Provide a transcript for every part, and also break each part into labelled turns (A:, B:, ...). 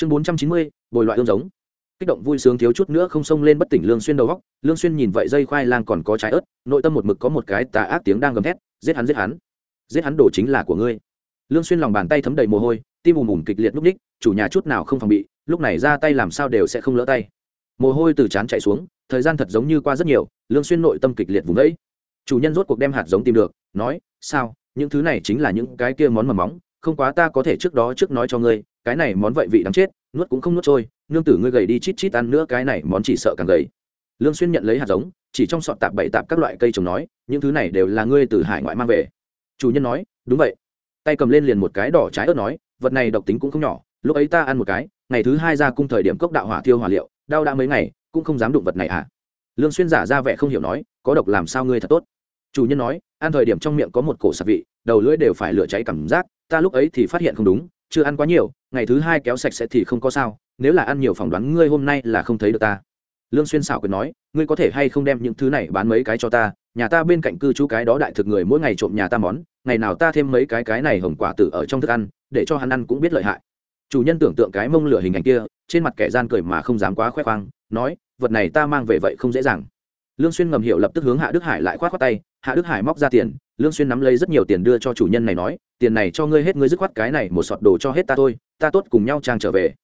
A: chương bốn trăm chín mươi, bồi loại ương giống. Kích động vui sướng thiếu chút nữa không xông lên bất tỉnh lương xuyên đầu góc. Lương xuyên nhìn vậy dây khoai lang còn có trái ớt, nội tâm một mực có một cái tà ác tiếng đang gầm thét, giết hắn giết hắn. Giết hắn đổ chính là của ngươi. Lương xuyên lòng bàn tay thấm đầy mồ hôi, tim ùm ùm kịch liệt lúc ních, chủ nhà chút nào không phòng bị, lúc này ra tay làm sao đều sẽ không lỡ tay. Mồ hôi từ trán chạy xuống, thời gian thật giống như qua rất nhiều, lương xuyên nội tâm kịch liệt vùng đấy chủ nhân rốt cuộc đem hạt giống tìm được, nói, sao? Những thứ này chính là những cái kia món mầm móng, không quá ta có thể trước đó trước nói cho ngươi cái này món vậy vị đáng chết, nuốt cũng không nuốt trôi, nương tử ngươi gầy đi chít chít ăn nữa, cái này món chỉ sợ càng gầy. Lương xuyên nhận lấy hạt giống, chỉ trong sọt tạp bảy tạp các loại cây trồng nói, những thứ này đều là ngươi từ hải ngoại mang về. Chủ nhân nói, đúng vậy. Tay cầm lên liền một cái đỏ trái ớt nói, vật này độc tính cũng không nhỏ, lúc ấy ta ăn một cái, ngày thứ hai ra cung thời điểm cốc đạo hỏa thiêu hỏa liệu, đau đã mấy ngày, cũng không dám đụng vật này à. Lương xuyên giả ra vẻ không hiểu nói, có độc làm sao ngươi thật tốt? Chủ nhân nói, ăn thời điểm trong miệng có một cổ sạc vị, đầu lưỡi đều phải lửa cháy cảm giác, ta lúc ấy thì phát hiện không đúng, chưa ăn quá nhiều ngày thứ hai kéo sạch sẽ thì không có sao, nếu là ăn nhiều phỏng đoán ngươi hôm nay là không thấy được ta. Lương xuyên xảo cười nói, ngươi có thể hay không đem những thứ này bán mấy cái cho ta, nhà ta bên cạnh cư trú cái đó đại thực người mỗi ngày trộm nhà ta món, ngày nào ta thêm mấy cái cái này hồng quả tử ở trong thức ăn, để cho hắn ăn cũng biết lợi hại. Chủ nhân tưởng tượng cái mông lửa hình ảnh kia, trên mặt kẻ gian cười mà không dám quá khoe khoang, nói, vật này ta mang về vậy không dễ dàng. Lương xuyên ngầm hiểu lập tức hướng hạ đức hải lại khoát khoát tay, hạ đức hải móc ra tiền lương xuyên nắm lấy rất nhiều tiền đưa cho chủ nhân này nói, tiền này cho ngươi hết, ngươi dứt khoát cái này một sọt đồ cho hết ta thôi, ta tốt cùng nhau trang trở về.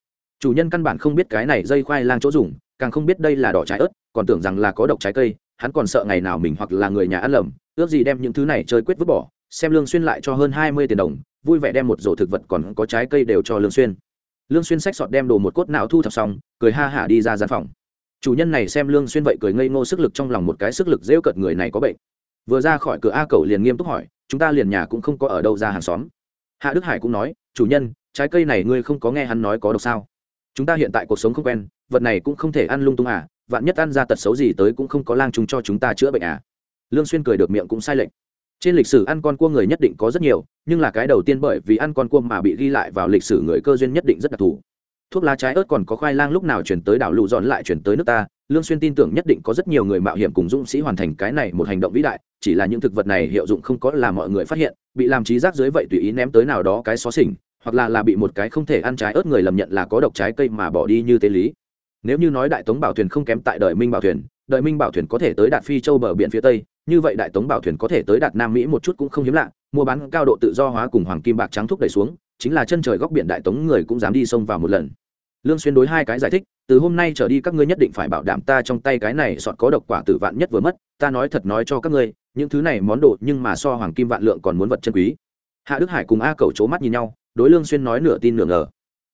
A: Chủ nhân căn bản không biết cái này dây khoai lang chỗ dùng, càng không biết đây là đỏ trái ớt, còn tưởng rằng là có độc trái cây, hắn còn sợ ngày nào mình hoặc là người nhà ăn lầm, ước gì đem những thứ này chơi quyết vứt bỏ, xem lương xuyên lại cho hơn hai mươi tiền đồng, vui vẻ đem một rổ thực vật còn có trái cây đều cho lương xuyên. Lương xuyên xách sọt đem đồ một cốt não thu thập xong, cười ha hả đi ra gian phòng. Chủ nhân này xem lương xuyên vậy cười ngây ngô sức lực trong lòng một cái sức lực dễ cợt người này có bệnh vừa ra khỏi cửa a cầu liền nghiêm túc hỏi, chúng ta liền nhà cũng không có ở đâu ra hàng xóm? Hạ đức hải cũng nói, chủ nhân, trái cây này ngươi không có nghe hắn nói có độc sao? Chúng ta hiện tại cuộc sống không quen, vật này cũng không thể ăn lung tung à vạn nhất ăn ra tật xấu gì tới cũng không có lang trùng cho chúng ta chữa bệnh à. Lương xuyên cười được miệng cũng sai lệch. Trên lịch sử ăn con cua người nhất định có rất nhiều, nhưng là cái đầu tiên bởi vì ăn con cua mà bị ghi lại vào lịch sử người cơ duyên nhất định rất đặc thù. Thuốc lá trái ớt còn có khoai lang lúc nào chuyển tới đảo lụ dọn lại chuyển tới nước ta lương xuyên tin tưởng nhất định có rất nhiều người mạo hiểm cùng dũng sĩ hoàn thành cái này một hành động vĩ đại, chỉ là những thực vật này hiệu dụng không có là mọi người phát hiện, bị làm trí giác dưới vậy tùy ý ném tới nào đó cái xó xỉnh, hoặc là là bị một cái không thể ăn trái ớt người lầm nhận là có độc trái cây mà bỏ đi như tế lý. Nếu như nói đại tống bảo thuyền không kém tại đời minh bảo thuyền đời minh bảo thuyền có thể tới đạt phi châu bờ biển phía tây, như vậy đại tống bảo thuyền có thể tới đạt nam mỹ một chút cũng không hiếm lạ, mua bán cao độ tự do hóa cùng hoàng kim bạc trắng thúc đẩy xuống, chính là chân trời góc biển đại tống người cũng dám đi sông vào một lần lương xuyên đối hai cái giải thích, từ hôm nay trở đi các ngươi nhất định phải bảo đảm ta trong tay cái này sọt có độc quả tử vạn nhất vừa mất, ta nói thật nói cho các ngươi, những thứ này món đồ nhưng mà so hoàng kim vạn lượng còn muốn vật chân quý. Hạ đức hải cùng a cầu chố mắt nhìn nhau, đối lương xuyên nói nửa tin nửa ngờ.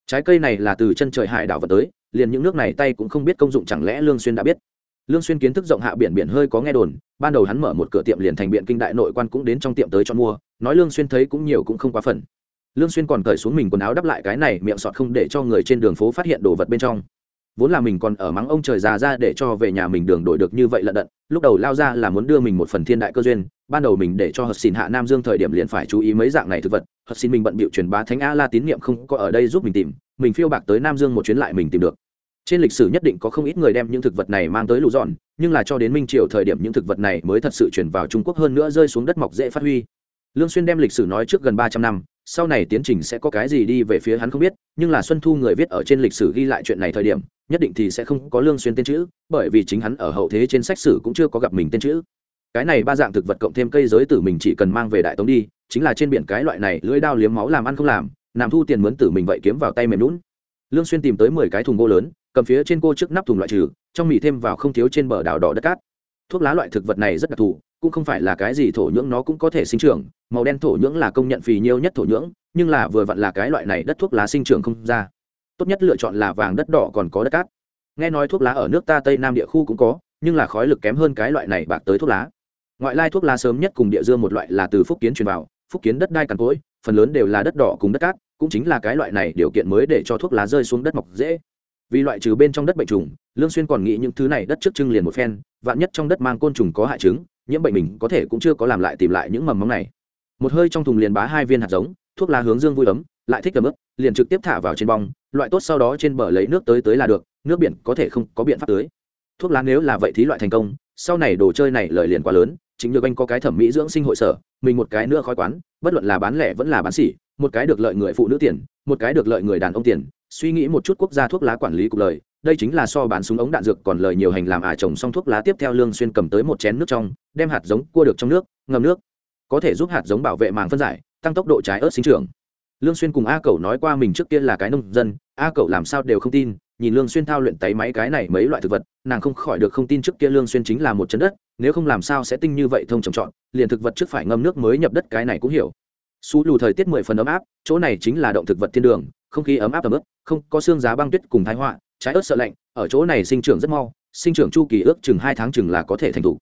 A: Trái cây này là từ chân trời hải đảo vật tới, liền những nước này tay cũng không biết công dụng chẳng lẽ lương xuyên đã biết. Lương xuyên kiến thức rộng hạ biển biển hơi có nghe đồn, ban đầu hắn mở một cửa tiệm liền thành biện kinh đại nội quan cũng đến trong tiệm tới cho mua, nói lương xuyên thấy cũng nhiều cũng không quá phần lương xuyên còn cởi xuống mình quần áo đắp lại cái này miệng sọt không để cho người trên đường phố phát hiện đồ vật bên trong. Vốn là mình còn ở mắng ông trời già ra để cho về nhà mình đường đổi được như vậy lận đận, lúc đầu lao ra là muốn đưa mình một phần thiên đại cơ duyên, ban đầu mình để cho hợp xin hạ nam dương thời điểm liền phải chú ý mấy dạng này thực vật, hợp xin mình bận bịu truyền bá thánh a la tín niệm không có ở đây giúp mình tìm, mình phiêu bạc tới nam dương một chuyến lại mình tìm được. Trên lịch sử nhất định có không ít người đem những thực vật này mang tới lũ dọn, nhưng là cho đến minh triều thời điểm những thực vật này mới thật sự chuyển vào trung quốc hơn nữa rơi xuống đất mọc dễ phát huy. Lương xuyên đem lịch sử nói trước gần ba trăm năm sau này tiến trình sẽ có cái gì đi về phía hắn không biết, nhưng là xuân thu người viết ở trên lịch sử ghi lại chuyện này thời điểm, nhất định thì sẽ không có lương xuyên tên chữ, bởi vì chính hắn ở hậu thế trên sách sử cũng chưa có gặp mình tên chữ. Cái này ba dạng thực vật cộng thêm cây giới tử mình chỉ cần mang về đại tống đi, chính là trên biển cái loại này lưỡi dao liếm máu làm ăn không làm làm thu tiền mướn tử mình vậy kiếm vào tay mềm lún lương xuyên tìm tới mười cái thùng gỗ lớn, cầm phía trên cô trước nắp thùng loại trừ, trong mì thêm vào không thiếu trên bờ đảo đỏ đất cát. Thuốc lá loại thực vật này rất đặc thù cũng không phải là cái gì thổ nhưỡng nó cũng có thể sinh trưởng, màu đen thổ nhưỡng là công nhận phì nhiêu nhất thổ nhưỡng, nhưng là vừa vặn là cái loại này đất thuốc lá sinh trưởng không ra. Tốt nhất lựa chọn là vàng đất đỏ còn có đất cát. Nghe nói thuốc lá ở nước ta tây nam địa khu cũng có, nhưng là khói lực kém hơn cái loại này bạc tới thuốc lá. Ngoại lai thuốc lá sớm nhất cùng địa dương một loại là từ phúc kiến truyền vào, phúc kiến đất đai cằn cỗi, phần lớn đều là đất đỏ cùng đất cát, cũng chính là cái loại này điều kiện mới để cho thuốc lá rơi xuống đất mọc dễ. Vì loại trừ bên trong đất bệnh trùng, lương xuyên còn nghĩ những thứ này đất trước trưng liền một phen, vạn nhất trong đất mang côn trùng có hại trứng nhiễm bệnh mình có thể cũng chưa có làm lại tìm lại những mầm móng này. Một hơi trong thùng liền bá hai viên hạt giống, thuốc lá hướng dương vui ấm, lại thích cầm ướp, liền trực tiếp thả vào trên bong, loại tốt sau đó trên bờ lấy nước tới tới là được, nước biển có thể không có biện pháp tới thuốc lá nếu là vậy thí loại thành công, sau này đồ chơi này lời liền quá lớn, chính nhược anh có cái thẩm mỹ dưỡng sinh hội sở, mình một cái nữa khói quán, bất luận là bán lẻ vẫn là bán xỉ một cái được lợi người phụ nữ tiền, một cái được lợi người đàn ông tiền, suy nghĩ một chút quốc gia thuốc lá quản lý cục lời đây chính là so bán súng ống đạn dược còn lời nhiều hành làm ả trồng xong thuốc lá tiếp theo lương xuyên cầm tới một chén nước trong đem hạt giống cua được trong nước ngâm nước. Có thể giúp hạt giống bảo vệ màng phân giải tăng tốc độ trái ớt sinh trưởng. Lương xuyên cùng a cẩu nói qua mình trước kia là cái nông dân a cẩu làm sao đều không tin nhìn lương xuyên thao luyện tay máy cái này mấy loại thực vật nàng không khỏi được không tin trước kia lương xuyên chính là một chân đất nếu không làm sao sẽ tinh như vậy thông trồng trọt liền thực vật trước phải ngâm nước mới nhập đất cái này cũng hiểu. Xú lù thời tiết mười phần ấm áp, chỗ này chính là động thực vật thiên đường, không khí ấm áp ấm ướt, không có xương giá băng tuyết cùng thái họa, trái ớt sợ lạnh, ở chỗ này sinh trưởng rất mau, sinh trưởng chu kỳ ước chừng hai tháng chừng là có thể thành thủ.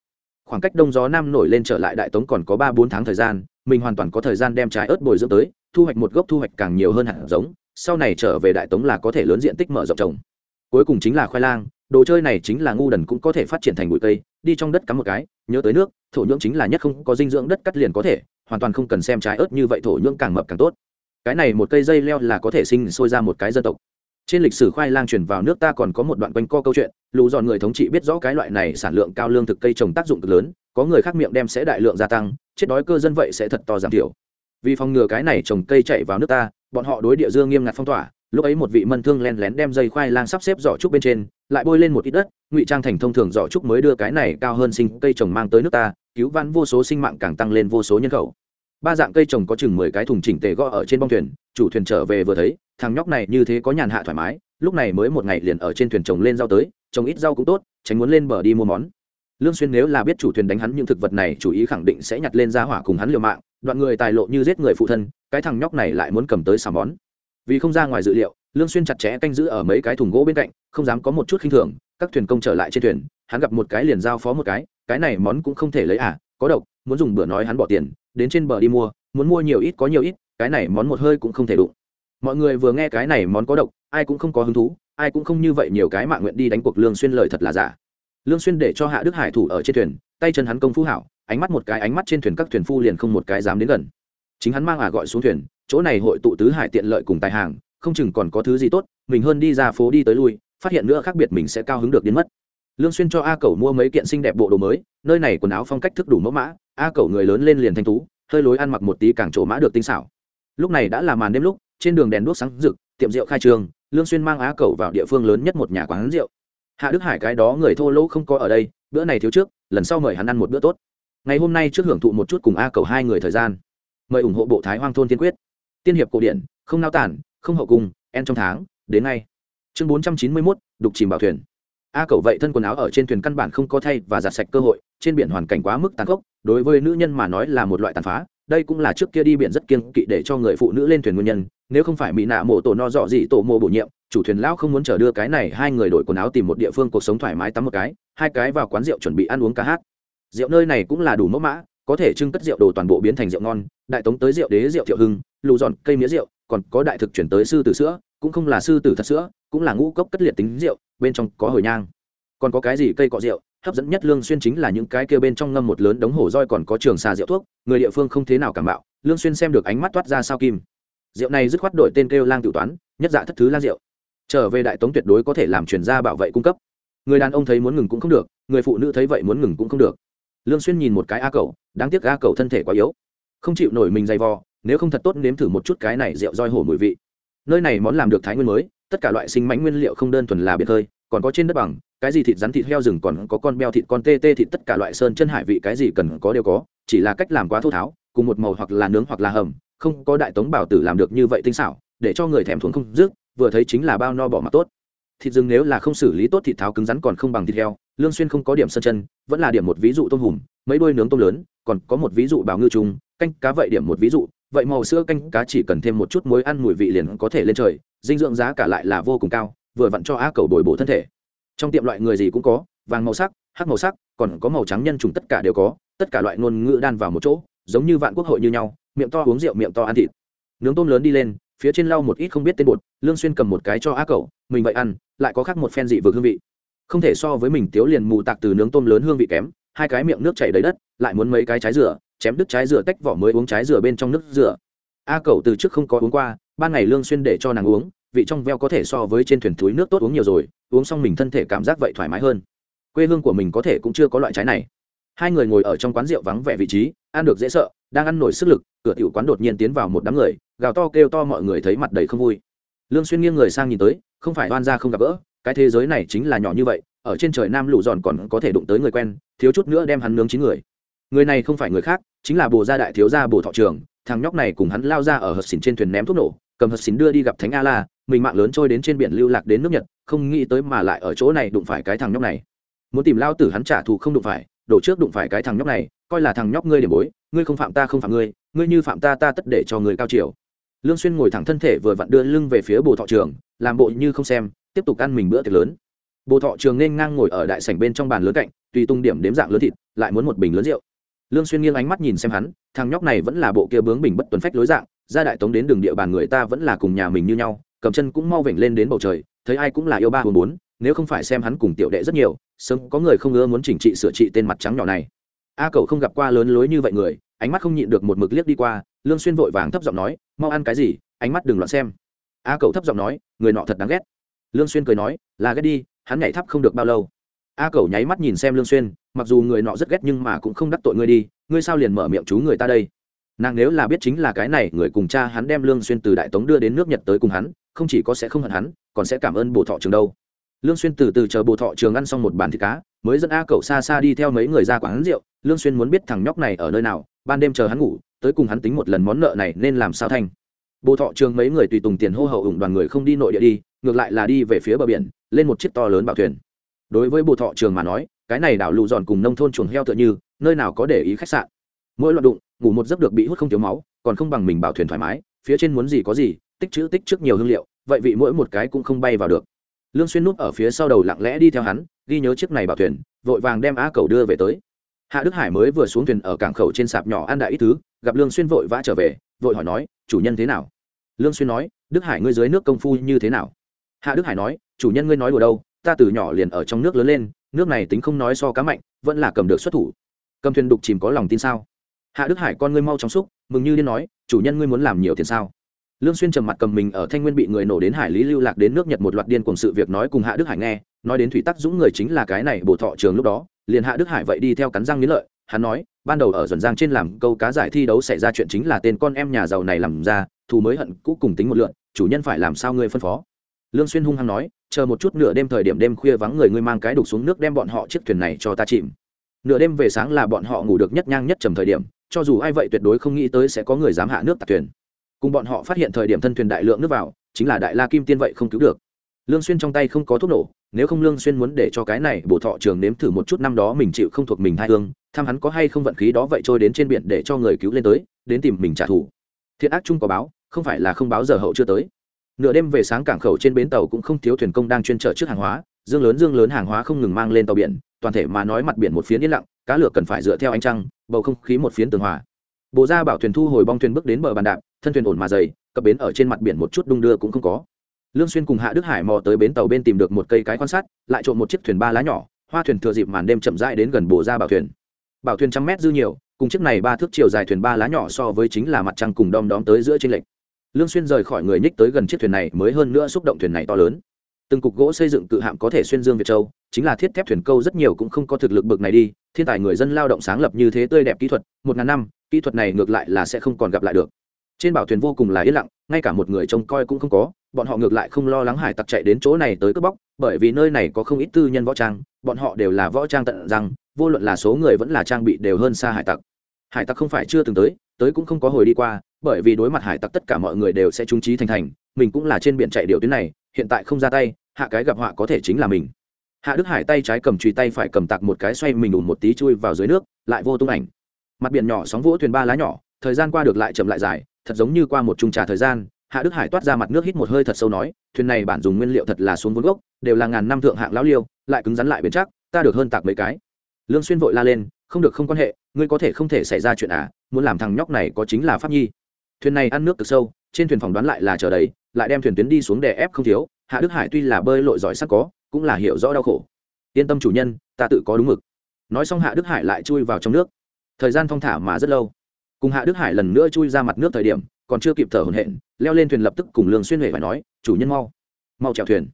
A: Khoảng cách đông gió nam nổi lên trở lại đại tống còn có ba bốn tháng thời gian, mình hoàn toàn có thời gian đem trái ớt bồi dưỡng tới, thu hoạch một gốc thu hoạch càng nhiều hơn hạt giống, sau này trở về đại tống là có thể lớn diện tích mở rộng trồng. Cuối cùng chính là khoai lang, đồ chơi này chính là ngu đần cũng có thể phát triển thành bụi cây, đi trong đất cắm một cái, nhớ tới nước, thổ nhưỡng chính là nhất không có dinh dưỡng đất cắt liền có thể, hoàn toàn không cần xem trái ớt như vậy thổ nhưỡng càng mập càng tốt cái này một cây dây leo là có thể sinh sôi ra một cái dân tộc trên lịch sử khoai lang chuyển vào nước ta còn có một đoạn quanh co câu chuyện, Lũ dọn người thống trị biết rõ cái loại này sản lượng cao lương thực cây trồng tác dụng cực lớn, có người khác miệng đem sẽ đại lượng gia tăng, chết đói cơ dân vậy sẽ thật to giảm thiểu. Vì phòng ngừa cái này trồng cây chạy vào nước ta, bọn họ đối địa dương nghiêm ngặt phong tỏa, lúc ấy một vị mân thương len lén đem dây khoai lang sắp xếp giỏ trúc bên trên, lại bôi lên một ít đất, ngụy trang thành thông thường giỏ trúc mới đưa cái này cao hơn sinh cây trồng mang tới nước ta, cứu vãn vô số sinh mạng càng tăng lên vô số nhân khẩu. Ba dạng cây trồng có chừng mười cái thùng chỉnh tề gõ ở trên bong thuyền, chủ thuyền trở về vừa thấy thằng nhóc này như thế có nhàn hạ thoải mái, lúc này mới một ngày liền ở trên thuyền trồng lên rau tới, trồng ít rau cũng tốt, tránh muốn lên bờ đi mua món. Lương xuyên nếu là biết chủ thuyền đánh hắn những thực vật này, chủ ý khẳng định sẽ nhặt lên ra hỏa cùng hắn liều mạng, đoạn người tài lộ như giết người phụ thân, cái thằng nhóc này lại muốn cầm tới xả món. Vì không ra ngoài dự liệu, lương xuyên chặt chẽ canh giữ ở mấy cái thùng gỗ bên cạnh, không dám có một chút khinh thường, các thuyền công trở lại trên thuyền, hắn gặp một cái liền giao phó một cái cái này món cũng không thể lấy à có độc, muốn dùng bữa nói hắn bỏ tiền, đến trên bờ đi mua, muốn mua nhiều ít có nhiều ít, cái này món một hơi cũng không thể đụng mọi người vừa nghe cái này món có độc, ai cũng không có hứng thú, ai cũng không như vậy nhiều cái mạng nguyện đi đánh cuộc lương xuyên lời thật là giả. Lương xuyên để cho hạ đức hải thủ ở trên thuyền, tay chân hắn công phu hảo, ánh mắt một cái ánh mắt trên thuyền các thuyền phu liền không một cái dám đến gần. Chính hắn mang à gọi xuống thuyền, chỗ này hội tụ tứ hải tiện lợi cùng tài hàng, không chừng còn có thứ gì tốt, mình hơn đi ra phố đi tới lui, phát hiện nữa khác biệt mình sẽ cao hứng được đến mất. Lương xuyên cho a cẩu mua mấy kiện xinh đẹp bộ đồ mới, nơi này quần áo phong cách thức đủ mẫu mã, a cẩu người lớn lên liền thanh tú, hơi lối ăn mặc một tí càng trổ mã được tinh xảo. Lúc này đã là màn đêm lúc trên đường đèn đuốc sáng rực tiệm rượu khai trường lương xuyên mang á cẩu vào địa phương lớn nhất một nhà quán rượu. Hạ đức hải cái đó người thô lỗ không có ở đây bữa này thiếu trước lần sau mời hắn ăn một bữa tốt. Ngày hôm nay trước hưởng thụ một chút cùng a cẩu hai người thời gian. Mời ủng hộ bộ thái hoang thôn tiên quyết. Tiên hiệp cổ điển không nao tản không hậu cung en trong tháng đến ngay. Chương 491, đục chìm bảo thuyền. A cẩu vậy thân quần áo ở trên thuyền căn bản không có thay và giặt sạch cơ hội trên biển hoàn cảnh quá mức tàn khốc đối với nữ nhân mà nói là một loại tàn phá đây cũng là trước kia đi biển rất kiên kỵ để cho người phụ nữ lên thuyền nguyên nhân nếu không phải mỹ nạ mổ tổ no dọ gì tổ mộ bổ nhiệm, chủ thuyền lão không muốn chờ đưa cái này, hai người đổi quần áo tìm một địa phương cuộc sống thoải mái tắm một cái, hai cái vào quán rượu chuẩn bị ăn uống ca hát. Rượu nơi này cũng là đủ mẫu mã, có thể trưng cất rượu đồ toàn bộ biến thành rượu ngon, đại tống tới rượu đế, rượu thiệu hưng, lù giòn cây mía rượu, còn có đại thực chuyển tới sư tử sữa, cũng không là sư tử thật sữa, cũng là ngũ cốc cất liệt tính rượu, bên trong có hồi nhang. Còn có cái gì cây cọ rượu, hấp dẫn nhất lương xuyên chính là những cái kia bên trong ngâm một lớn đống hổ roi còn có trường xà rượu thuốc, người địa phương không thế nào cảm bạo lương xuyên xem được ánh mắt toát ra sao kim rượu này dứt khoát đổi tên kêu lang tiểu toán, nhất dạ thất thứ lang rượu. Trở về đại tống tuyệt đối có thể làm truyền gia bảo vệ cung cấp. Người đàn ông thấy muốn ngừng cũng không được, người phụ nữ thấy vậy muốn ngừng cũng không được. Lương xuyên nhìn một cái a cầu đáng tiếc a cầu thân thể quá yếu. Không chịu nổi mình dày vò, nếu không thật tốt nếm thử một chút cái này rượu roi hổ mùi vị. Nơi này món làm được thái nguyên mới, tất cả loại sinh mãnh nguyên liệu không đơn thuần là biệt hơi, còn có trên đất bằng, cái gì thịt rắn thịt heo rừng còn có con beo thịt con tê tê thịt tất cả loại sơn chân hải vị cái gì cần có đều có, chỉ là cách làm quá thô tháo, cùng một màu hoặc là nướng hoặc là hầm không có đại tống bảo tử làm được như vậy tinh xảo, để cho người thèm thuồng không dứt, vừa thấy chính là bao no bỏ mặt tốt. Thịt rừng nếu là không xử lý tốt thịt tháo cứng rắn còn không bằng thịt heo, lương xuyên không có điểm sơn chân, vẫn là điểm một ví dụ tôm hùm, mấy đôi nướng tôm lớn, còn có một ví dụ bào ngư trùng, canh cá vậy điểm một ví dụ, vậy màu sữa canh cá chỉ cần thêm một chút muối ăn mùi vị liền có thể lên trời, dinh dưỡng giá cả lại là vô cùng cao, vừa vặn cho á cầu bồi bổ thân thể. Trong tiệm loại người gì cũng có, vàng màu sắc, hắc màu sắc, còn có màu trắng nhân trùng tất cả đều có, tất cả loại ngôn ngữ đan vào một chỗ, giống như vạn quốc hội như nhau miệng to uống rượu, miệng to ăn thịt. Nướng tôm lớn đi lên, phía trên lau một ít không biết tên bột, lương xuyên cầm một cái cho a cậu mình vậy ăn, lại có khác một phen dị vực hương vị. Không thể so với mình tiếu liền mù tạc từ nướng tôm lớn hương vị kém, hai cái miệng nước chảy đầy đất, lại muốn mấy cái trái dừa, chém đứt trái dừa tách vỏ mới uống trái dừa bên trong nước dừa. A cậu từ trước không có uống qua, ban ngày lương xuyên để cho nàng uống, vị trong veo có thể so với trên thuyền túi nước tốt uống nhiều rồi, uống xong mình thân thể cảm giác vậy thoải mái hơn. Quê hương của mình có thể cũng chưa có loại trái này hai người ngồi ở trong quán rượu vắng vẻ vị trí, ăn được dễ sợ, đang ăn nổi sức lực, cửa tiểu quán đột nhiên tiến vào một đám người, gào to kêu to mọi người thấy mặt đầy không vui. Lương xuyên nghiêng người sang nhìn tới, không phải oan gia không gặp gỡ, cái thế giới này chính là nhỏ như vậy, ở trên trời nam lũ giòn còn có thể đụng tới người quen, thiếu chút nữa đem hắn nướng chín người. Người này không phải người khác, chính là bồ gia đại thiếu gia bồ thọ trường, thằng nhóc này cùng hắn lao ra ở hật xỉn trên thuyền ném thuốc nổ, cầm hật xỉn đưa đi gặp thánh a la, mình mạng lớn trôi đến trên biển lưu lạc đến nước nhật, không nghĩ tới mà lại ở chỗ này đụng phải cái thằng nhóc này. Muốn tìm lao tử hắn trả thù không đụng phải đổ trước đụng phải cái thằng nhóc này, coi là thằng nhóc ngươi điểm bối, ngươi không phạm ta không phạm ngươi ngươi như phạm ta ta tất để cho người cao chiều. Lương xuyên ngồi thẳng thân thể vừa vặn đưa lưng về phía bồ thọ trường, làm bộ như không xem, tiếp tục ăn mình bữa tiệc lớn. Bồ thọ trường nên ngang ngồi ở đại sảnh bên trong bàn lớn cạnh, tùy tung điểm đếm dạng lớn thịt, lại muốn một bình lớn rượu. Lương xuyên nghiêng ánh mắt nhìn xem hắn, thằng nhóc này vẫn là bộ kia bướng bình bất tuần phách lối dạng, ra đại tống đến đường địa bàn người ta vẫn là cùng nhà mình như nhau, cầm chân cũng mau vểnh lên đến bầu trời, thấy ai cũng là yêu ba hồn bốn nếu không phải xem hắn cùng tiểu đệ rất nhiều, sớm có người không ngớ muốn chỉnh trị sửa trị tên mặt trắng nhỏ này. A cậu không gặp qua lớn lối như vậy người, ánh mắt không nhịn được một mực liếc đi qua, lương xuyên vội vàng thấp giọng nói, mau ăn cái gì, ánh mắt đừng loạn xem. A cậu thấp giọng nói, người nọ thật đáng ghét. Lương xuyên cười nói, là ghét đi, hắn nhảy thấp không được bao lâu. A cậu nháy mắt nhìn xem lương xuyên, mặc dù người nọ rất ghét nhưng mà cũng không đắc tội ngươi đi, ngươi sao liền mở miệng chú người ta đây? Nàng nếu là biết chính là cái này, người cùng cha hắn đem lương xuyên từ đại tống đưa đến nước nhật tới cùng hắn, không chỉ có sẽ không hận hắn, còn sẽ cảm ơn bổ thọ trường đâu lương xuyên từ từ chờ bồ thọ trường ăn xong một bàn thịt cá, mới dẫn a cậu xa xa đi theo mấy người ra quán rượu. Lương xuyên muốn biết thằng nhóc này ở nơi nào, ban đêm chờ hắn ngủ, tới cùng hắn tính một lần món nợ này nên làm sao thành. Bồ thọ trường mấy người tùy tùng tiền hô hậu ủng đoàn người không đi nội địa đi, ngược lại là đi về phía bờ biển, lên một chiếc to lớn bảo thuyền. Đối với bồ thọ trường mà nói, cái này đảo lù giòn cùng nông thôn chuồng heo tựa như, nơi nào có để ý khách sạn. Mỗi loạt đụng, ngủ một giấc được bị hút không thiếu máu, còn không bằng mình bảo thuyền thoải mái, phía trên muốn gì có gì, tích chữ tích trước nhiều hương liệu, vậy vị mỗi một cái cũng không bay vào được lương xuyên núp ở phía sau đầu lặng lẽ đi theo hắn, ghi nhớ chiếc này bảo thuyền, vội vàng đem á cầu đưa về tới. Hạ đức hải mới vừa xuống thuyền ở cảng khẩu trên sạp nhỏ ăn đại ít thứ, gặp lương xuyên vội vã trở về, vội hỏi nói, chủ nhân thế nào? Lương xuyên nói, đức hải ngươi dưới nước công phu như thế nào? Hạ đức hải nói, chủ nhân ngươi nói đùa đâu, ta từ nhỏ liền ở trong nước lớn lên, nước này tính không nói so cá mạnh, vẫn là cầm được xuất thủ. Cầm thuyền đục chìm có lòng tin sao? Hạ đức hải con ngươi mau chóng xúc mừng như điên nói, chủ nhân ngươi muốn làm nhiều tiền sao? Lương xuyên trầm mặt cầm mình ở thanh nguyên bị người nổ đến hải lý lưu lạc đến nước nhật một loạt điên cuồng sự việc nói cùng hạ đức hải nghe, nói đến thủy tắc dũng người chính là cái này bổ thọ trường lúc đó, liền hạ đức hải vậy đi theo cắn răng nghiến lợi, hắn nói, ban đầu ở duẩn giang trên làm câu cá giải thi đấu xảy ra chuyện chính là tên con em nhà giàu này làm ra, thù mới hận cũ cùng tính một lượn, chủ nhân phải làm sao ngươi phân phó? Lương xuyên hung hăng nói, chờ một chút nửa đêm thời điểm đêm khuya vắng người ngươi mang cái đục xuống nước đem bọn họ chiếc thuyền này cho ta chìm. Nửa đêm về sáng là bọn họ ngủ được nhất nhang nhất trầm thời điểm, cho dù ai vậy tuyệt đối không nghĩ tới sẽ có người dám hạ nước tạt thuyền cùng bọn họ phát hiện thời điểm thân thuyền đại lượng nước vào, chính là đại la kim tiên vậy không cứu được. Lương xuyên trong tay không có thuốc nổ, nếu không lương xuyên muốn để cho cái này bổ thọ trường nếm thử một chút năm đó mình chịu không thuộc mình hai hương, tham hắn có hay không vận khí đó vậy trôi đến trên biển để cho người cứu lên tới, đến tìm mình trả thù. Thiện ác chung có báo, không phải là không báo giờ hậu chưa tới. Nửa đêm về sáng cảng khẩu trên bến tàu cũng không thiếu thuyền công đang chuyên chở trước hàng hóa, dương lớn dương lớn hàng hóa không ngừng mang lên tàu biển, toàn thể mà nói mặt biển một phiến yên lặng, cá lửa cần phải dựa theo ánh trăng, bầu không khí một phiến tường hòa. Bộ ra bảo thuyền thu hồi bong thuyền bước đến bờ bàn đạp thân thuyền ổn mà dày, cập bến ở trên mặt biển một chút đung đưa cũng không có. Lương xuyên cùng hạ đức hải mò tới bến tàu bên tìm được một cây cái quan sát, lại trộn một chiếc thuyền ba lá nhỏ, hoa thuyền thừa dịp màn đêm chậm rãi đến gần bổ ra bảo thuyền. Bảo thuyền trăm mét dư nhiều, cùng chiếc này ba thước chiều dài thuyền ba lá nhỏ so với chính là mặt trăng cùng đom đóm tới giữa trên lệch. Lương xuyên rời khỏi người nhích tới gần chiếc thuyền này mới hơn nữa xúc động thuyền này to lớn. Từng cục gỗ xây dựng cự hạm có thể xuyên dương việt châu, chính là thiết thép thuyền câu rất nhiều cũng không có thực lực bực này đi, thiên tài người dân lao động sáng lập như thế tươi đẹp kỹ thuật, một ngàn năm, kỹ thuật này ngược lại là sẽ không còn gặp lại được trên bảo thuyền vô cùng là yên lặng, ngay cả một người trông coi cũng không có, bọn họ ngược lại không lo lắng hải tặc chạy đến chỗ này tới cướp bóc, bởi vì nơi này có không ít tư nhân võ trang, bọn họ đều là võ trang tận rằng, vô luận là số người vẫn là trang bị đều hơn xa hải tặc. Hải tặc không phải chưa từng tới tới cũng không có hồi đi qua, bởi vì đối mặt hải tặc tất cả mọi người đều sẽ trung trí thành thành, mình cũng là trên biển chạy điều tuyến này, hiện tại không ra tay, hạ cái gặp họa có thể chính là mình. Hạ đức hải tay trái cầm chùy tay phải cầm tặc một cái xoay mình ùn một tí chui vào dưới nước, lại vô tung ảnh. Mặt biển nhỏ sóng vỗ thuyền ba lá nhỏ, thời gian qua được lại chậm lại dài thật giống như qua một chung trà thời gian, hạ đức hải toát ra mặt nước hít một hơi thật sâu nói, thuyền này bản dùng nguyên liệu thật là xuống vốn gốc, đều là ngàn năm thượng hạng lão liêu, lại cứng rắn lại bền chắc, ta được hơn tạc mấy cái. Lương xuyên vội la lên, không được không quan hệ, ngươi có thể không thể xảy ra chuyện à muốn làm thằng nhóc này có chính là pháp nhi. Thuyền này ăn nước cực sâu, trên thuyền phòng đoán lại là chờ đầy, lại đem thuyền tuyến đi xuống đè ép không thiếu, hạ đức hải tuy là bơi lội giỏi sắc có, cũng là hiểu rõ đau khổ. Yên tâm chủ nhân, ta tự có đúng mực. Nói xong hạ đức hải lại chui vào trong nước. Thời gian thong thả mà rất lâu cùng hạ đức hải lần nữa chui ra mặt nước thời điểm, còn chưa kịp thở hổn hển, leo lên thuyền lập tức cùng lương xuyên huệ phải nói, chủ nhân mau mau chèo thuyền.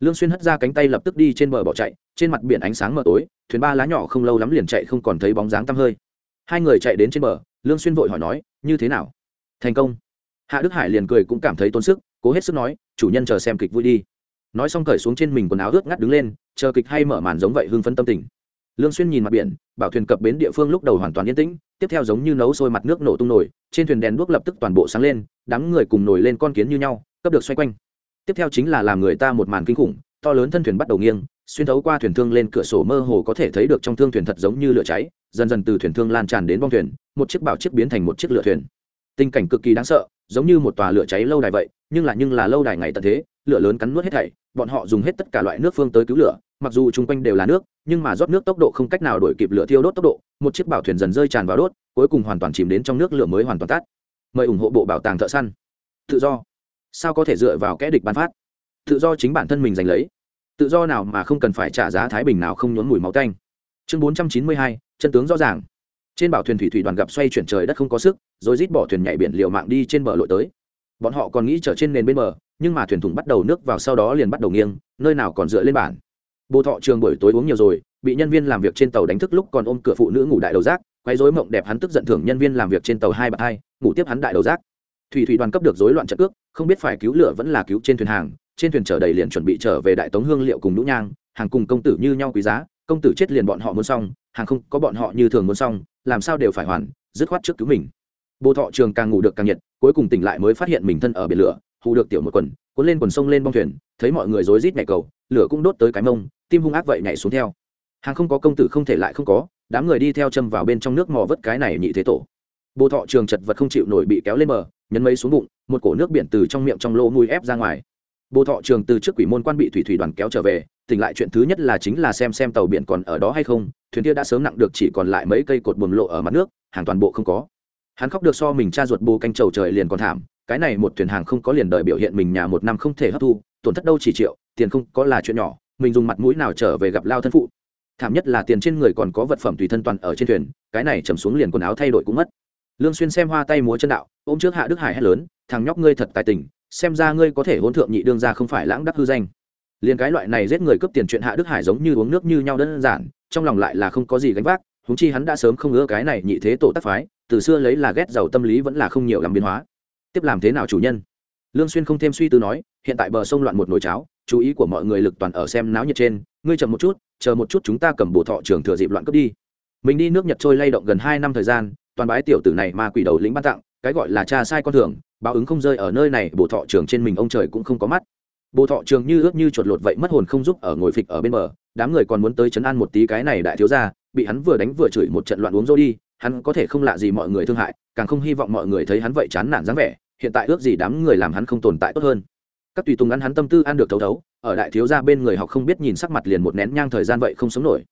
A: Lương xuyên hất ra cánh tay lập tức đi trên bờ bỏ chạy, trên mặt biển ánh sáng mờ tối, thuyền ba lá nhỏ không lâu lắm liền chạy không còn thấy bóng dáng tăm hơi. Hai người chạy đến trên bờ, lương xuyên vội hỏi nói, như thế nào? Thành công. Hạ đức hải liền cười cũng cảm thấy tốn sức, cố hết sức nói, chủ nhân chờ xem kịch vui đi. Nói xong cởi xuống trên mình quần áo ướt ngắt đứng lên, chờ kịch hay mở màn giống vậy hưng phấn tâm tình lương xuyên nhìn mặt biển, bảo thuyền cập bến địa phương lúc đầu hoàn toàn yên tĩnh, tiếp theo giống như nấu sôi mặt nước nổ tung nổi trên thuyền đèn đuốc lập tức toàn bộ sáng lên, đám người cùng nổi lên con kiến như nhau cấp được xoay quanh. Tiếp theo chính là làm người ta một màn kinh khủng, to lớn thân thuyền bắt đầu nghiêng, xuyên thấu qua thuyền thương lên cửa sổ mơ hồ có thể thấy được trong thương thuyền thật giống như lửa cháy, dần dần từ thuyền thương lan tràn đến bong thuyền, một chiếc bảo chiếc biến thành một chiếc lửa thuyền. Tình cảnh cực kỳ đáng sợ, giống như một tòa lửa cháy lâu đài vậy, nhưng là nhưng là lâu đài ngày tận thế, lửa lớn cắn nuốt hết thảy bọn họ dùng hết tất cả loại nước phương tới cứu lửa, mặc dù chung quanh đều là nước, nhưng mà rót nước tốc độ không cách nào đổi kịp lửa thiêu đốt tốc độ, một chiếc bảo thuyền dần rơi tràn vào đốt, cuối cùng hoàn toàn chìm đến trong nước lửa mới hoàn toàn tắt. Mời ủng hộ bộ bảo tàng thợ săn. Tự do. Sao có thể dựa vào kẽ địch ban phát? Tự do chính bản thân mình giành lấy. Tự do nào mà không cần phải trả giá thái bình nào không nhốn mùi máu canh chương bốn trăm chín mươi hai, chân tướng rõ ràng. Trên bảo thuyền thủy thủy đoàn gặp xoay chuyển trời đất không có sức, rồi rít bỏ thuyền nhảy biển liều mạng đi trên bờ lội tới bọn họ còn nghĩ chở trên nền bên bờ, nhưng mà thuyền thủng bắt đầu nước vào sau đó liền bắt đầu nghiêng, nơi nào còn dựa lên bản bồ thọ trường buổi tối uống nhiều rồi, bị nhân viên làm việc trên tàu đánh thức lúc còn ôm cửa phụ nữ ngủ đại đầu rác quay rối mộng đẹp hắn tức giận thưởng nhân viên làm việc trên tàu hai bạc hai, ngủ tiếp hắn đại đầu rác. Thủy thủy đoàn cấp được rối loạn trận cước, không biết phải cứu lửa vẫn là cứu trên thuyền hàng, trên thuyền chở đầy liền chuẩn bị trở về đại tống hương liệu cùng nhũ nhang, hàng cùng công tử như nhau quý giá, công tử chết liền bọn họ muốn xong, hàng không có bọn họ như thường muốn xong, làm sao đều phải hoàn, dứt khoát trước cứu mình. Bồ thọ trường càng ngủ được càng nhiệt cuối cùng tỉnh lại mới phát hiện mình thân ở biển lửa, hù được tiểu một quần, cuốn lên quần sông lên bong thuyền, thấy mọi người rối rít nhảy cầu, lửa cũng đốt tới cái mông, tim hung ác vậy nhảy xuống theo. Hàng không có công tử không thể lại không có, đám người đi theo châm vào bên trong nước mò vớt cái này nhị thế tổ. Bồ thọ trường chật vật không chịu nổi bị kéo lên bờ, nhấn mấy xuống bụng, một cổ nước biển từ trong miệng trong lô mùi ép ra ngoài. Bồ thọ trường từ trước quỷ môn quan bị thủy thủy đoàn kéo trở về, tỉnh lại chuyện thứ nhất là chính là xem xem tàu biển còn ở đó hay không, thuyền kia đã sớm nặng được chỉ còn lại mấy cây cột buồm lộ ở mặt nước, hàng toàn bộ không có hắn khóc được so mình cha ruột bồ canh trầu trời liền còn thảm, cái này một thuyền hàng không có liền đợi biểu hiện mình nhà một năm không thể hấp thu, tổn thất đâu chỉ triệu, tiền không có là chuyện nhỏ, mình dùng mặt mũi nào trở về gặp lao thân phụ. Thảm nhất là tiền trên người còn có vật phẩm tùy thân toàn ở trên thuyền, cái này trầm xuống liền quần áo thay đổi cũng mất. Lương xuyên xem hoa tay múa chân đạo, ôm trước hạ đức hải hét lớn, thằng nhóc ngươi thật tài tình, xem ra ngươi có thể hỗn thượng nhị đương ra không phải lãng đắc hư danh. Liền cái loại này giết người cướp tiền chuyện hạ đức hải giống như uống nước như nhau đơn giản, trong lòng lại là không có gì gánh vác húng chi hắn đã sớm không ngỡ cái này nhị thế tổ tác phái, từ xưa lấy là ghét giàu tâm lý vẫn là không nhiều làm biến hóa. Tiếp làm thế nào chủ nhân? Lương xuyên không thêm suy tư nói, hiện tại bờ sông loạn một nồi cháo, chú ý của mọi người lực toàn ở xem náo nhiệt trên, ngươi chậm một chút, chờ một chút chúng ta cầm bộ thọ trưởng thừa dịp loạn cướp đi. Mình đi nước nhật trôi lay động gần hai năm thời gian, toàn bái tiểu tử này mà quỷ đầu lĩnh ban tặng, cái gọi là cha sai con thường, báo ứng không rơi ở nơi này bộ thọ trưởng trên mình ông trời cũng không có mắt. Bộ thọ trường như ước như chuột lột vậy mất hồn không giúp ở ngồi phịch ở bên bờ đám người còn muốn tới chấn an một tí cái này đại thiếu gia, bị hắn vừa đánh vừa chửi một trận loạn uống rô đi, hắn có thể không lạ gì mọi người thương hại, càng không hy vọng mọi người thấy hắn vậy chán nản dáng vẻ, hiện tại ước gì đám người làm hắn không tồn tại tốt hơn. Các tùy tùng ăn hắn tâm tư ăn được thấu thấu, ở đại thiếu gia bên người học không biết nhìn sắc mặt liền một nén nhang thời gian vậy không sống nổi.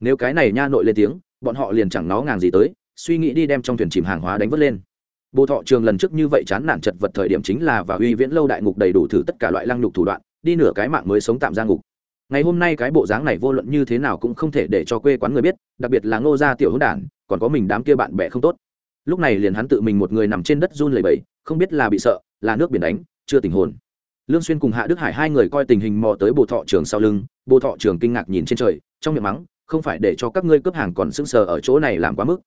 A: Nếu cái này nha nội lên tiếng, bọn họ liền chẳng nó ngàng gì tới, suy nghĩ đi đem trong thuyền chìm hàng hóa đánh vớt lên. Bộ thọ trường lần trước như vậy chán nản chật vật thời điểm chính là và uy viễn lâu đại ngục đầy đủ thử tất cả loại lăng nhục thủ đoạn, đi nửa cái mạng mới sống tạm ra ngục ngày hôm nay cái bộ dáng này vô luận như thế nào cũng không thể để cho quê quán người biết, đặc biệt là ngô gia tiểu hữu đản, còn có mình đám kia bạn bè không tốt. Lúc này liền hắn tự mình một người nằm trên đất run lầy bầy không biết là bị sợ, là nước biển đánh, chưa tình hồn. Lương xuyên cùng hạ đức hải hai người coi tình hình mò tới bộ thọ trường sau lưng bộ thọ trường kinh ngạc nhìn trên trời, trong miệng mắng, không phải để cho các ngươi cướp hàng còn sững sờ ở chỗ này làm quá mức.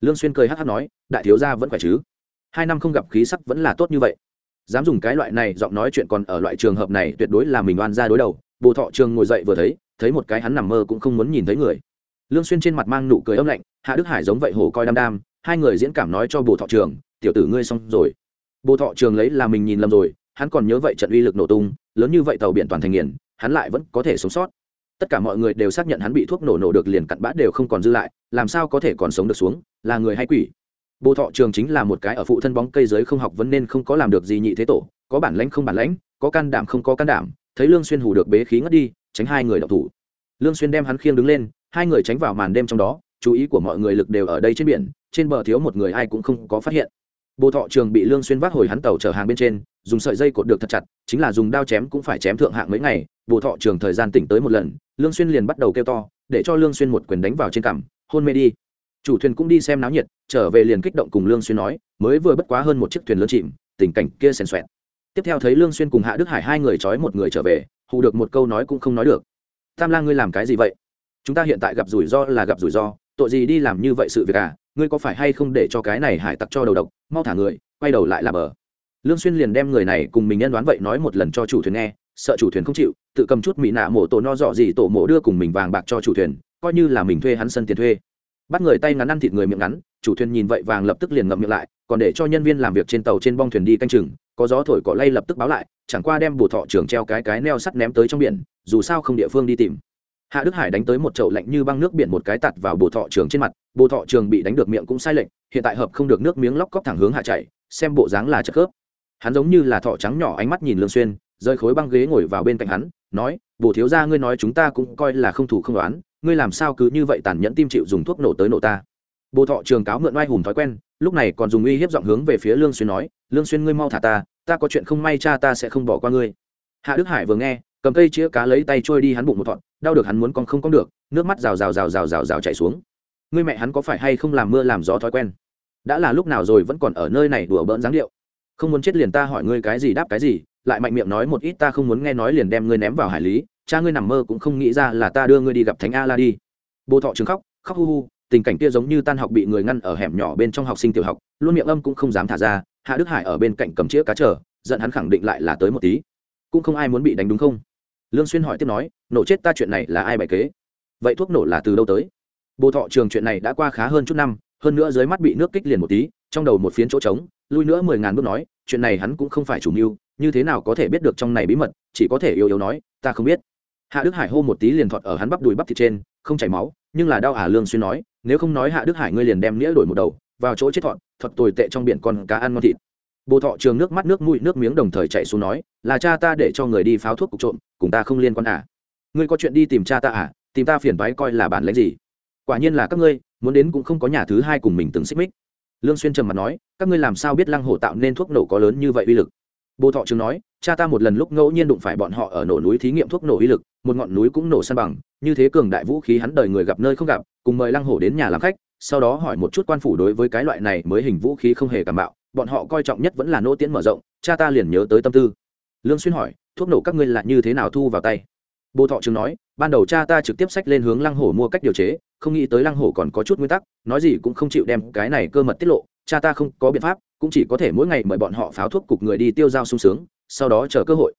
A: Lương xuyên cười hắt hắt nói, đại thiếu gia vẫn khỏe chứ? Hai năm không gặp khí sắc vẫn là tốt như vậy. Dám dùng cái loại này giọng nói chuyện còn ở loại trường hợp này tuyệt đối là mình oan ra đối đầu bồ thọ trường ngồi dậy vừa thấy thấy một cái hắn nằm mơ cũng không muốn nhìn thấy người. Lương xuyên trên mặt mang nụ cười âm lạnh, hạ đức hải giống vậy hổ coi đam đam hai người diễn cảm nói cho bồ thọ trường, tiểu tử ngươi xong rồi. Bồ thọ trường lấy là mình nhìn lầm rồi, hắn còn nhớ vậy trận uy lực nổ tung, lớn như vậy tàu biển toàn thành nghiền, hắn lại vẫn có thể sống sót. Tất cả mọi người đều xác nhận hắn bị thuốc nổ nổ được liền cặn bã đều không còn dư lại, làm sao có thể còn sống được xuống, là người hay quỷ? Bồ thọ trường chính là một cái ở phụ thân bóng cây giới không học vấn nên không có làm được gì nhị thế tổ, có bản lãnh không bản lãnh, có can đảm không có can đảm thấy lương xuyên hù được bế khí ngất đi, tránh hai người đậu thủ. Lương xuyên đem hắn khiêng đứng lên, hai người tránh vào màn đêm trong đó, chú ý của mọi người lực đều ở đây trên biển, trên bờ thiếu một người ai cũng không có phát hiện. Bồ thọ trường bị lương xuyên vác hồi hắn tàu chở hàng bên trên, dùng sợi dây cột được thật chặt, chính là dùng đao chém cũng phải chém thượng hạng mấy ngày. Bồ thọ trường thời gian tỉnh tới một lần, lương xuyên liền bắt đầu kêu to, để cho lương xuyên một quyền đánh vào trên cằm, hôn mê đi. Chủ thuyền cũng đi xem náo nhiệt, trở về liền kích động cùng lương xuyên nói, mới vừa bất quá hơn một chiếc thuyền lớn chìm, tình cảnh kia xèn xoẹt tiếp theo thấy lương xuyên cùng hạ đức hải hai người trói một người trở về, hù được một câu nói cũng không nói được. Tam lang ngươi làm cái gì vậy? Chúng ta hiện tại gặp rủi ro là gặp rủi ro, tội gì đi làm như vậy sự việc à? Ngươi có phải hay không để cho cái này hải tặc cho đầu độc, mau thả người, quay đầu lại làm bờ. Lương xuyên liền đem người này cùng mình nhân đoán vậy nói một lần cho chủ thuyền nghe, sợ chủ thuyền không chịu, tự cầm chút mỹ nạ mổ tổ no dọ gì tổ mổ đưa cùng mình vàng bạc cho chủ thuyền, coi như là mình thuê hắn sân tiền thuê. Bắt người tay ngắn ăn thịt người miệng ngắn chủ thuyền nhìn vậy vàng lập tức liền ngậm miệng lại, còn để cho nhân viên làm việc trên tàu trên bong thuyền đi canh chừng, có gió thổi cỏ lay lập tức báo lại, chẳng qua đem bồ thọ trưởng treo cái cái neo sắt ném tới trong biển, dù sao không địa phương đi tìm. Hạ đức hải đánh tới một chậu lạnh như băng nước biển một cái tạt vào bồ thọ trường trên mặt bồ thọ trường bị đánh được miệng cũng sai lệch, hiện tại hợp không được nước miếng lóc cóc thẳng hướng hạ chạy, xem bộ dáng là chất khớp. Hắn giống như là thọ trắng nhỏ ánh mắt nhìn lương xuyên, rơi khối băng ghế ngồi vào bên cạnh hắn, nói bồ thiếu gia ngươi nói chúng ta cũng coi là không thủ không đoán ngươi làm sao cứ như vậy tàn nhẫn tim chịu dùng thuốc nổ tới nổ ta? Bồ thọ trường cáo mượn oai hùng thói quen, lúc này còn dùng uy hiếp giọng hướng về phía lương xuyên nói, lương xuyên ngươi mau thả ta ta có chuyện không may cha ta sẽ không bỏ qua ngươi. Hạ đức hải vừa nghe, cầm cây chĩa cá lấy tay trôi đi hắn bụng một thọn đau được hắn muốn con không có được, nước mắt rào rào rào rào rào rào chảy xuống. Ngươi mẹ hắn có phải hay không làm mưa làm gió thói quen? Đã là lúc nào rồi vẫn còn ở nơi này đùa bỡn dáng điệu. Không muốn chết liền ta hỏi ngươi cái gì đáp cái gì, lại mạnh miệng nói một ít ta không muốn nghe nói liền đem ngươi ném vào hải lý, cha ngươi nằm mơ cũng không nghĩ ra là ta đưa ngươi đi gặp thánh a la đi. Bồ thọ trường khóc khóc hu hu tình cảnh kia giống như tan học bị người ngăn ở hẻm nhỏ bên trong học sinh tiểu học, luôn miệng âm cũng không dám thả ra, hạ đức hải ở bên cạnh cầm chĩa cá chờ, giận hắn khẳng định lại là tới một tí. Cũng không ai muốn bị đánh đúng không? Lương xuyên hỏi tiếp nói, nổ chết ta chuyện này là ai bày kế? Vậy thuốc nổ là từ đâu tới? Bồ thọ trường chuyện này đã qua khá hơn chút năm, hơn nữa dưới mắt bị nước kích liền một tí, trong đầu một phiến chỗ trống, lui nữa mười ngàn bước nói, chuyện này hắn cũng không phải chủ mưu, như thế nào có thể biết được trong này bí mật, chỉ có thể yếu yếu nói, ta không biết. Hạ đức hải hô một tí liền thọt ở hắn bắp đùi bắp thịt trên không chảy máu, nhưng là đau ả à lương xuyên nói, nếu không nói hạ đức hải ngươi liền đem nghĩa đổi một đầu, vào chỗ chết thọn thật tồi tệ trong biển con cá ăn ngon thịt. Bồ thọ trường nước mắt nước mũi nước miếng đồng thời chạy xuống nói, là cha ta để cho người đi pháo thuốc cục trộm, cùng ta không liên quan à. Ngươi có chuyện đi tìm cha ta à tìm ta phiền toái coi là bản lãnh gì. Quả nhiên là các ngươi, muốn đến cũng không có nhà thứ hai cùng mình từng xích mích. Lương xuyên trầm mặt nói, các ngươi làm sao biết lăng hổ tạo nên thuốc nổ có lớn như vậy uy lực? Bồ thọ trường nói cha ta một lần lúc ngẫu nhiên đụng phải bọn họ ở nổ núi thí nghiệm thuốc nổ uy lực, một ngọn núi cũng nổ san bằng, như thế cường đại vũ khí hắn đời người gặp nơi không gặp, cùng mời lăng hổ đến nhà làm khách, sau đó hỏi một chút quan phủ đối với cái loại này mới hình vũ khí không hề cảm bạo, bọn họ coi trọng nhất vẫn là nỗ tiễn mở rộng, cha ta liền nhớ tới tâm tư. Lương xuyên hỏi, thuốc nổ các ngươi là như thế nào thu vào tay? Bồ thọ trường nói, ban đầu cha ta trực tiếp sách lên hướng lăng hổ mua cách điều chế, không nghĩ tới lăng hổ còn có chút nguyên tắc, nói gì cũng không chịu đem cái này cơ mật tiết lộ, cha ta không có biện pháp, cũng chỉ có thể mỗi ngày mời bọn họ pháo thuốc cục người đi tiêu dao sung sướng sau đó chờ cơ hội.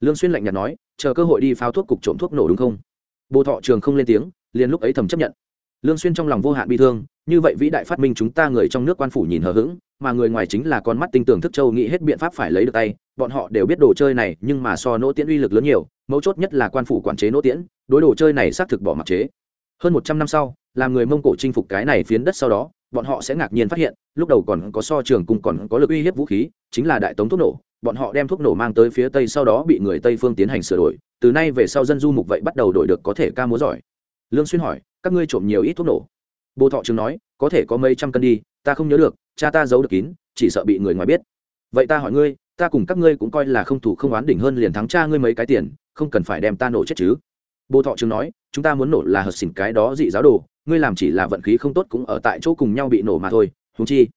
A: Lương xuyên lạnh nhạt nói, chờ cơ hội đi pháo thuốc cục trộm thuốc nổ đúng không? Bồ thọ trường không lên tiếng, liền lúc ấy thầm chấp nhận. Lương xuyên trong lòng vô hạn bi thương, như vậy vĩ đại phát minh chúng ta người trong nước quan phủ nhìn hờ hững, mà người ngoài chính là con mắt tinh tường thức châu nghĩ hết biện pháp phải lấy được tay, bọn họ đều biết đồ chơi này, nhưng mà so nỗ tiễn uy lực lớn nhiều, mấu chốt nhất là quan phủ quản chế nỗ tiễn, đối đồ chơi này xác thực bỏ mặc chế. Hơn một trăm năm sau, làm người mông cổ chinh phục cái này phiến đất sau đó, bọn họ sẽ ngạc nhiên phát hiện, lúc đầu còn có so trường cùng còn có lực uy hiếp vũ khí, chính là đại tống thuốc nổ bọn họ đem thuốc nổ mang tới phía tây sau đó bị người tây phương tiến hành sửa đổi từ nay về sau dân du mục vậy bắt đầu đổi được có thể ca múa giỏi lương xuyên hỏi các ngươi trộm nhiều ít thuốc nổ bồ thọ trường nói có thể có mấy trăm cân đi ta không nhớ được cha ta giấu được kín chỉ sợ bị người ngoài biết vậy ta hỏi ngươi ta cùng các ngươi cũng coi là không thủ không oán đỉnh hơn liền thắng cha ngươi mấy cái tiền không cần phải đem ta nổ chết chứ bồ thọ trường nói chúng ta muốn nổ là hợp xỉn cái đó dị giáo đồ ngươi làm chỉ là vận khí không tốt cũng ở tại chỗ cùng nhau bị nổ mà thôi húng chi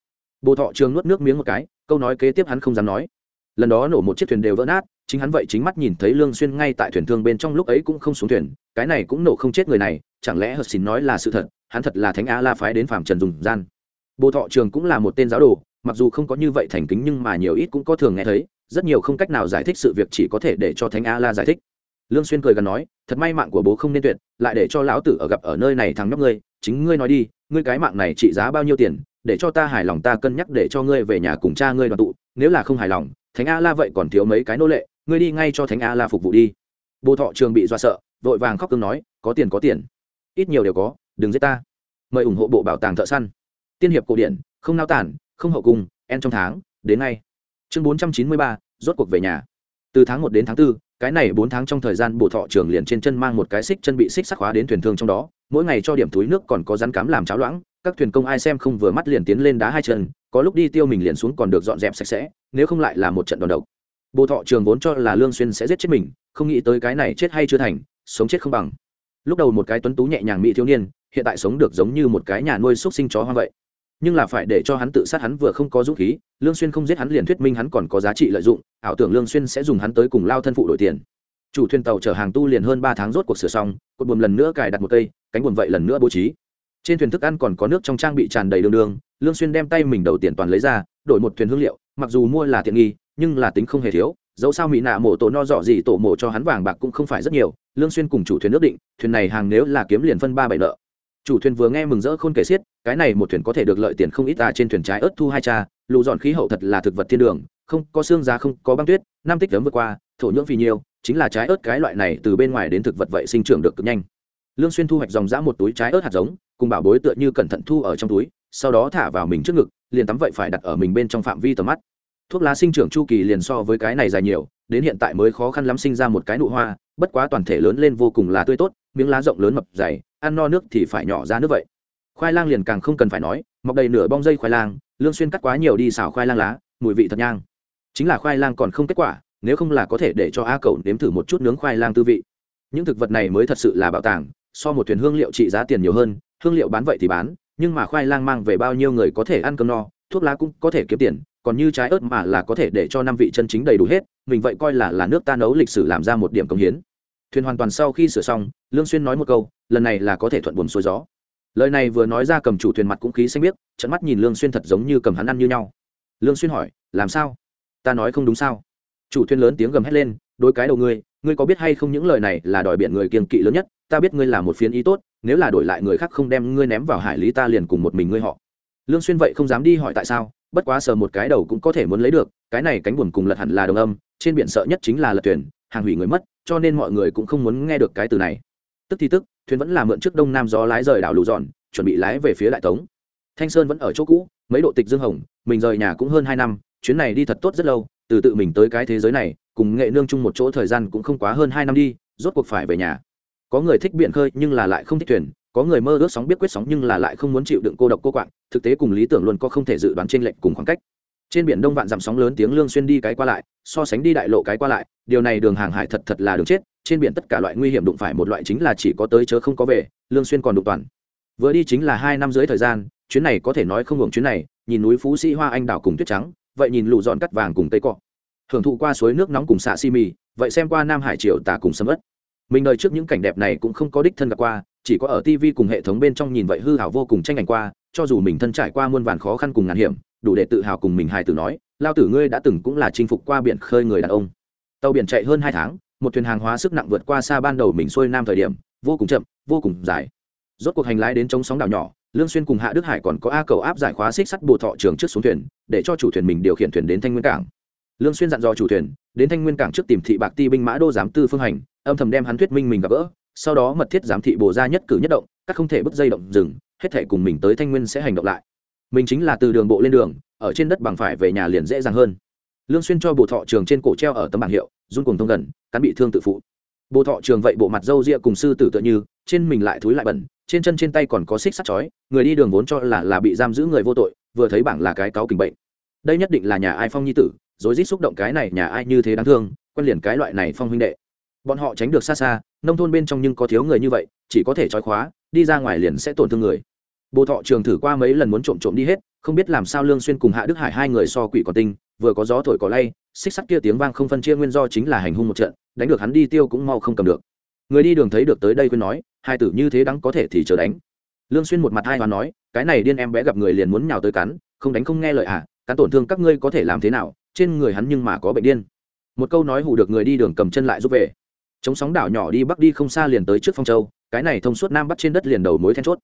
A: bồ thọ trường nuốt nước miếng một cái câu nói kế tiếp hắn không dám nói lần đó nổ một chiếc thuyền đều vỡ nát, chính hắn vậy chính mắt nhìn thấy lương xuyên ngay tại thuyền thương bên trong lúc ấy cũng không xuống thuyền, cái này cũng nổ không chết người này, chẳng lẽ hờ xin nói là sự thật, hắn thật là thánh a la phái đến phạm trần dùng gian. Bồ thọ trường cũng là một tên giáo đồ, mặc dù không có như vậy thành kính nhưng mà nhiều ít cũng có thường nghe thấy, rất nhiều không cách nào giải thích sự việc chỉ có thể để cho thánh a la giải thích. Lương xuyên cười gần nói, thật may mạng của bố không nên tuyệt, lại để cho lão tử ở gặp ở nơi này thằng nhóc ngươi, chính ngươi nói đi, ngươi cái mạng này trị giá bao nhiêu tiền, để cho ta hài lòng ta cân nhắc để cho ngươi về nhà cùng cha ngươi đoàn tụ, nếu là không hài lòng thánh a la vậy còn thiếu mấy cái nô lệ ngươi đi ngay cho thánh a la phục vụ đi. Bồ thọ trường bị dọa sợ vội vàng khóc cưng nói có tiền có tiền. Ít nhiều đều có đừng giết ta. Mời ủng hộ bộ bảo tàng thợ săn. Tiên hiệp cổ điển không nao tản không hậu cung en trong tháng đến ngay. Chương bốn trăm chín mươi ba rốt cuộc về nhà. Từ tháng một đến tháng 4, cái này bốn tháng trong thời gian bộ thọ trường liền trên chân mang một cái xích chân bị xích sắc hóa đến thuyền thương trong đó mỗi ngày cho điểm túi nước còn có rắn cám làm cháo loãng các thuyền công ai xem không vừa mắt liền tiến lên đá hai chân, có lúc đi tiêu mình liền xuống còn được dọn dẹp sạch sẽ, nếu không lại là một trận đòn độc. Bộ thọ trường vốn cho là lương xuyên sẽ giết chết mình, không nghĩ tới cái này chết hay chưa thành, sống chết không bằng. Lúc đầu một cái tuấn tú nhẹ nhàng mỹ thiếu niên, hiện tại sống được giống như một cái nhà nuôi xuất sinh chó hoang vậy. Nhưng là phải để cho hắn tự sát hắn vừa không có dũng khí, lương xuyên không giết hắn liền thuyết minh hắn còn có giá trị lợi dụng, ảo tưởng lương xuyên sẽ dùng hắn tới cùng lao thân phụ đổi tiền. Chủ thuyền tàu chở hàng tu liền hơn ba tháng rốt cuộc sửa xong, cột buồm lần nữa cài đặt một cây, cánh buồm vậy lần nữa bố trí trên thuyền thức ăn còn có nước trong trang bị tràn đầy đường đường, lương xuyên đem tay mình đầu tiền toàn lấy ra, đổi một thuyền hương liệu, mặc dù mua là tiện nghi, nhưng là tính không hề thiếu, dẫu sao mỹ nạ mổ tổ no dọ gì tổ mổ cho hắn vàng bạc cũng không phải rất nhiều, lương xuyên cùng chủ thuyền nước định, thuyền này hàng nếu là kiếm liền phân ba bảy nợ. Chủ thuyền vừa nghe mừng rỡ khôn kể xiết, cái này một thuyền có thể được lợi tiền không ít ta trên thuyền trái ớt thu hai cha lù dọn khí hậu thật là thực vật thiên đường, không có xương giá không có băng tuyết, năm tích lớn vượt qua, thổ nhưỡng vì nhiều, chính là trái ớt cái loại này từ bên ngoài đến thực vật vậy sinh trưởng được cực nhanh lương xuyên thu hoạch dòng dã một túi trái ớt hạt giống, cùng bảo bối tựa như cẩn thận thu ở trong túi, sau đó thả vào mình trước ngực, liền tắm vậy phải đặt ở mình bên trong phạm vi tầm mắt. Thuốc lá sinh trưởng chu kỳ liền so với cái này dài nhiều, đến hiện tại mới khó khăn lắm sinh ra một cái nụ hoa, bất quá toàn thể lớn lên vô cùng là tươi tốt, miếng lá rộng lớn mập dày, ăn no nước thì phải nhỏ ra nước vậy. Khoai lang liền càng không cần phải nói, mọc đầy nửa bong dây khoai lang, lương xuyên cắt quá nhiều đi xào khoai lang lá, mùi vị thật nhang. Chính là khoai lang còn không kết quả, nếu không là có thể để cho a cậu nếm thử một chút nướng khoai lang tư vị. Những thực vật này mới thật sự là bảo tàng so một thuyền hương liệu trị giá tiền nhiều hơn, hương liệu bán vậy thì bán, nhưng mà khoai lang mang về bao nhiêu người có thể ăn cơm no, thuốc lá cũng có thể kiếm tiền, còn như trái ớt mà là có thể để cho năm vị chân chính đầy đủ hết, mình vậy coi là là nước ta nấu lịch sử làm ra một điểm công hiến. Thuyền hoàn toàn sau khi sửa xong, lương xuyên nói một câu, lần này là có thể thuận buồm xuôi gió. Lời này vừa nói ra cầm chủ thuyền mặt cũng khí xanh biết trận mắt nhìn lương xuyên thật giống như cầm hắn ăn như nhau. Lương xuyên hỏi, làm sao? Ta nói không đúng sao? Chủ thuyền lớn tiếng gầm hét lên, đối cái đầu ngươi ngươi có biết hay không những lời này là đòi biển người kiêng kỵ lớn nhất ta biết ngươi là một phiến ý tốt, nếu là đổi lại người khác không đem ngươi ném vào hải lý ta liền cùng một mình ngươi họ. Lương xuyên vậy không dám đi hỏi tại sao, bất quá sờ một cái đầu cũng có thể muốn lấy được, cái này cánh buồn cùng lật hẳn là đồng âm, trên biển sợ nhất chính là lật thuyền, hàng hủy người mất, cho nên mọi người cũng không muốn nghe được cái từ này. Tức thì tức, thuyền vẫn là mượn trước đông nam gió lái rời đảo lù dọn, chuẩn bị lái về phía đại tống. Thanh sơn vẫn ở chỗ cũ, mấy độ tịch dương hồng, mình rời nhà cũng hơn hai năm, chuyến này đi thật tốt rất lâu, từ tự mình tới cái thế giới này, cùng nghệ nương chung một chỗ thời gian cũng không quá hơn hai năm đi, rốt cuộc phải về nhà có người thích biển khơi nhưng là lại không thích thuyền, có người mơ ước sóng biết quyết sóng nhưng là lại không muốn chịu đựng cô độc cô quạng, thực tế cùng lý tưởng luôn có không thể dự đoán trên lệnh cùng khoảng cách. Trên biển đông vạn dặm sóng lớn tiếng lương xuyên đi cái qua lại, so sánh đi đại lộ cái qua lại, điều này đường hàng hải thật thật là đường chết, trên biển tất cả loại nguy hiểm đụng phải một loại chính là chỉ có tới chớ không có về, lương xuyên còn đụng toàn. Vừa đi chính là hai năm dưới thời gian, chuyến này có thể nói không hưởng chuyến này, nhìn núi phú sĩ hoa anh đào cùng tuyết trắng, vậy nhìn lũ dọn cắt vàng cùng tây cọ. Hưởng thụ qua suối nước nóng cùng xạ xi mì, vậy xem qua nam hải triều tà cùng sâm ất mình đời trước những cảnh đẹp này cũng không có đích thân gặp qua, chỉ có ở tv cùng hệ thống bên trong nhìn vậy hư hảo vô cùng tranh ảnh qua, cho dù mình thân trải qua muôn vàn khó khăn cùng ngàn hiểm, đủ để tự hào cùng mình hài tử nói, lao tử ngươi đã từng cũng là chinh phục qua biển khơi người đàn ông. Tàu biển chạy hơn hai tháng, một thuyền hàng hóa sức nặng vượt qua xa ban đầu mình xuôi nam thời điểm, vô cùng chậm, vô cùng dài. Rốt cuộc hành lái đến chống sóng đảo nhỏ, lương xuyên cùng hạ đức hải còn có a cầu áp giải khóa xích sắt bộ thọ trường trước xuống thuyền, để cho chủ thuyền mình điều khiển thuyền đến thanh nguyên cảng. Lương xuyên dặn dò chủ thuyền, đến thanh nguyên cảng trước tìm thị bạc ti binh mã đô giám tư phương hành âm thầm đem hắn thuyết minh mình gặp gỡ, sau đó mật thiết giám thị bồ ra nhất cử nhất động, các không thể bứt dây động dừng hết thể cùng mình tới thanh nguyên sẽ hành động lại. Mình chính là từ đường bộ lên đường, ở trên đất bằng phải về nhà liền dễ dàng hơn. Lương xuyên cho bộ thọ trường trên cổ treo ở tấm bảng hiệu, run cùng thông gần cán bị thương tự phụ. Bộ thọ trường vậy bộ mặt dâu ria cùng sư tử tựa như, trên mình lại thúi lại bẩn, trên chân trên tay còn có xích sắt chói, người đi đường vốn cho là là bị giam giữ người vô tội, vừa thấy bảng là cái cáo kình bệnh. Đây nhất định là nhà ai phong nhi tử rồi rít xúc động cái này nhà ai như thế đáng thương, quen liền cái loại này phong huynh đệ bọn họ tránh được xa xa, nông thôn bên trong nhưng có thiếu người như vậy, chỉ có thể trói khóa, đi ra ngoài liền sẽ tổn thương người. Bồ thọ trường thử qua mấy lần muốn trộm trộm đi hết, không biết làm sao lương xuyên cùng hạ đức hải hai người so quỷ còn tinh, vừa có gió thổi có lay, xích sắt kia tiếng vang không phân chia nguyên do chính là hành hung một trận, đánh được hắn đi tiêu cũng mau không cầm được. Người đi đường thấy được tới đây quên nói, hai tử như thế đáng có thể thì chờ đánh. Lương xuyên một mặt hai hoàn nói, cái này điên em bé gặp người liền muốn nhào tới cắn, không đánh không nghe lời à cắn tổn thương các ngươi có thể làm thế nào, trên người hắn nhưng mà có bệnh điên. Một câu nói hù được người đi đường cầm chân lại giúp về chống sóng đảo nhỏ đi bắc đi không xa liền tới trước phong châu, cái này thông suốt nam bắc trên đất liền đầu mối then chốt.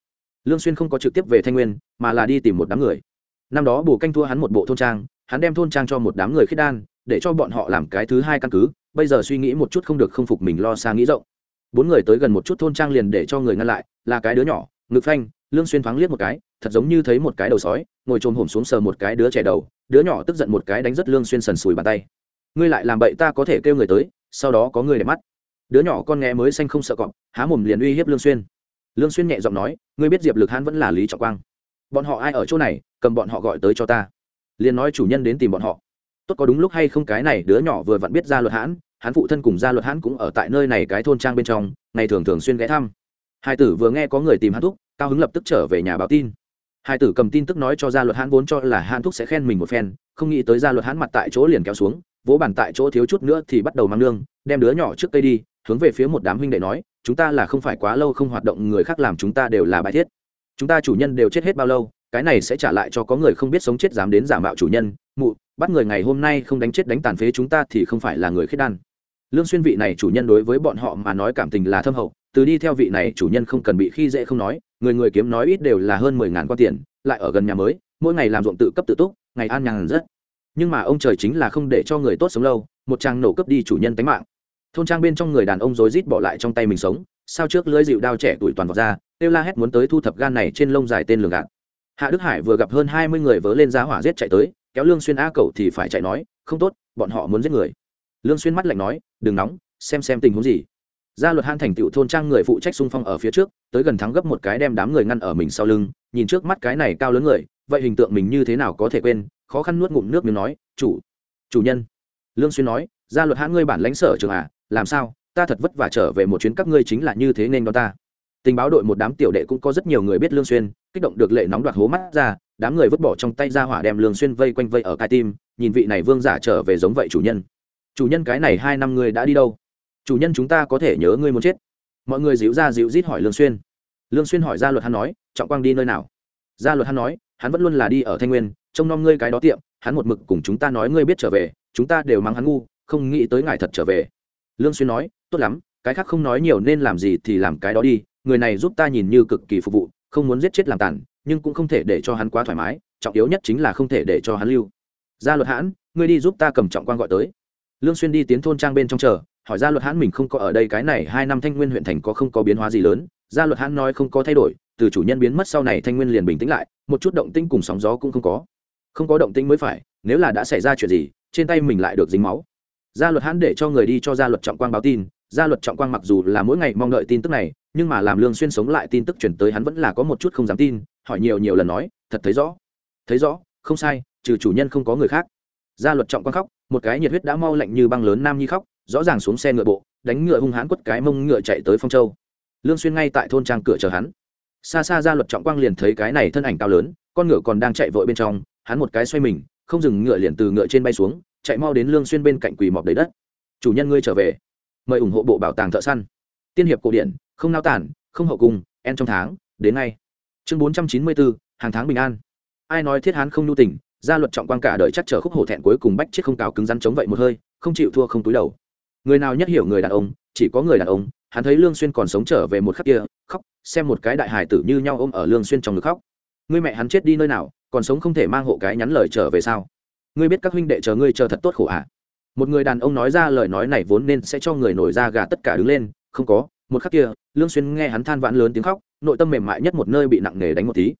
A: Lương xuyên không có trực tiếp về thanh nguyên, mà là đi tìm một đám người. Năm đó bù canh thua hắn một bộ thôn trang, hắn đem thôn trang cho một đám người khiết đan, để cho bọn họ làm cái thứ hai căn cứ, bây giờ suy nghĩ một chút không được không phục mình lo xa nghĩ rộng. Bốn người tới gần một chút thôn trang liền để cho người ngăn lại, là cái đứa nhỏ, ngực phanh, lương xuyên thoáng liếc một cái, thật giống như thấy một cái đầu sói, ngồi trồm hổm xuống sờ một cái đứa trẻ đầu, đứa nhỏ tức giận một cái đánh rất lương xuyên sần sùi bàn tay. Ngươi lại làm bậy ta có thể kêu người tới, sau đó có người để mắt đứa nhỏ con nghe mới xanh không sợ cọp, há mồm liền uy hiếp lương xuyên. Lương xuyên nhẹ giọng nói, ngươi biết diệp lực hãn vẫn là lý trọng quang. Bọn họ ai ở chỗ này, cầm bọn họ gọi tới cho ta. Liền nói chủ nhân đến tìm bọn họ. Tốt có đúng lúc hay không cái này đứa nhỏ vừa vặn biết gia luật hãn hắn phụ thân cùng gia luật hãn cũng ở tại nơi này cái thôn trang bên trong, ngày thường thường xuyên ghé thăm. Hai tử vừa nghe có người tìm hắn thúc, cao hứng lập tức trở về nhà báo tin. Hai tử cầm tin tức nói cho gia luật hãn vốn cho là hãn thúc sẽ khen mình một phen, không nghĩ tới gia luật hãn mặt tại chỗ liền kéo xuống, vỗ bàn tại chỗ thiếu chút nữa thì bắt đầu mang nương, đem đứa nhỏ trước cây đi hướng về phía một đám huynh đệ nói, chúng ta là không phải quá lâu không hoạt động, người khác làm chúng ta đều là bài thiết. Chúng ta chủ nhân đều chết hết bao lâu, cái này sẽ trả lại cho có người không biết sống chết dám đến giả mạo chủ nhân, mụ, bắt người ngày hôm nay không đánh chết đánh tàn phế chúng ta thì không phải là người khiết đan. Lương xuyên vị này chủ nhân đối với bọn họ mà nói cảm tình là thâm hậu, từ đi theo vị này chủ nhân không cần bị khi dễ không nói, người người kiếm nói ít đều là hơn mười ngàn quan tiền, lại ở gần nhà mới, mỗi ngày làm ruộng tự cấp tự túc, ngày an nhàn rất. Nhưng mà ông trời chính là không để cho người tốt sống lâu, một trang nổ cấp đi chủ nhân tánh mạng thôn trang bên trong người đàn ông rối rít bỏ lại trong tay mình sống, sao trước lưỡi dịu đao trẻ tuổi toàn vọt ra, kêu la hét muốn tới thu thập gan này trên lông dài tên lường gạt. Hạ đức hải vừa gặp hơn hai mươi người vớ lên giá hỏa giết chạy tới, kéo lương xuyên a cậu thì phải chạy nói, không tốt, bọn họ muốn giết người. Lương xuyên mắt lạnh nói, đừng nóng, xem xem tình huống gì. Gia luật han thành tựu thôn trang người phụ trách xung phong ở phía trước, tới gần thắng gấp một cái đem đám người ngăn ở mình sau lưng, nhìn trước mắt cái này cao lớn người, vậy hình tượng mình như thế nào có thể quên, khó khăn nuốt ngụm nước miếng nói, chủ chủ nhân. Lương xuyên nói, gia luật hãn ngươi bản lãnh sở trường à làm sao, ta thật vất vả trở về một chuyến các ngươi chính là như thế nên đó ta. Tình báo đội một đám tiểu đệ cũng có rất nhiều người biết lương xuyên, kích động được lệ nóng đoạt hố mắt ra, đám người vứt bỏ trong tay ra hỏa đem lương xuyên vây quanh vây ở cai tim, nhìn vị này vương giả trở về giống vậy chủ nhân. Chủ nhân cái này hai năm ngươi đã đi đâu? Chủ nhân chúng ta có thể nhớ ngươi muốn chết. Mọi người dịu ra dịu rít hỏi lương xuyên. Lương xuyên hỏi gia luật hắn nói, trọng quang đi nơi nào? Gia luật hắn nói, hắn vẫn luôn là đi ở thanh nguyên, trông nom ngươi cái đó tiệm, hắn một mực cùng chúng ta nói ngươi biết trở về, chúng ta đều mắng hắn ngu, không nghĩ tới ngài thật trở về lương xuyên nói, tốt lắm, cái khác không nói nhiều nên làm gì thì làm cái đó đi, người này giúp ta nhìn như cực kỳ phục vụ, không muốn giết chết làm tàn, nhưng cũng không thể để cho hắn quá thoải mái, trọng yếu nhất chính là không thể để cho hắn lưu. Gia luật hãn, ngươi đi giúp ta cầm trọng quan gọi tới. Lương xuyên đi tiến thôn trang bên trong chờ, hỏi gia luật hãn mình không có ở đây cái này hai năm thanh nguyên huyện thành có không có biến hóa gì lớn gia luật hãn nói không có thay đổi, từ chủ nhân biến mất sau này thanh nguyên liền bình tĩnh lại, một chút động tĩnh cùng sóng gió cũng không có. Không có động tĩnh mới phải, nếu là đã xảy ra chuyện gì, trên tay mình lại được dính máu gia luật hãn để cho người đi cho gia luật trọng quang báo tin. Gia luật trọng quang mặc dù là mỗi ngày mong đợi tin tức này, nhưng mà làm lương xuyên sống lại tin tức chuyển tới hắn vẫn là có một chút không dám tin. Hỏi nhiều nhiều lần nói, thật thấy rõ thấy rõ, không sai, trừ chủ nhân không có người khác. Gia luật trọng quang khóc, một cái nhiệt huyết đã mau lạnh như băng lớn nam nhi khóc, rõ ràng xuống xe ngựa bộ, đánh ngựa hung hãn quất cái mông ngựa chạy tới phong châu. Lương xuyên ngay tại thôn trang cửa chờ hắn. Xa xa gia luật trọng quang liền thấy cái này thân ảnh cao lớn, con ngựa còn đang chạy vội bên trong, hắn một cái xoay mình, không dừng ngựa liền từ ngựa trên bay xuống chạy mau đến lương xuyên bên cạnh quỳ mọp đầy đất. Chủ nhân ngươi trở về. Mời ủng hộ bộ bảo tàng thợ săn. Tiên hiệp cổ điển không nao tản không hậu cung en trong tháng đến ngay. Chương 494, hàng tháng bình an. Ai nói thiết hán không nhu tình gia luật trọng quang cả đời chắc trở khúc hổ thẹn cuối cùng bách chết không cáo cứng rắn chống vậy một hơi không chịu thua không túi đầu. Người nào nhất hiểu người đàn ông chỉ có người đàn ông hắn thấy lương xuyên còn sống trở về một khắc kia khóc xem một cái đại hải tử như nhau ôm ở lương xuyên trong ngực khóc. Ngươi mẹ hắn chết đi nơi nào còn sống không thể mang hộ cái nhắn lời trở về sao? Ngươi biết các huynh đệ chờ ngươi chờ thật tốt khổ à? Một người đàn ông nói ra lời nói này vốn nên sẽ cho người nổi ra gà tất cả đứng lên, không có, một khắc kia, lương xuyên nghe hắn than vãn lớn tiếng khóc, nội tâm mềm mại nhất một nơi bị nặng nề đánh một tí.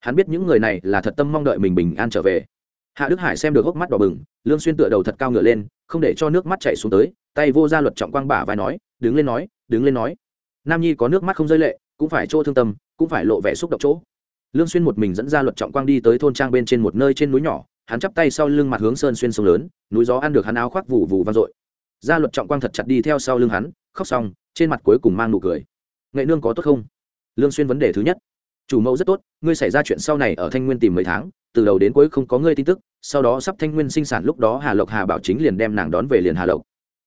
A: Hắn biết những người này là thật tâm mong đợi mình bình an trở về. Hạ đức hải xem được hốc mắt đỏ bừng, lương xuyên tựa đầu thật cao ngửa lên, không để cho nước mắt chảy xuống tới, tay vô ra luật trọng quang bả vai nói, đứng lên nói, đứng lên nói. Nam nhi có nước mắt không rơi lệ, cũng phải chỗ thương tâm, cũng phải lộ vẻ xúc động chỗ. Lương xuyên một mình dẫn ra luật trọng quang đi tới thôn trang bên trên một nơi trên núi nhỏ hắn chắp tay sau lưng mặt hướng sơn xuyên sông lớn, núi gió ăn được hắn áo khoác vụ vụ vang dội. Gia luật trọng quang thật chặt đi theo sau lưng hắn, khóc xong, trên mặt cuối cùng mang nụ cười. Nghệ nương có tốt không? Lương xuyên vấn đề thứ nhất. Chủ mẫu rất tốt, ngươi xảy ra chuyện sau này ở thanh nguyên tìm mấy tháng, từ đầu đến cuối không có ngươi tin tức, sau đó sắp thanh nguyên sinh sản lúc đó hà lộc hà bảo chính liền đem nàng đón về liền hà lộc.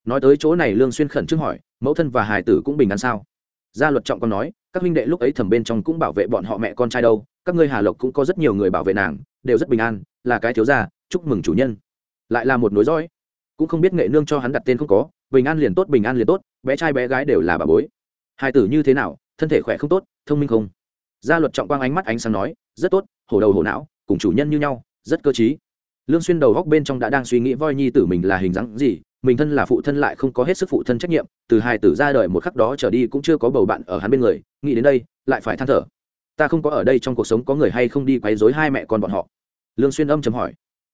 A: Nói tới chỗ này lương xuyên khẩn trương hỏi, mẫu thân và hài tử cũng bình an sao? Gia luật trọng còn nói, các huynh đệ lúc ấy thầm bên trong cũng bảo vệ bọn họ mẹ con trai đâu các ngươi hà lộc cũng có rất nhiều người bảo vệ nàng, đều rất bình an, là cái thiếu gia, chúc mừng chủ nhân. Lại là một nối dõi. Cũng không biết nghệ nương cho hắn đặt tên không có, bình an liền tốt, bình an liền tốt, bé trai bé gái đều là bà bối. Hai tử như thế nào, thân thể khỏe không tốt, thông minh không? Gia luật trọng quang ánh mắt ánh sáng nói, rất tốt, hổ đầu hổ não, cùng chủ nhân như nhau, rất cơ t lương xuyên đầu góc bên trong đã đang suy nghĩ voi nhi tử mình là hình dáng gì, mình thân là phụ thân lại không có hết sức phụ thân trách nhiệm, từ hai tử ra đời một khắc đó trở đi cũng chưa có bầu bạn ở hắn bên người, nghĩ đến đây, lại phải than thở ta không có ở đây trong cuộc sống có người hay không đi quấy rối hai mẹ con bọn họ. Lương xuyên âm chấm hỏi.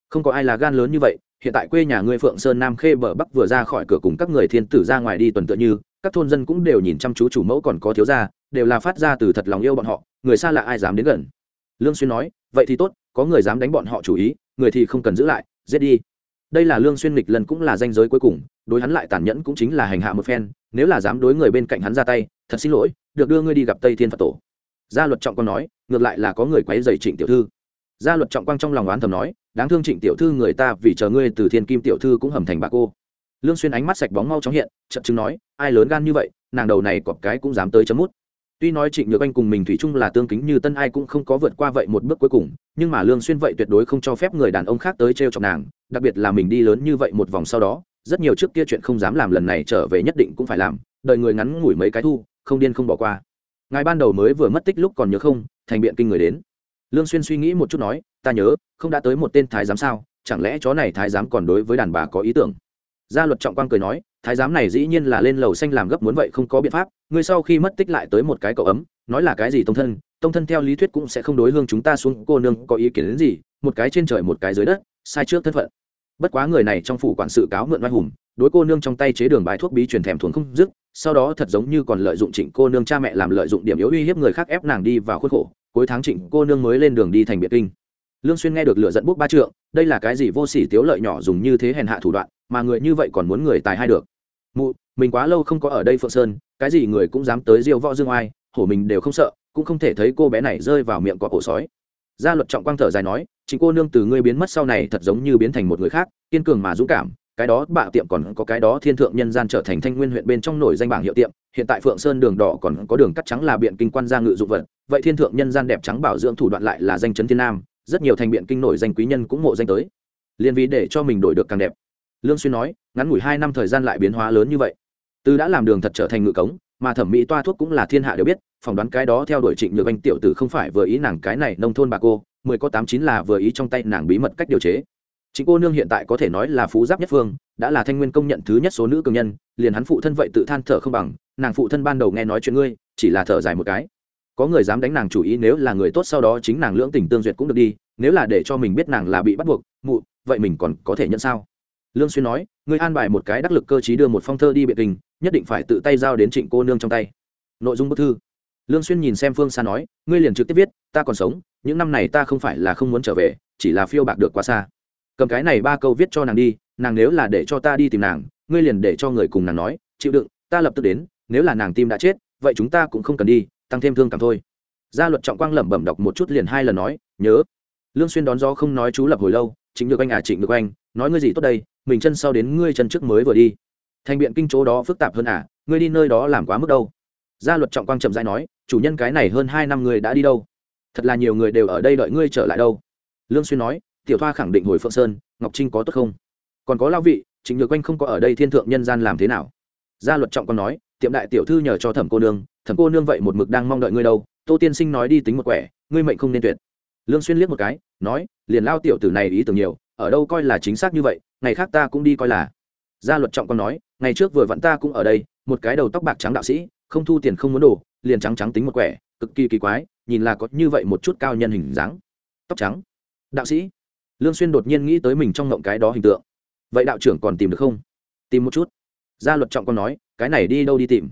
A: Không có ai là gan lớn như vậy, hiện tại quê nhà ngươi phượng sơn nam khê bờ bắc vừa ra khỏi cửa cùng các người thiên tử ra ngoài đi tuần tựa như, các thôn dân cũng đều nhìn chăm chú chủ mẫu còn có thiếu gia, đều là phát ra từ thật lòng yêu bọn họ, người xa lạ ai dám đến gần? Lương xuyên nói, vậy thì tốt, có người dám đánh bọn họ chủ ý, người thì không cần giữ lại, giết đi. Đây là lương xuyên nghịch lần cũng là danh giới cuối cùng, đối hắn lại tàn nhẫn cũng chính là hành hạ một phen, nếu là dám đối người bên cạnh hắn ra tay, thật xin lỗi, được đưa ngươi đi gặp tây thiên phật tổ gia luật trọng quang nói, ngược lại là có người quấy rầy trịnh tiểu thư. Gia luật trọng quang trong lòng oán thầm nói, đáng thương trịnh tiểu thư người ta vì chờ ngươi từ thiên kim tiểu thư cũng hầm thành bà cô. Lương xuyên ánh mắt sạch bóng mau chóng hiện chậm chứng nói, ai lớn gan như vậy, nàng đầu này cọp cái cũng dám tới chấm mút. Tuy nói trịnh nhược anh cùng mình thủy chung là tương kính như tân ai cũng không có vượt qua vậy một bước cuối cùng, nhưng mà lương xuyên vậy tuyệt đối không cho phép người đàn ông khác tới treo chọc nàng, đặc biệt là mình đi lớn như vậy một vòng sau đó, rất nhiều trước kia chuyện không dám làm lần này trở về nhất định cũng phải làm, đợi người ngắn ngủi mấy cái thu, không điên không bỏ qua ngài ban đầu mới vừa mất tích lúc còn nhớ không, thành biện kinh người đến. Lương xuyên suy nghĩ một chút nói, ta nhớ, không đã tới một tên thái giám sao, chẳng lẽ chó này thái giám còn đối với đàn bà có ý tưởng? Gia luật trọng quang cười nói, thái giám này dĩ nhiên là lên lầu xanh làm gấp muốn vậy không có biện pháp ngươi sau khi mất tích lại tới một cái cậu ấm, nói là cái gì tông thân tông thân theo lý thuyết cũng sẽ không đối hương chúng ta xuống, cô nương có ý kiến đến gì, một cái trên trời một cái dưới đất, sai trước thân phận bất quá người này trong phủ quản sự cáo mượn oai hùng, đối cô nương trong tay chế đường bài thuốc bí truyền thèm thuồng không dứt, sau đó thật giống như còn lợi dụng trịnh cô nương cha mẹ làm lợi dụng điểm yếu uy hiếp người khác ép nàng đi vào khuất khổ, cuối tháng trịnh cô nương mới lên đường đi thành biệt kinh. Lương xuyên nghe được lửa giận bốc ba trượng, đây là cái gì vô sỉ tiếu lợi nhỏ dùng như thế hèn hạ thủ đoạn, mà người như vậy còn muốn người tài hay được. Mụ, mình quá lâu không có ở đây phượng sơn, cái gì người cũng dám tới diêu võ dương oai, hổ mình đều không sợ, cũng không thể thấy cô bé này rơi vào miệng cọp ổ sói. Gia luật trọng quang thở dài nói chính cô nương từ ngươi biến mất sau này thật giống như biến thành một người khác, kiên cường mà dũng cảm, cái đó bạ tiệm còn có cái đó thiên thượng nhân gian trở thành thanh nguyên huyện bên trong nổi danh bảng hiệu tiệm, hiện tại phượng sơn đường đỏ còn có đường cắt trắng là biện kinh quan gia ngự dụng vật, vậy thiên thượng nhân gian đẹp trắng bảo dưỡng thủ đoạn lại là danh chấn thiên nam, rất nhiều thành biện kinh nổi danh quý nhân cũng mộ danh tới. Liền vì để cho mình đổi được càng đẹp. Lương xuyên nói, ngắn ngủi hai năm thời gian lại biến hóa lớn như vậy. Từ đã làm đường thật trở thành ngự cống, mà thẩm mỹ toa thuốc cũng là thiên hạ đều biết, phỏng đoán cái đó theo đuổi trịnh nhược anh tiểu tử không phải vừa ý nàng cái này nông thôn bà cô mười có tám chín là vừa ý trong tay nàng bí mật cách điều chế. Chính cô nương hiện tại có thể nói là phú giáp nhất phương, đã là thanh nguyên công nhận thứ nhất số nữ cường nhân, liền hắn phụ thân vậy tự than thở không bằng, nàng phụ thân ban đầu nghe nói chuyện ngươi, chỉ là thở dài một cái. Có người dám đánh nàng chủ ý nếu là người tốt sau đó chính nàng lưỡng tình tương duyệt cũng được đi, nếu là để cho mình biết nàng là bị bắt buộc, mụ, vậy mình còn có thể nhận sao? Lương xuyên nói, ngươi an bài một cái đắc lực cơ trí đưa một phong thơ đi biệt kinh nhất định phải tự tay giao đến trịnh cô nương trong tay. Nội dung bức thư lương xuyên nhìn xem phương xa nói, ngươi liền trực tiếp viết, ta còn sống, những năm này ta không phải là không muốn trở về, chỉ là phiêu bạc được quá xa. Cầm cái này ba câu viết cho nàng đi, nàng nếu là để cho ta đi tìm nàng, ngươi liền để cho người cùng nàng nói, chịu đựng, ta lập tức đến, nếu là nàng tim đã chết, vậy chúng ta cũng không cần đi, tăng thêm thương cảm thôi. Gia luật trọng quang lẩm bẩm đọc một chút liền hai lần nói, nhớ. Lương xuyên đón gió không nói chú lập hồi lâu, chính được anh à trịnh được anh, nói ngươi gì tốt đây, mình chân sau đến ngươi chân trước mới vừa đi. Thành biện kinh chỗ đó phức tạp hơn à ngươi đi nơi đó làm quá mức đâu. Gia luật trọng quang chậm rãi nói chủ nhân cái này hơn hai năm ngươi đã đi đâu? Thật là nhiều người đều ở đây đợi ngươi trở lại đâu. Lương xuyên nói, tiểu thoa khẳng định hồi phượng sơn, ngọc trinh có tốt không? Còn có lao vị, trịnh nhược quanh không có ở đây thiên thượng nhân gian làm thế nào? Gia luật trọng còn nói, tiệm đại tiểu thư nhờ cho thẩm cô nương, thẩm cô nương vậy một mực đang mong đợi ngươi đâu, tô tiên sinh nói đi tính một quẻ, ngươi mệnh không nên tuyệt. Lương xuyên liếc một cái, nói, liền lao tiểu tử này ý tưởng nhiều, ở đâu coi là chính xác như vậy, ngày khác ta cũng đi coi là. Gia luật trọng còn nói, ngày trước vừa vặn ta cũng ở đây, một cái đầu tóc bạc trắng đạo sĩ, không thu tiền không muốn đồ liền trắng trắng tính một quẻ, cực kỳ kỳ quái, nhìn là có như vậy một chút cao nhân hình dáng. Tóc trắng. Đạo sĩ. Lương xuyên đột nhiên nghĩ tới mình trong ngộng cái đó hình tượng. Vậy đạo trưởng còn tìm được không? Tìm một chút. Gia luật trọng còn nói, cái này đi đâu đi tìm?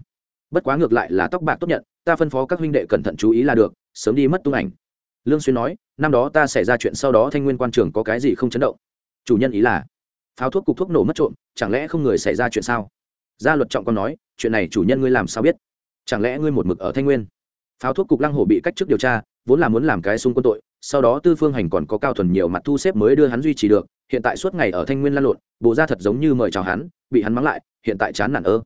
A: Bất quá ngược lại là tóc bạc tốt nhận, ta phân phó các huynh đệ cẩn thận chú ý là được, sớm đi mất tung ảnh. Lương xuyên nói, năm đó ta xảy ra chuyện sau đó thanh nguyên quan trường có cái gì không chấn động? Chủ nhân ý là, pháo thuốc cục thuốc nổ mất trộm, chẳng lẽ không người xảy ra chuyện sao? Gia luật trọng còn nói, chuyện này chủ nhân ngươi làm sao biết? Chẳng lẽ ngươi một mực ở thanh nguyên? Pháo thuốc cục lăng hổ bị cách chức điều tra, vốn là muốn làm cái xung quân tội, sau đó tư phương hành còn có cao thuần nhiều mặt thu xếp mới đưa hắn duy trì được, hiện tại suốt ngày ở thanh nguyên lan lộn, bộ ra thật giống như mời chào hắn, bị hắn mắng lại, hiện tại chán nản ơ.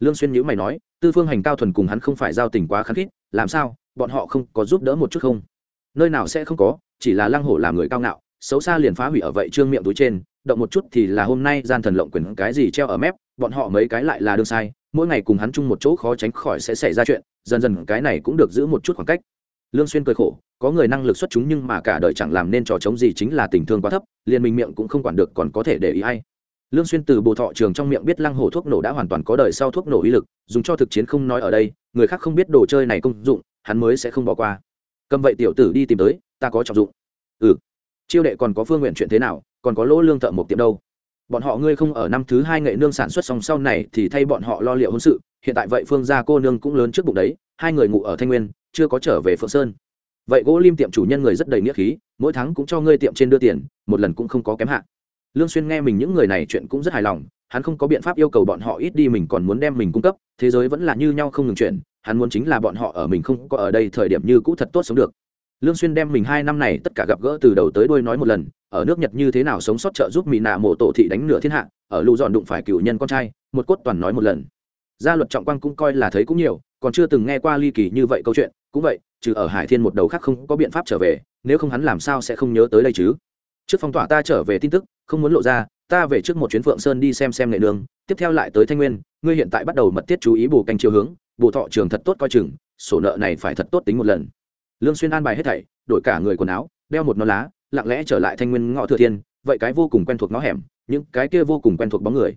A: Lương xuyên nhữ mày nói, tư phương hành, cao thuần cùng hắn không phải giao tình quá khắc khít, làm sao, bọn họ không có giúp đỡ một chút không? Nơi nào sẽ không có, chỉ là lăng hổ làm người cao ngạo, xấu xa liền phá hủy ở vậy trương miệng túi trên, động một chút thì là hôm nay gian thần lộng quyền cái gì treo ở mép, bọn họ mấy cái lại là đương sai mỗi ngày cùng hắn chung một chỗ khó tránh khỏi sẽ xảy ra chuyện, dần dần cái này cũng được giữ một chút khoảng cách. Lương xuyên cười khổ, có người năng lực xuất chúng nhưng mà cả đời chẳng làm nên trò chống gì chính là tình thương quá thấp, liền mình miệng cũng không quản được còn có thể để ý ai. lương xuyên từ bồ thọ trường trong miệng biết lăng hổ thuốc nổ đã hoàn toàn có đời sau thuốc nổ uy lực, dùng cho thực chiến không nói ở đây, người khác không biết đồ chơi này công dụng, hắn mới sẽ không bỏ qua. Cầm vậy tiểu tử đi tìm tới, ta có trọng dụng. Ừ. Chiêu đệ còn có phương nguyện chuyện thế nào, còn có lỗ lương thợ một tiệm đâu? Bọn họ ngươi không ở năm thứ hai nghệ nương sản xuất xong sau này thì thay bọn họ lo liệu hôn sự, hiện tại vậy phương gia cô nương cũng lớn trước bụng đấy, hai người ngủ ở thanh nguyên, chưa có trở về phượng sơn. Vậy gỗ lim tiệm chủ nhân người rất đầy nghĩa khí, mỗi tháng cũng cho ngươi tiệm trên đưa tiền, một lần cũng không có kém hạn. Lương xuyên nghe mình những người này chuyện cũng rất hài lòng, hắn không có biện pháp yêu cầu bọn họ ít đi mình còn muốn đem mình cung cấp, thế giới vẫn là như nhau không ngừng chuyển, hắn muốn chính là bọn họ ở mình không có ở đây thời điểm như cũ thật tốt sống được. Lương xuyên đem mình hai năm này tất cả gặp gỡ từ đầu tới đuôi nói một lần ở nước nhật như thế nào sống sót trợ giúp mỹ nạ mộ tổ thị đánh nửa thiên hạ, ở lũ dọn đụng phải cựu nhân con trai, một cốt toàn nói một lần. Gia luật trọng quang cũng coi là thấy cũng nhiều, còn chưa từng nghe qua ly kỳ như vậy câu chuyện, cũng vậy, trừ ở hải thiên một đầu khác không có biện pháp trở về, nếu không hắn làm sao sẽ không nhớ tới đây chứ? Trước phong tỏa ta trở về tin tức, không muốn lộ ra, ta về trước một chuyến phượng sơn đi xem xem nghệ đường, tiếp theo lại tới thanh nguyên, ngươi hiện tại bắt đầu mật thiết chú ý bù canh chiều hướng, bù thọ trường thật tốt coi chừng, sổ nợ này phải thật tốt tính một lần. Lương xuyên an bài hết thảy, đổi cả người quần áo, đeo một nón lá lặng lẽ trở lại thanh nguyên ngõ thừa thiên, vậy cái vô cùng quen thuộc ngõ hẻm, những cái kia vô cùng quen thuộc bóng người.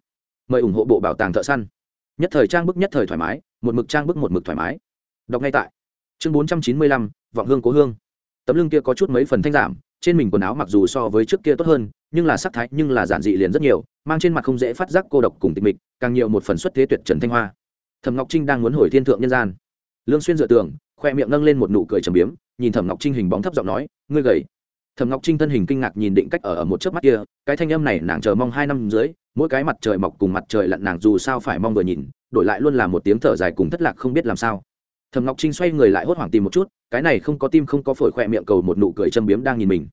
A: Mời ủng hộ bộ bảo tàng thợ săn. Nhất thời trang bức nhất thời thoải mái, một mực trang bức một mực thoải mái. Đọc ngay tại. Chương bốn trăm chín mươi lăm, vọng hương cố hương. Tấm lưng kia có chút mấy phần thanh giảm, trên mình quần áo mặc dù so với trước kia tốt hơn, nhưng là sắc thái, nhưng là giản dị liền rất nhiều, mang trên mặt không dễ phát giác cô độc cùng tịch mịch, càng nhiều một phần xuất thế tuyệt trần thanh hoa. Thẩm ngọc trinh đang muốn hồi thiên thượng nhân gian. Lương xuyên dựa tường, khoe miệng nâng lên một nụ cười trầm biếm, nhìn thẩm ngọc trinh hình bóng thấp giọng nói, ngươi gầy thẩm ngọc trinh thân hình kinh ngạc nhìn định cách ở ở một chớp mắt kia, cái thanh âm này nàng chờ mong hai năm dưới, mỗi cái mặt trời mọc cùng mặt trời lặn nàng dù sao phải mong vừa nhìn, đổi lại luôn là một tiếng thở dài cùng thất lạc không biết làm sao. Thẩm ngọc trinh xoay người lại hốt hoảng tìm một chút, cái này không có tim không có phổi khỏe miệng cầu một nụ cười châm biếm đang nhìn mình.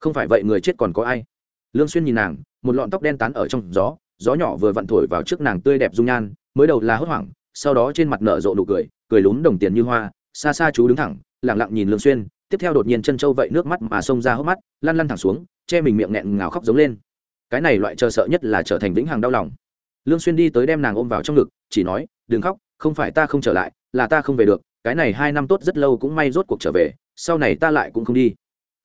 A: Không phải vậy người chết còn có ai? Lương xuyên nhìn nàng, một lọn tóc đen tán ở trong gió gió nhỏ vừa vặn thổi vào trước nàng tươi đẹp dung nhan, mới đầu là hốt hoảng, sau đó trên mặt nở rộ nụ cười cười lún đồng tiền như hoa, xa xa chú đứng thẳng, lặng lặng nhìn lương xuyên tiếp theo đột nhiên chân châu vậy nước mắt mà xông ra hốc mắt, lăn lăn thẳng xuống, che mình miệng nghẹn ngào khóc giống lên. Cái này loại chờ sợ nhất là trở thành vĩnh hằng đau lòng. Lương xuyên đi tới đem nàng ôm vào trong ngực, chỉ nói, đừng khóc, không phải ta không trở lại, là ta không về được, cái này hai năm tốt rất lâu cũng may rốt cuộc trở về, sau này ta lại cũng không đi.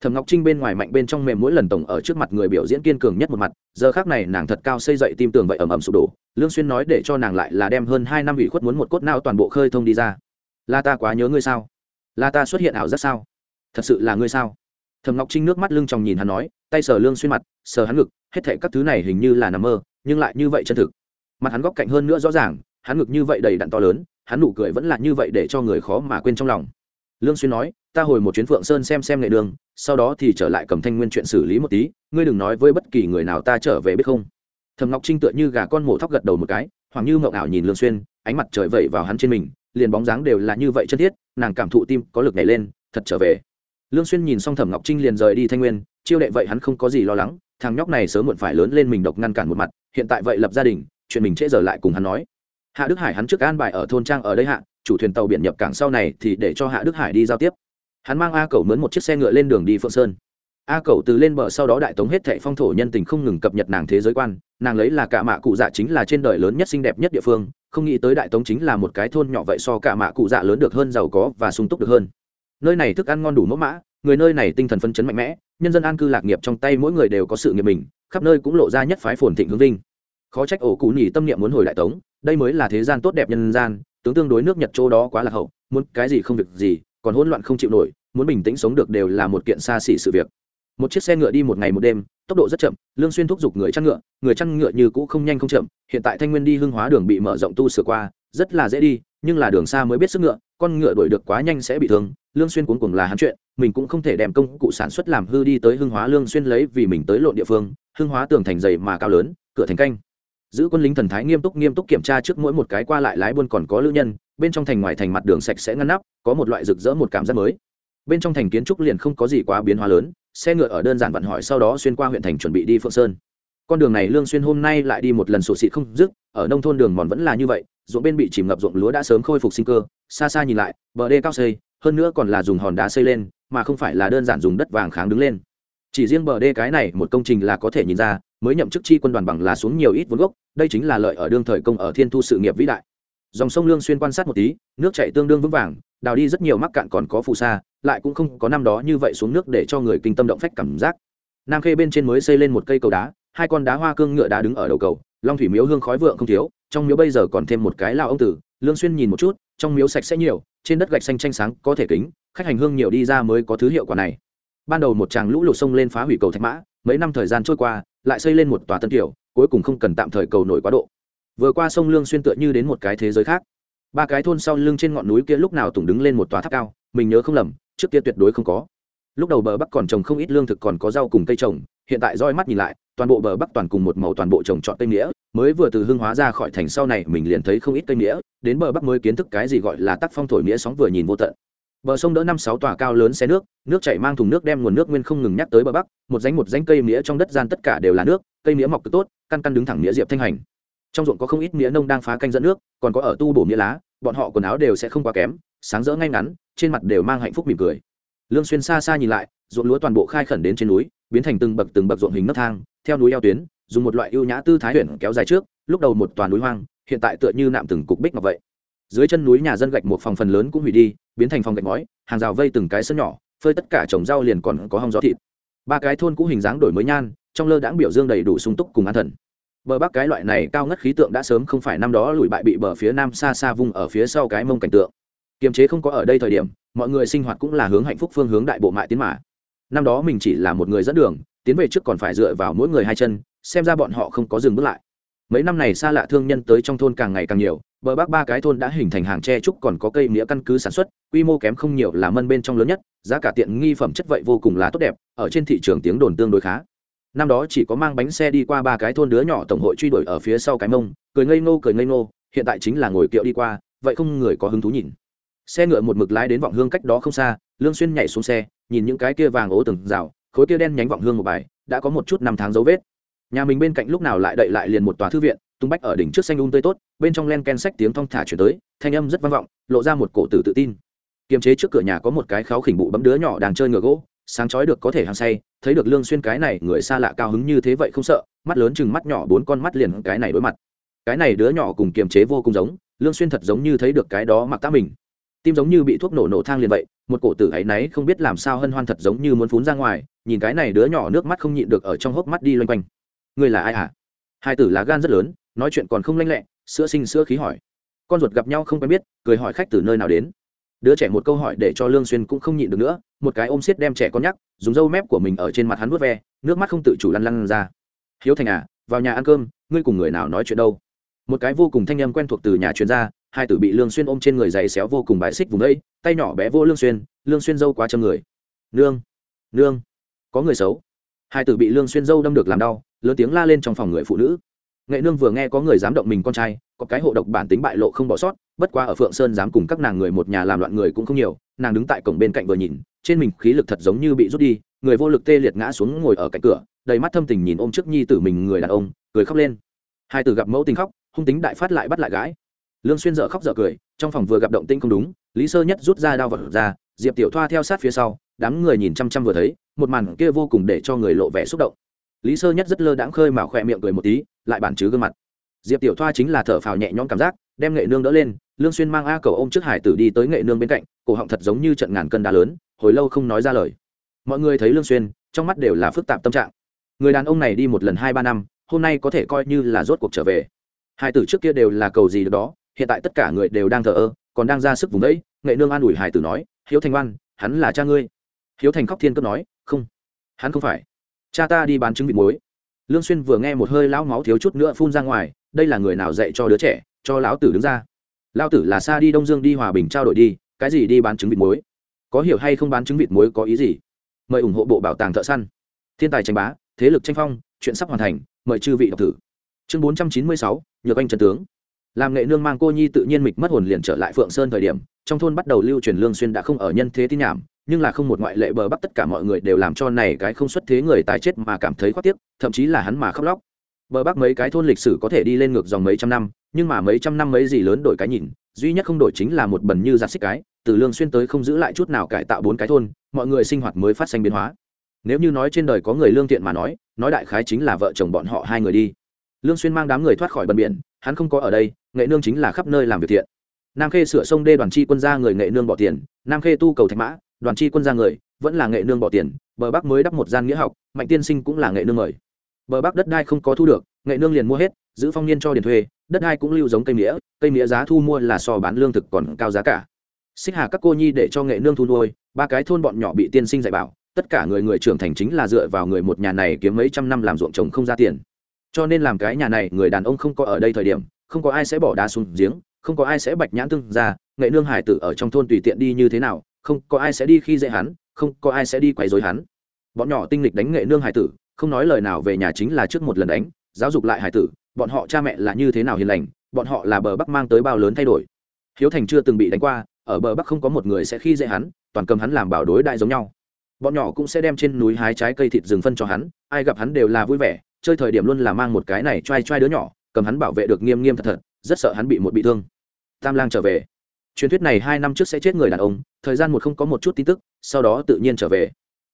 A: Thẩm ngọc trinh bên ngoài mạnh bên trong mềm mỗi lần tổng ở trước mặt người biểu diễn kiên cường nhất một mặt, giờ khác này nàng thật cao xây dậy tim tường vậy ầm ầm sụp đổ, lương xuyên nói để cho nàng lại là đem hơn hai năm ủy khuất muốn một cốt nào toàn bộ khơi thông đi ra. Là ta quá nhớ ngươi sao? Là ta xuất hiện ảo giác sao? Thật sự là ngươi sao? Thẩm ngọc trinh nước mắt lưng tròng nhìn hắn nói, tay sờ lương xuyên mặt, sờ hắn ngực, hết thảy các thứ này hình như là nằm mơ, nhưng lại như vậy chân thực. Mặt hắn góc cạnh hơn nữa rõ ràng, hắn ngực như vậy đầy đặn to lớn, hắn nụ cười vẫn là như vậy để cho người khó mà quên trong lòng. Lương xuyên nói, ta hồi một chuyến phượng sơn xem xem nghệ đường, sau đó thì trở lại cầm thanh nguyên chuyện xử lý một tí, ngươi đừng nói với bất kỳ người nào ta trở về biết không? Thẩm ngọc trinh tựa như gà con mổ thóc gật đầu một cái, hoàng như mộng ảo nhìn lương xuyên, ánh mặt trời vẩy vào hắn trên mình, liền bóng dáng đều là như vậy chân thiết, nàng cảm thụ tim có lực nhảy lên, thật trở về lương xuyên nhìn xong thẩm ngọc trinh liền rời đi thanh nguyên, chiêu đệ vậy hắn không có gì lo lắng, thằng nhóc này sớm muộn phải lớn lên mình độc ngăn cản một mặt, hiện tại vậy lập gia đình, chuyện mình trễ giờ lại cùng hắn nói. Hạ đức hải hắn trước an bài ở thôn trang ở đây hạ, chủ thuyền tàu biển nhập cảng sau này thì để cho hạ đức hải đi giao tiếp. Hắn mang a cầu mướn một chiếc xe ngựa lên đường đi phượng sơn. A cầu từ lên bờ sau đó đại tống hết thệ phong thổ nhân tình không ngừng cập nhật nàng thế giới quan, nàng lấy là cả mạ cụ dạ chính là trên đời lớn nhất xinh đẹp nhất địa phương, không nghĩ tới đại tống chính là một cái thôn nhỏ vậy so cả mạ cụ dạ lớn được hơn, giàu có và sung túc được hơn nơi này thức ăn ngon đủ mẫu mã, người nơi này tinh thần phấn chấn mạnh mẽ, nhân dân an cư lạc nghiệp trong tay mỗi người đều có sự nghiệp mình, khắp nơi cũng lộ ra nhất phái phồn thịnh hương vinh. Khó trách ổ cụ nhỉ tâm niệm muốn hồi đại tống, đây mới là thế gian tốt đẹp nhân gian, tướng tương đối nước nhật châu đó quá là hậu, muốn cái gì không việc gì, còn hỗn loạn không chịu nổi, muốn bình tĩnh sống được đều là một kiện xa xỉ sự việc. Một chiếc xe ngựa đi một ngày một đêm, tốc độ rất chậm, lương xuyên thúc giục người chăn ngựa, người chăn ngựa như cũ không nhanh không chậm, hiện tại thanh nguyên đi hương hóa đường bị mở rộng tu sửa qua, rất là dễ đi, nhưng là đường xa mới biết sức ngựa, con ngựa đuổi được quá nhanh sẽ bị thương lương xuyên cuốn cuồng là hắn chuyện, mình cũng không thể đem công cụ sản xuất làm hư đi tới hưng hóa lương xuyên lấy vì mình tới lộn địa phương, hưng hóa tường thành dày mà cao lớn, cửa thành canh. Giữ quân lính thần thái nghiêm túc nghiêm túc kiểm tra trước mỗi một cái qua lại lái buôn còn có lữ nhân, bên trong thành ngoài thành mặt đường sạch sẽ ngăn nắp, có một loại rực rỡ một cảm giác mới. Bên trong thành kiến trúc liền không có gì quá biến hóa lớn, xe ngựa ở đơn giản vận hỏi sau đó xuyên qua huyện thành chuẩn bị đi phượng sơn. Con đường này lương xuyên hôm nay lại đi một lần sổ xịt không dứt, ở nông thôn đường mòn vẫn là như vậy, ruộng bên bị chìm ngập ruộng lúa đã sớm khôi phục sinh cơ, xa xa nhìn lại, bờ đê cao xây hơn nữa còn là dùng hòn đá xây lên, mà không phải là đơn giản dùng đất vàng kháng đứng lên. Chỉ riêng bờ đê cái này một công trình là có thể nhìn ra, mới nhậm chức chi quân đoàn bằng là xuống nhiều ít vốn gốc, đây chính là lợi ở đương thời công ở thiên thu sự nghiệp vĩ đại. Dòng sông lương xuyên quan sát một tí, nước chảy tương đương vững vàng, đào đi rất nhiều mắc cạn còn có phù sa, lại cũng không có năm đó như vậy xuống nước để cho người kinh tâm động phách cảm giác. Nam khê bên trên mới xây lên một cây cầu đá, hai con đá hoa cương ngựa đá đứng ở đầu cầu, long thủy miếu hương khói vượng không thiếu, trong miếu bây giờ còn thêm một cái lao ông tử, lương xuyên nhìn một chút trong miếu sạch sẽ nhiều, trên đất gạch xanh tranh sáng có thể kính, khách hành hương nhiều đi ra mới có thứ hiệu quả này. Ban đầu một tràng lũ lụt sông lên phá hủy cầu thạch mã, mấy năm thời gian trôi qua, lại xây lên một tòa tân kiểu cuối cùng không cần tạm thời cầu nổi quá độ. Vừa qua sông lương xuyên tựa như đến một cái thế giới khác. Ba cái thôn sau lưng trên ngọn núi kia lúc nào tùng đứng lên một tòa tháp cao, mình nhớ không lầm, trước kia tuyệt đối không có. Lúc đầu bờ bắc còn trồng không ít lương thực còn có rau cùng cây trồng, hiện tại roi mắt nhìn lại, toàn bộ bờ bắc toàn cùng một màu toàn bộ trồng trọt cây nghĩa mới vừa từ hương hóa ra khỏi thành sau này mình liền thấy không ít cây nghĩa đến bờ bắc mới kiến thức cái gì gọi là tác phong thổi nghĩa sóng vừa nhìn vô tận. Bờ sông đỡ năm sáu tòa cao lớn xe nước nước chảy mang thùng nước đem nguồn nước nguyên không ngừng nhắc tới bờ bắc, một ránh một ránh cây nghĩa trong đất gian tất cả đều là nước, cây nghĩa mọc cực tốt, căn căn đứng thẳng nghĩa diệp thanh hành. Trong ruộng có không ít nghĩa nông đang phá canh dẫn nước, còn có ở tu bổ nghĩa lá, bọn họ quần áo đều sẽ không quá kém, sáng rỡ ngay ngắn, trên mặt đều mang hạnh phúc mỉm cười. Lương xuyên xa xa nhìn lại, ruộng lúa toàn bộ khai khẩn đến trên núi, biến thành từng bậc từng bậc ruộng hình nấc thang, theo núi eo tuyến dùng một loại ưu nhã tư thái huyền kéo dài trước, lúc đầu một toàn núi hoang, hiện tại tựa như nạm từng cục bích ngọc vậy. Dưới chân núi nhà dân gạch một phòng phần lớn cũng hủy đi, biến thành phòng gạch ngói, hàng rào vây từng cái sân nhỏ, phơi tất cả trồng rau liền còn có hong gió thịt. Ba cái thôn cũ hình dáng đổi mới nhan, trong lơ đãng biểu dương đầy đủ sung túc cùng an thần. Bờ bắc cái loại này cao ngất khí tượng đã sớm không phải năm đó lùi bại bị bờ phía nam xa xa vung ở phía sau cái mông cảnh tượng. Kiềm chế không có ở đây thời điểm, mọi người sinh hoạt cũng là hướng hạnh phúc phương hướng đại bộ mại tiến mã năm đó mình chỉ là một người dẫn đường, tiến về trước còn phải dựa vào mỗi người hai chân xem ra bọn họ không có dừng bước lại. Mấy năm này xa lạ thương nhân tới trong thôn càng ngày càng nhiều, bờ bắc ba cái thôn đã hình thành hàng tre trúc còn có cây nghĩa căn cứ sản xuất, quy mô kém không nhiều là mân bên trong lớn nhất, giá cả tiện nghi phẩm chất vậy vô cùng là tốt đẹp, ở trên thị trường tiếng đồn tương đối khá. Năm đó chỉ có mang bánh xe đi qua ba cái thôn đứa nhỏ tổng hội truy đuổi ở phía sau cái mông, cười ngây ngô, cười ngây ngô, hiện tại chính là ngồi kiệu đi qua, vậy không người có hứng thú nhìn. Xe ngựa một mực lái đến vọng hương cách đó không xa, lương xuyên nhảy xuống xe, nhìn những cái kia vàng ố từng rào, khối kia đen nhánh vọng hương một bài, đã có một chút năm tháng dấu vết nhà mình bên cạnh lúc nào lại đậy lại liền một tòa thư viện, tung bách ở đỉnh trước xanh un tươi tốt, bên trong len ken sách tiếng thong thả chuyển tới, thanh âm rất vang vọng, lộ ra một cổ tử tự tin. Kiềm chế trước cửa nhà có một cái kháo khỉnh bụ bấm đứa nhỏ đang chơi ngựa gỗ, sáng chói được có thể hàng say, thấy được lương xuyên cái này, người xa lạ cao hứng như thế vậy không sợ, mắt lớn chừng mắt nhỏ, bốn con mắt liền cái này đối mặt. Cái này đứa nhỏ cùng kiềm chế vô cùng giống, lương xuyên thật giống như thấy được cái đó mặc tá mình. Tim giống như bị thuốc nổ nổ thang liền vậy, một cổ tử ấy nấy không biết làm sao hân hoan thật giống như muốn phun ra ngoài, nhìn cái này đứa nhỏ nước mắt không nhịn được ở trong hốc mắt đi loanh quanh người là ai hả? Hai tử là gan rất lớn, nói chuyện còn không lanh lẹ, sữa sinh sữa khí hỏi. Con ruột gặp nhau không quen biết, cười hỏi khách từ nơi nào đến. Đứa trẻ một câu hỏi để cho lương xuyên cũng không nhịn được nữa, một cái ôm xiết đem trẻ con nhắc, dùng dâu mép của mình ở trên mặt hắn vuốt ve, nước mắt không tự chủ lăn lăn ra. Hiếu thành à vào nhà ăn cơm, ngươi cùng người nào nói chuyện đâu? Một cái vô cùng thanh âm quen thuộc từ nhà chuyên gia hai tử bị lương xuyên ôm trên người giày xéo vô cùng bài xích vùng đây, tay nhỏ bé vô lương xuyên lương xuyên dâu quá châm người. Nương nương, có người xấu. Hai tử bị lương xuyên dâu đâm được làm đau lớn tiếng la lên trong phòng người phụ nữ. Nghệ nương vừa nghe có người dám động mình con trai, có cái hộ độc bản tính bại lộ không bỏ sót, bất qua ở phượng sơn dám cùng các nàng người một nhà làm loạn người cũng không nhiều, nàng đứng tại cổng bên cạnh vừa nhìn, trên mình khí lực thật giống như bị rút đi, người vô lực tê liệt ngã xuống ngồi ở cạnh cửa, đầy mắt thâm tình nhìn ôm trước nhi tử mình người đàn ông, cười khóc lên. Hai tử gặp mẫu tình khóc, hung tính đại phát lại bắt lại gái. Lương xuyên dở khóc dở cười, trong phòng vừa gặp động tĩnh không đúng, lý sơ nhất rút ra đao vật ra, diệp tiểu thoa theo sát phía sau, đám người nhìn chăm chăm vừa thấy, một màn kia vô cùng để cho người lộ vẻ xúc động lý sơ nhất rất lơ đãng khơi mà khỏe miệng cười một tí, lại bản chứ gương mặt. Diệp tiểu thoa chính là thở phào nhẹ nhõm cảm giác, đem nghệ nương đỡ lên, lương xuyên mang a cầu ôm trước hải tử đi tới nghệ nương bên cạnh, cổ họng thật giống như trận ngàn cân đá lớn, hồi lâu không nói ra lời. Mọi người thấy lương xuyên, trong mắt đều là phức tạp tâm trạng. Người đàn ông này đi một lần hai ba năm, hôm nay có thể coi như là rốt cuộc trở về. Hải tử trước kia đều là cầu gì được đó, hiện tại tất cả người đều đang thờ ơ, còn đang ra sức vùng đẫy nghệ nương an ủi hải tử nói, hiếu thành văn hắn là cha ngươi. Hiếu thành khóc thiên cấp nói, không, hắn không phải cha ta đi bán trứng vịt muối. Lương xuyên vừa nghe một hơi lão máu thiếu chút nữa phun ra ngoài đây là người nào dạy cho đứa trẻ cho lão tử đứng ra? Lão tử là xa đi đông dương đi hòa bình trao đổi đi cái gì đi bán trứng vịt muối? Có hiểu hay không bán trứng vịt muối có ý gì? Mời ủng hộ bộ bảo tàng thợ săn. Thiên tài tranh bá thế lực tranh phong chuyện sắp hoàn thành mời chư vị đọc tử chương 496, nhược anh trần tướng. Làm nghệ nương mang cô nhi tự nhiên mịch mất hồn liền trở lại phượng sơn thời điểm trong thôn bắt đầu lưu truyền lương xuyên đã không ở nhân thế tin nhảm nhưng là không một ngoại lệ bờ bắc tất cả mọi người đều làm cho này cái không xuất thế người tài chết mà cảm thấy khoác tiếc, thậm chí là hắn mà khóc lóc. Bờ bắc mấy cái thôn lịch sử có thể đi lên ngược dòng mấy trăm năm, nhưng mà mấy trăm năm mấy gì lớn đổi cái nhìn, duy nhất không đổi chính là một bẩn như giặt xích cái, từ lương xuyên tới không giữ lại chút nào cải tạo bốn cái thôn, mọi người sinh hoạt mới phát sinh biến hóa. Nếu như nói trên đời có người lương thiện mà nói nói đại khái chính là vợ chồng bọn họ hai người đi. Lương xuyên mang đám người thoát khỏi bần biển, hắn không có ở đây, nghệ nương chính là khắp nơi làm việc thiện. Nam khê sửa sông đê đoàn chi quân gia người nghệ nương bỏ tiền, nam khê tu cầu thạch mã đoàn chi quân gia người, vẫn là nghệ nương bỏ tiền, bờ bắc mới đắp một gian nghĩa học, mạnh tiên sinh cũng là nghệ nương mời. Bờ bắc đất đai không có thu được, nghệ nương liền mua hết, giữ phong niên cho điền thuê, đất đai cũng lưu giống cây mía cây mía giá thu mua là so bán lương thực còn cao giá cả. Xích hà các cô nhi để cho nghệ nương thu nuôi, ba cái thôn bọn nhỏ bị tiên sinh dạy bảo, tất cả người người trưởng thành chính là dựa vào người một nhà này kiếm mấy trăm năm làm ruộng trồng không ra tiền. Cho nên làm cái nhà này, người đàn ông không có ở đây thời điểm, không có ai sẽ bỏ đá xuống giếng, không có ai sẽ bạch nhãn tương ra nghệ nương hải tử ở trong thôn tùy tiện đi như thế nào không có ai sẽ đi khi dễ hắn, không có ai sẽ đi quấy rối hắn. Bọn nhỏ tinh lịch đánh nghệ nương hải tử, không nói lời nào về nhà chính là trước một lần đánh, giáo dục lại hải tử, bọn họ cha mẹ là như thế nào hiền lành, bọn họ là bờ bắc mang tới bao lớn thay đổi. Hiếu thành chưa từng bị đánh qua, ở bờ bắc không có một người sẽ khi dễ hắn, toàn cầm hắn làm bảo đối đại giống nhau. Bọn nhỏ cũng sẽ đem trên núi hái trái cây thịt rừng phân cho hắn, ai gặp hắn đều là vui vẻ, chơi thời điểm luôn là mang một cái này t r a i t r a i đứa nhỏ, cầm hắn bảo vệ được nghiêm nghiêm thật thật, rất sợ hắn bị một bị thương. Tam lang trở về truyền thuyết này hai năm trước sẽ chết người đàn ông, thời gian một không có một chút tin tức, sau đó tự nhiên trở về.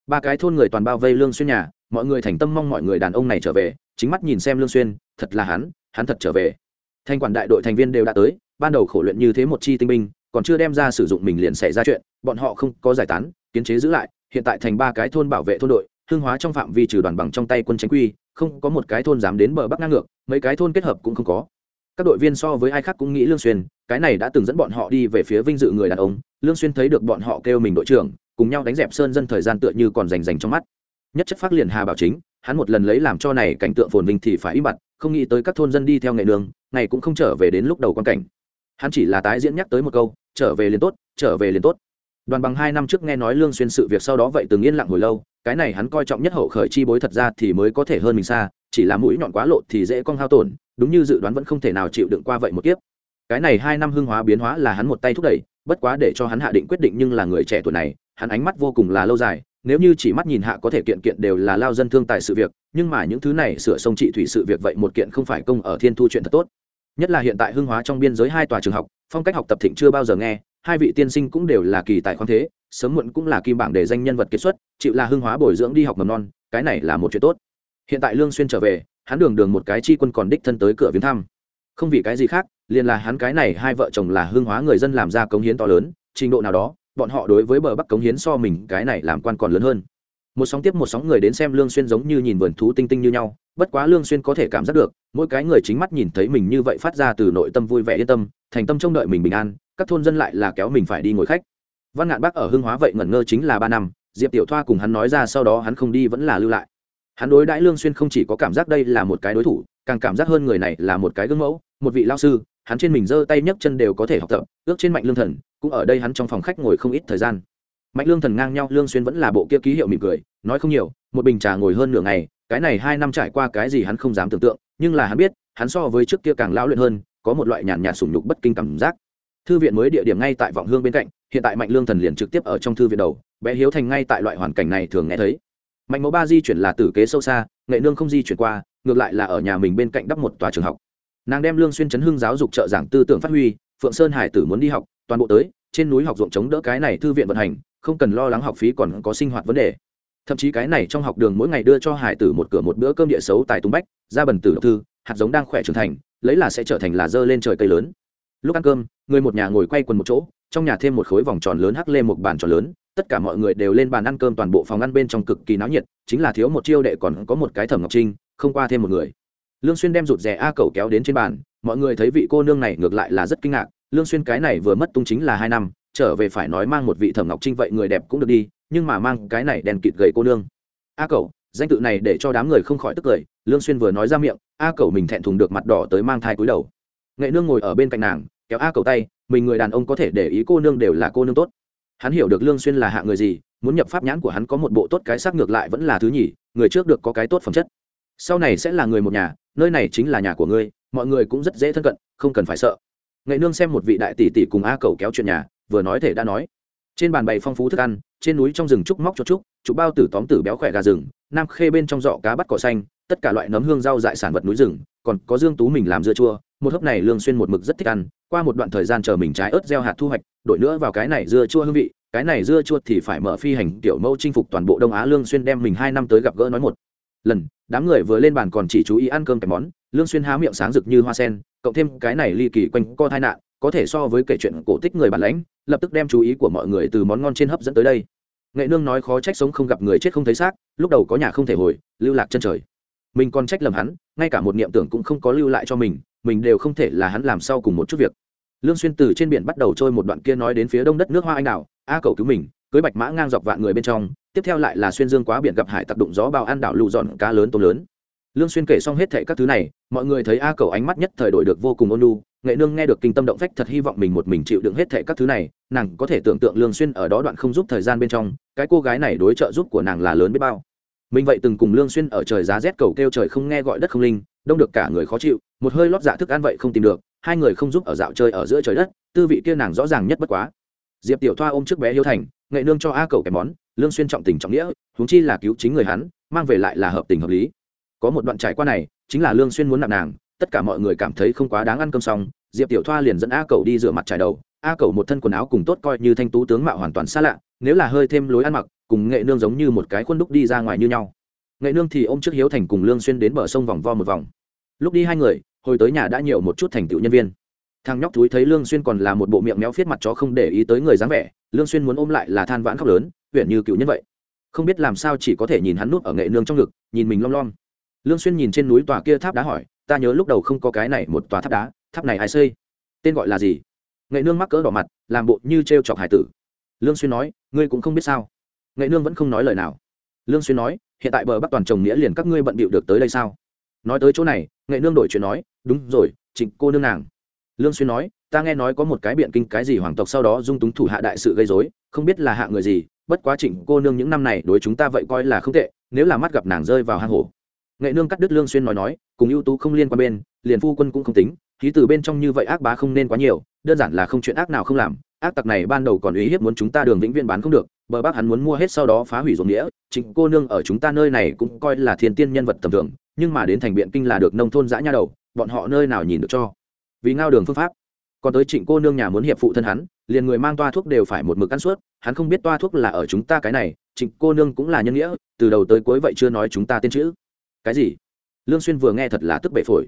A: Ba cái thôn người toàn bao vây lương xuyên nhà, mọi người thành tâm mong mọi người đàn ông này trở về, chính mắt nhìn xem lương xuyên, thật là hắn hắn thật trở về. Thanh quản đại đội thành viên đều đã tới, ban đầu khổ luyện như thế một chi tinh binh, còn chưa đem ra sử dụng mình liền xảy ra chuyện, bọn họ không có giải tán, kiến chế giữ lại, hiện tại thành ba cái thôn bảo vệ thôn đội hương hóa trong phạm vi trừ đoàn bằng trong tay quân chính quy, không có một cái thôn dám đến bờ bắc ngang ngược, mấy cái thôn kết hợp cũng không có. Các đội viên so với ai khác cũng nghĩ lương xuyên cái này đã từng dẫn bọn họ đi về phía vinh dự người đàn ông, lương xuyên thấy được bọn họ kêu mình đội trưởng, cùng nhau đánh dẹp sơn dân thời gian tựa như còn rành rành trong mắt. Nhất chất phát liền hà bảo chính, hắn một lần lấy làm cho này cảnh tượng phồn vinh thì phải im bặt, không nghĩ tới các thôn dân đi theo nghệ đường, ngày cũng không trở về đến lúc đầu quan cảnh. Hắn chỉ là tái diễn nhắc tới một câu, trở về liền tốt, trở về liền tốt. Đoàn bằng hai năm trước nghe nói lương xuyên sự việc sau đó vậy từng yên lặng hồi lâu, cái này hắn coi trọng nhất hậu khởi chi bối thật ra thì mới có thể hơn mình xa, chỉ là mũi nhọn quá lộ thì dễ cong hao tổn, đúng như dự đoán vẫn không thể nào chịu đựng qua vậy một kiếp cái này hai năm hưng hóa biến hóa là hắn một tay thúc đẩy, bất quá để cho hắn hạ định quyết định nhưng là người trẻ tuổi này, hắn ánh mắt vô cùng là lâu dài, nếu như chỉ mắt nhìn hạ có thể kiện kiện đều là lao dân thương tài sự việc, nhưng mà những thứ này sửa sông trị thủy sự việc vậy một kiện không phải công ở thiên thu chuyện thật tốt. Nhất là hiện tại hưng hóa trong biên giới hai tòa trường học, phong cách học tập thịnh chưa bao giờ nghe, hai vị tiên sinh cũng đều là kỳ tài khoáng thế, sớm muộn cũng là kim bảng để danh nhân vật kết xuất, chịu là hưng hóa bồi dưỡng đi học mầm non, cái này là một chuyện tốt. Hiện tại lương xuyên trở về, hắn đường đường một cái chi quân còn đích thân tới cửa viếng thăm không vì cái gì khác, liền là hắn cái này hai vợ chồng là hương hóa người dân làm ra cống hiến to lớn, trình độ nào đó, bọn họ đối với bờ bắc cống hiến so mình cái này làm quan còn lớn hơn. Một sóng tiếp một sóng người đến xem lương xuyên giống như nhìn vườn thú tinh tinh như nhau, bất quá lương xuyên có thể cảm giác được, mỗi cái người chính mắt nhìn thấy mình như vậy phát ra từ nội tâm vui vẻ yên tâm, thành tâm trông đợi mình bình an, các thôn dân lại là kéo mình phải đi ngồi khách. Văn ngạn bác ở hương hóa vậy ngẩn ngơ chính là ba năm, diệp tiểu thoa cùng hắn nói ra sau đó hắn không đi vẫn là lưu lại. Hắn đối đãi lương xuyên không chỉ có cảm giác đây là một cái đối thủ càng cảm giác hơn người này là một cái gương mẫu, một vị lao sư, hắn trên mình giơ tay nhấc chân đều có thể học tập, ước trên mạnh lương thần, cũng ở đây hắn trong phòng khách ngồi không ít thời gian. Mạnh lương thần ngang nhau, lương xuyên vẫn là bộ kia ký hiệu mỉm cười, nói không nhiều, một bình trà ngồi hơn nửa ngày, cái này hai năm trải qua cái gì hắn không dám tưởng tượng, nhưng là hắn biết, hắn so với trước kia càng lao luyện hơn, có một loại nhàn nhạt sủng nhục bất kinh cảm giác. Thư viện mới địa điểm ngay tại vọng hương bên cạnh, hiện tại mạnh lương thần liền trực tiếp ở trong thư viện đầu, bé hiếu thành ngay tại loại hoàn cảnh này thường nghe thấy. Mạnh mẫu ba di chuyển là tử kế sâu xa, nghệ nương không di chuyển qua ngược lại là ở nhà mình bên cạnh đắp một tòa trường học. Nàng đem lương xuyên chấn hưng giáo dục trợ giảng tư tưởng phát huy, phượng sơn hải tử muốn đi học, toàn bộ tới, trên núi học ruộng chống đỡ cái này thư viện vận hành, không cần lo lắng học phí còn có sinh hoạt vấn đề. Thậm chí cái này trong học đường mỗi ngày đưa cho hải tử một cửa một bữa cơm địa xấu tại tung bách, ra bần tử độc thư, hạt giống đang khỏe trưởng thành, lấy là sẽ trở thành là dơ lên trời cây lớn. Lúc ăn cơm, người một nhà ngồi quay quần một chỗ, trong nhà thêm một khối vòng tròn lớn hắc lên một bàn tròn lớn, tất cả mọi người đều lên bàn ăn cơm toàn bộ phòng ăn bên trong cực kỳ náo nhiệt, chính là thiếu một chiêu đệ còn có một cái thẩm ngọc trinh không qua thêm một người. Lương xuyên đem rụt rè a cầu kéo đến trên bàn, mọi người thấy vị cô nương này ngược lại là rất kinh ngạc. Lương xuyên cái này vừa mất tung chính là hai năm, trở về phải nói mang một vị thẩm ngọc trinh vậy người đẹp cũng được đi, nhưng mà mang cái này đèn kịt gầy cô nương. A cầu danh tự này để cho đám người không khỏi tức cười, lương xuyên vừa nói ra miệng, a cầu mình thẹn thùng được mặt đỏ tới mang thai cúi đầu. Nghệ nương ngồi ở bên cạnh nàng, kéo a cầu tay, mình người đàn ông có thể để ý cô nương đều là cô nương tốt. Hắn hiểu được lương xuyên là hạ người gì, muốn nhập pháp nhãn của hắn có một bộ tốt cái sắc ngược lại vẫn là thứ nhỉ người trước được có cái tốt phẩm chất sau này sẽ là người một nhà, nơi này chính là nhà của ngươi, mọi người cũng rất dễ thân cận, không cần phải sợ. Nghệ nương xem một vị đại tỷ tỷ cùng a cầu kéo chuyện nhà, vừa nói thể đã nói. Trên bàn bày phong phú thức ăn, trên núi trong rừng trúc móc cho trúc chụp bao tử tóm tử béo khỏe gà rừng, nam khê bên trong giọ cá bắt cỏ xanh, tất cả loại nấm hương rau dại sản vật núi rừng, còn có dương tú mình làm dưa chua, một hớp này lương xuyên một mực rất thích ăn, qua một đoạn thời gian chờ mình trái ớt gieo hạt thu hoạch, đổi nữa vào cái này dưa chua hương vị, cái này dưa chua thì phải mở phi hành tiểu mẫu chinh phục toàn bộ đông á lương xuyên đem mình hai năm tới gặp gỡ nói một lần đám người vừa lên bàn còn chỉ chú ý ăn cơm cái món, lương xuyên há miệng sáng rực như hoa sen, cộng thêm cái này ly kỳ quanh co tai nạn, có thể so với kể chuyện cổ tích người bản lãnh, lập tức đem chú ý của mọi người từ món ngon trên hấp dẫn tới đây. Nghệ nương nói khó trách sống không gặp người chết không thấy xác, lúc đầu có nhà không thể hồi, lưu lạc chân trời. Mình còn trách lầm hắn, ngay cả một niệm tưởng cũng không có lưu lại cho mình mình đều không thể là hắn làm sau cùng một chút việc. Lương xuyên từ trên biển bắt đầu trôi một đoạn kia nói đến phía đông đất nước hoa anh đào a cầu cứu mình, cưới bạch mã ngang dọc vạn người bên trong tiếp theo lại là xuyên dương quá biển gặp hải tác động gió bao ăn đảo lụ dọn cá lớn tôm lớn. Lương xuyên kể xong hết thảy các thứ này, mọi người thấy a cầu ánh mắt nhất thời đổi được vô cùng ôn nhu, nghệ nương nghe được kinh tâm động phách thật hy vọng mình một mình chịu đựng hết thảy các thứ này, nàng có thể tưởng tượng lương xuyên ở đó đoạn không giúp thời gian bên trong, cái cô gái này đối trợ giúp của nàng là lớn biết bao. Mình vậy từng cùng lương xuyên ở trời giá rét cầu kêu trời không nghe gọi đất không linh, đông được cả người khó chịu, một hơi lót dạ thức ăn vậy không tìm được, hai người không giúp ở dạo chơi ở giữa trời đất, tư vị kia nàng rõ ràng nhất bất quá. Diệp tiểu thoa ôm trước bé hiếu thành, nghệ nương cho a cầu cái món lương xuyên trọng tình trọng nghĩa, huống chi là cứu chính người hắn, mang về lại là hợp tình hợp lý. Có một đoạn trải qua này, chính là lương xuyên muốn nạp nàng, tất cả mọi người cảm thấy không quá đáng ăn cơm xong, diệp tiểu thoa liền dẫn a cầu đi rửa mặt trải đầu. A cầu một thân quần áo cùng tốt coi như thanh tú tướng mạo hoàn toàn xa lạ, nếu là hơi thêm lối ăn mặc, cùng nghệ nương giống như một cái khuôn đúc đi ra ngoài như nhau. Nghệ nương thì ôm trước hiếu thành cùng lương xuyên đến bờ sông vòng vo một vòng. Lúc đi hai người, hồi tới nhà đã nhiều một chút thành tựu nhân viên. Thằng nhóc túi thấy lương xuyên còn là một bộ miệng méo phiết mặt chó không để ý tới người dáng vẻ, lương xuyên muốn ôm lại là than vãn khóc lớn huyện như cựu nhân vậy. Không biết làm sao chỉ có thể nhìn hắn núp ở nghệ nương trong ngực, nhìn mình lom lom. Lương xuyên nhìn trên núi tòa kia tháp đá hỏi, ta nhớ lúc đầu không có cái này một tòa tháp đá, tháp này ai xây? Tên gọi là gì? Nghệ nương mắc cỡ đỏ mặt, làm bộ như treo chọc hải tử. Lương xuyên nói, ngươi cũng không biết sao. Nghệ nương vẫn không nói lời nào. Lương xuyên nói, hiện tại bờ bắc toàn trồng nghĩa liền các ngươi bận bịu được tới đây sao? Nói tới chỗ này, nghệ nương đổi chuyện nói, đúng rồi, trịnh cô nương nàng. Lương xuyên nói, ta nghe nói có một cái biện kinh cái gì hoàng tộc sau đó dung túng thủ hạ đại sự gây rối, không biết là hạ người gì bất quá trịnh cô nương những năm này đối chúng ta vậy coi là không tệ, nếu là mắt gặp nàng rơi vào hang hổ. Nghệ nương cắt đứt lương xuyên nói nói, cùng ưu tú không liên quan bên, liền phu quân cũng không tính, khí từ bên trong như vậy ác bá không nên quá nhiều, đơn giản là không chuyện ác nào không làm, ác tặc này ban đầu còn uy hiếp muốn chúng ta đường vĩnh viên bán không được, bờ bác hắn muốn mua hết sau đó phá hủy ruộng nghĩa, trịnh cô nương ở chúng ta nơi này cũng coi là thiên tiên nhân vật tầm thường, nhưng mà đến thành biện kinh là được nông thôn dã nha đầu, bọn họ nơi nào nhìn được cho. Vì ngao đường phương pháp còn tới trịnh cô nương nhà muốn hiệp phụ thân hắn, liền người mang toa thuốc đều phải một mực ăn suốt, hắn không biết toa thuốc là ở chúng ta cái này, trịnh cô nương cũng là nhân nghĩa, từ đầu tới cuối vậy chưa nói chúng ta tên chữ. Cái gì? Lương xuyên vừa nghe thật là tức bệ phổi.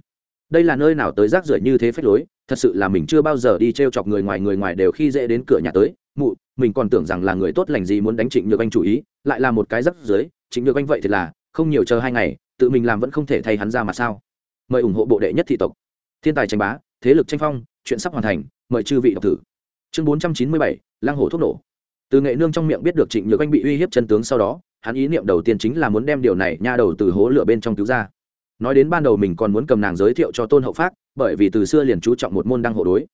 A: Đây là nơi nào tới rác rưởi như thế phách lối, thật sự là mình chưa bao giờ đi t r e o chọc người ngoài người ngoài đều khi dễ đến cửa nhà tới. Mụ, mình còn tưởng rằng là người tốt lành gì muốn đánh trịnh nhược anh chủ ý, lại là một cái rắc dưới trịnh nhược anh vậy thì là, không nhiều chờ hai ngày, tự mình làm vẫn không thể thay hắn ra mà sao? Mời ủng hộ bộ đệ nhất thị tộc. Thiên tài tranh bá thế lực tranh phong, chuyện sắp hoàn thành, mời chư vị đọc thử. Chương bốn trăm chín mươi bảy lang hổ thuốc nổ. Từ nghệ nương trong miệng biết được trịnh nhược anh bị uy hiếp chân tướng sau đó, hắn ý niệm đầu tiên chính là muốn đem điều này nha đầu từ hố lửa bên trong cứu ra. Nói đến ban đầu mình còn muốn cầm nàng giới thiệu cho tôn hậu phát bởi vì từ xưa liền chú trọng một môn đăng hộ đối.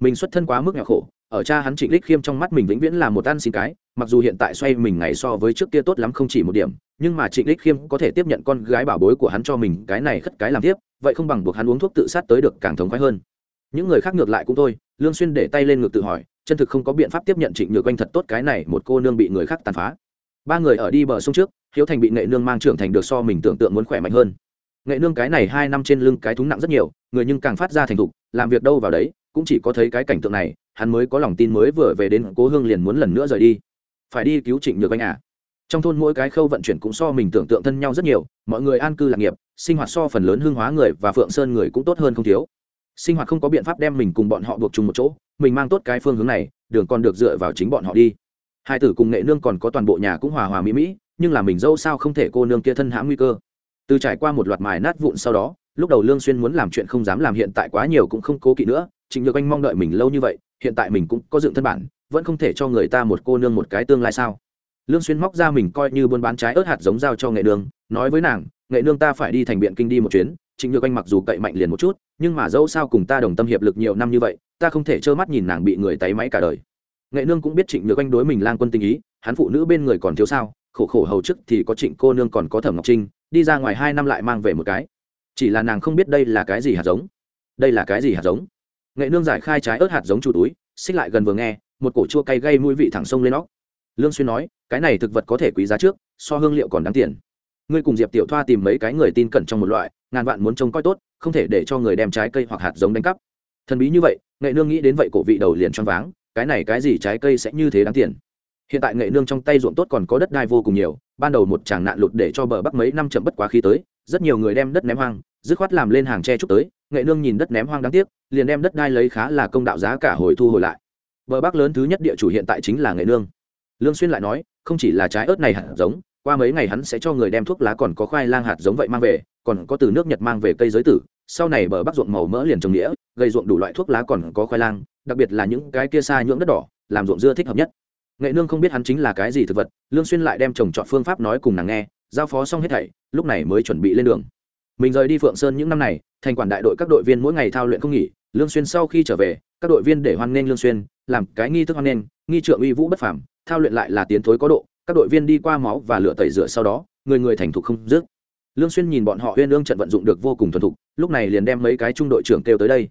A: Mình xuất thân quá mức nhỏ khổ, ở cha hắn trịnh lích khiêm trong mắt mình vĩnh viễn là một ăn xin cái, mặc dù hiện tại xoay mình ngày so với trước kia tốt lắm không chỉ một điểm, nhưng mà trịnh lích khiêm có thể tiếp nhận con gái bảo bối của hắn cho mình cái này khất cái làm tiếp, vậy không bằng buộc hắn uống thuốc tự sát tới được càng thống khoái hơn những người khác ngược lại cũng thôi, lương xuyên để tay lên ngực tự hỏi, chân thực không có biện pháp tiếp nhận trịnh nhược quanh thật tốt cái này, một cô nương bị người khác tàn phá. Ba người ở đi bờ sông trước, hiếu thành bị nghệ nương mang trưởng thành được so mình tưởng tượng muốn khỏe mạnh hơn. Nghệ nương cái này hai năm trên lưng cái thúng nặng rất nhiều, người nhưng càng phát ra thành thục, làm việc đâu vào đấy, cũng chỉ có thấy cái cảnh tượng này, hắn mới có lòng tin mới vừa về đến cố hương liền muốn lần nữa rời đi. Phải đi cứu trịnh nhược anh à? Trong thôn mỗi cái khâu vận chuyển cũng so mình tưởng tượng thân nhau rất nhiều, mọi người an cư lạc nghiệp, sinh hoạt so phần lớn hương hóa người và phượng sơn người cũng tốt hơn không thiếu sinh hoạt không có biện pháp đem mình cùng bọn họ buộc chung một chỗ, mình mang tốt cái phương hướng này, đường còn được dựa vào chính bọn họ đi. Hai tử cùng nghệ nương còn có toàn bộ nhà cũng hòa hòa mỹ mỹ, nhưng là mình dâu sao không thể cô nương kia thân hãm nguy cơ. Từ trải qua một loạt mài nát vụn sau đó, lúc đầu lương xuyên muốn làm chuyện không dám làm hiện tại quá nhiều cũng không cố kỵ nữa, trịnh nhược anh mong đợi mình lâu như vậy, hiện tại mình cũng có dựng thân bản, vẫn không thể cho người ta một cô nương một cái tương lai sao? Lương xuyên móc ra mình coi như buôn bán trái ớt hạt giống giao cho nghệ nương, nói với nàng, nghệ nương ta phải đi thành biện kinh đi một chuyến trịnh nhược anh mặc dù cậy mạnh liền một chút, nhưng mà dẫu sao cùng ta đồng tâm hiệp lực nhiều năm như vậy, ta không thể trơ mắt nhìn nàng bị người tay máy cả đời. Nghệ nương cũng biết trịnh nhược anh đối mình lang quân tình ý, hắn phụ nữ bên người còn thiếu sao, khổ khổ hầu chức thì có trịnh cô nương còn có thẩm ngọc trinh, đi ra ngoài hai năm lại mang về một cái. Chỉ là nàng không biết đây là cái gì hạt giống. Đây là cái gì hạt giống? Nghệ nương giải khai trái ớt hạt giống chủ túi, xích lại gần vừa nghe, một cổ chua cay gây mũi vị thẳng sông lên óc. Lương xuyên nói, cái này thực vật có thể quý giá trước, so hương liệu còn đáng tiền. Ngươi cùng diệp tiểu thoa tìm mấy cái người tin cẩn trong một loại ngàn vạn muốn trông coi tốt, không thể để cho người đem trái cây hoặc hạt giống đánh cắp. Thần bí như vậy, nghệ nương nghĩ đến vậy cổ vị đầu liền choáng váng, cái này cái gì trái cây sẽ như thế đáng tiền? Hiện tại nghệ nương trong tay ruộng tốt còn có đất đai vô cùng nhiều, ban đầu một chàng nạn lụt để cho bờ bắc mấy năm chậm bất quá khí tới, rất nhiều người đem đất ném hoang, dứt khoát làm lên hàng tre trúc tới, nghệ nương nhìn đất ném hoang đáng tiếc, liền đem đất đai lấy khá là công đạo giá cả hồi thu hồi lại. Bờ bắc lớn thứ nhất địa chủ hiện tại chính là nghệ nương. Lương xuyên lại nói, không chỉ là trái ớt này hạt giống, qua mấy ngày hắn sẽ cho người đem thuốc lá còn có khoai lang hạt giống vậy mang về còn có từ nước nhật mang về cây giới tử, sau này bờ bắc ruộng màu mỡ liền trồng nghĩa, gây ruộng đủ loại thuốc lá còn có khoai lang, đặc biệt là những cái kia xa nhưỡng đất đỏ, làm ruộng dưa thích hợp nhất. Nghệ nương không biết hắn chính là cái gì thực vật, lương xuyên lại đem trồng chọn phương pháp nói cùng nàng nghe, giao phó xong hết thảy, lúc này mới chuẩn bị lên đường. Mình rời đi phượng sơn những năm này, thành quản đại đội các đội viên mỗi ngày thao luyện không nghỉ, lương xuyên sau khi trở về, các đội viên để hoan nghênh lương xuyên, làm cái nghi thức hoan nghênh, nghi trượng uy vũ bất phàm, thao luyện lại là tiến thối có độ, các đội viên đi qua máu và lửa tẩy rửa sau đó, người người thành thục không dứt lương xuyên nhìn bọn họ huyên lương trận vận dụng được vô cùng thuần thục, lúc này liền đem mấy cái trung đội trưởng kêu tới đây.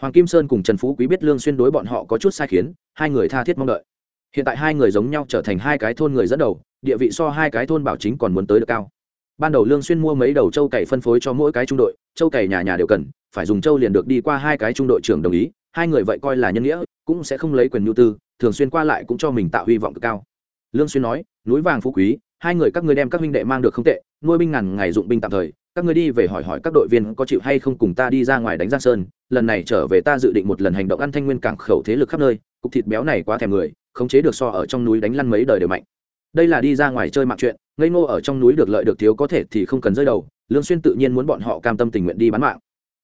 A: Hoàng kim sơn cùng trần phú quý biết lương xuyên đối bọn họ có chút sai khiến, hai người tha thiết mong đợi. Hiện tại hai người giống nhau trở thành hai cái thôn người dẫn đầu, địa vị so hai cái thôn bảo chính còn muốn tới được cao. Ban đầu lương xuyên mua mấy đầu châu cày phân phối cho mỗi cái trung đội, châu cày nhà nhà đều cần, phải dùng châu liền được đi qua hai cái trung đội trưởng đồng ý, hai người vậy coi là nhân nghĩa, cũng sẽ không lấy quyền nhu tư, thường xuyên qua lại cũng cho mình tạo hy vọng cực cao. Lương xuyên nói, núi vàng phú quý hai người các ngươi đem các huynh đệ mang được không tệ, nuôi binh ngàn ngày dụng binh tạm thời, các ngươi đi về hỏi hỏi các đội viên có chịu hay không cùng ta đi ra ngoài đánh giang sơn, lần này trở về ta dự định một lần hành động ăn thanh nguyên cảng khẩu thế lực khắp nơi, cục thịt béo này quá thèm người, khống chế được so ở trong núi đánh lăn mấy đời đều mạnh. Đây là đi ra ngoài chơi mạng chuyện, ngây ngô ở trong núi được lợi được thiếu có thể thì không cần rơi đầu, lương xuyên tự nhiên muốn bọn họ cam tâm tình nguyện đi bán mạng.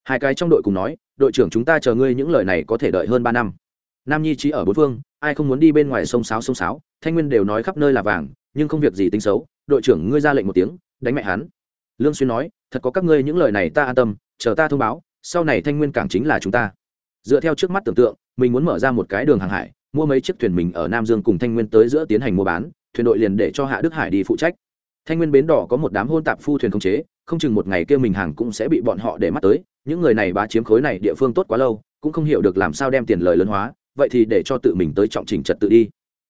A: Hai cái trong đội cùng nói, đội trưởng chúng ta chờ ngươi những lời này có thể đợi hơn ba năm. Nam nhi trí ở bốn phương, ai không muốn đi bên ngoài sông sáo sông sáo, thanh nguyên đều nói khắp nơi là vàng nhưng không việc gì tính xấu, đội trưởng ngươi ra lệnh một tiếng, đánh mẹ hắn. Lương xuyên nói, thật có các ngươi những lời này ta an tâm, chờ ta thông báo, sau này thanh nguyên cảng chính là chúng ta. Dựa theo trước mắt tưởng tượng, mình muốn mở ra một cái đường hàng hải, mua mấy chiếc thuyền mình ở nam dương cùng thanh nguyên tới giữa tiến hành mua bán, thuyền đội liền để cho hạ đức hải đi phụ trách. Thanh nguyên bến đỏ có một đám hôn tạp phu thuyền không chế, không chừng một ngày kia mình hàng cũng sẽ bị bọn họ để mắt tới, những người này bá chiếm khối này địa phương tốt quá lâu, cũng không hiểu được làm sao đem tiền lời lớn hóa, vậy thì để cho tự mình tới trọng trình trật tự đi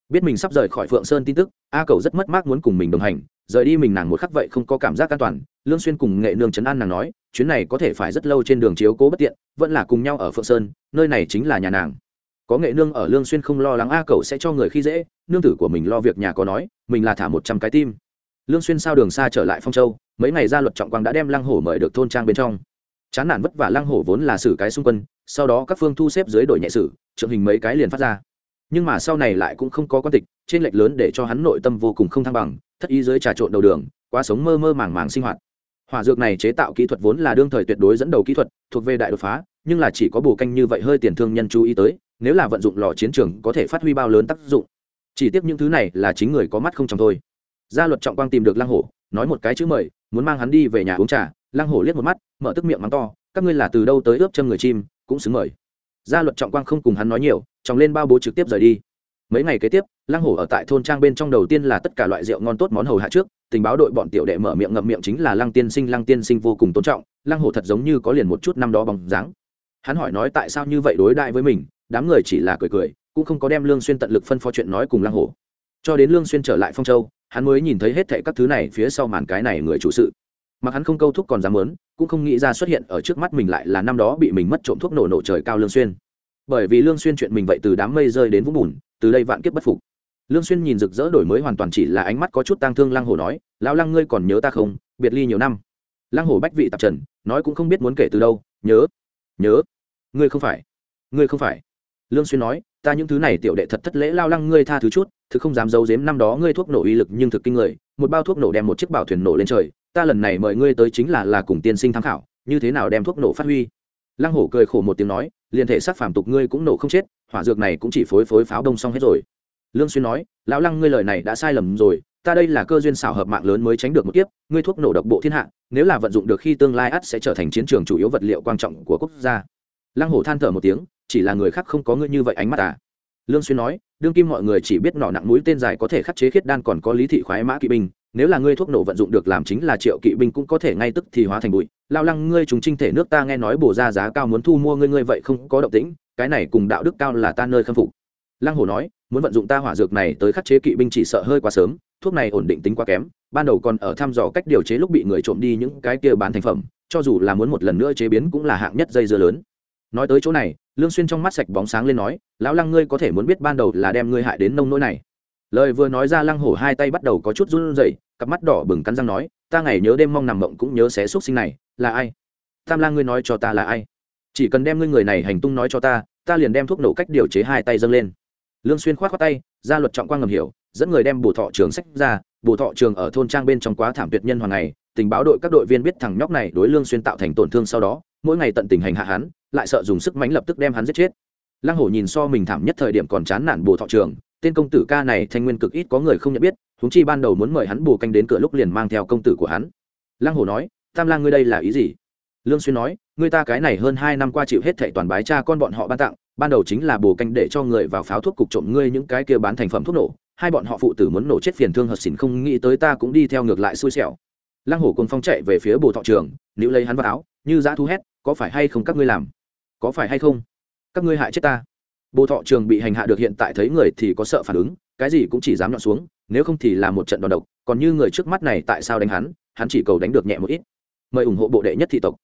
A: biết mình sắp rời khỏi phượng sơn tin tức, a cầu rất mất mát muốn cùng mình đồng hành, rời đi mình nàng một khắc vậy không có cảm giác an toàn, lương xuyên cùng nghệ nương trấn an nàng nói, chuyến này có thể phải rất lâu trên đường chiếu cố bất tiện, vẫn là cùng nhau ở phượng sơn, nơi này chính là nhà nàng. Có nghệ nương ở lương xuyên không lo lắng a cầu sẽ cho người khi dễ, nương tử của mình lo việc nhà có nói, mình là thả một trăm cái tim. Lương xuyên sao đường xa trở lại phong châu, mấy ngày ra luật trọng quang đã đem lăng hổ mời được thôn trang bên trong. Chán nản vất vả lăng hổ vốn là xử cái xung quân, sau đó các phương thu xếp dưới đội nhẹ sử, trượng hình mấy cái liền phát ra nhưng mà sau này lại cũng không có quan tịch, trên lệch lớn để cho hắn nội tâm vô cùng không thăng bằng, thất ý dưới trà trộn đầu đường, quá sống mơ mơ màng màng sinh hoạt. Hỏa dược này chế tạo kỹ thuật vốn là đương thời tuyệt đối dẫn đầu kỹ thuật, thuộc về đại đột phá, nhưng là chỉ có bù canh như vậy hơi tiền thương nhân chú ý tới, nếu là vận dụng lò chiến trường có thể phát huy bao lớn tác dụng. Chỉ tiếc những thứ này là chính người có mắt không chồng thôi. Gia luật trọng quang tìm được lăng hổ, nói một cái chữ mời, muốn mang hắn đi về nhà uống trà. Lăng hổ liếc một mắt, mở tức miệng mắng to, các ngươi là từ đâu tới ướp chân người chim? cũng xứng mời. Gia luật trọng quang không cùng hắn nói nhiều chóng lên bao bố trực tiếp rời đi. Mấy ngày kế tiếp, lăng hổ ở tại thôn trang bên trong đầu tiên là tất cả loại rượu ngon tốt món hầu hạ trước, tình báo đội bọn tiểu đệ mở miệng ngậm miệng chính là lăng tiên sinh, lăng tiên sinh vô cùng tôn trọng, lăng hổ thật giống như có liền một chút năm đó bằng dáng. Hắn hỏi nói tại sao như vậy đối đại với mình, đám người chỉ là cười cười, cũng không có đem lương xuyên tận lực phân phó chuyện nói cùng lăng hổ. Cho đến lương xuyên trở lại phong châu, hắn mới nhìn thấy hết thảy các thứ này phía sau màn cái này người chủ sự. Mặc hắn không câu thúc còn dám muốn, cũng không nghĩ ra xuất hiện ở trước mắt mình lại là năm đó bị mình mất trộm thuốc nổ nổ trời cao lương xuyên bởi vì lương xuyên chuyện mình vậy từ đám mây rơi đến vũng bùn, từ đây vạn kiếp bất phục. Lương xuyên nhìn rực rỡ đổi mới hoàn toàn chỉ là ánh mắt có chút tang thương lăng hổ nói, lão lăng ngươi còn nhớ ta không? Biệt ly nhiều năm. Lăng hổ bách vị tạp trần, nói cũng không biết muốn kể từ đâu, nhớ nhớ, ngươi không phải, ngươi không phải. Lương xuyên nói, ta những thứ này tiểu đệ thật thất lễ lao lăng ngươi tha thứ chút, thực không dám giấu giếm năm đó ngươi thuốc nổ uy lực nhưng thực kinh người, một bao thuốc nổ đem một chiếc bảo thuyền nổ lên trời, ta lần này mời ngươi tới chính là là cùng tiên sinh tham khảo, như thế nào đem thuốc nổ phát huy? Lăng hổ cười khổ một tiếng nói liền thể xác phàm tục ngươi cũng nổ không chết, hỏa dược này cũng chỉ phối phối pháo đông xong hết rồi. Lương xuyên nói, lão lăng ngươi lời này đã sai lầm rồi, ta đây là cơ duyên xảo hợp mạng lớn mới tránh được một kiếp, ngươi thuốc nổ độc bộ thiên hạ, nếu là vận dụng được khi tương lai ắt sẽ trở thành chiến trường chủ yếu vật liệu quan trọng của quốc gia. Lăng hổ than thở một tiếng, chỉ là người khác không có ngươi như vậy ánh mắt à? Lương xuyên nói, đương kim mọi người chỉ biết nỏ nặng mũi tên dài có thể khắc chế khiết đan còn có lý thị khoái mã kỵ binh nếu là ngươi thuốc nổ vận dụng được làm chính là triệu kỵ binh cũng có thể ngay tức thì hóa thành bụi. Lao lăng, ngươi trùng trinh thể nước ta nghe nói bổ ra giá cao muốn thu mua ngươi ngươi vậy không có động tĩnh, cái này cùng đạo đức cao là ta nơi khâm phục. Lăng hổ nói, muốn vận dụng ta hỏa dược này tới khắc chế kỵ binh chỉ sợ hơi quá sớm, thuốc này ổn định tính quá kém, ban đầu còn ở thăm dò cách điều chế lúc bị người trộm đi những cái kia bán thành phẩm, cho dù là muốn một lần nữa chế biến cũng là hạng nhất dây dưa lớn. Nói tới chỗ này, lương xuyên trong mắt sạch bóng sáng lên nói, lão lăng, ngươi có thể muốn biết ban đầu là đem ngươi hại đến nông nỗi này? Lời vừa nói ra lăng hổ hai tay bắt đầu có chút run rẩy cặp mắt đỏ bừng cắn răng nói ta ngày nhớ đêm mong nằm mộng cũng nhớ xé xúc sinh này là ai? Tam lang ngươi nói cho ta là ai? Chỉ cần đem ngươi người này hành tung nói cho ta ta liền đem thuốc nổ cách điều chế hai tay dâng lên. Lương xuyên khoát khoát tay ra luật trọng quang ngầm hiểu dẫn người đem bổ thọ trường sách ra bổ thọ trường ở thôn trang bên trong quá thảm tuyệt nhân hoàng này, tình báo đội các đội viên biết thằng nhóc này đối lương xuyên tạo thành tổn thương sau đó mỗi ngày tận tình hành hạ hắn lại sợ dùng sức mãnh lập tức đem hắn giết chết. Lăng hổ nhìn so mình thảm nhất thời điểm còn chán nản bổ thọ trường tên công tử ca này thanh nguyên cực ít có người không nhận biết, huống chi ban đầu muốn mời hắn bù canh đến cửa lúc liền mang theo công tử của hắn. Lăng hổ nói, tam lang ngươi đây là ý gì? Lương xuyên nói, ngươi ta cái này hơn hai năm qua chịu hết thảy toàn bái cha con bọn họ ban tặng, ban đầu chính là bù canh để cho người vào pháo thuốc cục trộm ngươi những cái kia bán thành phẩm thuốc nổ, hai bọn họ phụ tử muốn nổ chết phiền thương hợp xỉn không nghĩ tới ta cũng đi theo ngược lại xui xẻo. Lăng hổ cùng phong chạy về phía bồ thọ trường nếu lấy hắn vào áo, như dã thu hét, có phải hay không các ngươi làm? Có phải hay không? Các ngươi hại chết ta bồ thọ trường bị hành hạ được hiện tại thấy người thì có sợ phản ứng, cái gì cũng chỉ dám nhọn xuống, nếu không thì là một trận đòn độc, còn như người trước mắt này tại sao đánh hắn hắn chỉ cầu đánh được nhẹ một ít. Mời ủng hộ bộ đệ nhất thị tộc.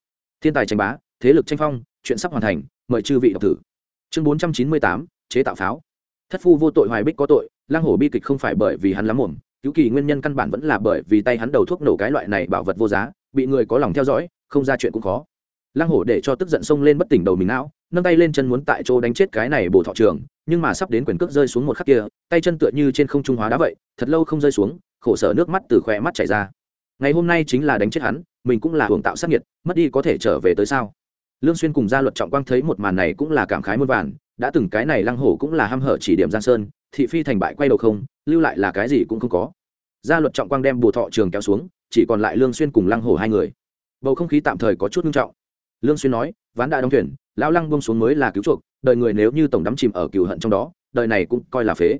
A: Thiên tài tranh bá, thế lực tranh phong, chuyện sắp hoàn thành, mời chư vị đọc thử. Chương bốn trăm chín mươi tám, chế tạo pháo. Thất phu vô tội hoài bích có tội, lang hổ bi kịch không phải bởi vì hắn lắm mồm, cứu kỳ nguyên nhân căn bản vẫn là bởi vì tay hắn đầu thuốc nổ cái loại này bảo vật vô giá, bị người có lòng theo dõi, không ra chuyện cũng khó. Lang hổ để cho tức giận xông lên bất tỉnh đầu mình não nâng tay lên chân muốn tại chỗ đánh chết cái này bổ thọ trường, nhưng mà sắp đến quyền cước rơi xuống một khắc kia, tay chân tựa như trên không trung hóa đá vậy, thật lâu không rơi xuống, khổ sở nước mắt từ khỏe mắt chảy ra. Ngày hôm nay chính là đánh chết hắn, mình cũng là hưởng tạo sát nhiệt mất đi có thể trở về tới sao? Lương xuyên cùng gia luật trọng quang thấy một màn này cũng là cảm khái muôn vàn, đã từng cái này lăng hổ cũng là ham hở chỉ điểm giang sơn, thị phi thành bại quay đầu không, lưu lại là cái gì cũng không có. Gia luật trọng quang đem bù thọ trường kéo xuống, chỉ còn lại lương xuyên cùng lăng hổ hai người. Bầu không khí tạm thời có chút nghiêm trọng. Lương xuyên nói ván đã đóng thuyền, lão lăng buông xuống mới là cứu chuộc, đời người nếu như tổng đắm chìm ở cừu hận trong đó, đời này cũng coi là phế.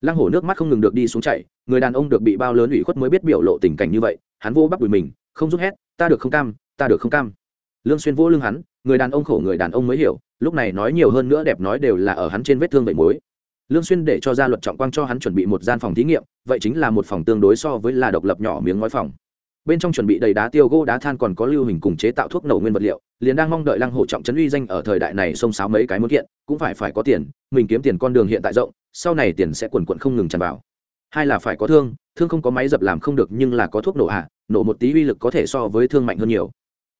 A: Lăng hổ nước mắt không ngừng được đi xuống chảy, người đàn ông được bị bao lớn ủy khuất mới biết biểu lộ tình cảnh như vậy, hắn vô bắp đùi mình, không giúp hét, ta được không cam, ta được không cam. Lương xuyên vô lưng hắn, người đàn ông khổ người đàn ông mới hiểu, lúc này nói nhiều hơn nữa đẹp nói đều là ở hắn trên vết thương vậy mối. Lương xuyên để cho gia luật trọng quang cho hắn chuẩn bị một gian phòng thí nghiệm, vậy chính là một phòng tương đối so với là độc lập nhỏ miếng ngói phòng. Bên trong chuẩn bị đầy đá tiêu gỗ đá than còn có lưu hình cùng chế tạo thuốc nổ nguyên vật liệu liền đang mong đợi lăng hổ trọng trấn uy danh ở thời đại này xông xáo mấy cái muốn kiện, cũng phải phải có tiền, mình kiếm tiền con đường hiện tại rộng, sau này tiền sẽ quần quận không ngừng tràn vào. Hai là phải có thương thương không có máy dập làm không được nhưng là có thuốc nổ hạ nổ một tí uy lực có thể so với thương mạnh hơn nhiều.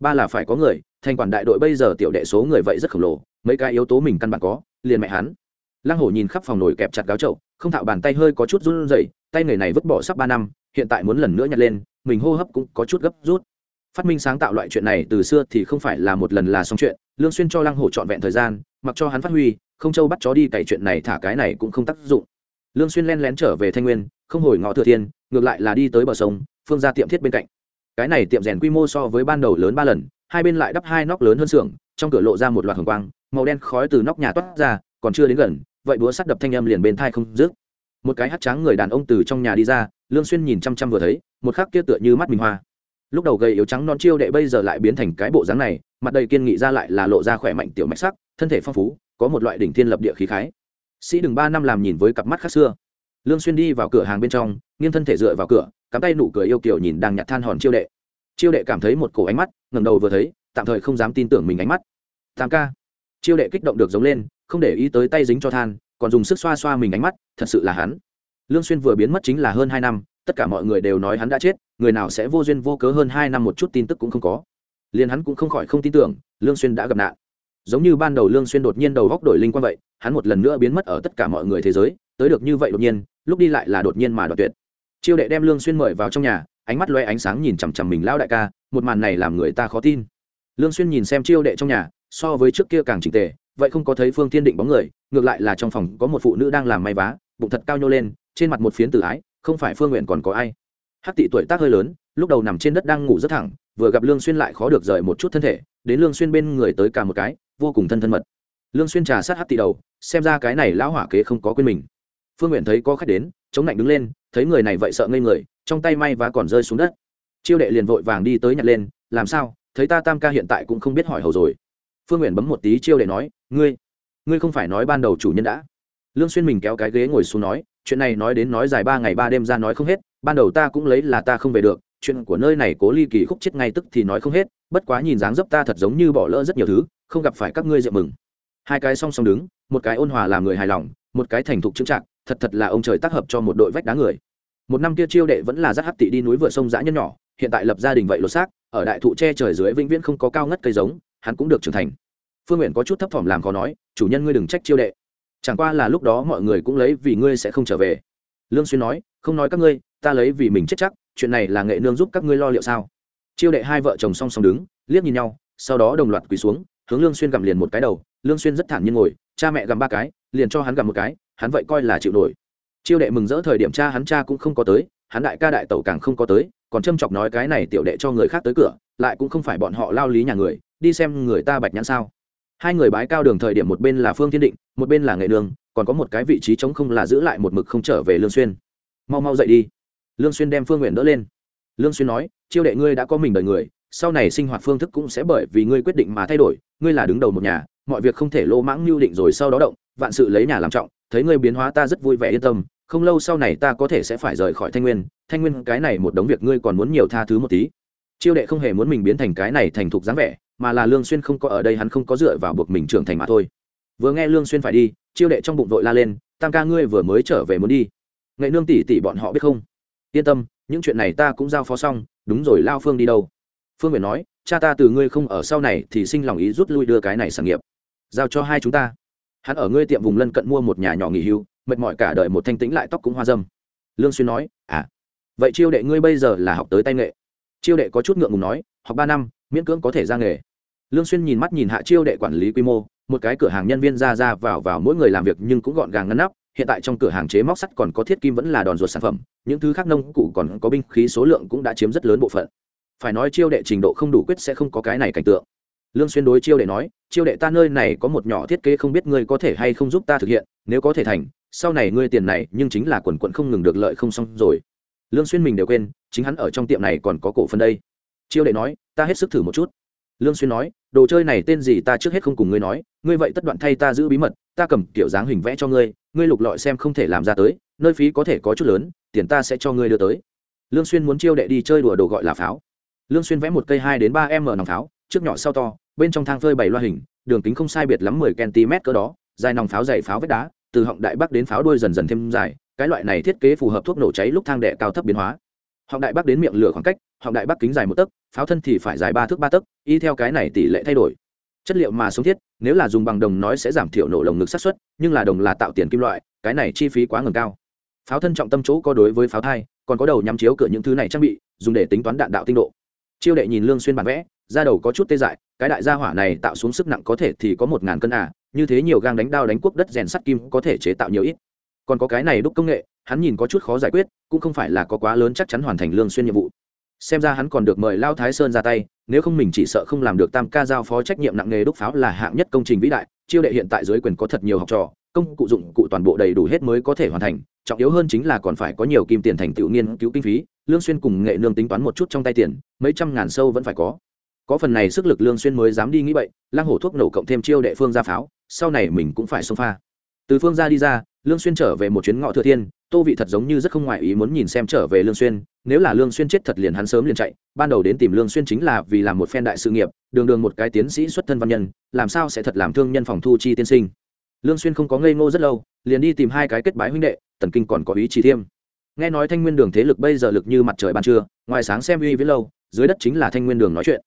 A: Ba là phải có người, thành quản đại đội bây giờ tiểu đệ số người vậy rất khổng lồ, mấy cái yếu tố mình căn bản có, liền mẹ hắn. Lăng hổ nhìn khắp phòng nổi kẹp chặt gáo trậu không thạo bàn tay hơi có chút run rẩy, tay người này vứt bỏ sắp ba năm, hiện tại muốn lần nữa nhặt lên, mình hô hấp cũng có chút gấp rút phát minh sáng tạo loại chuyện này từ xưa thì không phải là một lần là xong chuyện, lương xuyên cho lăng hổ trọn vẹn thời gian, mặc cho hắn phát huy, không châu bắt chó đi cày chuyện này thả cái này cũng không tác dụng. Lương xuyên len lén trở về thanh nguyên, không hồi ngõ thừa thiên, ngược lại là đi tới bờ sông, phương ra tiệm thiết bên cạnh. Cái này tiệm rèn quy mô so với ban đầu lớn ba lần, hai bên lại đắp hai nóc lớn hơn xưởng, trong cửa lộ ra một loạt hồng quang, màu đen khói từ nóc nhà toát ra, còn chưa đến gần, vậy búa sắt đập thanh âm liền bên tai không dứt. Một cái hắt trắng người đàn ông từ trong nhà đi ra, lương xuyên nhìn chăm chăm vừa thấy, một khắc kia tựa như mắt mình hoa lúc đầu gầy yếu trắng non chiêu đệ bây giờ lại biến thành cái bộ dáng này, mặt đầy kiên nghị ra lại là lộ ra khỏe mạnh tiểu mạch sắc, thân thể phong phú, có một loại đỉnh thiên lập địa khí khái. Sĩ đừng ba năm làm nhìn với cặp mắt khác xưa. Lương xuyên đi vào cửa hàng bên trong, nghiêng thân thể dựa vào cửa, cắm tay nụ cười yêu kiều nhìn đang nhặt than hòn chiêu đệ. Chiêu đệ cảm thấy một cổ ánh mắt, ngẩng đầu vừa thấy, tạm thời không dám tin tưởng mình ánh mắt. Tam ca. Chiêu đệ kích động được giống lên, không để ý tới tay dính cho than, còn dùng sức xoa xoa mình ánh mắt, thật sự là hắn. Lương xuyên vừa biến mất chính là hơn hai năm tất cả mọi người đều nói hắn đã chết, người nào sẽ vô duyên vô cớ hơn hai năm một chút tin tức cũng không có. Liền hắn cũng không khỏi không tin tưởng, lương xuyên đã gặp nạn. Giống như ban đầu lương xuyên đột nhiên đầu góc đổi linh quan vậy, hắn một lần nữa biến mất ở tất cả mọi người thế giới, tới được như vậy đột nhiên, lúc đi lại là đột nhiên mà đoạt tuyệt. Chiêu đệ đem lương xuyên mời vào trong nhà, ánh mắt loe ánh sáng nhìn chằm chằm mình lão đại ca, một màn này làm người ta khó tin. Lương xuyên nhìn xem chiêu đệ trong nhà, so với trước kia càng chỉnh tề, vậy không có thấy phương thiên định bóng người, ngược lại là trong phòng có một phụ nữ đang làm may vá, bụng thật cao nhô lên, trên mặt một phiến tử ái không phải phương nguyện còn có ai. Hắc tị tuổi tác hơi lớn, lúc đầu nằm trên đất đang ngủ rất thẳng, vừa gặp lương xuyên lại khó được rời một chút thân thể, đến lương xuyên bên người tới cả một cái, vô cùng thân thân mật. Lương xuyên trà sát hắc tị đầu, xem ra cái này lão hỏa kế không có quên mình. Phương nguyện thấy có khách đến, chống lạnh đứng lên, thấy người này vậy sợ ngây người, trong tay may và còn rơi xuống đất. Chiêu đệ liền vội vàng đi tới nhặt lên, làm sao? Thấy ta tam ca hiện tại cũng không biết hỏi hầu rồi. Phương nguyện bấm một tí chiêu đệ nói, ngươi ngươi không phải nói ban đầu chủ nhân đã. Lương xuyên mình kéo cái ghế ngồi xuống nói chuyện này nói đến nói dài ba ngày ba đêm ra nói không hết, ban đầu ta cũng lấy là ta không về được, chuyện của nơi này cố ly kỳ khúc chết ngay tức thì nói không hết, bất quá nhìn dáng dấp ta thật giống như bỏ lỡ rất nhiều thứ, không gặp phải các ngươi rượu mừng. Hai cái song song đứng, một cái ôn hòa làm người hài lòng, một cái thành thục chững chạc, thật thật là ông trời tác hợp cho một đội vách đá người. Một năm kia chiêu đệ vẫn là rất hấp tị đi núi vừa sông dã nhân nhỏ, hiện tại lập gia đình vậy lột xác, ở đại thụ che trời dưới vĩnh viễn không có cao ngất cây giống, hắn cũng được trưởng thành. Phương nguyện có chút thấp thỏm làm khó nói, chủ nhân ngươi đừng trách chiêu đệ chẳng qua là lúc đó mọi người cũng lấy vì ngươi sẽ không trở về. Lương xuyên nói, không nói các ngươi, ta lấy vì mình chết chắc, chuyện này là nghệ nương giúp các ngươi lo liệu sao? Chiêu đệ hai vợ chồng song song đứng, liếc nhìn nhau, sau đó đồng loạt quỳ xuống, hướng lương xuyên gầm liền một cái đầu. Lương xuyên rất thản nhiên ngồi, cha mẹ gầm ba cái, liền cho hắn gầm một cái, hắn vậy coi là chịu nổi. Chiêu đệ mừng rỡ thời điểm cha hắn cha cũng không có tới, hắn đại ca đại tẩu càng không có tới, còn châm chọc nói cái này tiểu đệ cho người khác tới cửa, lại cũng không phải bọn họ lao lý nhà người, đi xem người ta bạch nhãn sao hai người bái cao đường thời điểm một bên là phương thiên định, một bên là nghệ đường, còn có một cái vị trí trống không là giữ lại một mực không trở về lương xuyên. Mau mau dậy đi. Lương xuyên đem phương nguyện đỡ lên. Lương xuyên nói, chiêu đệ ngươi đã có mình đời người, sau này sinh hoạt phương thức cũng sẽ bởi vì ngươi quyết định mà thay đổi, ngươi là đứng đầu một nhà, mọi việc không thể lô mãng lưu định rồi sau đó động, vạn sự lấy nhà làm trọng, thấy ngươi biến hóa ta rất vui vẻ yên tâm, không lâu sau này ta có thể sẽ phải rời khỏi thanh nguyên thanh nguyên cái này một đống việc ngươi còn muốn nhiều tha thứ một tí. Chiêu đệ không hề muốn mình biến thành cái này thành thục dáng vẻ mà là lương xuyên không có ở đây, hắn không có dựa vào buộc mình trưởng thành mà thôi. Vừa nghe lương xuyên phải đi, chiêu đệ trong bụng vội la lên, tam ca ngươi vừa mới trở về muốn đi. Nghệ nương tỷ tỷ bọn họ biết không? Yên tâm, những chuyện này ta cũng giao phó xong, đúng rồi, lao phương đi đâu? Phương nguyện nói, cha ta từ ngươi không ở sau này thì sinh lòng ý rút lui đưa cái này sản nghiệp. Giao cho hai chúng ta. Hắn ở ngươi tiệm vùng lân cận mua một nhà nhỏ nghỉ hưu, mệt mỏi cả đời một thanh tĩnh lại tóc cũng hoa dâm. Lương xuyên nói à vậy chiêu đệ ngươi bây giờ là học tới tay nghệ. Chiêu đệ có chút ngượng ngùng nói, học ba năm miễn cưỡng có thể ra nghề. Lương xuyên nhìn mắt nhìn hạ chiêu đệ quản lý quy mô, một cái cửa hàng nhân viên ra ra vào vào mỗi người làm việc nhưng cũng gọn gàng ngăn nắp, hiện tại trong cửa hàng chế móc sắt còn có thiết kim vẫn là đòn ruột sản phẩm, những thứ khác nông cụ còn có binh khí số lượng cũng đã chiếm rất lớn bộ phận. Phải nói chiêu đệ trình độ không đủ quyết sẽ không có cái này cảnh tượng. Lương xuyên đối chiêu đệ nói, chiêu đệ ta nơi này có một nhỏ thiết kế không biết ngươi có thể hay không giúp ta thực hiện, nếu có thể thành, sau này ngươi tiền này nhưng chính là quần quận không ngừng được lợi không xong rồi. Lương xuyên mình đều quên, chính hắn ở trong tiệm này còn có cổ phần đây chiêu đệ nói, ta hết sức thử một chút. Lương xuyên nói, đồ chơi này tên gì ta trước hết không cùng ngươi nói, ngươi vậy tất đoạn thay ta giữ bí mật, ta cầm kiểu dáng hình vẽ cho ngươi ngươi lục lọi xem không thể làm ra tới, nơi phí có thể có chút lớn, tiền ta sẽ cho ngươi đưa tới. Lương xuyên muốn chiêu đệ đi chơi đùa đồ gọi là pháo. Lương xuyên vẽ một cây hai đến ba m nòng pháo, trước nhỏ sau to, bên trong thang phơi bảy loa hình, đường kính không sai biệt lắm mười cm cỡ đó, dài nòng pháo dày pháo vết đá, từ họng đại bắc đến pháo đuôi dần dần thêm dài, cái loại này thiết kế phù hợp thuốc nổ cháy lúc thang đệ cao thấp biến hóa họng đại bắc đến miệng lửa khoảng cách, họng đại bắc kính dài một tấc, pháo thân thì phải dài ba thước ba tấc, y theo cái này tỷ lệ thay đổi. Chất liệu mà sống thiết, nếu là dùng bằng đồng nói sẽ giảm thiểu nổ lồng ngực sát xuất nhưng là đồng là tạo tiền kim loại, cái này chi phí quá ngừng cao. Pháo thân trọng tâm chỗ có đối với pháo thai, còn có đầu nhắm chiếu cửa những thứ này trang bị, dùng để tính toán đạn đạo tinh độ. Chiêu đệ nhìn lương xuyên bản vẽ ra đầu có chút tê dại, cái đại gia hỏa này tạo xuống sức nặng có thể thì có một ngàn cân à như thế nhiều gang đánh đao đánh quốc đất rèn sắt kim có thể chế tạo nhiều ít. Còn có cái này đúc công nghệ hắn nhìn có chút khó giải quyết, cũng không phải là có quá lớn chắc chắn hoàn thành lương xuyên nhiệm vụ. Xem ra hắn còn được mời lao thái sơn ra tay, nếu không mình chỉ sợ không làm được tam ca giao phó trách nhiệm nặng nghề đúc pháo là hạng nhất công trình vĩ đại, chiêu đệ hiện tại dưới quyền có thật nhiều học trò, công cụ dụng cụ toàn bộ đầy đủ hết mới có thể hoàn thành, trọng yếu hơn chính là còn phải có nhiều kim tiền thành tựu nghiên cứu kinh phí, lương xuyên cùng nghệ nương tính toán một chút trong tay tiền, mấy trăm ngàn sâu vẫn phải có. Có phần này sức lực lương xuyên mới dám đi nghĩ vậy lang hổ thuốc nổ cộng thêm chiêu đệ phương ra pháo, sau này mình cũng phải xông pha. Từ phương ra đi ra lương xuyên trở về một chuyến ngọ thừa thiên, tô vị thật giống như rất không ngoại ý muốn nhìn xem trở về lương xuyên, nếu là lương xuyên chết thật liền hắn sớm liền chạy, ban đầu đến tìm lương xuyên chính là vì làm một phen đại sự nghiệp, đường đường một cái tiến sĩ xuất thân văn nhân, làm sao sẽ thật làm thương nhân phòng thu chi tiên sinh. Lương xuyên không có ngây ngô rất lâu, liền đi tìm hai cái kết bái huynh đệ, tần kinh còn có ý chỉ thiêm. Nghe nói thanh nguyên đường thế lực bây giờ lực như mặt trời ban trưa, ngoài sáng xem uy viễn lâu, dưới đất chính là thanh nguyên đường nói chuyện.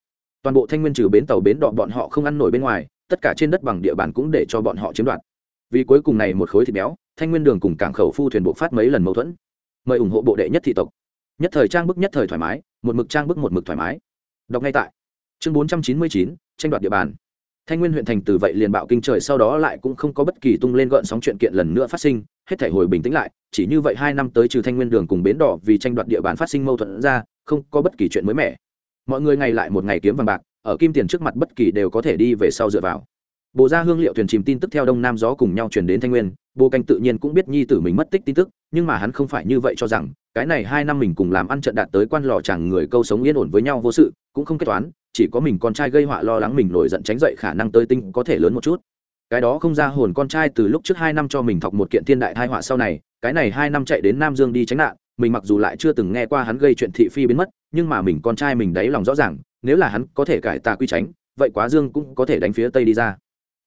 A: Toàn bộ thanh nguyên trừ bến tàu bến đọ bọn họ không ăn nổi bên ngoài, tất cả trên đất bằng địa bàn cũng để cho bọn họ chiếm đoạt vì cuối cùng này một khối thịt béo, thanh nguyên đường cùng cảng khẩu phu thuyền bộ phát mấy lần mâu thuẫn. Mời ủng hộ bộ đệ nhất thị tộc. Nhất thời trang bức nhất thời thoải mái, một mực trang bức một mực thoải mái. Đọc ngay tại. Chương bốn trăm chín mươi chín, tranh đoạt địa bàn. Thanh nguyên huyện thành từ vậy liền bạo kinh trời sau đó lại cũng không có bất kỳ tung lên gợn sóng chuyện kiện lần nữa phát sinh, hết thể hồi bình tĩnh lại, chỉ như vậy hai năm tới trừ thanh nguyên đường cùng bến đỏ vì tranh đoạt địa bàn phát sinh mâu thuẫn ra, không có bất kỳ chuyện mới mẻ. Mọi người ngày lại một ngày kiếm vàng bạc, ở kim tiền trước mặt bất kỳ đều có thể đi về sau dựa vào bộ ra hương liệu thuyền chìm tin tức theo đông nam gió cùng nhau chuyển đến thanh nguyên, bồ canh tự nhiên cũng biết nhi tử mình mất tích tin tức, nhưng mà hắn không phải như vậy cho rằng, cái này hai năm mình cùng làm ăn trận đạt tới quan lò chẳng người câu sống yên ổn với nhau vô sự, cũng không kết toán, chỉ có mình con trai gây họa lo lắng mình nổi giận tránh dậy khả năng tới tinh có thể lớn một chút. Cái đó không ra hồn con trai từ lúc trước hai năm cho mình thọc một kiện thiên đại thai họa sau này, cái này hai năm chạy đến nam dương đi tránh nạn, mình mặc dù lại chưa từng nghe qua hắn gây chuyện thị phi biến mất, nhưng mà mình con trai mình đáy lòng rõ ràng, nếu là hắn có thể cải tà quy tránh, vậy quá dương cũng có thể đánh phía tây đi ra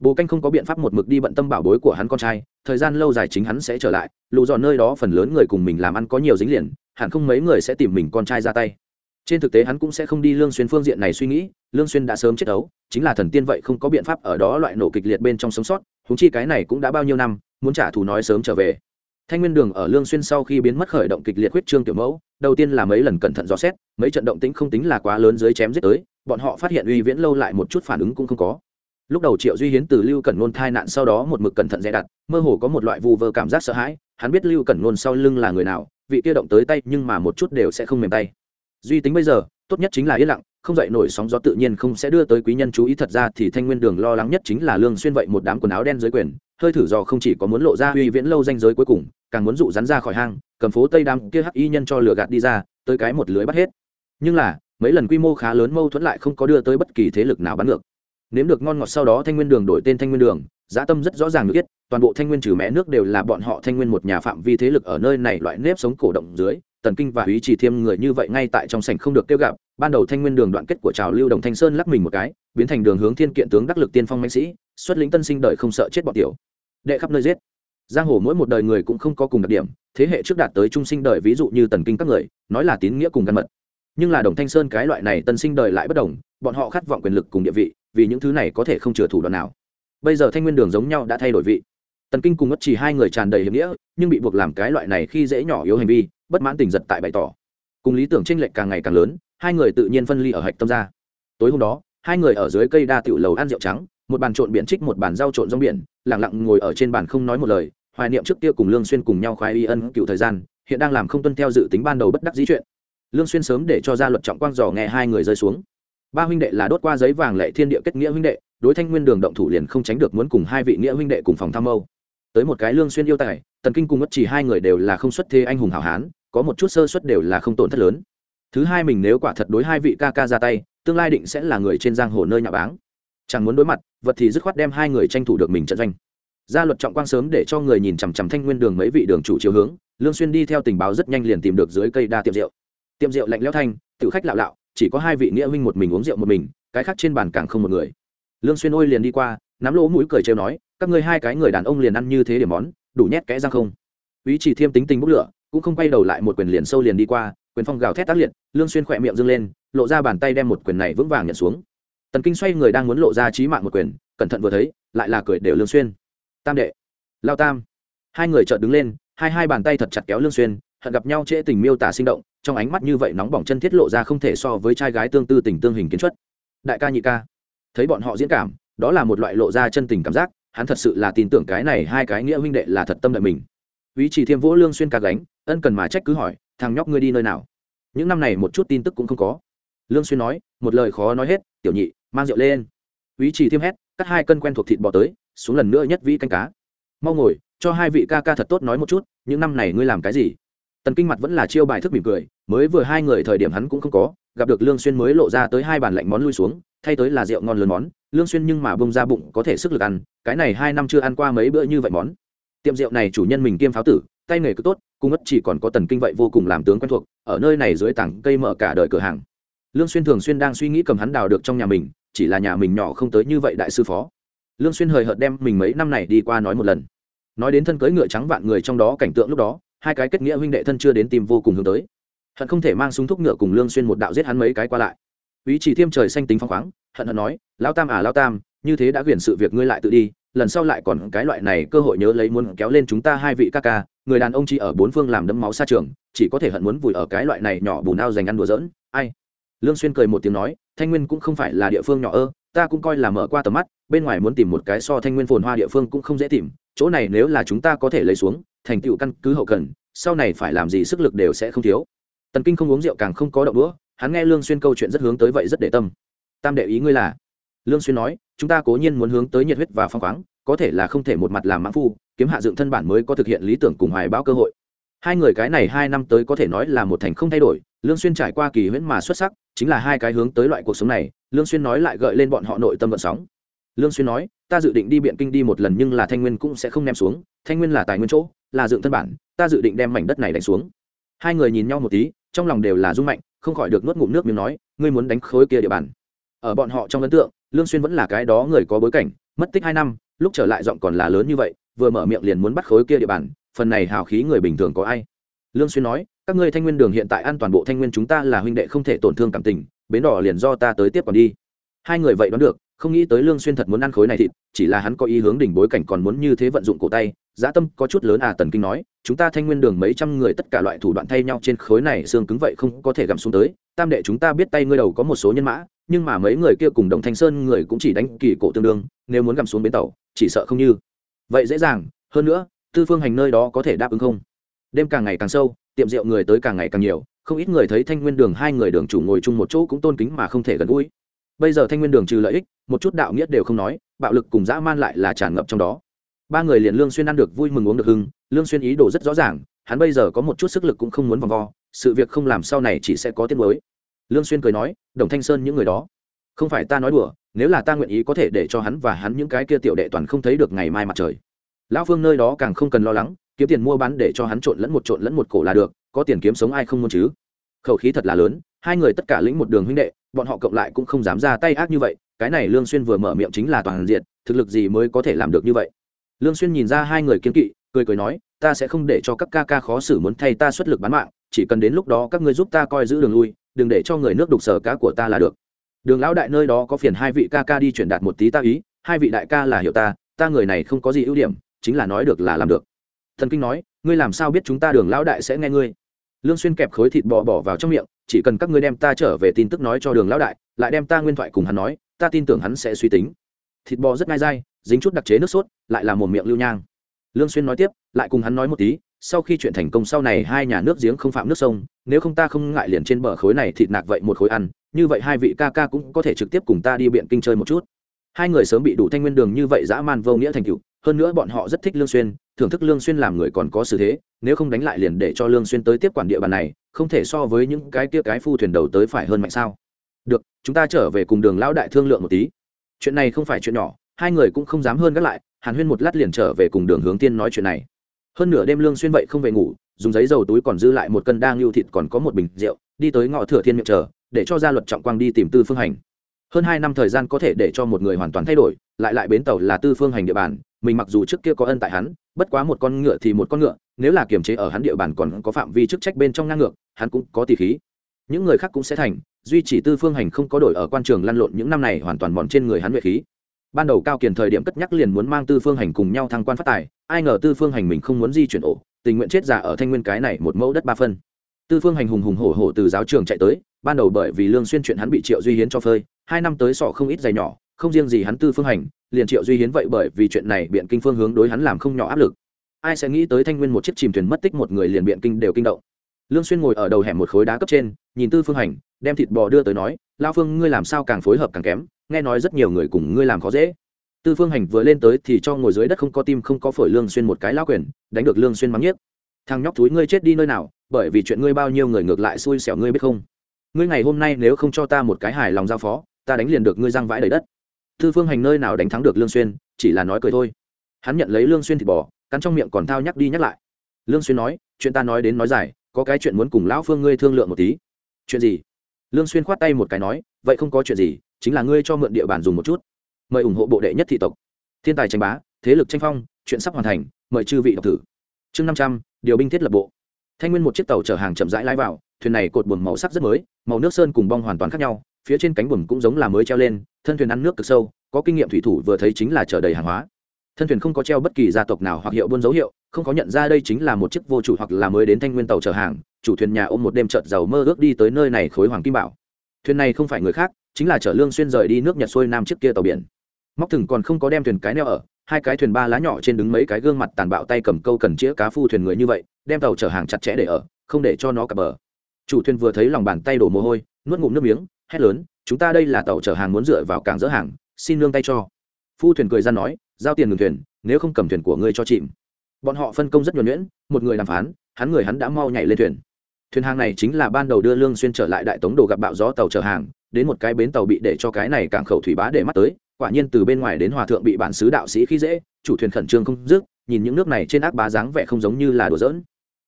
A: bồ canh không có biện pháp một mực đi bận tâm bảo bối của hắn con trai thời gian lâu dài chính hắn sẽ trở lại lụ dọn nơi đó phần lớn người cùng mình làm ăn có nhiều dính liền hẳn không mấy người sẽ tìm mình con trai ra tay. Trên thực tế hắn cũng sẽ không đi lương xuyên phương diện này suy nghĩ lương xuyên đã sớm chết đấu, chính là thần tiên vậy không có biện pháp ở đó loại nổ kịch liệt bên trong sống sót húng chi cái này cũng đã bao nhiêu năm muốn trả thù nói sớm trở về. Thanh nguyên đường ở lương xuyên sau khi biến mất khởi động kịch liệt huyết trương tiểu mẫu đầu tiên là mấy lần cẩn thận dò xét mấy trận động tĩnh không tính là quá lớn dưới chém giết tới bọn họ phát hiện uy viễn lâu lại một chút phản ứng cũng không có lúc đầu triệu duy hiến từ lưu cẩn nôn thai nạn sau đó một mực cẩn thận dè đặt, mơ hồ có một loại vu vơ cảm giác sợ hãi, hắn biết lưu cẩn nôn sau lưng là người nào, vị kia động tới tay nhưng mà một chút đều sẽ không mềm tay. Duy tính bây giờ, tốt nhất chính là yên lặng, không dậy nổi sóng gió tự nhiên không sẽ đưa tới quý nhân chú ý. Thật ra thì thanh nguyên đường lo lắng nhất chính là lương xuyên vậy một đám quần áo đen dưới quyền, hơi thử dò không chỉ có muốn lộ ra uy viễn lâu danh giới cuối cùng, càng muốn dụ rắn ra khỏi hang, cầm phố tây đam kia hắc y nhân cho lừa gạt đi ra, tới cái một lưới bắt hết. Nhưng là, mấy lần quy mô khá lớn mâu thuẫn lại không có đưa tới bất kỳ thế lực nào bắn ngược nếm được ngon ngọt sau đó thanh nguyên đường đổi tên thanh nguyên đường, giá tâm rất rõ ràng được biết, toàn bộ thanh nguyên trừ mẹ nước đều là bọn họ thanh nguyên một nhà phạm vi thế lực ở nơi này loại nếp sống cổ động dưới, tần kinh và ý chỉ thiêm người như vậy ngay tại trong sảnh không được kêu gặp, ban đầu thanh nguyên đường đoạn kết của trào lưu đồng thanh sơn lắc mình một cái, biến thành đường hướng thiên kiện tướng đắc lực tiên phong mạnh sĩ, xuất lĩnh tân sinh đời không sợ chết bọn tiểu. Đệ khắp nơi giết. Giang hồ mỗi một đời người cũng không có cùng đặc điểm, thế hệ trước đạt tới trung sinh đời ví dụ như tần kinh các người, nói là tín nghĩa cùng căn mật. Nhưng là đồng thanh sơn cái loại này tân sinh đời lại bất đồng, bọn họ khát vọng quyền lực cùng địa vị vì những thứ này có thể không chừa thủ đoạn nào. Bây giờ thanh nguyên đường giống nhau đã thay đổi vị. Tần kinh cùng ngất chỉ hai người tràn đầy hiểm nghĩa, nhưng bị buộc làm cái loại này khi dễ nhỏ yếu hành vi, bất mãn tình giật tại bày tỏ. Cùng lý tưởng tranh lệch càng ngày càng lớn, hai người tự nhiên phân ly ở hạch tâm ra tối hôm đó, hai người ở dưới cây đa tiểu lầu ăn rượu trắng, một bàn trộn biển trích, một bàn rau trộn rong biển lẳng lặng ngồi ở trên bàn không nói một lời, hoài niệm trước kia cùng lương xuyên cùng nhau khoái y ân cựu thời gian, hiện đang làm không tuân theo dự tính ban đầu bất đắc dĩ chuyện. Lương xuyên sớm để cho ra luật trọng quang dò nghe hai người rơi xuống ba huynh đệ là đốt qua giấy vàng lệ thiên địa kết nghĩa huynh đệ, đối thanh nguyên đường động thủ liền không tránh được muốn cùng hai vị nghĩa huynh đệ cùng phòng tham mâu. Tới một cái lương xuyên yêu tài, tần kinh cùng mất chỉ hai người đều là không xuất thế anh hùng hảo hán, có một chút sơ suất đều là không tổn thất lớn. Thứ hai mình nếu quả thật đối hai vị ca ca ra tay, tương lai định sẽ là người trên giang hồ nơi nhà báng. Chẳng muốn đối mặt, vật thì dứt khoát đem hai người tranh thủ được mình trận doanh. Gia luật trọng quang sớm để cho người nhìn chằm chằm thanh nguyên đường mấy vị đường chủ chiều hướng, lương xuyên đi theo tình báo rất nhanh liền tìm được dưới cây đa tiệm rượu. Tiệm rượu lạnh lẽo thanh tự khách lạo lạo chỉ có hai vị nghĩa huynh một mình uống rượu một mình, cái khác trên bàn càng không một người. Lương xuyên ôi liền đi qua, nắm lỗ mũi cười trêu nói, các ngươi hai cái người đàn ông liền ăn như thế để món, đủ nhét kẽ răng không? Ý chỉ thiêm tính tình bốc lửa, cũng không quay đầu lại một quyền liền sâu liền đi qua, quyền phong gào thét tác liệt, lương xuyên khỏe miệng dương lên, lộ ra bàn tay đem một quyền này vững vàng nhận xuống. Tần kinh xoay người đang muốn lộ ra chí mạng một quyền, cẩn thận vừa thấy, lại là cười đều lương xuyên. Tam đệ, lao tam. Hai người chợt đứng lên, hai hai bàn tay thật chặt kéo lương xuyên hận gặp nhau trễ tình miêu tả sinh động, trong ánh mắt như vậy nóng bỏng chân thiết lộ ra không thể so với trai gái tương tư tình tương hình kiến xuất. Đại ca nhị ca, thấy bọn họ diễn cảm, đó là một loại lộ ra chân tình cảm giác, hắn thật sự là tin tưởng cái này hai cái nghĩa huynh đệ là thật tâm đợi mình. Ý chỉ thiêm vỗ lương xuyên ca gánh, ân cần mà trách cứ hỏi, thằng nhóc ngươi đi nơi nào? Những năm này một chút tin tức cũng không có. Lương xuyên nói, một lời khó nói hết, tiểu nhị, mang rượu lên. Ý chỉ thiêm hét, cắt hai cân quen thuộc thịt bò tới, xuống lần nữa nhất vĩ canh cá. Mau ngồi, cho hai vị ca ca thật tốt nói một chút, những năm này ngươi làm cái gì? Tần kinh mặt vẫn là chiêu bài thức mỉm cười, mới vừa hai người thời điểm hắn cũng không có, gặp được lương xuyên mới lộ ra tới hai bàn lạnh món lui xuống, thay tới là rượu ngon lớn món, lương xuyên nhưng mà bông ra bụng có thể sức lực ăn, cái này hai năm chưa ăn qua mấy bữa như vậy món. Tiệm rượu này chủ nhân mình kiêm pháo tử, tay nghề cứ tốt cung ất chỉ còn có tần kinh vậy vô cùng làm tướng quen thuộc, ở nơi này dưới tảng cây mở cả đời cửa hàng. Lương xuyên thường xuyên đang suy nghĩ cầm hắn đào được trong nhà mình, chỉ là nhà mình nhỏ không tới như vậy đại sư phó. Lương xuyên hời hợt đem mình mấy năm này đi qua nói một lần. Nói đến thân cưới ngựa trắng vạn người trong đó cảnh tượng lúc đó hai cái kết nghĩa huynh đệ thân chưa đến tìm vô cùng hướng tới. Hận không thể mang súng thúc ngựa cùng lương xuyên một đạo giết hắn mấy cái qua lại. Ý chỉ thiêm trời xanh tính phong khoáng, hận hận nói, lão tam à lão tam, như thế đã quyển sự việc ngươi lại tự đi, lần sau lại còn cái loại này cơ hội nhớ lấy muốn kéo lên chúng ta hai vị ca ca, người đàn ông chỉ ở bốn phương làm đấm máu xa trường, chỉ có thể hận muốn vùi ở cái loại này nhỏ bùn ao dành ăn đùa giỡn. Ai? Lương xuyên cười một tiếng nói, thanh nguyên cũng không phải là địa phương nhỏ ơ, ta cũng coi là mở qua tầm mắt, bên ngoài muốn tìm một cái so thanh nguyên phồn hoa địa phương cũng không dễ tìm chỗ này nếu là chúng ta có thể lấy xuống, thành tựu căn cứ hậu cần, sau này phải làm gì sức lực đều sẽ không thiếu. Tần kinh không uống rượu càng không có động đũa, hắn nghe lương xuyên câu chuyện rất hướng tới vậy rất để tâm. Tam đệ ý ngươi là? Lương xuyên nói, chúng ta cố nhiên muốn hướng tới nhiệt huyết và phong khoáng, có thể là không thể một mặt làm mãn phu, kiếm hạ dựng thân bản mới có thực hiện lý tưởng cùng hoài bão cơ hội. Hai người cái này hai năm tới có thể nói là một thành không thay đổi, lương xuyên trải qua kỳ huyễn mà xuất sắc, chính là hai cái hướng tới loại cuộc sống này, lương xuyên nói lại gợi lên bọn họ nội tâm vận sóng lương xuyên nói, ta dự định đi biện kinh đi một lần nhưng là thanh nguyên cũng sẽ không ném xuống, thanh nguyên là tài nguyên chỗ, là dựng thân bản, ta dự định đem mảnh đất này đánh xuống. Hai người nhìn nhau một tí, trong lòng đều là rung mạnh, không khỏi được nuốt ngụm nước miếng nói, ngươi muốn đánh khối kia địa bàn. Ở bọn họ trong ấn tượng, lương xuyên vẫn là cái đó người có bối cảnh, mất tích hai năm, lúc trở lại giọng còn là lớn như vậy, vừa mở miệng liền muốn bắt khối kia địa bàn, phần này hào khí người bình thường có ai? Lương xuyên nói, các ngươi thanh nguyên đường hiện tại an toàn bộ thanh nguyên chúng ta là huynh đệ không thể tổn thương cảm tình, bến đỏ liền do ta tới tiếp còn đi. Hai người vậy đoán được không nghĩ tới lương xuyên thật muốn ăn khối này thịt, chỉ là hắn có ý hướng đỉnh bối cảnh còn muốn như thế vận dụng cổ tay, giá tâm có chút lớn à tần kinh nói, chúng ta thanh nguyên đường mấy trăm người tất cả loại thủ đoạn thay nhau trên khối này xương cứng vậy không có thể gặm xuống tới, tam đệ chúng ta biết tay ngươi đầu có một số nhân mã, nhưng mà mấy người kia cùng đồng thanh sơn người cũng chỉ đánh kỳ cổ tương đương, nếu muốn gặm xuống bến tàu, chỉ sợ không như. Vậy dễ dàng, hơn nữa, tư phương hành nơi đó có thể đáp ứng không? Đêm càng ngày càng sâu, tiệm rượu người tới càng ngày càng nhiều, không ít người thấy thanh nguyên đường hai người đường chủ ngồi chung một chỗ cũng tôn kính mà không thể gần gũi bây giờ thanh nguyên đường trừ lợi ích, một chút đạo nghĩa đều không nói, bạo lực cùng dã man lại là tràn ngập trong đó. Ba người liền lương xuyên ăn được vui mừng uống được hưng, lương xuyên ý đồ rất rõ ràng, hắn bây giờ có một chút sức lực cũng không muốn vòng vo, sự việc không làm sau này chỉ sẽ có tiết mới lương xuyên cười nói, đồng thanh sơn những người đó, không phải ta nói đùa, nếu là ta nguyện ý có thể để cho hắn và hắn những cái kia tiểu đệ toàn không thấy được ngày mai mặt trời. Lão phương nơi đó càng không cần lo lắng, kiếm tiền mua bán để cho hắn trộn lẫn một trộn lẫn một cổ là được, có tiền kiếm sống ai không muốn chứ? Khẩu khí thật là lớn, hai người tất cả lĩnh một đường huynh đệ, bọn họ cộng lại cũng không dám ra tay ác như vậy, cái này lương xuyên vừa mở miệng chính là toàn diện, thực lực gì mới có thể làm được như vậy? Lương xuyên nhìn ra hai người kiên kỵ, cười cười nói, ta sẽ không để cho các ca ca khó xử muốn thay ta xuất lực bán mạng, chỉ cần đến lúc đó các ngươi giúp ta coi giữ đường lui, đừng để cho người nước đục sở cá của ta là được. Đường lão đại nơi đó có phiền hai vị ca ca đi chuyển đạt một tí ta ý, hai vị đại ca là hiểu ta ta người này không có gì ưu điểm, chính là nói được là làm được. Thần kinh nói, ngươi làm sao biết chúng ta đường lão đại sẽ nghe ngươi? Lương xuyên kẹp khối thịt bò bỏ vào trong miệng, chỉ cần các ngươi đem ta trở về tin tức nói cho đường lão đại, lại đem ta nguyên thoại cùng hắn nói, ta tin tưởng hắn sẽ suy tính. Thịt bò rất ngai dai, dính chút đặc chế nước sốt, lại là một miệng lưu nhang. Lương xuyên nói tiếp, lại cùng hắn nói một tí, sau khi chuyện thành công sau này hai nhà nước giếng không phạm nước sông, nếu không ta không ngại liền trên bờ khối này thịt nạc vậy một khối ăn, như vậy hai vị ca ca cũng có thể trực tiếp cùng ta đi biện kinh chơi một chút. Hai người sớm bị đủ thanh nguyên đường như vậy dã man vô nghĩa thành cựu hơn nữa bọn họ rất thích lương xuyên thưởng thức lương xuyên làm người còn có sự thế, nếu không đánh lại liền để cho lương xuyên tới tiếp quản địa bàn này, không thể so với những cái kia cái phu thuyền đầu tới phải hơn mạnh sao? Được, chúng ta trở về cùng đường lão đại thương lượng một tí. Chuyện này không phải chuyện nhỏ, hai người cũng không dám hơn gác lại, hàn huyên một lát liền trở về cùng đường hướng tiên nói chuyện này. Hơn nửa đêm lương xuyên vậy không về ngủ, dùng giấy dầu túi còn dư lại một cân đang lưu thịt còn có một bình rượu, đi tới ngõ thừa thiên miệng chờ, để cho gia luật trọng quang đi tìm tư phương hành. Hơn hai năm thời gian có thể để cho một người hoàn toàn thay đổi, lại lại bến tàu là tư phương hành địa bàn, mình mặc dù trước kia có ân tại hắn bất quá một con ngựa thì một con ngựa, nếu là kiềm chế ở hắn địa bàn còn có phạm vi chức trách bên trong ngang ngược, hắn cũng có tỷ khí. Những người khác cũng sẽ thành, duy chỉ tư phương hành không có đổi ở quan trường lăn lộn những năm này hoàn toàn mòn trên người hắn nhuệ khí. Ban đầu cao kiền thời điểm cất nhắc liền muốn mang tư phương hành cùng nhau thăng quan phát tài, ai ngờ tư phương hành mình không muốn di chuyển ổ, tình nguyện chết già ở thanh nguyên cái này một mẫu đất ba phân. Tư phương hành hùng hùng hổ hổ từ giáo trường chạy tới, ban đầu bởi vì lương xuyên chuyện hắn bị triệu duy hiến cho phơi, hai năm tới sọ không ít giày nhỏ, không riêng gì hắn tư phương hành liền triệu duy hiến vậy bởi vì chuyện này biện kinh phương hướng đối hắn làm không nhỏ áp lực. Ai sẽ nghĩ tới thanh nguyên một chiếc chìm thuyền mất tích một người liền biện kinh đều kinh động. Lương xuyên ngồi ở đầu hẻm một khối đá cấp trên, nhìn tư phương hành, đem thịt bò đưa tới nói lao phương, ngươi làm sao càng phối hợp càng kém, nghe nói rất nhiều người cùng ngươi làm khó dễ. Tư phương hành vừa lên tới thì cho ngồi dưới đất không có tim không có phổi lương xuyên một cái lao quyền, đánh được lương xuyên mắng nhiếc. Thằng nhóc thúi, ngươi chết đi nơi nào, bởi vì chuyện ngươi bao nhiêu người ngược lại xui xẻo ngươi biết không? Ngươi ngày hôm nay nếu không cho ta một cái hài lòng giao phó, ta đánh liền được ngươi răng vãi đầy đất. Thư phương hành nơi nào đánh thắng được lương xuyên, chỉ là nói cười thôi. Hắn nhận lấy lương xuyên thịt bò, cắn trong miệng còn thao nhắc đi nhắc lại. Lương xuyên nói, chuyện ta nói đến nói dài, có cái chuyện muốn cùng lão phương ngươi thương lượng một tí. Chuyện gì? Lương xuyên khoát tay một cái nói, vậy không có chuyện gì, chính là ngươi cho mượn địa bàn dùng một chút. Mời ủng hộ bộ đệ nhất thị tộc. Thiên tài tranh bá, thế lực tranh phong, chuyện sắp hoàn thành, mời chư vị đọc thử. Chương năm trăm, điều binh thiết lập bộ. Thanh nguyên một chiếc tàu chở hàng chậm rãi lái vào, thuyền này cột buồm màu sắc rất mới, màu nước sơn cùng bong hoàn toàn khác nhau phía trên cánh buồm cũng giống là mới treo lên, thân thuyền ăn nước cực sâu, có kinh nghiệm thủy thủ vừa thấy chính là chở đầy hàng hóa. Thân thuyền không có treo bất kỳ gia tộc nào hoặc hiệu buôn dấu hiệu, không có nhận ra đây chính là một chiếc vô chủ hoặc là mới đến thanh nguyên tàu chở hàng, chủ thuyền nhà ôm một đêm trợt giàu mơ ước đi tới nơi này khối hoàng kim bảo. Thuyền này không phải người khác, chính là chở lương xuyên rời đi nước nhật xuôi nam trước kia tàu biển. Móc thừng còn không có đem thuyền cái neo ở, hai cái thuyền ba lá nhỏ trên đứng mấy cái gương mặt tàn bạo tay cầm câu cần chĩa cá phu thuyền người như vậy, đem tàu chở hàng chặt chẽ để ở, không để cho nó cập bờ. Chủ thuyền vừa thấy lòng bàn tay đổ mồ hôi, nuốt ngụm nước miếng hét lớn, chúng ta đây là tàu chở hàng muốn dựa vào cảng dỡ hàng, xin nương tay cho. Phu thuyền cười ra nói, giao tiền ngừng thuyền, nếu không cầm thuyền của ngươi cho chìm. Bọn họ phân công rất nhuẩn nhuyễn, một người đàm phán, hắn người hắn đã mau nhảy lên thuyền. Thuyền hàng này chính là ban đầu đưa lương xuyên trở lại đại tống đồ gặp bạo gió tàu chở hàng, đến một cái bến tàu bị để cho cái này cảng khẩu thủy bá để mắt tới, quả nhiên từ bên ngoài đến hòa thượng bị bản sứ đạo sĩ khi dễ, chủ thuyền khẩn trương không dứt, nhìn những nước này trên ác bá dáng vẻ không giống như là đùa giỡn.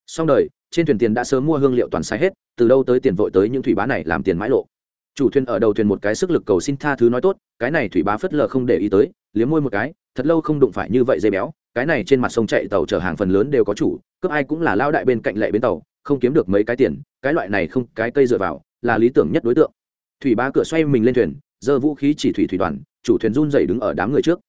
A: Xong đời, trên thuyền tiền đã sớm mua hương liệu toàn sai hết, từ đâu tới tiền vội tới những thủy bá này làm tiền mãi lộ chủ thuyền ở đầu thuyền một cái sức lực cầu xin tha thứ nói tốt, cái này thủy bá phất lờ không để ý tới, liếm môi một cái, thật lâu không đụng phải như vậy dây béo, cái này trên mặt sông chạy tàu chở hàng phần lớn đều có chủ, cướp ai cũng là lao đại bên cạnh lệ bến tàu, không kiếm được mấy cái tiền, cái loại này không, cái cây dựa vào, là lý tưởng nhất đối tượng. Thủy bá cửa xoay mình lên thuyền, giơ vũ khí chỉ thủy thủy đoàn, chủ thuyền run dày đứng ở đám người trước.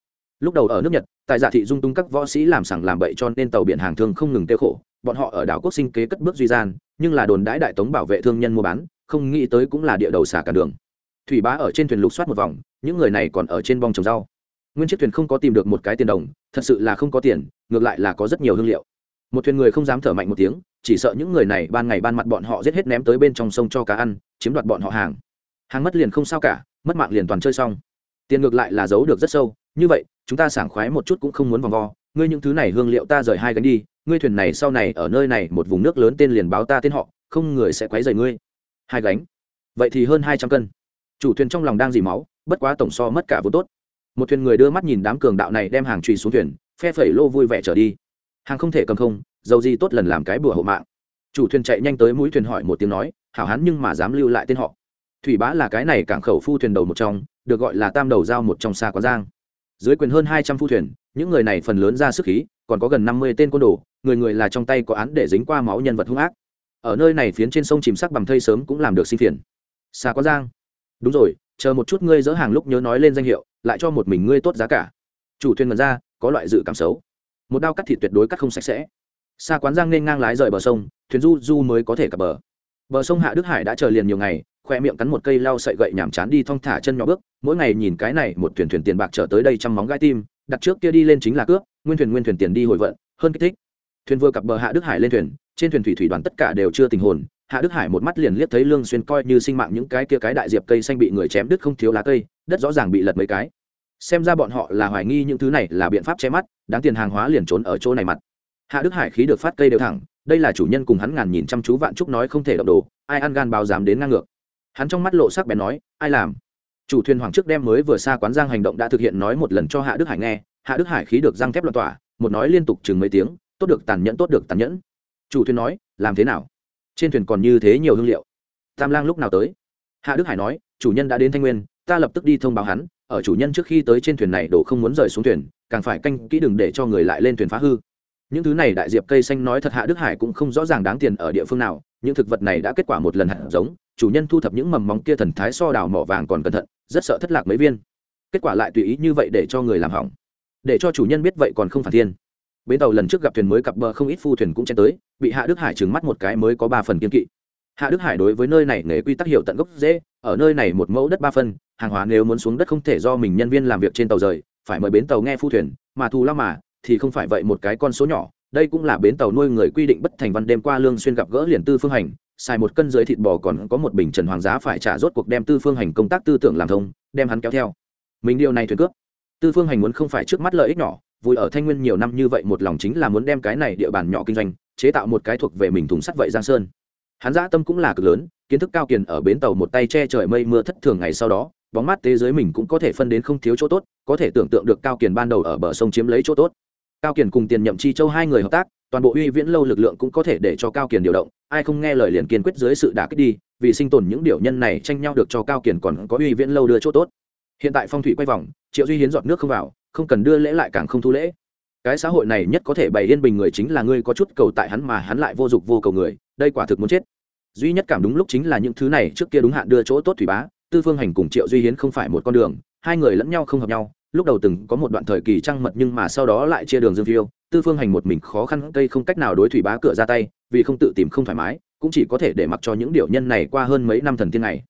A: Lúc đầu ở nước nhật, tại giả thị dung tung các võ sĩ làm sẳng làm bậy cho nên tàu biển hàng thương không ngừng tiêu khổ, bọn họ ở đảo quốc sinh kế cất bước duy gian, nhưng là đồn đãi đại tống bảo vệ thương nhân mua bán không nghĩ tới cũng là địa đầu xả cả đường. Thủy bá ở trên thuyền lục soát một vòng, những người này còn ở trên bong trồng rau. Nguyên chiếc thuyền không có tìm được một cái tiền đồng, thật sự là không có tiền, ngược lại là có rất nhiều hương liệu. Một thuyền người không dám thở mạnh một tiếng, chỉ sợ những người này ban ngày ban mặt bọn họ giết hết ném tới bên trong sông cho cá ăn, chiếm đoạt bọn họ hàng. Hàng mất liền không sao cả, mất mạng liền toàn chơi xong. Tiền ngược lại là giấu được rất sâu, như vậy, chúng ta sảng khoái một chút cũng không muốn vòng vo. Ngươi những thứ này hương liệu ta rời hai gánh đi, ngươi thuyền này sau này ở nơi này một vùng nước lớn tên liền báo ta tên họ, không người sẽ quấy rầy ngươi hai gánh. Vậy thì hơn hai trăm cân. Chủ thuyền trong lòng đang dì máu, bất quá tổng so mất cả vốn tốt. Một thuyền người đưa mắt nhìn đám cường đạo này đem hàng trùy xuống thuyền, phe phẩy lô vui vẻ trở đi. Hàng không thể cầm không, dầu gì tốt lần làm cái bùa hộ mạng. Chủ thuyền chạy nhanh tới mũi thuyền hỏi một tiếng nói, hảo hán nhưng mà dám lưu lại tên họ. Thủy bá là cái này cảng khẩu phu thuyền đầu một trong, được gọi là tam đầu giao một trong xa có giang. Dưới quyền hơn hai trăm phu thuyền, những người này phần lớn ra sức khí, còn có gần năm mươi tên côn đồ, người người là trong tay có án để dính qua máu nhân vật hung ác ở nơi này phiến trên sông chìm sắc bằng thây sớm cũng làm được sinh phiền. Xa quán giang. Đúng rồi, chờ một chút ngươi dỡ hàng lúc nhớ nói lên danh hiệu, lại cho một mình ngươi tốt giá cả. Chủ thuyền mật ra, có loại dự cảm xấu. Một đao cắt thịt tuyệt đối cắt không sạch sẽ. Xa quán giang nên ngang lái rời bờ sông, thuyền du du mới có thể cập bờ. Bờ sông hạ đức hải đã chờ liền nhiều ngày, khoe miệng cắn một cây lau sậy gậy nhảm chán đi thong thả chân nhỏ bước, mỗi ngày nhìn cái này, một thuyền thuyền tiền bạc trở tới đây chăm móng gai tim, đặt trước kia đi lên chính là cướp, nguyên thuyền nguyên thuyền tiền đi hồi vận, hơn kích thích. Thuyền vừa cập bờ hạ đức hải lên thuyền trên thuyền thủy thủy đoàn tất cả đều chưa tình hồn, hạ đức hải một mắt liền liếc thấy lương xuyên coi như sinh mạng những cái kia cái đại diệp cây xanh bị người chém đứt không thiếu lá cây, đất rõ ràng bị lật mấy cái. Xem ra bọn họ là hoài nghi những thứ này là biện pháp che mắt, đáng tiền hàng hóa liền trốn ở chỗ này mặt. Hạ đức hải khí được phát cây đều thẳng, đây là chủ nhân cùng hắn ngàn nhìn chăm chú vạn trúc nói không thể động đồ, ai ăn gan bao dám đến ngang ngược. Hắn trong mắt lộ sắc bén nói, ai làm? Chủ thuyền hoàng trước đem mới vừa xa quán giang hành động đã thực hiện nói một lần cho hạ đức hải nghe. Hạ đức hải khí được răng thép loạn tỏa, một nói liên tục chừng mấy tiếng, tốt được tàn nhẫn, tốt được tàn nhẫn chủ thuyền nói, làm thế nào? Trên thuyền còn như thế nhiều hương liệu. Tam lang lúc nào tới? Hạ đức hải nói, chủ nhân đã đến thanh nguyên, ta lập tức đi thông báo hắn, ở chủ nhân trước khi tới trên thuyền này đổ không muốn rời xuống thuyền, càng phải canh kỹ đừng để cho người lại lên thuyền phá hư. Những thứ này đại diệp cây xanh nói thật hạ đức hải cũng không rõ ràng đáng tiền ở địa phương nào, những thực vật này đã kết quả một lần hạt giống, chủ nhân thu thập những mầm móng kia thần thái so đào mỏ vàng còn cẩn thận, rất sợ thất lạc mấy viên. Kết quả lại tùy ý như vậy để cho người làm hỏng. Để cho chủ nhân biết vậy còn không phản thiên bến tàu lần trước gặp thuyền mới cặp bờ không ít phu thuyền cũng chen tới, bị hạ đức hải trừng mắt một cái mới có ba phần kiên kỵ. Hạ đức hải đối với nơi này nghề quy tắc hiệu tận gốc dễ, ở nơi này một mẫu đất ba phân hàng hóa nếu muốn xuống đất không thể do mình nhân viên làm việc trên tàu rời, phải mời bến tàu nghe phu thuyền, mà thù lao mà, thì không phải vậy một cái con số nhỏ, đây cũng là bến tàu nuôi người quy định bất thành văn đêm qua lương xuyên gặp gỡ liền tư phương hành, xài một cân dưới thịt bò còn có một bình trần hoàng giá phải trả rốt cuộc đem tư phương hành công tác tư tưởng làm thông, đem hắn kéo theo. Mình điều này thuyền cướp. Tư phương hành muốn không phải trước mắt lợi ích nhỏ vui ở thanh nguyên nhiều năm như vậy một lòng chính là muốn đem cái này địa bàn nhỏ kinh doanh, chế tạo một cái thuộc về mình thùng sắt vậy giang sơn. Hắn dã tâm cũng là cực lớn, kiến thức cao kiền ở bến tàu một tay che trời mây mưa thất thường ngày sau đó, bóng mát thế giới mình cũng có thể phân đến không thiếu chỗ tốt, có thể tưởng tượng được cao kiền ban đầu ở bờ sông chiếm lấy chỗ tốt. Cao kiền cùng tiền nhậm chi châu hai người hợp tác, toàn bộ uy viễn lâu lực lượng cũng có thể để cho cao kiền điều động, ai không nghe lời liền kiên quyết dưới sự đả kích đi, vì sinh tồn những điều nhân này tranh nhau được cho cao kiền còn có uy viễn lâu đưa chỗ tốt. Hiện tại phong thủy quay vòng, triệu duy hiến giọt nước không vào không cần đưa lễ lại càng không thu lễ. Cái xã hội này nhất có thể bày yên bình người chính là ngươi có chút cầu tại hắn mà hắn lại vô dụng vô cầu người, đây quả thực muốn chết. Duy nhất cảm đúng lúc chính là những thứ này trước kia đúng hạn đưa chỗ tốt thủy bá, tư phương hành cùng triệu duy hiến không phải một con đường, hai người lẫn nhau không hợp nhau, lúc đầu từng có một đoạn thời kỳ trăng mật nhưng mà sau đó lại chia đường dương phiêu, tư phương hành một mình khó khăn cây không cách nào đối thủy bá cửa ra tay, vì không tự tìm không thoải mái, cũng chỉ có thể để mặc cho những điều nhân này qua hơn mấy năm thần tiên này.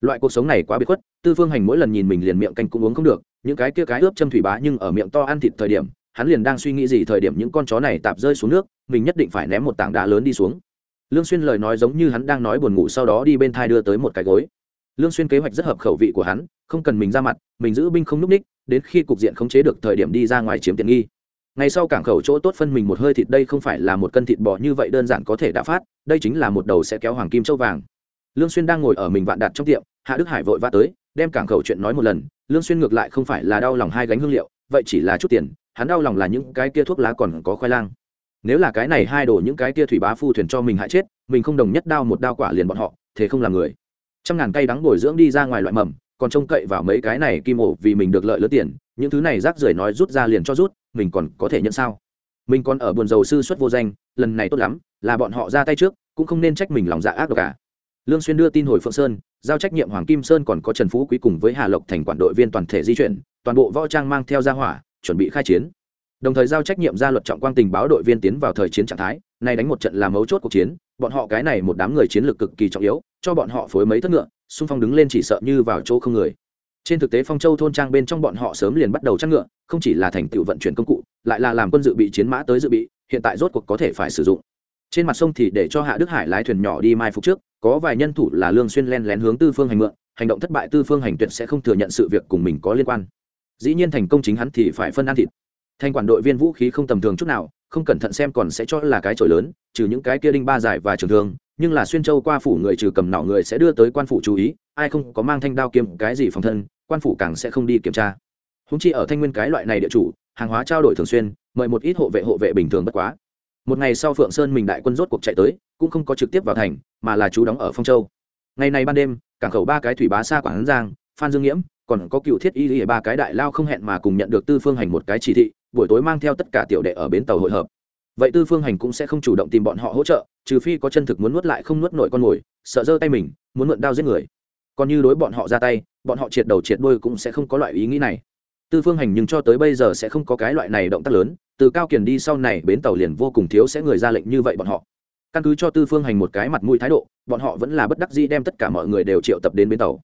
A: Loại cuộc sống này quá biệt khuất, tư phương hành mỗi lần nhìn mình liền miệng canh cũng uống không được những cái kia cái ướp châm thủy bá nhưng ở miệng to ăn thịt thời điểm, hắn liền đang suy nghĩ gì thời điểm những con chó này tạp rơi xuống nước, mình nhất định phải ném một tảng đá lớn đi xuống. Lương xuyên lời nói giống như hắn đang nói buồn ngủ sau đó đi bên thai đưa tới một cái gối. Lương xuyên kế hoạch rất hợp khẩu vị của hắn, không cần mình ra mặt, mình giữ binh không núp ních, đến khi cục diện khống chế được thời điểm đi ra ngoài chiếm tiện nghi. Ngày sau cảng khẩu chỗ tốt phân mình một hơi thịt đây không phải là một cân thịt bò như vậy đơn giản có thể đã phát, đây chính là một đầu sẽ kéo hoàng kim châu vàng. Lương xuyên đang ngồi ở mình vạn đạt trong tiệm, hạ đức hải vội vã tới, đem cảng khẩu chuyện nói một lần lương xuyên ngược lại không phải là đau lòng hai gánh hương liệu, vậy chỉ là chút tiền, hắn đau lòng là những cái kia thuốc lá còn có khoai lang. Nếu là cái này hai đổ những cái kia thủy bá phu thuyền cho mình hại chết, mình không đồng nhất đao một đao quả liền bọn họ, thế không làm người. Trăm ngàn cây đắng bồi dưỡng đi ra ngoài loại mầm, còn trông cậy vào mấy cái này kim ổ vì mình được lợi lớn tiền, những thứ này rác rưởi nói rút ra liền cho rút, mình còn có thể nhận sao? Mình còn ở buồn dầu sư xuất vô danh, lần này tốt lắm, là bọn họ ra tay trước, cũng không nên trách mình lòng dạ ác độc cả lương xuyên đưa tin hồi phượng sơn, giao trách nhiệm hoàng kim sơn còn có trần phú quý cùng với hà lộc thành quản đội viên toàn thể di chuyển, toàn bộ võ trang mang theo ra hỏa, chuẩn bị khai chiến. Đồng thời giao trách nhiệm ra luật trọng quang tình báo đội viên tiến vào thời chiến trạng thái, nay đánh một trận là mấu chốt cuộc chiến, bọn họ cái này một đám người chiến lược cực kỳ trọng yếu, cho bọn họ phối mấy thất ngựa, xung phong đứng lên chỉ sợ như vào chỗ không người. Trên thực tế phong châu thôn trang bên trong bọn họ sớm liền bắt đầu chăn ngựa, không chỉ là thành tựu vận chuyển công cụ, lại là làm quân dự bị chiến mã tới dự bị, hiện tại rốt cuộc có thể phải sử dụng. Trên mặt sông thì để cho hạ đức hải lái thuyền nhỏ đi mai phục trước có vài nhân thủ là lương xuyên len lén hướng tư phương hành mượn, hành động thất bại tư phương hành tuyệt sẽ không thừa nhận sự việc cùng mình có liên quan. Dĩ nhiên thành công chính hắn thì phải phân ăn thịt. Thanh quản đội viên vũ khí không tầm thường chút nào, không cẩn thận xem còn sẽ cho là cái chổi lớn, trừ những cái kia đinh ba dài và trường thương, nhưng là xuyên châu qua phủ người trừ cầm nỏ người sẽ đưa tới quan phủ chú ý, ai không có mang thanh đao kiếm cái gì phòng thân, quan phủ càng sẽ không đi kiểm tra. Húng chi ở thanh nguyên cái loại này địa chủ, hàng hóa trao đổi thường xuyên, mời một ít hộ vệ hộ vệ bình thường bất quá một ngày sau phượng sơn mình đại quân rốt cuộc chạy tới cũng không có trực tiếp vào thành mà là chú đóng ở phong châu ngày này ban đêm cảng khẩu ba cái thủy bá xa quảng giang phan dương nghiễm còn có cựu thiết y y ba cái đại lao không hẹn mà cùng nhận được tư phương hành một cái chỉ thị buổi tối mang theo tất cả tiểu đệ ở bến tàu hội hợp vậy tư phương hành cũng sẽ không chủ động tìm bọn họ hỗ trợ trừ phi có chân thực muốn nuốt lại không nuốt nổi con mồi sợ giơ tay mình muốn mượn đao giết người còn như đối bọn họ ra tay bọn họ triệt đầu triệt đuôi cũng sẽ không có loại ý nghĩ này tư phương hành nhưng cho tới bây giờ sẽ không có cái loại này động tác lớn từ cao kiền đi sau này bến tàu liền vô cùng thiếu sẽ người ra lệnh như vậy bọn họ. Căn cứ cho tư phương hành một cái mặt mũi thái độ, bọn họ vẫn là bất đắc dĩ đem tất cả mọi người đều triệu tập đến bến tàu.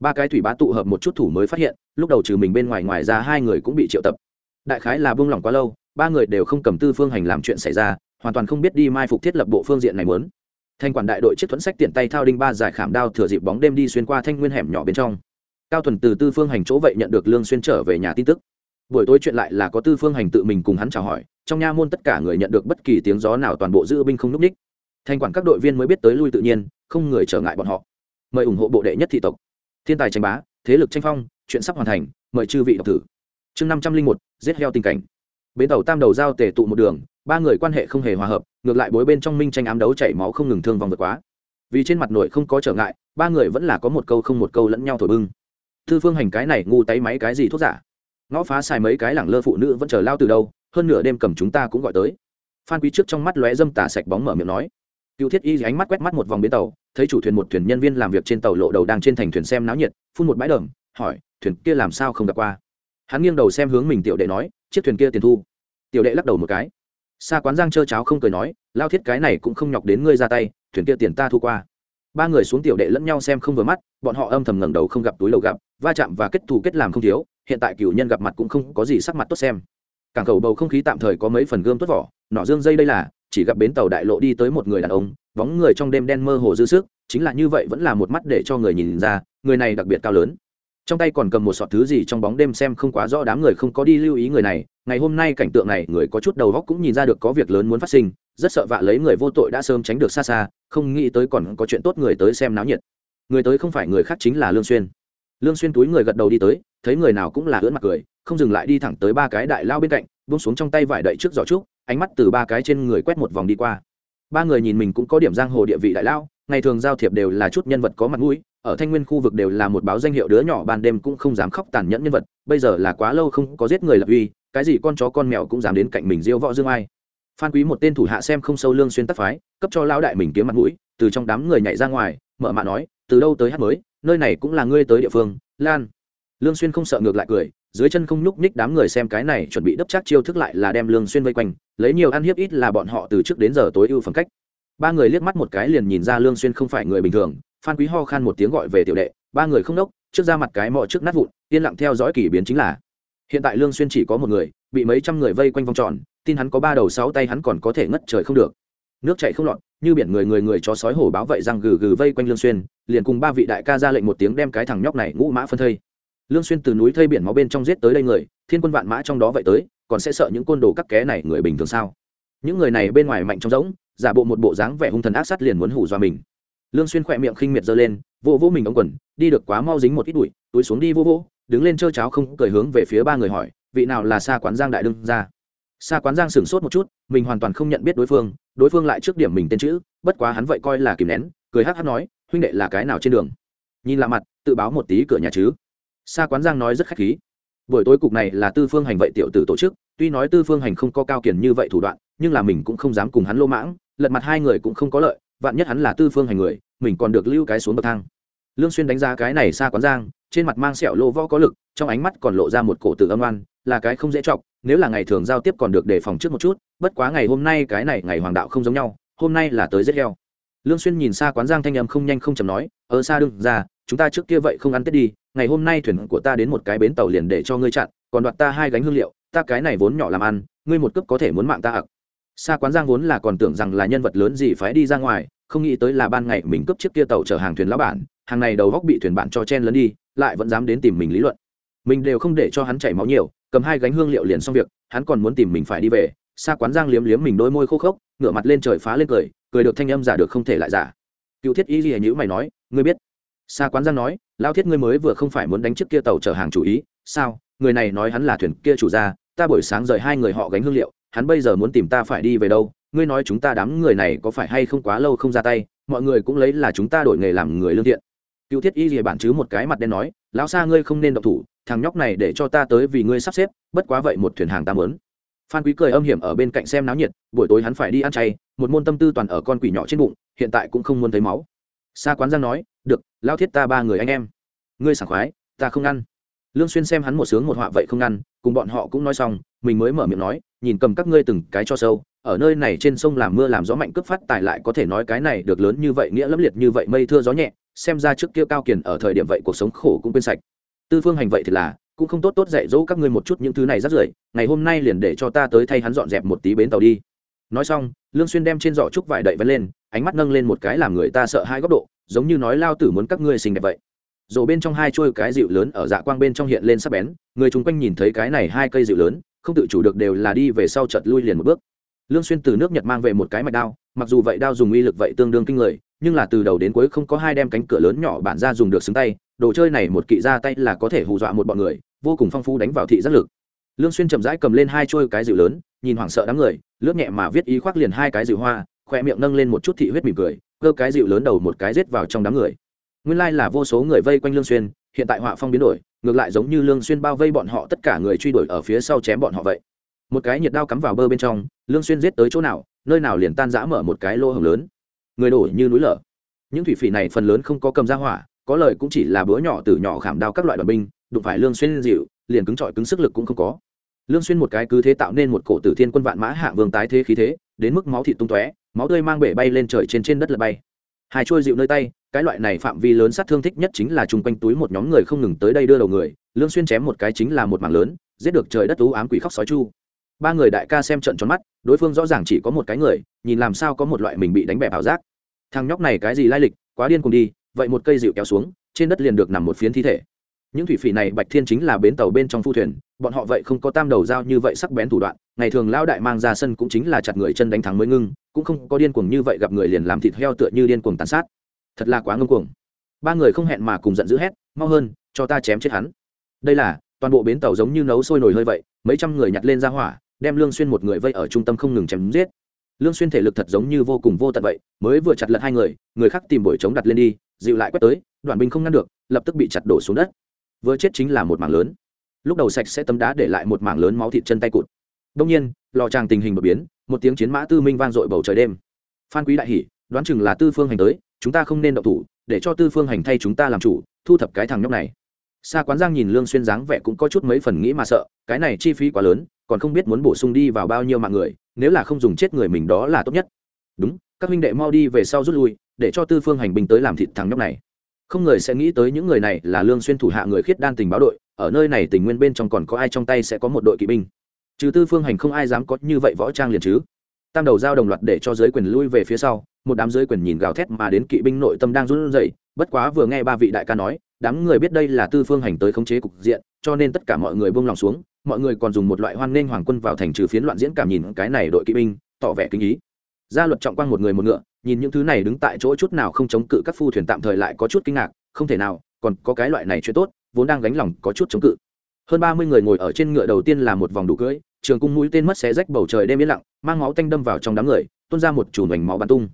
A: Ba cái thủy bá tụ hợp một chút thủ mới phát hiện, lúc đầu trừ mình bên ngoài ngoài ra hai người cũng bị triệu tập. Đại khái là buông lỏng quá lâu, ba người đều không cầm tư phương hành làm chuyện xảy ra, hoàn toàn không biết đi mai phục thiết lập bộ phương diện này muốn. Thanh quản đại đội chiếc thuẫn sách tiện tay thao đinh ba giải khảm đao thừa dịp bóng đêm đi xuyên qua thanh nguyên hẻm nhỏ bên trong. Cao thuần từ tư phương hành chỗ vậy nhận được lương xuyên trở về nhà tin tức buổi tối chuyện lại là có tư phương hành tự mình cùng hắn chào hỏi, trong nha môn tất cả người nhận được bất kỳ tiếng gió nào toàn bộ giữ binh không núp ních. Thành quản các đội viên mới biết tới lui tự nhiên, không người trở ngại bọn họ. Mời ủng hộ bộ đệ nhất thị tộc. Thiên tài tranh bá, thế lực tranh phong, chuyện sắp hoàn thành, mời chư vị đọc thử. Chương năm trăm linh một, giết heo tình cảnh. Bến tàu tam đầu giao tề tụ một đường, ba người quan hệ không hề hòa hợp, ngược lại bối bên trong minh tranh ám đấu chảy máu không ngừng thương vòng vượt quá. Vì trên mặt nội không có trở ngại, ba người vẫn là có một câu không một câu lẫn nhau thổi bưng. Thư phương hành cái này ngu tay máy cái gì thuốc giả? Ngõ phá xài mấy cái lẳng lơ phụ nữ vẫn chờ lao từ đâu, hơn nửa đêm cầm chúng ta cũng gọi tới. Phan quý trước trong mắt lóe dâm tả sạch bóng mở miệng nói. Cựu thiết y ánh mắt quét mắt một vòng bến tàu, thấy chủ thuyền một thuyền nhân viên làm việc trên tàu lộ đầu đang trên thành thuyền xem náo nhiệt, phun một bãi đờm hỏi, thuyền kia làm sao không gặp qua? Hắn nghiêng đầu xem hướng mình tiểu đệ nói, chiếc thuyền kia tiền thu. Tiểu đệ lắc đầu một cái. Xa quán giang trơ cháo không cười nói, lao thiết cái này cũng không nhọc đến ngươi ra tay, thuyền kia tiền ta thu qua ba người xuống tiểu đệ lẫn nhau xem không vừa mắt, bọn họ âm thầm ngẩng đầu không gặp túi lầu gặp, va chạm và kết thù kết làm không thiếu, hiện tại cửu nhân gặp mặt cũng không có gì sắc mặt tốt xem. Cảng cầu bầu không khí tạm thời có mấy phần gươm tốt vỏ, nọ dương dây đây là, chỉ gặp bến tàu đại lộ đi tới một người đàn ông, bóng người trong đêm đen mơ hồ dư sức, chính là như vậy vẫn là một mắt để cho người nhìn ra, người này đặc biệt cao lớn. Trong tay còn cầm một sọt thứ gì trong bóng đêm xem không quá rõ đám người không có đi lưu ý người này, ngày hôm nay cảnh tượng này người có chút đầu góc cũng nhìn ra được có việc lớn muốn phát sinh rất sợ vạ lấy người vô tội đã sớm tránh được xa xa, không nghĩ tới còn có chuyện tốt người tới xem náo nhiệt. Người tới không phải người khác chính là lương xuyên. Lương xuyên túi người gật đầu đi tới, thấy người nào cũng là ưỡn mặt cười, không dừng lại đi thẳng tới ba cái đại lao bên cạnh, buông xuống trong tay vải đậy trước giỏ trúc, ánh mắt từ ba cái trên người quét một vòng đi qua. Ba người nhìn mình cũng có điểm giang hồ địa vị đại lao, ngày thường giao thiệp đều là chút nhân vật có mặt mũi, ở thanh nguyên khu vực đều là một báo danh hiệu đứa nhỏ ban đêm cũng không dám khóc tàn nhẫn nhân vật, bây giờ là quá lâu không có giết người lập uy, cái gì con chó con mèo cũng dám đến cạnh mình diêu võ dương ai phan quý một tên thủ hạ xem không sâu lương xuyên tắc phái, cấp cho lão đại mình kiếm mặt mũi, từ trong đám người nhảy ra ngoài, mở mạ nói, từ đâu tới hát mới, nơi này cũng là ngươi tới địa phương, lan. Lương xuyên không sợ ngược lại cười, dưới chân không nhúc nhích đám người xem cái này chuẩn bị đấp chắc chiêu thức lại là đem lương xuyên vây quanh, lấy nhiều ăn hiếp ít là bọn họ từ trước đến giờ tối ưu phẩm cách. Ba người liếc mắt một cái liền nhìn ra lương xuyên không phải người bình thường, phan quý ho khan một tiếng gọi về tiểu đệ, ba người không đốc, trước ra mặt cái mọ trước nát vụn, yên lặng theo dõi kỳ biến chính là. Hiện tại lương xuyên chỉ có một người bị mấy trăm người vây quanh vòng tròn, tin hắn có ba đầu sáu tay hắn còn có thể ngất trời không được. Nước chảy không lọt, như biển người người người cho sói hổ báo vậy rằng gừ gừ vây quanh lương xuyên, liền cùng ba vị đại ca ra lệnh một tiếng đem cái thằng nhóc này ngũ mã phân thây. Lương xuyên từ núi thây biển máu bên trong giết tới đây người, thiên quân vạn mã trong đó vậy tới, còn sẽ sợ những côn đồ cắt ké này người bình thường sao? Những người này bên ngoài mạnh trong giống giả bộ một bộ dáng vẻ hung thần ác sát liền muốn hù dọa mình. Lương xuyên khoẹt miệng khinh miệt giơ lên vô vô mình ống quần, đi được quá mau dính một ít bụi, túi xuống đi vô vô, đứng lên trơ cháo không cười hướng về phía ba người hỏi vị nào là xa quán giang đại đương ra xa quán giang sửng sốt một chút, mình hoàn toàn không nhận biết đối phương đối phương lại trước điểm mình tên chữ, bất quá hắn vậy coi là kìm nén, cười hắc hắc nói, huynh đệ là cái nào trên đường? Nhìn lạ mặt, tự báo một tí cửa nhà chứ. Xa quán giang nói rất khách khí. Buổi tối cục này là tư phương hành vậy tiểu tử tổ chức, tuy nói tư phương hành không có cao kiển như vậy thủ đoạn, nhưng là mình cũng không dám cùng hắn lô mãng, lật mặt hai người cũng không có lợi, vạn nhất hắn là tư phương hành người, mình còn được lưu cái xuống bậc thang. Lương xuyên đánh giá cái này xa quán giang, trên mặt mang sẹo lô võ có lực, trong ánh mắt còn lộ ra một cổ tử âm oan là cái không dễ chọc, nếu là ngày thường giao tiếp còn được đề phòng trước một chút, bất quá ngày hôm nay cái này ngày hoàng đạo không giống nhau, hôm nay là tới giết heo. Lương xuyên nhìn xa quán giang thanh âm không nhanh không chậm nói ờ, ở xa đừng ra, chúng ta trước kia vậy không ăn tết đi, ngày hôm nay thuyền của ta đến một cái bến tàu liền để cho ngươi chặn, còn đoạt ta hai gánh hương liệu, ta cái này vốn nhỏ làm ăn, ngươi một cướp có thể muốn mạng ta ặc xa quán giang vốn là còn tưởng rằng là nhân vật lớn gì phải đi ra ngoài, không nghĩ tới là ban ngày mình cướp chiếc kia tàu chở hàng thuyền lão bản, hàng này đầu góc bị thuyền bạn cho chen lấn đi, lại vẫn dám đến tìm mình lý luận. Mình đều không để cho hắn chảy máu nhiều cầm hai gánh hương liệu liền xong việc, hắn còn muốn tìm mình phải đi về, xa quán giang liếm liếm mình đôi môi khô khốc, ngửa mặt lên trời phá lên cười cười được thanh âm giả được không thể lại giả. Cựu thiết y gì nhữ mày nói, ngươi biết, xa quán giang nói lao thiết ngươi mới vừa không phải muốn đánh chiếc kia tàu chở hàng chủ ý, sao? Người này nói hắn là thuyền kia chủ gia, ta buổi sáng rời hai người họ gánh hương liệu, hắn bây giờ muốn tìm ta phải đi về đâu? Ngươi nói chúng ta đám người này có phải hay không quá lâu không ra tay, mọi người cũng lấy là chúng ta đổi nghề làm người lương thiện. Cựu thiết y gì bản chứ một cái mặt đen nói, lão xa ngươi không nên động thủ thằng nhóc này để cho ta tới vì ngươi sắp xếp bất quá vậy một thuyền hàng ta mớn phan quý cười âm hiểm ở bên cạnh xem náo nhiệt buổi tối hắn phải đi ăn chay một môn tâm tư toàn ở con quỷ nhỏ trên bụng hiện tại cũng không muốn thấy máu. Xa quán giang nói được lao thiết ta ba người anh em. Ngươi sảng khoái ta không ăn. lương xuyên xem hắn một sướng một họa vậy không ăn, cùng bọn họ cũng nói xong mình mới mở miệng nói nhìn cầm các ngươi từng cái cho sâu ở nơi này trên sông làm mưa làm gió mạnh cướp phát tài lại có thể nói cái này được lớn như vậy nghĩa lẫm liệt như vậy mây thưa gió nhẹ xem ra trước kia cao kiền ở thời điểm vậy cuộc sống khổ cũng quên sạch tư phương hành vậy thì là, cũng không tốt tốt dạy dỗ các ngươi một chút những thứ này rất rưởi, ngày hôm nay liền để cho ta tới thay hắn dọn dẹp một tí bến tàu đi. Nói xong, lương xuyên đem trên giỏ trúc vải đậy vén lên, ánh mắt nâng lên một cái làm người ta sợ hai góc độ, giống như nói lao tử muốn các ngươi xinh đẹp vậy. Rổ bên trong hai trôi cái dịu lớn ở dạ quang bên trong hiện lên sắc bén, người chung quanh nhìn thấy cái này hai cây dịu lớn, không tự chủ được đều là đi về sau chợt lui liền một bước. Lương xuyên từ nước nhật mang về một cái mạch đao, mặc dù vậy đao dùng uy lực vậy tương đương kinh người, nhưng là từ đầu đến cuối không có hai đem cánh cửa lớn nhỏ bản ra dùng được xứng tay đồ chơi này một kỵ ra tay là có thể hù dọa một bọn người, vô cùng phong phú đánh vào thị giác lực. Lương xuyên chậm rãi cầm lên hai trôi cái dịu lớn, nhìn hoảng sợ đám người, lướt nhẹ mà viết ý khoác liền hai cái dịu hoa, khoe miệng nâng lên một chút thị huyết mỉm cười, cơ cái dịu lớn đầu một cái rết vào trong đám người. Nguyên lai là vô số người vây quanh lương xuyên, hiện tại họa phong biến đổi, ngược lại giống như lương xuyên bao vây bọn họ tất cả người truy đuổi ở phía sau chém bọn họ vậy. Một cái nhiệt đao cắm vào bơ bên trong, lương xuyên giết tới chỗ nào, nơi nào liền tan rã mở một cái lô hồng lớn. Người đổ như núi lở. Những thủy phỉ này phần lớn không có cầm ra hỏa có lời cũng chỉ là bữa nhỏ từ nhỏ khảm đao các loại đoàn binh, đụng phải lương xuyên dịu, liền cứng trọi cứng sức lực cũng không có. Lương xuyên một cái cứ thế tạo nên một cổ tử thiên quân vạn mã hạ vương tái thế khí thế, đến mức máu thịt tung tóe, máu tươi mang bể bay lên trời trên trên đất là bay. Hai chuôi dịu nơi tay, cái loại này phạm vi lớn sát thương thích nhất chính là chung quanh túi một nhóm người không ngừng tới đây đưa đầu người, lương xuyên chém một cái chính là một mảng lớn, giết được trời đất tú ám quỷ khóc sói chu. Ba người đại ca xem trận tròn mắt, đối phương rõ ràng chỉ có một cái người, nhìn làm sao có một loại mình bị đánh bẹp ảo giác. Thằng nhóc này cái gì lai lịch, quá điên cùng đi vậy một cây dịu kéo xuống, trên đất liền được nằm một phiến thi thể. Những thủy phỉ này bạch thiên chính là bến tàu bên trong phu thuyền, bọn họ vậy không có tam đầu dao như vậy sắc bén thủ đoạn, ngày thường lao đại mang ra sân cũng chính là chặt người chân đánh thắng mới ngưng, cũng không có điên cuồng như vậy gặp người liền làm thịt heo tựa như điên cuồng tàn sát. Thật là quá ngông cuồng. Ba người không hẹn mà cùng giận dữ hét, mau hơn, cho ta chém chết hắn. Đây là, toàn bộ bến tàu giống như nấu sôi nồi hơi vậy, mấy trăm người nhặt lên ra hỏa, đem lương xuyên một người vây ở trung tâm không ngừng chém giết lương xuyên thể lực thật giống như vô cùng vô tận vậy, mới vừa chặt lật hai người người khác tìm buổi chống đặt lên đi, dịu lại quét tới đoàn binh không ngăn được, lập tức bị chặt đổ xuống đất. Vừa chết chính là một mảng lớn. Lúc đầu sạch sẽ tấm đá để lại một mảng lớn máu thịt chân tay cụt. Đông nhiên, lò tràng tình hình đột biến, một tiếng chiến mã tư minh vang dội bầu trời đêm. Phan quý đại hỉ, đoán chừng là tư phương hành tới, chúng ta không nên động thủ, để cho tư phương hành thay chúng ta làm chủ, thu thập cái thằng nhóc này. Xa quán giang nhìn lương xuyên dáng vẻ cũng có chút mấy phần nghĩ mà sợ, cái này chi phí quá lớn còn không biết muốn bổ sung đi vào bao nhiêu mạng người, nếu là không dùng chết người mình đó là tốt nhất. Đúng, các huynh đệ mau đi về sau rút lui, để cho tư phương hành binh tới làm thịt thằng nhóc này. Không người sẽ nghĩ tới những người này là lương xuyên thủ hạ người khiết đan tình báo đội, ở nơi này tình nguyên bên trong còn có ai trong tay sẽ có một đội kỵ binh. Trừ tư phương hành không ai dám có như vậy võ trang liền chứ. Tam đầu giao đồng loạt để cho giới quyền lui về phía sau, một đám giới quyền nhìn gào thét mà đến kỵ binh nội tâm đang run rẩy, bất quá vừa nghe ba vị đại ca nói, đám người biết đây là tư phương hành tới khống chế cục diện cho nên tất cả mọi người buông lòng xuống, mọi người còn dùng một loại hoan nghênh hoàng quân vào thành trừ phiến loạn diễn cảm nhìn cái này đội kỵ binh, tỏ vẻ kinh ý. Gia luật trọng quang một người một ngựa, nhìn những thứ này đứng tại chỗ chút nào không chống cự các phu thuyền tạm thời lại có chút kinh ngạc, không thể nào, còn có cái loại này chuyện tốt, vốn đang gánh lòng có chút chống cự. Hơn ba mươi người ngồi ở trên ngựa đầu tiên là một vòng đủ cưỡi, trường cung mũi tên mất xé rách bầu trời đêm yên lặng, mang máu tanh đâm vào trong đám người, tuôn ra một chùm ảnh máu bắn tung.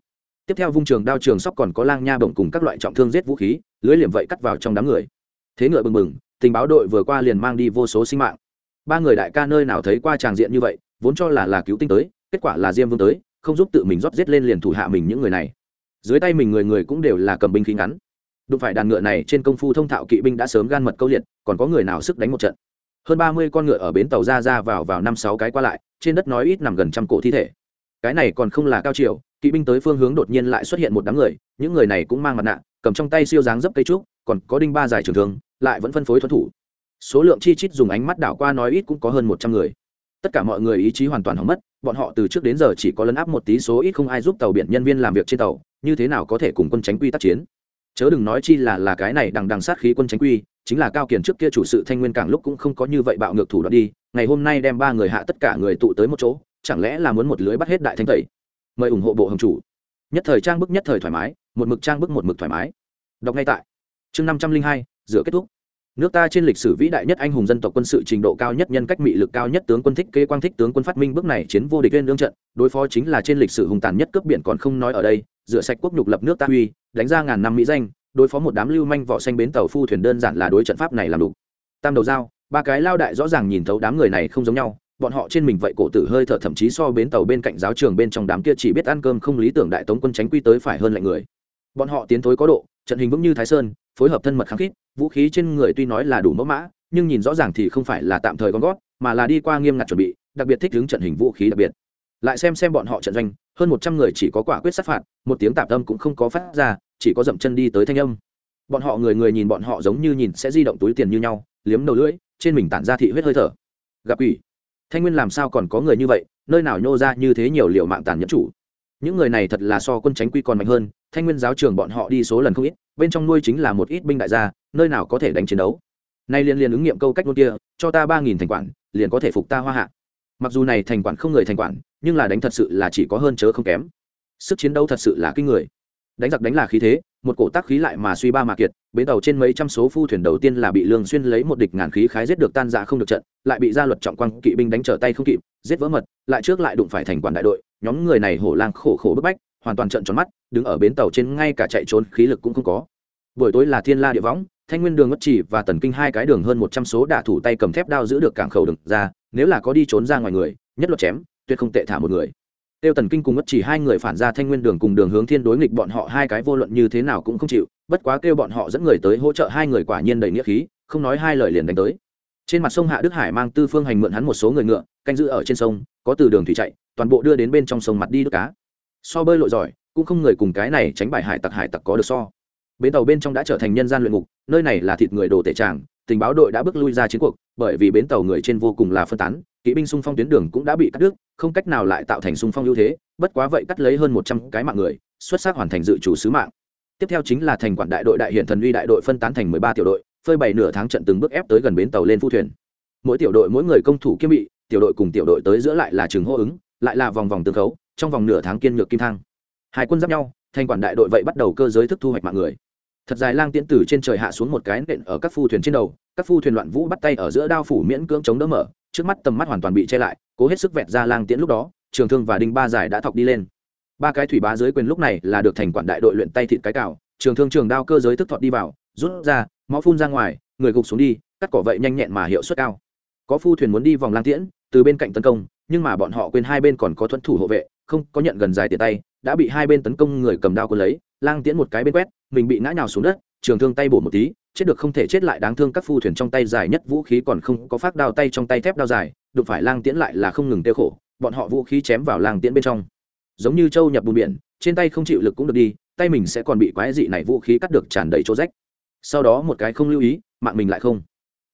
A: Tiếp theo vung trường đao trường sóc còn có lang nha bổng cùng các loại trọng thương giết vũ khí, lưới liềm vậy cắt vào trong đám người. Thế ngựa bừng bừng tình báo đội vừa qua liền mang đi vô số sinh mạng. Ba người đại ca nơi nào thấy qua tràng diện như vậy, vốn cho là là cứu tinh tới, kết quả là diêm vương tới, không giúp tự mình rót giết lên liền thủ hạ mình những người này. Dưới tay mình người người cũng đều là cầm binh khí ngắn. Đụng phải đàn ngựa này trên công phu thông thạo kỵ binh đã sớm gan mật câu liệt, còn có người nào sức đánh một trận? Hơn ba mươi con ngựa ở bến tàu ra ra vào vào năm sáu cái qua lại, trên đất nói ít nằm gần trăm cổ thi thể. Cái này còn không là cao chiều kỵ binh tới phương hướng đột nhiên lại xuất hiện một đám người, những người này cũng mang mặt nạ, cầm trong tay siêu dáng dấp cây trúc, còn có đinh ba dài trường thương lại vẫn phân phối thuẫn thủ. Số lượng chi chít dùng ánh mắt đảo qua nói ít cũng có hơn một trăm người. Tất cả mọi người ý chí hoàn toàn hỏng mất, bọn họ từ trước đến giờ chỉ có lấn áp một tí số ít không ai giúp tàu biển nhân viên làm việc trên tàu, như thế nào có thể cùng quân tránh quy tác chiến? Chớ đừng nói chi là là cái này đằng đằng sát khí quân tránh quy, chính là cao kiển trước kia chủ sự thanh nguyên cảng lúc cũng không có như vậy bạo ngược thủ đoạn đi, ngày hôm nay đem ba người hạ tất cả người tụ tới một chỗ, chẳng lẽ là muốn một lưới bắt hết đại thanh tẩy? Mời ủng hộ bộ hồng chủ. Nhất thời trang bức nhất thời thoải mái, một mực trang bức một mực thoải mái. Đọc ngay tại. Chương năm trăm linh hai rửa kết thúc. Nước ta trên lịch sử vĩ đại nhất anh hùng dân tộc quân sự trình độ cao nhất, nhân cách mị lực cao nhất, tướng quân thích kế quang thích, tướng quân phát minh bước này chiến vô địch lên lương trận. Đối phó chính là trên lịch sử hùng tàn nhất cướp biển còn không nói ở đây, rửa sạch quốc nhục lập nước ta uy đánh ra ngàn năm mỹ danh, đối phó một đám lưu manh vỏ xanh bến tàu phu thuyền đơn giản là đối trận pháp này làm đủ. Tam đầu dao ba cái lao đại rõ ràng nhìn thấu đám người này không giống nhau, bọn họ trên mình vậy cổ tử hơi thở thậm chí so bến tàu bên cạnh giáo trường bên trong đám kia chỉ biết ăn cơm không lý tưởng đại tống quân tránh quy tới phải hơn lạnh người. Bọn họ tiến thối có độ, trận hình vững như thái sơn phối hợp thân mật kháng khít, vũ khí trên người tuy nói là đủ mẫu mã, nhưng nhìn rõ ràng thì không phải là tạm thời con gót, mà là đi qua nghiêm ngặt chuẩn bị, đặc biệt thích ứng trận hình vũ khí đặc biệt. Lại xem xem bọn họ trận doanh, hơn một trăm người chỉ có quả quyết sát phạt, một tiếng tạm tâm cũng không có phát ra, chỉ có dậm chân đi tới thanh âm. Bọn họ người người nhìn bọn họ giống như nhìn sẽ di động túi tiền như nhau, liếm đầu lưỡi, trên mình tản ra thị huyết hơi thở. Gặp ủy thanh nguyên làm sao còn có người như vậy, nơi nào nhô ra như thế nhiều liệu mạng tàn nhẫn chủ. Những người này thật là so quân tránh quy còn mạnh hơn, thanh nguyên giáo trường bọn họ đi số lần không ít bên trong nuôi chính là một ít binh đại gia, nơi nào có thể đánh chiến đấu. Nay liên liên ứng nghiệm câu cách luôn kia, cho ta ba nghìn thành quản, liền có thể phục ta hoa hạ. Mặc dù này thành quản không người thành quản, nhưng là đánh thật sự là chỉ có hơn chớ không kém. Sức chiến đấu thật sự là kinh người. Đánh giặc đánh là khí thế, một cổ tác khí lại mà suy ba mà kiệt, bến tàu trên mấy trăm số phu thuyền đầu tiên là bị lương xuyên lấy một địch ngàn khí khái giết được tan rã không được trận, lại bị gia luật trọng quang kỵ binh đánh trở tay không kịp, giết vỡ mật, lại trước lại đụng phải thành quản đại đội, nhóm người này hổ lang khổ khổ bức bách hoàn toàn trợn tròn mắt, đứng ở bến tàu trên ngay cả chạy trốn khí lực cũng không có. Buổi tối là thiên la địa võng, thanh nguyên đường ngất chỉ và tần kinh hai cái đường hơn một trăm số đả thủ tay cầm thép đao giữ được cảng khẩu đừng ra, nếu là có đi trốn ra ngoài người, nhất luật chém, tuyệt không tệ thả một người. Tiêu tần kinh cùng ngất chỉ hai người phản ra thanh nguyên đường cùng đường hướng thiên đối nghịch bọn họ hai cái vô luận như thế nào cũng không chịu, bất quá kêu bọn họ dẫn người tới hỗ trợ hai người quả nhiên đầy nghĩa khí, không nói hai lời liền đánh tới. Trên mặt sông hạ đức hải mang tư phương hành mượn hắn một số người ngựa, canh giữ ở trên sông, có từ đường thủy chạy, toàn bộ đưa đến bên trong sông mặt đi đứt cá so bơi lội giỏi, cũng không người cùng cái này tránh bài hải tặc hải tặc có được so. Bến tàu bên trong đã trở thành nhân gian luyện ngục, nơi này là thịt người đồ tể tràng, tình báo đội đã bước lui ra chiến cuộc, bởi vì bến tàu người trên vô cùng là phân tán, kỵ binh xung phong tuyến đường cũng đã bị cắt đứt, không cách nào lại tạo thành xung phong ưu thế, bất quá vậy cắt lấy hơn một trăm cái mạng người, xuất sắc hoàn thành dự chủ sứ mạng. Tiếp theo chính là thành quản đại đội đại hiện thần uy đại đội phân tán thành mười ba tiểu đội, phơi bày nửa tháng trận từng bước ép tới gần bến tàu lên phu thuyền. Mỗi tiểu đội mỗi người công thủ kiếm bị, tiểu đội cùng tiểu đội tới giữa lại là trường hô ứng, lại là vòng vòng tương khấu trong vòng nửa tháng kiên nhược kim thang. Hai quân giáp nhau thành quản đại đội vậy bắt đầu cơ giới thức thu hoạch mạng người. Thật dài lang tiễn tử trên trời hạ xuống một cái nện ở các phu thuyền trên đầu, các phu thuyền loạn vũ bắt tay ở giữa đao phủ miễn cưỡng chống đỡ mở, trước mắt tầm mắt hoàn toàn bị che lại, cố hết sức vẹt ra lang tiễn lúc đó, trường thương và đinh ba giải đã thọc đi lên. Ba cái thủy bá dưới quyền lúc này là được thành quản đại đội luyện tay thịt cái cào, trường thương trường đao cơ giới thức thọt đi vào, rút ra mõ phun ra ngoài, người gục xuống đi, cắt cỏ vậy nhanh nhẹn mà hiệu suất cao. Có phu thuyền muốn đi vòng lang tiễn, từ bên cạnh tấn công, nhưng mà bọn họ quên hai bên còn có thuẫn thủ hộ vệ không có nhận gần dài tiền tay, đã bị hai bên tấn công người cầm đao quân lấy, lang tiễn một cái bên quét, mình bị ngã nhào xuống đất, trường thương tay bổ một tí, chết được không thể chết lại đáng thương các phu thuyền trong tay dài nhất vũ khí còn không có phát đao tay trong tay thép đao dài, đụng phải lang tiễn lại là không ngừng tiêu khổ, bọn họ vũ khí chém vào lang tiễn bên trong. Giống như châu nhập bùn biển, trên tay không chịu lực cũng được đi, tay mình sẽ còn bị quái dị này vũ khí cắt được tràn đầy chỗ rách. Sau đó một cái không lưu ý, mạng mình lại không.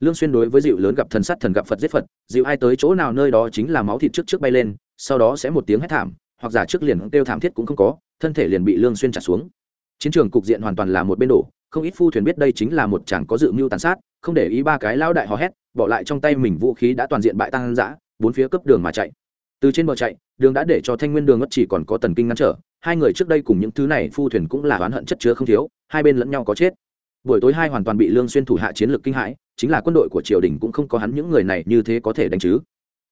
A: Lương xuyên đối với dịu lớn gặp thần sát thần gặp phật giết phật dịu ai tới chỗ nào nơi đó chính là máu thịt trước trước bay lên, sau đó sẽ một tiếng hét thảm hoặc giả trước liền kêu thảm thiết cũng không có, thân thể liền bị lương xuyên trả xuống. Chiến trường cục diện hoàn toàn là một bên đổ, không ít phu thuyền biết đây chính là một chàng có dự mưu tàn sát, không để ý ba cái lao đại hò hét, bỏ lại trong tay mình vũ khí đã toàn diện bại tăng dã, bốn phía cấp đường mà chạy. Từ trên bờ chạy, đường đã để cho thanh nguyên đường ngất chỉ còn có tần kinh ngăn trở, hai người trước đây cùng những thứ này phu thuyền cũng là oán hận chất chứa không thiếu, hai bên lẫn nhau có chết. Buổi tối hai hoàn toàn bị lương xuyên thủ hạ chiến lược kinh hãi, chính là quân đội của triều đình cũng không có hắn những người này như thế có thể đánh chứ.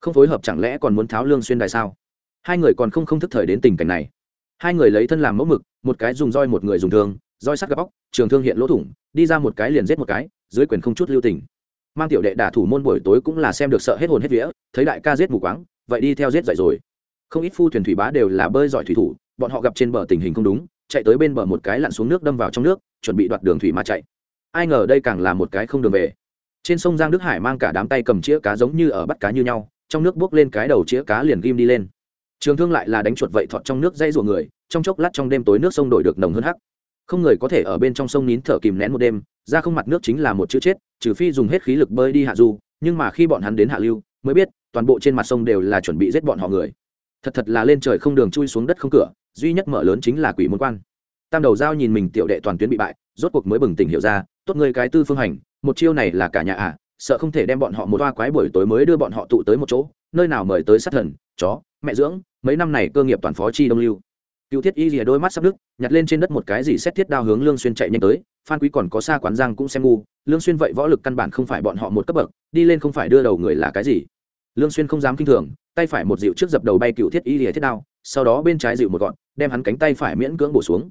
A: Không phối hợp chẳng lẽ còn muốn tháo lương xuyên đài sao? Hai người còn không không thức thời đến tình cảnh này. Hai người lấy thân làm mẫu mực, một cái dùng roi một người dùng thương, roi sắt gặp bóc trường thương hiện lỗ thủng, đi ra một cái liền giết một cái, dưới quyền không chút lưu tình. Mang tiểu đệ đả thủ môn buổi tối cũng là xem được sợ hết hồn hết vía, thấy đại ca giết mù quáng, vậy đi theo giết dậy rồi. Không ít phu thuyền thủy bá đều là bơi giỏi thủy thủ, bọn họ gặp trên bờ tình hình không đúng, chạy tới bên bờ một cái lặn xuống nước đâm vào trong nước, chuẩn bị đoạt đường thủy mà chạy. Ai ngờ đây càng là một cái không đường về. Trên sông giang đức hải mang cả đám tay cầm chĩa cá giống như ở bắt cá như nhau, trong nước buốc lên cái đầu chĩa cá liền ghim đi lên trường thương lại là đánh chuột vậy thọt trong nước dây rùa người trong chốc lát trong đêm tối nước sông đổi được nồng hơn hắc. Không người có thể ở bên trong sông nín thở kìm nén một đêm ra không mặt nước chính là một chữ chết trừ phi dùng hết khí lực bơi đi hạ du nhưng mà khi bọn hắn đến hạ lưu mới biết toàn bộ trên mặt sông đều là chuẩn bị giết bọn họ người. Thật thật là lên trời không đường chui xuống đất không cửa duy nhất mở lớn chính là quỷ môn quan. Tam đầu giao nhìn mình tiểu đệ toàn tuyến bị bại rốt cuộc mới bừng tỉnh hiểu ra tốt người cái tư phương hành một chiêu này là cả nhà ạ à, sợ không thể đem bọn họ một toa quái buổi tối mới đưa bọn họ tụ tới một chỗ nơi nào mời tới sát thần chó mẹ dưỡng, mấy năm này cơ nghiệp toàn phó chi đông lưu. Cựu thiết y rìa đôi mắt sắp đức nhặt lên trên đất một cái gì xét thiết đao hướng lương xuyên chạy nhanh tới, phan quý còn có xa quán giang cũng xem ngu, lương xuyên vậy võ lực căn bản không phải bọn họ một cấp bậc, đi lên không phải đưa đầu người là cái gì. Lương xuyên không dám kinh thường, tay phải một dịu trước dập đầu bay cựu thiết y rìa thiết đao, sau đó bên trái dịu một gọn, đem hắn cánh tay phải miễn cưỡng bổ xuống.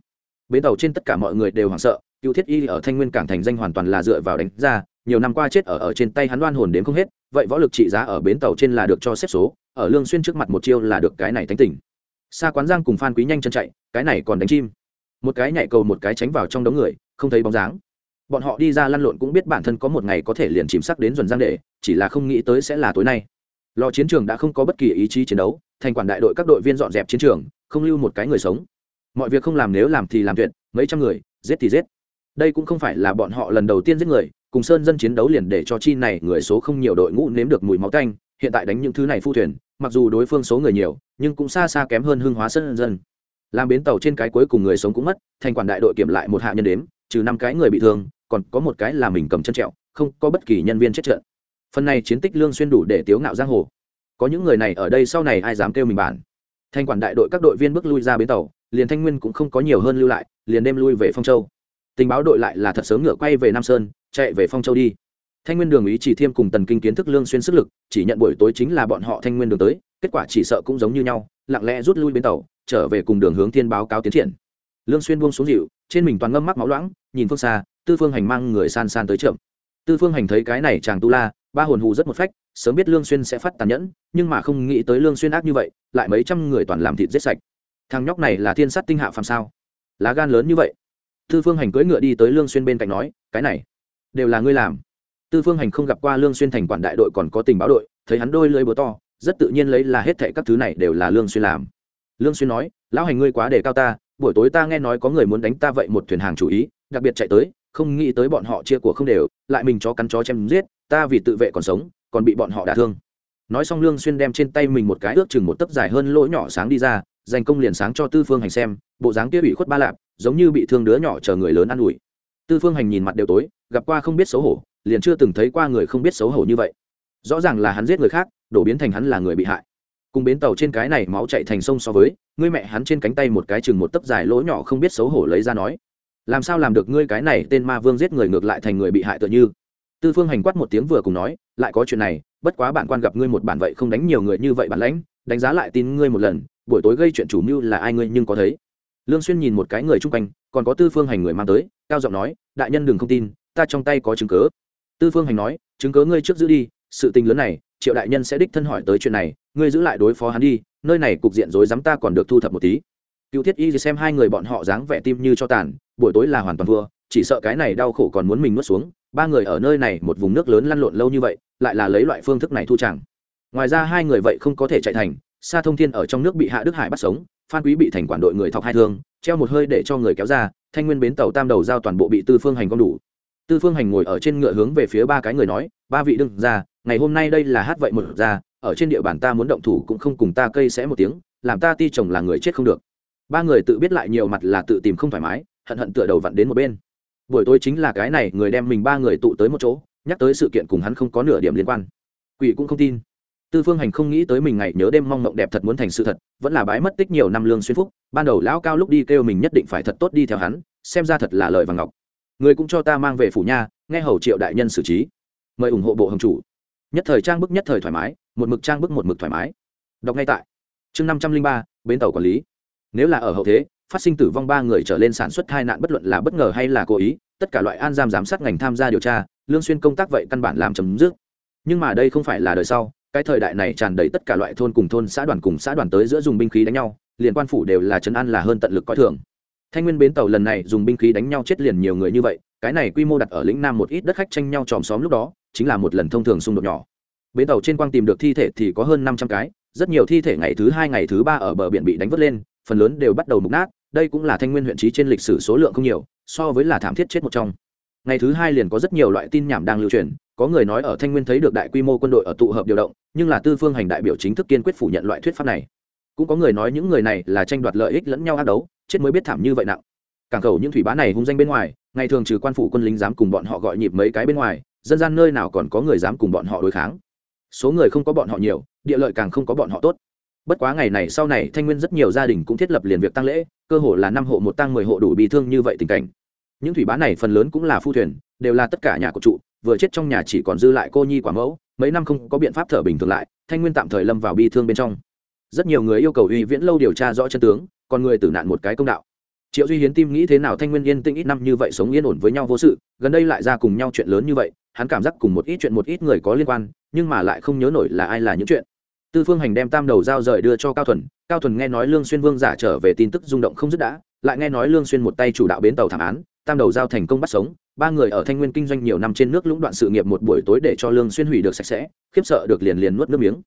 A: Bến tàu trên tất cả mọi người đều hoảng sợ, cựu thiết y ở thanh nguyên cảng thành danh hoàn toàn là dựa vào đánh ra, nhiều năm qua chết ở ở trên tay hắn đoan hồn đến không hết vậy võ lực trị giá ở bến tàu trên là được cho xếp số, ở lương xuyên trước mặt một chiêu là được cái này thánh tỉnh xa quán giang cùng phan quý nhanh chân chạy, cái này còn đánh chim. Một cái nhảy cầu một cái tránh vào trong đống người, không thấy bóng dáng. Bọn họ đi ra lăn lộn cũng biết bản thân có một ngày có thể liền chìm sắc đến dần giang đệ, chỉ là không nghĩ tới sẽ là tối nay. Lò chiến trường đã không có bất kỳ ý chí chiến đấu, thành quản đại đội các đội viên dọn dẹp chiến trường, không lưu một cái người sống. Mọi việc không làm nếu làm thì làm tuyệt, mấy trăm người, giết thì giết. Đây cũng không phải là bọn họ lần đầu tiên giết người cùng sơn dân chiến đấu liền để cho chi này người số không nhiều đội ngũ nếm được mùi máu tanh, hiện tại đánh những thứ này phu thuyền, mặc dù đối phương số người nhiều, nhưng cũng xa xa kém hơn hưng hóa sơn dân. Làm bến tàu trên cái cuối cùng người sống cũng mất, thành quản đại đội kiểm lại một hạ nhân đếm, trừ năm cái người bị thương, còn có một cái là mình cầm chân trẹo, không có bất kỳ nhân viên chết trận. Phần này chiến tích lương xuyên đủ để tiếu ngạo giang hồ. Có những người này ở đây sau này ai dám kêu mình bản? Thanh quản đại đội các đội viên bước lui ra bến tàu, liền thanh nguyên cũng không có nhiều hơn lưu lại, liền đêm lui về phong châu. Tình báo đội lại là thật sớm ngựa quay về nam sơn chạy về phong châu đi. Thanh nguyên đường ý chỉ thiêm cùng tần kinh kiến thức lương xuyên sức lực, chỉ nhận buổi tối chính là bọn họ thanh nguyên đường tới, kết quả chỉ sợ cũng giống như nhau, lặng lẽ rút lui bến tàu, trở về cùng đường hướng thiên báo cáo tiến triển. Lương xuyên buông xuống dịu, trên mình toàn ngâm mắc máu loãng, nhìn phương xa, tư phương hành mang người san san tới chậm. Tư phương hành thấy cái này chàng tu la, ba hồn hù rất một phách, sớm biết lương xuyên sẽ phát tàn nhẫn, nhưng mà không nghĩ tới lương xuyên ác như vậy, lại mấy trăm người toàn làm thịt giết sạch. Thằng nhóc này là thiên sát tinh hạ phàm sao? Lá gan lớn như vậy. Tư phương hành cưỡi ngựa đi tới lương xuyên bên cạnh nói, cái này đều là ngươi làm. Tư phương hành không gặp qua lương xuyên thành quản đại đội còn có tình báo đội, thấy hắn đôi lưỡi búa to, rất tự nhiên lấy là hết thảy các thứ này đều là lương xuyên làm. Lương xuyên nói, lão hành ngươi quá đề cao ta, buổi tối ta nghe nói có người muốn đánh ta vậy một thuyền hàng chủ ý, đặc biệt chạy tới, không nghĩ tới bọn họ chia của không đều, lại mình chó cắn chó chém giết, ta vì tự vệ còn sống, còn bị bọn họ đả thương. Nói xong lương xuyên đem trên tay mình một cái ước chừng một tấc dài hơn lỗ nhỏ sáng đi ra, dành công liền sáng cho tư phương hành xem, bộ dáng kia bị khuất ba lạp, giống như bị thương đứa nhỏ chờ người lớn ăn ủi. Tư phương hành nhìn mặt đều tối gặp qua không biết xấu hổ, liền chưa từng thấy qua người không biết xấu hổ như vậy. Rõ ràng là hắn giết người khác, đổ biến thành hắn là người bị hại. Cùng bến tàu trên cái này máu chạy thành sông so với, ngươi mẹ hắn trên cánh tay một cái chừng một tấc dài lỗ nhỏ không biết xấu hổ lấy ra nói. Làm sao làm được ngươi cái này tên ma vương giết người ngược lại thành người bị hại tựa như? Tư phương hành quát một tiếng vừa cùng nói, lại có chuyện này, bất quá bạn quan gặp ngươi một bản vậy không đánh nhiều người như vậy bản lãnh, đánh giá lại tin ngươi một lần, buổi tối gây chuyện chủ mưu là ai ngươi nhưng có thấy. Lương xuyên nhìn một cái người chung quanh, còn có tư phương hành người mang tới, cao giọng nói, đại nhân đừng không tin ta trong tay có chứng cứ. Tư phương hành nói chứng cứ ngươi trước giữ đi sự tình lớn này triệu đại nhân sẽ đích thân hỏi tới chuyện này ngươi giữ lại đối phó hắn đi nơi này cục diện rối rắm ta còn được thu thập một tí. Cựu thiết y xem hai người bọn họ dáng vẻ tim như cho tàn buổi tối là hoàn toàn vừa, chỉ sợ cái này đau khổ còn muốn mình nuốt xuống ba người ở nơi này một vùng nước lớn lăn lộn lâu như vậy lại là lấy loại phương thức này thu chẳng. Ngoài ra hai người vậy không có thể chạy thành sa thông thiên ở trong nước bị hạ đức hải bắt sống phan quý bị thành quản đội người thọc hai thương treo một hơi để cho người kéo ra thanh nguyên bến tàu tam đầu giao toàn bộ bị tư phương hành con đủ tư phương hành ngồi ở trên ngựa hướng về phía ba cái người nói, ba vị đừng ra, ngày hôm nay đây là hát vậy một ra, ở trên địa bàn ta muốn động thủ cũng không cùng ta cây sẽ một tiếng, làm ta ti chồng là người chết không được. Ba người tự biết lại nhiều mặt là tự tìm không thoải mái, hận hận tựa đầu vặn đến một bên. Buổi tối chính là cái này, người đem mình ba người tụ tới một chỗ, nhắc tới sự kiện cùng hắn không có nửa điểm liên quan. Quỷ cũng không tin. Tư phương hành không nghĩ tới mình ngày nhớ đêm mong mộng đẹp thật muốn thành sự thật, vẫn là bái mất tích nhiều năm lương xuyên phúc, ban đầu lão cao lúc đi kêu mình nhất định phải thật tốt đi theo hắn, xem ra thật là lời vàng ngọc người cũng cho ta mang về phủ nha, nghe hầu triệu đại nhân xử trí. Mời ủng hộ bộ hồng chủ. Nhất thời trang bức nhất thời thoải mái, một mực trang bức một mực thoải mái. Đọc ngay tại. Chương năm trăm linh ba, bến tàu quản lý. Nếu là ở hậu thế, phát sinh tử vong ba người trở lên sản xuất hai nạn bất luận là bất ngờ hay là cố ý, tất cả loại an giam giám sát ngành tham gia điều tra, lương xuyên công tác vậy căn bản làm chấm dứt. Nhưng mà đây không phải là đời sau, cái thời đại này tràn đầy tất cả loại thôn cùng thôn xã đoàn cùng xã đoàn tới giữa dùng binh khí đánh nhau, liền quan phủ đều là trấn an là hơn tận lực coi thường thanh nguyên bến tàu lần này dùng binh khí đánh nhau chết liền nhiều người như vậy, cái này quy mô đặt ở lĩnh nam một ít đất khách tranh nhau chòm xóm lúc đó, chính là một lần thông thường xung đột nhỏ. Bến tàu trên quang tìm được thi thể thì có hơn năm trăm cái, rất nhiều thi thể ngày thứ hai, ngày thứ ba ở bờ biển bị đánh vớt lên, phần lớn đều bắt đầu mục nát, đây cũng là thanh nguyên huyện trí trên lịch sử số lượng không nhiều, so với là thảm thiết chết một trong. Ngày thứ hai liền có rất nhiều loại tin nhảm đang lưu truyền, có người nói ở thanh nguyên thấy được đại quy mô quân đội ở tụ hợp điều động, nhưng là tư phương hành đại biểu chính thức kiên quyết phủ nhận loại thuyết pháp này. Cũng có người nói những người này là tranh đoạt lợi ích lẫn nhau ác đấu chết mới biết thảm như vậy nặng. Cảng cầu những thủy bá này hung danh bên ngoài, ngày thường trừ quan phủ quân lính dám cùng bọn họ gọi nhịp mấy cái bên ngoài, dân gian nơi nào còn có người dám cùng bọn họ đối kháng. Số người không có bọn họ nhiều, địa lợi càng không có bọn họ tốt. Bất quá ngày này sau này thanh nguyên rất nhiều gia đình cũng thiết lập liền việc tăng lễ, cơ hồ là năm hộ một tăng mười hộ đủ bị thương như vậy tình cảnh. Những thủy bá này phần lớn cũng là phu thuyền, đều là tất cả nhà của trụ, vừa chết trong nhà chỉ còn dư lại cô nhi quả mẫu, mấy năm không có biện pháp thở bình thường lại, thanh nguyên tạm thời lâm vào bi thương bên trong. Rất nhiều người yêu cầu uy viễn lâu điều tra rõ chân tướng còn người tử nạn một cái công đạo. Triệu duy hiến tim nghĩ thế nào thanh nguyên yên tĩnh ít năm như vậy sống yên ổn với nhau vô sự, gần đây lại ra cùng nhau chuyện lớn như vậy, hắn cảm giác cùng một ít chuyện một ít người có liên quan, nhưng mà lại không nhớ nổi là ai là những chuyện. Tư phương hành đem tam đầu dao rời đưa cho cao thuần cao thuần nghe nói lương xuyên vương giả trở về tin tức rung động không dứt đã, lại nghe nói lương xuyên một tay chủ đạo bến tàu thảm án, tam đầu giao thành công bắt sống, ba người ở thanh nguyên kinh doanh nhiều năm trên nước lũng đoạn sự nghiệp một buổi tối để cho lương xuyên hủy được sạch sẽ, khiếp sợ được liền liền nuốt nước miếng.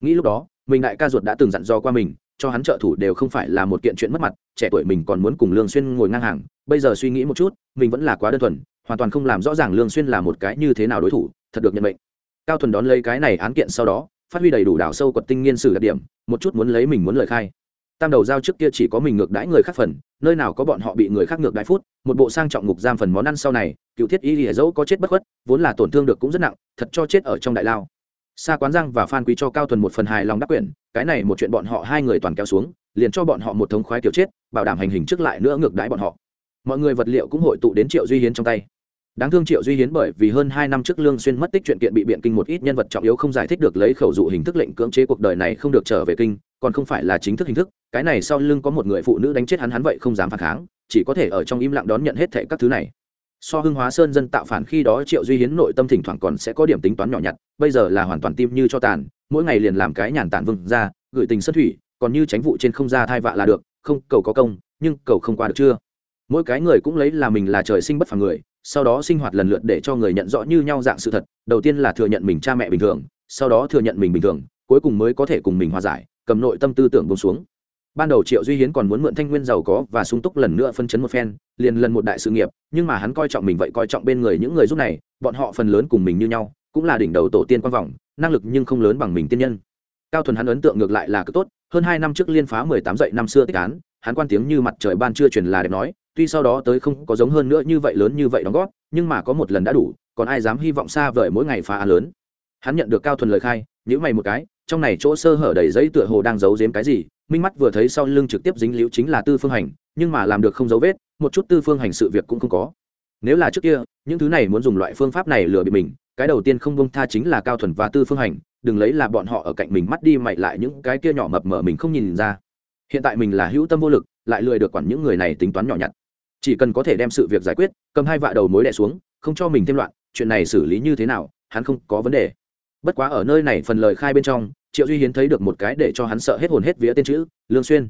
A: Nghĩ lúc đó, mình đại ca ruột đã từng dặn dò qua mình cho hắn trợ thủ đều không phải là một kiện chuyện mất mặt, trẻ tuổi mình còn muốn cùng lương xuyên ngồi ngang hàng. Bây giờ suy nghĩ một chút, mình vẫn là quá đơn thuần, hoàn toàn không làm rõ ràng lương xuyên là một cái như thế nào đối thủ, thật được nhận mệnh. Cao thuần đón lấy cái này án kiện sau đó, phát huy đầy đủ đảo sâu quật tinh nghiên sử đặc điểm, một chút muốn lấy mình muốn lời khai. Tam đầu giao trước kia chỉ có mình ngược đãi người khác phần, nơi nào có bọn họ bị người khác ngược đãi phút, một bộ sang trọng ngục giam phần món ăn sau này, cựu thiết y lìa dẫu có chết bất khuất, vốn là tổn thương được cũng rất nặng, thật cho chết ở trong đại lao. Sa quán Giang và phan quý cho cao thuần một phần hài lòng đắc quyển cái này một chuyện bọn họ hai người toàn kéo xuống, liền cho bọn họ một thống khoái tiểu chết, bảo đảm hành hình trước lại nữa ngược đãi bọn họ. Mọi người vật liệu cũng hội tụ đến triệu duy hiến trong tay. Đáng thương triệu duy hiến bởi vì hơn hai năm trước lương xuyên mất tích chuyện kiện bị biện kinh một ít nhân vật trọng yếu không giải thích được lấy khẩu dụ hình thức lệnh cưỡng chế cuộc đời này không được trở về kinh, còn không phải là chính thức hình thức, cái này sau lưng có một người phụ nữ đánh chết hắn hắn vậy không dám phản kháng, chỉ có thể ở trong im lặng đón nhận hết thảy các thứ này so hưng hóa sơn dân tạo phản khi đó triệu duy hiến nội tâm thỉnh thoảng còn sẽ có điểm tính toán nhỏ nhặt, bây giờ là hoàn toàn tim như cho tàn, mỗi ngày liền làm cái nhàn tản vừng ra, gửi tình sân thủy, còn như tránh vụ trên không ra thai vạ là được, không, cầu có công, nhưng cầu không qua được chưa? Mỗi cái người cũng lấy là mình là trời sinh bất phàm người, sau đó sinh hoạt lần lượt để cho người nhận rõ như nhau dạng sự thật, đầu tiên là thừa nhận mình cha mẹ bình thường, sau đó thừa nhận mình bình thường, cuối cùng mới có thể cùng mình hòa giải, cầm nội tâm tư tưởng bông xuống ban đầu triệu duy hiến còn muốn mượn thanh nguyên giàu có và sung túc lần nữa phân chấn một phen, liền lần một đại sự nghiệp, nhưng mà hắn coi trọng mình vậy coi trọng bên người những người giúp này, bọn họ phần lớn cùng mình như nhau, cũng là đỉnh đầu tổ tiên quan vọng, năng lực nhưng không lớn bằng mình tiên nhân. Cao thuần hắn ấn tượng ngược lại là cực tốt, hơn hai năm trước liên phá mười tám dậy năm xưa tích án, hắn quan tiếng như mặt trời ban chưa truyền là đẹp nói, tuy sau đó tới không có giống hơn nữa như vậy lớn như vậy đóng góp, nhưng mà có một lần đã đủ, còn ai dám hy vọng xa vời mỗi ngày phá án lớn. Hắn nhận được cao thuần lời khai nhữ mày một cái, trong này chỗ sơ hở đầy giấy tựa hồ đang giấu giếm cái gì minh mắt vừa thấy sau lưng trực tiếp dính liễu chính là tư phương hành, nhưng mà làm được không dấu vết, một chút tư phương hành sự việc cũng không có. Nếu là trước kia, những thứ này muốn dùng loại phương pháp này lừa bị mình, cái đầu tiên không bông tha chính là cao thuần và tư phương hành, đừng lấy là bọn họ ở cạnh mình mắt đi mày lại những cái kia nhỏ mập mờ mình không nhìn ra. Hiện tại mình là hữu tâm vô lực, lại lười được quản những người này tính toán nhỏ nhặt. Chỉ cần có thể đem sự việc giải quyết, cầm hai vạ đầu mối đẻ xuống, không cho mình thêm loạn, chuyện này xử lý như thế nào, hắn không có vấn đề. Bất quá ở nơi này phần lời khai bên trong triệu duy hiến thấy được một cái để cho hắn sợ hết hồn hết vía tên chữ, lương xuyên.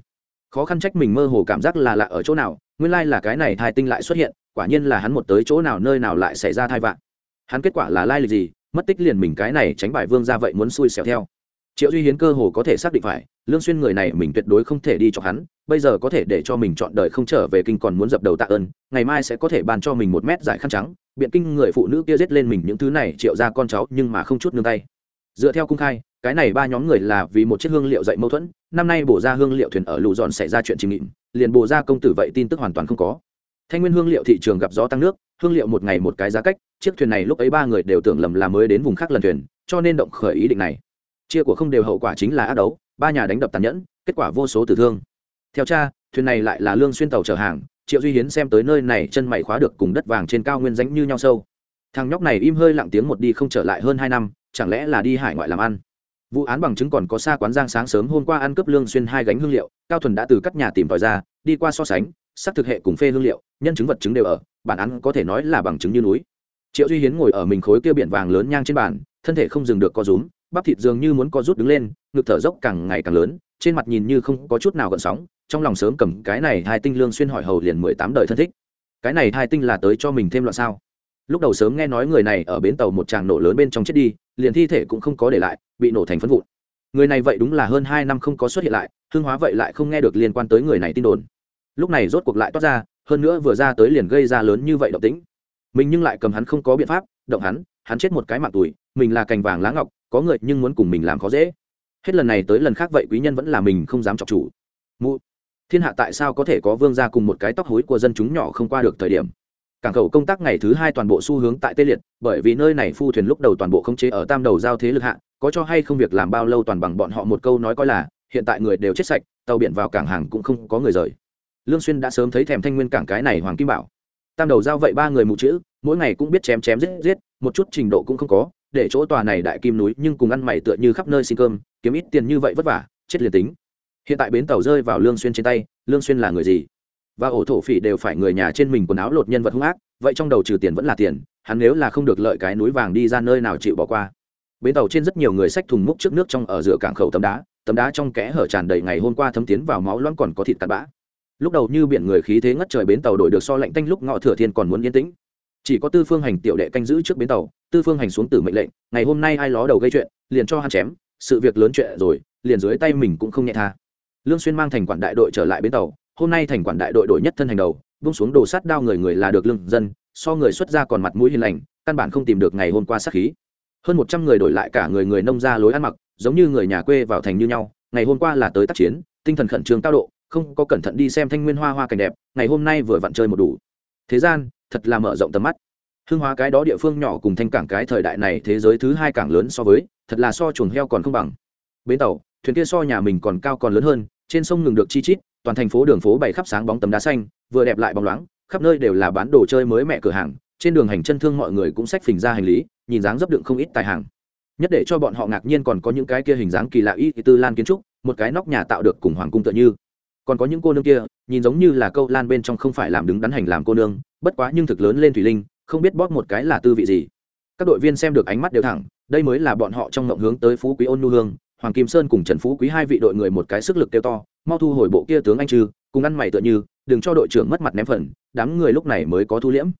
A: Khó khăn trách mình mơ hồ cảm giác là lạ ở chỗ nào, nguyên lai là cái này thai tinh lại xuất hiện, quả nhiên là hắn một tới chỗ nào nơi nào lại xảy ra thai vạn. Hắn kết quả là lai lịch gì, mất tích liền mình cái này tránh bài vương ra vậy muốn xui xẻo theo. Triệu duy hiến cơ hồ có thể xác định phải, lương xuyên người này mình tuyệt đối không thể đi cho hắn, bây giờ có thể để cho mình chọn đời không trở về kinh còn muốn dập đầu tạ ơn, ngày mai sẽ có thể ban cho mình một mét giải khăn trắng, biện kinh người phụ nữ kia giết lên mình những thứ này, triệu ra con cháu nhưng mà không chút nương tay. Dựa theo cung khai cái này ba nhóm người là vì một chiếc hương liệu dậy mâu thuẫn, năm nay bổ ra hương liệu thuyền ở lù dọn xảy ra chuyện chìm nghịm liền bổ ra công tử vậy tin tức hoàn toàn không có. Thanh nguyên hương liệu thị trường gặp gió tăng nước, hương liệu một ngày một cái giá cách, chiếc thuyền này lúc ấy ba người đều tưởng lầm là mới đến vùng khác lần thuyền, cho nên động khởi ý định này. Chia của không đều hậu quả chính là ác đấu, ba nhà đánh đập tàn nhẫn, kết quả vô số tử thương. Theo cha, thuyền này lại là lương xuyên tàu chở hàng, triệu duy hiến xem tới nơi này chân mày khóa được cùng đất vàng trên cao nguyên ránh như nhau sâu. Thằng nhóc này im hơi lặng tiếng một đi không trở lại hơn hai năm, chẳng lẽ là đi hải ngoại làm ăn? Vụ án bằng chứng còn có xa quán giang sáng sớm hôm qua ăn cướp lương xuyên hai gánh hương liệu, cao thuần đã từ các nhà tìm tòi ra, đi qua so sánh, xác thực hệ cùng phê hương liệu, nhân chứng vật chứng đều ở, bản án có thể nói là bằng chứng như núi. Triệu duy hiến ngồi ở mình khối kia biển vàng lớn nhang trên bàn, thân thể không dừng được co rúm, bắp thịt dường như muốn co rút đứng lên, ngực thở dốc càng ngày càng lớn, trên mặt nhìn như không có chút nào gợn sóng, trong lòng sớm cầm cái này hai tinh lương xuyên hỏi hầu liền mười tám đời thân thích. Cái này hai tinh là tới cho mình thêm loạn sao? Lúc đầu sớm nghe nói người này ở bến tàu một tràng nổ lớn bên trong chết đi, liền thi thể cũng không có để lại bị nổ thành phân vụn. Người này vậy đúng là hơn hai năm không có xuất hiện lại, hương hóa vậy lại không nghe được liên quan tới người này tin đồn. Lúc này rốt cuộc lại toát ra, hơn nữa vừa ra tới liền gây ra lớn như vậy động tĩnh. Mình nhưng lại cầm hắn không có biện pháp, động hắn hắn chết một cái mạng tuổi mình là cành vàng lá ngọc, có người nhưng muốn cùng mình làm khó dễ. Hết lần này tới lần khác vậy quý nhân vẫn là mình không dám chọc chủ. Mụ, thiên hạ tại sao có thể có vương gia cùng một cái tóc hối của dân chúng nhỏ không qua được thời điểm? Cảng khẩu công tác ngày thứ hai toàn bộ xu hướng tại tê liệt, bởi vì nơi này phu thuyền lúc đầu toàn bộ không chế ở tam đầu giao thế lực hạ có cho hay không việc làm bao lâu toàn bằng bọn họ một câu nói coi là, hiện tại người đều chết sạch, tàu biển vào cảng hàng cũng không có người rời. Lương xuyên đã sớm thấy thèm thanh nguyên cảng cái này hoàng kim bảo. Tam đầu giao vậy ba người mù chữ, mỗi ngày cũng biết chém chém giết giết, một chút trình độ cũng không có, để chỗ tòa này đại kim núi nhưng cùng ăn mày tựa như khắp nơi xin cơm, kiếm ít tiền như vậy vất vả, chết liền tính. Hiện tại bến tàu rơi vào lương xuyên trên tay, lương xuyên là người gì? Và ổ thổ phỉ đều phải người nhà trên mình quần áo lột nhân vật hung ác, vậy trong đầu trừ tiền vẫn là tiền, hắn nếu là không được lợi cái núi vàng đi ra nơi nào chịu bỏ qua bến tàu trên rất nhiều người xách thùng múc trước nước trong ở giữa cảng khẩu tấm đá tấm đá trong kẽ hở tràn đầy ngày hôm qua thấm tiến vào máu loãng còn có thịt tạt bã. Lúc đầu như biển người khí thế ngất trời bến tàu đổi được so lạnh tanh lúc ngọ thừa thiên còn muốn yên tĩnh. Chỉ có tư phương hành tiểu đệ canh giữ trước bến tàu, tư phương hành xuống tử mệnh lệnh, ngày hôm nay ai ló đầu gây chuyện, liền cho hắn chém, sự việc lớn chuyện rồi, liền dưới tay mình cũng không nhẹ tha. Lương xuyên mang thành quản đại đội trở lại bến tàu, hôm nay thành quản đại đội đội nhất thân hành đầu buông xuống đồ sát đao người người là được lương dân, so người xuất ra còn mặt mũi hiền lành, căn bản không tìm được ngày hôm qua sát khí hơn một trăm người đổi lại cả người người nông ra lối ăn mặc, giống như người nhà quê vào thành như nhau. Ngày hôm qua là tới tác chiến, tinh thần khẩn trương cao độ, không có cẩn thận đi xem thanh nguyên hoa hoa cảnh đẹp, ngày hôm nay vừa vặn chơi một đủ. Thế gian, thật là mở rộng tầm mắt. Hương hóa cái đó địa phương nhỏ cùng thanh cảng cái thời đại này thế giới thứ hai cảng lớn so với, thật là so chuồng heo còn không bằng. Bến tàu, thuyền kia so nhà mình còn cao còn lớn hơn, trên sông ngừng được chi chít, toàn thành phố đường phố bày khắp sáng bóng tấm đá xanh, vừa đẹp lại bóng loáng, khắp nơi đều là bán đồ chơi mới mẹ cửa hàng, trên đường hành chân thương mọi người cũng xách phình ra hành lý nhìn dáng dấp đựng không ít tài hàng. Nhất để cho bọn họ ngạc nhiên còn có những cái kia hình dáng kỳ lạ y tư lan kiến trúc, một cái nóc nhà tạo được cùng hoàng cung tựa như. Còn có những cô nương kia, nhìn giống như là câu lan bên trong không phải làm đứng đắn hành làm cô nương, bất quá nhưng thực lớn lên thủy linh, không biết bóp một cái là tư vị gì. Các đội viên xem được ánh mắt đều thẳng, đây mới là bọn họ trong ngộng hướng tới phú quý ôn nu hương, hoàng kim sơn cùng trần phú quý hai vị đội người một cái sức lực kêu to, mau thu hồi bộ kia tướng anh trừ cùng ăn mày tựa như, đừng cho đội trưởng mất mặt ném phần, đám người lúc này mới có thu liễm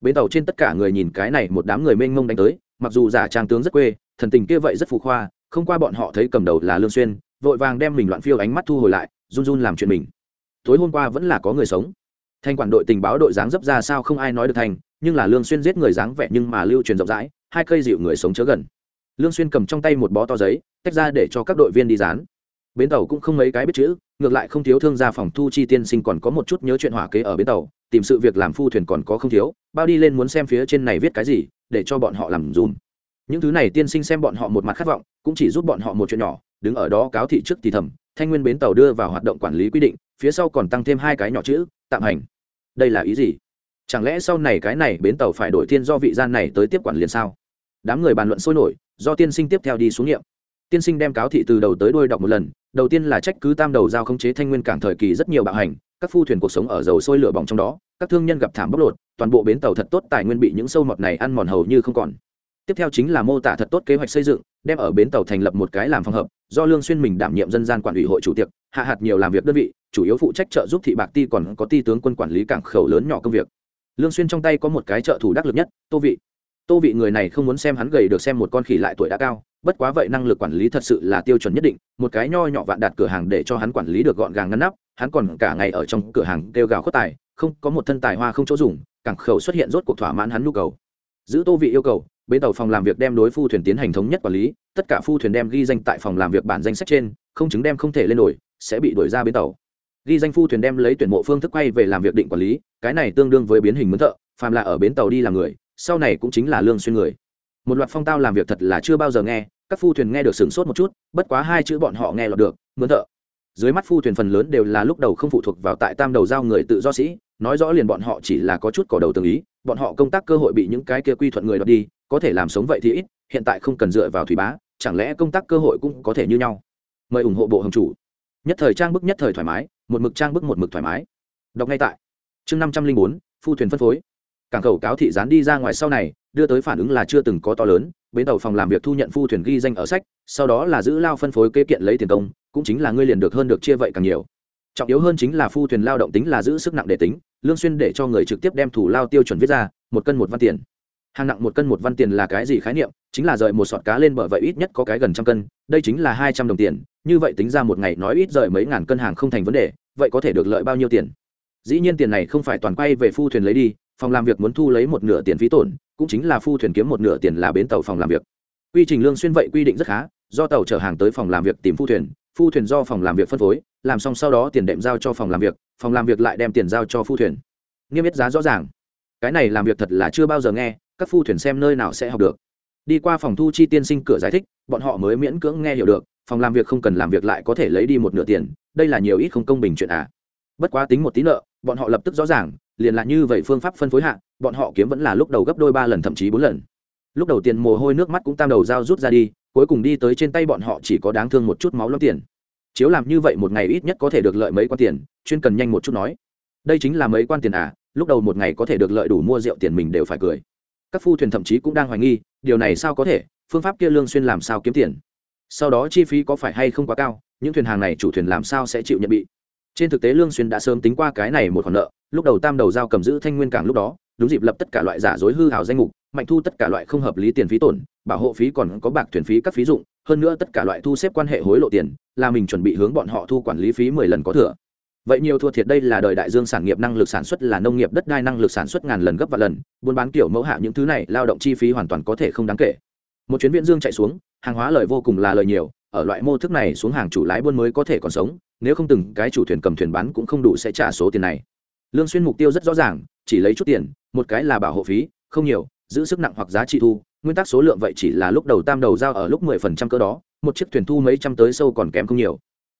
A: bến tàu trên tất cả người nhìn cái này một đám người mênh mông đánh tới, mặc dù giả trang tướng rất quê, thần tình kia vậy rất phù khoa, không qua bọn họ thấy cầm đầu là lương xuyên, vội vàng đem mình loạn phiêu ánh mắt thu hồi lại, run run làm chuyện mình. Tối hôm qua vẫn là có người sống. Thanh quản đội tình báo đội dáng dấp ra sao không ai nói được thành, nhưng là lương xuyên giết người dáng vẻ nhưng mà lưu truyền rộng rãi, hai cây dịu người sống chớ gần. Lương xuyên cầm trong tay một bó to giấy, tách ra để cho các đội viên đi dán. Bến tàu cũng không mấy cái biết chữ, ngược lại không thiếu thương gia phòng thu chi tiên sinh còn có một chút nhớ chuyện hỏa kế ở bến tàu, tìm sự việc làm phu thuyền còn có không thiếu bao đi lên muốn xem phía trên này viết cái gì, để cho bọn họ làm dùm. Những thứ này tiên sinh xem bọn họ một mặt khát vọng, cũng chỉ giúp bọn họ một chuyện nhỏ, đứng ở đó cáo thị trước thì thầm, thanh nguyên bến tàu đưa vào hoạt động quản lý quy định, phía sau còn tăng thêm hai cái nhỏ chữ, tạm hành. Đây là ý gì? Chẳng lẽ sau này cái này bến tàu phải đổi tiên do vị gian này tới tiếp quản liền sao? Đám người bàn luận sôi nổi, do tiên sinh tiếp theo đi xuống nghiệm. Tiên sinh đem cáo thị từ đầu tới đuôi đọc một lần, đầu tiên là trách cứ tam đầu giao khống chế thanh nguyên cảng thời kỳ rất nhiều bạo hành, các phu thuyền cuộc sống ở dầu sôi lửa bỏng trong đó các thương nhân gặp thảm bóc lột, toàn bộ bến tàu thật tốt, tài nguyên bị những sâu mọt này ăn mòn hầu như không còn. Tiếp theo chính là mô tả thật tốt kế hoạch xây dựng, đem ở bến tàu thành lập một cái làm phòng hợp, do lương xuyên mình đảm nhiệm dân gian quản ủy hội chủ tiệc, hạ hạt nhiều làm việc đơn vị, chủ yếu phụ trách trợ giúp thị bạc ti còn có ti tướng quân quản lý cảng khẩu lớn nhỏ công việc. Lương xuyên trong tay có một cái trợ thủ đắc lực nhất, tô vị. Tô vị người này không muốn xem hắn gầy được xem một con khỉ lại tuổi đã cao, bất quá vậy năng lực quản lý thật sự là tiêu chuẩn nhất định, một cái nho nhỏ vạn đạt cửa hàng để cho hắn quản lý được gọn gàng ngăn nắp, hắn còn cả ngày ở trong cửa hàng kêu gào khuất tài không có một thân tài hoa không chỗ dùng, cảng khẩu xuất hiện rốt cuộc thỏa mãn hắn nhu cầu. Giữ tô vị yêu cầu, bến tàu phòng làm việc đem đối phu thuyền tiến hành thống nhất quản lý, tất cả phu thuyền đem ghi danh tại phòng làm việc bản danh sách trên, không chứng đem không thể lên nổi sẽ bị đuổi ra bến tàu. Ghi danh phu thuyền đem lấy tuyển mộ phương thức quay về làm việc định quản lý, cái này tương đương với biến hình mướn thợ, phàm là ở bến tàu đi làm người, sau này cũng chính là lương xuyên người. Một loạt phong tao làm việc thật là chưa bao giờ nghe, các phu thuyền nghe được sửng sốt một chút, bất quá hai chữ bọn họ nghe lọt được, mướn thợ dưới mắt phu thuyền phần lớn đều là lúc đầu không phụ thuộc vào tại tam đầu giao người tự do sĩ, nói rõ liền bọn họ chỉ là có chút cỏ đầu tương ý, bọn họ công tác cơ hội bị những cái kia quy thuận người đoạt đi, có thể làm sống vậy thì ít, hiện tại không cần dựa vào thủy bá, chẳng lẽ công tác cơ hội cũng có thể như nhau? Mời ủng hộ bộ hồng chủ. Nhất thời trang bức nhất thời thoải mái, một mực trang bức một mực thoải mái. Đọc ngay tại. Chương năm trăm linh bốn, phu thuyền phân phối. Cảng khẩu cáo thị gián đi ra ngoài sau này, đưa tới phản ứng là chưa từng có to lớn, bến tàu phòng làm việc thu nhận phu thuyền ghi danh ở sách, sau đó là giữ lao phân phối kế kiện lấy tiền công cũng chính là ngươi liền được hơn được chia vậy càng nhiều. Trọng yếu hơn chính là phu thuyền lao động tính là giữ sức nặng để tính, lương xuyên để cho người trực tiếp đem thủ lao tiêu chuẩn viết ra, một cân một văn tiền. Hàng nặng một cân một văn tiền là cái gì khái niệm? Chính là rời một sọt cá lên bờ vậy ít nhất có cái gần trăm cân, đây chính là hai trăm đồng tiền, như vậy tính ra một ngày nói ít rời mấy ngàn cân hàng không thành vấn đề, vậy có thể được lợi bao nhiêu tiền? Dĩ nhiên tiền này không phải toàn quay về phu thuyền lấy đi, phòng làm việc muốn thu lấy một nửa tiền phí tổn, cũng chính là phu thuyền kiếm một nửa tiền là bến tàu phòng làm việc. Quy trình lương xuyên vậy quy định rất khá, do tàu chở hàng tới phòng làm việc tìm phu thuyền phu thuyền do phòng làm việc phân phối, làm xong sau đó tiền đệm giao cho phòng làm việc, phòng làm việc lại đem tiền giao cho phu thuyền. Niêm yết giá rõ ràng. Cái này làm việc thật là chưa bao giờ nghe, các phu thuyền xem nơi nào sẽ học được. Đi qua phòng thu chi tiên sinh cửa giải thích, bọn họ mới miễn cưỡng nghe hiểu được, phòng làm việc không cần làm việc lại có thể lấy đi một nửa tiền, đây là nhiều ít không công bình chuyện à. Bất quá tính một tí nợ, bọn họ lập tức rõ ràng, liền là như vậy phương pháp phân phối hạ, bọn họ kiếm vẫn là lúc đầu gấp đôi ba lần thậm chí bốn lần. Lúc đầu tiền mồ hôi nước mắt cũng tam đầu dao rút ra đi cuối cùng đi tới trên tay bọn họ chỉ có đáng thương một chút máu lắm tiền. Chiếu làm như vậy một ngày ít nhất có thể được lợi mấy quan tiền, chuyên cần nhanh một chút nói. Đây chính là mấy quan tiền à lúc đầu một ngày có thể được lợi đủ mua rượu tiền mình đều phải cười. Các phu thuyền thậm chí cũng đang hoài nghi, điều này sao có thể, phương pháp kia lương xuyên làm sao kiếm tiền? Sau đó chi phí có phải hay không quá cao, những thuyền hàng này chủ thuyền làm sao sẽ chịu nhận bị? Trên thực tế lương xuyên đã sớm tính qua cái này một khoản nợ, lúc đầu tam đầu giao cầm giữ thanh nguyên cảng lúc đó đúng dịp lập tất cả loại giả dối hư hào danh mục, mạnh thu tất cả loại không hợp lý tiền phí tổn, bảo hộ phí còn có bạc thuyền phí các phí dụng, hơn nữa tất cả loại thu xếp quan hệ hối lộ tiền, là mình chuẩn bị hướng bọn họ thu quản lý phí mười lần có thừa. Vậy nhiều thua thiệt đây là đời đại dương sản nghiệp năng lực sản xuất là nông nghiệp đất đai năng lực sản xuất ngàn lần gấp và lần, buôn bán kiểu mẫu hạ những thứ này, lao động chi phí hoàn toàn có thể không đáng kể. Một chuyến viễn dương chạy xuống, hàng hóa lời vô cùng là lời nhiều, ở loại mô thức này xuống hàng chủ lái buôn mới có thể còn sống, nếu không từng cái chủ thuyền cầm thuyền bán cũng không đủ sẽ trả số tiền này lương xuyên mục tiêu rất rõ ràng, chỉ lấy chút tiền, một cái là bảo hộ phí, không nhiều, giữ sức nặng hoặc giá trị thu, nguyên tắc số lượng vậy chỉ là lúc đầu tam đầu giao ở lúc 10% cơ đó, một chiếc thuyền thu mấy trăm tới sâu còn kém không nhiều.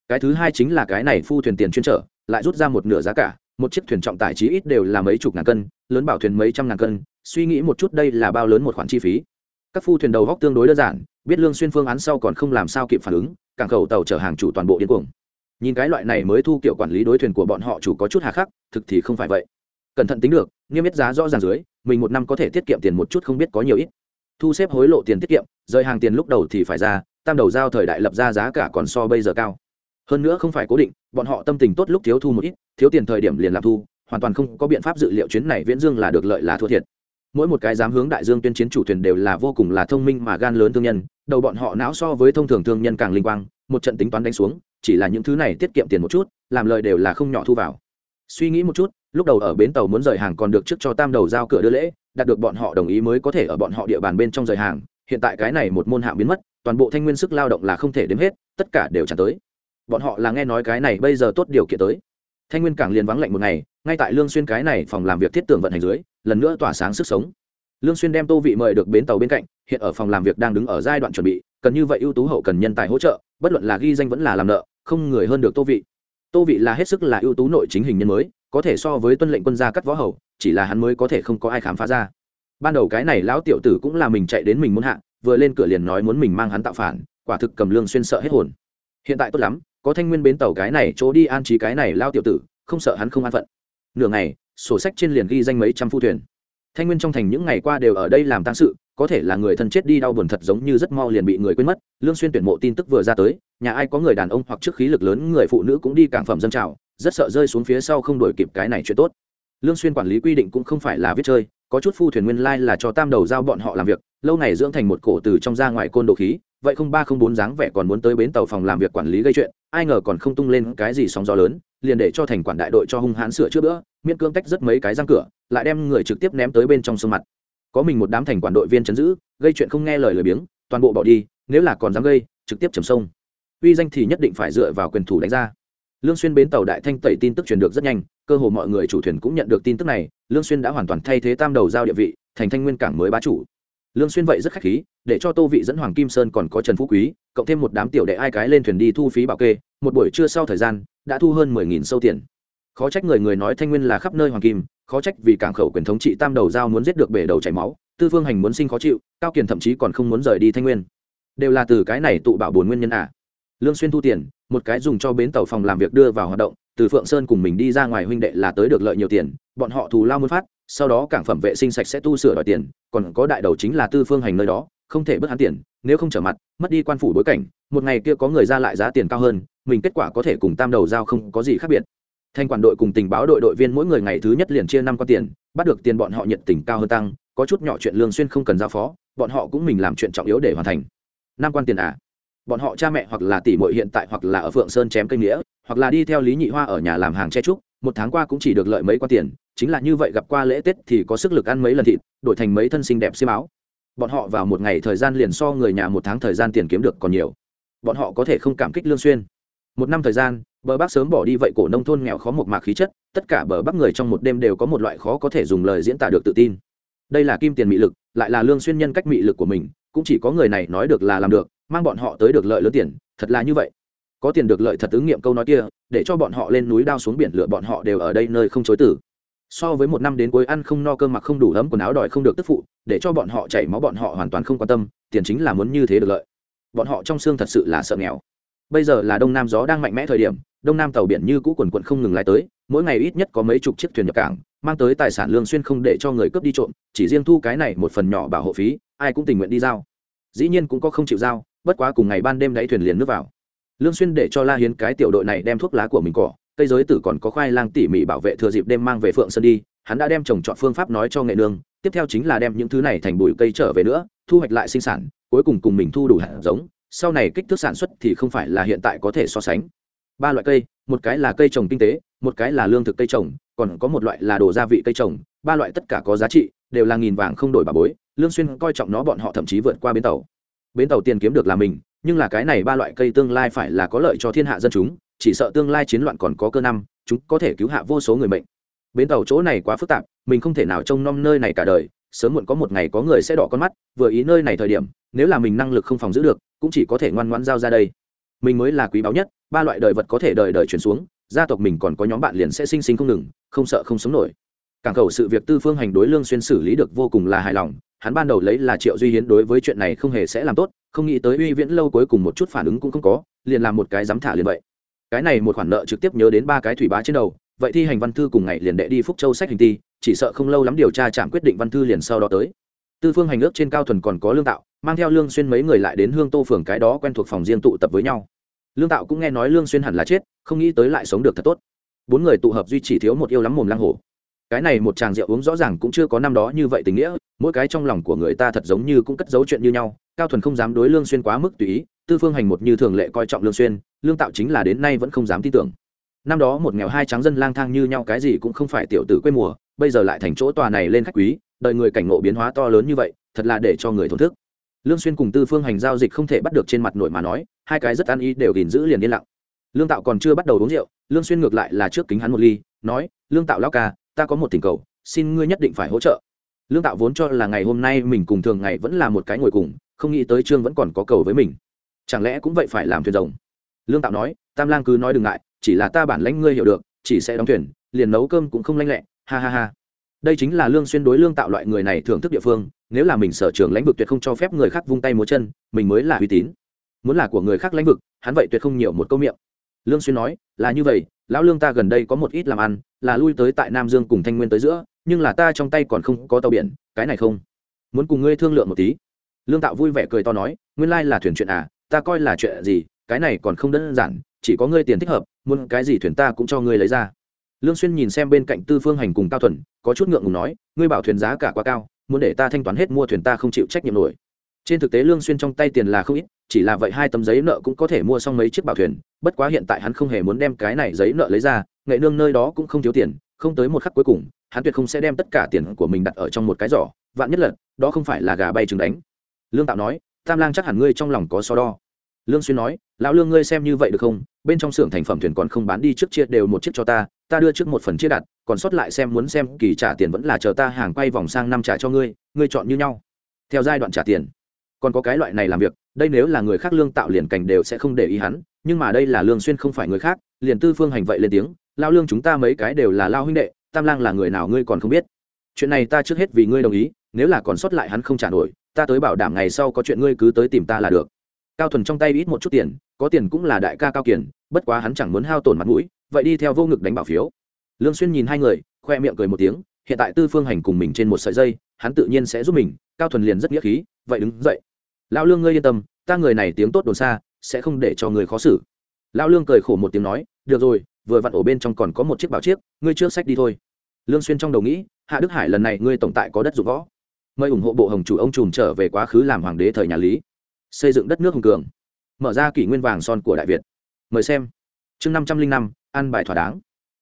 A: Cái thứ hai chính là cái này phu thuyền tiền chuyên trở, lại rút ra một nửa giá cả, một chiếc thuyền trọng tải chí ít đều là mấy chục ngàn cân, lớn bảo thuyền mấy trăm ngàn cân, suy nghĩ một chút đây là bao lớn một khoản chi phí. Các phu thuyền đầu góc tương đối đơn giản, biết lương xuyên phương án sau còn không làm sao kịp phản ứng, cảng khẩu tàu chở hàng chủ toàn bộ điên cuồng nhìn cái loại này mới thu kiểu quản lý đối thuyền của bọn họ chủ có chút hà khắc, thực thì không phải vậy. Cẩn thận tính được, niêm yết giá rõ ràng dưới, mình một năm có thể tiết kiệm tiền một chút không biết có nhiều ít. Thu xếp hối lộ tiền tiết kiệm, rời hàng tiền lúc đầu thì phải ra, tam đầu giao thời đại lập ra giá cả còn so bây giờ cao. Hơn nữa không phải cố định, bọn họ tâm tình tốt lúc thiếu thu một ít, thiếu tiền thời điểm liền làm thu, hoàn toàn không có biện pháp dự liệu chuyến này viễn dương là được lợi là thua thiệt mỗi một cái dám hướng đại dương tuyên chiến chủ thuyền đều là vô cùng là thông minh mà gan lớn thương nhân, đầu bọn họ não so với thông thường thương nhân càng linh quang, một trận tính toán đánh xuống, chỉ là những thứ này tiết kiệm tiền một chút, làm lời đều là không nhỏ thu vào. Suy nghĩ một chút, lúc đầu ở bến tàu muốn rời hàng còn được trước cho tam đầu giao cửa đưa lễ, đạt được bọn họ đồng ý mới có thể ở bọn họ địa bàn bên trong rời hàng, hiện tại cái này một môn hạng biến mất, toàn bộ thanh nguyên sức lao động là không thể đếm hết, tất cả đều trả tới. Bọn họ là nghe nói cái này bây giờ tốt điều kiện tới thanh nguyên cảng liền vắng lạnh một ngày, ngay tại lương xuyên cái này phòng làm việc thiết tưởng vận hành dưới, lần nữa tỏa sáng sức sống. Lương xuyên đem tô vị mời được bến tàu bên cạnh, hiện ở phòng làm việc đang đứng ở giai đoạn chuẩn bị, cần như vậy ưu tú hậu cần nhân tài hỗ trợ, bất luận là ghi danh vẫn là làm nợ, không người hơn được tô vị. Tô vị là hết sức là ưu tú nội chính hình nhân mới, có thể so với tuân lệnh quân gia cắt võ hậu chỉ là hắn mới có thể không có ai khám phá ra. Ban đầu cái này lão tiểu tử cũng là mình chạy đến mình muốn hạ, vừa lên cửa liền nói muốn mình mang hắn tạo phản, quả thực cầm lương xuyên sợ hết hồn. Hiện tại tốt lắm có thanh nguyên bến tàu cái này chỗ đi an trí cái này lao tiểu tử, không sợ hắn không an phận. Nửa ngày, sổ sách trên liền ghi danh mấy trăm phu thuyền. Thanh nguyên trong thành những ngày qua đều ở đây làm tăng sự, có thể là người thân chết đi đau buồn thật giống như rất mau liền bị người quên mất. Lương xuyên tuyển mộ tin tức vừa ra tới, nhà ai có người đàn ông hoặc trước khí lực lớn người phụ nữ cũng đi cảng phẩm dân trào, rất sợ rơi xuống phía sau không đổi kịp cái này chuyện tốt. Lương xuyên quản lý quy định cũng không phải là viết chơi, có chút phu thuyền nguyên lai là cho tam đầu giao bọn họ làm việc, lâu ngày dưỡng thành một cổ từ trong ra ngoài côn đồ khí vậy không ba không bốn dáng vẻ còn muốn tới bến tàu phòng làm việc quản lý gây chuyện, ai ngờ còn không tung lên cái gì sóng gió lớn, liền để cho thành quản đại đội cho hung hãn sửa chữa bữa, miễn cương tách rất mấy cái răng cửa, lại đem người trực tiếp ném tới bên trong sông mặt. Có mình một đám thành quản đội viên chấn giữ, gây chuyện không nghe lời lời biếng, toàn bộ bỏ đi, nếu là còn dám gây, trực tiếp chầm sông. Uy danh thì nhất định phải dựa vào quyền thủ đánh ra. Lương xuyên bến tàu đại thanh tẩy tin tức truyền được rất nhanh, cơ hồ mọi người chủ thuyền cũng nhận được tin tức này, lương xuyên đã hoàn toàn thay thế tam đầu giao địa vị, thành thanh nguyên cảng mới bá chủ lương xuyên vậy rất khách khí, để cho tô vị dẫn hoàng kim sơn còn có trần phú quý, cộng thêm một đám tiểu đệ ai cái lên thuyền đi thu phí bảo kê, một buổi trưa sau thời gian, đã thu hơn mười nghìn sâu tiền. Khó trách người người nói thanh nguyên là khắp nơi hoàng kim, khó trách vì cảng khẩu quyền thống trị tam đầu giao muốn giết được bể đầu chảy máu, tư phương hành muốn sinh khó chịu, cao kiền thậm chí còn không muốn rời đi thanh nguyên. Đều là từ cái này tụ bảo bổn nguyên nhân à. Lương xuyên thu tiền, một cái dùng cho bến tàu phòng làm việc đưa vào hoạt động, từ phượng sơn cùng mình đi ra ngoài huynh đệ là tới được lợi nhiều tiền, bọn họ thù lao muốn phát sau đó cảng phẩm vệ sinh sạch sẽ tu sửa đòi tiền, còn có đại đầu chính là tư phương hành nơi đó, không thể bớt hắn tiền, nếu không trở mặt, mất đi quan phủ bối cảnh, một ngày kia có người ra lại giá tiền cao hơn, mình kết quả có thể cùng tam đầu giao không có gì khác biệt. Thanh quản đội cùng tình báo đội đội viên mỗi người ngày thứ nhất liền chia năm con tiền, bắt được tiền bọn họ nhiệt tình cao hơn tăng, có chút nhỏ chuyện lương xuyên không cần giao phó, bọn họ cũng mình làm chuyện trọng yếu để hoàn thành. Năm quan tiền à? Bọn họ cha mẹ hoặc là tỷ muội hiện tại hoặc là ở phượng sơn chém cây nghĩa, hoặc là đi theo lý nhị hoa ở nhà làm hàng che trúc một tháng qua cũng chỉ được lợi mấy quan tiền chính là như vậy gặp qua lễ tết thì có sức lực ăn mấy lần thịt, đổi thành mấy thân xinh đẹp xiêm áo. Bọn họ vào một ngày thời gian liền so người nhà một tháng thời gian tiền kiếm được còn nhiều. Bọn họ có thể không cảm kích lương xuyên. Một năm thời gian, bờ bắc sớm bỏ đi vậy cổ nông thôn nghèo khó một mạc khí chất, tất cả bờ bắc người trong một đêm đều có một loại khó có thể dùng lời diễn tả được tự tin. Đây là kim tiền mị lực, lại là lương xuyên nhân cách mị lực của mình, cũng chỉ có người này nói được là làm được, mang bọn họ tới được lợi lớn tiền, thật là như vậy. Có tiền được lợi thật ứng nghiệm câu nói kia, để cho bọn họ lên núi đao xuống biển lửa bọn họ đều ở đây nơi không chối từ so với một năm đến cuối ăn không no cơm mặc không đủ ấm quần áo đòi không được tức phụ, để cho bọn họ chảy máu bọn họ hoàn toàn không quan tâm, tiền chính là muốn như thế được lợi. Bọn họ trong xương thật sự là sợ nghèo. Bây giờ là đông nam gió đang mạnh mẽ thời điểm, đông nam tàu biển như cũ quần quận không ngừng lại tới, mỗi ngày ít nhất có mấy chục chiếc thuyền nhập cảng, mang tới tài sản lương xuyên không để cho người cướp đi trộm, chỉ riêng thu cái này một phần nhỏ bảo hộ phí, ai cũng tình nguyện đi giao. Dĩ nhiên cũng có không chịu giao, bất quá cùng ngày ban đêm đáy thuyền liền nước vào. Lương xuyên để cho la hiến cái tiểu đội này đem thuốc lá của mình cỏ cây giới tử còn có khoai lang tỉ mỉ bảo vệ thừa dịp đêm mang về phượng sơn đi, hắn đã đem trồng chọn phương pháp nói cho nghệ nương, tiếp theo chính là đem những thứ này thành bụi cây trở về nữa, thu hoạch lại sinh sản, cuối cùng cùng mình thu đủ hạt giống, sau này kích thước sản xuất thì không phải là hiện tại có thể so sánh. Ba loại cây, một cái là cây trồng kinh tế, một cái là lương thực cây trồng, còn có một loại là đồ gia vị cây trồng, ba loại tất cả có giá trị, đều là nghìn vàng không đổi bà bối, lương xuyên coi trọng nó bọn họ thậm chí vượt qua bến tàu. Bến tàu tiền kiếm được là mình, nhưng là cái này ba loại cây tương lai phải là có lợi cho thiên hạ dân chúng chỉ sợ tương lai chiến loạn còn có cơ năm, chúng có thể cứu hạ vô số người mệnh. Bến tàu chỗ này quá phức tạp, mình không thể nào trông nom nơi này cả đời, sớm muộn có một ngày có người sẽ đỏ con mắt, vừa ý nơi này thời điểm, nếu là mình năng lực không phòng giữ được, cũng chỉ có thể ngoan ngoãn giao ra đây. Mình mới là quý báu nhất, ba loại đời vật có thể đời đời chuyển xuống, gia tộc mình còn có nhóm bạn liền sẽ sinh sinh không ngừng, không sợ không sống nổi. Cảng cầu sự việc tư phương hành đối lương xuyên xử lý được vô cùng là hài lòng, hắn ban đầu lấy là triệu duy hiến đối với chuyện này không hề sẽ làm tốt, không nghĩ tới uy viễn lâu cuối cùng một chút phản ứng cũng không có, liền làm một cái dám thả liền vậy cái này một khoản nợ trực tiếp nhớ đến ba cái thủy bá trên đầu, vậy thi hành văn thư cùng ngày liền đệ đi phúc châu sách hình ti chỉ sợ không lâu lắm điều tra chạm quyết định văn thư liền sau đó tới. Tư phương hành ước trên cao thuần còn có lương tạo, mang theo lương xuyên mấy người lại đến hương tô phường cái đó quen thuộc phòng riêng tụ tập với nhau. Lương tạo cũng nghe nói lương xuyên hẳn là chết, không nghĩ tới lại sống được thật tốt. Bốn người tụ hợp duy chỉ thiếu một yêu lắm mồm lang hổ. Cái này một chàng rượu uống rõ ràng cũng chưa có năm đó như vậy tình nghĩa, mỗi cái trong lòng của người ta thật giống như cũng cất giấu chuyện như nhau, cao thuần không dám đối lương xuyên quá mức tùy ý, tư phương hành một như thường lệ coi trọng lương xuyên lương tạo chính là đến nay vẫn không dám tin tưởng. Năm đó một nghèo hai trắng dân lang thang như nhau cái gì cũng không phải tiểu tử quê mùa, bây giờ lại thành chỗ tòa này lên khách quý đợi người cảnh ngộ biến hóa to lớn như vậy, thật là để cho người thổn thức. Lương xuyên cùng tư phương hành giao dịch không thể bắt được trên mặt nội mà nói, hai cái rất ăn ý đều gìn giữ liền yên lặng. Lương tạo còn chưa bắt đầu uống rượu, lương xuyên ngược lại là trước kính hắn một ly, nói, lương tạo lão ca, ta có một tình cầu, xin ngươi nhất định phải hỗ trợ. Lương tạo vốn cho là ngày hôm nay mình cùng thường ngày vẫn là một cái ngồi cùng, không nghĩ tới trương vẫn còn có cầu với mình. Chẳng lẽ cũng vậy phải làm thuyền rồng? Lương tạo nói, tam lang cứ nói đừng ngại, chỉ là ta bản lãnh ngươi hiểu được, chỉ sẽ đóng thuyền, liền nấu cơm cũng không lanh lẹ. Ha ha ha. Đây chính là lương xuyên đối lương tạo loại người này thưởng thức địa phương, nếu là mình sở trường lãnh vực tuyệt không cho phép người khác vung tay múa chân, mình mới là uy tín. Muốn là của người khác lãnh vực, hắn vậy tuyệt không nhiều một câu miệng. Lương xuyên nói, là như vậy, lão lương ta gần đây có một ít làm ăn, là lui tới tại nam dương cùng thanh nguyên tới giữa, nhưng là ta trong tay còn không có tàu biển, cái này không. Muốn cùng ngươi thương lượng một tí. Lương tạo vui vẻ cười to nói, nguyên lai là thuyền chuyện à ta coi là chuyện gì cái này còn không đơn giản, chỉ có ngươi tiền thích hợp, muốn cái gì thuyền ta cũng cho ngươi lấy ra. Lương xuyên nhìn xem bên cạnh tư phương hành cùng cao thuần, có chút ngượng ngùng nói, ngươi bảo thuyền giá cả quá cao, muốn để ta thanh toán hết mua thuyền ta không chịu trách nhiệm nổi. Trên thực tế lương xuyên trong tay tiền là không ít, chỉ là vậy hai tấm giấy nợ cũng có thể mua xong mấy chiếc bảo thuyền, bất quá hiện tại hắn không hề muốn đem cái này giấy nợ lấy ra, nghệ nương nơi đó cũng không thiếu tiền, không tới một khắc cuối cùng, hắn tuyệt không sẽ đem tất cả tiền của mình đặt ở trong một cái giỏ, vạn nhất lần đó không phải là gà bay trứng đánh. Lương tạo nói, tam lang chắc hẳn ngươi trong lòng có so đo lương xuyên nói, lão lương ngươi xem như vậy được không? Bên trong xưởng thành phẩm thuyền còn không bán đi trước chia đều một chiếc cho ta ta đưa trước một phần chia đặt, còn sót lại xem muốn xem kỳ trả tiền vẫn là chờ ta hàng quay vòng sang năm trả cho ngươi ngươi chọn như nhau. Theo giai đoạn trả tiền. Còn có cái loại này làm việc, đây nếu là người khác lương tạo liền cảnh đều sẽ không để ý hắn, nhưng mà đây là lương xuyên không phải người khác, liền tư phương hành vậy lên tiếng lao lương chúng ta mấy cái đều là lao huynh đệ, tam lang là người nào ngươi còn không biết. Chuyện này ta trước hết vì ngươi đồng ý, nếu là còn sót lại hắn không trả nổi, ta tới bảo đảm ngày sau có chuyện ngươi cứ tới tìm ta là được cao thuần trong tay ít một chút tiền, có tiền cũng là đại ca cao kiển bất quá hắn chẳng muốn hao tổn mặt mũi, vậy đi theo vô ngực đánh bảo phiếu. Lương xuyên nhìn hai người, khoe miệng cười một tiếng, hiện tại tư phương hành cùng mình trên một sợi dây, hắn tự nhiên sẽ giúp mình, cao thuần liền rất nghĩa khí, vậy đứng dậy. Lão lương ngươi yên tâm, ta người này tiếng tốt đồn xa, sẽ không để cho người khó xử. Lão lương cười khổ một tiếng nói, được rồi, vừa vặn ổ bên trong còn có một chiếc bảo chiếc, ngươi chưa sách đi thôi. Lương xuyên trong đầu nghĩ, hạ đức hải lần này ngươi tổng tại có đất dụng võ. Mời ủng hộ bộ hồng chủ ông trùm trở về quá khứ làm hoàng đế thời nhà lý xây dựng đất nước hùng cường, mở ra kỷ nguyên vàng son của đại việt. Mời xem. Chương năm trăm linh năm ăn bài thỏa đáng.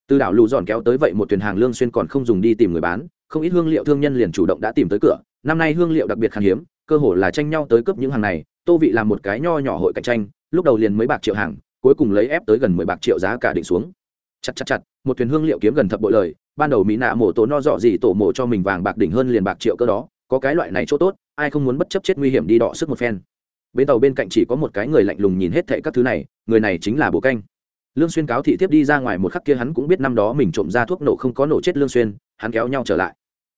A: Từ đảo lù dọn kéo tới vậy một thuyền hàng lương xuyên còn không dùng đi tìm người bán, không ít hương liệu thương nhân liền chủ động đã tìm tới cửa. Năm nay hương liệu đặc biệt khan hiếm, cơ hồ là tranh nhau tới cướp những hàng này. Tô vị làm một cái nho nhỏ hội cạnh tranh, lúc đầu liền mấy bạc triệu hàng, cuối cùng lấy ép tới gần mười bạc triệu giá cả định xuống. Chặt chặt chặt, một thuyền hương liệu kiếm gần thập bội lời, ban đầu mỹ nạ mổ tổ no dọ gì tổ mổ cho mình vàng bạc đỉnh hơn liền bạc triệu cơ đó, có cái loại này chỗ tốt, ai không muốn bất chấp chết nguy hiểm đi đọ sức một phen bên tàu bên cạnh chỉ có một cái người lạnh lùng nhìn hết thệ các thứ này, người này chính là bồ canh. Lương xuyên cáo thị tiếp đi ra ngoài một khắc kia hắn cũng biết năm đó mình trộm ra thuốc nổ không có nổ chết lương xuyên, hắn kéo nhau trở lại.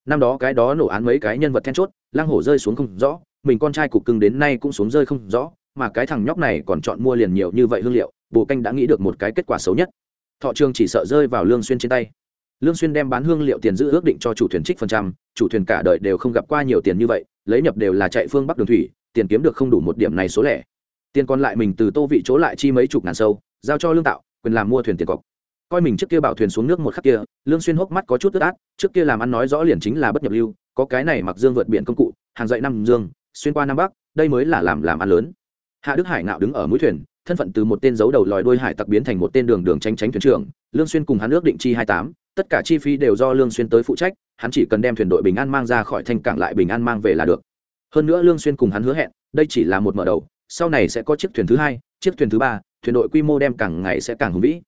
A: Năm đó cái đó nổ án mấy cái nhân vật then chốt lang hổ rơi xuống không rõ, mình con trai cục cưng đến nay cũng xuống rơi không rõ, mà cái thằng nhóc này còn chọn mua liền nhiều như vậy hương liệu, bồ canh đã nghĩ được một cái kết quả xấu nhất. Thọ trường chỉ sợ rơi vào lương xuyên trên tay. Lương xuyên đem bán hương liệu tiền giữ ước định cho chủ thuyền trích phần trăm, chủ thuyền cả đời đều không gặp qua nhiều tiền như vậy, lấy nhập đều là chạy phương bắc đường thủy tiền kiếm được không đủ một điểm này số lẻ. Tiền còn lại mình từ tô vị chỗ lại chi mấy chục ngàn sâu, giao cho lương tạo, quyền làm mua thuyền tiền cọc. Coi mình trước kia bảo thuyền xuống nước một khắc kia, lương xuyên hốc mắt có chút tức át, trước kia làm ăn nói rõ liền chính là bất nhập lưu, có cái này mặc dương vượt biển công cụ, hàng dậy năm dương, xuyên qua nam bắc, đây mới là làm làm ăn lớn. Hạ đức hải nạo đứng ở mũi thuyền, thân phận từ một tên giấu đầu lòi đuôi hải tặc biến thành một tên đường đường tranh tránh thuyền trưởng, lương xuyên cùng hắn ước định chi hai tám, tất cả chi phí đều do lương xuyên tới phụ trách, hắn chỉ cần đem thuyền đội bình an mang ra khỏi thanh cảng lại bình an mang về là được hơn nữa lương xuyên cùng hắn hứa hẹn, đây chỉ là một mở đầu, sau này sẽ có chiếc thuyền thứ hai, chiếc thuyền thứ ba, thuyền đội quy mô đem càng ngày sẽ càng hùng vĩ.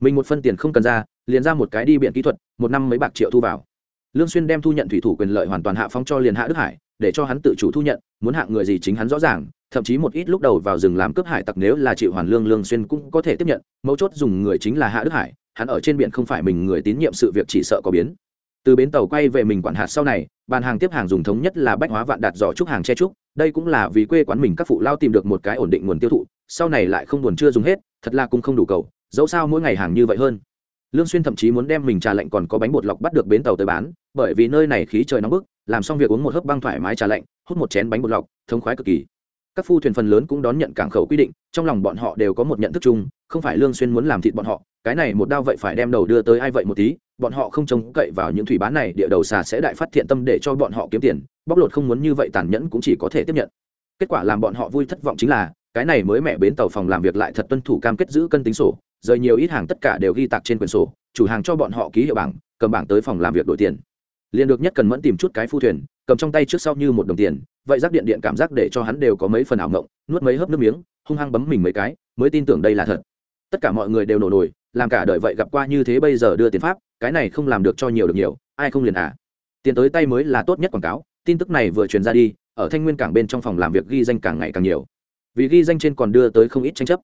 A: Mình một phân tiền không cần ra, liền ra một cái đi biển kỹ thuật, một năm mấy bạc triệu thu vào. Lương xuyên đem thu nhận thủy thủ quyền lợi hoàn toàn hạ phóng cho liền hạ đức hải, để cho hắn tự chủ thu nhận, muốn hạng người gì chính hắn rõ ràng, thậm chí một ít lúc đầu vào rừng làm cướp hải tặc nếu là chịu hoàn lương lương xuyên cũng có thể tiếp nhận, mấu chốt dùng người chính là hạ đức hải, hắn ở trên biển không phải mình người tín nhiệm sự việc chỉ sợ có biến từ bến tàu quay về mình quản hạt sau này, bàn hàng tiếp hàng dùng thống nhất là bách hóa vạn đạt giỏ trúc hàng che trúc, đây cũng là vì quê quán mình các phụ lao tìm được một cái ổn định nguồn tiêu thụ, sau này lại không buồn chưa dùng hết, thật là cũng không đủ cầu, dẫu sao mỗi ngày hàng như vậy hơn. Lương xuyên thậm chí muốn đem mình trà lạnh còn có bánh bột lọc bắt được bến tàu tới bán, bởi vì nơi này khí trời nóng bức, làm xong việc uống một hớp băng thoải mái trà lạnh, hút một chén bánh bột lọc thông khoái cực kỳ các phu thuyền phần lớn cũng đón nhận cảng khẩu quy định, trong lòng bọn họ đều có một nhận thức chung, không phải lương xuyên muốn làm thịt bọn họ, cái này một đao vậy phải đem đầu đưa tới ai vậy một tí, bọn họ không trông cậy vào những thủy bán này, địa đầu xà sẽ đại phát thiện tâm để cho bọn họ kiếm tiền, bóc lột không muốn như vậy tàn nhẫn cũng chỉ có thể tiếp nhận. Kết quả làm bọn họ vui thất vọng chính là, cái này mới mẹ bến tàu phòng làm việc lại thật tuân thủ cam kết giữ cân tính sổ, rời nhiều ít hàng tất cả đều ghi tạc trên quyển sổ, chủ hàng cho bọn họ ký hiệu bảng, cầm bảng tới phòng làm việc đổi tiền. Liền được nhất cần mẫn tìm chút cái phu thuyền cầm trong tay trước sau như một đồng tiền, vậy giác điện điện cảm giác để cho hắn đều có mấy phần ảo ngộng, nuốt mấy hớp nước miếng, hung hăng bấm mình mấy cái, mới tin tưởng đây là thật. Tất cả mọi người đều nổ nổi làm cả đời vậy gặp qua như thế bây giờ đưa tiền pháp, cái này không làm được cho nhiều được nhiều, ai không liền à? Tiền tới tay mới là tốt nhất quảng cáo, tin tức này vừa truyền ra đi, ở thanh nguyên cảng bên trong phòng làm việc ghi danh càng ngày càng nhiều. Vì ghi danh trên còn đưa tới không ít tranh chấp.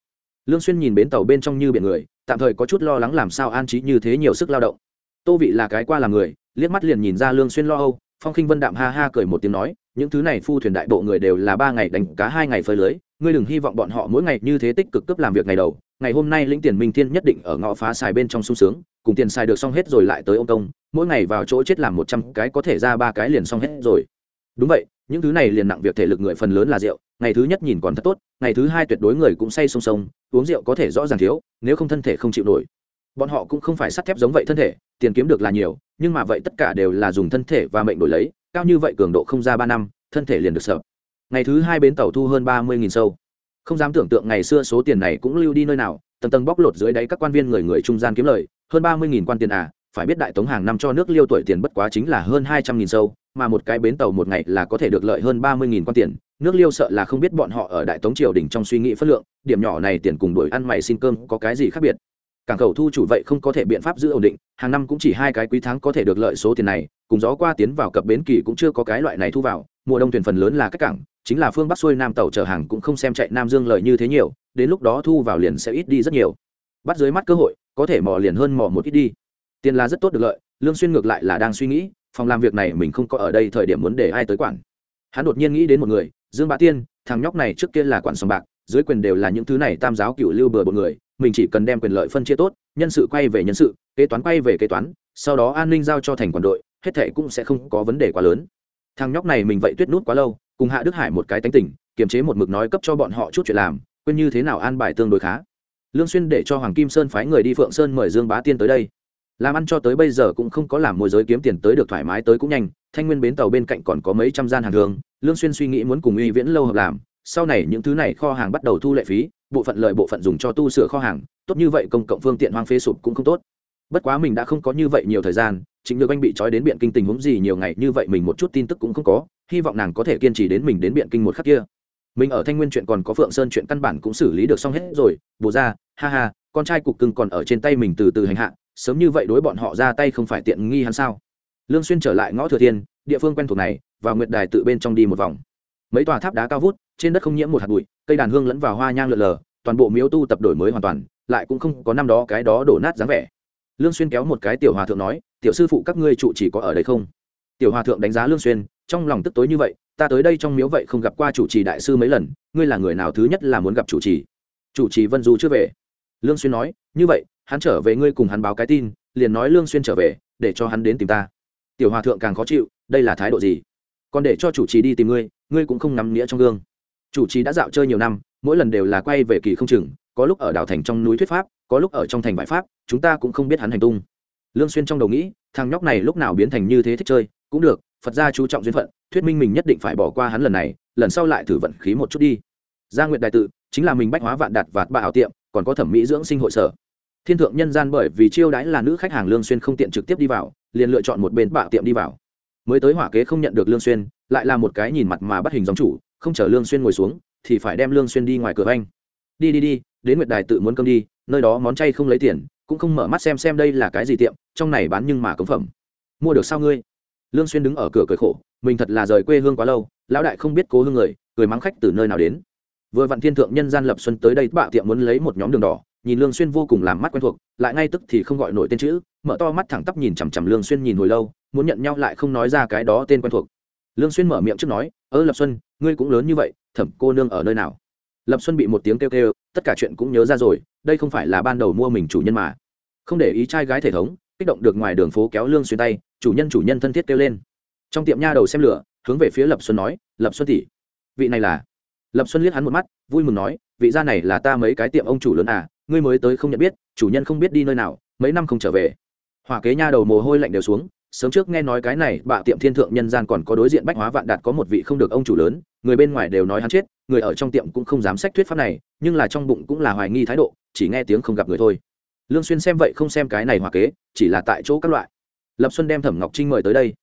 A: Lương xuyên nhìn bến tàu bên trong như biển người, tạm thời có chút lo lắng làm sao an trí như thế nhiều sức lao động. Tô vị là cái qua làm người, liếc mắt liền nhìn ra lương xuyên lo âu phong khinh vân đạm ha ha cười một tiếng nói, những thứ này phu thuyền đại bộ người đều là ba ngày đánh cá hai ngày phơi lưới, ngươi đừng hy vọng bọn họ mỗi ngày như thế tích cực cấp làm việc ngày đầu. Ngày hôm nay lĩnh tiền minh thiên nhất định ở ngõ phá xài bên trong sung sướng, cùng tiền xài được xong hết rồi lại tới ông công mỗi ngày vào chỗ chết làm một trăm cái có thể ra ba cái liền xong hết rồi. Đúng vậy, những thứ này liền nặng việc thể lực người phần lớn là rượu, ngày thứ nhất nhìn còn thật tốt, ngày thứ hai tuyệt đối người cũng say sông sông uống rượu có thể rõ ràng thiếu, nếu không thân thể không chịu nổi bọn họ cũng không phải sắt thép giống vậy thân thể, tiền kiếm được là nhiều, nhưng mà vậy tất cả đều là dùng thân thể và mệnh đổi lấy, cao như vậy cường độ không ra ba năm, thân thể liền được sợ. Ngày thứ hai bến tàu thu hơn ba mươi nghìn sâu. Không dám tưởng tượng ngày xưa số tiền này cũng lưu đi nơi nào, tầng tầng bóc lột dưới đáy các quan viên người người trung gian kiếm lời, hơn ba mươi nghìn quan tiền à phải biết đại tống hàng năm cho nước liêu tuổi tiền bất quá chính là hơn hai trăm nghìn sâu, mà một cái bến tàu một ngày là có thể được lợi hơn ba mươi nghìn quan tiền. Nước liêu sợ là không biết bọn họ ở đại tống triều đình trong suy nghĩ phất lượng, điểm nhỏ này tiền cùng đuổi ăn mày xin cơm có cái gì khác biệt cảng khẩu thu chủ vậy không có thể biện pháp giữ ổn định, hàng năm cũng chỉ hai cái quý tháng có thể được lợi số tiền này, cùng gió qua tiến vào cập bến kỳ cũng chưa có cái loại này thu vào, mùa đông thuyền phần lớn là các cảng, chính là phương bắc xuôi nam tàu chở hàng cũng không xem chạy nam dương lợi như thế nhiều, đến lúc đó thu vào liền sẽ ít đi rất nhiều. Bắt dưới mắt cơ hội, có thể mò liền hơn mò một ít đi. Tiền là rất tốt được lợi, lương xuyên ngược lại là đang suy nghĩ, phòng làm việc này mình không có ở đây thời điểm muốn để ai tới quản. Hắn đột nhiên nghĩ đến một người, dương bá tiên, thằng nhóc này trước kia là quản sòng bạc, dưới quyền đều là những thứ này tam giáo cựu lưu bừa bộn người mình chỉ cần đem quyền lợi phân chia tốt, nhân sự quay về nhân sự, kế toán quay về kế toán, sau đó an ninh giao cho thành quản đội, hết thệ cũng sẽ không có vấn đề quá lớn. Thằng nhóc này mình vậy tuyết nút quá lâu, cùng hạ đức hải một cái tánh tình, kiềm chế một mực nói cấp cho bọn họ chút chuyện làm, quên như thế nào an bài tương đối khá. Lương xuyên để cho hoàng kim sơn phái người đi phượng sơn mời dương bá tiên tới đây. Làm ăn cho tới bây giờ cũng không có làm môi giới kiếm tiền tới được thoải mái tới cũng nhanh, thanh nguyên bến tàu bên cạnh còn có mấy trăm gian hàng thường lương xuyên suy nghĩ muốn cùng uy viễn lâu hợp làm, sau này những thứ này kho hàng bắt đầu thu lệ phí bộ phận lợi bộ phận dùng cho tu sửa kho hàng, tốt như vậy công cộng phương tiện hoang phế sụp cũng không tốt. Bất quá mình đã không có như vậy nhiều thời gian chính được anh bị trói đến biện kinh tình huống gì nhiều ngày như vậy mình một chút tin tức cũng không có, hy vọng nàng có thể kiên trì đến mình đến biện kinh một khắc kia. Mình ở thanh nguyên chuyện còn có phượng sơn chuyện căn bản cũng xử lý được xong hết rồi bồ ra, ha ha, con trai cục cưng còn ở trên tay mình từ từ hành hạ, sớm như vậy đối bọn họ ra tay không phải tiện nghi hắn sao? Lương xuyên trở lại ngõ thừa thiên, địa phương quen thuộc này, vào nguyệt đài tự bên trong đi một vòng mấy tòa tháp đá cao vút, trên đất không nhiễm một hạt bụi, cây đàn hương lẫn vào hoa nhang lượn lờ, toàn bộ miếu tu tập đổi mới hoàn toàn, lại cũng không có năm đó cái đó đổ nát dáng vẻ. Lương xuyên kéo một cái tiểu hòa thượng nói, tiểu sư phụ các ngươi trụ chỉ có ở đây không? Tiểu hòa thượng đánh giá lương xuyên, trong lòng tức tối như vậy, ta tới đây trong miếu vậy không gặp qua chủ trì đại sư mấy lần, ngươi là người nào thứ nhất là muốn gặp chủ trì? Chủ trì vân du chưa về. Lương xuyên nói, như vậy, hắn trở về ngươi cùng hắn báo cái tin, liền nói lương xuyên trở về, để cho hắn đến tìm ta. Tiểu hòa thượng càng khó chịu, đây là thái độ gì? Còn để cho chủ trì đi tìm ngươi ngươi cũng không nắm nghĩa trong gương. Chủ trì đã dạo chơi nhiều năm, mỗi lần đều là quay về kỳ không chừng, có lúc ở đảo thành trong núi thuyết pháp, có lúc ở trong thành bãi pháp, chúng ta cũng không biết hắn hành tung. Lương xuyên trong đầu nghĩ, thằng nhóc này lúc nào biến thành như thế thích chơi, cũng được, phật gia chú trọng duyên phận, thuyết minh mình nhất định phải bỏ qua hắn lần này, lần sau lại thử vận khí một chút đi. Gia nguyệt đại tự, chính là mình bách hóa vạn đạt và bà hảo tiệm, còn có thẩm mỹ dưỡng sinh hội sở. Thiên thượng nhân gian bởi vì chiêu đãi là nữ khách hàng lương xuyên không tiện trực tiếp đi vào, liền lựa chọn một bên bạ tiệm đi vào mới tới hỏa kế không nhận được lương xuyên, lại là một cái nhìn mặt mà bắt hình dòng chủ, không chờ lương xuyên ngồi xuống, thì phải đem lương xuyên đi ngoài cửa anh đi đi đi, đến nguyệt đài tự muốn cơm đi, nơi đó món chay không lấy tiền, cũng không mở mắt xem xem đây là cái gì tiệm, trong này bán nhưng mà cống phẩm. Mua được sao ngươi? Lương xuyên đứng ở cửa cười khổ, mình thật là rời quê hương quá lâu, lão đại không biết cố hương người, cười mắng khách từ nơi nào đến. Vừa vặn thiên thượng nhân gian lập xuân tới đây, bạ tiệm muốn lấy một nhóm đường đỏ nhìn lương xuyên vô cùng làm mắt quen thuộc, lại ngay tức thì không gọi nổi tên chữ, mở to mắt thẳng tắp nhìn chằm chằm lương xuyên nhìn hồi lâu, muốn nhận nhau lại không nói ra cái đó tên quen thuộc. Lương xuyên mở miệng trước nói, ơ, lập xuân, ngươi cũng lớn như vậy, thẩm cô nương ở nơi nào? Lập xuân bị một tiếng kêu kêu, tất cả chuyện cũng nhớ ra rồi, đây không phải là ban đầu mua mình chủ nhân mà. Không để ý trai gái thể thống, kích động được ngoài đường phố kéo lương xuyên tay, chủ nhân chủ nhân thân thiết kêu lên. Trong tiệm nha đầu xem lửa, hướng về phía lập xuân nói, lập xuân tỷ, vị này là? Lập xuân liếc hắn một mắt, vui mừng nói, vị gia này là ta mấy cái tiệm ông chủ lớn à ngươi mới tới không nhận biết, chủ nhân không biết đi nơi nào, mấy năm không trở về. Hỏa kế nha đầu mồ hôi lạnh đều xuống, sớm trước nghe nói cái này bạ tiệm thiên thượng nhân gian còn có đối diện bách hóa vạn đạt có một vị không được ông chủ lớn, người bên ngoài đều nói hắn chết, người ở trong tiệm cũng không dám sách thuyết pháp này, nhưng là trong bụng cũng là hoài nghi thái độ, chỉ nghe tiếng không gặp người thôi. Lương xuyên xem vậy không xem cái này hòa kế, chỉ là tại chỗ các loại. Lập xuân đem thẩm ngọc trinh mời tới đây.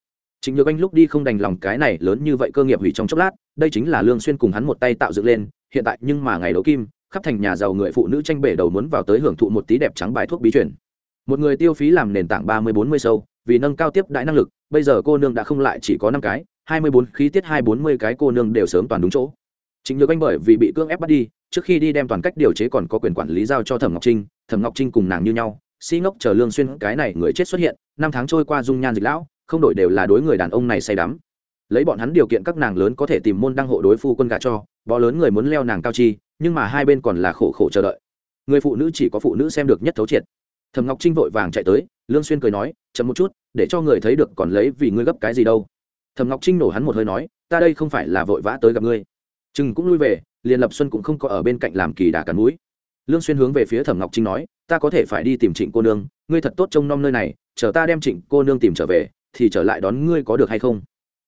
A: Chính nhược anh lúc đi không đành lòng cái này lớn như vậy cơ nghiệp hủy trong chốc lát, đây chính là lương xuyên cùng hắn một tay tạo dựng lên, hiện tại nhưng mà ngày đấu kim khắp thành nhà giàu người phụ nữ tranh bể đầu muốn vào tới hưởng thụ một tí đẹp trắng bài thuốc bí truyền. Một người tiêu phí làm nền tảng ba mươi bốn mươi sâu, vì nâng cao tiếp đại năng lực, bây giờ cô nương đã không lại chỉ có năm cái, hai mươi bốn khí tiết hai bốn mươi cái cô nương đều sớm toàn đúng chỗ. Chính nhược anh bởi vì bị cưỡng ép bắt đi, trước khi đi đem toàn cách điều chế còn có quyền quản lý giao cho thẩm ngọc trinh, thẩm ngọc trinh cùng nàng như nhau si ngốc chờ lương xuyên cái này người chết xuất hiện, năm tháng trôi qua dung nhan dịch lão, không đổi đều là đối người đàn ông này say đắm lấy bọn hắn điều kiện các nàng lớn có thể tìm môn đăng hộ đối phu quân gà cho, bó lớn người muốn leo nàng cao chi, nhưng mà hai bên còn là khổ khổ chờ đợi. Người phụ nữ chỉ có phụ nữ xem được nhất thấu triệt. Thẩm ngọc trinh vội vàng chạy tới, lương xuyên cười nói, chậm một chút, để cho người thấy được còn lấy vì ngươi gấp cái gì đâu. Thẩm ngọc trinh nổ hắn một hơi nói, ta đây không phải là vội vã tới gặp ngươi. Chừng cũng lui về, liền lập xuân cũng không có ở bên cạnh làm kỳ đà cắn mũi. Lương xuyên hướng về phía thẩm ngọc trinh nói, ta có thể phải đi tìm trịnh cô nương, ngươi thật tốt trông nom nơi này, chờ ta đem trịnh cô nương tìm trở về, thì trở lại đón ngươi có được hay không?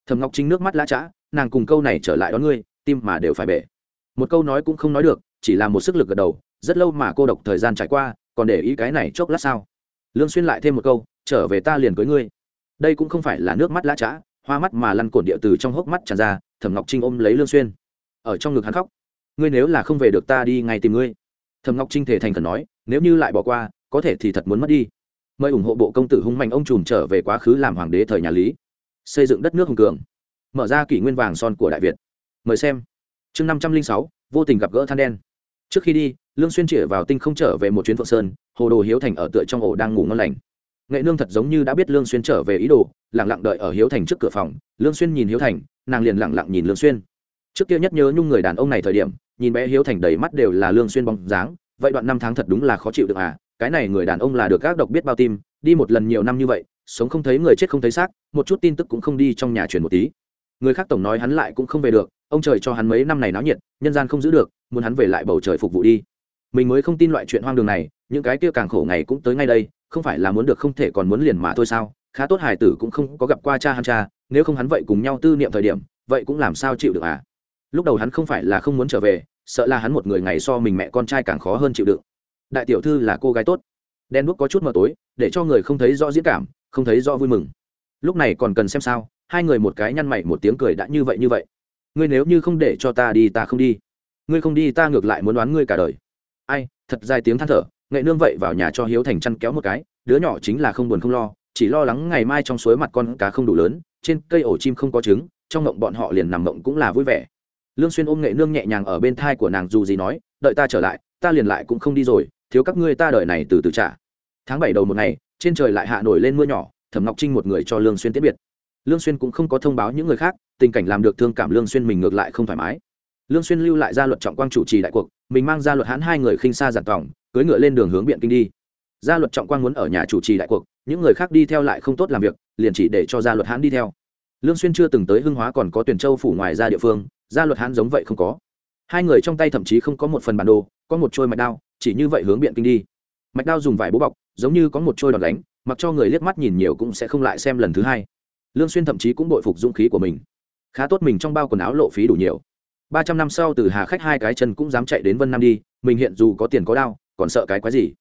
A: Thẩm ngọc trinh nước mắt lã chã nàng cùng câu này trở lại đón ngươi, tim mà đều phải bể. Một câu nói cũng không nói được, chỉ là một sức lực gật đầu, rất lâu mà cô độc thời gian trải qua, còn để ý cái này chốc lát sao? Lương xuyên lại thêm một câu, trở về ta liền cưới ngươi. Đây cũng không phải là nước mắt lã chã hoa mắt mà lăn cồn địa từ trong hốc mắt tràn ra, thẩm ngọc trinh ôm lấy lương xuyên. Ở trong ngực hắn khóc. Ngươi nếu là không về được ta đi ngay tìm ngươi. Thẩm ngọc trinh thể thành khẩn nói, nếu như lại bỏ qua, có thể thì thật muốn mất đi. Mời ủng hộ bộ công tử hung mạnh ông trùm trở về quá khứ làm hoàng đế thời nhà lý xây dựng đất nước hùng cường, mở ra kỷ nguyên vàng son của đại việt. Mời xem. Chương năm trăm linh sáu, vô tình gặp gỡ than đen. Trước khi đi, lương xuyên chĩa vào tinh không trở về một chuyến phượng sơn, hồ đồ hiếu thành ở tựa trong ổ đang ngủ ngon lành. Nghệ nương thật giống như đã biết lương xuyên trở về ý đồ, lặng lặng đợi ở hiếu thành trước cửa phòng, lương xuyên nhìn hiếu thành, nàng liền lặng lặng nhìn lương xuyên. Trước kia nhất nhớ nhung người đàn ông này thời điểm, nhìn bé hiếu thành đầy mắt đều là lương xuyên bóng dáng, vậy đoạn năm tháng thật đúng là khó chịu được à cái này người đàn ông là được các độc biết bao tim, đi một lần nhiều năm như vậy, sống không thấy người chết không thấy xác, một chút tin tức cũng không đi trong nhà truyền một tí. Người khác tổng nói hắn lại cũng không về được, ông trời cho hắn mấy năm này náo nhiệt, nhân gian không giữ được, muốn hắn về lại bầu trời phục vụ đi. Mình mới không tin loại chuyện hoang đường này, những cái kia càng khổ ngày cũng tới ngay đây, không phải là muốn được không thể còn muốn liền mà thôi sao? Khá tốt hải tử cũng không có gặp qua cha hắn cha, nếu không hắn vậy cùng nhau tư niệm thời điểm, vậy cũng làm sao chịu được à? Lúc đầu hắn không phải là không muốn trở về, sợ là hắn một người ngày so mình mẹ con trai càng khó hơn chịu đựng đại tiểu thư là cô gái tốt. Đen đuốc có chút mờ tối, để cho người không thấy rõ diễn cảm, không thấy rõ vui mừng. Lúc này còn cần xem sao, hai người một cái nhăn mày một tiếng cười đã như vậy như vậy. Ngươi nếu như không để cho ta đi, ta không đi. Ngươi không đi, ta ngược lại muốn đoán ngươi cả đời. Ai, thật dài tiếng than thở, nghệ nương vậy vào nhà cho hiếu thành chăn kéo một cái, đứa nhỏ chính là không buồn không lo, chỉ lo lắng ngày mai trong suối mặt con cá không đủ lớn, trên cây ổ chim không có trứng, trong mộng bọn họ liền nằm mộng cũng là vui vẻ. Lương xuyên ôm nghệ nương nhẹ nhàng ở bên thai của nàng dù gì nói, đợi ta trở lại, ta liền lại cũng không đi rồi thiếu các ngươi ta đợi này từ từ trả. Tháng bảy đầu một ngày, trên trời lại hạ nổi lên mưa nhỏ, thẩm ngọc trinh một người cho lương xuyên tiết biệt. Lương xuyên cũng không có thông báo những người khác, tình cảnh làm được thương cảm lương xuyên mình ngược lại không thoải mái. Lương xuyên lưu lại gia luật trọng quang chủ trì đại cuộc, mình mang gia luật hãn hai người khinh xa giản tòng, cưỡi ngựa lên đường hướng biện kinh đi. Gia luật trọng quang muốn ở nhà chủ trì đại cuộc, những người khác đi theo lại không tốt làm việc, liền chỉ để cho gia luật hãn đi theo. Lương xuyên chưa từng tới hưng hóa còn có tuyển châu phủ ngoài ra địa phương, gia luật hãn giống vậy không có. Hai người trong tay thậm chí không có một phần bản đồ, có một trôi mạch đao chỉ như vậy hướng biện kinh đi. Mạch đao dùng vải bố bọc, giống như có một trôi đòn đánh, mặc cho người liếc mắt nhìn nhiều cũng sẽ không lại xem lần thứ hai. Lương xuyên thậm chí cũng bội phục dũng khí của mình. Khá tốt mình trong bao quần áo lộ phí đủ nhiều. Ba trăm năm sau từ hà khách hai cái chân cũng dám chạy đến vân nam đi, mình hiện dù có tiền có đao, còn sợ cái quái gì?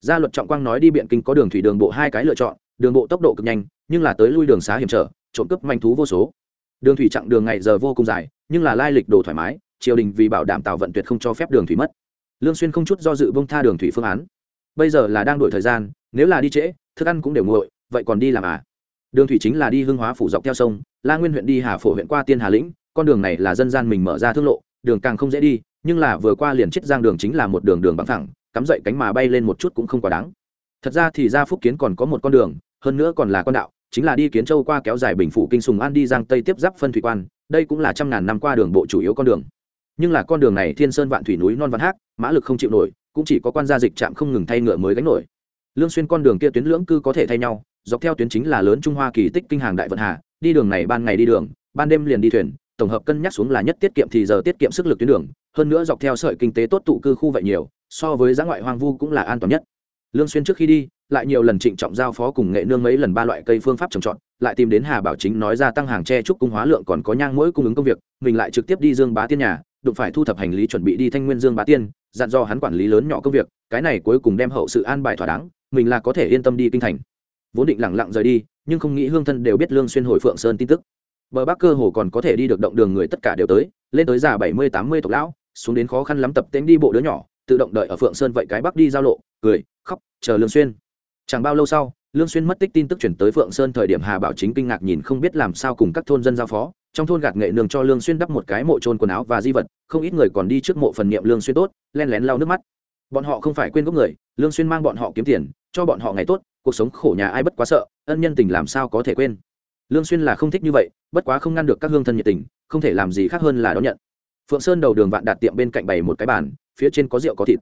A: Gia luật trọng quang nói đi biện kinh có đường thủy đường bộ hai cái lựa chọn, đường bộ tốc độ cực nhanh, nhưng là tới lui đường xá hiểm trở, trộm cướp manh thú vô số. Đường thủy chặng đường ngày giờ vô cùng dài, nhưng là lai lịch đồ thoải mái, triều đình vì bảo đảm tàu vận tuyệt không cho phép đường thủy mất lương xuyên không chút do dự bông tha đường thủy phương án. Bây giờ là đang đổi thời gian, nếu là đi trễ, thức ăn cũng đều nguội, vậy còn đi làm à? Đường thủy chính là đi hương hóa phủ dọc theo sông, la nguyên huyện đi hà phổ huyện qua tiên hà lĩnh, con đường này là dân gian mình mở ra thương lộ, đường càng không dễ đi, nhưng là vừa qua liền chết giang đường chính là một đường đường bằng thẳng cắm dậy cánh mà bay lên một chút cũng không quá đáng. Thật ra thì ra phúc kiến còn có một con đường, hơn nữa còn là con đạo, chính là đi kiến châu qua kéo dài bình phủ kinh sùng an đi giang tây tiếp giáp phân thủy quan, đây cũng là trăm ngàn năm qua đường bộ chủ yếu con đường nhưng là con đường này thiên sơn vạn thủy núi non văn hát mã lực không chịu nổi, cũng chỉ có quan gia dịch trạm không ngừng thay ngựa mới gánh nổi. Lương xuyên con đường kia tuyến lưỡng cư có thể thay nhau, dọc theo tuyến chính là lớn trung hoa kỳ tích kinh hàng đại vận hà, đi đường này ban ngày đi đường, ban đêm liền đi thuyền, tổng hợp cân nhắc xuống là nhất tiết kiệm thì giờ tiết kiệm sức lực tuyến đường, hơn nữa dọc theo sợi kinh tế tốt tụ cư khu vậy nhiều, so với giá ngoại hoang vu cũng là an toàn nhất. Lương xuyên trước khi đi, lại nhiều lần trịnh trọng giao phó cùng nghệ nương mấy lần ba loại cây phương pháp trồng trọt, lại tìm đến hà bảo chính nói ra tăng hàng tre trúc cung hóa lượng còn có nhang mỗi cung ứng công việc, mình lại trực tiếp đi dương bá tiên nhà đụng phải thu thập hành lý chuẩn bị đi thanh nguyên dương bá tiên, dặn do hắn quản lý lớn nhỏ công việc, cái này cuối cùng đem hậu sự an bài thỏa đáng, mình là có thể yên tâm đi kinh thành. Vốn định lẳng lặng rời đi, nhưng không nghĩ hương thân đều biết lương xuyên hồi phượng sơn tin tức. Bờ bắc cơ hồ còn có thể đi được động đường người tất cả đều tới, lên tới già bảy mươi tám mươi tộc lão, xuống đến khó khăn lắm tập tễnh đi bộ đứa nhỏ, tự động đợi ở phượng sơn vậy cái bắc đi giao lộ, cười, khóc, chờ lương xuyên. Chẳng bao lâu sau, lương xuyên mất tích tin tức chuyển tới phượng sơn thời điểm hà bảo chính kinh ngạc nhìn không biết làm sao cùng các thôn dân giao phó trong thôn gạt nghệ nương cho lương xuyên đắp một cái mộ trôn quần áo và di vật, không ít người còn đi trước mộ phần niệm lương xuyên tốt, len lén lau nước mắt. Bọn họ không phải quên gốc người, lương xuyên mang bọn họ kiếm tiền, cho bọn họ ngày tốt, cuộc sống khổ nhà ai bất quá sợ, ân nhân tình làm sao có thể quên. Lương xuyên là không thích như vậy, bất quá không ngăn được các hương thân nhiệt tình, không thể làm gì khác hơn là đón nhận. Phượng sơn đầu đường vạn đạt tiệm bên cạnh bày một cái bàn, phía trên có rượu có thịt.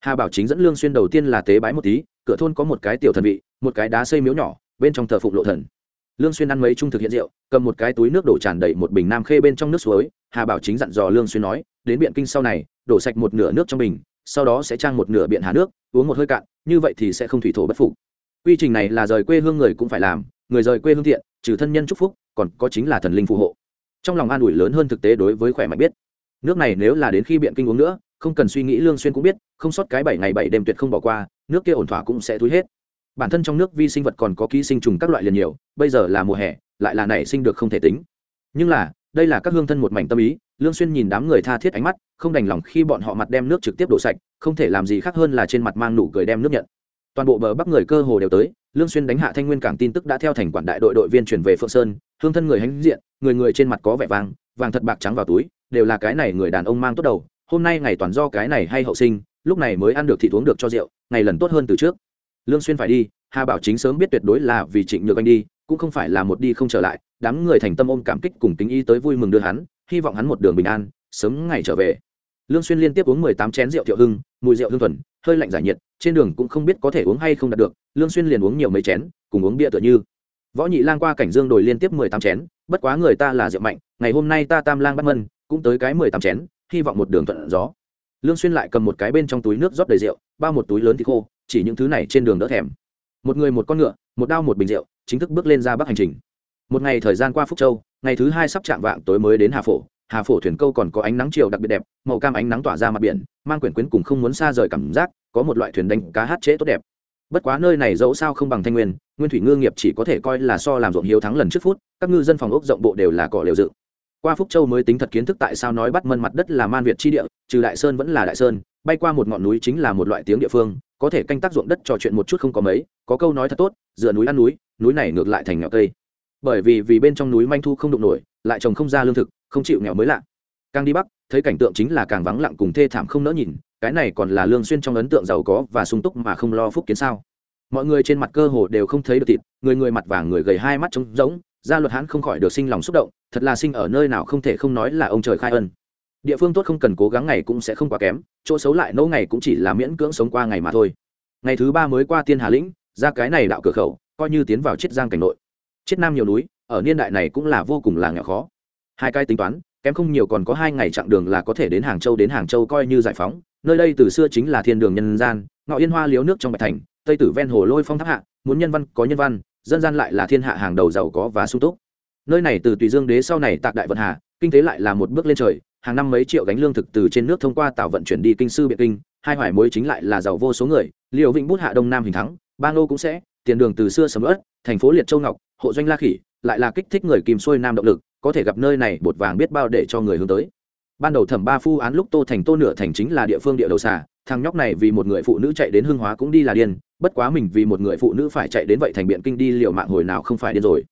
A: Hà bảo chính dẫn lương xuyên đầu tiên là tế bái một tí, cửa thôn có một cái tiểu thần vị, một cái đá xây miếu nhỏ, bên trong thờ phụng lộ thần lương xuyên ăn mấy chung thực hiện rượu, cầm một cái túi nước đổ tràn đầy một bình nam khê bên trong nước suối, hà bảo chính dặn dò lương xuyên nói, đến biện kinh sau này, đổ sạch một nửa nước trong bình, sau đó sẽ trang một nửa biện hà nước, uống một hơi cạn, như vậy thì sẽ không thủy thổ bất phục. Quy trình này là rời quê hương người cũng phải làm, người rời quê hương thiện, trừ thân nhân chúc phúc, còn có chính là thần linh phù hộ. Trong lòng an ủi lớn hơn thực tế đối với khỏe mạnh biết. Nước này nếu là đến khi biện kinh uống nữa, không cần suy nghĩ, lương xuyên cũng biết, không sót cái bảy ngày bảy đêm tuyệt không bỏ qua, nước kia ổn thỏa cũng sẽ thúi hết bản thân trong nước vi sinh vật còn có ký sinh trùng các loại liền nhiều, bây giờ là mùa hè, lại là nảy sinh được không thể tính. Nhưng là, đây là các hương thân một mảnh tâm ý, lương xuyên nhìn đám người tha thiết ánh mắt, không đành lòng khi bọn họ mặt đem nước trực tiếp đổ sạch, không thể làm gì khác hơn là trên mặt mang nụ cười đem nước nhận. Toàn bộ bờ bắc người cơ hồ đều tới, lương xuyên đánh hạ thanh nguyên cảng tin tức đã theo thành quản đại đội đội viên chuyển về phượng sơn, hương thân người hánh diện, người người trên mặt có vẻ vàng vàng thật bạc trắng vào túi, đều là cái này người đàn ông mang tốt đầu, hôm nay ngày toàn do cái này hay hậu sinh, lúc này mới ăn được thì uống được cho rượu, ngày lần tốt hơn từ trước lương xuyên phải đi, hà bảo chính sớm biết tuyệt đối là vì trịnh nhược anh đi, cũng không phải là một đi không trở lại, đám người thành tâm ôm cảm kích cùng tính ý tới vui mừng đưa hắn, hy vọng hắn một đường bình an, sớm ngày trở về. Lương xuyên liên tiếp uống mười tám chén rượu thiệu hưng, mùi rượu hương thuần, hơi lạnh giải nhiệt, trên đường cũng không biết có thể uống hay không đạt được, lương xuyên liền uống nhiều mấy chén, cùng uống bia tựa như. Võ nhị lang qua cảnh dương đồi liên tiếp mười tám chén, bất quá người ta là rượu mạnh, ngày hôm nay ta tam lang bắt mân, cũng tới cái mười tám chén, hy vọng một đường thuận gió. Lương xuyên lại cầm một cái bên trong túi nước rót đầy rượu, bao một túi lớn thì khô chỉ những thứ này trên đường đỡ thèm. Một người một con ngựa, một đao một bình rượu, chính thức bước lên ra bắc hành trình. Một ngày thời gian qua phúc châu, ngày thứ hai sắp chạm vạng tối mới đến hà phổ. Hà phổ thuyền câu còn có ánh nắng chiều đặc biệt đẹp, màu cam ánh nắng tỏa ra mặt biển, mang quyển quyến cùng không muốn xa rời cảm giác, có một loại thuyền đánh cá hát trễ tốt đẹp. Bất quá nơi này dẫu sao không bằng thanh nguyên nguyên thủy ngư nghiệp chỉ có thể coi là so làm ruộng hiếu thắng lần trước phút, các ngư dân phòng ốc rộng bộ đều là cỏ liều dự qua phúc châu mới tính thật kiến thức tại sao nói bắt mân mặt đất là man việt chi địa, trừ đại sơn vẫn là đại sơn, bay qua một ngọn núi chính là một loại tiếng địa phương có thể canh tác ruộng đất trò chuyện một chút không có mấy, có câu nói thật tốt, dựa núi ăn núi núi này ngược lại thành nghèo cây. Bởi vì vì bên trong núi manh thu không đụng nổi, lại trồng không ra lương thực, không chịu nghèo mới lạ. Càng đi bắc, thấy cảnh tượng chính là càng vắng lặng cùng thê thảm không nỡ nhìn, cái này còn là lương xuyên trong ấn tượng giàu có và sung túc mà không lo phúc kiến sao. Mọi người trên mặt cơ hồ đều không thấy được thịt, người người mặt vàng người gầy hai mắt trống rỗng gia luật hãn không khỏi được sinh lòng xúc động, thật là sinh ở nơi nào không thể không nói là ông trời khai ân địa phương tốt không cần cố gắng ngày cũng sẽ không quá kém, chỗ xấu lại nỗ ngày cũng chỉ là miễn cưỡng sống qua ngày mà thôi. Ngày thứ ba mới qua tiên hà lĩnh, ra cái này đạo cửa khẩu, coi như tiến vào chiết giang cảnh nội. Chiết nam nhiều núi, ở niên đại này cũng là vô cùng là nghèo khó. Hai cái tính toán, kém không nhiều còn có hai ngày chặng đường là có thể đến hàng châu đến hàng châu coi như giải phóng. Nơi đây từ xưa chính là thiên đường nhân gian, ngọ yên hoa liếu nước trong bạch thành, tây tử ven hồ lôi phong tháp hạ, muốn nhân văn có nhân văn, dân gian lại là thiên hạ hàng đầu giàu có và sung túc. Nơi này từ tùy dương đế sau này tạc đại vận hà, kinh tế lại là một bước lên trời hàng năm mấy triệu gánh lương thực từ trên nước thông qua tàu vận chuyển đi kinh sư biệt kinh, hai hoài mối chính lại là giàu vô số người Liệu vĩnh bút hạ đông nam hình thắng, ba ngô cũng sẽ, tiền đường từ xưa sầm ớt thành phố liệt châu ngọc, hộ doanh la khỉ, lại là kích thích người kìm xuôi nam động lực, có thể gặp nơi này bột vàng biết bao để cho người hướng tới. Ban đầu thẩm ba phu án lúc tô thành tô nửa thành chính là địa phương địa đầu xà, thằng nhóc này vì một người phụ nữ chạy đến hương hóa cũng đi là điên, bất quá mình vì một người phụ nữ phải chạy đến vậy thành biện kinh đi liệu mạng hồi nào không phải điên rồi.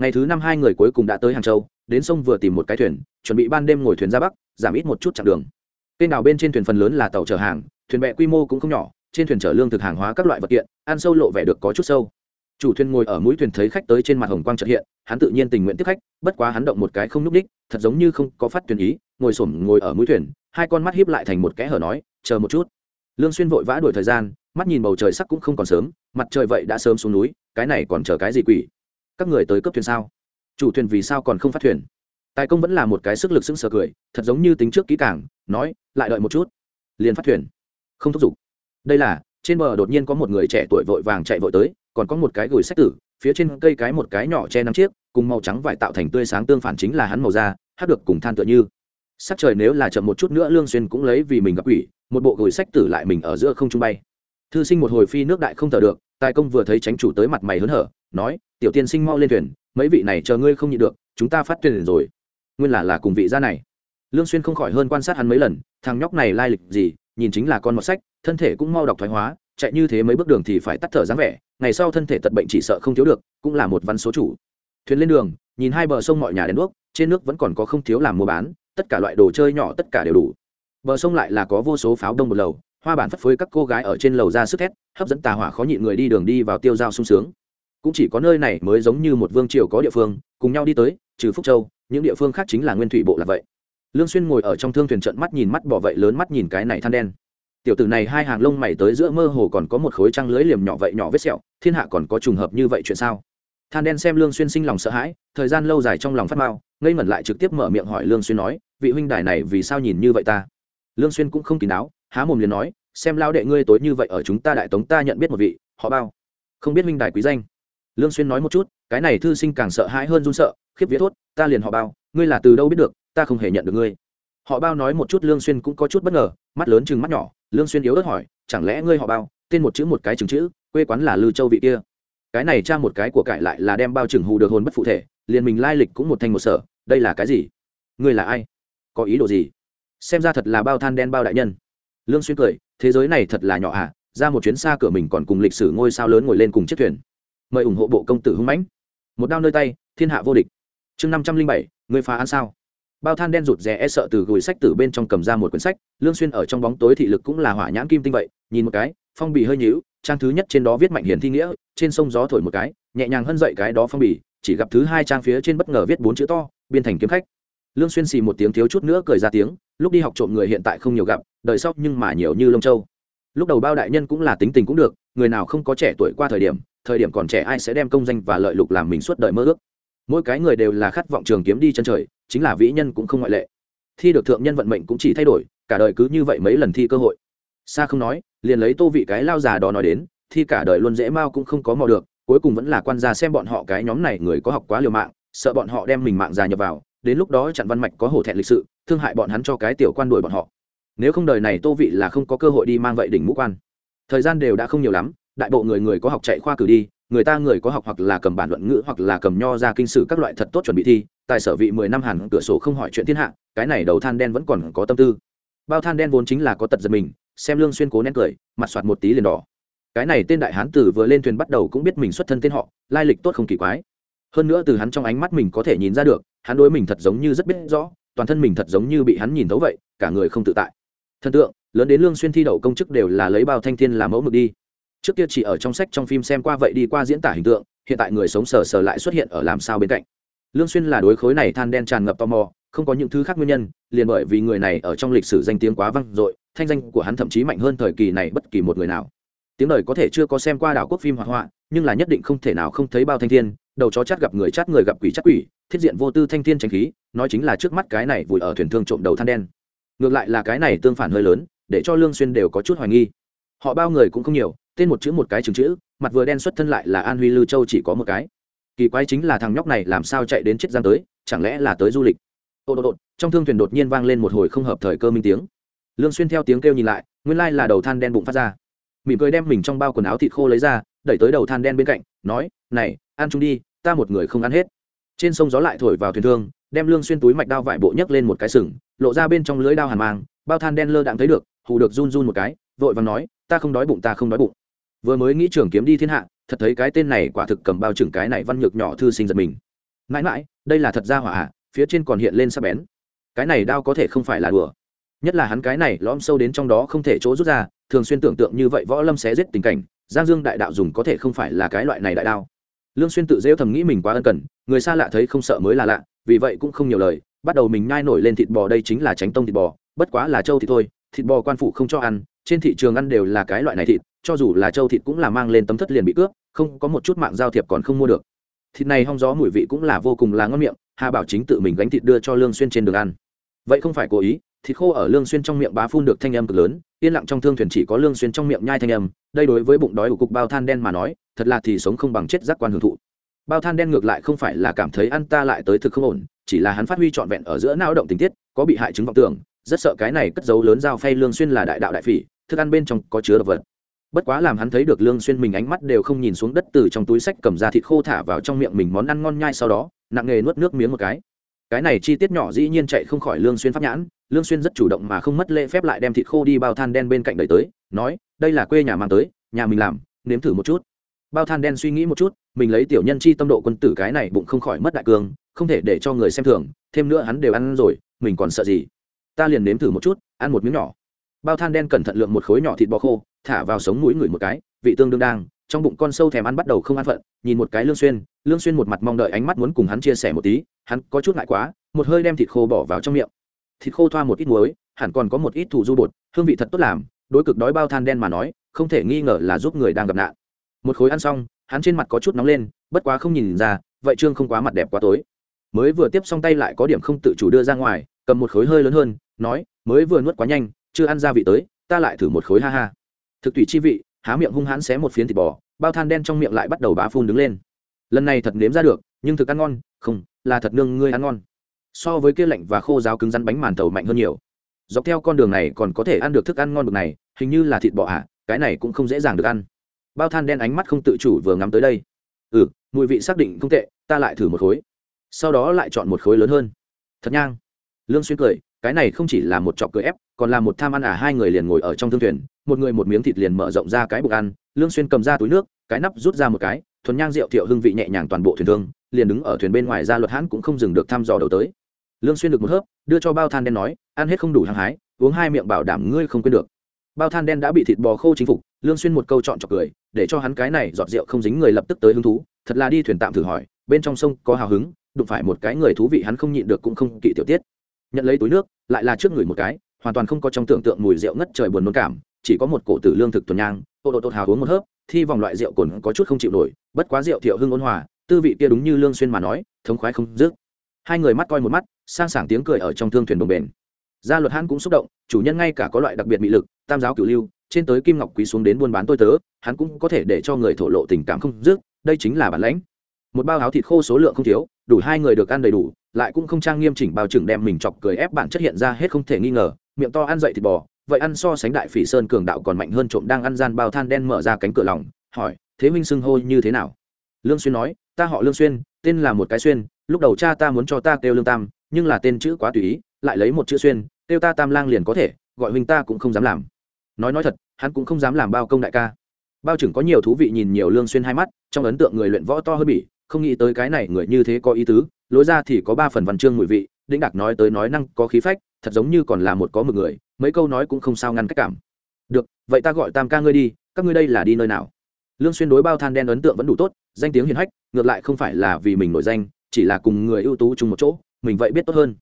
A: Ngày thứ năm hai người cuối cùng đã tới hàng châu đến sông vừa tìm một cái thuyền, chuẩn bị ban đêm ngồi thuyền ra bắc, giảm ít một chút chặng đường. Kênh đào bên trên thuyền phần lớn là tàu chở hàng, thuyền bè quy mô cũng không nhỏ, trên thuyền chở lương thực hàng hóa các loại vật kiện, ăn sâu lộ vẻ được có chút sâu. Chủ thuyền ngồi ở mũi thuyền thấy khách tới trên mặt hồng quang trật hiện, hắn tự nhiên tình nguyện tiếp khách, bất quá hắn động một cái không n ú c ních thật giống như không có phát thuyền ý, ngồi s ngồi ở mũi thuyền, hai con mắt hiếp lại thành một kẽ hở nói, chờ một chút. Lương xuyên vội vã đuổi thời gian, mắt nhìn bầu trời sắc cũng không còn sớm, mặt trời vậy đã sớm xuống núi, cái này còn chờ cái gì quỷ? Các người tới cấp thuyền sao? Chủ thuyền vì sao còn không phát thuyền? Tài công vẫn là một cái sức lực sững sờ cười, thật giống như tính trước kỹ càng, nói, lại đợi một chút, liền phát thuyền. Không thúc giục. Đây là, trên bờ đột nhiên có một người trẻ tuổi vội vàng chạy vội tới, còn có một cái gửi sách tử, phía trên cây cái một cái nhỏ che năm chiếc, cùng màu trắng vải tạo thành tươi sáng tương phản chính là hắn màu da, hát được cùng than tựa như. Sắc trời nếu là chậm một chút nữa lương xuyên cũng lấy vì mình gặp quỷ, một bộ gửi sách tử lại mình ở giữa không trung bay. Thư sinh một hồi phi nước đại không thở được, tài công vừa thấy tránh chủ tới mặt mày hớn hở, nói, tiểu tiên sinh mau lên thuyền mấy vị này chờ ngươi không nhịn được, chúng ta phát tiền rồi. Nguyên là là cùng vị gia này. Lương xuyên không khỏi hơn quan sát hắn mấy lần, thằng nhóc này lai lịch gì, nhìn chính là con mọt sách, thân thể cũng mau đọc thoái hóa, chạy như thế mấy bước đường thì phải tắt thở dáng vẻ, ngày sau thân thể tật bệnh chỉ sợ không thiếu được, cũng là một văn số chủ. Thuyền lên đường, nhìn hai bờ sông mọi nhà đèn đuốc, trên nước vẫn còn có không thiếu làm mua bán, tất cả loại đồ chơi nhỏ tất cả đều đủ. Bờ sông lại là có vô số pháo đông một lầu, hoa bản phất phới các cô gái ở trên lầu ra sức thét, hấp dẫn tà hỏa khó nhịn người đi đường đi vào tiêu dao sung sướng cũng chỉ có nơi này mới giống như một vương triều có địa phương, cùng nhau đi tới, trừ phúc châu, những địa phương khác chính là nguyên thủy bộ là vậy. Lương xuyên ngồi ở trong thương thuyền trận mắt nhìn mắt bỏ vậy lớn mắt nhìn cái này than đen. Tiểu tử này hai hàng lông mày tới giữa mơ hồ còn có một khối trăng lưới liềm nhỏ vậy nhỏ vết sẹo, thiên hạ còn có trùng hợp như vậy chuyện sao? Than đen xem lương xuyên sinh lòng sợ hãi, thời gian lâu dài trong lòng phát mao ngây ngẩn lại trực tiếp mở miệng hỏi lương xuyên nói, vị huynh đài này vì sao nhìn như vậy ta? Lương xuyên cũng không kín đáo, há mồm liền nói, xem lao đệ ngươi tối như vậy ở chúng ta đại tống ta nhận biết một vị, họ bao. Không biết huynh đài quý danh lương xuyên nói một chút, cái này thư sinh càng sợ hãi hơn run sợ, khiếp vía thốt, ta liền họ bao, ngươi là từ đâu biết được, ta không hề nhận được ngươi. Họ bao nói một chút, lương xuyên cũng có chút bất ngờ, mắt lớn chừng mắt nhỏ, lương xuyên yếu ớt hỏi, chẳng lẽ ngươi họ bao, tên một chữ một cái chừng chữ, quê quán là lư châu vị kia? Cái này tra một cái của cải lại là đem bao trưởng hù được hồn bất phụ thể, liền mình lai lịch cũng một thành một sở, đây là cái gì? Ngươi là ai? Có ý đồ gì? Xem ra thật là bao than đen bao đại nhân. Lương xuyên cười, thế giới này thật là nhỏ à ra một chuyến xa cửa mình còn cùng lịch sử ngôi sao lớn ngồi lên cùng chiếc thuyền mời ủng hộ bộ công tử hưng mãnh. Một đao nơi tay, thiên hạ vô địch. Chương năm trăm linh bảy người phá án sao? Bao than đen rụt rè e sợ từ gùi sách từ bên trong cầm ra một quyển sách, lương xuyên ở trong bóng tối thị lực cũng là hỏa nhãn kim tinh vậy, nhìn một cái, phong bì hơi nhíu, trang thứ nhất trên đó viết mạnh hiển thi nghĩa, trên sông gió thổi một cái, nhẹ nhàng hân dậy cái đó phong bì, chỉ gặp thứ hai trang phía trên bất ngờ viết bốn chữ to, biên thành kiếm khách. Lương xuyên xì một tiếng thiếu chút nữa cười ra tiếng, lúc đi học trộm người hiện tại không nhiều gặp, đợi sau nhưng mà nhiều như lông châu. Lúc đầu bao đại nhân cũng là tính tình cũng được, người nào không có trẻ tuổi qua thời điểm thời điểm còn trẻ ai sẽ đem công danh và lợi lục làm mình suốt đời mơ ước. Mỗi cái người đều là khát vọng trường kiếm đi chân trời, chính là vĩ nhân cũng không ngoại lệ. Thi được thượng nhân vận mệnh cũng chỉ thay đổi, cả đời cứ như vậy mấy lần thi cơ hội. Xa không nói, liền lấy tô vị cái lao già đó nói đến, thi cả đời luôn dễ mau cũng không có mò được, cuối cùng vẫn là quan gia xem bọn họ cái nhóm này người có học quá liều mạng, sợ bọn họ đem mình mạng già nhập vào, đến lúc đó chặn văn mạch có hổ thẹn lịch sự, thương hại bọn hắn cho cái tiểu quan đuổi bọn họ. Nếu không đời này tô vị là không có cơ hội đi mang vậy đỉnh mũ quan. Thời gian đều đã không nhiều lắm đại bộ người người có học chạy khoa cử đi, người ta người có học hoặc là cầm bản luận ngữ hoặc là cầm nho ra kinh sử các loại thật tốt chuẩn bị thi, tài sở vị mười năm hẳn cửa sổ không hỏi chuyện thiên hạ, cái này đầu than đen vẫn còn có tâm tư. Bao than đen vốn chính là có tật giật mình, xem lương xuyên cố nén cười, mặt soạt một tí liền đỏ. Cái này tên đại hán tử vừa lên thuyền bắt đầu cũng biết mình xuất thân tên họ, lai lịch tốt không kỳ quái. Hơn nữa từ hắn trong ánh mắt mình có thể nhìn ra được, hắn đối mình thật giống như rất biết rõ, toàn thân mình thật giống như bị hắn nhìn thấu vậy, cả người không tự tại. Thần tượng, lớn đến lương xuyên thi đậu công chức đều là lấy bao thanh thiên làm mẫu mực đi trước kia chỉ ở trong sách trong phim xem qua vậy đi qua diễn tả hình tượng, hiện tại người sống sờ sờ lại xuất hiện ở làm sao bên cạnh. Lương xuyên là đối khối này than đen tràn ngập tò mò, không có những thứ khác nguyên nhân, liền bởi vì người này ở trong lịch sử danh tiếng quá vang dội, thanh danh của hắn thậm chí mạnh hơn thời kỳ này bất kỳ một người nào. Tiếng đời có thể chưa có xem qua đảo quốc phim hoạt họa, nhưng là nhất định không thể nào không thấy bao thanh thiên, đầu chó chát gặp người chát người gặp quỷ chát quỷ, thiết diện vô tư thanh thiên tranh khí, nói chính là trước mắt cái này vùi ở thuyền thương trộm đầu than đen. Ngược lại là cái này tương phản hơi lớn, để cho lương xuyên đều có chút hoài nghi. Họ bao người cũng không nhiều tên một chữ một cái chừng chữ, mặt vừa đen xuất thân lại là an huy lư châu chỉ có một cái. Kỳ quái chính là thằng nhóc này làm sao chạy đến chiết giang tới, chẳng lẽ là tới du lịch? Ô đột đột, trong thương thuyền đột nhiên vang lên một hồi không hợp thời cơ minh tiếng. Lương xuyên theo tiếng kêu nhìn lại, nguyên lai là đầu than đen bụng phát ra. Mỉm cười đem mình trong bao quần áo thịt khô lấy ra, đẩy tới đầu than đen bên cạnh, nói, này, ăn chung đi, ta một người không ăn hết. Trên sông gió lại thổi vào thuyền thương, đem lương xuyên túi mạch đao vải bộ nhấc lên một cái sừng, lộ ra bên trong lưới đao hàn mang, bao than đen lơ đạm thấy được, hù được run run một cái, vội vàng nói, ta không đói bụng, ta không đói bụng vừa mới nghĩ trường kiếm đi thiên hạ, thật thấy cái tên này quả thực cầm bao trưởng cái này văn nhược nhỏ thư sinh giật mình. Mãi mãi, đây là thật ra hỏa hạ phía trên còn hiện lên sắc bén. Cái này đao có thể không phải là đùa. Nhất là hắn cái này lõm sâu đến trong đó không thể chỗ rút ra, thường xuyên tưởng tượng như vậy võ lâm sẽ giết tình cảnh, giang dương đại đạo dùng có thể không phải là cái loại này đại đao. Lương xuyên tự rêu thầm nghĩ mình quá ân cần, người xa lạ thấy không sợ mới là lạ, vì vậy cũng không nhiều lời, bắt đầu mình nhai nổi lên thịt bò đây chính là tránh tông thịt bò, bất quá là trâu thì thôi, thịt bò quan phụ không cho ăn, trên thị trường ăn đều là cái loại này thịt cho dù là châu thịt cũng là mang lên tấm thất liền bị cướp, không có một chút mạng giao thiệp còn không mua được. Thịt này hong gió mùi vị cũng là vô cùng là ngon miệng, hà bảo chính tự mình gánh thịt đưa cho lương xuyên trên đường ăn. Vậy không phải cố ý, thịt khô ở lương xuyên trong miệng bá phun được thanh âm cực lớn, yên lặng trong thương thuyền chỉ có lương xuyên trong miệng nhai thanh âm, đây đối với bụng đói của cục bao than đen mà nói, thật là thì sống không bằng chết giác quan hưởng thụ. Bao than đen ngược lại không phải là cảm thấy ăn ta lại tới thực không ổn, chỉ là hắn phát huy trọn vẹn ở giữa não động tình tiết, có bị hại chứng vọng tưởng, rất sợ cái này cất dấu lớn dao phay lương xuyên là đại đạo đại phỉ, thức ăn bên trong có chứa độc vật bất quá làm hắn thấy được lương xuyên mình ánh mắt đều không nhìn xuống đất từ trong túi sách cầm ra thịt khô thả vào trong miệng mình món ăn ngon nhai sau đó, nặng nghề nuốt nước miếng một cái. Cái này chi tiết nhỏ dĩ nhiên chạy không khỏi lương xuyên pháp nhãn, lương xuyên rất chủ động mà không mất lễ phép lại đem thịt khô đi bao than đen bên cạnh đẩy tới, nói, đây là quê nhà mang tới, nhà mình làm, nếm thử một chút. Bao than đen suy nghĩ một chút, mình lấy tiểu nhân chi tâm độ quân tử cái này bụng không khỏi mất đại cương không thể để cho người xem thường, thêm nữa hắn đều ăn rồi, mình còn sợ gì? Ta liền nếm thử một chút, ăn một miếng nhỏ. Bao than đen cẩn thận lượng một khối nhỏ thịt bò khô thả vào sống mũi người một cái, vị tương đương đang, trong bụng con sâu thèm ăn bắt đầu không ăn phận, nhìn một cái lương xuyên lương xuyên một mặt mong đợi ánh mắt muốn cùng hắn chia sẻ một tí, hắn có chút ngại quá, một hơi đem thịt khô bỏ vào trong miệng. Thịt khô thoa một ít muối, hẳn còn có một ít thủ du bột, hương vị thật tốt làm, đối cực đói bao than đen mà nói, không thể nghi ngờ là giúp người đang gặp nạn. Một khối ăn xong, hắn trên mặt có chút nóng lên, bất quá không nhìn ra, vậy trương không quá mặt đẹp quá tối. Mới vừa tiếp xong tay lại có điểm không tự chủ đưa ra ngoài, cầm một khối hơi lớn hơn, nói, mới vừa nuốt quá nhanh, chưa ăn ra vị tới, ta lại thử một khối ha ha thực tùy chi vị há miệng hung hãn xé một phiến thịt bò bao than đen trong miệng lại bắt đầu bá phun đứng lên. Lần này thật nếm ra được nhưng thực ăn ngon không là thật nương ngươi ăn ngon. So với kia lạnh và khô ráo cứng rắn bánh màn tàu mạnh hơn nhiều. Dọc theo con đường này còn có thể ăn được thức ăn ngon bực này hình như là thịt bò ạ à, cái này cũng không dễ dàng được ăn. Bao than đen ánh mắt không tự chủ vừa ngắm tới đây. Ừ mùi vị xác định không tệ ta lại thử một khối. Sau đó lại chọn một khối lớn hơn. Thật nhang. Lương xuyên cười cái này không chỉ là một trọc cười ép còn là một tham ăn à hai người liền ngồi ở trong thương thuyền một người một miếng thịt liền mở rộng ra cái bụng ăn, lương xuyên cầm ra túi nước, cái nắp rút ra một cái, thuần nhang rượu thiệu hương vị nhẹ nhàng toàn bộ thuyền thương, liền đứng ở thuyền bên ngoài ra luật hãn cũng không dừng được thăm dò đầu tới. Lương xuyên được một hớp, đưa cho bao than đen nói, ăn hết không đủ hăng hái, uống hai miệng bảo đảm ngươi không quên được. Bao than đen đã bị thịt bò khô chính phục, lương xuyên một câu chọn chọc cười, để cho hắn cái này giọt rượu không dính người lập tức tới hứng thú, thật là đi thuyền tạm thử hỏi, bên trong sông có hào hứng, đụng phải một cái người thú vị hắn không nhịn được cũng không kỵ tiểu tiết. Nhận lấy túi nước, lại là trước người một cái, hoàn toàn không có trong tưởng tượng mùi rượu ngất trời buồn nôn cảm chỉ có một cổ tử lương thực tuần nhang ô tô tô hào uống một hớp, thi vòng loại rượu cồn có chút không chịu nổi, bất quá rượu thiệu hưng ôn hòa, tư vị kia đúng như lương xuyên mà nói, thống khoái không dứt. Hai người mắt coi một mắt, sang sảng tiếng cười ở trong thương thuyền đồng bền. Gia luật hãn cũng xúc động, chủ nhân ngay cả có loại đặc biệt mị lực, tam giáo cửu lưu, trên tới kim ngọc quý xuống đến buôn bán tôi tớ, hắn cũng có thể để cho người thổ lộ tình cảm không dứt, đây chính là bản lãnh. Một bao áo thịt khô số lượng không thiếu, đủ hai người được ăn đầy đủ, lại cũng không trang nghiêm chỉnh bao trưởng đem mình chọc cười ép bạn chất hiện ra hết không thể nghi ngờ, miệng to ăn dậy thịt bò vậy ăn so sánh đại phỉ sơn cường đạo còn mạnh hơn trộm đang ăn gian bao than đen mở ra cánh cửa lòng, hỏi, thế huynh xưng hô như thế nào? Lương xuyên nói, ta họ lương xuyên, tên là một cái xuyên, lúc đầu cha ta muốn cho ta kêu lương tam, nhưng là tên chữ quá tùy ý, lại lấy một chữ xuyên, kêu ta tam lang liền có thể, gọi huynh ta cũng không dám làm. Nói nói thật, hắn cũng không dám làm bao công đại ca. Bao trưởng có nhiều thú vị nhìn nhiều lương xuyên hai mắt, trong ấn tượng người luyện võ to hơn bỉ, không nghĩ tới cái này người như thế có ý tứ, lối ra thì có ba phần văn chương mùi vị, đĩnh đạc nói tới nói năng có khí phách, thật giống như còn là một có một người mấy câu nói cũng không sao ngăn cách cảm. Được, vậy ta gọi tam ca ngươi đi, các ngươi đây là đi nơi nào? Lương xuyên đối bao than đen ấn tượng vẫn đủ tốt, danh tiếng hiền hách, ngược lại không phải là vì mình nổi danh, chỉ là cùng người ưu tú chung một chỗ, mình vậy biết tốt hơn.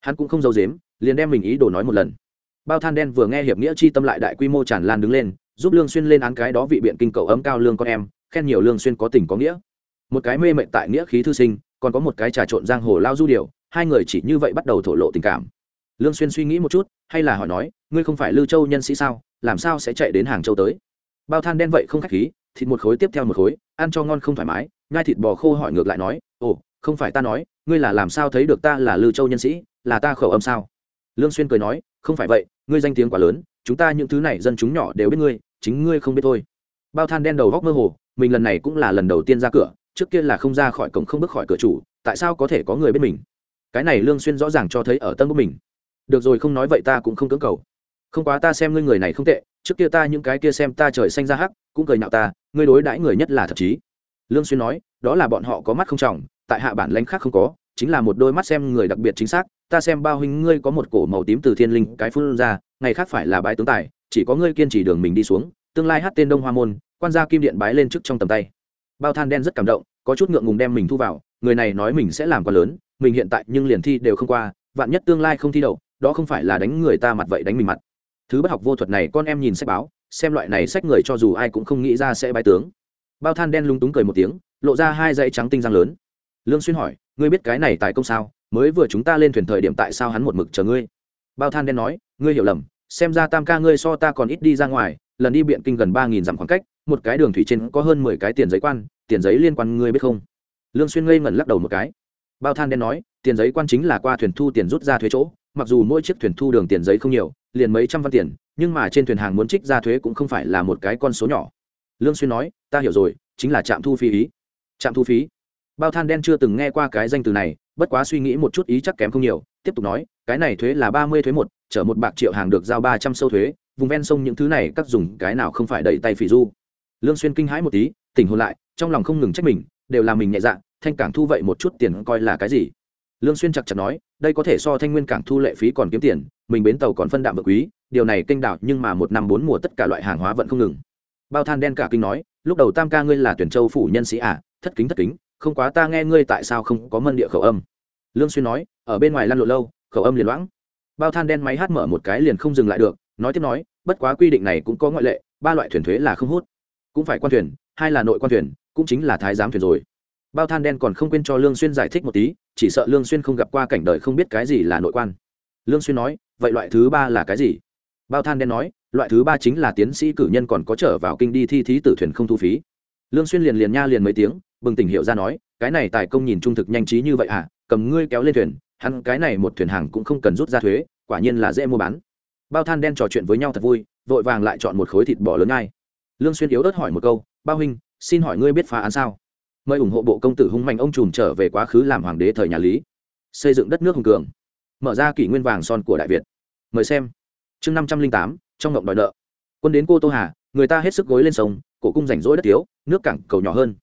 A: Hắn cũng không giấu giếm, liền đem mình ý đồ nói một lần. Bao than đen vừa nghe hiệp nghĩa chi tâm lại đại quy mô tràn lan đứng lên, giúp lương xuyên lên án cái đó vị biện kinh cầu ấm cao lương con em, khen nhiều lương xuyên có tình có nghĩa. Một cái mê mệnh tại nghĩa khí thư sinh, còn có một cái trà trộn giang hồ lao du điều, hai người chỉ như vậy bắt đầu thổ lộ tình cảm lương xuyên suy nghĩ một chút, hay là hỏi nói, ngươi không phải lưu châu nhân sĩ sao? Làm sao sẽ chạy đến hàng châu tới? Bao than đen vậy không khách khí, thịt một khối tiếp theo một khối, ăn cho ngon không thoải mái, nhai thịt bò khô hỏi ngược lại nói, ồ, không phải ta nói, ngươi là làm sao thấy được ta là lưu châu nhân sĩ, là ta khẩu âm sao? Lương xuyên cười nói, không phải vậy, ngươi danh tiếng quá lớn, chúng ta những thứ này dân chúng nhỏ đều biết ngươi, chính ngươi không biết thôi. Bao than đen đầu góc mơ hồ, mình lần này cũng là lần đầu tiên ra cửa, trước kia là không ra khỏi cổng không bước khỏi cửa chủ, tại sao có thể có người biết mình? Cái này lương xuyên rõ ràng cho thấy ở tân của mình được rồi, không nói vậy ta cũng không cưỡng cầu. Không quá ta xem ngươi người này không tệ, trước kia ta những cái kia xem ta trời xanh ra hắc, cũng cười nhạo ta, ngươi đối đãi người nhất là thật chí. Lương xuyên nói, đó là bọn họ có mắt không trọng, tại hạ bản lãnh khác không có, chính là một đôi mắt xem người đặc biệt chính xác, ta xem bao huynh ngươi có một cổ màu tím từ thiên linh cái phun ra, ngày khác phải là bái tướng tài, chỉ có ngươi kiên trì đường mình đi xuống, tương lai hát tên đông hoa môn, quan gia kim điện bái lên trước trong tầm tay. Bao than đen rất cảm động, có chút ngượng ngùng đem mình thu vào, người này nói mình sẽ làm quá lớn, mình hiện tại nhưng liền thi đều không qua, vạn nhất tương lai không thi đậu đó không phải là đánh người ta mặt vậy đánh mình mặt. Thứ bất học vô thuật này con em nhìn sách báo, xem loại này sách người cho dù ai cũng không nghĩ ra sẽ bái tướng. Bao than đen lung túng cười một tiếng, lộ ra hai dãy trắng tinh răng lớn. Lương xuyên hỏi, ngươi biết cái này tại công sao? Mới vừa chúng ta lên thuyền thời điểm tại sao hắn một mực chờ ngươi? Bao than đen nói, ngươi hiểu lầm, xem ra tam ca ngươi so ta còn ít đi ra ngoài, lần đi biện kinh gần ba nghìn dặm khoảng cách, một cái đường thủy trên có hơn mười cái tiền giấy quan, tiền giấy liên quan ngươi biết không? Lương xuyên ngây ngẩn lắc đầu một cái. Bao than đen nói, tiền giấy quan chính là qua thuyền thu tiền rút ra thuế chỗ mặc dù mỗi chiếc thuyền thu đường tiền giấy không nhiều, liền mấy trăm văn tiền, nhưng mà trên thuyền hàng muốn trích ra thuế cũng không phải là một cái con số nhỏ. Lương xuyên nói, ta hiểu rồi, chính là trạm thu phí ý. Trạm thu phí? Bao than đen chưa từng nghe qua cái danh từ này, bất quá suy nghĩ một chút ý chắc kém không nhiều, tiếp tục nói, cái này thuế là ba mươi thuế một, chở một bạc triệu hàng được giao ba trăm sâu thuế, vùng ven sông những thứ này các dùng cái nào không phải đẩy tay phỉ du. Lương xuyên kinh hãi một tí, tỉnh hồn lại, trong lòng không ngừng trách mình, đều là mình nhẹ dạ thanh cảng thu vậy một chút tiền coi là cái gì? Lương xuyên chặt chặt nói, đây có thể so thanh nguyên cảng thu lệ phí còn kiếm tiền, mình bến tàu còn phân đạm vợ quý, điều này kênh đạo nhưng mà một năm bốn mùa tất cả loại hàng hóa vẫn không ngừng. Bao than đen cả kinh nói, lúc đầu tam ca ngươi là tuyển châu phủ nhân sĩ à thất kính thất kính, không quá ta nghe ngươi tại sao không có mân địa khẩu âm. Lương xuyên nói, ở bên ngoài lăn lộn lâu, khẩu âm liền loãng. Bao than đen máy hát mở một cái liền không dừng lại được, nói tiếp nói, bất quá quy định này cũng có ngoại lệ, ba loại thuyền thuế là không hút. Cũng phải quan thuyền, hai là nội quan thuyền, cũng chính là thái giám thuyền rồi. Bao than đen còn không quên cho lương xuyên giải thích một tí chỉ sợ lương xuyên không gặp qua cảnh đời không biết cái gì là nội quan. Lương xuyên nói, vậy loại thứ ba là cái gì? Bao than đen nói, loại thứ ba chính là tiến sĩ cử nhân còn có trở vào kinh đi thi thí tử thuyền không thu phí. Lương xuyên liền liền nha liền mấy tiếng, bừng tỉnh hiểu ra nói, cái này tài công nhìn trung thực nhanh trí như vậy à cầm ngươi kéo lên thuyền, hắn cái này một thuyền hàng cũng không cần rút ra thuế, quả nhiên là dễ mua bán. Bao than đen trò chuyện với nhau thật vui, vội vàng lại chọn một khối thịt bò lớn ngay. Lương xuyên yếu ớt hỏi một câu, bao huynh, xin hỏi ngươi biết phá án sao? Mời ủng hộ bộ công tử hung mạnh ông trùm trở về quá khứ làm hoàng đế thời nhà lý. Xây dựng đất nước hùng cường. Mở ra kỷ nguyên vàng son của đại việt. Mời xem. Chương năm trăm linh tám trong ngộng đòi nợ. Quân đến cô tô hà người ta hết sức gối lên sông cổ cung rảnh rỗi đất thiếu, nước cảng cầu nhỏ hơn.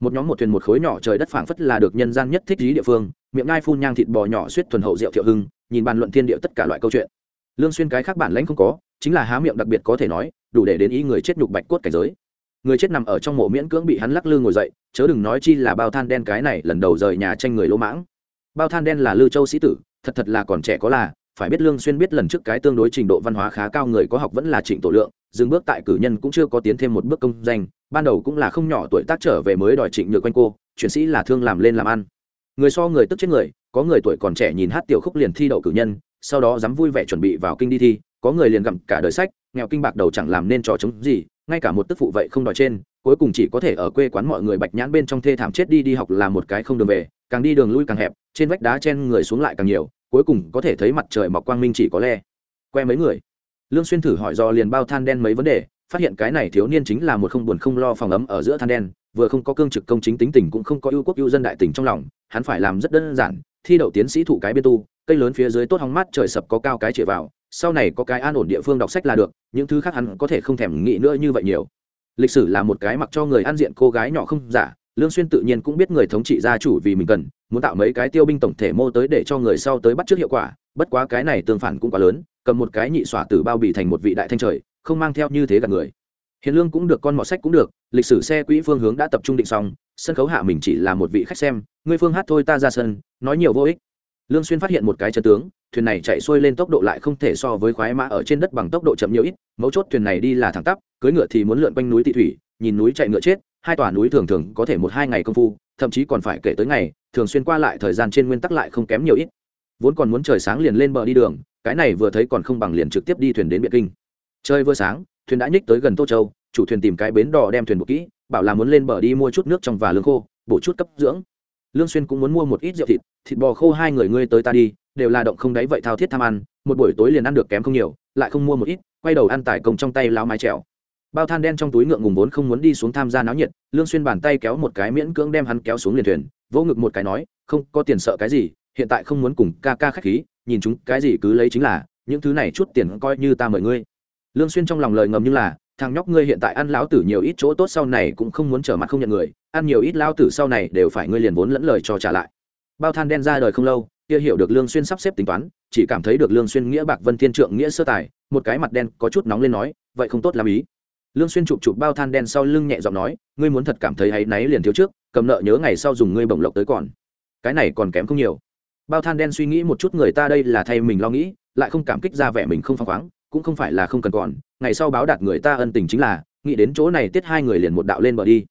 A: Một nhóm một thuyền một khối nhỏ trời đất phảng phất là được nhân gian nhất thích lý địa phương miệng ngai phun nhang thịt bò nhỏ suýt thuần hậu rượu thiệu hưng nhìn bàn luận thiên địa tất cả loại câu chuyện. Lương xuyên cái khác bản lãnh không có chính là há miệng đặc biệt có thể nói đủ để đến ý người chết nhục bạch cốt cảnh giới người chết nằm ở trong mộ miễn cưỡng bị hắn lắc lư ngồi dậy, chớ đừng nói chi là bao than đen cái này lần đầu rời nhà tranh người lỗ mãng. Bao than đen là lư châu sĩ tử, thật thật là còn trẻ có là, phải biết lương xuyên biết lần trước cái tương đối trình độ văn hóa khá cao người có học vẫn là trịnh tổ lượng, dừng bước tại cử nhân cũng chưa có tiến thêm một bước công danh, ban đầu cũng là không nhỏ tuổi tác trở về mới đòi trịnh nhược quanh cô, chuyển sĩ là thương làm lên làm ăn. Người so người tức chết người, có người tuổi còn trẻ nhìn hát tiểu khúc liền thi đậu cử nhân, sau đó dám vui vẻ chuẩn bị vào kinh đi thi, có người liền gặm cả đời sách, nghèo kinh bạc đầu chẳng làm nên trò chống gì ngay cả một tức phụ vậy không đòi trên, cuối cùng chỉ có thể ở quê quán mọi người bạch nhãn bên trong thê thảm chết đi đi học là một cái không đường về, càng đi đường lui càng hẹp, trên vách đá chen người xuống lại càng nhiều, cuối cùng có thể thấy mặt trời mọc quang minh chỉ có le. Que mấy người? Lương xuyên thử hỏi do liền bao than đen mấy vấn đề, phát hiện cái này thiếu niên chính là một không buồn không lo phòng ấm ở giữa than đen, vừa không có cương trực công chính tính tình cũng không có ưu quốc ưu dân đại tình trong lòng, hắn phải làm rất đơn giản, thi đậu tiến sĩ thụ cái bên tu, cây lớn phía dưới tốt hóng mát trời sập có cao cái chĩa vào sau này có cái an ổn địa phương đọc sách là được, những thứ khác hắn có thể không thèm nghĩ nữa như vậy nhiều. Lịch sử là một cái mặc cho người ăn diện cô gái nhỏ không giả, lương xuyên tự nhiên cũng biết người thống trị gia chủ vì mình cần, muốn tạo mấy cái tiêu binh tổng thể mô tới để cho người sau tới bắt trước hiệu quả, bất quá cái này tương phản cũng quá lớn, cầm một cái nhị xỏa tử bao bì thành một vị đại thanh trời, không mang theo như thế gặp người. Hiền lương cũng được, con mọt sách cũng được, lịch sử xe quỹ phương hướng đã tập trung định xong, sân khấu hạ mình chỉ là một vị khách xem ngươi phương hát thôi ta ra sân, nói nhiều vô ích lương xuyên phát hiện một cái chân tướng, thuyền này chạy xuôi lên tốc độ lại không thể so với khoái mã ở trên đất bằng tốc độ chậm nhiều ít, mấu chốt thuyền này đi là thẳng tắp, cưỡi ngựa thì muốn lượn quanh núi tị thủy, nhìn núi chạy ngựa chết, hai tòa núi thường thường có thể một hai ngày công phu, thậm chí còn phải kể tới ngày, thường xuyên qua lại thời gian trên nguyên tắc lại không kém nhiều ít. Vốn còn muốn trời sáng liền lên bờ đi đường, cái này vừa thấy còn không bằng liền trực tiếp đi thuyền đến biệt kinh. Chơi vừa sáng, thuyền đã nhích tới gần tô châu, chủ thuyền tìm cái bến đò đem thuyền buộc kỹ, bảo là muốn lên bờ đi mua chút nước trong và lương khô, bổ chút cấp dưỡng lương xuyên cũng muốn mua một ít rượu thịt thịt bò khô hai người ngươi tới ta đi, đều là động không đáy vậy thao thiết tham ăn, một buổi tối liền ăn được kém không nhiều, lại không mua một ít, quay đầu ăn tải công trong tay láo mái trèo bao than đen trong túi ngượng ngùng vốn không muốn đi xuống tham gia náo nhiệt, lương xuyên bàn tay kéo một cái miễn cưỡng đem hắn kéo xuống liền thuyền, vỗ ngực một cái nói, không, có tiền sợ cái gì, hiện tại không muốn cùng ca ca khách khí, nhìn chúng cái gì cứ lấy chính là, những thứ này chút tiền coi như ta mời ngươi. Lương xuyên trong lòng lời ngầm như là thằng nhóc ngươi hiện tại ăn lão tử nhiều ít chỗ tốt sau này cũng không muốn trở mặt không nhận người, ăn nhiều ít lão tử sau này đều phải ngươi liền vốn lẫn lời cho trả lại. Bao than đen ra đời không lâu, kia hiểu được lương xuyên sắp xếp tính toán, chỉ cảm thấy được lương xuyên nghĩa bạc vân thiên trượng nghĩa sơ tài, một cái mặt đen có chút nóng lên nói, vậy không tốt làm ý. Lương xuyên chụp chụp bao than đen sau lưng nhẹ giọng nói, ngươi muốn thật cảm thấy hay náy liền thiếu trước, cầm nợ nhớ ngày sau dùng ngươi bổng lộc tới còn. Cái này còn kém không nhiều. Bao than đen suy nghĩ một chút người ta đây là thay mình lo nghĩ, lại không cảm kích ra vẻ mình không phăng khoáng cũng không phải là không cần còn, ngày sau báo đạt người ta ân tình chính là, nghĩ đến chỗ này tiết hai người liền một đạo lên bờ đi.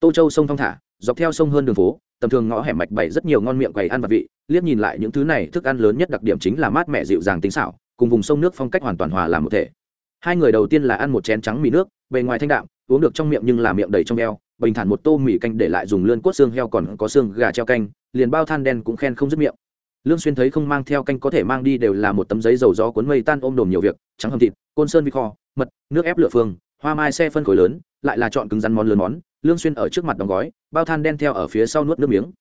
A: Tô châu sông thong thả, dọc theo sông hơn đường phố, tầm thường ngõ hẻm mạch bày rất nhiều ngon miệng quầy ăn vật vị, liếc nhìn lại những thứ này, thức ăn lớn nhất đặc điểm chính là mát mẻ dịu dàng tính xảo, cùng vùng sông nước phong cách hoàn toàn hòa làm một thể. Hai người đầu tiên là ăn một chén trắng mì nước, bề ngoài thanh đạm, uống được trong miệng nhưng là miệng đầy trong eo, bình thản một tô mì canh để lại dùng lươn cốt xương heo còn có xương gà treo canh, liền bao than đen cũng khen không dứt miệng lương xuyên thấy không mang theo canh có thể mang đi đều là một tấm giấy dầu gió cuốn mây tan ôm đồm nhiều việc, trắng hầm thịt, côn sơn vi kho, mật, nước ép lửa phương hoa mai xe phân khối lớn, lại là chọn cứng rắn món lớn món. Lương xuyên ở trước mặt đóng gói, bao than đen theo ở phía sau nuốt nước miếng.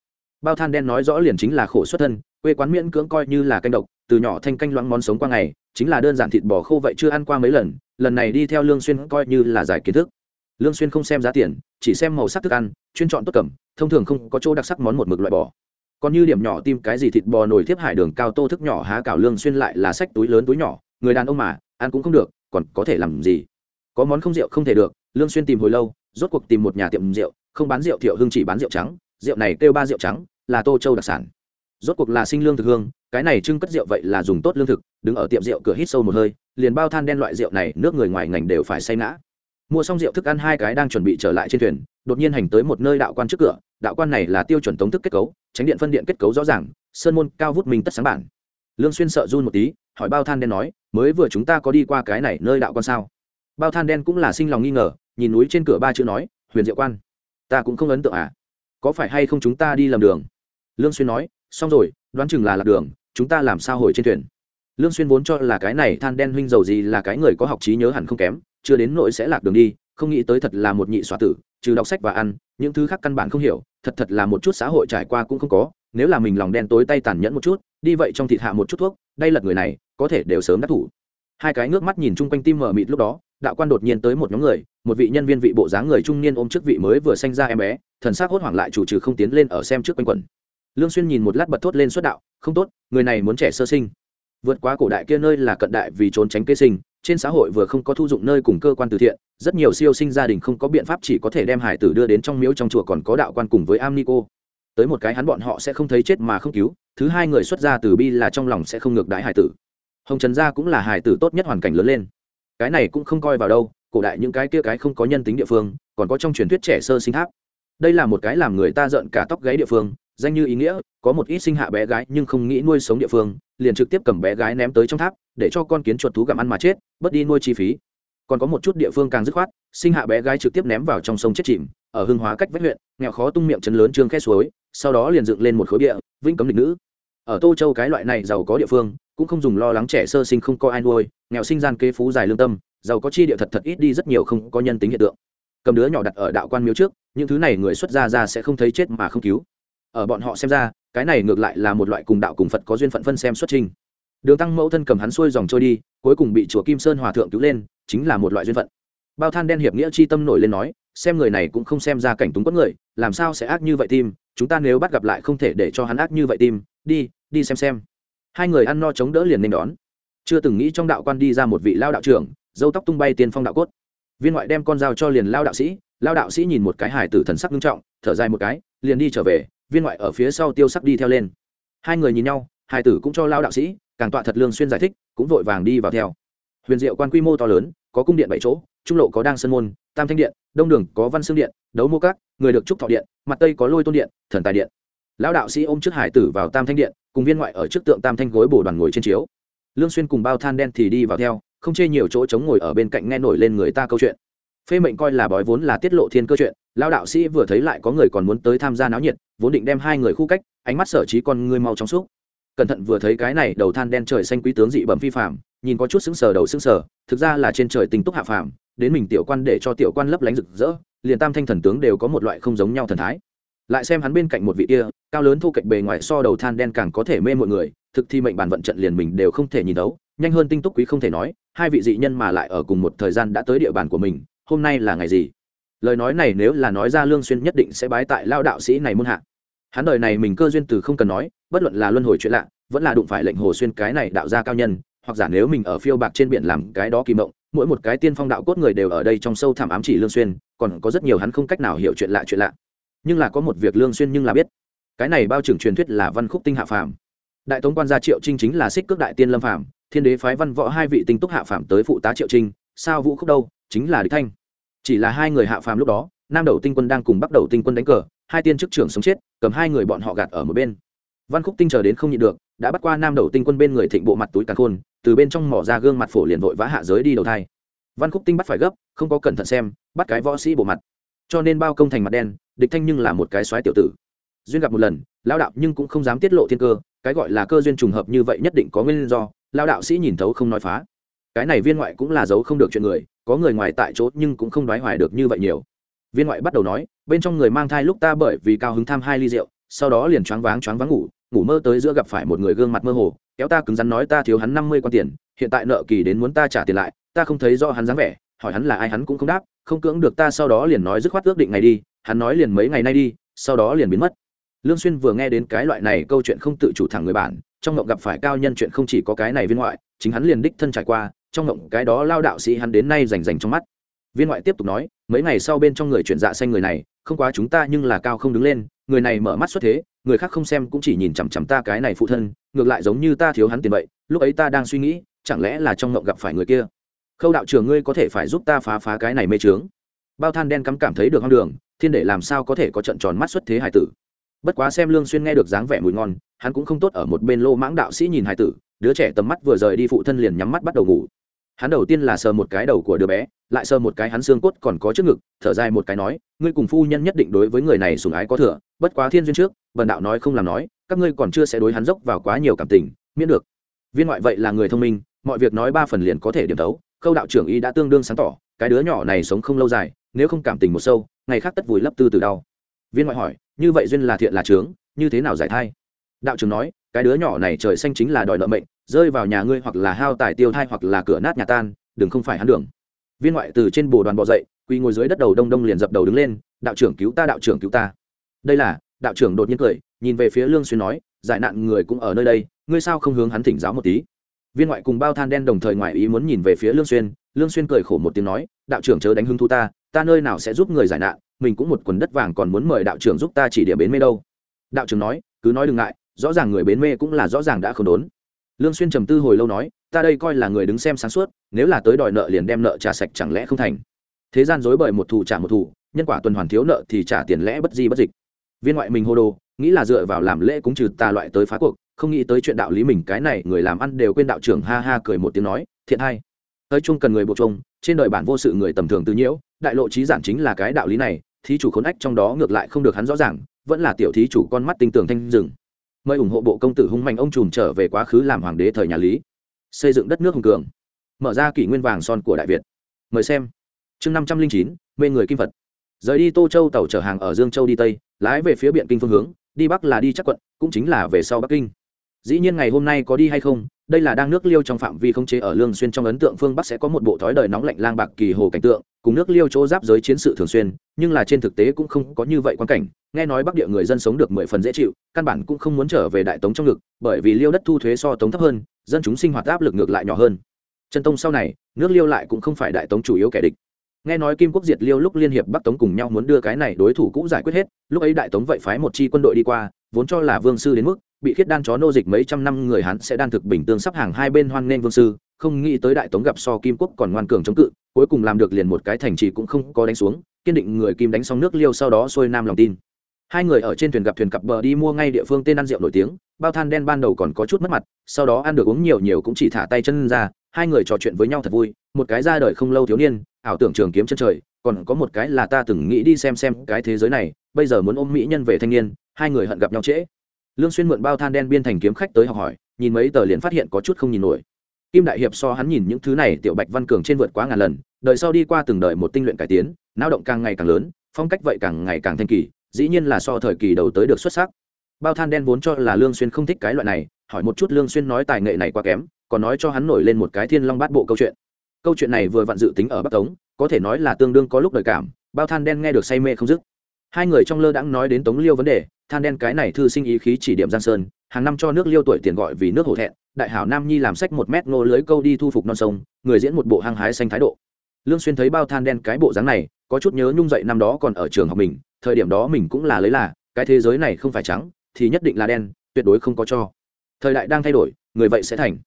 A: Bao than đen nói rõ liền chính là khổ xuất thân, quê quán miễn cưỡng coi như là canh độc, từ nhỏ thanh canh loãng món sống qua ngày, chính là đơn giản thịt bò khô vậy chưa ăn qua mấy lần lần này đi theo lương xuyên coi như là giải kiến thức. Lương xuyên không xem giá tiền, chỉ xem màu sắc thức ăn, chuyên chọn tốt cẩm thông thường không có chỗ đặc sắc món một mực loại bỏ còn như điểm nhỏ tim cái gì thịt bò nổi thiếp hải đường cao tô thức nhỏ há cảo lương xuyên lại là sách túi lớn túi nhỏ, người đàn ông mà, ăn cũng không được, còn có thể làm gì? Có món không rượu không thể được, lương xuyên tìm hồi lâu, rốt cuộc tìm một nhà tiệm rượu, không bán rượu thiệu hương chỉ bán rượu trắng, rượu này kêu ba rượu trắng, là tô châu đặc sản. Rốt cuộc là sinh lương thực hương, cái này trưng cất rượu vậy là dùng tốt lương thực, đứng ở tiệm rượu cửa hít sâu một hơi, liền bao than đen loại rượu này nước người ngoài ngành đều phải say ngã. Mua xong rượu thức ăn hai cái đang chuẩn bị trở lại trên thuyền, đột nhiên hành tới một nơi đạo quan trước cửa đạo quan này là tiêu chuẩn tống thức kết cấu, tránh điện phân điện kết cấu rõ ràng, sơn môn cao vút mình tất sáng bản. Lương xuyên sợ run một tí, hỏi bao than đen nói, mới vừa chúng ta có đi qua cái này nơi đạo quan sao? Bao than đen cũng là sinh lòng nghi ngờ, nhìn núi trên cửa ba chữ nói, huyền diệu quan, ta cũng không ấn tượng à? Có phải hay không chúng ta đi lầm đường? Lương xuyên nói, xong rồi, đoán chừng là lạc đường, chúng ta làm sao hồi trên thuyền? Lương xuyên vốn cho là cái này than đen huynh giàu gì là cái người có học trí nhớ hẳn không kém, chưa đến nỗi sẽ lạc đường đi, không nghĩ tới thật là một nhị xóa tử trừ đọc sách và ăn, những thứ khác căn bản không hiểu, thật thật là một chút xã hội trải qua cũng không có, nếu là mình lòng đen tối tay tàn nhẫn một chút, đi vậy trong thịt hạ một chút thuốc, đây lật người này, có thể đều sớm đắc thủ. Hai cái nước mắt nhìn chung quanh tim mở mịt lúc đó, đạo quan đột nhiên tới một nhóm người, một vị nhân viên vị bộ dáng người trung niên ôm trước vị mới vừa sanh ra em bé, thần sắc hốt hoảng lại chủ trừ không tiến lên ở xem trước quanh quẩn. Lương xuyên nhìn một lát bật thốt lên xuất đạo, không tốt, người này muốn trẻ sơ sinh vượt qua cổ đại kia nơi là cận đại vì trốn tránh kế sinh, trên xã hội vừa không có thu dụng nơi cùng cơ quan từ thiện, rất nhiều siêu sinh gia đình không có biện pháp chỉ có thể đem hải tử đưa đến trong miếu trong chùa còn có đạo quan cùng với am ni cô. Tới một cái hắn bọn họ sẽ không thấy chết mà không cứu, thứ hai người xuất gia từ bi là trong lòng sẽ không ngược đái hải tử. Hồng trần gia cũng là hải tử tốt nhất hoàn cảnh lớn lên. Cái này cũng không coi vào đâu, cổ đại những cái kia cái không có nhân tính địa phương, còn có trong truyền thuyết trẻ sơ sinh tháp. Đây là một cái làm người ta giận cả tóc gáy địa phương danh như ý nghĩa, có một ít sinh hạ bé gái nhưng không nghĩ nuôi sống địa phương, liền trực tiếp cầm bé gái ném tới trong tháp, để cho con kiến chuột thú gặm ăn mà chết, bớt đi nuôi chi phí. Còn có một chút địa phương càng dứt khoát, sinh hạ bé gái trực tiếp ném vào trong sông chết chìm, ở hưng hóa cách vách huyện, nghèo khó tung miệng chấn lớn trương khe suối, sau đó liền dựng lên một khối địa, vĩnh cấm địch nữ. Ở tô châu cái loại này giàu có địa phương, cũng không dùng lo lắng trẻ sơ sinh không có ai nuôi, nghèo sinh gian kế phú dài lương tâm, giàu có chi địa thật thật ít đi rất nhiều không có nhân tính hiện tượng. Cầm đứa nhỏ đặt ở đạo quan miếu trước, những thứ này người xuất gia ra sẽ không thấy chết mà không cứu ở bọn họ xem ra, cái này ngược lại là một loại cùng đạo cùng phật có duyên phận phân xem xuất trình. Đường tăng mẫu thân cầm hắn xuôi dòng trôi đi, cuối cùng bị chùa kim sơn hòa thượng cứu lên, chính là một loại duyên phận. Bao than đen hiệp nghĩa chi tâm nổi lên nói, xem người này cũng không xem ra cảnh túng quất người, làm sao sẽ ác như vậy tim, chúng ta nếu bắt gặp lại không thể để cho hắn ác như vậy tim, đi đi xem xem. Hai người ăn no chống đỡ liền nên đón. Chưa từng nghĩ trong đạo quan đi ra một vị lao đạo trưởng, dâu tóc tung bay tiên phong đạo cốt. Viên ngoại đem con dao cho liền lao đạo sĩ, lao đạo sĩ nhìn một cái hải tử thần sắc nghiêm trọng, thở dài một cái, liền đi trở về viên ngoại ở phía sau tiêu sắc đi theo lên. Hai người nhìn nhau, hai tử cũng cho lao đạo sĩ, càng tọa thật lương xuyên giải thích, cũng vội vàng đi vào theo. Huyền diệu quan quy mô to lớn, có cung điện bảy chỗ, trung lộ có đang sân môn, tam thanh điện, đông đường có văn xương điện, đấu mô các, người được trúc thọ điện, mặt tây có lôi tôn điện, thần tài điện. Lão đạo sĩ ôm trước hải tử vào tam thanh điện, cùng viên ngoại ở trước tượng tam thanh gối bổ đoàn ngồi trên chiếu. Lương xuyên cùng bao than đen thì đi vào theo, không chê nhiều chỗ chống ngồi ở bên cạnh nghe nổi lên người ta câu chuyện phê mệnh coi là bói vốn là tiết lộ thiên cơ chuyện lão đạo sĩ vừa thấy lại có người còn muốn tới tham gia náo nhiệt vốn định đem hai người khu cách ánh mắt sở trí con ngươi mau trong suốt cẩn thận vừa thấy cái này đầu than đen trời xanh quý tướng dị bẩm phi phạm, nhìn có chút sững sờ đầu sững sờ thực ra là trên trời tình túc hạ phàm đến mình tiểu quan để cho tiểu quan lấp lánh rực rỡ liền tam thanh thần tướng đều có một loại không giống nhau thần thái. Lại xem hắn bên cạnh một vị kia cao lớn thu cạnh bề ngoài so đầu than đen càng có thể mê mọi người thực thi mệnh bản vận trận liền mình đều không thể nhìn đấu nhanh hơn tinh túc quý không thể nói hai vị dị nhân mà lại ở cùng một thời gian đã tới địa bàn của mình hôm nay là ngày gì? Lời nói này nếu là nói ra lương xuyên nhất định sẽ bái tại lao đạo sĩ này muôn hạ. Hắn đời này mình cơ duyên từ không cần nói, bất luận là luân hồi chuyện lạ, vẫn là đụng phải lệnh hồ xuyên cái này đạo gia cao nhân, hoặc giả nếu mình ở phiêu bạc trên biển làm cái đó kỳ mộng, mỗi một cái tiên phong đạo cốt người đều ở đây trong sâu thẳm ám chỉ lương xuyên, còn có rất nhiều hắn không cách nào hiểu chuyện lạ chuyện lạ. Nhưng là có một việc lương xuyên nhưng là biết. Cái này bao trưởng truyền thuyết là văn khúc tinh hạ phàm. Đại tống quan gia triệu trinh chính là xích cước đại tiên lâm phàm, thiên đế phái văn võ hai vị tinh túc hạ phàm tới phụ tá triệu trinh, sao vũ khúc đâu? Chính là địch thanh. Chỉ là hai người hạ phàm lúc đó, nam đầu tinh quân đang cùng bắt đầu tinh quân đánh cờ, hai tiên chức trưởng sống chết, cầm hai người bọn họ gạt ở một bên. Văn khúc tinh chờ đến không nhịn được, đã bắt qua nam đầu tinh quân bên người thịnh bộ mặt túi càn khôn, từ bên trong mỏ ra gương mặt phổ liền vội vã hạ giới đi đầu thai. Văn khúc tinh bắt phải gấp, không có cẩn thận xem, bắt cái võ sĩ bộ mặt. Cho nên bao công thành mặt đen, địch thanh nhưng là một cái soái tiểu tử. Duyên gặp một lần lao đạo nhưng cũng không dám tiết lộ thiên cơ, cái gọi là cơ duyên trùng hợp như vậy nhất định có nguyên do lao đạo sĩ nhìn thấu không nói phá cái này viên ngoại cũng là giấu không được chuyện người, có người ngoài tại chỗ nhưng cũng không đoái hoài được như vậy nhiều. Viên ngoại bắt đầu nói, bên trong người mang thai lúc ta bởi vì cao hứng tham hai ly rượu, sau đó liền choáng váng choáng váng ngủ ngủ mơ tới giữa gặp phải một người gương mặt mơ hồ, kéo ta cứng rắn nói ta thiếu hắn năm mươi quan tiền, hiện tại nợ kỳ đến muốn ta trả tiền lại, ta không thấy do hắn dáng vẻ, hỏi hắn là ai hắn cũng không đáp, không cưỡng được ta sau đó liền nói dứt khoát ước định ngày đi, hắn nói liền mấy ngày nay đi, sau đó liền biến mất. Lương xuyên vừa nghe đến cái loại này câu chuyện không tự chủ thẳng người bản trong ngộng gặp phải cao nhân chuyện không chỉ có cái này viên ngoại, chính hắn liền đích thân trải qua trong ngộng cái đó lao đạo sĩ hắn đến nay rành rành trong mắt. Viên ngoại tiếp tục nói, mấy ngày sau bên trong người chuyển dạ xanh người này, không quá chúng ta nhưng là cao không đứng lên, người này mở mắt xuất thế, người khác không xem cũng chỉ nhìn chằm chằm ta cái này phụ thân, ngược lại giống như ta thiếu hắn tiền vậy, lúc ấy ta đang suy nghĩ, chẳng lẽ là trong ngộng gặp phải người kia? Khâu đạo trưởng ngươi có thể phải giúp ta phá phá cái này mê trướng bao than đen cắm cảm thấy được hoang đường, thiên để làm sao có thể có trận tròn mắt xuất thế hải tử? Bất quá xem lương xuyên nghe được dáng vẻ mùi ngon, hắn cũng không tốt ở một bên lô mãng đạo sĩ nhìn hải tử, đứa trẻ tầm mắt vừa rời đi phụ thân liền nhắm mắt bắt đầu ngủ hắn đầu tiên là sờ một cái đầu của đứa bé, lại sờ một cái hắn xương cốt còn có trước ngực, thở dài một cái nói, ngươi cùng phu nhân nhất định đối với người này sủng ái có thừa, bất quá thiên duyên trước vần đạo nói không làm nói, các ngươi còn chưa sẽ đối hắn dốc vào quá nhiều cảm tình, miễn được. Viên ngoại vậy là người thông minh, mọi việc nói ba phần liền có thể điểm tấu, khâu đạo trưởng y đã tương đương sáng tỏ, cái đứa nhỏ này sống không lâu dài, nếu không cảm tình một sâu, ngày khác tất vùi lấp tư từ đau. Viên ngoại hỏi, như vậy duyên là thiện là trướng như thế nào giải thai? Đạo trưởng nói, cái đứa nhỏ này trời xanh chính là đòi nợ mệnh rơi vào nhà ngươi hoặc là hao tài tiêu thai hoặc là cửa nát nhà tan, đừng không phải hắn đường. Viên ngoại từ trên bồ đoàn bò dậy, quỳ ngồi dưới đất đầu đông đông liền dập đầu đứng lên, đạo trưởng cứu ta, đạo trưởng cứu ta. Đây là, đạo trưởng đột nhiên cười, nhìn về phía lương xuyên nói, giải nạn người cũng ở nơi đây, ngươi sao không hướng hắn thỉnh giáo một tí? Viên ngoại cùng bao than đen đồng thời ngoại ý muốn nhìn về phía lương xuyên lương xuyên cười khổ một tiếng nói, đạo trưởng chớ đánh hưng thu ta ta nơi nào sẽ giúp người giải nạn, mình cũng một quần đất vàng còn muốn mời đạo trưởng giúp ta chỉ điểm bến mê đâu. Đạo trưởng nói, cứ nói đừng ngại, rõ ràng người bến mê cũng là rõ ràng đã không đốn lương xuyên trầm tư hồi lâu nói, ta đây coi là người đứng xem sáng suốt, nếu là tới đòi nợ liền đem nợ trả sạch chẳng lẽ không thành? Thế gian dối bởi một thủ trả một thủ nhân quả tuần hoàn thiếu nợ thì trả tiền lẽ bất di bất dịch. Viên ngoại mình hô đồ, nghĩ là dựa vào làm lễ cũng trừ tà loại tới phá cuộc, không nghĩ tới chuyện đạo lý mình cái này, người làm ăn đều quên đạo trưởng ha ha cười một tiếng nói, thiện hay. Tới chung cần người bộ chung trên đời bản vô sự người tầm thường tư nhiễu, đại lộ trí giản chính là cái đạo lý này, thí chủ khốn ách trong đó ngược lại không được hắn rõ ràng, vẫn là tiểu thí chủ con mắt tinh tường thanh rừng mời ủng hộ bộ công tử hung mạnh ông trùm trở về quá khứ làm hoàng đế thời nhà lý. Xây dựng đất nước hùng cường. Mở ra kỷ nguyên vàng son của đại việt. Mời xem. Chương năm trăm linh chín, mê người kim phật. Rời đi tô châu tàu chở hàng ở dương châu đi tây, lái về phía biện kinh phương hướng, đi bắc là đi chắc quận, cũng chính là về sau bắc kinh. Dĩ nhiên ngày hôm nay có đi hay không đây là đang nước liêu trong phạm vi không chế ở lương xuyên trong ấn tượng phương bắc sẽ có một bộ thói đời nóng lạnh lang bạc kỳ hồ cảnh tượng, cùng nước liêu chỗ giáp giới chiến sự thường xuyên, nhưng là trên thực tế cũng không có như vậy quan cảnh. Nghe nói bắc địa người dân sống được mười phần dễ chịu, căn bản cũng không muốn trở về đại tống trong ngực, bởi vì liêu đất thu thuế so tống thấp hơn, dân chúng sinh hoạt áp lực ngược lại nhỏ hơn. Chân tông sau này, nước liêu lại cũng không phải đại tống chủ yếu kẻ địch. Nghe nói kim quốc diệt liêu lúc liên hiệp bắc tống cùng nhau muốn đưa cái này đối thủ cũng giải quyết hết, lúc ấy đại tống vậy phái một chi quân đội đi qua, vốn cho là vương sư đến mức bị khiết đan chó nô dịch mấy trăm năm người hắn sẽ đan thực bình tương sắp hàng hai bên hoan nên vương sư, không nghĩ tới đại tống gặp so kim quốc còn ngoan cường chống cự, cuối cùng làm được liền một cái thành trì cũng không có đánh xuống, kiên định người kim đánh xong nước liêu sau đó xuôi nam lòng tin. Hai người ở trên thuyền gặp thuyền cặp bờ đi mua ngay địa phương tên ăn rượu nổi tiếng, bao than đen ban đầu còn có chút mất mặt, sau đó ăn được uống nhiều nhiều cũng chỉ thả tay chân ra, hai người trò chuyện với nhau thật vui, một cái ra đời không lâu thiếu niên, ảo tưởng trường kiếm chân trời, còn có một cái là ta từng nghĩ đi xem xem cái thế giới này, bây giờ muốn ôm mỹ nhân về thanh niên, hai người hận gặp nhau trễ lương xuyên mượn bao than đen biên thành kiếm khách tới học hỏi, nhìn mấy tờ liền phát hiện có chút không nhìn nổi. Kim đại hiệp so hắn nhìn những thứ này tiểu bạch văn cường trên vượt quá ngàn lần đợi sau đi qua từng đời một tinh luyện cải tiến não động càng ngày càng lớn, phong cách vậy càng ngày càng thanh kỳ, dĩ nhiên là so thời kỳ đầu tới được xuất sắc. Bao than đen vốn cho là lương xuyên không thích cái loại này, hỏi một chút lương xuyên nói tài nghệ này quá kém, còn nói cho hắn nổi lên một cái thiên long bát bộ câu chuyện. Câu chuyện này vừa vặn dự tính ở bắc tống, có thể nói là tương đương có lúc đời cảm, bao than đen nghe được say mê không dứt. Hai người trong lơ đãng nói đến tống liêu vấn đề than đen cái này thư sinh ý khí chỉ điểm giang sơn, hàng năm cho nước liêu tuổi tiền gọi vì nước hổ thẹn, đại hảo nam nhi làm sách một mét ngô lưới câu đi thu phục non sông, người diễn một bộ hăng hái xanh thái độ. Lương xuyên thấy bao than đen cái bộ dáng này, có chút nhớ nhung dậy năm đó còn ở trường học mình, thời điểm đó mình cũng là lấy là, cái thế giới này không phải trắng, thì nhất định là đen, tuyệt đối không có cho. Thời đại đang thay đổi, người vậy sẽ thành.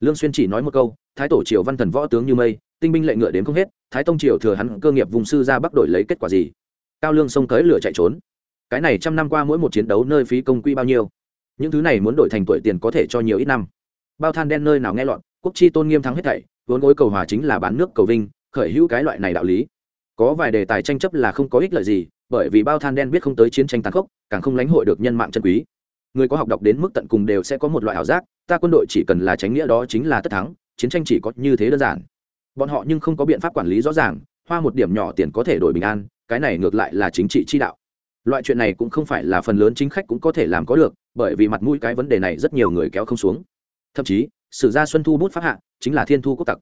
A: Lương xuyên chỉ nói một câu, thái tổ triều văn thần võ tướng như mây, tinh binh lệ ngựa đến không hết, thái tông triều thừa hắn cơ nghiệp vùng sư ra bắc đổi lấy kết quả gì? Cao lương sông tới lửa chạy trốn cái này trăm năm qua mỗi một chiến đấu nơi phí công quỹ bao nhiêu? Những thứ này muốn đổi thành tuổi tiền có thể cho nhiều ít năm. Bao than đen nơi nào nghe loạn, quốc chi tôn nghiêm thắng hết thảy, vốn gối cầu hòa chính là bán nước cầu vinh, khởi hữu cái loại này đạo lý. Có vài đề tài tranh chấp là không có ích lợi gì, bởi vì bao than đen biết không tới chiến tranh tàn khốc, càng không lãnh hội được nhân mạng chân quý. Người có học đọc đến mức tận cùng đều sẽ có một loại ảo giác, ta quân đội chỉ cần là tránh nghĩa đó chính là tất thắng, chiến tranh chỉ có như thế đơn giản. Bọn họ nhưng không có biện pháp quản lý rõ ràng, hoa một điểm nhỏ tiền có thể đổi bình an, cái này ngược lại là chính trị chi đạo loại chuyện này cũng không phải là phần lớn chính khách cũng có thể làm có được, bởi vì mặt mũi cái vấn đề này rất nhiều người kéo không xuống. Thậm chí, sử gia xuân thu bút pháp hạ, chính là thiên thu quốc tặc.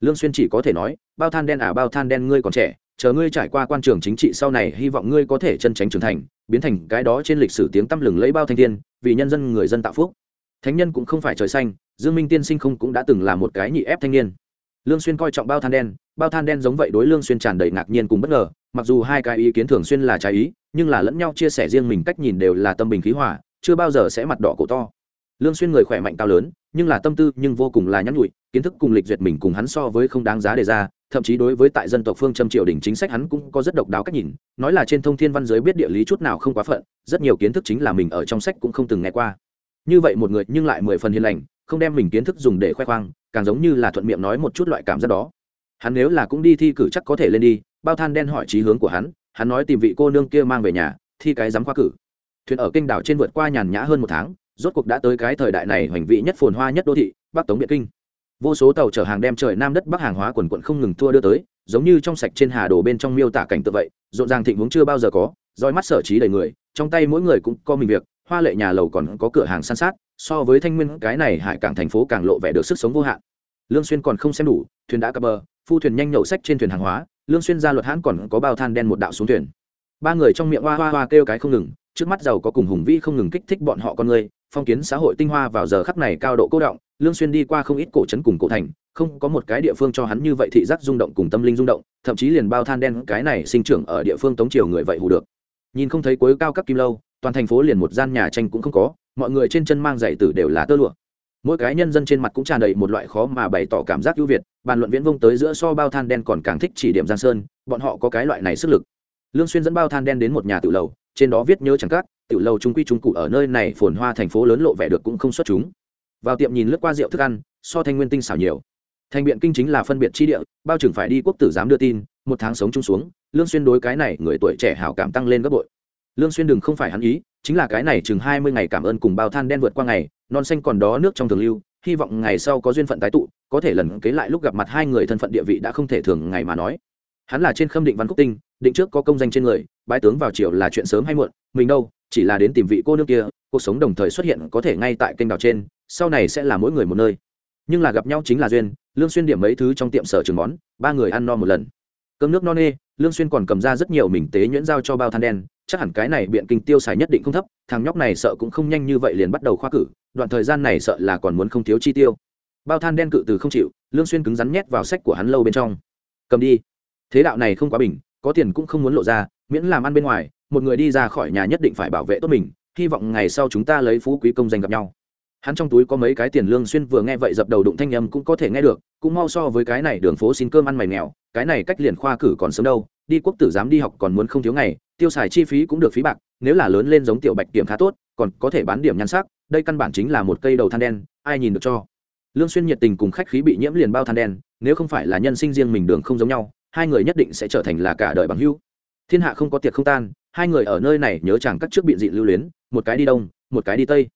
A: Lương xuyên chỉ có thể nói, bao than đen à bao than đen, ngươi còn trẻ, chờ ngươi trải qua quan trường chính trị sau này, hy vọng ngươi có thể chân tránh trưởng thành, biến thành cái đó trên lịch sử tiếng tăm lừng lấy bao thanh thiên, vì nhân dân người dân tạo phúc. Thánh nhân cũng không phải trời xanh, dương minh tiên sinh không cũng đã từng là một cái nhị ép thanh niên. Lương xuyên coi trọng bao than đen, bao than đen giống vậy đối lương xuyên tràn đầy ngạc nhiên cùng bất ngờ, mặc dù hai cái ý kiến thường xuyên là trái ý nhưng là lẫn nhau chia sẻ riêng mình cách nhìn đều là tâm bình khí hòa, chưa bao giờ sẽ mặt đỏ cổ to. Lương xuyên người khỏe mạnh cao lớn, nhưng là tâm tư nhưng vô cùng là nhắn nhụi kiến thức cùng lịch duyệt mình cùng hắn so với không đáng giá đề ra, thậm chí đối với tại dân tộc phương châm triều đình chính sách hắn cũng có rất độc đáo cách nhìn, nói là trên thông thiên văn giới biết địa lý chút nào không quá phận, rất nhiều kiến thức chính là mình ở trong sách cũng không từng nghe qua. Như vậy một người nhưng lại mười phần hiền lành, không đem mình kiến thức dùng để khoe khoang, càng giống như là thuận miệng nói một chút loại cảm giác đó. Hắn nếu là cũng đi thi cử chắc có thể lên đi, bao than đen hỏi trí hướng của hắn hắn nói tìm vị cô nương kia mang về nhà, thi cái dám khoa cử. Thuyền ở kinh đảo trên vượt qua nhàn nhã hơn một tháng, rốt cuộc đã tới cái thời đại này hoành vị nhất phồn hoa nhất đô thị, bắc tống điện kinh. Vô số tàu chở hàng đem trời nam đất bắc hàng hóa quần quận không ngừng thua đưa tới, giống như trong sạch trên hà đồ bên trong miêu tả cảnh tượng vậy, rộn ràng thịnh vốn chưa bao giờ có, roi mắt sở trí đầy người, trong tay mỗi người cũng có mình việc, hoa lệ nhà lầu còn có cửa hàng san sát, so với thanh nguyên cái này hải cảng thành phố càng lộ vẻ được sức sống vô hạn. Lương xuyên còn không xem đủ, thuyền đã cập bờ phu thuyền nhanh nhậu sách trên thuyền hàng hóa, lương xuyên ra luật hãn còn có bao than đen một đạo xuống thuyền. Ba người trong miệng hoa hoa hoa kêu cái không ngừng, trước mắt giàu có cùng hùng vĩ không ngừng kích thích bọn họ con người, phong kiến xã hội tinh hoa vào giờ khắc này cao độ cố động, lương xuyên đi qua không ít cổ trấn cùng cổ thành, không có một cái địa phương cho hắn như vậy thị giác rung động cùng tâm linh rung động, thậm chí liền bao than đen cái này sinh trưởng ở địa phương tống triều người vậy hù được. Nhìn không thấy cuối cao cấp kim lâu, toàn thành phố liền một gian nhà tranh cũng không có, mọi người trên chân mang giày tử đều là tơ lụa mỗi cái nhân dân trên mặt cũng tràn đầy một loại khó mà bày tỏ cảm giác ưu việt, bàn luận viễn vông tới giữa so bao than đen còn càng thích chỉ điểm giang sơn, bọn họ có cái loại này sức lực. Lương xuyên dẫn bao than đen đến một nhà tự lầu, trên đó viết nhớ chẳng cát tự lầu trung quy trung cụ ở nơi này phồn hoa thành phố lớn lộ vẻ được cũng không xuất chúng. Vào tiệm nhìn lướt qua rượu thức ăn, so thanh nguyên tinh xảo nhiều. Thành biện kinh chính là phân biệt chi địa, bao trưởng phải đi quốc tử giám đưa tin, một tháng sống chung xuống, lương xuyên đối cái này người tuổi trẻ hảo cảm tăng lên gấp bội lương xuyên đừng không phải hắn ý, chính là cái này chừng 20 ngày cảm ơn cùng bao than đen vượt qua ngày, non xanh còn đó nước trong thường lưu, hy vọng ngày sau có duyên phận tái tụ, có thể lần kế lại lúc gặp mặt hai người thân phận địa vị đã không thể thường ngày mà nói. Hắn là trên khâm định văn quốc tinh, định trước có công danh trên người, bái tướng vào triều là chuyện sớm hay muộn, mình đâu, chỉ là đến tìm vị cô nương kia, cuộc sống đồng thời xuất hiện có thể ngay tại kênh đào trên, sau này sẽ là mỗi người một nơi. Nhưng là gặp nhau chính là duyên, lương xuyên điểm mấy thứ trong tiệm sở trường món, ba người ăn no một lần. Cơm nước no nê, lương xuyên còn cầm ra rất nhiều mình tế nhuyễn giao cho bao than đen chắc hẳn cái này biện kinh tiêu xài nhất định không thấp, thằng nhóc này sợ cũng không nhanh như vậy liền bắt đầu khoa cử, đoạn thời gian này sợ là còn muốn không thiếu chi tiêu. Bao than đen cự từ không chịu, lương xuyên cứng rắn nhét vào sách của hắn lâu bên trong. Cầm đi. Thế đạo này không quá bình, có tiền cũng không muốn lộ ra, miễn làm ăn bên ngoài, một người đi ra khỏi nhà nhất định phải bảo vệ tốt mình, hy vọng ngày sau chúng ta lấy phú quý công danh gặp nhau. Hắn trong túi có mấy cái tiền lương xuyên vừa nghe vậy dập đầu đụng thanh âm cũng có thể nghe được, cũng mau so với cái này đường phố xin cơm ăn mày nghèo cái này cách liền khoa cử còn sớm đâu, đi quốc tử giám đi học còn muốn không thiếu ngày tiêu xài chi phí cũng được phí bạc, nếu là lớn lên giống tiểu bạch điểm khá tốt, còn có thể bán điểm nhan sắc, đây căn bản chính là một cây đầu than đen, ai nhìn được cho. Lương xuyên nhiệt tình cùng khách khí bị nhiễm liền bao than đen, nếu không phải là nhân sinh riêng mình đường không giống nhau, hai người nhất định sẽ trở thành là cả đời bằng hữu. Thiên hạ không có tiệc không tan, hai người ở nơi này nhớ chẳng các trước biện dị lưu luyến, một cái đi đông, một cái đi tây.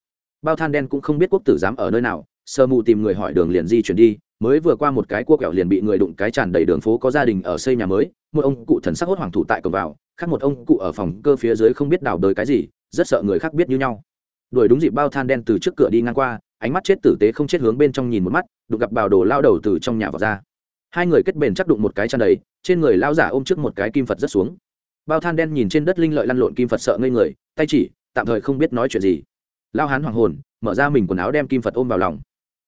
A: Bao than đen cũng không biết quốc tử giám ở nơi nào, sơ mù tìm người hỏi đường liền di chuyển đi, mới vừa qua một cái cua kẹo liền bị người đụng cái tràn đầy đường phố có gia đình ở xây nhà mới một ông cụ thần sắc hốt hoàng thủ tại cổng vào, khác một ông cụ ở phòng cơ phía dưới không biết đào đời cái gì, rất sợ người khác biết như nhau. Đuổi đúng dịp bao than đen từ trước cửa đi ngang qua, ánh mắt chết tử tế không chết hướng bên trong nhìn một mắt, đụng gặp bào đồ lao đầu từ trong nhà vào ra. Hai người kết bền chắc đụng một cái chăn đầy, trên người lao giả ôm trước một cái kim phật rất xuống. Bao than đen nhìn trên đất linh lợi lăn lộn kim phật sợ ngây người, tay chỉ, tạm thời không biết nói chuyện gì. Lao hán hoàng hồn, mở ra mình quần áo đem kim phật ôm vào lòng.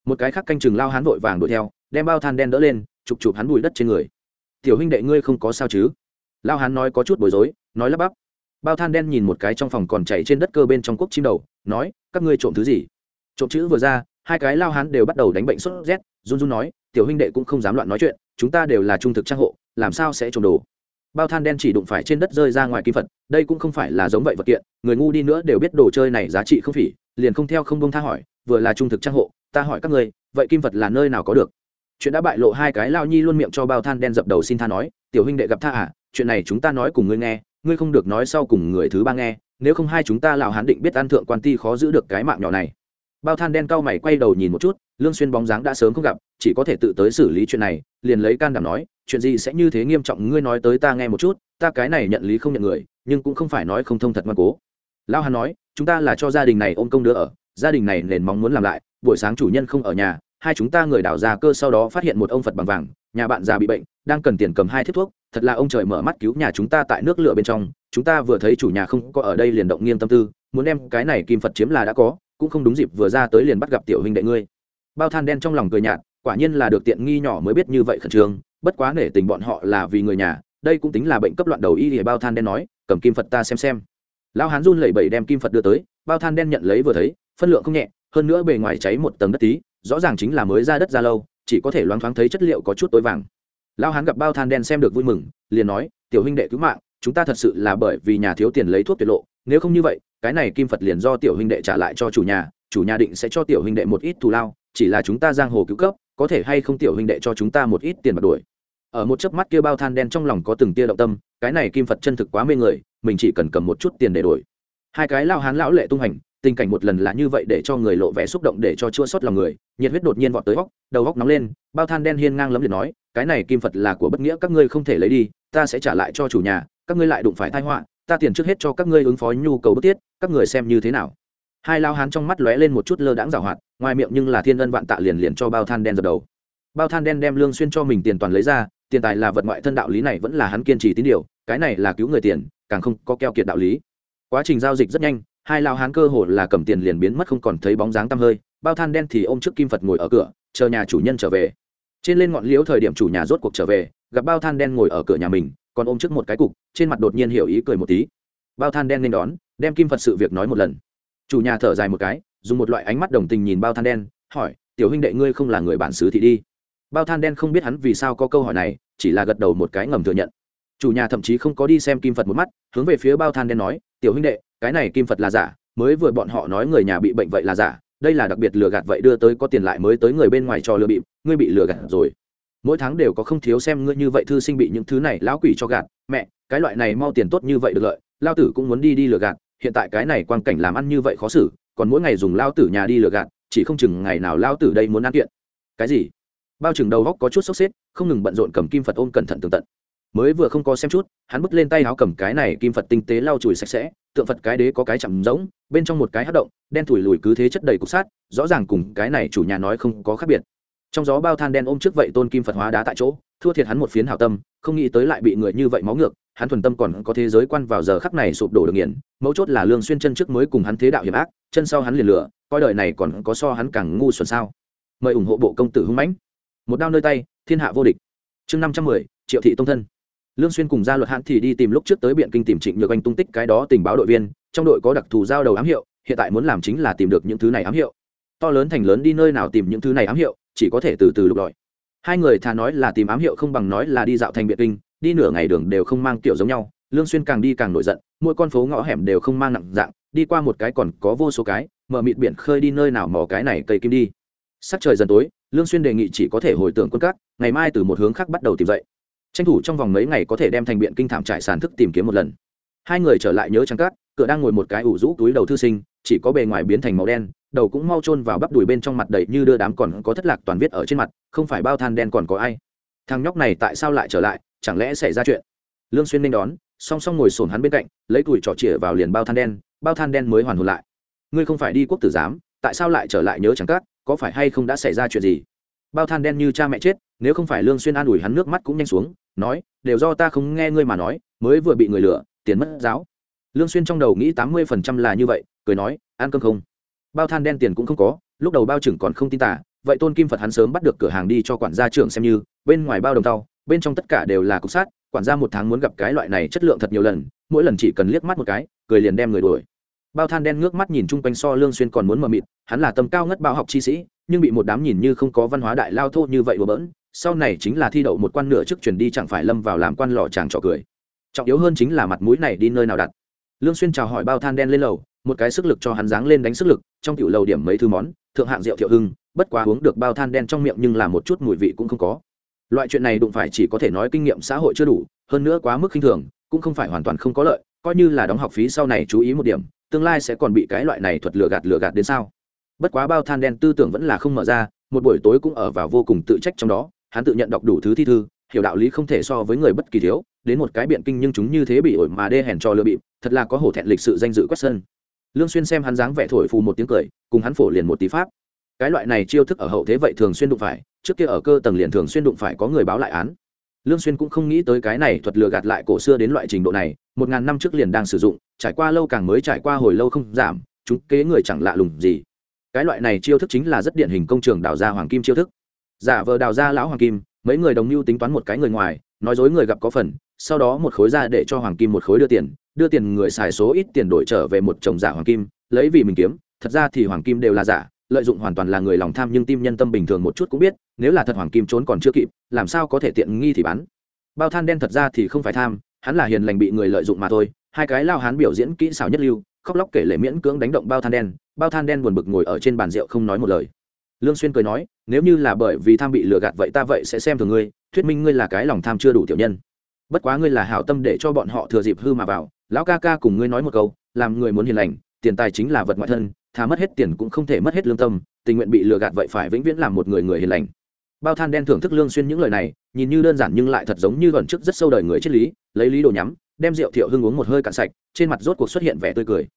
A: Một cái khác canh chừng lao hán vội vàng đuổi theo, đem bao than đen đỡ lên, chụp chụp hắn bụi đất trên người tiểu huynh đệ ngươi không có sao chứ? Lao hán nói có chút bối rối nói lắp bắp. Bao than đen nhìn một cái trong phòng còn chạy trên đất cơ bên trong quốc chim đầu nói các ngươi trộm thứ gì? Trộm chữ vừa ra hai cái lao hán đều bắt đầu đánh bệnh sốt rét run run nói tiểu huynh đệ cũng không dám loạn nói chuyện chúng ta đều là trung thực trang hộ làm sao sẽ trộm đồ? Bao than đen chỉ đụng phải trên đất rơi ra ngoài kim phật đây cũng không phải là giống vậy vật kiện người ngu đi nữa đều biết đồ chơi này giá trị không phỉ liền không theo không bông tha hỏi vừa là trung thực trang hộ ta hỏi các ngươi, vậy kim phật là nơi nào có được? Chuyện đã bại lộ hai cái lao nhi luôn miệng cho bao than đen dập đầu xin tha nói, tiểu huynh đệ gặp tha à chuyện này chúng ta nói cùng ngươi nghe, ngươi không được nói sau cùng người thứ ba nghe, nếu không hai chúng ta lào hán định biết ăn thượng quan ti khó giữ được cái mạng nhỏ này. Bao than đen cao mày quay đầu nhìn một chút, lương xuyên bóng dáng đã sớm không gặp, chỉ có thể tự tới xử lý chuyện này, liền lấy can đảm nói, chuyện gì sẽ như thế nghiêm trọng, ngươi nói tới ta nghe một chút, ta cái này nhận lý không nhận người, nhưng cũng không phải nói không thông thật ngoan cố. Lao hán nói, chúng ta là cho gia đình này ôm công đứa ở, gia đình này nền mong muốn làm lại, buổi sáng chủ nhân không ở nhà hai chúng ta người đào ra cơ sau đó phát hiện một ông phật bằng vàng, nhà bạn già bị bệnh, đang cần tiền cầm hai thiết thuốc, thật là ông trời mở mắt cứu nhà chúng ta tại nước lửa bên trong, chúng ta vừa thấy chủ nhà không có ở đây liền động nghiêng tâm tư, muốn đem cái này kim phật chiếm là đã có, cũng không đúng dịp vừa ra tới liền bắt gặp tiểu huynh đệ ngươi. Bao than đen trong lòng cười nhạt, quả nhiên là được tiện nghi nhỏ mới biết như vậy khẩn trương, bất quá nể tình bọn họ là vì người nhà, đây cũng tính là bệnh cấp loạn đầu y thì bao than đen nói, cầm kim phật ta xem xem. Lão hán run lẩy bẩy đem kim phật đưa tới, bao than đen nhận lấy vừa thấy, phân lượng không nhẹ, hơn nữa bề ngoài cháy một tầng đất tí rõ ràng chính là mới ra đất ra lâu, chỉ có thể loáng thoáng thấy chất liệu có chút tối vàng. Lão hán gặp bao than đen xem được vui mừng, liền nói, tiểu huynh đệ cứu mạng, chúng ta thật sự là bởi vì nhà thiếu tiền lấy thuốc tiết lộ, nếu không như vậy, cái này kim phật liền do tiểu huynh đệ trả lại cho chủ nhà chủ nhà định sẽ cho tiểu huynh đệ một ít thù lao, chỉ là chúng ta giang hồ cứu cấp, có thể hay không tiểu huynh đệ cho chúng ta một ít tiền bạc đuổi? Ở một chớp mắt kia bao than đen trong lòng có từng tia động tâm, cái này kim phật chân thực quá mê người, mình chỉ cần cầm một chút tiền để đổi hai cái lao hán lão lệ tung hành tình cảnh một lần là như vậy để cho người lộ vẻ xúc động để cho chua xót lòng người, nhiệt huyết đột nhiên vọt tới góc, đầu góc nóng lên, bao than đen hiên ngang lấm liệt nói, cái này kim phật là của bất nghĩa, các ngươi không thể lấy đi, ta sẽ trả lại cho chủ nhà, các ngươi lại đụng phải thai họa, ta tiền trước hết cho các ngươi ứng phó nhu cầu bức thiết các người xem như thế nào? Hai lao hán trong mắt lóe lên một chút lơ đãng giảo hoạt, ngoài miệng nhưng là thiên ân vạn tạ liền liền cho bao than đen dập đầu. Bao than đen đem lương xuyên cho mình tiền toàn lấy ra, tiền tài là vật ngoại thân đạo lý này vẫn là hắn kiên trì tín điều, cái này là cứu người tiền, càng không có keo kiệt đạo lý. Quá trình giao dịch rất nhanh hai lao hán cơ hồ là cầm tiền liền biến mất không còn thấy bóng dáng tăm hơi, bao than đen thì ôm trước kim phật ngồi ở cửa, chờ nhà chủ nhân trở về. Trên lên ngọn liễu thời điểm chủ nhà rốt cuộc trở về, gặp bao than đen ngồi ở cửa nhà mình, còn ôm trước một cái cục, trên mặt đột nhiên hiểu ý cười một tí. Bao than đen nên đón, đem kim phật sự việc nói một lần. Chủ nhà thở dài một cái, dùng một loại ánh mắt đồng tình nhìn bao than đen, hỏi, tiểu huynh đệ ngươi không là người bản xứ thì đi? Bao than đen không biết hắn vì sao có câu hỏi này, chỉ là gật đầu một cái ngầm thừa nhận. Chủ nhà thậm chí không có đi xem kim phật một mắt, hướng về phía bao than đen nói, tiểu huynh đệ cái này kim phật là giả, mới vừa bọn họ nói người nhà bị bệnh vậy là giả, đây là đặc biệt lừa gạt vậy đưa tới có tiền lại mới tới người bên ngoài cho lừa bịp, ngươi bị lừa gạt rồi. Mỗi tháng đều có không thiếu xem ngươi như vậy thư sinh bị những thứ này lão quỷ cho gạt, mẹ, cái loại này mau tiền tốt như vậy được lợi, lao tử cũng muốn đi đi lừa gạt, hiện tại cái này quan cảnh làm ăn như vậy khó xử, còn mỗi ngày dùng lao tử nhà đi lừa gạt, chỉ không chừng ngày nào lao tử đây muốn ăn kiện. Cái gì? Bao chừng đầu góc có chút sốc xếp, không ngừng bận rộn cầm kim phật ôm cẩn thận tường tận mới vừa không có xem chút, hắn bứt lên tay áo cầm cái này kim phật tinh tế lau chùi sạch sẽ, tượng phật cái đế có cái chậm rỗng, bên trong một cái hát động, đen thủi lùi cứ thế chất đầy cục sát rõ ràng cùng cái này chủ nhà nói không có khác biệt. Trong gió bao than đen ôm trước vậy tôn kim phật hóa đá tại chỗ, thua thiệt hắn một phiến hảo tâm, không nghĩ tới lại bị người như vậy máu ngược, hắn thuần tâm còn có thế giới quan vào giờ khắc này sụp đổ được nghiền, mấu chốt là lương xuyên chân trước mới cùng hắn thế đạo hiểm ác, chân sau hắn liền lửa, coi đời này còn có so hắn càng ngu xuẩn sao. Mời ủng hộ bộ công tử hung mãnh. Một đao nơi tay, thiên hạ vô địch. Chương năm trăm mười, triệu thị tông thân lương xuyên cùng gia luật hãn thì đi tìm lúc trước tới biện kinh tìm trịnh nhược anh tung tích cái đó tình báo đội viên, trong đội có đặc thù giao đầu ám hiệu, hiện tại muốn làm chính là tìm được những thứ này ám hiệu. To lớn thành lớn đi nơi nào tìm những thứ này ám hiệu, chỉ có thể từ từ lục lọi. Hai người thà nói là tìm ám hiệu không bằng nói là đi dạo thành biện kinh, đi nửa ngày đường đều không mang kiểu giống nhau, lương xuyên càng đi càng nổi giận, mỗi con phố ngõ hẻm đều không mang nặng dạng, đi qua một cái còn có vô số cái, mở mịt biển khơi đi nơi nào mò cái này cây kim đi. Sắc trời dần tối, lương xuyên đề nghị chỉ có thể hồi tưởng quân các, ngày mai từ một hướng khác bắt đầu tìm dậy tranh thủ trong vòng mấy ngày có thể đem thành biện kinh thảm trải sản thức tìm kiếm một lần. Hai người trở lại nhớ trắng cát, cửa đang ngồi một cái ủ rũ túi đầu thư sinh, chỉ có bề ngoài biến thành màu đen, đầu cũng mau chôn vào bắp đùi bên trong mặt đầy như đưa đám còn có thất lạc toàn viết ở trên mặt, không phải bao than đen còn có ai. Thằng nhóc này tại sao lại trở lại, chẳng lẽ xảy ra chuyện? Lương xuyên nên đón, song song ngồi sồn hắn bên cạnh, lấy tuổi trỏ chĩa vào liền bao than đen, bao than đen mới hoàn hồn lại. Ngươi không phải đi quốc tử giám, tại sao lại trở lại nhớ chẳng cát, có phải hay không đã xảy ra chuyện gì? Bao than đen như cha mẹ chết, nếu không phải lương xuyên an ủi hắn nước mắt cũng nhanh xuống, nói, đều do ta không nghe ngươi mà nói, mới vừa bị người lừa, tiền mất giáo. Lương xuyên trong đầu nghĩ tám mươi phần trăm là như vậy, cười nói, ăn cơm không? Bao than đen tiền cũng không có, lúc đầu bao trưởng còn không tin tả, vậy tôn kim phật hắn sớm bắt được cửa hàng đi cho quản gia trưởng xem như, bên ngoài bao đồng tàu bên trong tất cả đều là cục sát quản gia một tháng muốn gặp cái loại này chất lượng thật nhiều lần, mỗi lần chỉ cần liếc mắt một cái, cười liền đem người đuổi. Bao than đen ngước mắt nhìn chung quanh so lương xuyên còn muốn mờ mịt, hắn là tầm cao ngất bao học chi sĩ nhưng bị một đám nhìn như không có văn hóa đại lao thô như vậy đùa bỡn, sau này chính là thi đậu một quan nửa trước chuyển đi chẳng phải lâm vào làm quan lò chàng trò cười. Trọng yếu hơn chính là mặt mũi này đi nơi nào đặt. Lương xuyên chào hỏi bao than đen lên lầu, một cái sức lực cho hắn dáng lên đánh sức lực, trong tiểu lầu điểm mấy thứ món, thượng hạng rượu thiệu hưng, bất quá uống được bao than đen trong miệng nhưng là một chút mùi vị cũng không có. Loại chuyện này đụng phải chỉ có thể nói kinh nghiệm xã hội chưa đủ, hơn nữa quá mức khinh thường, cũng không phải hoàn toàn không có lợi, coi như là đóng học phí sau này chú ý một điểm, tương lai sẽ còn bị cái loại này thuật lừa gạt lừa gạt đến sao? Bất quá bao than đen tư tưởng vẫn là không mở ra, một buổi tối cũng ở vào vô cùng tự trách trong đó, hắn tự nhận đọc đủ thứ thi thư, hiểu đạo lý không thể so với người bất kỳ thiếu, đến một cái biện kinh nhưng chúng như thế bị ổi mà đê hèn cho lừa bịp, thật là có hổ thẹn lịch sự danh dự quét sơn lương xuyên xem hắn dáng vẻ thổi phù một tiếng cười, cùng hắn phổ liền một tí pháp. Cái loại này chiêu thức ở hậu thế vậy thường xuyên đụng phải, trước kia ở cơ tầng liền thường xuyên đụng phải có người báo lại án. Lương xuyên cũng không nghĩ tới cái này thuật lừa gạt lại cổ xưa đến loại trình độ này, một ngàn năm trước liền đang sử dụng, trải qua lâu càng mới trải qua hồi lâu không giảm, chúng kế người chẳng lạ lùng gì cái loại này chiêu thức chính là rất điển hình công trường đào ra hoàng kim chiêu thức. Giả vờ đào ra lão hoàng kim, mấy người đồng mưu tính toán một cái người ngoài, nói dối người gặp có phần, sau đó một khối ra để cho hoàng kim một khối đưa tiền đưa tiền người xài số ít tiền đổi trở về một chồng giả hoàng kim, lấy vì mình kiếm. Thật ra thì hoàng kim đều là giả, lợi dụng hoàn toàn là người lòng tham nhưng tim nhân tâm bình thường một chút cũng biết, nếu là thật hoàng kim trốn còn chưa kịp, làm sao có thể tiện nghi thì bán. Bao than đen thật ra thì không phải tham, hắn là hiền lành bị người lợi dụng mà thôi. Hai cái lao hắn biểu diễn kỹ xảo nhất lưu, khóc lóc kể lể miễn cưỡng đánh động bao than đen bao than đen buồn bực ngồi ở trên bàn rượu không nói một lời. Lương xuyên cười nói, nếu như là bởi vì tham bị lừa gạt vậy ta vậy sẽ xem thường ngươi, thuyết minh ngươi là cái lòng tham chưa đủ tiểu nhân. Bất quá ngươi là hảo tâm để cho bọn họ thừa dịp hư mà vào, lão ca ca cùng ngươi nói một câu, làm người muốn hiền lành, tiền tài chính là vật ngoại thân thà mất hết tiền cũng không thể mất hết lương tâm, tình nguyện bị lừa gạt vậy phải vĩnh viễn làm một người người hiền lành. Bao than đen thưởng thức lương xuyên những lời này, nhìn như đơn giản nhưng lại thật giống như gần trước rất sâu đời người triết lý, lấy lý đồ nhắm, đem rượu thiệu hưng uống một hơi cạn sạch, trên mặt rốt cuộc xuất hiện vẻ tươi cười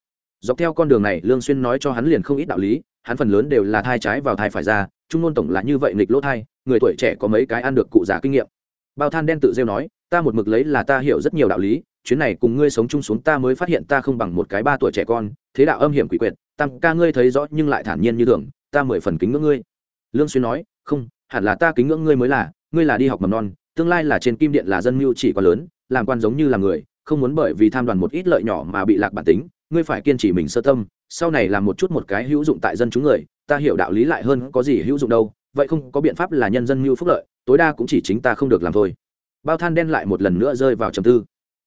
A: dọc theo con đường này, lương xuyên nói cho hắn liền không ít đạo lý, hắn phần lớn đều là thai trái vào thai phải ra, trung nôn tổng là như vậy nghịch lỗ thai, người tuổi trẻ có mấy cái ăn được cụ già kinh nghiệm. Bao than đen tự rêu nói, ta một mực lấy là ta hiểu rất nhiều đạo lý, chuyến này cùng ngươi sống chung xuống ta mới phát hiện ta không bằng một cái ba tuổi trẻ con, thế đạo âm hiểm quỷ quyệt tăng ca ngươi thấy rõ nhưng lại thản nhiên như thường, ta mười phần kính ngưỡng ngươi. Lương xuyên nói, không, hẳn là ta kính ngưỡng ngươi mới là, ngươi là đi học mầm non, tương lai là trên kim điện là dân mưu chỉ quá lớn, làm quan giống như là người, không muốn bởi vì tham đoàn một ít lợi nhỏ mà bị lạc bản tính ngươi phải kiên trì mình sơ tâm, sau này làm một chút một cái hữu dụng tại dân chúng người, ta hiểu đạo lý lại hơn có gì hữu dụng đâu, vậy không có biện pháp là nhân dân mưu phúc lợi, tối đa cũng chỉ chính ta không được làm thôi. Bao than đen lại một lần nữa rơi vào trầm tư.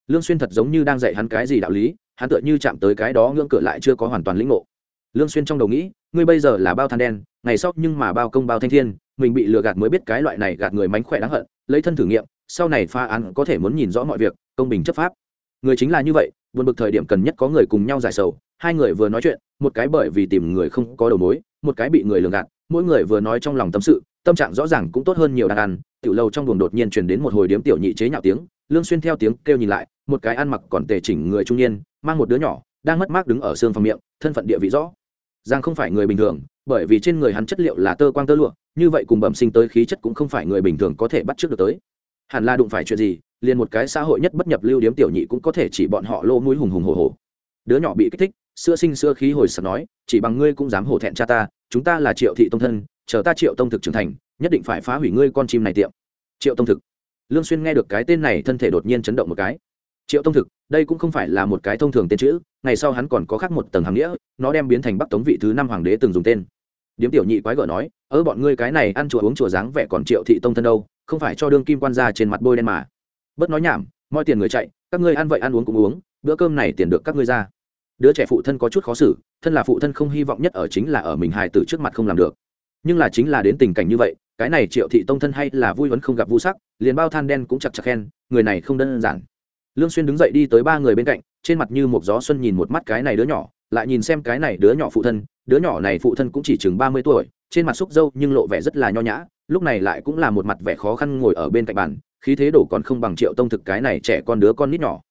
A: Lương xuyên thật giống như đang dạy hắn cái gì đạo lý, hắn tựa như chạm tới cái đó ngưỡng cửa lại chưa có hoàn toàn lĩnh ngộ. Lương xuyên trong đầu nghĩ, ngươi bây giờ là bao than đen, ngày sau nhưng mà bao công bao thanh thiên, mình bị lừa gạt mới biết cái loại này gạt người mánh khỏe đáng hận, lấy thân thử nghiệm, sau này pha án có thể muốn nhìn rõ mọi việc, công bình chấp pháp. Người chính là như vậy buồn bực thời điểm cần nhất có người cùng nhau giải sầu, hai người vừa nói chuyện, một cái bởi vì tìm người không có đầu mối, một cái bị người lừa gạt, mỗi người vừa nói trong lòng tâm sự, tâm trạng rõ ràng cũng tốt hơn nhiều đang ăn, tiểu lâu trong buồng đột nhiên truyền đến một hồi điếm tiểu nhị chế nhạo tiếng, lương xuyên theo tiếng kêu nhìn lại, một cái ăn mặc còn tề chỉnh người trung niên, mang một đứa nhỏ, đang mất mát đứng ở xương phòng miệng, thân phận địa vị rõ. Giang không phải người bình thường, bởi vì trên người hắn chất liệu là tơ quang tơ lụa, như vậy cùng bẩm sinh tới khí chất cũng không phải người bình thường có thể bắt trước được tới hẳn là đụng phải chuyện gì, liền một cái xã hội nhất bất nhập lưu điếm tiểu nhị cũng có thể chỉ bọn họ lô mũi hùng hùng hồ hồ đứa nhỏ bị kích thích, sữa sinh sữa khí hồi sặc nói, chỉ bằng ngươi cũng dám hổ thẹn cha ta, chúng ta là triệu thị tông thân, chờ ta triệu tông thực trưởng thành, nhất định phải phá hủy ngươi con chim này tiệm. Triệu tông thực. Lương xuyên nghe được cái tên này thân thể đột nhiên chấn động một cái. Triệu tông thực, đây cũng không phải là một cái thông thường tên chữ, ngày sau hắn còn có khác một tầng hàng nghĩa, nó đem biến thành bắc tống vị thứ năm hoàng đế từng dùng tên. Điếm tiểu nhị quái gở nói ở bọn ngươi cái này ăn chùa uống chùa dáng vẻ còn triệu thị tông thân đâu không phải cho đương kim quan gia trên mặt bôi đen mà. Bớt nói nhảm, mọi tiền người chạy, các ngươi ăn vậy ăn uống cũng uống, bữa cơm này tiền được các ngươi ra. Đứa trẻ phụ thân có chút khó xử, thân là phụ thân không hy vọng nhất ở chính là ở mình hài tử trước mặt không làm được. Nhưng là chính là đến tình cảnh như vậy, cái này triệu thị tông thân hay là vui vẫn không gặp vu sắc, liền bao than đen cũng chặt chặt khen, người này không đơn giản. Lương xuyên đứng dậy đi tới ba người bên cạnh, trên mặt như một gió xuân nhìn một mắt cái này đứa nhỏ, lại nhìn xem cái này đứa nhỏ phụ thân, đứa nhỏ này phụ thân cũng chỉ chừng ba mươi tuổi, trên mặt xúc dâu nhưng lộ vẻ rất là nho nhã lúc này lại cũng là một mặt vẻ khó khăn ngồi ở bên cạnh bàn, khí thế đổ còn không bằng triệu tông thực cái này trẻ con đứa con nít nhỏ.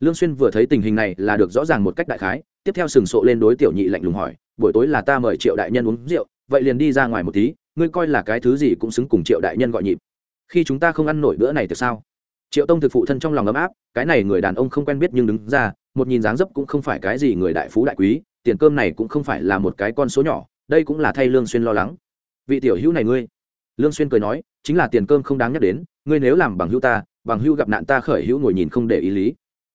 A: Lương xuyên vừa thấy tình hình này là được rõ ràng một cách đại khái, tiếp theo sừng sộ lên đối tiểu nhị lạnh lùng hỏi, buổi tối là ta mời triệu đại nhân uống rượu, vậy liền đi ra ngoài một tí, ngươi coi là cái thứ gì cũng xứng cùng triệu đại nhân gọi nhịp. Khi chúng ta không ăn nổi bữa này thì sao? Triệu tông thực phụ thân trong lòng ấm áp, cái này người đàn ông không quen biết nhưng đứng ra, một nhìn dáng dấp cũng không phải cái gì người đại phú đại quý, tiền cơm này cũng không phải là một cái con số nhỏ, đây cũng là thay lương xuyên lo lắng. Vị tiểu hữu này ngươi lương xuyên cười nói, chính là tiền cơm không đáng nhắc đến, ngươi nếu làm bằng hữu ta, bằng hữu gặp nạn ta khởi hữu ngồi nhìn không để ý lý.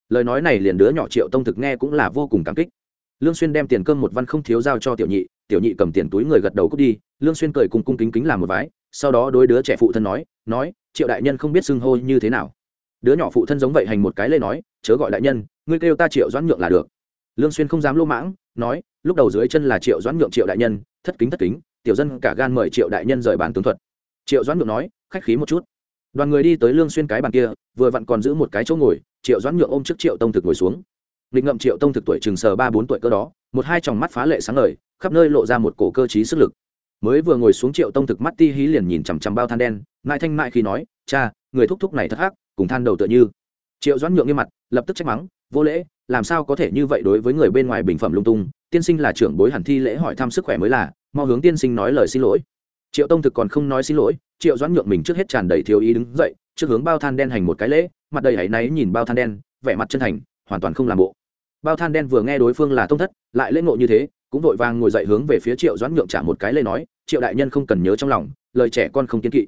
A: Lời nói này liền đứa nhỏ triệu tông thực nghe cũng là vô cùng cảm kích. Lương xuyên đem tiền cơm một văn không thiếu giao cho tiểu nhị tiểu nhị cầm tiền túi người gật đầu cút đi, lương xuyên cười cùng cung kính kính làm một vái, sau đó đối đứa trẻ phụ thân nói nói, triệu đại nhân không biết xưng hô như thế nào. Đứa nhỏ phụ thân giống vậy hành một cái lê nói, chớ gọi đại nhân, ngươi kêu ta triệu doãn nhượng là được. Lương xuyên không dám lô mãng, nói, lúc đầu dưới chân là triệu doãn nhượng triệu đại nhân, thất kính thất kính, tiểu dân cả gan mời triệu đại nhân rời bàn tướng thuật triệu doãn nhượng nói, khách khí một chút. Đoàn người đi tới lương xuyên cái bàn kia, vừa vặn còn giữ một cái chỗ ngồi, triệu doãn nhượng ôm trước triệu tông thực ngồi xuống. Định ngậm triệu tông thực tuổi chừng sờ ba bốn tuổi cơ đó, một hai tròng mắt phá lệ sáng ngời, khắp nơi lộ ra một cổ cơ trí sức lực. Mới vừa ngồi xuống triệu tông thực mắt ti hí liền nhìn chằm chằm bao than đen ngại thanh mại khi nói, cha, người thúc thúc này thất hắc, cùng than đầu tựa như. Triệu doãn nhượng nghiêm mặt, lập tức trách mắng, vô lễ, làm sao có thể như vậy đối với người bên ngoài bình phẩm lung tung, tiên sinh là trưởng bối hẳn thi lễ hỏi thăm sức khỏe mới là, mau hướng tiên sinh nói lời xin lỗi triệu tông thực còn không nói xin lỗi, triệu doãn nhượng mình trước hết tràn đầy thiếu ý đứng dậy, trước hướng bao than đen hành một cái lễ, mặt đầy áy náy nhìn bao than đen, vẻ mặt chân thành, hoàn toàn không làm bộ. Bao than đen vừa nghe đối phương là tông thất, lại lễ ngộ như thế, cũng vội vàng ngồi dậy hướng về phía triệu doãn nhượng trả một cái lễ nói, triệu đại nhân không cần nhớ trong lòng, lời trẻ con không kiên kỵ.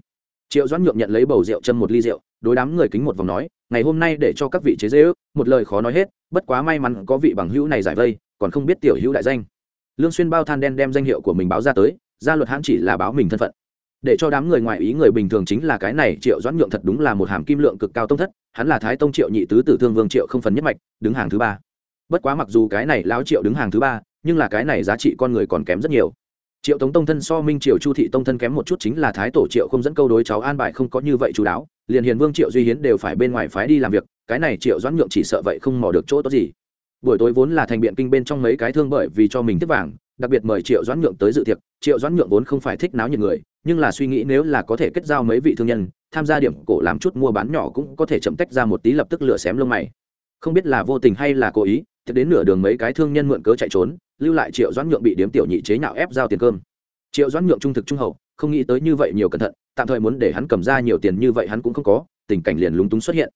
A: Triệu doãn nhượng nhận lấy bầu rượu châm một ly rượu, đối đám người kính một vòng nói, ngày hôm nay để cho các vị chế dễ ước, một lời khó nói hết, bất quá may mắn có vị bằng hữu này giải vây, còn không biết tiểu hữu đại danh. Lương xuyên bao than đen đem danh hiệu của mình báo ra tới gia luật hãn chỉ là báo mình thân phận. Để cho đám người ngoại ý người bình thường chính là cái này, triệu doãn nhượng thật đúng là một hàm kim lượng cực cao tông thất, hắn là thái tông triệu nhị tứ tử thương vương triệu không phần nhất mạch, đứng hàng thứ ba. Bất quá mặc dù cái này lão triệu đứng hàng thứ ba, nhưng là cái này giá trị con người còn kém rất nhiều. Triệu tống tông thân so minh triều chu thị tông thân kém một chút chính là thái tổ triệu không dẫn câu đối cháu an bài không có như vậy chú đáo, liền hiền vương triệu duy hiến đều phải bên ngoài phái đi làm việc, cái này triệu doãn nhượng chỉ sợ vậy không mò được chỗ tốt gì. Buổi tối vốn là thành biện kinh bên trong mấy cái thương bởi vì cho mình tiếp vàng đặc biệt mời triệu doãn nhượng tới dự tiệc. Triệu doãn nhượng vốn không phải thích náo nhiệt người, nhưng là suy nghĩ nếu là có thể kết giao mấy vị thương nhân, tham gia điểm cổ làm chút mua bán nhỏ cũng có thể chậm tách ra một tí lập tức lựa xém lông mày. Không biết là vô tình hay là cố ý thực đến nửa đường mấy cái thương nhân mượn cớ chạy trốn, lưu lại triệu doãn nhượng bị điếm tiểu nhị chế nhạo ép giao tiền cơm. Triệu doãn nhượng trung thực trung hậu, không nghĩ tới như vậy nhiều cẩn thận, tạm thời muốn để hắn cầm ra nhiều tiền như vậy hắn cũng không có, tình cảnh liền lúng túng xuất hiện.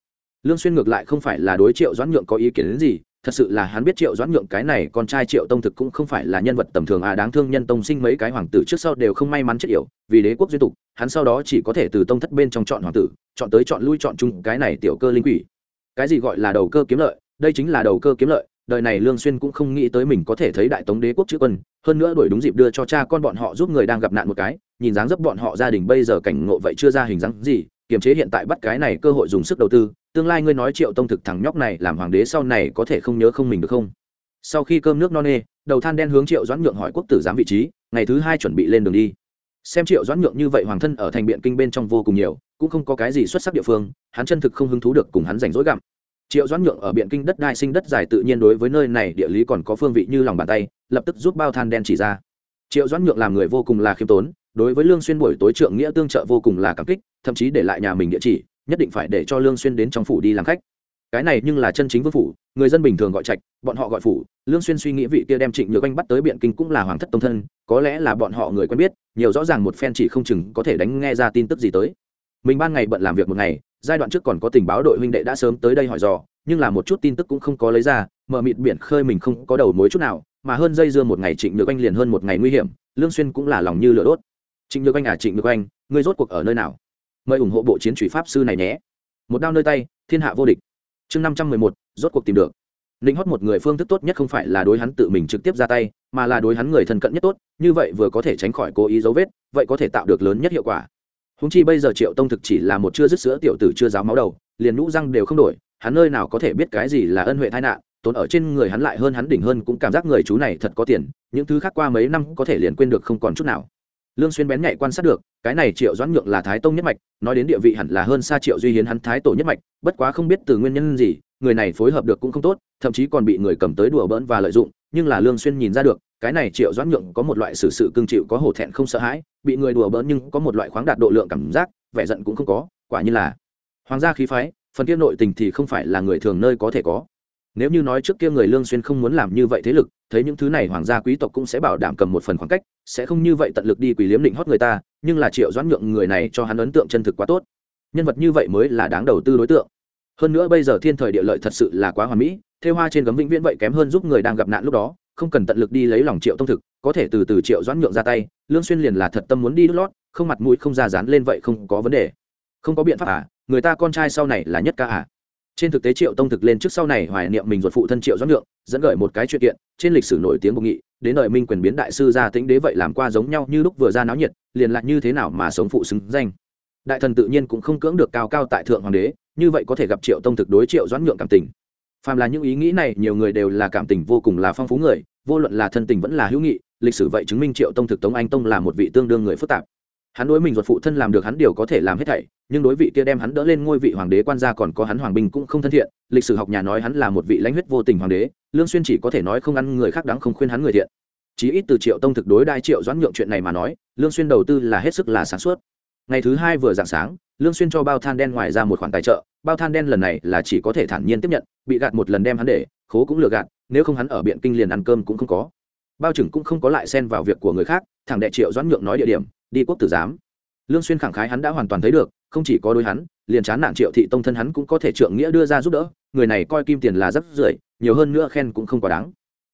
A: Lương xuyên ngược lại không phải là đối triệu doãn nhượng có ý kiến đến gì thật sự là hắn biết triệu doãn nhượng cái này con trai triệu tông thực cũng không phải là nhân vật tầm thường à đáng thương nhân tông sinh mấy cái hoàng tử trước sau đều không may mắn chết yểu, vì đế quốc duyên tục, hắn sau đó chỉ có thể từ tông thất bên trong chọn hoàng tử, chọn tới chọn lui chọn chung cái này tiểu cơ linh quỷ. Cái gì gọi là đầu cơ kiếm lợi? Đây chính là đầu cơ kiếm lợi, đời này lương xuyên cũng không nghĩ tới mình có thể thấy đại tống đế quốc chữ quân, hơn nữa đuổi đúng dịp đưa cho cha con bọn họ giúp người đang gặp nạn một cái, nhìn dáng dấp bọn họ gia đình bây giờ cảnh ngộ vậy chưa ra hình dáng gì, kiềm chế hiện tại bắt cái này cơ hội dùng sức đầu tư tương lai ngươi nói triệu tông thực thằng nhóc này làm hoàng đế sau này có thể không nhớ không mình được không? Sau khi cơm nước no nê, đầu than đen hướng triệu doãn nhượng hỏi quốc tử giám vị trí, ngày thứ hai chuẩn bị lên đường đi. Xem triệu doãn nhượng như vậy hoàng thân ở thành biện kinh bên trong vô cùng nhiều, cũng không có cái gì xuất sắc địa phương, hắn chân thực không hứng thú được cùng hắn rảnh rỗi gặm. Triệu doãn nhượng ở biện kinh đất đai sinh đất dài tự nhiên đối với nơi này địa lý còn có phương vị như lòng bàn tay, lập tức giúp bao than đen chỉ ra. Triệu doãn nhượng làm người vô cùng là khiêm tốn, đối với lương xuyên buổi tối trượng nghĩa tương trợ vô cùng là cảm kích, thậm chí để lại nhà mình địa chỉ nhất định phải để cho lương xuyên đến trong phủ đi làm khách cái này nhưng là chân chính vương phủ người dân bình thường gọi trạch bọn họ gọi phủ lương xuyên suy nghĩ vị kia đem trịnh nhược anh bắt tới biện kinh cũng là hoàng thất tông thân có lẽ là bọn họ người quen biết nhiều rõ ràng một phen chỉ không chừng có thể đánh nghe ra tin tức gì tới mình ban ngày bận làm việc một ngày giai đoạn trước còn có tình báo đội huynh đệ đã sớm tới đây hỏi dò nhưng là một chút tin tức cũng không có lấy ra mở mịt biển khơi mình không có đầu mối chút nào mà hơn dây dưa một ngày trịnh nhược anh liền hơn một ngày nguy hiểm lương xuyên cũng là lòng như lửa đốt trịnh nhược anh à trịnh nhược anh ngươi rốt cuộc ở nơi nào mời ủng hộ bộ chiến truy pháp sư này nhé. Một đao nơi tay, thiên hạ vô địch. Chương năm trăm mười một, rốt cuộc tìm được. Ninh hót một người phương thức tốt nhất không phải là đối hắn tự mình trực tiếp ra tay, mà là đối hắn người thân cận nhất tốt, như vậy vừa có thể tránh khỏi cố ý dấu vết, vậy có thể tạo được lớn nhất hiệu quả. Húng chi bây giờ triệu tông thực chỉ là một chưa dứt sữa tiểu tử chưa giáo máu đầu, liền nhũ răng đều không đổi, hắn nơi nào có thể biết cái gì là ân huệ tai nạn, tốn ở trên người hắn lại hơn hắn đỉnh hơn cũng cảm giác người chú này thật có tiền, những thứ khác qua mấy năm có thể liền quên được không còn chút nào lương xuyên bén nhạy quan sát được, cái này triệu doãn nhượng là thái tông nhất mạch, nói đến địa vị hẳn là hơn xa triệu duy hiến hắn thái tổ nhất mạch, bất quá không biết từ nguyên nhân gì, người này phối hợp được cũng không tốt, thậm chí còn bị người cầm tới đùa bỡn và lợi dụng, nhưng là lương xuyên nhìn ra được, cái này triệu doãn nhượng có một loại xử sự cương chịu, có hổ thẹn không sợ hãi, bị người đùa bỡn nhưng có một loại khoáng đạt độ lượng cảm giác, vẻ giận cũng không có, quả như là. Hoàng gia khí phái, phần kia nội tình thì không phải là người thường nơi có thể có nếu như nói trước kia người lương xuyên không muốn làm như vậy thế lực, thấy những thứ này hoàng gia quý tộc cũng sẽ bảo đảm cầm một phần khoảng cách, sẽ không như vậy tận lực đi quỳ liếm định hót người ta, nhưng là triệu doãn nhượng người này cho hắn ấn tượng chân thực quá tốt. Nhân vật như vậy mới là đáng đầu tư đối tượng. Hơn nữa bây giờ thiên thời địa lợi thật sự là quá hoàn mỹ, thêu hoa trên gấm vĩnh viễn vậy kém hơn giúp người đang gặp nạn lúc đó, không cần tận lực đi lấy lòng triệu tông thực, có thể từ từ triệu doãn nhượng ra tay, lương xuyên liền là thật tâm muốn đi đứt lót, không mặt mũi không ra dán lên vậy không có vấn đề. Không có biện pháp à người ta con trai sau này là nhất ca à trên thực tế triệu tông thực lên trước sau này hoài niệm mình ruột phụ thân triệu doãn nhượng, dẫn gợi một cái chuyện kiện, trên lịch sử nổi tiếng bộc nghị, đến đời minh quyền biến đại sư gia tĩnh đế vậy làm qua giống nhau như lúc vừa ra náo nhiệt, liền lại như thế nào mà sống phụ xứng danh. Đại thần tự nhiên cũng không cưỡng được cao cao tại thượng hoàng đế, như vậy có thể gặp triệu tông thực đối triệu doãn nhượng cảm tình. Phàm là những ý nghĩ này, nhiều người đều là cảm tình vô cùng là phong phú người, vô luận là thân tình vẫn là hữu nghị, lịch sử vậy chứng minh triệu tông thực tống anh tông là một vị tương đương người phức tạp hắn đối mình ruột phụ thân làm được hắn điều có thể làm hết thảy, nhưng đối vị kia đem hắn đỡ lên ngôi vị hoàng đế quan gia còn có hắn hoàng binh cũng không thân thiện, lịch sử học nhà nói hắn là một vị lãnh huyết vô tình hoàng đế, lương xuyên chỉ có thể nói không ăn người khác đáng không khuyên hắn người thiện. Chí ít từ triệu tông thực đối đai triệu doãn nhượng chuyện này mà nói, lương xuyên đầu tư là hết sức là sáng suốt. Ngày thứ hai vừa dạng sáng, lương xuyên cho bao than đen ngoài ra một khoản tài trợ, bao than đen lần này là chỉ có thể thản nhiên tiếp nhận, bị gạt một lần đem hắn để, khố cũng lừa gạt, nếu không hắn ở biện kinh liền ăn cơm cũng không có. Bao trưởng cũng không có lại xen vào việc của người khác, thẳng đệ triệu doãn nhượng nói địa điểm đi quốc tử giám. Lương xuyên khẳng khái hắn đã hoàn toàn thấy được, không chỉ có đối hắn, liền chán nản triệu thị tông thân hắn cũng có thể trượng nghĩa đưa ra giúp đỡ, người này coi kim tiền là rất rưởi nhiều hơn nữa khen cũng không quá đáng.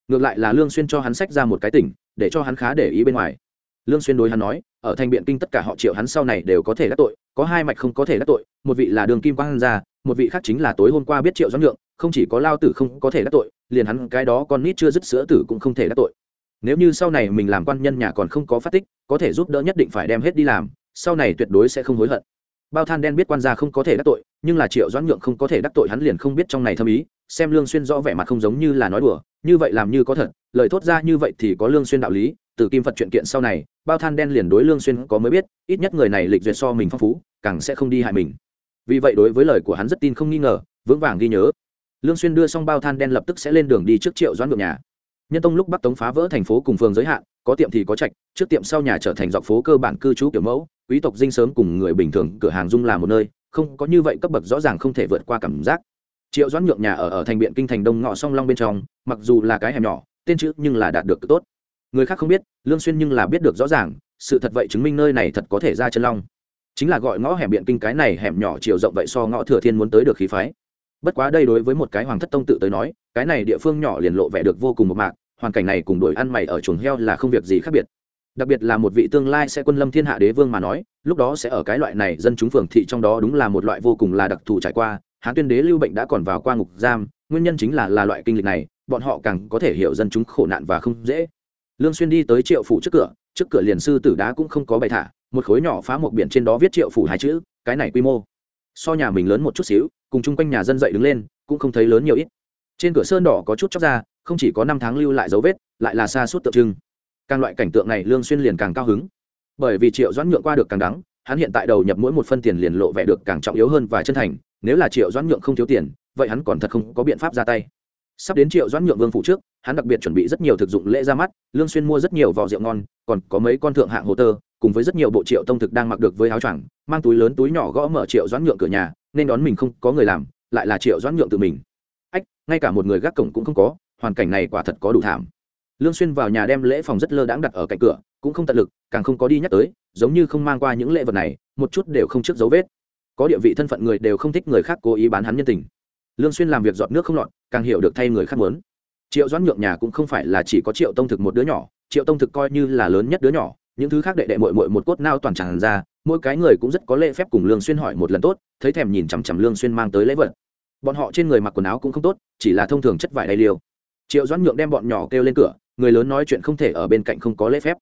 A: Ngược lại là lương xuyên cho hắn sách ra một cái tỉnh, để cho hắn khá để ý bên ngoài. Lương xuyên đối hắn nói, ở thành biện kinh tất cả họ triệu hắn sau này đều có thể đắc tội, có hai mạch không có thể đắc tội, một vị là đường kim quang gia, một vị khác chính là tối hôm qua biết triệu doãn lượng không chỉ có lao tử không có thể đắc tội, liền hắn cái đó con nít chưa dứt sữa tử cũng không thể đắc tội nếu như sau này mình làm quan nhân nhà còn không có phát tích, có thể giúp đỡ nhất định phải đem hết đi làm, sau này tuyệt đối sẽ không hối hận. Bao than đen biết quan gia không có thể đắc tội, nhưng là triệu doãn nhượng không có thể đắc tội hắn liền không biết trong này thâm ý, xem lương xuyên rõ vẻ mặt không giống như là nói đùa, như vậy làm như có thật, lời thốt ra như vậy thì có lương xuyên đạo lý, từ kim phật chuyện kiện sau này, bao than đen liền đối lương xuyên có mới biết, ít nhất người này lịch duyệt so mình phong phú, càng sẽ không đi hại mình. Vì vậy đối với lời của hắn rất tin không nghi ngờ, vững vàng ghi nhớ. Lương xuyên đưa xong bao than đen lập tức sẽ lên đường đi trước triệu doãn nhượng nhà nhân tông lúc bắc tống phá vỡ thành phố cùng phường giới hạn, có tiệm thì có trạch, trước tiệm sau nhà trở thành dọc phố cơ bản cư trú kiểu mẫu, quý tộc dinh sớm cùng người bình thường, cửa hàng dung là một nơi, không có như vậy cấp bậc rõ ràng không thể vượt qua cảm giác. Triệu doãn nhượng nhà ở ở thành biện kinh thành đông ngọ song long bên trong, mặc dù là cái hẻm nhỏ, tên chữ nhưng là đạt được cực tốt. Người khác không biết, lương xuyên nhưng là biết được rõ ràng, sự thật vậy chứng minh nơi này thật có thể ra chân long. Chính là gọi ngõ hẻm biện kinh cái này hẻm nhỏ chiều rộng vậy so ngõ thừa thiên muốn tới được khí phái. Bất quá đây đối với một cái hoàng thất tông tự tới nói, cái này địa phương nhỏ liền lộ vẻ được vô cùng một mạc hoàn cảnh này cùng đuổi ăn mày ở chuồng heo là không việc gì khác biệt. Đặc biệt là một vị tương lai sẽ quân lâm thiên hạ đế vương mà nói, lúc đó sẽ ở cái loại này dân chúng phường thị trong đó đúng là một loại vô cùng là đặc thù trải qua. Hán tuyên đế lưu bệnh đã còn vào qua ngục giam, nguyên nhân chính là là loại kinh lịch này, bọn họ càng có thể hiểu dân chúng khổ nạn và không dễ. Lương xuyên đi tới triệu phủ trước cửa trước cửa liền sư tử đá cũng không có bày thả, một khối nhỏ phá một biển trên đó viết triệu phủ hai chữ, cái này quy mô. So nhà mình lớn một chút xíu, cùng chung quanh nhà dân dậy đứng lên, cũng không thấy lớn nhiều ít. Trên cửa sơn đỏ có chút chóc ra không chỉ có năm tháng lưu lại dấu vết, lại là xa suốt tượng trưng. Càng loại cảnh tượng này, lương xuyên liền càng cao hứng. Bởi vì triệu doãn nhượng qua được càng đắng, hắn hiện tại đầu nhập mỗi một phân tiền liền lộ vẻ được càng trọng yếu hơn và chân thành, nếu là triệu doãn nhượng không thiếu tiền, vậy hắn còn thật không có biện pháp ra tay. Sắp đến triệu doãn nhượng vương phủ trước, hắn đặc biệt chuẩn bị rất nhiều thực dụng lễ ra mắt, lương xuyên mua rất nhiều vỏ rượu ngon, còn có mấy con thượng hạng hồ tơ, cùng với rất nhiều bộ triệu tông thực đang mặc được với áo choàng, mang túi lớn túi nhỏ gõ mở triệu doãn nhượng cửa nhà, nên đón mình không có người làm, lại là triệu doãn nhượng tự mình. Ách, ngay cả một người gác cổng cũng không có hoàn cảnh này quả thật có đủ thảm. Lương xuyên vào nhà đem lễ phòng rất lơ đãng đặt ở cạnh cửa, cũng không tận lực, càng không có đi nhắc tới, giống như không mang qua những lễ vật này, một chút đều không trước dấu vết. Có địa vị thân phận người đều không thích người khác cố ý bán hắn nhân tình. Lương xuyên làm việc dọn nước không lọt, càng hiểu được thay người khác muốn. Triệu doãn nhượng nhà cũng không phải là chỉ có triệu tông thực một đứa nhỏ, triệu tông thực coi như là lớn nhất đứa nhỏ, những thứ khác đệ đệ muội muội một cốt nao toàn tràn ra, mỗi cái người cũng rất có lễ phép cùng lương xuyên hỏi một lần tốt, thấy thèm nhìn chằm chằm lương xuyên mang tới lễ vật. Bọn họ trên người mặc quần áo cũng không tốt, chỉ là thông thường chất vải đầy liều triệu doãn nhượng đem bọn nhỏ kêu lên cửa, người lớn nói chuyện không thể ở bên cạnh không có lễ phép.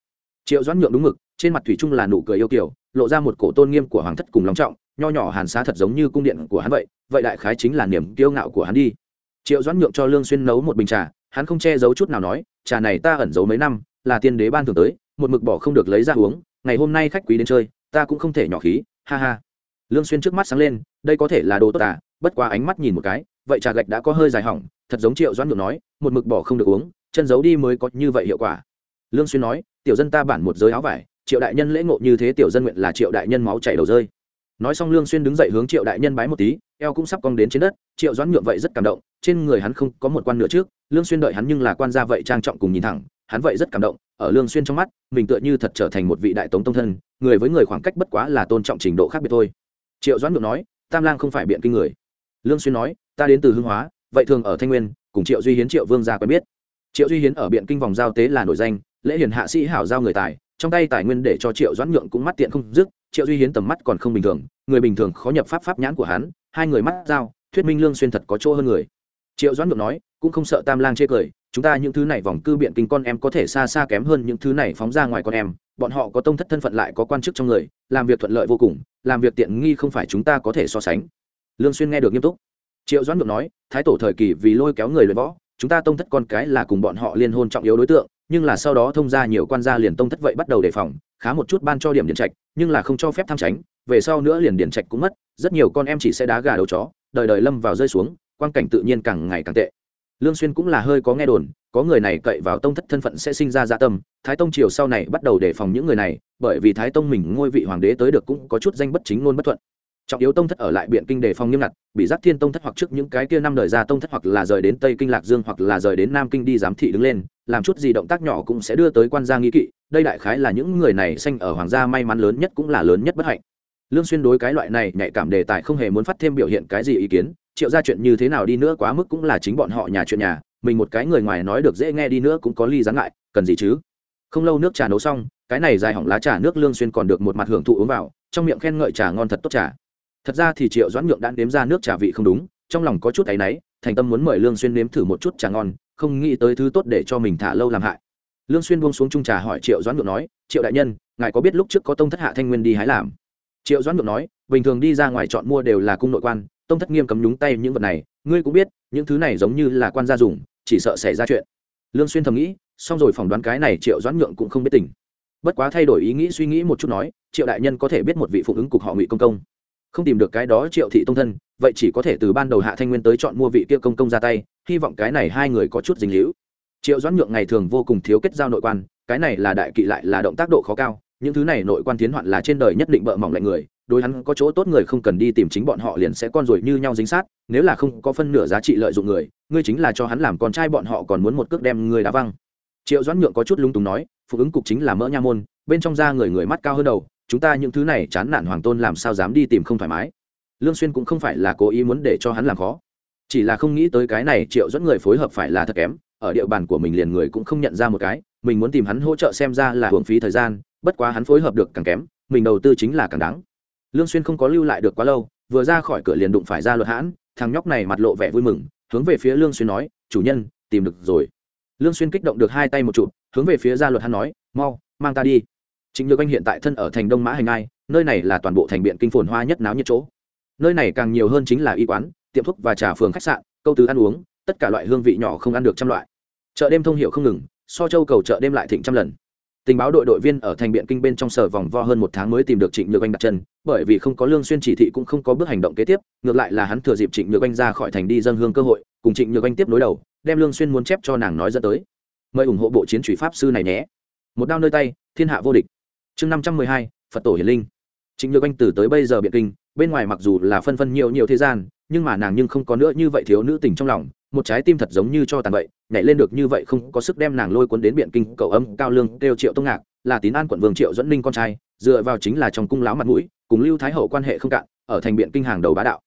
A: Triệu doãn nhượng đúng mực, trên mặt thủy trung là nụ cười yêu kiều, lộ ra một cổ tôn nghiêm của hoàng thất cùng lòng trọng, nho nhỏ hàn xá thật giống như cung điện của hắn vậy vậy đại khái chính là niềm kiêu ngạo của hắn đi. Triệu doãn nhượng cho lương xuyên nấu một bình trà, hắn không che giấu chút nào nói, trà này ta ẩn giấu mấy năm, là tiên đế ban thường tới, một mực bỏ không được lấy ra uống, ngày hôm nay khách quý đến chơi, ta cũng không thể nhỏ khí, ha ha. Lương xuyên trước mắt sáng lên, đây có thể là đồ tốt à bất quá ánh mắt nhìn một cái vậy trà gạch đã có hơi dài hỏng, thật giống triệu doãn nhượng nói, một mực bỏ không được uống, chân giấu đi mới có như vậy hiệu quả. Lương xuyên nói, tiểu dân ta bản một giới áo vải, triệu đại nhân lễ ngộ như thế tiểu dân nguyện là triệu đại nhân máu chảy đầu rơi. Nói xong lương xuyên đứng dậy hướng triệu đại nhân bái một tí, eo cũng sắp cong đến trên đất, triệu doãn nhượng vậy rất cảm động, trên người hắn không có một quan nữa trước, lương xuyên đợi hắn nhưng là quan gia vậy trang trọng cùng nhìn thẳng, hắn vậy rất cảm động, ở lương xuyên trong mắt, mình tựa như thật trở thành một vị đại tống tông thân, người với người khoảng cách bất quá là tôn trọng trình độ khác biệt thôi. Triệu doãn nhượng nói, tam lang không phải biện kinh người. Lương xuyên nói ta đến từ hương hóa, vậy thường ở thanh nguyên, cùng triệu duy hiến, triệu vương gia quen biết. Triệu duy hiến ở biện kinh vòng giao tế là nổi danh, lễ hiền hạ sĩ hảo giao người tài, trong tay tài nguyên để cho triệu doãn nhượng cũng mắt tiện không dứt, triệu duy hiến tầm mắt còn không bình thường, người bình thường khó nhập pháp pháp nhãn của hắn, hai người mắt giao, thuyết minh lương xuyên thật có chỗ hơn người. Triệu doãn nhượng nói, cũng không sợ tam lang chê cười, chúng ta những thứ này vòng cư biện kinh con em có thể xa xa kém hơn những thứ này phóng ra ngoài con em, bọn họ có tông thất thân phận lại có quan chức trong người, làm việc thuận lợi vô cùng, làm việc tiện nghi không phải chúng ta có thể so sánh. Lương xuyên nghe được nghiêm túc triệu doãn ngược nói, thái tổ thời kỳ vì lôi kéo người luyện võ, chúng ta tông thất con cái là cùng bọn họ liên hôn trọng yếu đối tượng, nhưng là sau đó thông ra nhiều quan gia liền tông thất vậy bắt đầu đề phòng, khá một chút ban cho điểm điện trạch, nhưng là không cho phép tham tránh về sau nữa liền điện trạch cũng mất, rất nhiều con em chỉ sẽ đá gà đầu chó, đời đời lâm vào rơi xuống quan cảnh tự nhiên càng ngày càng tệ. Lương xuyên cũng là hơi có nghe đồn, có người này cậy vào tông thất thân phận sẽ sinh ra dạ tâm, thái tông triều sau này bắt đầu đề phòng những người này, bởi vì thái tông mình ngôi vị hoàng đế tới được cũng có chút danh bất chính ngôn bất thuận trọng yếu tông thất ở lại biện kinh đề phòng nghiêm ngặt, bị giác thiên tông thất hoặc trước những cái kia năm đời ra tông thất hoặc là rời đến tây kinh lạc dương hoặc là rời đến nam kinh đi giám thị đứng lên, làm chút gì động tác nhỏ cũng sẽ đưa tới quan gia nghi kỵ, đây đại khái là những người này sanh ở hoàng gia may mắn lớn nhất cũng là lớn nhất bất hạnh. Lương xuyên đối cái loại này nhạy cảm đề tài không hề muốn phát thêm biểu hiện cái gì ý kiến, triệu ra chuyện như thế nào đi nữa quá mức cũng là chính bọn họ nhà chuyện nhà, mình một cái người ngoài nói được dễ nghe đi nữa cũng có ly gián ngại, cần gì chứ? Không lâu nước trà nấu xong, cái này dài hỏng lá trà nước lương xuyên còn được một mặt hưởng thụ uống vào, trong miệng khen ngợi trà ngon thật tốt trà thật ra thì triệu doãn nhượng đã đếm ra nước trà vị không đúng, trong lòng có chút áy náy, thành tâm muốn mời lương xuyên nếm thử một chút trà ngon, không nghĩ tới thứ tốt để cho mình thả lâu làm hại. Lương xuyên buông xuống chung trà hỏi triệu doãn nhượng nói, triệu đại nhân, ngài có biết lúc trước có tông thất hạ thanh nguyên đi hái làm? Triệu doãn nhượng nói, bình thường đi ra ngoài chọn mua đều là cung nội quan, tông thất nghiêm cấm nhúng tay những vật này, ngươi cũng biết, những thứ này giống như là quan gia dùng, chỉ sợ xảy ra chuyện. Lương xuyên thầm nghĩ, xong rồi phỏng đoán cái này triệu doãn nhượng cũng không biết tình. Bất quá thay đổi ý nghĩ suy nghĩ một chút nói, triệu đại nhân có thể biết một vị phụ ứng cục họ ngụy công công không tìm được cái đó triệu thị tông thân, vậy chỉ có thể từ ban đầu hạ thanh nguyên tới chọn mua vị kia công công ra tay, hy vọng cái này hai người có chút dính hữu triệu doãn nhượng ngày thường vô cùng thiếu kết giao nội quan, cái này là đại kỵ lại là động tác độ khó cao, những thứ này nội quan tiến hoạn là trên đời nhất định bợ mỏng lạnh người, đối hắn có chỗ tốt người không cần đi tìm chính bọn họ liền sẽ con rồi như nhau dính sát, nếu là không có phân nửa giá trị lợi dụng người, ngươi chính là cho hắn làm con trai bọn họ còn muốn một cước đem người đá văng. Triệu doãn nhượng có chút lung túng nói phụ ứng cục chính là mỡ nha môn, bên trong da người người mắt cao hơn đầu chúng ta những thứ này chán nản hoàng tôn làm sao dám đi tìm không thoải mái? Lương xuyên cũng không phải là cố ý muốn để cho hắn làm khó. Chỉ là không nghĩ tới cái này triệu dẫn người phối hợp phải là thật kém, ở địa bàn của mình liền người cũng không nhận ra một cái, mình muốn tìm hắn hỗ trợ xem ra là hưởng phí thời gian, bất quá hắn phối hợp được càng kém, mình đầu tư chính là càng đáng. Lương xuyên không có lưu lại được quá lâu, vừa ra khỏi cửa liền đụng phải ra luật hãn, thằng nhóc này mặt lộ vẻ vui mừng, hướng về phía lương xuyên nói, chủ nhân, tìm được rồi. Lương xuyên kích động được hai tay một chụp, hướng về phía gia luật hãn nói, mau, mang ta đi. Trịnh Nhược Anh hiện tại thân ở thành Đông Mã Hành Ai, nơi này là toàn bộ thành biện kinh phồn hoa nhất náo nhiệt chỗ. Nơi này càng nhiều hơn chính là y quán, tiệm thuốc và trà phường khách sạn, câu từ ăn uống, tất cả loại hương vị nhỏ không ăn được trăm loại. Chợ đêm thông hiệu không ngừng, so châu cầu chợ đêm lại thịnh trăm lần. Tình báo đội đội viên ở thành biện kinh bên trong sở vòng vo hơn một tháng mới tìm được Trịnh Nhược Anh đặt chân, bởi vì không có lương xuyên chỉ thị cũng không có bước hành động kế tiếp, ngược lại là hắn thừa dịp Trịnh Nhược Anh ra khỏi thành đi dâng hương cơ hội, cùng Trịnh Nhược Anh tiếp nối đầu, đem lương xuyên muốn chép cho nàng nói dẫn tới. Mời ủng hộ bộ chiến truy pháp sư này nhé. Một đao nơi tay, thiên hạ vô địch chương năm trăm mười hai, phật tổ hiển linh. Trịnh nhược anh từ tới bây giờ biện kinh, bên ngoài mặc dù là phân phân nhiều nhiều thế gian, nhưng mà nàng nhưng không có nữa như vậy thiếu nữ tình trong lòng, một trái tim thật giống như cho tàn vậy nhảy lên được như vậy không có sức đem nàng lôi cuốn đến biện kinh, cầu âm, cao lương, kêu triệu tông ngạc, là tín an quận vương triệu dẫn ninh con trai, dựa vào chính là trong cung lão mặt mũi, cùng lưu thái hậu quan hệ không cạn, ở thành biện kinh hàng đầu bá đạo.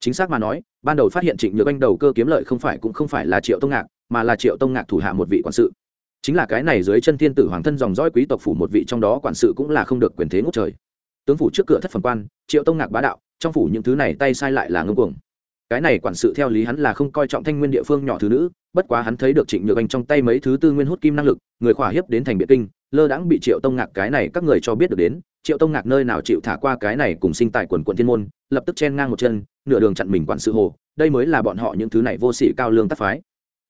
A: Chính xác mà nói, ban đầu phát hiện trịnh nhược anh đầu cơ kiếm lợi không phải cũng không phải là triệu tông ngạc, mà là triệu tông ngạc thủ hạ một vị quản sự chính là cái này dưới chân thiên tử hoàng thân dòng dõi quý tộc phủ một vị trong đó quản sự cũng là không được quyền thế ngốc trời. Tướng phủ trước cửa thất phần quan, triệu tông ngạc bá đạo, trong phủ những thứ này tay sai lại là ngưng cuồng. Cái này quản sự theo lý hắn là không coi trọng thanh nguyên địa phương nhỏ thứ nữ, bất quá hắn thấy được trịnh nhược anh trong tay mấy thứ tư nguyên hút kim năng lực, người khỏa hiếp đến thành biệt kinh, lơ đãng bị triệu tông ngạc cái này các người cho biết được đến, triệu tông ngạc nơi nào chịu thả qua cái này cùng sinh tại quần quận thiên môn, lập tức chen ngang một chân, nửa đường chặn mình quản sự hồ, đây mới là bọn họ những thứ này vô sĩ cao lương tác phái.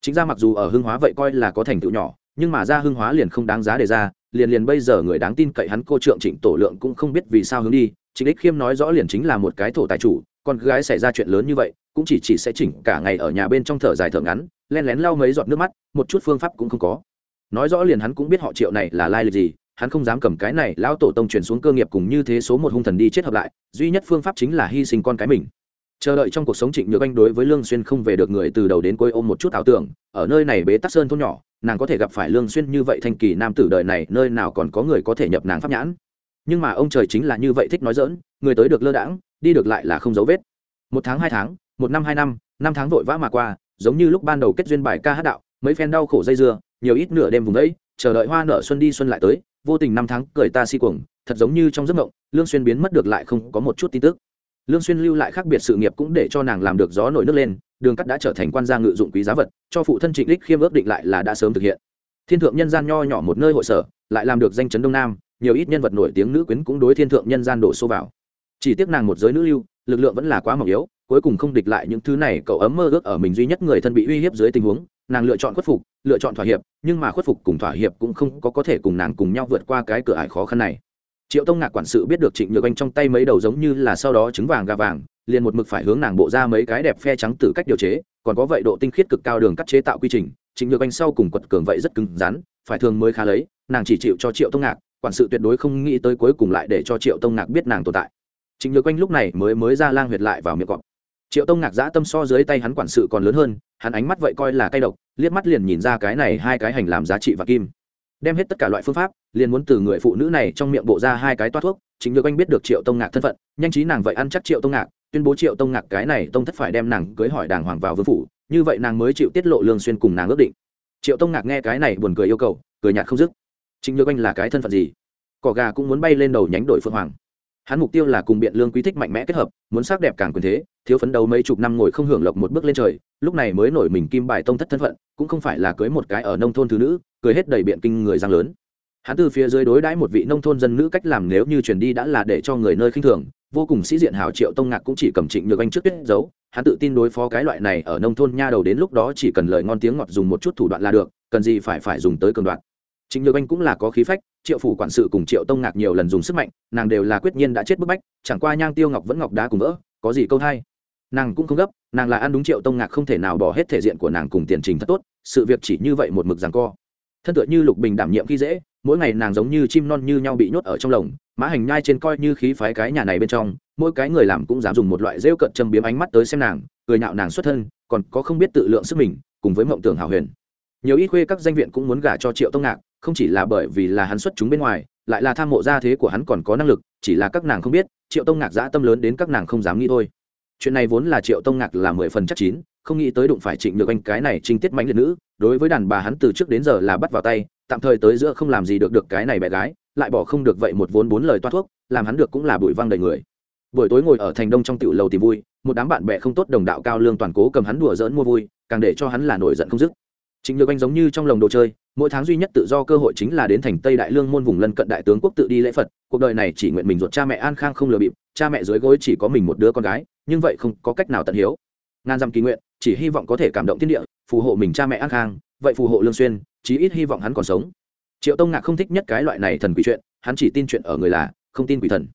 A: Chính ra mặc dù ở hưng hóa vậy coi là có thành tựu nhỏ nhưng mà ra hưng hóa liền không đáng giá đề ra, liền liền bây giờ người đáng tin cậy hắn cô trượng trịnh tổ lượng cũng không biết vì sao hướng đi, trịnh đích khiêm nói rõ liền chính là một cái thổ tài chủ, con gái xảy ra chuyện lớn như vậy, cũng chỉ chỉ sẽ chỉnh cả ngày ở nhà bên trong thở dài thở ngắn, len lén lau mấy giọt nước mắt, một chút phương pháp cũng không có. Nói rõ liền hắn cũng biết họ triệu này là lai lịch gì, hắn không dám cầm cái này, lão tổ tông truyền xuống cơ nghiệp cùng như thế số một hung thần đi chết hợp lại, duy nhất phương pháp chính là hy sinh con cái mình. Chờ đợi trong cuộc sống trịnh nhược anh đối với lương xuyên không về được người từ đầu đến cuối ôm một chút ảo tưởng, ở nơi này bế tắc sơn thôn nhỏ nàng có thể gặp phải lương xuyên như vậy thanh kỳ nam tử đời này, nơi nào còn có người có thể nhập nàng pháp nhãn. Nhưng mà ông trời chính là như vậy thích nói dỡn người tới được lơ đãng, đi được lại là không dấu vết. Một tháng, hai tháng, một năm, hai năm năm tháng vội vã mà qua, giống như lúc ban đầu kết duyên bài ca hát đạo, mấy phen đau khổ dây dưa, nhiều ít nửa đêm vùng ấy chờ đợi hoa nở xuân đi xuân lại tới, vô tình năm tháng cười ta si cuồng, thật giống như trong giấc mộng, lương xuyên biến mất được lại không có một chút tin tức. Lương xuyên lưu lại khác biệt sự nghiệp cũng để cho nàng làm được gió nổi nước lên đường cắt đã trở thành quan gia ngự dụng quý giá vật, cho phụ thân trịnh đích khiêm ước định lại là đã sớm thực hiện. Thiên thượng nhân gian nho nhỏ một nơi hội sở, lại làm được danh chấn đông nam, nhiều ít nhân vật nổi tiếng nữ quyến cũng đối thiên thượng nhân gian đổ xô vào. Chỉ tiếc nàng một giới nữ lưu, lực lượng vẫn là quá mỏng yếu, cuối cùng không địch lại những thứ này, cậu ấm mơ ước ở mình duy nhất người thân bị uy hiếp dưới tình huống, nàng lựa chọn khuất phục, lựa chọn thỏa hiệp, nhưng mà khuất phục cùng thỏa hiệp cũng không có có thể cùng nàng cùng nhau vượt qua cái cửa ải khó khăn này. Triệu tông ngạc quản sự biết được trịnh nhược anh trong tay mấy đầu giống như là sau đó trứng vàng gà vàng liền một mực phải hướng nàng bộ ra mấy cái đẹp phe trắng từ cách điều chế, còn có vậy độ tinh khiết cực cao đường cắt chế tạo quy trình chính nhược anh sau cùng quật cường vậy rất cứng rắn, phải thường mới khá lấy, nàng chỉ chịu cho triệu tông ngạc, quản sự tuyệt đối không nghĩ tới cuối cùng lại để cho triệu tông ngạc biết nàng tồn tại. Chính nhược anh lúc này mới mới ra lang huyệt lại vào miệng cọp. Triệu tông ngạc giã tâm so dưới tay hắn quản sự còn lớn hơn, hắn ánh mắt vậy coi là cay độc, liếc mắt liền nhìn ra cái này hai cái hành làm giá trị và kim. Đem hết tất cả loại phương pháp, liền muốn từ người phụ nữ này trong miệng bộ ra hai cái toát thuốc chính nhược anh biết được triệu tông ngạc thân phận, nhanh trí nàng vậy ăn chắc triệu tông ngạc tuyên bố triệu tông ngạc cái này tông thất phải đem nàng cưới hỏi đàng hoàng vào vương phủ, như vậy nàng mới chịu tiết lộ lương xuyên cùng nàng ước định. Triệu tông ngạc nghe cái này buồn cười yêu cầu, cười nhạt không dứt. Chính nhược anh là cái thân phận gì? Cỏ gà cũng muốn bay lên đầu nhánh đội phượng hoàng. Hắn mục tiêu là cùng biện lương quý thích mạnh mẽ kết hợp, muốn sắc đẹp càng quyền thế, thiếu phấn đấu mấy chục năm ngồi không hưởng lộc một bước lên trời, lúc này mới nổi mình kim bài tông thất thân phận, cũng không phải là cưới một cái ở nông thôn thứ nữ, cười hết đầy biện kinh người giang lớn. Hắn từ phía dưới đối đãi một vị nông thôn dân nữ cách làm nếu như chuyển đi đã là để cho người nơi khinh thường vô cùng sĩ diện hảo triệu tông ngạc cũng chỉ cầm trịnh nhược anh trước tuyết giấu. Hắn tự tin đối phó cái loại này ở nông thôn nha đầu đến lúc đó chỉ cần lời ngon tiếng ngọt dùng một chút thủ đoạn là được, cần gì phải phải dùng tới cường đoạn. Trịnh nhược anh cũng là có khí phách, triệu phủ quản sự cùng triệu tông ngạc nhiều lần dùng sức mạnh, nàng đều là quyết nhiên đã chết bức bách, chẳng qua nhang tiêu ngọc vẫn ngọc đá cùng vỡ, có gì câu thay nàng cũng không gấp, nàng là ăn đúng triệu tông ngạc không thể nào bỏ hết thể diện của nàng cùng tiền trình thật tốt, sự việc chỉ như vậy một mực rằng co. Thân tựa như lục bình đảm nhiệm khi dễ mỗi ngày nàng giống như chim non như nhau bị nhốt ở trong lồng mã hành nhai trên coi như khí phái cái nhà này bên trong, mỗi cái người làm cũng dám dùng một loại rêu cận châm biếm ánh mắt tới xem nàng, cười nhạo nàng xuất thân, còn có không biết tự lượng sức mình, cùng với mộng tưởng hào huyền. Nhiều ít khuê các danh viện cũng muốn gả cho triệu tông ngạc, không chỉ là bởi vì là hắn xuất chúng bên ngoài, lại là tham mộ gia thế của hắn còn có năng lực, chỉ là các nàng không biết, triệu tông ngạc dã tâm lớn đến các nàng không dám nghĩ thôi. Chuyện này vốn là triệu tông ngạc là mười phần chắc chín, không nghĩ tới đụng phải trịnh được anh cái này trinh tiết mãnh liệt nữ đối với đàn bà hắn từ trước đến giờ là bắt vào tay tạm thời tới giữa không làm gì được được cái này bé gái lại bỏ không được vậy một vốn bốn lời toa thuốc làm hắn được cũng là bụi văng đầy người buổi tối ngồi ở thành đông trong tiểu lầu tìm vui một đám bạn bè không tốt đồng đạo cao lương toàn cố cầm hắn đùa giỡn mua vui càng để cho hắn là nổi giận không dứt chính Nhược Anh giống như trong lồng đồ chơi, mỗi tháng duy nhất tự do cơ hội chính là đến thành Tây Đại Lương môn vùng lân cận đại tướng quốc tự đi lễ Phật, cuộc đời này chỉ nguyện mình ruột cha mẹ an khang không lừa bịp, cha mẹ dưới gối chỉ có mình một đứa con gái, nhưng vậy không có cách nào tận hiếu. Ngàn dặm kỳ nguyện, chỉ hy vọng có thể cảm động thiên địa, phù hộ mình cha mẹ an khang, vậy phù hộ Lương Xuyên, chí ít hy vọng hắn còn sống. Triệu Tông Ngạc không thích nhất cái loại này thần quỷ chuyện, hắn chỉ tin chuyện ở người là, không tin quỷ thần.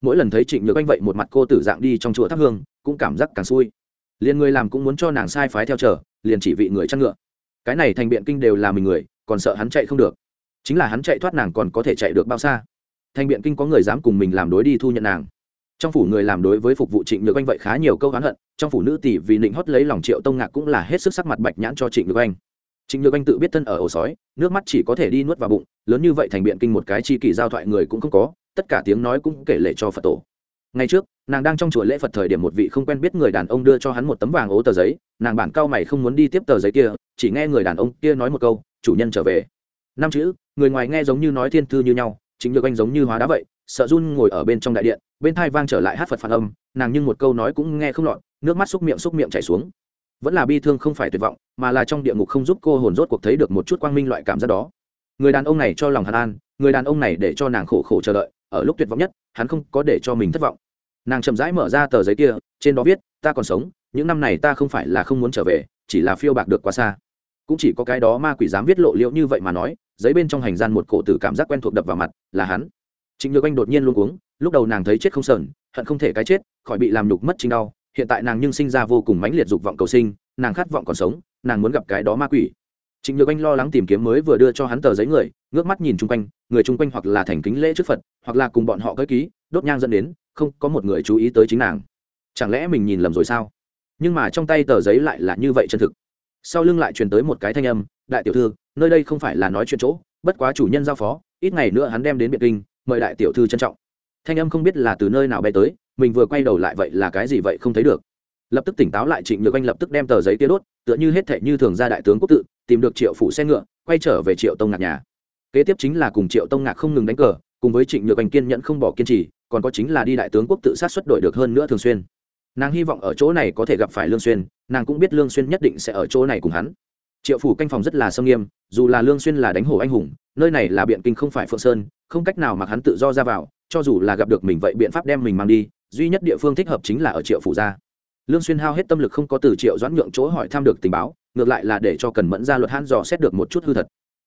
A: Mỗi lần thấy Trịnh Nhược Anh vậy một mặt cô tử dạng đi trong chùa thắp hương, cũng cảm giác càng xui. Liên người làm cũng muốn cho nàng sai phái theo chờ, liền chỉ vị người chăn ngựa cái này thành biện kinh đều là mình người còn sợ hắn chạy không được chính là hắn chạy thoát nàng còn có thể chạy được bao xa thành biện kinh có người dám cùng mình làm đối đi thu nhận nàng trong phủ người làm đối với phục vụ trịnh nhược anh vậy khá nhiều câu hán hận, trong phủ nữ tỷ vì định hót lấy lòng triệu tông ngạc cũng là hết sức sắc mặt bạch nhãn cho trịnh nhược anh trịnh nhược anh tự biết thân ở ổ sói, nước mắt chỉ có thể đi nuốt vào bụng, lớn như vậy thành biện kinh một cái chi kỳ giao thoại người cũng không có, tất cả tiếng nói cũng kể lệ cho phật tổ. Ngày trước, nàng đang trong chùa lễ phật thời điểm một vị không quen biết người đàn ông đưa cho hắn một tấm vàng ố tờ giấy, nàng bản cao mày không muốn đi tiếp tờ giấy kia, chỉ nghe người đàn ông kia nói một câu, chủ nhân trở về. Năm chữ, người ngoài nghe giống như nói thiên thư như nhau chính nhược anh giống như hóa đá vậy, sợ run ngồi ở bên trong đại điện bên thai vang trở lại hát phật phản âm nàng nhưng một câu nói cũng nghe không lọt nước mắt xúc miệng xúc miệng chảy xuống vẫn là bi thương không phải tuyệt vọng mà là trong địa ngục không giúp cô hồn rốt cuộc thấy được một chút quang minh loại cảm giác đó người đàn ông này cho lòng hàn an người đàn ông này để cho nàng khổ khổ chờ đợi ở lúc tuyệt vọng nhất hắn không có để cho mình thất vọng nàng chậm rãi mở ra tờ giấy kia trên đó viết ta còn sống những năm này ta không phải là không muốn trở về chỉ là phiêu bạc được quá xa cũng chỉ có cái đó ma quỷ dám viết lộ liễu như vậy mà nói giấy bên trong hành gian một cổ tử cảm giác quen thuộc đập vào mặt là hắn trịnh nhược anh đột nhiên luôn uống lúc đầu nàng thấy chết không sờn, hận không thể cái chết, khỏi bị làm nhục mất chính đau, hiện tại nàng nhưng sinh ra vô cùng mãnh liệt dục vọng cầu sinh, nàng khát vọng còn sống, nàng muốn gặp cái đó ma quỷ. Trịnh nhược anh lo lắng tìm kiếm mới vừa đưa cho hắn tờ giấy người, ngước mắt nhìn chung quanh, người chung quanh hoặc là thành kính lễ trước phật, hoặc là cùng bọn họ cất ký, đốt nhang dẫn đến, không có một người chú ý tới chính nàng. Chẳng lẽ mình nhìn lầm rồi sao? Nhưng mà trong tay tờ giấy lại là như vậy chân thực. Sau lưng lại truyền tới một cái thanh âm, đại tiểu thư, nơi đây không phải là nói chuyện chỗ, bất quá chủ nhân giao phó, ít ngày nữa hắn đem đến biệt kinh, mời đại tiểu thư trân trọng thanh âm không biết là từ nơi nào bay tới, mình vừa quay đầu lại vậy là cái gì vậy không thấy được. Lập tức tỉnh táo lại, trịnh nhược anh lập tức đem tờ giấy kia đốt, tựa như hết thệ như thường ra đại tướng quốc tự, tìm được triệu phủ xe ngựa, quay trở về triệu tông ngạc nhà. Kế tiếp chính là cùng triệu tông ngạc không ngừng đánh cờ, cùng với trịnh nhược anh kiên nhẫn không bỏ kiên trì, còn có chính là đi đại tướng quốc tự sát xuất đội được hơn nữa thường xuyên. Nàng hy vọng ở chỗ này có thể gặp phải lương xuyên, nàng cũng biết lương xuyên nhất định sẽ ở chỗ này cùng hắn. Triệu phủ canh phòng rất là sâm nghiêm, dù là lương xuyên là đánh hổ anh hùng, nơi này là biện kinh không phải phượng sơn, không cách nào mặc hắn tự do ra vào cho dù là gặp được mình vậy biện pháp đem mình mang đi, duy nhất địa phương thích hợp chính là ở triệu phủ gia. Lương xuyên hao hết tâm lực không có từ triệu doãn nhượng chỗ hỏi thăm được tình báo, ngược lại là để cho cần mẫn ra luật hãn dò xét được một chút hư thật.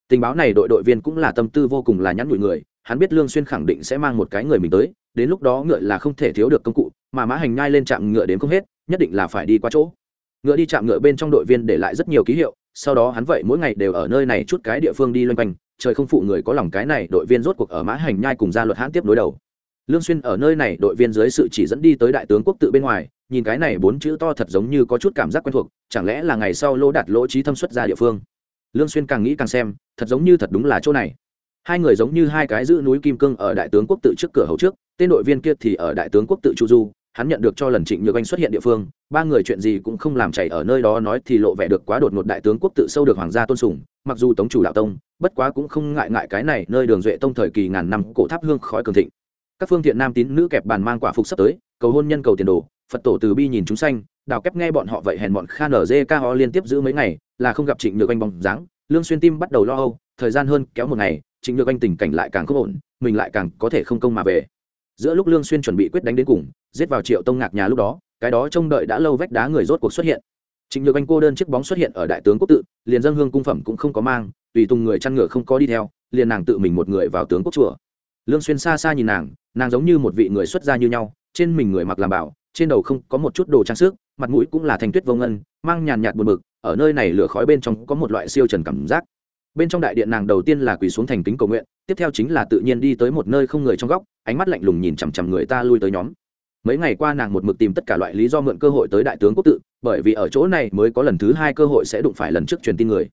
A: Tình báo này đội đội viên cũng là tâm tư vô cùng là nhắn nhủi người, hắn biết lương xuyên khẳng định sẽ mang một cái người mình tới, đến lúc đó ngựa là không thể thiếu được công cụ, mà mã hành nhai lên chạm ngựa đến không hết, nhất định là phải đi qua chỗ. Ngựa đi chạm ngựa bên trong đội viên để lại rất nhiều ký hiệu, sau đó hắn vậy mỗi ngày đều ở nơi này chút cái địa phương đi loanh quanh trời không phụ người có lòng cái này, đội viên rốt cuộc ở mã hành nhai cùng gia luật hãn tiếp nối đầu. Lương xuyên ở nơi này, đội viên dưới sự chỉ dẫn đi tới đại tướng quốc tự bên ngoài, nhìn cái này bốn chữ to thật giống như có chút cảm giác quen thuộc, chẳng lẽ là ngày sau lỗ đạt lỗ trí thâm xuất ra địa phương? Lương xuyên càng nghĩ càng xem, thật giống như thật đúng là chỗ này. Hai người giống như hai cái giữ núi kim cương ở đại tướng quốc tự trước cửa hậu trước, tên đội viên kia thì ở đại tướng quốc tự chu du hắn nhận được cho lần trịnh nhược anh xuất hiện địa phương, ba người chuyện gì cũng không làm chảy ở nơi đó nói thì lộ vẻ được quá đột ngột đại tướng quốc tự sâu được hoàng gia tôn sùng, mặc dù tống chủ đạo tông, bất quá cũng không ngại ngại cái này nơi đường duệ tông thời kỳ ngàn năm cổ tháp hương khói cường thịnh. Các phương thiện nam tín nữ kẹp bàn mang quả phục sắp tới, cầu hôn nhân cầu tiền đồ, phật tổ từ bi nhìn chúng xanh đào kép nghe bọn họ vậy hèn bọn kha nở dê ca ho liên tiếp giữ mấy ngày, là không gặp trịnh nhược anh bóng dáng. Lương xuyên tim bắt đầu lo âu, thời gian hơn kéo một ngày, trịnh nhược anh tình cảnh lại càng không ổn, mình lại càng có thể không công mà về giữa lúc lương xuyên chuẩn bị quyết đánh đến cùng, giết vào triệu tông ngạc nhà lúc đó, cái đó trông đợi đã lâu vách đá người rốt cuộc xuất hiện. Trịnh nhược anh cô đơn chiếc bóng xuất hiện ở đại tướng quốc tự, liền dân hương cung phẩm cũng không có mang, tùy tùng người chăn ngựa không có đi theo, liền nàng tự mình một người vào tướng quốc chùa. Lương xuyên xa xa nhìn nàng nàng giống như một vị người xuất gia như nhau, trên mình người mặc làm bảo, trên đầu không có một chút đồ trang sức, mặt mũi cũng là thành tuyết vô ngân, mang nhàn nhạt buồn bực, ở nơi này lửa khói bên trong có một loại siêu trần cảm giác. Bên trong đại điện nàng đầu tiên là quỳ xuống thành kính cầu nguyện, tiếp theo chính là tự nhiên đi tới một nơi không người trong góc ánh mắt lạnh lùng nhìn chằm chằm người ta lui tới nhóm. Mấy ngày qua nàng một mực tìm tất cả loại lý do mượn cơ hội tới đại tướng quốc tự, bởi vì ở chỗ này mới có lần thứ hai cơ hội sẽ đụng phải lần trước truyền tin người.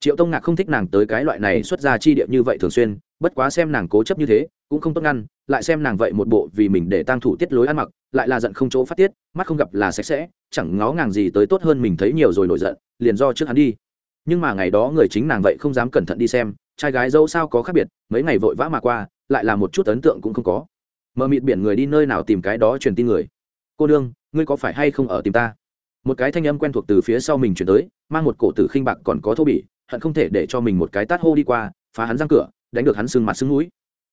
A: Triệu tông ngạc không thích nàng tới cái loại này xuất ra chi địa như vậy thường xuyên, bất quá xem nàng cố chấp như thế, cũng không tốt ngăn, lại xem nàng vậy một bộ vì mình để tăng thủ tiết lối ăn mặc, lại là giận không chỗ phát tiết, mắt không gặp là sạch sẽ, chẳng ngó ngàng gì tới tốt hơn mình thấy nhiều rồi nổi giận, liền do trước hắn đi. Nhưng mà ngày đó người chính nàng vậy không dám cẩn thận đi xem, trai gái dâu sao có khác biệt, mấy ngày vội vã mà qua lại là một chút ấn tượng cũng không có. Mờ mịt biển người đi nơi nào tìm cái đó truyền tin người? Cô đương ngươi có phải hay không ở tìm ta? Một cái thanh âm quen thuộc từ phía sau mình chuyển tới, mang một cổ tử khinh bạc còn có thô bỉ, hận không thể để cho mình một cái tát hô đi qua, phá hắn răng cửa, đánh được hắn sưng mặt sưng mũi.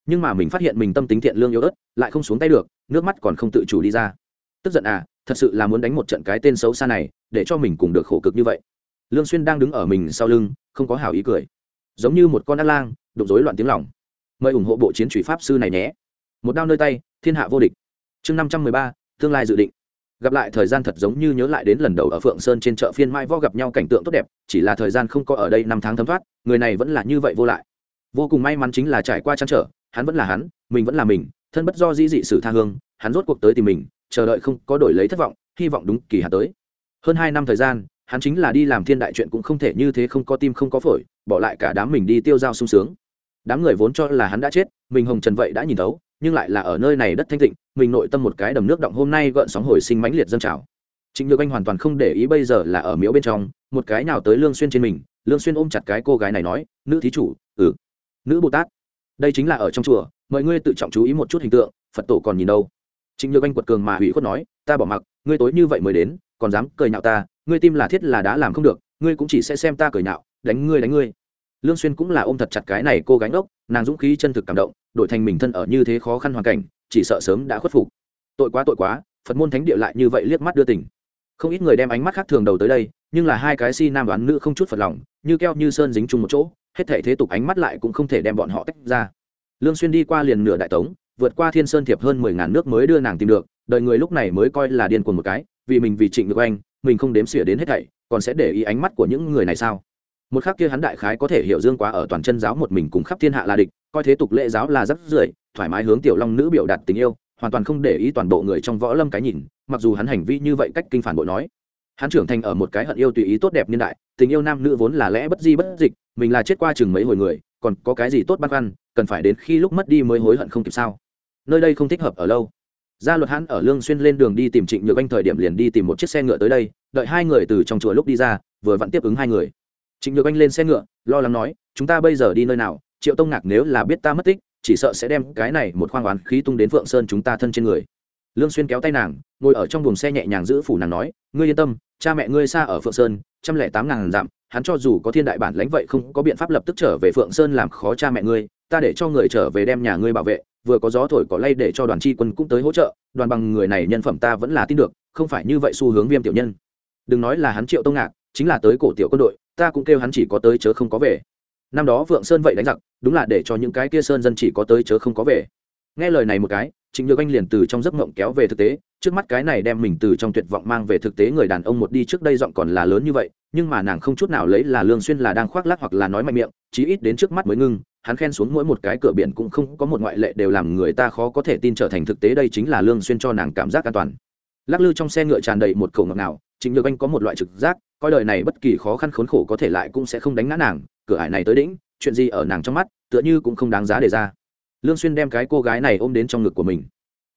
A: Nhưng mà mình phát hiện mình tâm tính thiện lương yếu ớt, lại không xuống tay được, nước mắt còn không tự chủ đi ra. Tức giận à thật sự là muốn đánh một trận cái tên xấu xa này, để cho mình cùng được khổ cực như vậy. Lương xuyên đang đứng ở mình sau lưng, không có hảo ý cười. Giống như một con ác lang, đụng rối loạn tiếng lòng mời ủng hộ bộ chiến truy pháp sư này nhé. Một đao nơi tay, thiên hạ vô địch. Chương năm trăm mười ba, tương lai dự định. Gặp lại thời gian thật giống như nhớ lại đến lần đầu ở phượng sơn trên chợ phiên mai vo gặp nhau cảnh tượng tốt đẹp, chỉ là thời gian không có ở đây năm tháng thấm thoát, người này vẫn là như vậy vô lại. Vô cùng may mắn chính là trải qua trăn trở, hắn vẫn là hắn, mình vẫn là mình, thân bất do dĩ dị sử tha hương, hắn rốt cuộc tới tìm mình, chờ đợi không có đổi lấy thất vọng, hy vọng đúng kỳ hạn tới. Hơn hai năm thời gian, hắn chính là đi làm thiên đại chuyện cũng không thể như thế không có tim không có phổi, bỏ lại cả đám mình đi tiêu dao sung sướng đám người vốn cho là hắn đã chết, mình hồng trần vậy đã nhìn thấu, nhưng lại là ở nơi này đất thanh tịnh, mình nội tâm một cái đầm nước động hôm nay gợn sóng hồi sinh mãnh liệt dân trào. Trịnh nhược anh hoàn toàn không để ý bây giờ là ở miếu bên trong, một cái nào tới lương xuyên trên mình, lương xuyên ôm chặt cái cô gái này nói, nữ thí chủ ừ nữ bồ tát, đây chính là ở trong chùa, mọi ngươi tự trọng chú ý một chút hình tượng, phật tổ còn nhìn đâu? Trịnh nhược anh quật cường mà hủy khuất nói, ta bỏ mặc, ngươi tối như vậy mới đến, còn dám cười nhạo ta, ngươi tim là thiết là đã làm không được, ngươi cũng chỉ sẽ xem ta cười nhạo, đánh ngươi đánh ngươi lương xuyên cũng là ôm thật chặt cái này cô gánh ốc nàng dũng khí chân thực cảm động, đổi thành mình thân ở như thế khó khăn hoàn cảnh, chỉ sợ sớm đã khuất phục. Tội quá tội quá, phật môn thánh địa lại như vậy liếc mắt đưa tình. Không ít người đem ánh mắt khác thường đầu tới đây, nhưng là hai cái si nam đoán nữ không chút phật lòng, như keo như sơn dính chung một chỗ, hết thể thế tục ánh mắt lại cũng không thể đem bọn họ tách ra. Lương xuyên đi qua liền nửa đại tống, vượt qua thiên sơn thiệp hơn mười ngàn nước mới đưa nàng tìm được đợi người lúc này mới coi là điên cuồng một cái, vì mình vì trịnh được anh, mình không đếm xỉa đến hết thảy, còn sẽ để ý ánh mắt của những người này sao? Một khắc kia hắn đại khái có thể hiểu dương quá ở toàn chân giáo một mình cùng khắp thiên hạ là địch, coi thế tục lễ giáo là rất rưởi, thoải mái hướng tiểu long nữ biểu đạt tình yêu, hoàn toàn không để ý toàn bộ người trong võ lâm cái nhìn, mặc dù hắn hành vi như vậy cách kinh phản bội nói. Hắn trưởng thành ở một cái hận yêu tùy ý tốt đẹp niên đại, tình yêu nam nữ vốn là lẽ bất di bất dịch, mình là chết qua chừng mấy hồi người, còn có cái gì tốt băn khoăn, cần phải đến khi lúc mất đi mới hối hận không kịp sao? Nơi đây không thích hợp ở lâu. Gia luật hắn ở lương xuyên lên đường đi tìm trịnh nhược anh thời điểm liền đi tìm một chiếc xe ngựa tới đây, đợi hai người từ trong chùa lúc đi ra, vừa vặn tiếp ứng hai người trịnh nhược anh lên xe ngựa, lo lắng nói, chúng ta bây giờ đi nơi nào? Triệu tông ngạc nếu là biết ta mất tích, chỉ sợ sẽ đem cái này một khoang oán khí tung đến phượng sơn chúng ta thân trên người. Lương xuyên kéo tay nàng, ngồi ở trong buồng xe nhẹ nhàng giữ phủ nàng nói, ngươi yên tâm, cha mẹ ngươi xa ở phượng sơn, trăm lẻ tám ngàn dặm, hắn cho dù có thiên đại bản lãnh vậy không có biện pháp lập tức trở về phượng sơn làm khó cha mẹ ngươi, ta để cho người trở về đem nhà ngươi bảo vệ, vừa có gió thổi có lay để cho đoàn chi quân cũng tới hỗ trợ, đoàn bằng người này nhân phẩm ta vẫn là tin được, không phải như vậy xu hướng viêm tiểu nhân. Đừng nói là hắn triệu tông ngạc, chính là tới cổ tiểu quân đội ta cũng kêu hắn chỉ có tới chớ không có về. Năm đó vượng sơn vậy đánh giặc, đúng là để cho những cái kia sơn dân chỉ có tới chớ không có về. Nghe lời này một cái, trịnh nhược anh liền từ trong giấc mộng kéo về thực tế, trước mắt cái này đem mình từ trong tuyệt vọng mang về thực tế người đàn ông một đi trước đây giọng còn là lớn như vậy, nhưng mà nàng không chút nào lấy là lương xuyên là đang khoác lác hoặc là nói mạnh miệng, chí ít đến trước mắt mới ngưng, hắn khen xuống mỗi một cái cửa biển cũng không có một ngoại lệ đều làm người ta khó có thể tin trở thành thực tế đây chính là lương xuyên cho nàng cảm giác an toàn. Lắc lư trong xe ngựa tràn đầy một khẩu ngọc nào trịnh nhược anh có một loại trực giác coi đời này bất kỳ khó khăn khốn khổ có thể lại cũng sẽ không đánh ngã nàng, cửa ải này tới đỉnh, chuyện gì ở nàng trong mắt, tựa như cũng không đáng giá để ra. Lương xuyên đem cái cô gái này ôm đến trong ngực của mình.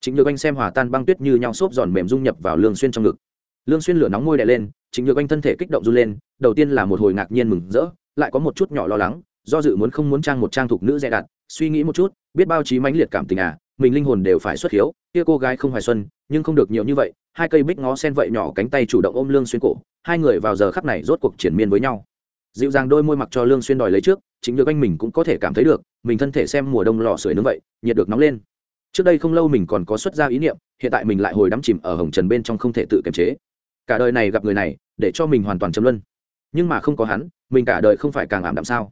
A: Chính nhược anh xem hòa tan băng tuyết như nhau xốp giòn mềm dung nhập vào lương xuyên trong ngực. Lương xuyên lửa nóng môi đè lên chính nhược anh thân thể kích động run lên, đầu tiên là một hồi ngạc nhiên mừng rỡ, lại có một chút nhỏ lo lắng, do dự muốn không muốn trang một trang thuộc nữ dè đặt, suy nghĩ một chút, biết bao trí mãnh liệt cảm tình à mình linh hồn đều phải xuất hiếu. Kia cô gái không hoài xuân, nhưng không được nhiều như vậy. Hai cây bích ngó sen vậy nhỏ cánh tay chủ động ôm lương xuyên cổ. Hai người vào giờ khắc này rốt cuộc triển miên với nhau. Dịu dàng đôi môi mặc cho lương xuyên đòi lấy trước, chính được anh mình cũng có thể cảm thấy được, mình thân thể xem mùa đông lò sưởi nướng vậy, nhiệt được nóng lên. Trước đây không lâu mình còn có xuất ra ý niệm, hiện tại mình lại hồi đắm chìm ở hồng trần bên trong không thể tự kiềm chế. Cả đời này gặp người này, để cho mình hoàn toàn châm luân. Nhưng mà không có hắn, mình cả đời không phải càng ảm đạm sao?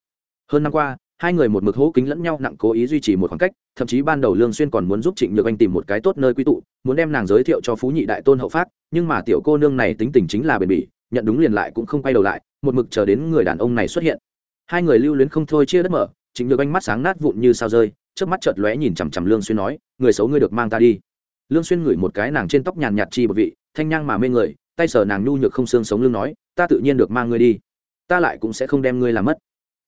A: Hơn năm qua hai người một mực hố kính lẫn nhau nặng cố ý duy trì một khoảng cách, thậm chí ban đầu lương xuyên còn muốn giúp trịnh nhược anh tìm một cái tốt nơi quy tụ, muốn đem nàng giới thiệu cho phú nhị đại tôn hậu phát nhưng mà tiểu cô nương này tính tình chính là bền bỉ, nhận đúng liền lại cũng không quay đầu lại, một mực chờ đến người đàn ông này xuất hiện. Hai người lưu luyến không thôi chia đất mở, trịnh nhược anh mắt sáng nát vụn như sao rơi, chớp mắt chợt lóe nhìn chằm chằm lương xuyên nói, người xấu ngươi được mang ta đi. Lương xuyên ngửi một cái nàng trên tóc nhàn nhạt chi một vị, thanh nhang mà mê người, tay sờ nàng nhu nhược không xương sống lưng nói, ta tự nhiên được mang ngươi đi, ta lại cũng sẽ không đem ngươi làm mất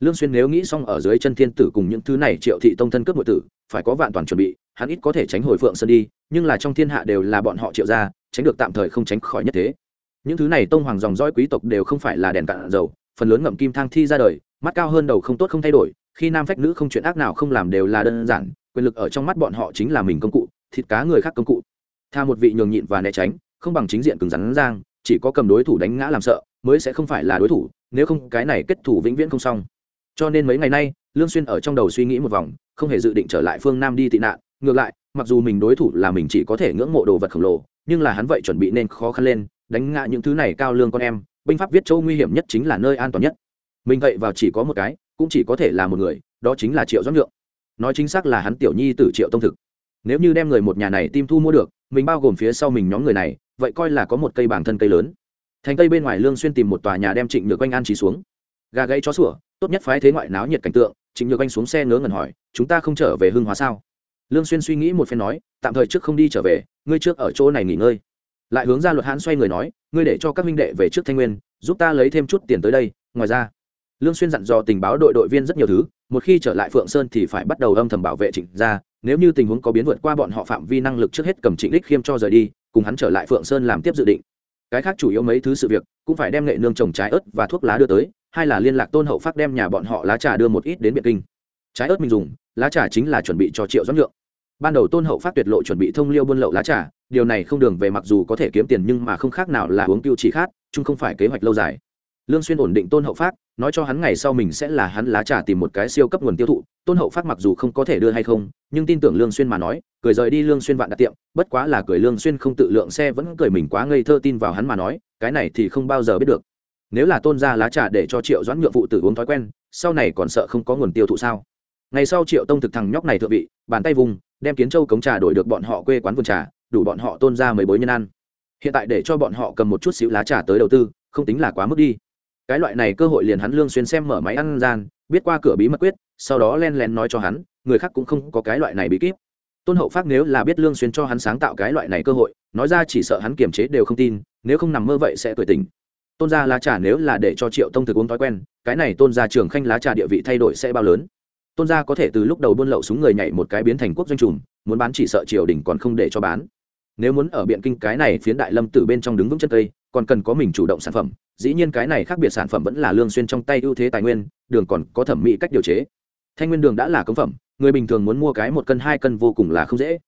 A: lương xuyên nếu nghĩ xong ở dưới chân thiên tử cùng những thứ này triệu thị tông thân cướp nội tử, phải có vạn toàn chuẩn bị, hắn ít có thể tránh hồi phượng sơn đi, nhưng là trong thiên hạ đều là bọn họ triệu gia, tránh được tạm thời không tránh khỏi nhất thế. Những thứ này tông hoàng dòng dõi quý tộc đều không phải là đèn cạn dầu, phần lớn ngậm kim thang thi ra đời, mắt cao hơn đầu không tốt không thay đổi, khi nam phách nữ không chuyện ác nào không làm đều là đơn giản, quyền lực ở trong mắt bọn họ chính là mình công cụ, thịt cá người khác công cụ. Tha một vị nhường nhịn và né tránh, không bằng chính diện cứng rắn giang, chỉ có cầm đối thủ đánh ngã làm sợ, mới sẽ không phải là đối thủ, nếu không cái này kết thủ vĩnh viễn không xong cho nên mấy ngày nay, lương xuyên ở trong đầu suy nghĩ một vòng, không hề dự định trở lại phương nam đi tị nạn. Ngược lại, mặc dù mình đối thủ là mình chỉ có thể ngưỡng mộ đồ vật khổng lồ, nhưng là hắn vậy chuẩn bị nên khó khăn lên, đánh ngã những thứ này cao lương con em. Binh pháp viết châu nguy hiểm nhất chính là nơi an toàn nhất. Mình vậy vào chỉ có một cái, cũng chỉ có thể là một người, đó chính là triệu doãn nhượng nói chính xác là hắn tiểu nhi tử triệu tông thực. Nếu như đem người một nhà này tim thu mua được, mình bao gồm phía sau mình nhóm người này, vậy coi là có một cây bảng thân cây lớn. Thành cây bên ngoài lương xuyên tìm một tòa nhà đem trịnh nhược quanh an trí xuống. Gà gãy chó sủa tốt nhất phái thế ngoại náo nhiệt cảnh tượng chính nhược anh xuống xe ngớ ngẩn hỏi, chúng ta không trở về hưng hóa sao? Lương xuyên suy nghĩ một phen nói, tạm thời trước không đi trở về, ngươi trước ở chỗ này nghỉ ngơi. Lại hướng ra luật hãn xoay người nói, ngươi để cho các minh đệ về trước thanh nguyên, giúp ta lấy thêm chút tiền tới đây, ngoài ra. Lương xuyên dặn dò tình báo đội đội viên rất nhiều thứ, một khi trở lại phượng sơn thì phải bắt đầu âm thầm bảo vệ trịnh gia, nếu như tình huống có biến vượt qua bọn họ phạm vi năng lực trước hết cầm trịnh đích khiêm cho rời đi, cùng hắn trở lại phượng sơn làm tiếp dự định. Cái khác chủ yếu mấy thứ sự việc, cũng phải đem nghệ nương trồng trái ớt và thuốc lá đưa tới hay là liên lạc tôn hậu phát đem nhà bọn họ lá trà đưa một ít đến biệt kinh. Trái ớt mình dùng, lá trà chính là chuẩn bị cho triệu doãn nhượng. Ban đầu tôn hậu phát tuyệt lộ chuẩn bị thông liêu buôn lậu lá trà, điều này không đường về mặc dù có thể kiếm tiền nhưng mà không khác nào là uống tiêu chỉ khát, chung không phải kế hoạch lâu dài. Lương xuyên ổn định tôn hậu phát nói cho hắn ngày sau mình sẽ là hắn lá trà tìm một cái siêu cấp nguồn tiêu thụ, tôn hậu phát mặc dù không có thể đưa hay không, nhưng tin tưởng lương xuyên mà nói, cười rời đi lương xuyên vạn đặt tiệm, bất quá là cười lương xuyên không tự lượng xe vẫn cười mình quá ngây thơ tin vào hắn mà nói, cái này thì không bao giờ biết được nếu là tôn ra lá trà để cho triệu doãn nhượng phụ tử uống thói quen, sau này còn sợ không có nguồn tiêu thụ sao? Ngày sau triệu tông thực thằng nhóc này thượng vị, bàn tay vùng, đem kiến châu cống trà đổi được bọn họ quê quán vườn trà, đủ bọn họ tôn ra mấy bối nhân ăn. Hiện tại để cho bọn họ cầm một chút xíu lá trà tới đầu tư, không tính là quá mức đi. Cái loại này cơ hội liền hắn lương xuyên xem mở máy ăn gian, biết qua cửa bí mật quyết, sau đó len lén nói cho hắn, người khác cũng không có cái loại này bí kíp. Tôn hậu phát nếu là biết lương xuyên cho hắn sáng tạo cái loại này cơ hội, nói ra chỉ sợ hắn kiềm chế đều không tin, nếu không nằm mơ vậy sẽ tuổi tỉnh tôn gia lá trà nếu là để cho triệu tông thực uống thói quen, cái này tôn gia trường khanh lá trà địa vị thay đổi sẽ bao lớn. Tôn gia có thể từ lúc đầu buôn lậu súng người nhảy một cái biến thành quốc doanh trùm muốn bán chỉ sợ triều đình còn không để cho bán. Nếu muốn ở biện kinh, cái này phiến đại lâm từ bên trong đứng vững chân cây, còn cần có mình chủ động sản phẩm, dĩ nhiên cái này khác biệt sản phẩm vẫn là lương xuyên trong tay ưu thế tài nguyên, đường còn có thẩm mỹ cách điều chế. Thanh nguyên đường đã là cống phẩm, người bình thường muốn mua cái một cân, hai cân vô cùng là không dễ.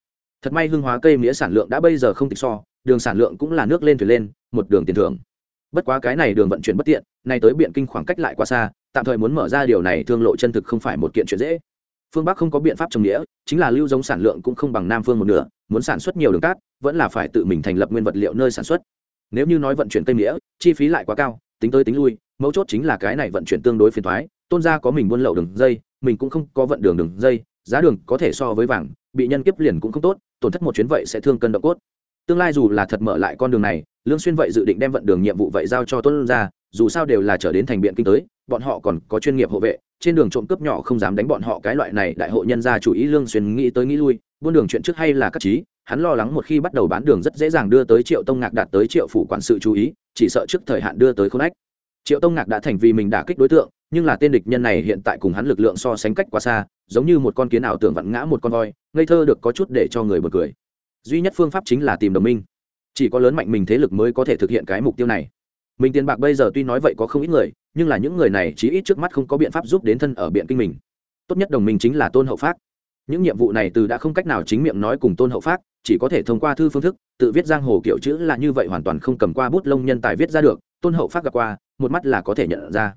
A: Thật may hương hóa cây mía sản lượng đã bây giờ không tịch so, đường sản lượng cũng là nước lên thuyền lên, một đường tiền thưởng bất quá cái này đường vận chuyển bất tiện, nay tới biện kinh khoảng cách lại quá xa, tạm thời muốn mở ra điều này thương lộ chân thực không phải một kiện chuyện dễ. Phương bắc không có biện pháp trồng nghĩa, chính là lưu giống sản lượng cũng không bằng nam phương một nửa, muốn sản xuất nhiều đường cát, vẫn là phải tự mình thành lập nguyên vật liệu nơi sản xuất. Nếu như nói vận chuyển cây nghĩa, chi phí lại quá cao, tính tới tính lui, mấu chốt chính là cái này vận chuyển tương đối phiền thoái tôn gia có mình buôn lậu đường dây, mình cũng không có vận đường đường dây, giá đường có thể so với vàng, bị nhân kiếp liền cũng không tốt, tổn thất một chuyến vậy sẽ thương cân động cốt tương lai dù là thật mở lại con đường này, lương xuyên vậy dự định đem vận đường nhiệm vụ vậy giao cho Tuân gia, dù sao đều là trở đến thành biện kinh tới, bọn họ còn có chuyên nghiệp hộ vệ, trên đường trộm cướp nhỏ không dám đánh bọn họ, cái loại này đại hội nhân gia chủ ý lương xuyên nghĩ tới nghĩ lui, buôn đường chuyện trước hay là cắt trí, hắn lo lắng một khi bắt đầu bán đường rất dễ dàng đưa tới triệu tông ngạc đạt tới triệu phủ quản sự chú ý, chỉ sợ trước thời hạn đưa tới khôn ách. Triệu tông ngạc đã thành vì mình đả kích đối tượng, nhưng là tên địch nhân này hiện tại cùng hắn lực lượng so sánh cách quá xa, giống như một con kiến ảo tưởng vặn ngã một con voi, ngây thơ được có chút để cho người bật cười duy nhất phương pháp chính là tìm đồng minh. Chỉ có lớn mạnh mình thế lực mới có thể thực hiện cái mục tiêu này. Mình tiền bạc bây giờ tuy nói vậy có không ít người, nhưng là những người này chí ít trước mắt không có biện pháp giúp đến thân ở biện kinh mình. Tốt nhất đồng minh chính là tôn hậu phát những nhiệm vụ này từ đã không cách nào chính miệng nói cùng tôn hậu phát chỉ có thể thông qua thư phương thức, tự viết giang hồ kiểu chữ là như vậy hoàn toàn không cầm qua bút lông nhân tài viết ra được, tôn hậu phát gặp qua, một mắt là có thể nhận ra.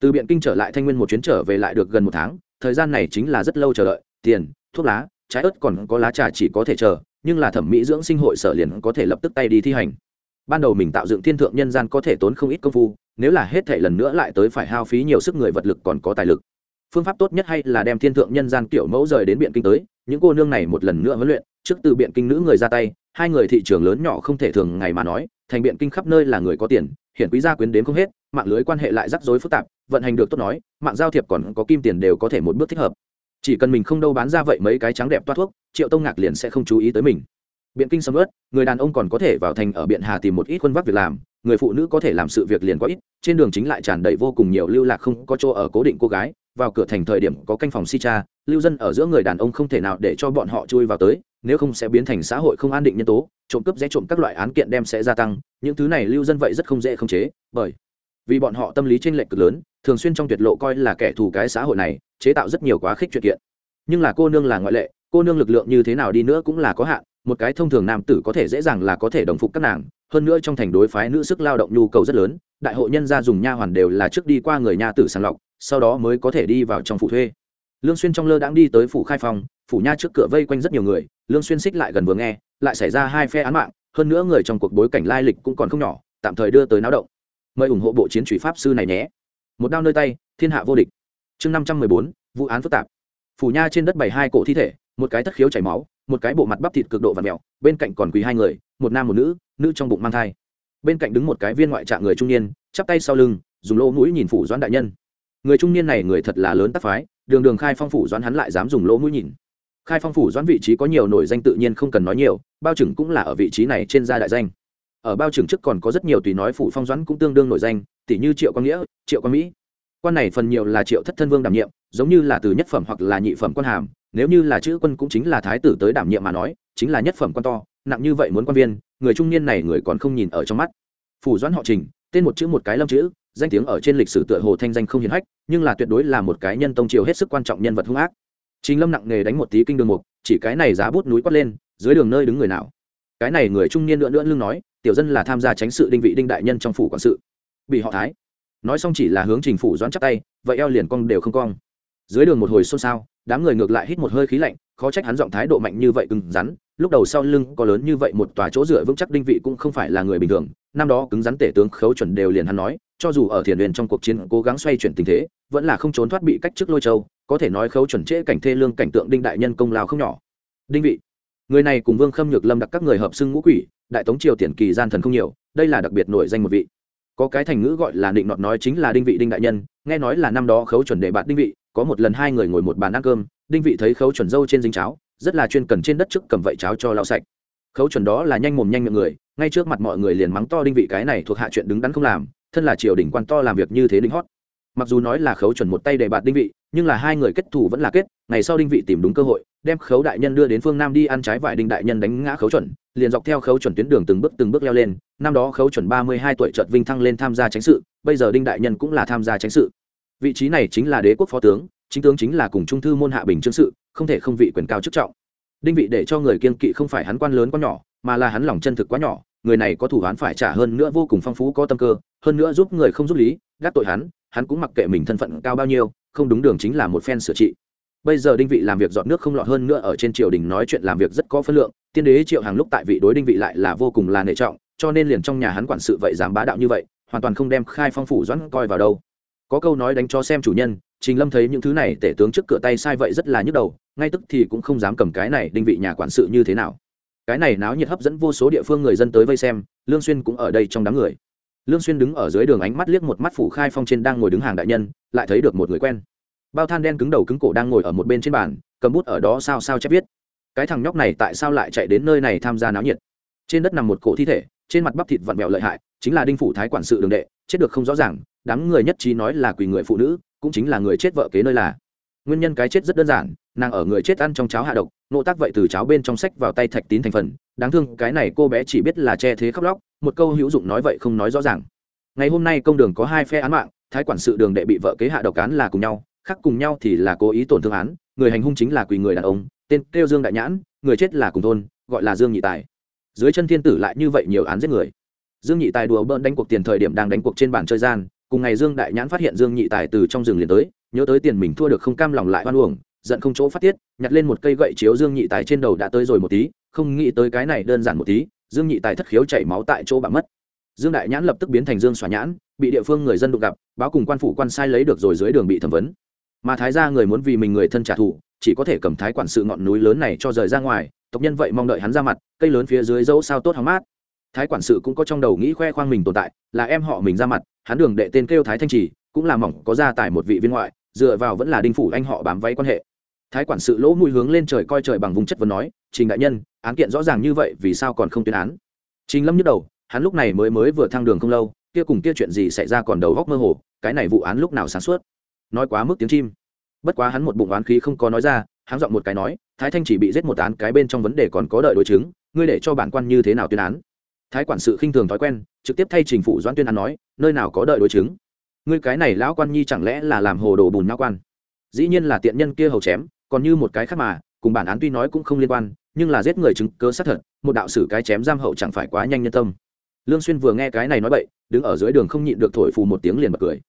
A: Từ biện kinh trở lại thanh nguyên một chuyến trở về lại được gần một tháng, thời gian này chính là rất lâu chờ đợi, tiền, thuốc lá, trái ớt còn có lá trà chỉ có thể chờ nhưng là thẩm mỹ dưỡng sinh hội sở liền có thể lập tức tay đi thi hành. Ban đầu mình tạo dựng thiên thượng nhân gian có thể tốn không ít công phu, nếu là hết thể lần nữa lại tới phải hao phí nhiều sức người vật lực còn có tài lực. Phương pháp tốt nhất hay là đem thiên thượng nhân gian kiểu mẫu rời đến biện kinh tới, những cô nương này một lần nữa huấn luyện, trước từ biện kinh nữ người ra tay, hai người thị trường lớn nhỏ không thể thường ngày mà nói, thành biện kinh khắp nơi là người có tiền hiện quý gia quyến đến không hết, mạng lưới quan hệ lại rắc rối phức tạp, vận hành được tốt nói, mạng giao thiệp còn có kim tiền đều có thể một bước thích hợp chỉ cần mình không đâu bán ra vậy mấy cái trắng đẹp toát thuốc, triệu tông ngạc liền sẽ không chú ý tới mình. Biện kinh sầm ớt người đàn ông còn có thể vào thành ở biện hà tìm một ít quân vác việc làm, người phụ nữ có thể làm sự việc liền có ít, trên đường chính lại tràn đầy vô cùng nhiều lưu lạc không có chỗ ở cố định cô gái, vào cửa thành thời điểm có canh phòng si cha, lưu dân ở giữa người đàn ông không thể nào để cho bọn họ chui vào tới, nếu không sẽ biến thành xã hội không an định nhân tố, trộm cướp dễ trộm các loại án kiện đem sẽ gia tăng, những thứ này lưu dân vậy rất không dễ khống chế, bởi vì bọn họ tâm lý tranh lệch cực lớn thường xuyên trong tuyệt lộ coi là kẻ thù cái xã hội này chế tạo rất nhiều quá khích chuyện kiện. Nhưng là cô nương là ngoại lệ cô nương lực lượng như thế nào đi nữa cũng là có hạn một cái thông thường nam tử có thể dễ dàng là có thể đồng phục các nàng hơn nữa trong thành đối phái nữ sức lao động nhu cầu rất lớn đại hội nhân gia dùng nha hoàn đều là trước đi qua người nha tử sàng lọc sau đó mới có thể đi vào trong phủ thuê. Lương xuyên trong lơ đãng đi tới phủ khai phòng, phủ nha trước cửa vây quanh rất nhiều người lương xuyên xích lại gần vừa nghe lại xảy ra hai phe án mạng hơn nữa người trong cuộc bối cảnh lai lịch cũng còn không nhỏ tạm thời đưa tới náo động mời ủng hộ bộ chiến truy pháp sư này nhé. Một đao nơi tay, thiên hạ vô địch. Chương năm trăm mười bốn, vụ án phức tạp. Phủ nha trên đất bày hai cổ thi thể, một cái thất khiếu chảy máu, một cái bộ mặt bắp thịt cực độ và mèo, bên cạnh còn quỳ hai người, một nam một nữ nữ trong bụng mang thai. Bên cạnh đứng một cái viên ngoại trạng người trung niên, chắp tay sau lưng, dùng lỗ mũi nhìn phủ doãn đại nhân. Người trung niên này người thật là lớn tác phái, đường đường khai phong phủ doãn hắn lại dám dùng lỗ mũi nhìn. Khai phong phủ doãn vị trí có nhiều nổi danh tự nhiên không cần nói nhiều, bao chừng cũng là ở vị trí này trên gia đại danh ở bao trường trước còn có rất nhiều tùy nói phủ phong doãn cũng tương đương nổi danh tỷ như triệu quang nghĩa, triệu quang mỹ. Quan này phần nhiều là triệu thất thân vương đảm nhiệm, giống như là từ nhất phẩm hoặc là nhị phẩm quan hàm, nếu như là chữ quân cũng chính là thái tử tới đảm nhiệm mà nói, chính là nhất phẩm quan to, nặng như vậy muốn quan viên, người trung niên này người còn không nhìn ở trong mắt. Phủ doãn họ trình, tên một chữ một cái lâm chữ, danh tiếng ở trên lịch sử tựa hồ thanh danh không hiển hách, nhưng là tuyệt đối là một cái nhân tông triều hết sức quan trọng nhân vật hung ác. Trình lâm nặng nghề đánh một tí kinh đường mục, chỉ cái này giá bút núi quát lên, dưới đường nơi đứng người nào? Cái này người trung niên lượn nữa lưng nói tiểu dân là tham gia tránh sự đinh vị đinh đại nhân trong phủ quản sự. Bị họ thái. Nói xong chỉ là hướng trình phủ doãn chắc tay, vậy eo liền cong đều không cong. Dưới đường một hồi xôn xao, đám người ngược lại hít một hơi khí lạnh, khó trách hắn giọng thái độ mạnh như vậy cứng rắn, lúc đầu sau lưng có lớn như vậy một tòa chỗ dựa vững chắc đinh vị cũng không phải là người bình thường, năm đó cứng rắn tể tướng khấu chuẩn đều liền hắn nói, cho dù ở thiền huyền trong cuộc chiến cố gắng xoay chuyển tình thế, vẫn là không trốn thoát bị cách trước lôi châu, có thể nói khấu chuẩn trễ cảnh thê lương cảnh tượng đinh đại nhân công lao không nhỏ. Đinh vị, người này cùng vương khâm nhược lâm đặc các người hợp xưng ngũ quỷ đại tống triều tiền kỳ gian thần không nhiều, đây là đặc biệt nổi danh một vị. Có cái thành ngữ gọi là định nọt nói chính là đinh vị đinh đại nhân, nghe nói là năm đó khấu chuẩn đề bạn đinh vị, có một lần hai người ngồi một bàn ăn cơm, đinh vị thấy khấu chuẩn dâu trên dính cháo, rất là chuyên cần trên đất trước cầm vậy cháo cho lao sạch. Khấu chuẩn đó là nhanh mồm nhanh miệng người, ngay trước mặt mọi người liền mắng to đinh vị cái này thuộc hạ chuyện đứng đắn không làm, thân là triều đình quan to làm việc như thế đinh hót mặc dù nói là khấu chuẩn một tay để bạt đinh vị, nhưng là hai người kết thù vẫn là kết, ngày sau đinh vị tìm đúng cơ hội, đem khấu đại nhân đưa đến phương nam đi ăn trái vải đinh đại nhân đánh ngã khấu chuẩn, liền dọc theo khấu chuẩn tuyến đường từng bước từng bước leo lên. Năm đó khấu chuẩn ba mươi hai tuổi trợt vinh thăng lên tham gia tránh sự, bây giờ đinh đại nhân cũng là tham gia tránh sự. Vị trí này chính là đế quốc phó tướng, chính tướng chính là cùng trung thư môn hạ bình trương sự, không thể không vị quyền cao chức trọng. Đinh vị để cho người kiên kỵ không phải hắn quan lớn quá nhỏ, mà là hắn lòng chân thực quá nhỏ, người này có thủ án phải trả hơn nữa vô cùng phong phú có tâm cơ, hơn nữa giúp người không giúp lý gác tội hắn hắn cũng mặc kệ mình thân phận cao bao nhiêu, không đúng đường chính là một phen sửa trị. Bây giờ đinh vị làm việc dọn nước không lọt hơn nữa ở trên triều đình nói chuyện làm việc rất có phân lượng, tiên đế triệu hàng lúc tại vị đối đinh vị lại là vô cùng là nệ trọng, cho nên liền trong nhà hắn quản sự vậy dám bá đạo như vậy, hoàn toàn không đem khai phong phủ doãn coi vào đâu. Có câu nói đánh cho xem chủ nhân, trình lâm thấy những thứ này tể tướng trước cửa tay sai vậy rất là nhức đầu, ngay tức thì cũng không dám cầm cái này đinh vị nhà quản sự như thế nào. Cái này náo nhiệt hấp dẫn vô số địa phương người dân tới vây xem, lương xuyên cũng ở đây trong đám người lương xuyên đứng ở dưới đường ánh mắt liếc một mắt phủ khai phong trên đang ngồi đứng hàng đại nhân, lại thấy được một người quen. Bao than đen cứng đầu cứng cổ đang ngồi ở một bên trên bàn, cầm bút ở đó sao sao chép viết. Cái thằng nhóc này tại sao lại chạy đến nơi này tham gia náo nhiệt? Trên đất nằm một cổ thi thể, trên mặt bắp thịt vặn vẹo lợi hại, chính là đinh phủ thái quản sự đường đệ, chết được không rõ ràng, đám người nhất trí nói là quỳ người phụ nữ, cũng chính là người chết vợ kế nơi là. Nguyên nhân cái chết rất đơn giản, nàng ở người chết ăn trong cháo hạ độc, nộ tác vậy từ cháo bên trong sách vào tay thạch tín thành phần, đáng thương cái này cô bé chỉ biết là che thế khóc lóc một câu hữu dụng nói vậy không nói rõ ràng. Ngày hôm nay công đường có hai phe án mạng, thái quản sự đường đệ bị vợ kế hạ độc án là cùng nhau, khác cùng nhau thì là cố ý tổn thương án, người hành hung chính là quỳ người đàn ông, tên kêu dương đại nhãn, người chết là cùng thôn, gọi là dương nhị tài. Dưới chân thiên tử lại như vậy nhiều án giết người. Dương nhị tài đùa bỡn đánh cuộc tiền thời điểm đang đánh cuộc trên bàn chơi gian, cùng ngày dương đại nhãn phát hiện dương nhị tài từ trong rừng liền tới, nhớ tới tiền mình thua được không cam lòng lại oan uổng, giận không chỗ phát tiết, nhặt lên một cây gậy chiếu dương nhị tài trên đầu đã tới rồi một tí, không nghĩ tới cái này đơn giản một tí dương nhị tài thất khiếu chảy máu tại chỗ bạc mất. Dương đại nhãn lập tức biến thành dương xòa nhãn, bị địa phương người dân đụng gặp, báo cùng quan phủ quan sai lấy được rồi dưới đường bị thẩm vấn. Mà thái gia người muốn vì mình người thân trả thù, chỉ có thể cầm thái quản sự ngọn núi lớn này cho rời ra ngoài, tộc nhân vậy mong đợi hắn ra mặt, cây lớn phía dưới dẫu sao tốt hóng mát. Thái quản sự cũng có trong đầu nghĩ khoe khoang mình tồn tại, là em họ mình ra mặt, hắn đường đệ tên kêu thái thanh trì, cũng là mỏng có gia tài một vị viên ngoại, dựa vào vẫn là đinh phủ anh họ bám váy quan hệ thái quản sự lỗ mũi hướng lên trời coi trời bằng vùng chất vấn nói, trình đại nhân, án kiện rõ ràng như vậy vì sao còn không tuyên án? Trình lâm nhức đầu, hắn lúc này mới mới vừa thăng đường không lâu, kia cùng kia chuyện gì xảy ra còn đầu góc mơ hồ, cái này vụ án lúc nào sáng suốt? Nói quá mức tiếng chim. Bất quá hắn một bụng oán khí không có nói ra, hắn giọng một cái nói, thái thanh chỉ bị giết một án, cái bên trong vấn đề còn có đợi đối chứng, ngươi để cho bản quan như thế nào tuyên án? Thái quản sự khinh thường thói quen, trực tiếp thay trình phụ doãn tuyên án nói, nơi nào có đợi đối chứng? Ngươi cái này lão quan nhi chẳng lẽ là làm hồ đồ bùn nao quan? Dĩ nhiên là tiện nhân kia hầu chém còn như một cái khác mà, cùng bản án tuy nói cũng không liên quan, nhưng là giết người chứng cơ xác thật, một đạo sử cái chém giam hậu chẳng phải quá nhanh nhân tâm. Lương xuyên vừa nghe cái này nói bậy, đứng ở dưới đường không nhịn được thổi phù một tiếng liền bật cười.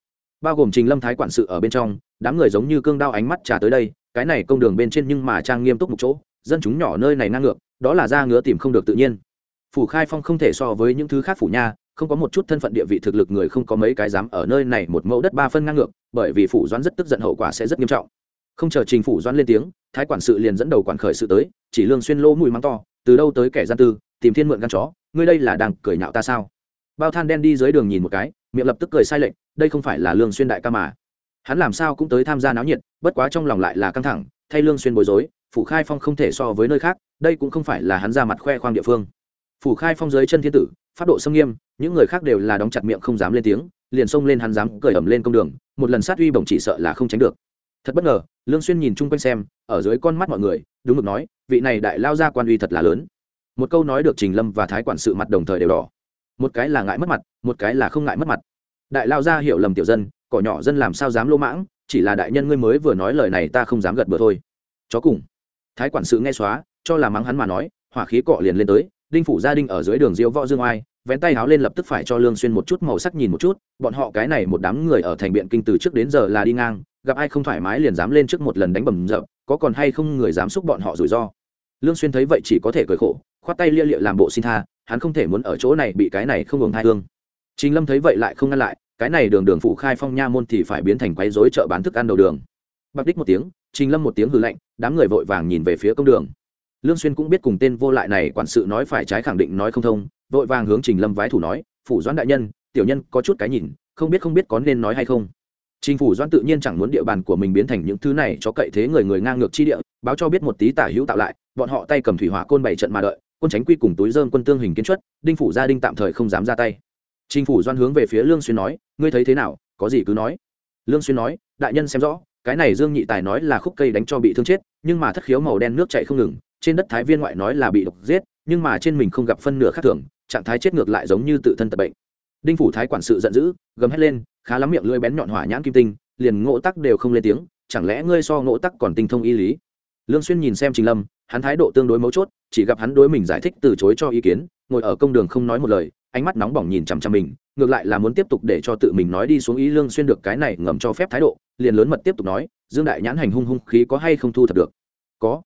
A: Bao gồm trình lâm thái quản sự ở bên trong, đám người giống như cương đao ánh mắt trà tới đây, cái này công đường bên trên nhưng mà trang nghiêm túc một chỗ, dân chúng nhỏ nơi này năng ngược, đó là ra ngứa tìm không được tự nhiên. Phủ khai phong không thể so với những thứ khác phủ nha, không có một chút thân phận địa vị thực lực người không có mấy cái dám ở nơi này một mẫu đất ba phân ngang ngược, bởi vì phủ doãn rất tức giận hậu quả sẽ rất nghiêm trọng không chờ trình phủ doãn lên tiếng thái quản sự liền dẫn đầu quản khởi sự tới chỉ lương xuyên lỗ mùi mắng to từ đâu tới kẻ gian tư tìm thiên mượn gan chó ngươi đây là đang cười nhạo ta sao? Bao than đen đi dưới đường nhìn một cái miệng lập tức cười sai lệch, đây không phải là lương xuyên đại ca mà. Hắn làm sao cũng tới tham gia náo nhiệt bất quá trong lòng lại là căng thẳng thay lương xuyên bối rối phủ khai phong không thể so với nơi khác đây cũng không phải là hắn ra mặt khoe khoang địa phương. Phủ khai phong dưới chân thiên tử pháp độ xâm nghiêm những người khác đều là đóng chặt miệng không dám lên tiếng liền xông lên hắn dám cởi ẩm lên công đường một lần sát uy bổng chỉ sợ là không tránh được thật bất ngờ, lương xuyên nhìn chung quanh xem, ở dưới con mắt mọi người, đúng mực nói, vị này đại lao ra quan uy thật là lớn. Một câu nói được trình lâm và thái quản sự mặt đồng thời đều đỏ. Một cái là ngại mất mặt, một cái là không ngại mất mặt. Đại lao ra hiểu lầm tiểu dân, cỏ nhỏ dân làm sao dám lô mãng, chỉ là đại nhân ngươi mới vừa nói lời này ta không dám gật bừa thôi. Chó cùng. Thái quản sự nghe xóa, cho là mắng hắn mà nói, hỏa khí cọ liền lên tới, đinh phủ gia đình ở dưới đường diễu võ dương oai, vén tay háo lên lập tức phải cho lương xuyên một chút màu sắc nhìn một chút, bọn họ cái này một đám người ở thành biện kinh từ trước đến giờ là đi ngang gặp ai không thoải mái liền dám lên trước một lần đánh bầm dập, có còn hay không người dám xúc bọn họ rủi ro. Lương xuyên thấy vậy chỉ có thể cười khổ, khoát tay lia lịa làm bộ xin tha, hắn không thể muốn ở chỗ này bị cái này không ngừng hai hương. Trình lâm thấy vậy lại không ngăn lại, cái này đường đường phụ khai phong nha môn thì phải biến thành quấy rối chợ bán thức ăn đầu đường. Bạc đích một tiếng, trình lâm một tiếng hừ lạnh, đám người vội vàng nhìn về phía công đường. Lương xuyên cũng biết cùng tên vô lại này quản sự nói phải trái khẳng định nói không thông, vội vàng hướng trình lâm vái thủ nói, phủ doãn đại nhân, tiểu nhân có chút cái nhìn, không biết không biết có nên nói hay không? Chính phủ doãn tự nhiên chẳng muốn địa bàn của mình biến thành những thứ này, cho cậy thế người người ngang ngược chi địa, báo cho biết một tí tả hữu tạo lại, bọn họ tay cầm thủy hỏa côn bảy trận mà đợi, quân tránh quy cùng túi dơm quân tương hình kiến chuất đinh phủ gia đinh tạm thời không dám ra tay. Chính phủ Doan hướng về phía lương xuyên nói, ngươi thấy thế nào? Có gì cứ nói. Lương xuyên nói, đại nhân xem rõ, cái này dương nhị tài nói là khúc cây đánh cho bị thương chết, nhưng mà thất khiếu màu đen nước chảy không ngừng, trên đất thái viên ngoại nói là bị độc giết, nhưng mà trên mình không gặp phân nửa khác thường, trạng thái chết ngược lại giống như tự thân tật bệnh đinh phủ thái quản sự giận dữ, gầm hét lên, khá lắm miệng lưỡi bén nhọn hỏa nhãn kim tinh, liền ngộ tắc đều không lên tiếng, chẳng lẽ ngươi so ngộ tắc còn tinh thông y lý? Lương xuyên nhìn xem trình lâm, hắn thái độ tương đối mấu chốt, chỉ gặp hắn đối mình giải thích từ chối cho ý kiến, ngồi ở công đường không nói một lời, ánh mắt nóng bỏng nhìn chằm chằm mình, ngược lại là muốn tiếp tục để cho tự mình nói đi xuống ý lương xuyên được cái này ngầm cho phép thái độ, liền lớn mật tiếp tục nói, dương đại nhãn hành hung hung khí có hay không thu thập được? Có.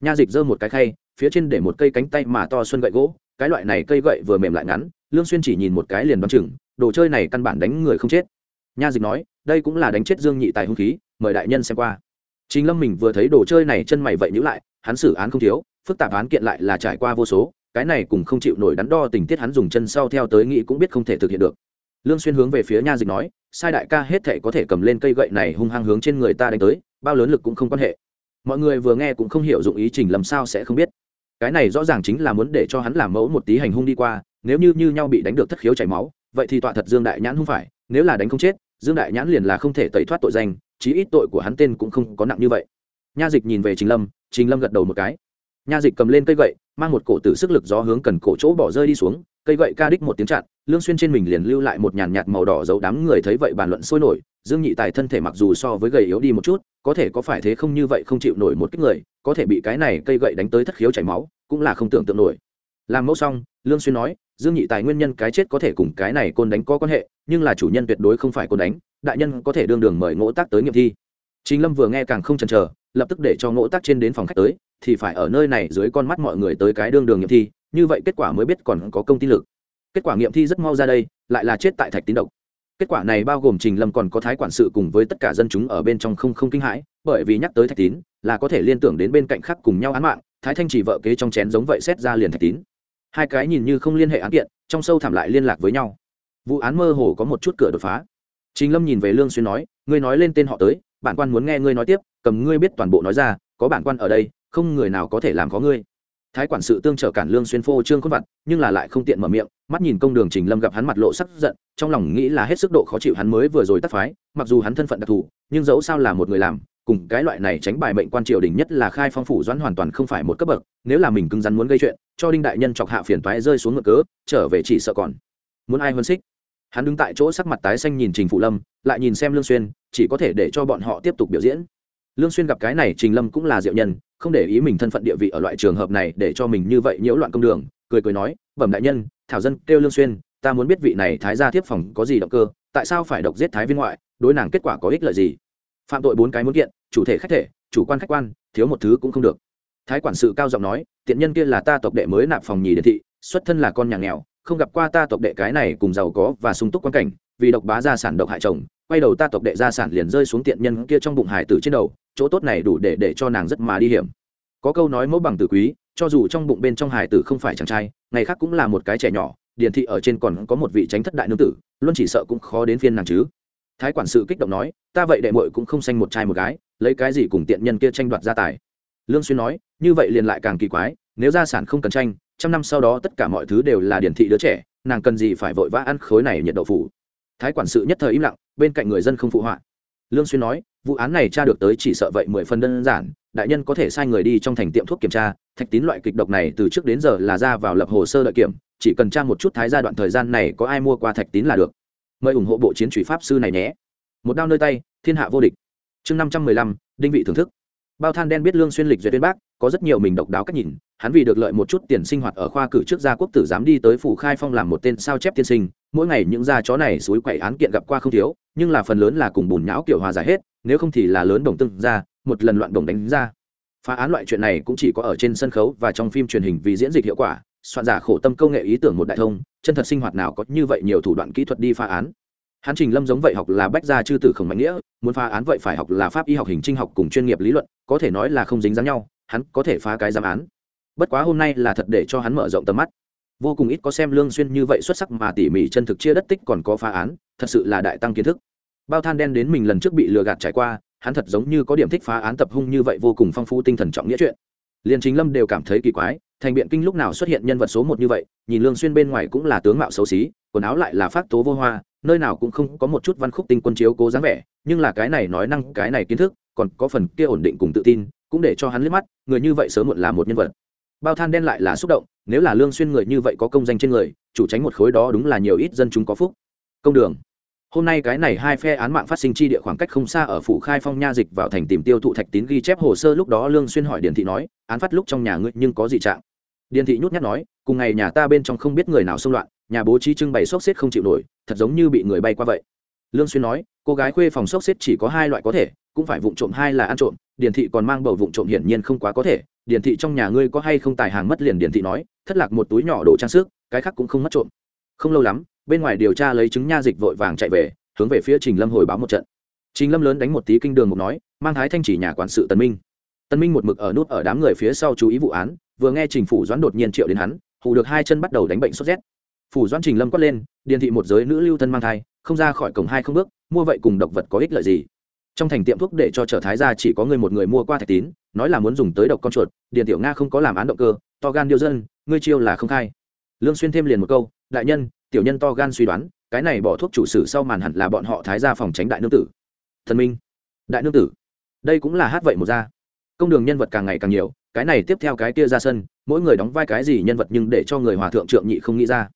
A: Nha dịch giơ một cái khay, phía trên để một cây cánh tay mà to xuân gậy gỗ, cái loại này cây gậy vừa mềm lại ngắn lương xuyên chỉ nhìn một cái liền đoán chừng, đồ chơi này căn bản đánh người không chết. Nha dịch nói, đây cũng là đánh chết dương nhị tài hung khí, mời đại nhân xem qua. Chính lâm mình vừa thấy đồ chơi này chân mày vậy nhữ lại, hắn xử án không thiếu, phức tạp án kiện lại là trải qua vô số, cái này cùng không chịu nổi đắn đo tình tiết hắn dùng chân sau theo tới nghĩ cũng biết không thể thực hiện được. Lương xuyên hướng về phía nha dịch nói, sai đại ca hết thể có thể cầm lên cây gậy này hung hăng hướng trên người ta đánh tới, bao lớn lực cũng không quan hệ. Mọi người vừa nghe cũng không hiểu dụng ý trình lầm sao sẽ không biết. Cái này rõ ràng chính là muốn để cho hắn làm mẫu một tí hành hung đi qua nếu như như nhau bị đánh được thất khiếu chảy máu, vậy thì tọa thật dương đại nhãn không phải, nếu là đánh không chết, dương đại nhãn liền là không thể tẩy thoát tội danh, chí ít tội của hắn tên cũng không có nặng như vậy. Nha dịch nhìn về trình lâm trình lâm gật đầu một cái. Nha dịch cầm lên cây gậy, mang một cổ tử sức lực gió hướng cần cổ chỗ bỏ rơi đi xuống, cây gậy ca đích một tiếng chặn, lương xuyên trên mình liền lưu lại một nhàn nhạt màu đỏ dấu đám người thấy vậy bàn luận sôi nổi, dương nhị tài thân thể mặc dù so với gầy yếu đi một chút, có thể có phải thế không như vậy không chịu nổi một kích người, có thể bị cái này cây gậy đánh tới thất khiếu chảy máu, cũng là không tưởng tượng nổi. Làm mẫu xong, lương xuyên nói dương nhị tài nguyên nhân cái chết có thể cùng cái này côn đánh có quan hệ, nhưng là chủ nhân tuyệt đối không phải côn đánh, đại nhân có thể đương đường mời ngỗ tác tới nghiệm thi. Chính lâm vừa nghe càng không chần chờ, lập tức để cho ngỗ tác trên đến phòng khách tới, thì phải ở nơi này dưới con mắt mọi người tới cái đương đường nghiệm thi, như vậy kết quả mới biết còn có công tin lực. Kết quả nghiệm thi rất mau ra đây, lại là chết tại thạch tín độc. Kết quả này bao gồm trình lâm còn có thái quản sự cùng với tất cả dân chúng ở bên trong không không kinh hãi, bởi vì nhắc tới thạch tín, là có thể liên tưởng đến bên cạnh khác cùng nhau án mạng, thái thanh chỉ vợ kế trong chén giống vậy xét ra liền thạch tín hai cái nhìn như không liên hệ án kiện, trong sâu thẳm lại liên lạc với nhau. Vụ án mơ hồ có một chút cửa đột phá. Trình lâm nhìn về lương xuyên nói, ngươi nói lên tên họ tới, bản quan muốn nghe ngươi nói tiếp, cầm ngươi biết toàn bộ nói ra, có bản quan ở đây, không người nào có thể làm có ngươi. Thái quản sự tương trở cản lương xuyên phô trương khôn vặt nhưng là lại không tiện mở miệng, mắt nhìn công đường trình lâm gặp hắn mặt lộ sắc giận, trong lòng nghĩ là hết sức độ khó chịu hắn mới vừa rồi tắt phái, mặc dù hắn thân phận đặc thù, nhưng dẫu sao là một người làm cùng cái loại này tránh bài mệnh quan triều đình nhất là khai phong phủ doãn hoàn toàn không phải một cấp bậc, nếu là mình cứng rắn muốn gây chuyện, cho đinh đại nhân chọc hạ phiền toái rơi xuống ngựa cớ, trở về chỉ sợ còn. Muốn ai hơn xích? Hắn đứng tại chỗ sắc mặt tái xanh nhìn trình phụ lâm, lại nhìn xem lương xuyên, chỉ có thể để cho bọn họ tiếp tục biểu diễn. Lương xuyên gặp cái này, trình lâm cũng là diệu nhân, không để ý mình thân phận địa vị ở loại trường hợp này để cho mình như vậy nhiễu loạn công đường, cười cười nói, bẩm đại nhân, thảo dân kêu lương xuyên, ta muốn biết vị này thái gia thiếp phòng có gì động cơ, tại sao phải độc giết thái viên ngoại, đối nàng kết quả có ích lợi gì? Phạm tội bốn cái muốn kiện chủ thể khách thể, chủ quan khách quan, thiếu một thứ cũng không được. Thái quản sự cao giọng nói, tiện nhân kia là ta tộc đệ mới nạp phòng nhì điện thị, xuất thân là con nhà nghèo, không gặp qua ta tộc đệ cái này cùng giàu có và sung túc quan cảnh, vì độc bá gia sản độc hại chồng, quay đầu ta tộc đệ gia sản liền rơi xuống tiện nhân kia trong bụng hải tử trên đầu, chỗ tốt này đủ để để cho nàng rất mà đi hiểm. Có câu nói mẫu bằng tử quý, cho dù trong bụng bên trong hải tử không phải chàng trai, ngày khác cũng là một cái trẻ nhỏ, điển thị ở trên còn có một vị tránh thất đại nương tử, luôn chỉ sợ cũng khó đến phiên nàng chứ. Thái quản sự kích động nói, ta vậy đệ muội cũng không sanh một trai một gái lấy cái gì cùng tiện nhân kia tranh đoạt gia tài? Lương xuyên nói, như vậy liền lại càng kỳ quái, nếu gia sản không cần tranh, trăm năm sau đó tất cả mọi thứ đều là điển thị đứa trẻ, nàng cần gì phải vội vã ăn khối này nhiệt độ phủ? Thái quản sự nhất thời im lặng, bên cạnh người dân không phụ họa. Lương xuyên nói, vụ án này tra được tới chỉ sợ vậy mười phần đơn giản, đại nhân có thể sai người đi trong thành tiệm thuốc kiểm tra, thạch tín loại kịch độc này từ trước đến giờ là ra vào lập hồ sơ đợi kiểm, chỉ cần tra một chút thái gia đoạn thời gian này có ai mua qua thạch tín là được. Mời ủng hộ bộ chiến truy pháp sư này nhé. Một đao nơi tay, thiên hạ vô địch chương năm trăm mười lăm, đinh vị thưởng thức. Bao than đen biết lương xuyên lịch duyệt tuyên bác có rất nhiều mình độc đáo cách nhìn, hắn vì được lợi một chút tiền sinh hoạt ở khoa cử trước gia quốc tử dám đi tới phủ khai phong làm một tên sao chép tiên sinh, mỗi ngày những gia chó này suối quậy án kiện gặp qua không thiếu, nhưng là phần lớn là cùng bùn nhão kiểu hòa giải hết, nếu không thì là lớn đồng tương ra một lần loạn đồng đánh ra. Phá án loại chuyện này cũng chỉ có ở trên sân khấu và trong phim truyền hình vì diễn dịch hiệu quả, soạn giả khổ tâm công nghệ ý tưởng một đại thông, chân thật sinh hoạt nào có như vậy nhiều thủ đoạn kỹ thuật đi phá án hắn trình lâm giống vậy học là bách gia chư tử khổng mạnh nghĩa, muốn phá án vậy phải học là pháp y học hình trinh học cùng chuyên nghiệp lý luận, có thể nói là không dính dáng nhau, hắn có thể phá cái giám án. Bất quá hôm nay là thật để cho hắn mở rộng tầm mắt. Vô cùng ít có xem lương xuyên như vậy xuất sắc mà tỉ mỉ chân thực chia đất tích còn có phá án, thật sự là đại tăng kiến thức. Bao than đen đến mình lần trước bị lừa gạt trải qua, hắn thật giống như có điểm thích phá án tập hung như vậy vô cùng phong phú tinh thần trọng nghĩa chuyện liền chính lâm đều cảm thấy kỳ quái, thành biện kinh lúc nào xuất hiện nhân vật số một như vậy, nhìn lương xuyên bên ngoài cũng là tướng mạo xấu xí, quần áo lại là phát tố vô hoa, nơi nào cũng không có một chút văn khúc tinh quân chiếu cố dáng vẻ, nhưng là cái này nói năng, cái này kiến thức, còn có phần kia ổn định cùng tự tin, cũng để cho hắn liếc mắt, người như vậy sớm muộn là một nhân vật. Bao than đen lại là xúc động, nếu là lương xuyên người như vậy có công danh trên người, chủ tránh một khối đó đúng là nhiều ít dân chúng có phúc. Công đường hôm nay cái này hai phe án mạng phát sinh chi địa khoảng cách không xa ở phủ khai phong nha dịch vào thành tìm tiêu thụ thạch tín ghi chép hồ sơ lúc đó lương xuyên hỏi điền thị nói, án phát lúc trong nhà ngươi nhưng có gì trạng? Điền thị nhút nhát nói, cùng ngày nhà ta bên trong không biết người nào xông loạn, nhà bố trí trưng bày sốc xếp không chịu nổi, thật giống như bị người bay qua vậy. Lương xuyên nói, cô gái khuê phòng sốc xếp chỉ có hai loại có thể, cũng phải vụng trộm hai là ăn trộm, điền thị còn mang bầu vụng trộm hiển nhiên không quá có thể, điền thị trong nhà ngươi có hay không tài hàng mất liền điền thị nói, thất lạc một túi nhỏ đồ trang sức, cái khác cũng không mất trộm. Không lâu lắm bên ngoài điều tra lấy chứng nha dịch vội vàng chạy về, hướng về phía trình lâm hồi báo một trận. Trình lâm lớn đánh một tí kinh đường một nói, mang thái thanh chỉ nhà quản sự tần minh. Tần minh một mực ở nút ở đám người phía sau chú ý vụ án, vừa nghe trình phủ doãn đột nhiên triệu đến hắn, hù được hai chân bắt đầu đánh bệnh sốt rét. Phủ doãn trình lâm quát lên, điền thị một giới nữ lưu thân mang thai, không ra khỏi cổng hai không bước, mua vậy cùng độc vật có ích lợi gì? Trong thành tiệm thuốc để cho trở thái ra chỉ có người một người mua qua thạch tín, nói là muốn dùng tới độc con chuột, điền tiểu nga không có làm án động cơ, to gan điêu dân, ngươi chiêu là không khai. Lương xuyên thêm liền một câu, đại nhân tiểu nhân to gan suy đoán, cái này bỏ thuốc chủ sử sau màn hẳn là bọn họ thái ra phòng tránh đại nương tử. Thần minh, đại nương tử. Đây cũng là hát vậy một ra công đường nhân vật càng ngày càng nhiều, cái này tiếp theo cái kia ra sân, mỗi người đóng vai cái gì nhân vật nhưng để cho người hòa thượng trượng nhị không nghĩ ra.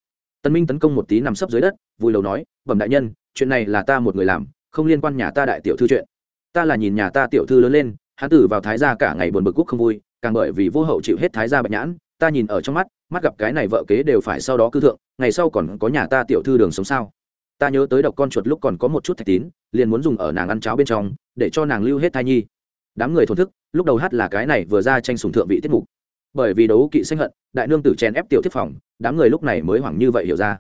A: Tân minh tấn công một tí nằm sấp dưới đất, vui đầu nói, bẩm đại nhân, chuyện này là ta một người làm, không liên quan nhà ta đại tiểu thư chuyện. Ta là nhìn nhà ta tiểu thư lớn lên, hán tử vào thái gia cả ngày buồn bực cúc không vui, càng bởi vì vô hậu chịu hết thái gia bạch nhãn ta nhìn ở trong mắt mắt gặp cái này vợ kế đều phải sau đó cư thượng, ngày sau còn có nhà ta tiểu thư đường sống sao? Ta nhớ tới độc con chuột lúc còn có một chút thạch tín, liền muốn dùng ở nàng ăn cháo bên trong, để cho nàng lưu hết thai nhi. Đám người thổn thức, lúc đầu hát là cái này vừa ra tranh sùng thượng vị tiết mục. Bởi vì đấu kỵ sanh hận, đại nương tử chèn ép tiểu thiết phòng, đám người lúc này mới hoảng như vậy hiểu ra.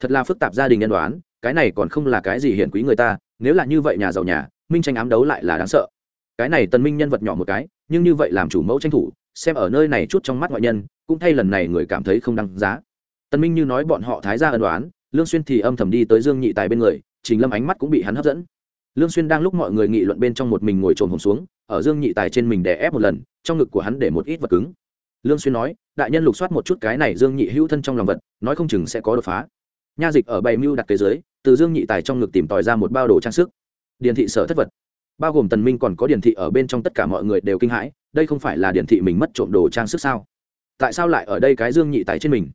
A: Thật là phức tạp gia đình nhân đoán, cái này còn không là cái gì hiển quý người ta, nếu là như vậy nhà giàu nhà, minh tranh ám đấu lại là đáng sợ. Cái này tần minh nhân vật nhỏ một cái, nhưng như vậy làm chủ mẫu tranh thủ xem ở nơi này chút trong mắt ngoại nhân, cũng thay lần này người cảm thấy không đăng giá. Tần minh như nói bọn họ thái gia ân đoán lương xuyên thì âm thầm đi tới dương nhị tài bên người, trình lâm ánh mắt cũng bị hắn hấp dẫn. Lương xuyên đang lúc mọi người nghị luận bên trong một mình ngồi trồn hồn xuống, ở dương nhị tài trên mình đè ép một lần, trong ngực của hắn để một ít vật cứng. Lương xuyên nói, đại nhân lục soát một chút cái này dương nhị hữu thân trong lòng vật, nói không chừng sẽ có đột phá. Nha dịch ở bầy mưu đặt kế dưới, từ dương nhị tài trong ngực tìm tòi ra một bao đồ trang sức. Điền thị sở thất vật bao gồm tần minh còn có điền thị ở bên trong tất cả mọi người đều kinh hãi, đây không phải là điền thị mình mất trộm đồ trang sức sao? Tại sao lại ở đây cái dương nhị tài trên mình?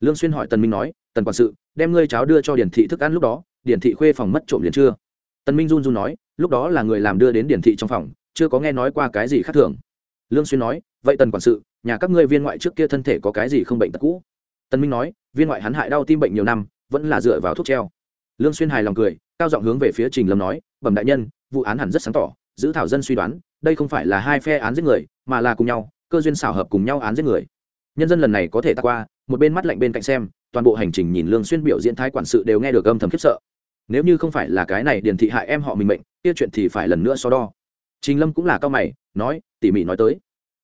A: Lương xuyên hỏi tần minh nói, tần quản sự, đem ngươi cháo đưa cho điền thị thức ăn lúc đó điền thị khuê phòng mất trộm liền chưa? Tần minh run run nói, lúc đó là người làm đưa đến điền thị trong phòng, chưa có nghe nói qua cái gì khác thường. Lương xuyên nói, vậy tần quản sự, nhà các ngươi viên ngoại trước kia thân thể có cái gì không bệnh tật cũ? Tần minh nói, viên ngoại hắn hại đau tim bệnh nhiều năm, vẫn là dựa vào thuốc treo. Lương xuyên hài lòng cười, cao giọng hướng về phía trình lâm nói bẩm đại nhân, vụ án hẳn rất sáng tỏ, giữ thảo dân suy đoán, đây không phải là hai phe án giết người, mà là cùng nhau, cơ duyên xảo hợp cùng nhau án giết người. Nhân dân lần này có thể ta qua, một bên mắt lạnh bên cạnh xem, toàn bộ hành trình nhìn lương xuyên biểu diễn thái quản sự đều nghe được âm thầm khiếp sợ. Nếu như không phải là cái này điền thị hại em họ mình mệnh, kia chuyện thì phải lần nữa so đo. Trình lâm cũng là cao mày, nói, tỉ mỉ nói tới.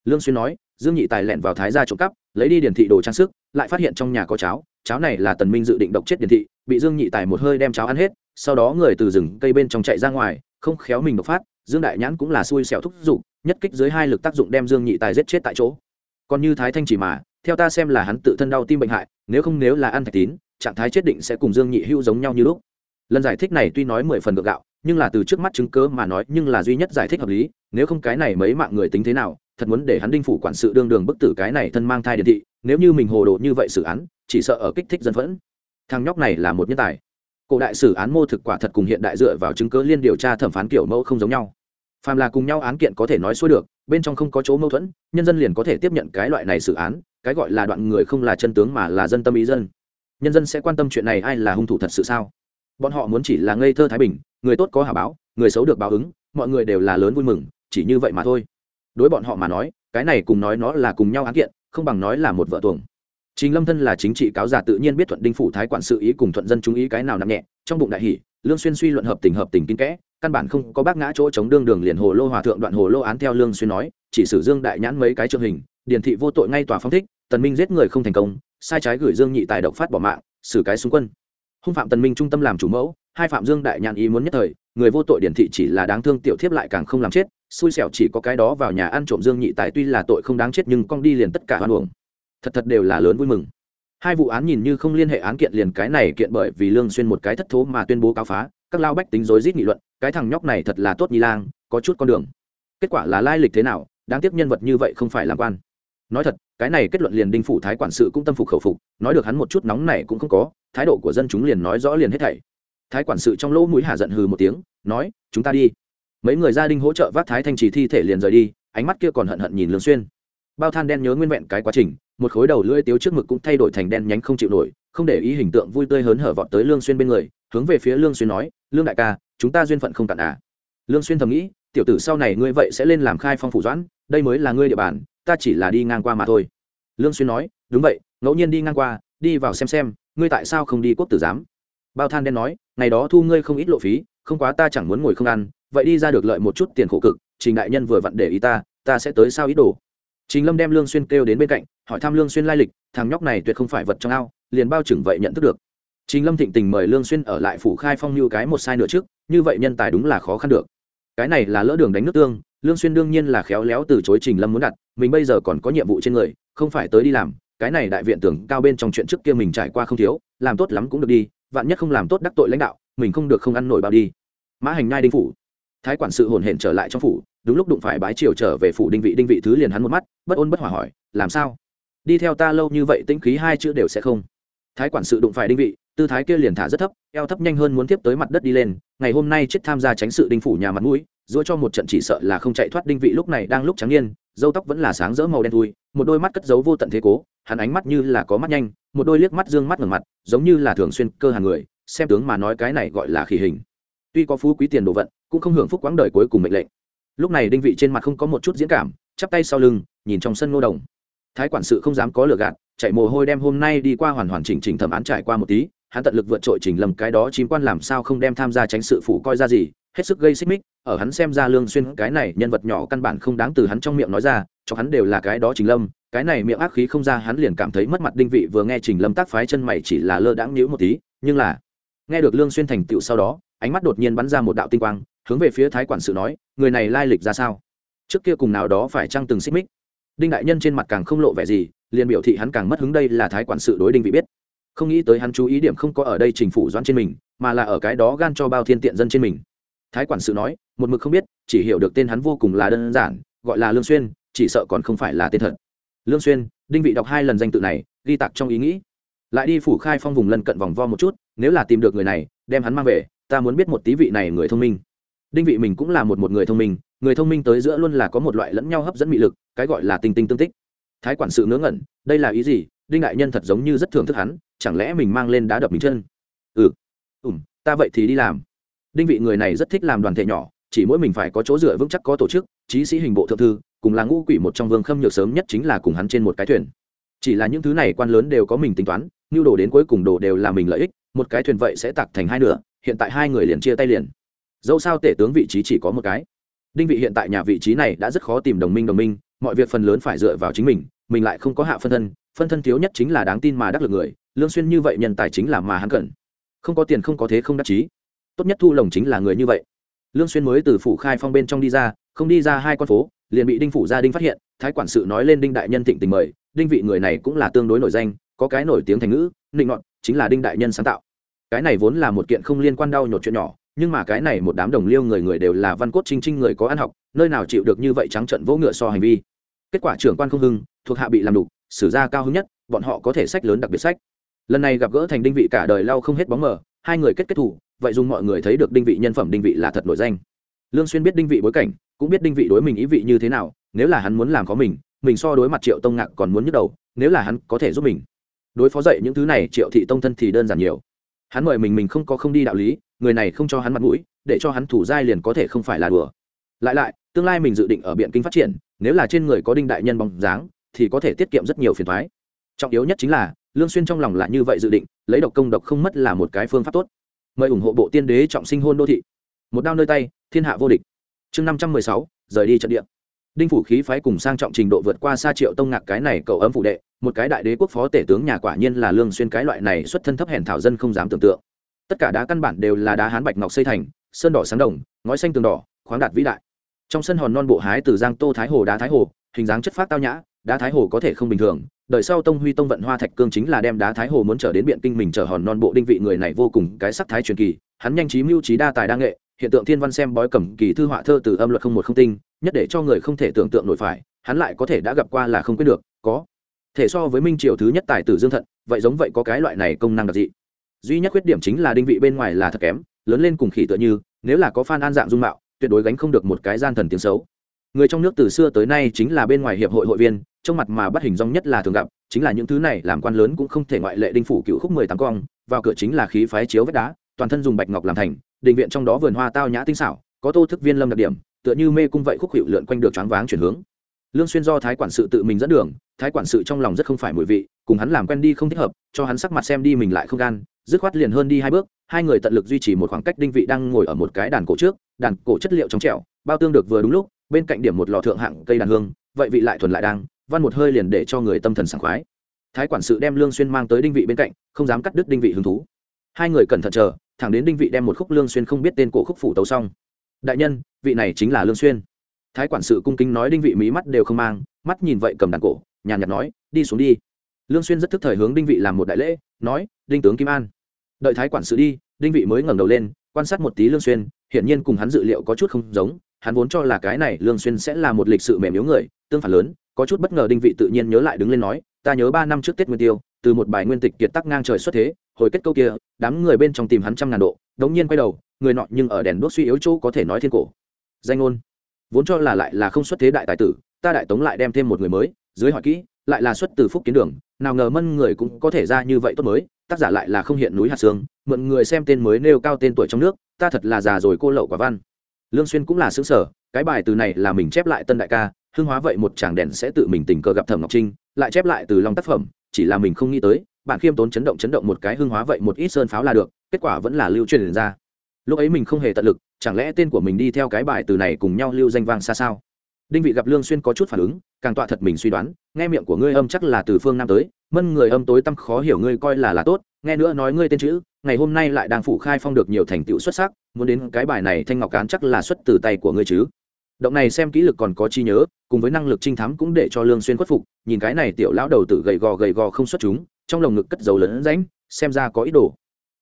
A: Lương xuyên nói, dương nhị tài lẻn vào thái gia trộm cắp, lấy đi điền thị đồ trang sức, lại phát hiện trong nhà có cháo cháo này là tần minh dự định độc chết điển thị, bị dương nhị tài một hơi đem cháo ăn hết, sau đó người từ rừng cây bên trong chạy ra ngoài, không khéo mình độc phát, dương đại nhãn cũng là xui xẻo thúc giục, nhất kích dưới hai lực tác dụng đem dương nhị tài giết chết tại chỗ. Còn như thái thanh chỉ mà, theo ta xem là hắn tự thân đau tim bệnh hại, nếu không nếu là ăn thạch tín, trạng thái chết định sẽ cùng dương nhị hữu giống nhau như lúc. Lần giải thích này tuy nói mười phần ngược gạo, nhưng là từ trước mắt chứng cớ mà nói, nhưng là duy nhất giải thích hợp lý, nếu không cái này mấy mạng người tính thế nào, thật muốn để hắn đinh phủ quản sự đương đường bức tử cái này thân mang thai điện thị, nếu như mình hồ đồ như vậy xử án chỉ sợ ở kích thích dân phẫn. Thằng nhóc này là một nhân tài. Cổ đại xử án mô thực quả thật cùng hiện đại dựa vào chứng cứ liên điều tra thẩm phán kiểu mẫu không giống nhau. Phàm là cùng nhau án kiện có thể nói xuôi được, bên trong không có chỗ mâu thuẫn, nhân dân liền có thể tiếp nhận cái loại này xử án, cái gọi là đoạn người không là chân tướng mà là dân tâm ý dân. Nhân dân sẽ quan tâm chuyện này ai là hung thủ thật sự sao? Bọn họ muốn chỉ là ngây thơ thái bình, người tốt có hà báo, người xấu được báo ứng, mọi người đều là lớn vui mừng, chỉ như vậy mà thôi. Đối bọn họ mà nói, cái này cùng nói nó là cùng nhau án kiện, không bằng nói là một vợ tuồng chính lâm thân là chính trị cáo giả tự nhiên biết thuận đinh phủ thái quản sự ý cùng thuận dân chúng ý cái nào nặng nhẹ, trong bụng đại hỉ, lương xuyên suy luận hợp tình hợp tình kín kẽ, căn bản không có bác ngã chỗ chống đương đường liền hồ lô hòa thượng đoạn hồ lô án theo lương xuyên nói, chỉ sử dương đại nhãn mấy cái trường hình điển thị vô tội ngay tòa phong thích, tần minh giết người không thành công, sai trái gửi dương nhị tài độc phát bỏ mạng, xử cái xung quân. Hung phạm tần minh trung tâm làm chủ mẫu, hai phạm dương đại nhãn ý muốn nhất thời, người vô tội điển thị chỉ là đáng thương tiểu thiếp lại càng không làm chết, xui xẻo chỉ có cái đó vào nhà ăn trộm dương nhị tài tuy là tội không đáng chết nhưng con đi liền tất cả hoan uổng thật thật đều là lớn vui mừng. Hai vụ án nhìn như không liên hệ án kiện liền cái này kiện bởi vì lương xuyên một cái thất thố mà tuyên bố cáo phá, các lao bách tính rối rít nghị luận, cái thằng nhóc này thật là tốt nhi lang, có chút con đường. Kết quả là lai lịch thế nào, đáng tiếc nhân vật như vậy không phải làm quan. Nói thật, cái này kết luận liền đinh phủ thái quản sự cũng tâm phục khẩu phục, nói được hắn một chút nóng này cũng không có, thái độ của dân chúng liền nói rõ liền hết thảy. Thái quản sự trong lỗ mũi hà giận hừ một tiếng, nói, chúng ta đi. Mấy người gia đình hỗ trợ vác thái thanh trì thi thể liền rời đi, ánh mắt kia còn hận hận nhìn lương xuyên bao than đen nhớ nguyên vẹn cái quá trình, một khối đầu lưỡi tiếu trước mực cũng thay đổi thành đen nhánh không chịu nổi, không để ý hình tượng vui tươi hớn hở vọt tới lương xuyên bên người, hướng về phía lương xuyên nói, lương đại ca, chúng ta duyên phận không cạn à. Lương xuyên thầm nghĩ, tiểu tử sau này ngươi vậy sẽ lên làm khai phong phủ doãn, đây mới là ngươi địa bàn, ta chỉ là đi ngang qua mà thôi. Lương xuyên nói, đúng vậy, ngẫu nhiên đi ngang qua, đi vào xem xem, ngươi tại sao không đi quốc tử giám? Bao than đen nói, ngày đó thu ngươi không ít lộ phí, không quá ta chẳng muốn ngồi không ăn, vậy đi ra được lợi một chút tiền khổ cực, trình đại nhân vừa vặn để ý ta ta sẽ tới sao ý đồ? Trình lâm đem lương xuyên kêu đến bên cạnh, hỏi thăm lương xuyên lai lịch, thằng nhóc này tuyệt không phải vật trong ao, liền bao chừng vậy nhận thức được. Trình lâm thịnh tình mời lương xuyên ở lại phủ khai phong như cái một sai nửa trước, như vậy nhân tài đúng là khó khăn được. Cái này là lỡ đường đánh nước tương, lương xuyên đương nhiên là khéo léo từ chối trình lâm muốn đặt, mình bây giờ còn có nhiệm vụ trên người, không phải tới đi làm, cái này đại viện tưởng cao bên trong chuyện trước kia mình trải qua không thiếu, làm tốt lắm cũng được đi, vạn nhất không làm tốt đắc tội lãnh đạo, mình không được không ăn nổi bao đi. Mã hành nhai đinh phủ thái quản sự hồn hển trở lại trong phủ, đúng lúc đụng phải bái triều trở về phủ đinh vị đinh vị thứ liền hắn một mắt, bất ôn bất hỏa hỏi, làm sao? Đi theo ta lâu như vậy tĩnh khí hai chữ đều sẽ không? Thái quản sự đụng phải đinh vị, tư thái kia liền thả rất thấp, eo thấp nhanh hơn muốn tiếp tới mặt đất đi lên, ngày hôm nay chết tham gia tránh sự đinh phủ nhà mặt mũi giữa cho một trận chỉ sợ là không chạy thoát đinh vị lúc này đang lúc trắng niên, dâu tóc vẫn là sáng rỡ màu đen thui, một đôi mắt cất giấu vô tận thế cố, hắn ánh mắt như là có mắt nhanh, một đôi liếc mắt dương mắt ngẩng mặt, giống như là thường xuyên cơ hàng người, xem tướng mà nói cái này gọi là khỉ hình. Tuy có phú quý tiền đồ vận cũng không hưởng phúc quãng đời cuối cùng mệnh lệnh. Lúc này đinh vị trên mặt không có một chút diễn cảm, chắp tay sau lưng, nhìn trong sân ngô đồng. Thái quản sự không dám có lừa gạt, chạy mồ hôi đem hôm nay đi qua hoàn hoàn chỉnh chỉnh thẩm án trải qua một tí, hắn tận lực vượt trội trình lầm cái đó chim quan làm sao không đem tham gia tránh sự phủ coi ra gì, hết sức gây xích mích, ở hắn xem ra lương xuyên cái này nhân vật nhỏ căn bản không đáng từ hắn trong miệng nói ra, cho hắn đều là cái đó trình lâm cái này miệng ác khí không ra hắn liền cảm thấy mất mặt đinh vị vừa nghe trình lâm tác phái chân mày chỉ là lơ đãng nhíu một tí, nhưng là, nghe được lương xuyên thành tựu sau đó, ánh mắt đột nhiên bắn ra một đạo tinh quang hướng về phía thái quản sự nói, người này lai lịch ra sao? Trước kia cùng nào đó phải chăng từng xích mích? Đinh đại nhân trên mặt càng không lộ vẻ gì, liền biểu thị hắn càng mất hứng đây là thái quản sự đối đinh vị biết. Không nghĩ tới hắn chú ý điểm không có ở đây trình phủ doãn trên mình, mà là ở cái đó gan cho bao thiên tiện dân trên mình. Thái quản sự nói, một mực không biết, chỉ hiểu được tên hắn vô cùng là đơn giản, gọi là lương xuyên, chỉ sợ còn không phải là tên thật. Lương xuyên, đinh vị đọc hai lần danh tự này, ghi tạc trong ý nghĩ. Lại đi phủ khai phong vùng lân cận vòng vo một chút, nếu là tìm được người này, đem hắn mang về, ta muốn biết một tí vị này người thông minh đinh vị mình cũng là một một người thông minh, người thông minh tới giữa luôn là có một loại lẫn nhau hấp dẫn mị lực, cái gọi là tinh tinh tương tích. Thái quản sự ngớ ngẩn, đây là ý gì? Đinh đại nhân thật giống như rất thưởng thức hắn, chẳng lẽ mình mang lên đá đập mình chân? Ừ. Ùm ta vậy thì đi làm. Đinh vị người này rất thích làm đoàn thể nhỏ, chỉ mỗi mình phải có chỗ dựa vững chắc có tổ chức trí sĩ hình bộ thượng thư, cùng là ngũ quỷ một trong vương khâm nhược sớm nhất chính là cùng hắn trên một cái thuyền. Chỉ là những thứ này quan lớn đều có mình tính toán nhu đồ đến cuối cùng đồ đều là mình lợi ích, một cái thuyền vậy sẽ tạc thành hai nửa, hiện tại hai người liền chia tay liền dẫu sao tể tướng vị trí chỉ có một cái. Đinh vị hiện tại nhà vị trí này đã rất khó tìm đồng minh đồng minh, mọi việc phần lớn phải dựa vào chính mình mình lại không có hạ phân thân phân thân thiếu nhất chính là đáng tin mà đắc lực người, lương xuyên như vậy nhân tài chính là mà hắn cần. Không có tiền không có thế không đắc chí. Tốt nhất thu lồng chính là người như vậy. Lương xuyên mới từ phủ khai phong bên trong đi ra, không đi ra hai con phố, liền bị đinh phủ gia đinh phát hiện, thái quản sự nói lên đinh đại nhân thịnh tình mời, đinh vị người này cũng là tương đối nổi danh, có cái nổi tiếng thành ngữ, nịnh nọt, chính là đinh đại nhân sáng tạo. Cái này vốn là một kiện không liên quan đau nhột chuyện nhỏ nhưng mà cái này một đám đồng liêu người người đều là văn cốt trinh trinh người có ăn học, nơi nào chịu được như vậy trắng trận vỗ ngựa so hành vi. Kết quả trưởng quan không hưng, thuộc hạ bị làm đục, xử ra cao hứng nhất, bọn họ có thể sách lớn đặc biệt sách. Lần này gặp gỡ thành đinh vị cả đời lau không hết bóng mờ, hai người kết kết thủ, vậy dùng mọi người thấy được đinh vị nhân phẩm đinh vị là thật nổi danh. Lương xuyên biết đinh vị bối cảnh, cũng biết đinh vị đối mình ý vị như thế nào, nếu là hắn muốn làm có mình mình so đối mặt triệu tông ngạc còn muốn nhức đầu, nếu là hắn có thể giúp mình. Đối phó dậy những thứ này, triệu thị tông thân thì đơn giản nhiều hắn mời mình mình không có không đi đạo lý, người này không cho hắn mặt mũi, để cho hắn thủ giai liền có thể không phải là đùa. Lại lại, tương lai mình dự định ở biện kinh phát triển, nếu là trên người có đinh đại nhân bóng dáng, thì có thể tiết kiệm rất nhiều phiền thoái trọng yếu nhất chính là, lương xuyên trong lòng là như vậy dự định, lấy độc công độc không mất là một cái phương pháp tốt. Mời ủng hộ bộ tiên đế trọng sinh hôn đô thị. Một đao nơi tay, thiên hạ vô địch. Chương năm trăm mười sáu, rời đi trận địa đinh phủ khí phái cùng sang trọng trình độ vượt qua xa triệu tông ngạc cái này cậu ấm phụ đệ, một cái đại đế quốc phó tể tướng nhà quả nhiên là lương xuyên cái loại này xuất thân thấp hèn thảo dân không dám tưởng tượng. Tất cả đá căn bản đều là đá hán bạch ngọc xây thành, sơn đỏ sáng đồng, ngói xanh tường đỏ, khoáng đạt vĩ đại. Trong sân hòn non bộ hái từ giang tô thái hồ đá thái hồ, hình dáng chất phát tao nhã, đá thái hồ có thể không bình thường, đời sau tông huy tông vận hoa thạch cương chính là đem đá thái hồ muốn trở đến biện kinh mình trở hòn non bộ đinh vị người này vô cùng cái sắc thái truyền kỳ, hắn nhanh trí mưu trí đa tài đa nghệ hiện tượng thiên văn xem bói cầm kỳ thư họa thơ từ âm luật không một không tinh, nhất để cho người không thể tưởng tượng nổi phải, hắn lại có thể đã gặp qua là không quyết được, có. Thể so với minh triều thứ nhất tài tử dương thận, vậy giống vậy có cái loại này công năng đặc dị. Duy nhất khuyết điểm chính là đinh vị bên ngoài là thật kém, lớn lên cùng khỉ tựa như, nếu là có fan an dạng dung mạo, tuyệt đối gánh không được một cái gian thần tiếng xấu. Người trong nước từ xưa tới nay chính là bên ngoài hiệp hội hội viên, trong mặt mà bắt hình dong nhất là thường gặp, chính là những thứ này làm quan lớn cũng không thể ngoại lệ đinh phủ cựu khúc mười tám cong, vào cửa chính là khí phái chiếu vách đá, toàn thân dùng bạch ngọc làm thành đình viện trong đó vườn hoa tao nhã tinh xảo, có tô thức viên lâm đặc điểm, tựa như mê cung vậy khúc hiệu lượn quanh được choáng váng chuyển hướng. Lương xuyên do thái quản sự tự mình dẫn đường, thái quản sự trong lòng rất không phải mùi vị, cùng hắn làm quen đi không thích hợp, cho hắn sắc mặt xem đi mình lại không gan, dứt khoát liền hơn đi hai bước, hai người tận lực duy trì một khoảng cách đinh vị đang ngồi ở một cái đàn cổ trước, đàn cổ chất liệu trong trẻo, bao tương được vừa đúng lúc, bên cạnh điểm một lò thượng hạng cây đàn hương, vậy vị lại thuần lại đang, văn một hơi liền để cho người tâm thần sảng khoái. Thái quản sự đem lương xuyên mang tới đinh vị bên cạnh, không dám cắt đứt đinh vị hứng thú. Hai người cẩn thận chờ thẳng đến đinh vị đem một khúc lương xuyên không biết tên cổ khúc phủ tấu xong. Đại nhân, vị này chính là lương xuyên. Thái quản sự cung kính nói đinh vị mí mắt đều không mang, mắt nhìn vậy cầm đàn cổ, nhàn nhạt nói, đi xuống đi. Lương xuyên rất thức thời hướng đinh vị làm một đại lễ, nói, đinh tướng kim an. Đợi thái quản sự đi, đinh vị mới ngẩng đầu lên, quan sát một tí lương xuyên hiện nhiên cùng hắn dự liệu có chút không giống, hắn vốn cho là cái này lương xuyên sẽ là một lịch sự mềm yếu người, tương phản lớn, có chút bất ngờ đinh vị tự nhiên nhớ lại đứng lên nói, ta nhớ ba năm trước tết nguyên tiêu, từ một bài nguyên tịch kiệt tắc ngang trời xuất thế hồi kết câu kia, đám người bên trong tìm hắn trăm ngàn độ, đống nhiên quay đầu, người nọ nhưng ở đèn đốt suy yếu chỗ có thể nói thiên cổ. Danh ngôn. Vốn cho là lại là không xuất thế đại tài tử, ta đại tống lại đem thêm một người mới, dưới hỏi kỹ, lại là xuất từ phúc kiến đường, nào ngờ mân người cũng có thể ra như vậy tốt mới, tác giả lại là không hiện núi hạt sương, mượn người xem tên mới nêu cao tên tuổi trong nước, ta thật là già rồi cô lậu quả văn. Lương xuyên cũng là xứng sở, cái bài từ này là mình chép lại tân đại ca, hương hóa vậy một chàng đèn sẽ tự mình tình cờ gặp thẩm ngọc trinh, lại chép lại từ long tác phẩm, chỉ là mình không nghĩ tới bản khiêm tốn chấn động chấn động một cái hương hóa vậy một ít sơn pháo là được, kết quả vẫn là lưu truyền ra. Lúc ấy mình không hề tận lực, chẳng lẽ tên của mình đi theo cái bài từ này cùng nhau lưu danh vang xa sao? Đinh vị gặp lương xuyên có chút phản ứng, càng tọa thật mình suy đoán, nghe miệng của ngươi âm chắc là từ phương nam tới, mân người âm tối tâm khó hiểu ngươi coi là là tốt, nghe nữa nói ngươi tên chữ, ngày hôm nay lại đang phụ khai phong được nhiều thành tựu xuất sắc, muốn đến cái bài này thanh ngọc cán chắc là xuất từ tay của ngươi chứ. Động này xem kỹ lực còn có chi nhớ, cùng với năng lực trinh thám cũng để cho lương xuyên khuất phục, nhìn cái này tiểu lão đầu tử gầy gò gầy gò không xuất chúng trong lồng ngực cất dầu lớn ránh, xem ra có ý đồ.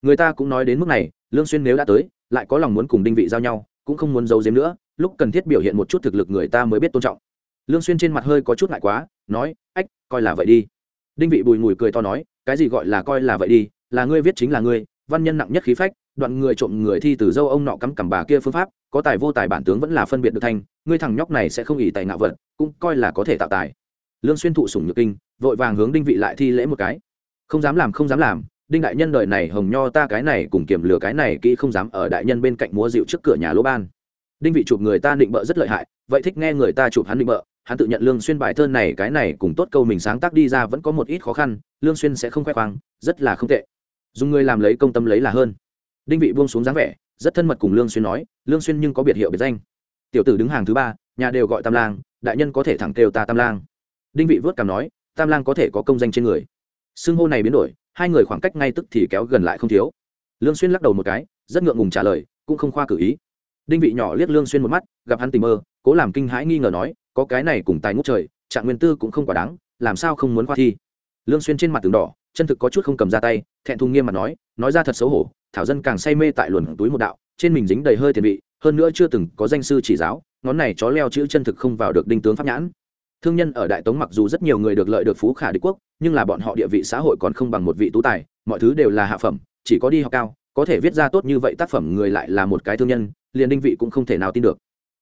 A: Người ta cũng nói đến mức này lương xuyên nếu đã tới lại có lòng muốn cùng đinh vị giao nhau cũng không muốn giấu giếm nữa lúc cần thiết biểu hiện một chút thực lực người ta mới biết tôn trọng. Lương xuyên trên mặt hơi có chút ngại quá nói ách coi là vậy đi. Đinh vị bùi ngùi cười to nói cái gì gọi là coi là vậy đi là ngươi viết chính là ngươi văn nhân nặng nhất khí phách đoạn người trộm người thi từ dâu ông nọ cắm cằm bà kia phương pháp có tài vô tài bản tướng vẫn là phân biệt được thành. ngươi thằng nhóc này sẽ không ỉ tài ngạo vật cũng coi là có thể tạo tài. Lương xuyên thụ sủng nhược kinh vội vàng hướng đinh vị lại thi lễ một cái không dám làm, không dám làm. Đinh đại nhân đời này hồng nho ta cái này cùng kiểm lửa cái này kỹ không dám ở đại nhân bên cạnh múa rượu trước cửa nhà lỗ ban. Đinh vị chụp người ta định bợ rất lợi hại, vậy thích nghe người ta chụp hắn định bợ, hắn tự nhận lương xuyên bài thơ này cái này cùng tốt câu mình sáng tác đi ra vẫn có một ít khó khăn, lương xuyên sẽ không khoe khoang, rất là không tệ. Dùng người làm lấy công tâm lấy là hơn. Đinh vị buông xuống dáng vẻ, rất thân mật cùng lương xuyên nói, lương xuyên nhưng có biệt hiệu biệt danh. Tiểu tử đứng hàng thứ ba, nhà đều gọi tam lang, đại nhân có thể thẳng kêu ta tam lang. Đinh vị vớt cằm nói, tam lang có thể có công danh trên người xưng hô này biến đổi, hai người khoảng cách ngay tức thì kéo gần lại không thiếu. Lương xuyên lắc đầu một cái, rất ngượng ngùng trả lời, cũng không khoa cử ý. Đinh vị nhỏ liếc lương xuyên một mắt, gặp hắn tình mơ, cố làm kinh hãi nghi ngờ nói, có cái này cùng tài ngút trời, trạng nguyên tư cũng không quá đáng, làm sao không muốn khoa thi? Lương xuyên trên mặt tường đỏ, chân thực có chút không cầm ra tay, thẹn thùng nghiêm mặt nói nói ra thật xấu hổ, thảo dân càng say mê tại luồn túi một đạo, trên mình dính đầy hơi tiền vị, hơn nữa chưa từng có danh sư chỉ giáo, ngón này chó leo chữ chân thực không vào được đinh tướng pháp nhãn thương nhân ở đại tống mặc dù rất nhiều người được lợi được phú khả đế quốc, nhưng là bọn họ địa vị xã hội còn không bằng một vị tú tài, mọi thứ đều là hạ phẩm, chỉ có đi học cao, có thể viết ra tốt như vậy tác phẩm người lại là một cái thương nhân, liền đinh vị cũng không thể nào tin được.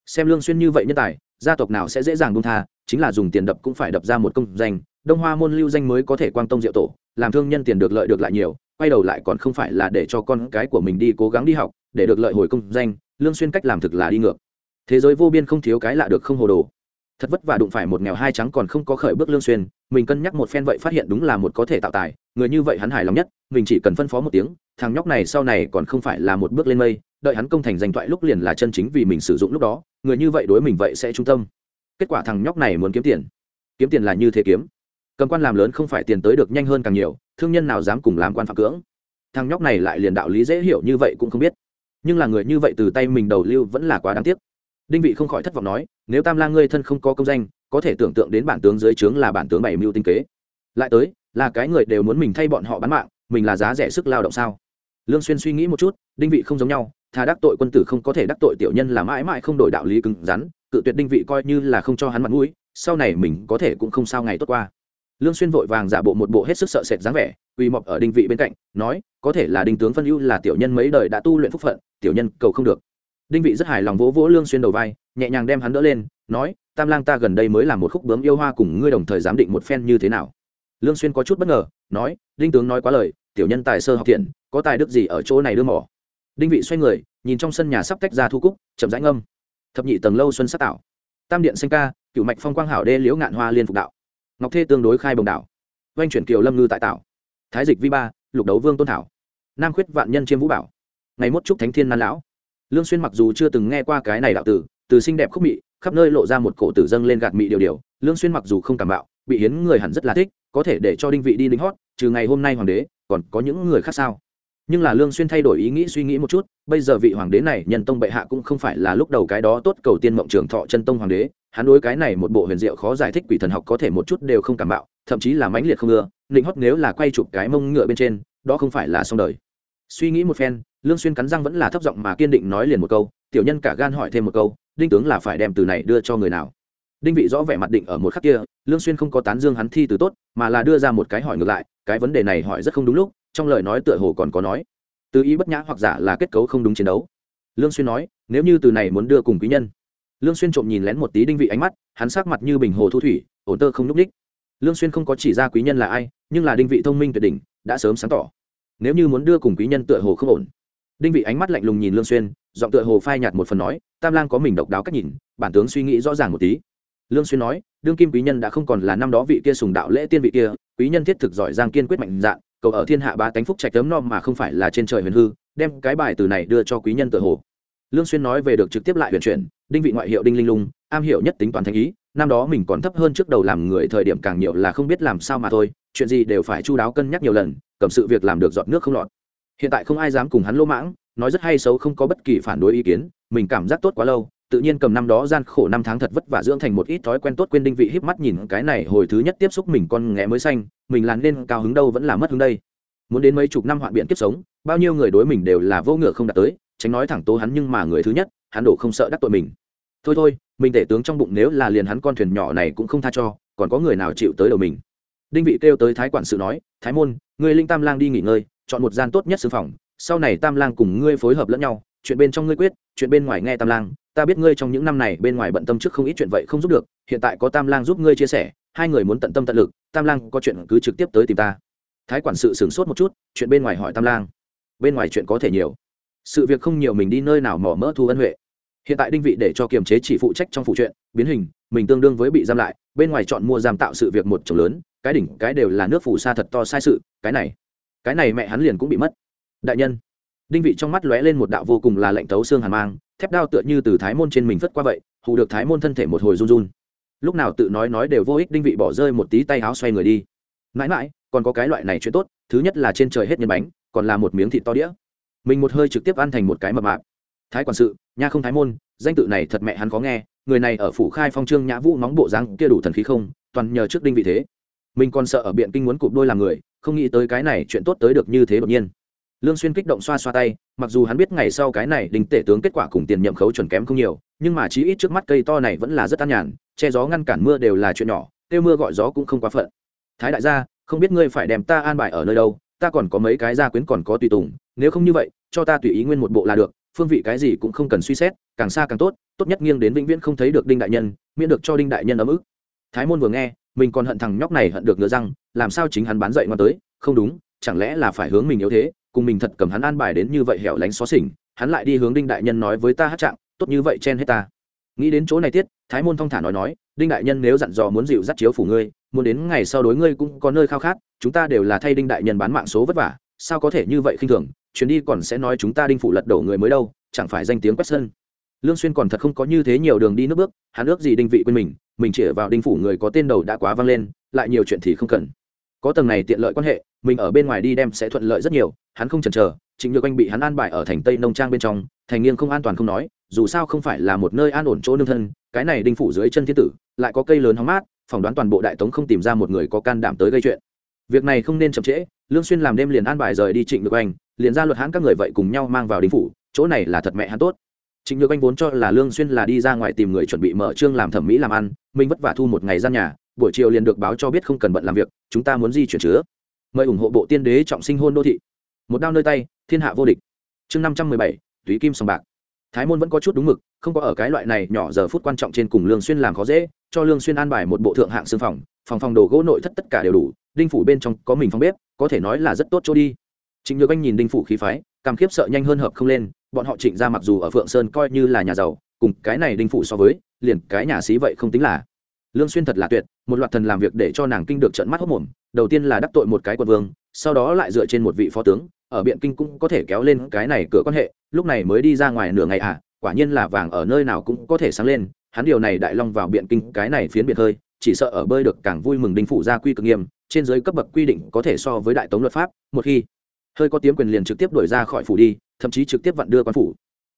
A: Xem lương xuyên như vậy nhân tài, gia tộc nào sẽ dễ dàng buông tha, chính là dùng tiền đập cũng phải đập ra một công danh, đông hoa môn lưu danh mới có thể quang tông diệu tổ, làm thương nhân tiền được lợi được lại nhiều, quay đầu lại còn không phải là để cho con cái của mình đi cố gắng đi học, để được lợi hồi công danh, lương xuyên cách làm thực là đi ngược. Thế giới vô biên không thiếu cái lạ được không hồ đồ thật vất vả đụng phải một nghèo hai trắng còn không có khởi bước lương xuyên, mình cân nhắc một phen vậy phát hiện đúng là một có thể tạo tài, người như vậy hắn hài lòng nhất, mình chỉ cần phân phó một tiếng, thằng nhóc này sau này còn không phải là một bước lên mây, đợi hắn công thành danh toại lúc liền là chân chính vì mình sử dụng lúc đó, người như vậy đối mình vậy sẽ trung tâm. Kết quả thằng nhóc này muốn kiếm tiền. Kiếm tiền là như thế kiếm. Cầm quan làm lớn không phải tiền tới được nhanh hơn càng nhiều, thương nhân nào dám cùng làm quan phạm cưỡng. Thằng nhóc này lại liền đạo lý dễ hiểu như vậy cũng không biết. Nhưng là người như vậy từ tay mình đầu lưu vẫn là quá đáng tiếc đinh vị không khỏi thất vọng nói, nếu tam lang ngươi thân không có công danh, có thể tưởng tượng đến bản tướng dưới trướng là bản tướng bảy mưu tinh kế. Lại tới, là cái người đều muốn mình thay bọn họ bán mạng, mình là giá rẻ sức lao động sao? Lương xuyên suy nghĩ một chút, đinh vị không giống nhau, thà đắc tội quân tử không có thể đắc tội tiểu nhân là mãi mãi không đổi đạo lý cứng rắn, cự tuyệt đinh vị coi như là không cho hắn mặt mũi, sau này mình có thể cũng không sao ngày tốt qua. Lương xuyên vội vàng giả bộ một bộ hết sức sợ sệt dáng vẻ, quỳ mọc ở đinh vị bên cạnh, nói, có thể là đinh tướng phân ưu là tiểu nhân mấy đời đã tu luyện phúc phận, tiểu nhân cầu không được đinh vị rất hài lòng vỗ vỗ lương xuyên đầu vai, nhẹ nhàng đem hắn đỡ lên, nói, tam lang ta gần đây mới làm một khúc bướm yêu hoa cùng ngươi đồng thời giám định một phen như thế nào? Lương xuyên có chút bất ngờ, nói, đinh tướng nói quá lời, tiểu nhân tài sơ học thiện, có tài đức gì ở chỗ này đưa mỏ? Đinh vị xoay người, nhìn trong sân nhà sắp tách ra thu cúc, chậm rãi ngâm. Thập nhị tầng lâu xuân sắc tạo. Tam điện sinh ca cựu mạch phong quang hảo đê liễu ngạn hoa liên phục đạo. Ngọc thê tương đối khai bồng đảo. Doanh chuyển kiều lâm ngư tại tạo. Thái dịch vi ba, lục đấu vương tôn thảo. Nam khuyết vạn nhân chiêm vũ bảo. Ngày mốt trúc thánh thiên nan lão lương xuyên mặc dù chưa từng nghe qua cái này đạo tử, từ xinh đẹp khúc mị, khắp nơi lộ ra một cổ tử dâng lên gạt mị điều điều, lương xuyên mặc dù không cảm bạo, bị hiến người hẳn rất là thích, có thể để cho đinh vị đi lính hót, trừ ngày hôm nay hoàng đế, còn có những người khác sao? Nhưng là lương xuyên thay đổi ý nghĩ suy nghĩ một chút, bây giờ vị hoàng đế này, nhân tông bệ hạ cũng không phải là lúc đầu cái đó tốt cầu tiên mộng trường thọ chân tông hoàng đế, hắn đối cái này một bộ huyền diệu khó giải thích quỷ thần học có thể một chút đều không cảm bạo, thậm chí là mãnh liệt không ưa định hót nếu là quay chụp cái mông ngựa bên trên, đó không phải là xong đời. Suy nghĩ một phen lương xuyên cắn răng vẫn là thấp giọng mà kiên định nói liền một câu, tiểu nhân cả gan hỏi thêm một câu, đinh tướng là phải đem từ này đưa cho người nào? Đinh vị rõ vẻ mặt định ở một khắc kia, lương xuyên không có tán dương hắn thi từ tốt, mà là đưa ra một cái hỏi ngược lại, cái vấn đề này hỏi rất không đúng lúc, trong lời nói tựa hồ còn có nói, từ ý bất nhã hoặc giả là kết cấu không đúng chiến đấu. Lương xuyên nói, nếu như từ này muốn đưa cùng quý nhân. Lương xuyên trộm nhìn lén một tí đinh vị ánh mắt, hắn sắc mặt như bình hồ thu thủy, ổn tơ không núc đích lương xuyên không có chỉ ra quý nhân là ai, nhưng là đinh vị thông minh tuyệt đỉnh, đã sớm sáng tỏ. Nếu như muốn đưa cùng quý nhân tựa hồ không ổn đinh vị ánh mắt lạnh lùng nhìn lương xuyên, giọng tựa hồ phai nhạt một phần nói, tam lang có mình độc đáo cách nhìn, bản tướng suy nghĩ rõ ràng một tí. Lương xuyên nói, đương kim quý nhân đã không còn là năm đó vị kia sùng đạo lễ tiên vị kia, quý nhân thiết thực giỏi giang kiên quyết mạnh dạn, cầu ở thiên hạ ba tánh phúc trạch tấm non mà không phải là trên trời huyền hư, đem cái bài từ này đưa cho quý nhân tựa hồ. Lương xuyên nói về được trực tiếp lại huyền chuyển, đinh vị ngoại hiệu đinh linh lung, am hiểu nhất tính toàn thánh ý, năm đó mình còn thấp hơn trước đầu làm người thời điểm càng nhiều là không biết làm sao mà thôi, chuyện gì đều phải chu đáo cân nhắc nhiều lần, cầm sự việc làm được dọn nước không lọt hiện tại không ai dám cùng hắn lỗ mãng, nói rất hay xấu không có bất kỳ phản đối ý kiến, mình cảm giác tốt quá lâu, tự nhiên cầm năm đó gian khổ năm tháng thật vất vả dưỡng thành một ít thói quen tốt quên đinh vị híp mắt nhìn cái này hồi thứ nhất tiếp xúc mình con nghé mới xanh, mình làn lên cao hứng đâu vẫn là mất hứng đây. Muốn đến mấy chục năm hoạn biện kiếp sống, bao nhiêu người đối mình đều là vô ngựa không đạt tới, tránh nói thẳng tố hắn nhưng mà người thứ nhất, hắn đổ không sợ đắc tội mình. Thôi thôi, mình tể tướng trong bụng nếu là liền hắn con thuyền nhỏ này cũng không tha cho, còn có người nào chịu tới đầu mình. Đinh vị kêu tới thái quản sự nói, thái môn, người linh tam lang đi nghỉ ngơi chọn một gian tốt nhất xương phòng, sau này tam lang cùng ngươi phối hợp lẫn nhau, chuyện bên trong ngươi quyết, chuyện bên ngoài nghe tam lang, ta biết ngươi trong những năm này bên ngoài bận tâm trước không ít chuyện vậy không giúp được, hiện tại có tam lang giúp ngươi chia sẻ, hai người muốn tận tâm tận lực, tam lang có chuyện cứ trực tiếp tới tìm ta. Thái quản sự sửng sốt một chút, chuyện bên ngoài hỏi tam lang. Bên ngoài chuyện có thể nhiều. Sự việc không nhiều mình đi nơi nào mỏ mỡ thu ân huệ. Hiện tại đinh vị để cho kiềm chế chỉ phụ trách trong phụ chuyện, biến hình, mình tương đương với bị giam lại, bên ngoài chọn mua giam tạo sự việc một chồng lớn, cái đỉnh, cái đều là nước phủ sa thật to sai sự, cái này cái này mẹ hắn liền cũng bị mất. Đại nhân, đinh vị trong mắt lóe lên một đạo vô cùng là lạnh tấu xương hàn mang, thép đao tựa như từ thái môn trên mình phất qua vậy, hù được thái môn thân thể một hồi run run. Lúc nào tự nói nói đều vô ích, đinh vị bỏ rơi một tí tay áo xoay người đi. Mãi mãi, còn có cái loại này chuyện tốt, thứ nhất là trên trời hết nhân bánh, còn là một miếng thịt to đĩa. Mình một hơi trực tiếp ăn thành một cái mập mạp. Thái quản sự, nha không thái môn, danh tự này thật mẹ hắn có nghe, người này ở phủ khai phong trương nhã vũ móng bộ dáng kia đủ thần khí không, toàn nhờ trước đinh vị thế. Mình còn sợ ở biện kinh muốn cụp đôi làm người không nghĩ tới cái này chuyện tốt tới được như thế đột nhiên. Lương xuyên kích động xoa xoa tay, mặc dù hắn biết ngày sau cái này đình tể tướng kết quả cùng tiền nhậm khấu chuẩn kém không nhiều, nhưng mà chí ít trước mắt cây to này vẫn là rất an nhàn, che gió ngăn cản mưa đều là chuyện nhỏ tiêu mưa gọi gió cũng không quá phận. Thái đại gia, không biết ngươi phải đem ta an bài ở nơi đâu, ta còn có mấy cái gia quyến còn có tùy tùng, nếu không như vậy, cho ta tùy ý nguyên một bộ là được, phương vị cái gì cũng không cần suy xét, càng xa càng tốt tốt nhất nghiêng đến vĩnh viễn không thấy được đinh đại nhân, miễn được cho đinh đại nhân ấm ức. Thái môn vừa nghe, mình còn hận thằng nhóc này hận được ngựa răng làm sao chính hắn bán dậy ngoan tới? Không đúng, chẳng lẽ là phải hướng mình yếu thế, cùng mình thật cầm hắn an bài đến như vậy hẻo lánh xó xỉnh, hắn lại đi hướng đinh đại nhân nói với ta hát trạng, tốt như vậy chen hết ta. Nghĩ đến chỗ này tiết, thái môn thong thả nói nói, đinh đại nhân nếu dặn dò muốn dịu dắt chiếu phủ ngươi, muốn đến ngày sau đối ngươi cũng có nơi khao khát, chúng ta đều là thay đinh đại nhân bán mạng số vất vả, sao có thể như vậy khinh thường? Chuyến đi còn sẽ nói chúng ta đinh phủ lật đổ người mới đâu, chẳng phải danh tiếng quét sơn lương xuyên còn thật không có như thế nhiều đường đi nước bước, hắn ước gì đinh vị quên mình mình chỉ vào đinh phủ người có tên đầu đã quá vang lên, lại nhiều chuyện thì không cần có tầng này tiện lợi quan hệ, mình ở bên ngoài đi đem sẽ thuận lợi rất nhiều, hắn không chần chờ, trịnh nhược anh bị hắn an bài ở thành tây nông trang bên trong, thành nghiêng không an toàn không nói, dù sao không phải là một nơi an ổn chỗ nương thân, cái này đinh phủ dưới chân thiên tử, lại có cây lớn hóng mát, phỏng đoán toàn bộ đại tống không tìm ra một người có can đảm tới gây chuyện. Việc này không nên chậm trễ, lương xuyên làm đêm liền an bài rời đi trịnh nhược anh, liền ra luật hãn các người vậy cùng nhau mang vào đinh phủ, chỗ này là thật mẹ hắn tốt. Trịnh nhược anh vốn cho là lương xuyên là đi ra ngoài tìm người chuẩn bị mở trương làm thẩm mỹ làm ăn, mình vất vả thu một ngày gian nhà buổi chiều liền được báo cho biết không cần bận làm việc, chúng ta muốn di chuyển chứa. Mời ủng hộ bộ tiên đế trọng sinh hôn đô thị. Một đao nơi tay, thiên hạ vô địch. Chương năm trăm mười bảy, túy kim sòng bạc. Thái môn vẫn có chút đúng mực, không có ở cái loại này nhỏ giờ phút quan trọng trên cùng lương xuyên làm khó dễ, cho lương xuyên an bài một bộ thượng hạng xương phòng phòng phòng đồ gỗ nội thất tất cả đều đủ, đinh phủ bên trong có mình phòng bếp, có thể nói là rất tốt chỗ đi. Trịnh nhược anh nhìn đinh phủ khí phái, cảm khiếp sợ nhanh hơn hợp không lên, bọn họ trịnh ra mặc dù ở phượng sơn coi như là nhà giàu, cùng cái này đinh phủ so với, liền cái nhà xí vậy không tính là lương xuyên thật là tuyệt, một loạt thần làm việc để cho nàng kinh được trận mắt hốt mồm, đầu tiên là đắc tội một cái quận vương, sau đó lại dựa trên một vị phó tướng, ở biện kinh cũng có thể kéo lên cái này cửa quan hệ, lúc này mới đi ra ngoài nửa ngày à quả nhiên là vàng ở nơi nào cũng có thể sáng lên, hắn điều này đại long vào biện kinh, cái này phiến biệt hơi, chỉ sợ ở bơi được càng vui mừng đinh phủ ra quy cực nghiêm, trên dưới cấp bậc quy định có thể so với đại tống luật pháp, một khi hơi có tiếng quyền liền trực tiếp đuổi ra khỏi phủ đi, thậm chí trực tiếp vặn đưa quan phủ.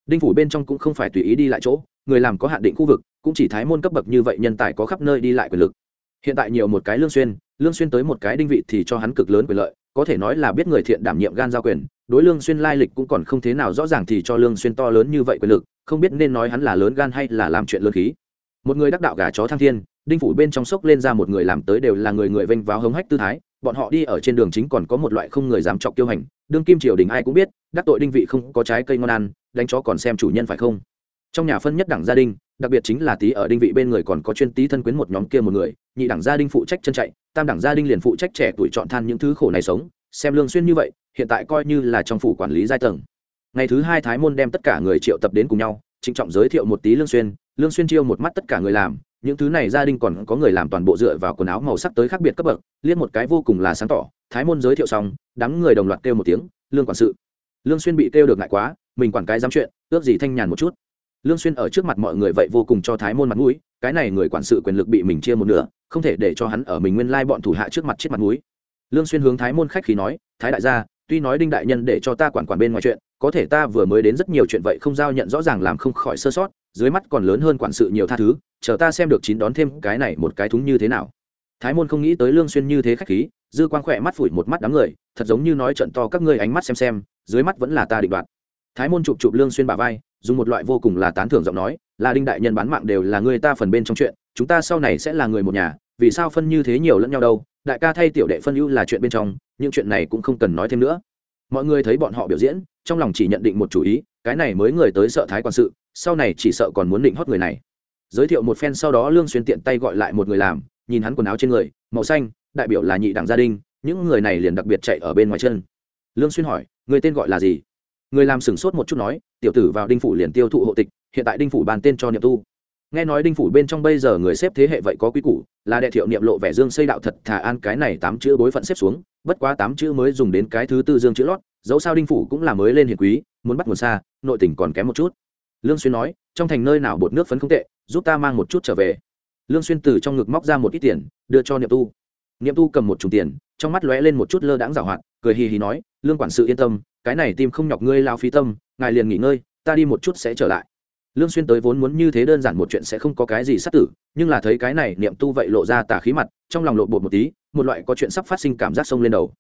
A: Đinh phủ bên trong cũng không phải tùy ý đi lại chỗ, người làm có hạn định khu vực cũng chỉ thái môn cấp bậc như vậy nhân tài có khắp nơi đi lại quyền lực. Hiện tại nhiều một cái lương xuyên lương xuyên tới một cái đinh vị thì cho hắn cực lớn quyền lợi, có thể nói là biết người thiện đảm nhiệm gan giao quyền, đối lương xuyên lai lịch cũng còn không thế nào rõ ràng thì cho lương xuyên to lớn như vậy quyền lực, không biết nên nói hắn là lớn gan hay là làm chuyện lớn khí. Một người đắc đạo gà chó thăng thiên, đinh phủ bên trong sốc lên ra một người làm tới đều là người người vênh váo hống hách tư thái, bọn họ đi ở trên đường chính còn có một loại không người dám chọc tiêu hành, đương kim triều đình ai cũng biết, đắc tội đinh vị không có trái cây ngon ăn, đánh chó còn xem chủ nhân phải không? Trong nhà phân nhất đẳng gia đình đặc biệt chính là tí ở đinh vị bên người còn có chuyên tí thân quyến một nhóm kia một người, nhị đẳng gia đình phụ trách chân chạy, tam đẳng gia đình liền phụ trách trẻ tuổi chọn than những thứ khổ này sống, xem lương xuyên như vậy, hiện tại coi như là trong phủ quản lý giai tầng. Ngày thứ hai thái môn đem tất cả người triệu tập đến cùng nhau, trịnh trọng giới thiệu một tí lương xuyên lương xuyên chiêu một mắt tất cả người làm, những thứ này gia đình còn có người làm toàn bộ dựa vào quần áo màu sắc tới khác biệt cấp bậc liên một cái vô cùng là sáng tỏ, thái môn giới thiệu xong, đám người đồng loạt kêu một tiếng, lương quản sự. Lương xuyên bị kêu được ngại quá, mình quản cái dám chuyện, ước gì thanh nhàn một chút lương xuyên ở trước mặt mọi người vậy vô cùng cho thái môn mặt mũi, cái này người quản sự quyền lực bị mình chia một nửa, không thể để cho hắn ở mình nguyên lai bọn thủ hạ trước mặt chết mặt mũi. Lương xuyên hướng thái môn khách khí nói, thái đại gia, tuy nói đinh đại nhân để cho ta quản quản bên ngoài chuyện, có thể ta vừa mới đến rất nhiều chuyện vậy không giao nhận rõ ràng làm không khỏi sơ sót, dưới mắt còn lớn hơn quản sự nhiều tha thứ, chờ ta xem được chín đón thêm cái này một cái thúng như thế nào. Thái môn không nghĩ tới lương xuyên như thế khách khí, dư quang khỏe mắt phủi một mắt đám người, thật giống như nói trận to các ngươi ánh mắt xem xem, dưới mắt vẫn là ta định đoạt. Thái môn chụp chụp lương xuyên bả vai dùng một loại vô cùng là tán thưởng giọng nói, là đinh đại nhân bán mạng đều là người ta phần bên trong chuyện, chúng ta sau này sẽ là người một nhà, vì sao phân như thế nhiều lẫn nhau đâu? Đại ca thay tiểu đệ phân ưu là chuyện bên trong nhưng chuyện này cũng không cần nói thêm nữa. Mọi người thấy bọn họ biểu diễn, trong lòng chỉ nhận định một chủ ý, cái này mới người tới sợ thái quan sự, sau này chỉ sợ còn muốn định hót người này. Giới thiệu một phen sau đó lương xuyên tiện tay gọi lại một người làm, nhìn hắn quần áo trên người, màu xanh, đại biểu là nhị đẳng gia đình, những người này liền đặc biệt chạy ở bên ngoài chân. Lương xuyên hỏi, người tên gọi là gì? Người làm sửng sốt một chút nói, tiểu tử vào đinh phủ liền tiêu thụ hộ tịch, hiện tại đinh phủ bàn tên cho niệm tu. Nghe nói đinh phủ bên trong bây giờ người xếp thế hệ vậy có quý củ, là đệ thiệu niệm lộ vẻ dương xây đạo thật thà an cái này tám chữ bối phận xếp xuống, bất quá tám chữ mới dùng đến cái thứ tư dương chữ lót, dẫu sao đinh phủ cũng là mới lên hiền quý, muốn bắt nguồn xa, nội tình còn kém một chút. Lương xuyên nói, trong thành nơi nào bột nước phấn không tệ, giúp ta mang một chút trở về. Lương xuyên từ trong ngực móc ra một ít tiền, đưa cho niệm tu. Niệm tu cầm một chùm tiền, trong mắt lóe lên một chút lơ đãng giảo hoạt, cười hì hì nói, lương quản sự yên tâm cái này tim không nhọc ngươi lao phí tâm, ngài liền nghỉ ngơi, ta đi một chút sẽ trở lại. Lương xuyên tới vốn muốn như thế đơn giản một chuyện sẽ không có cái gì sát tử, nhưng là thấy cái này niệm tu vậy lộ ra tà khí mặt, trong lòng lộ bột một tí, một loại có chuyện sắp phát sinh cảm giác sông lên đầu.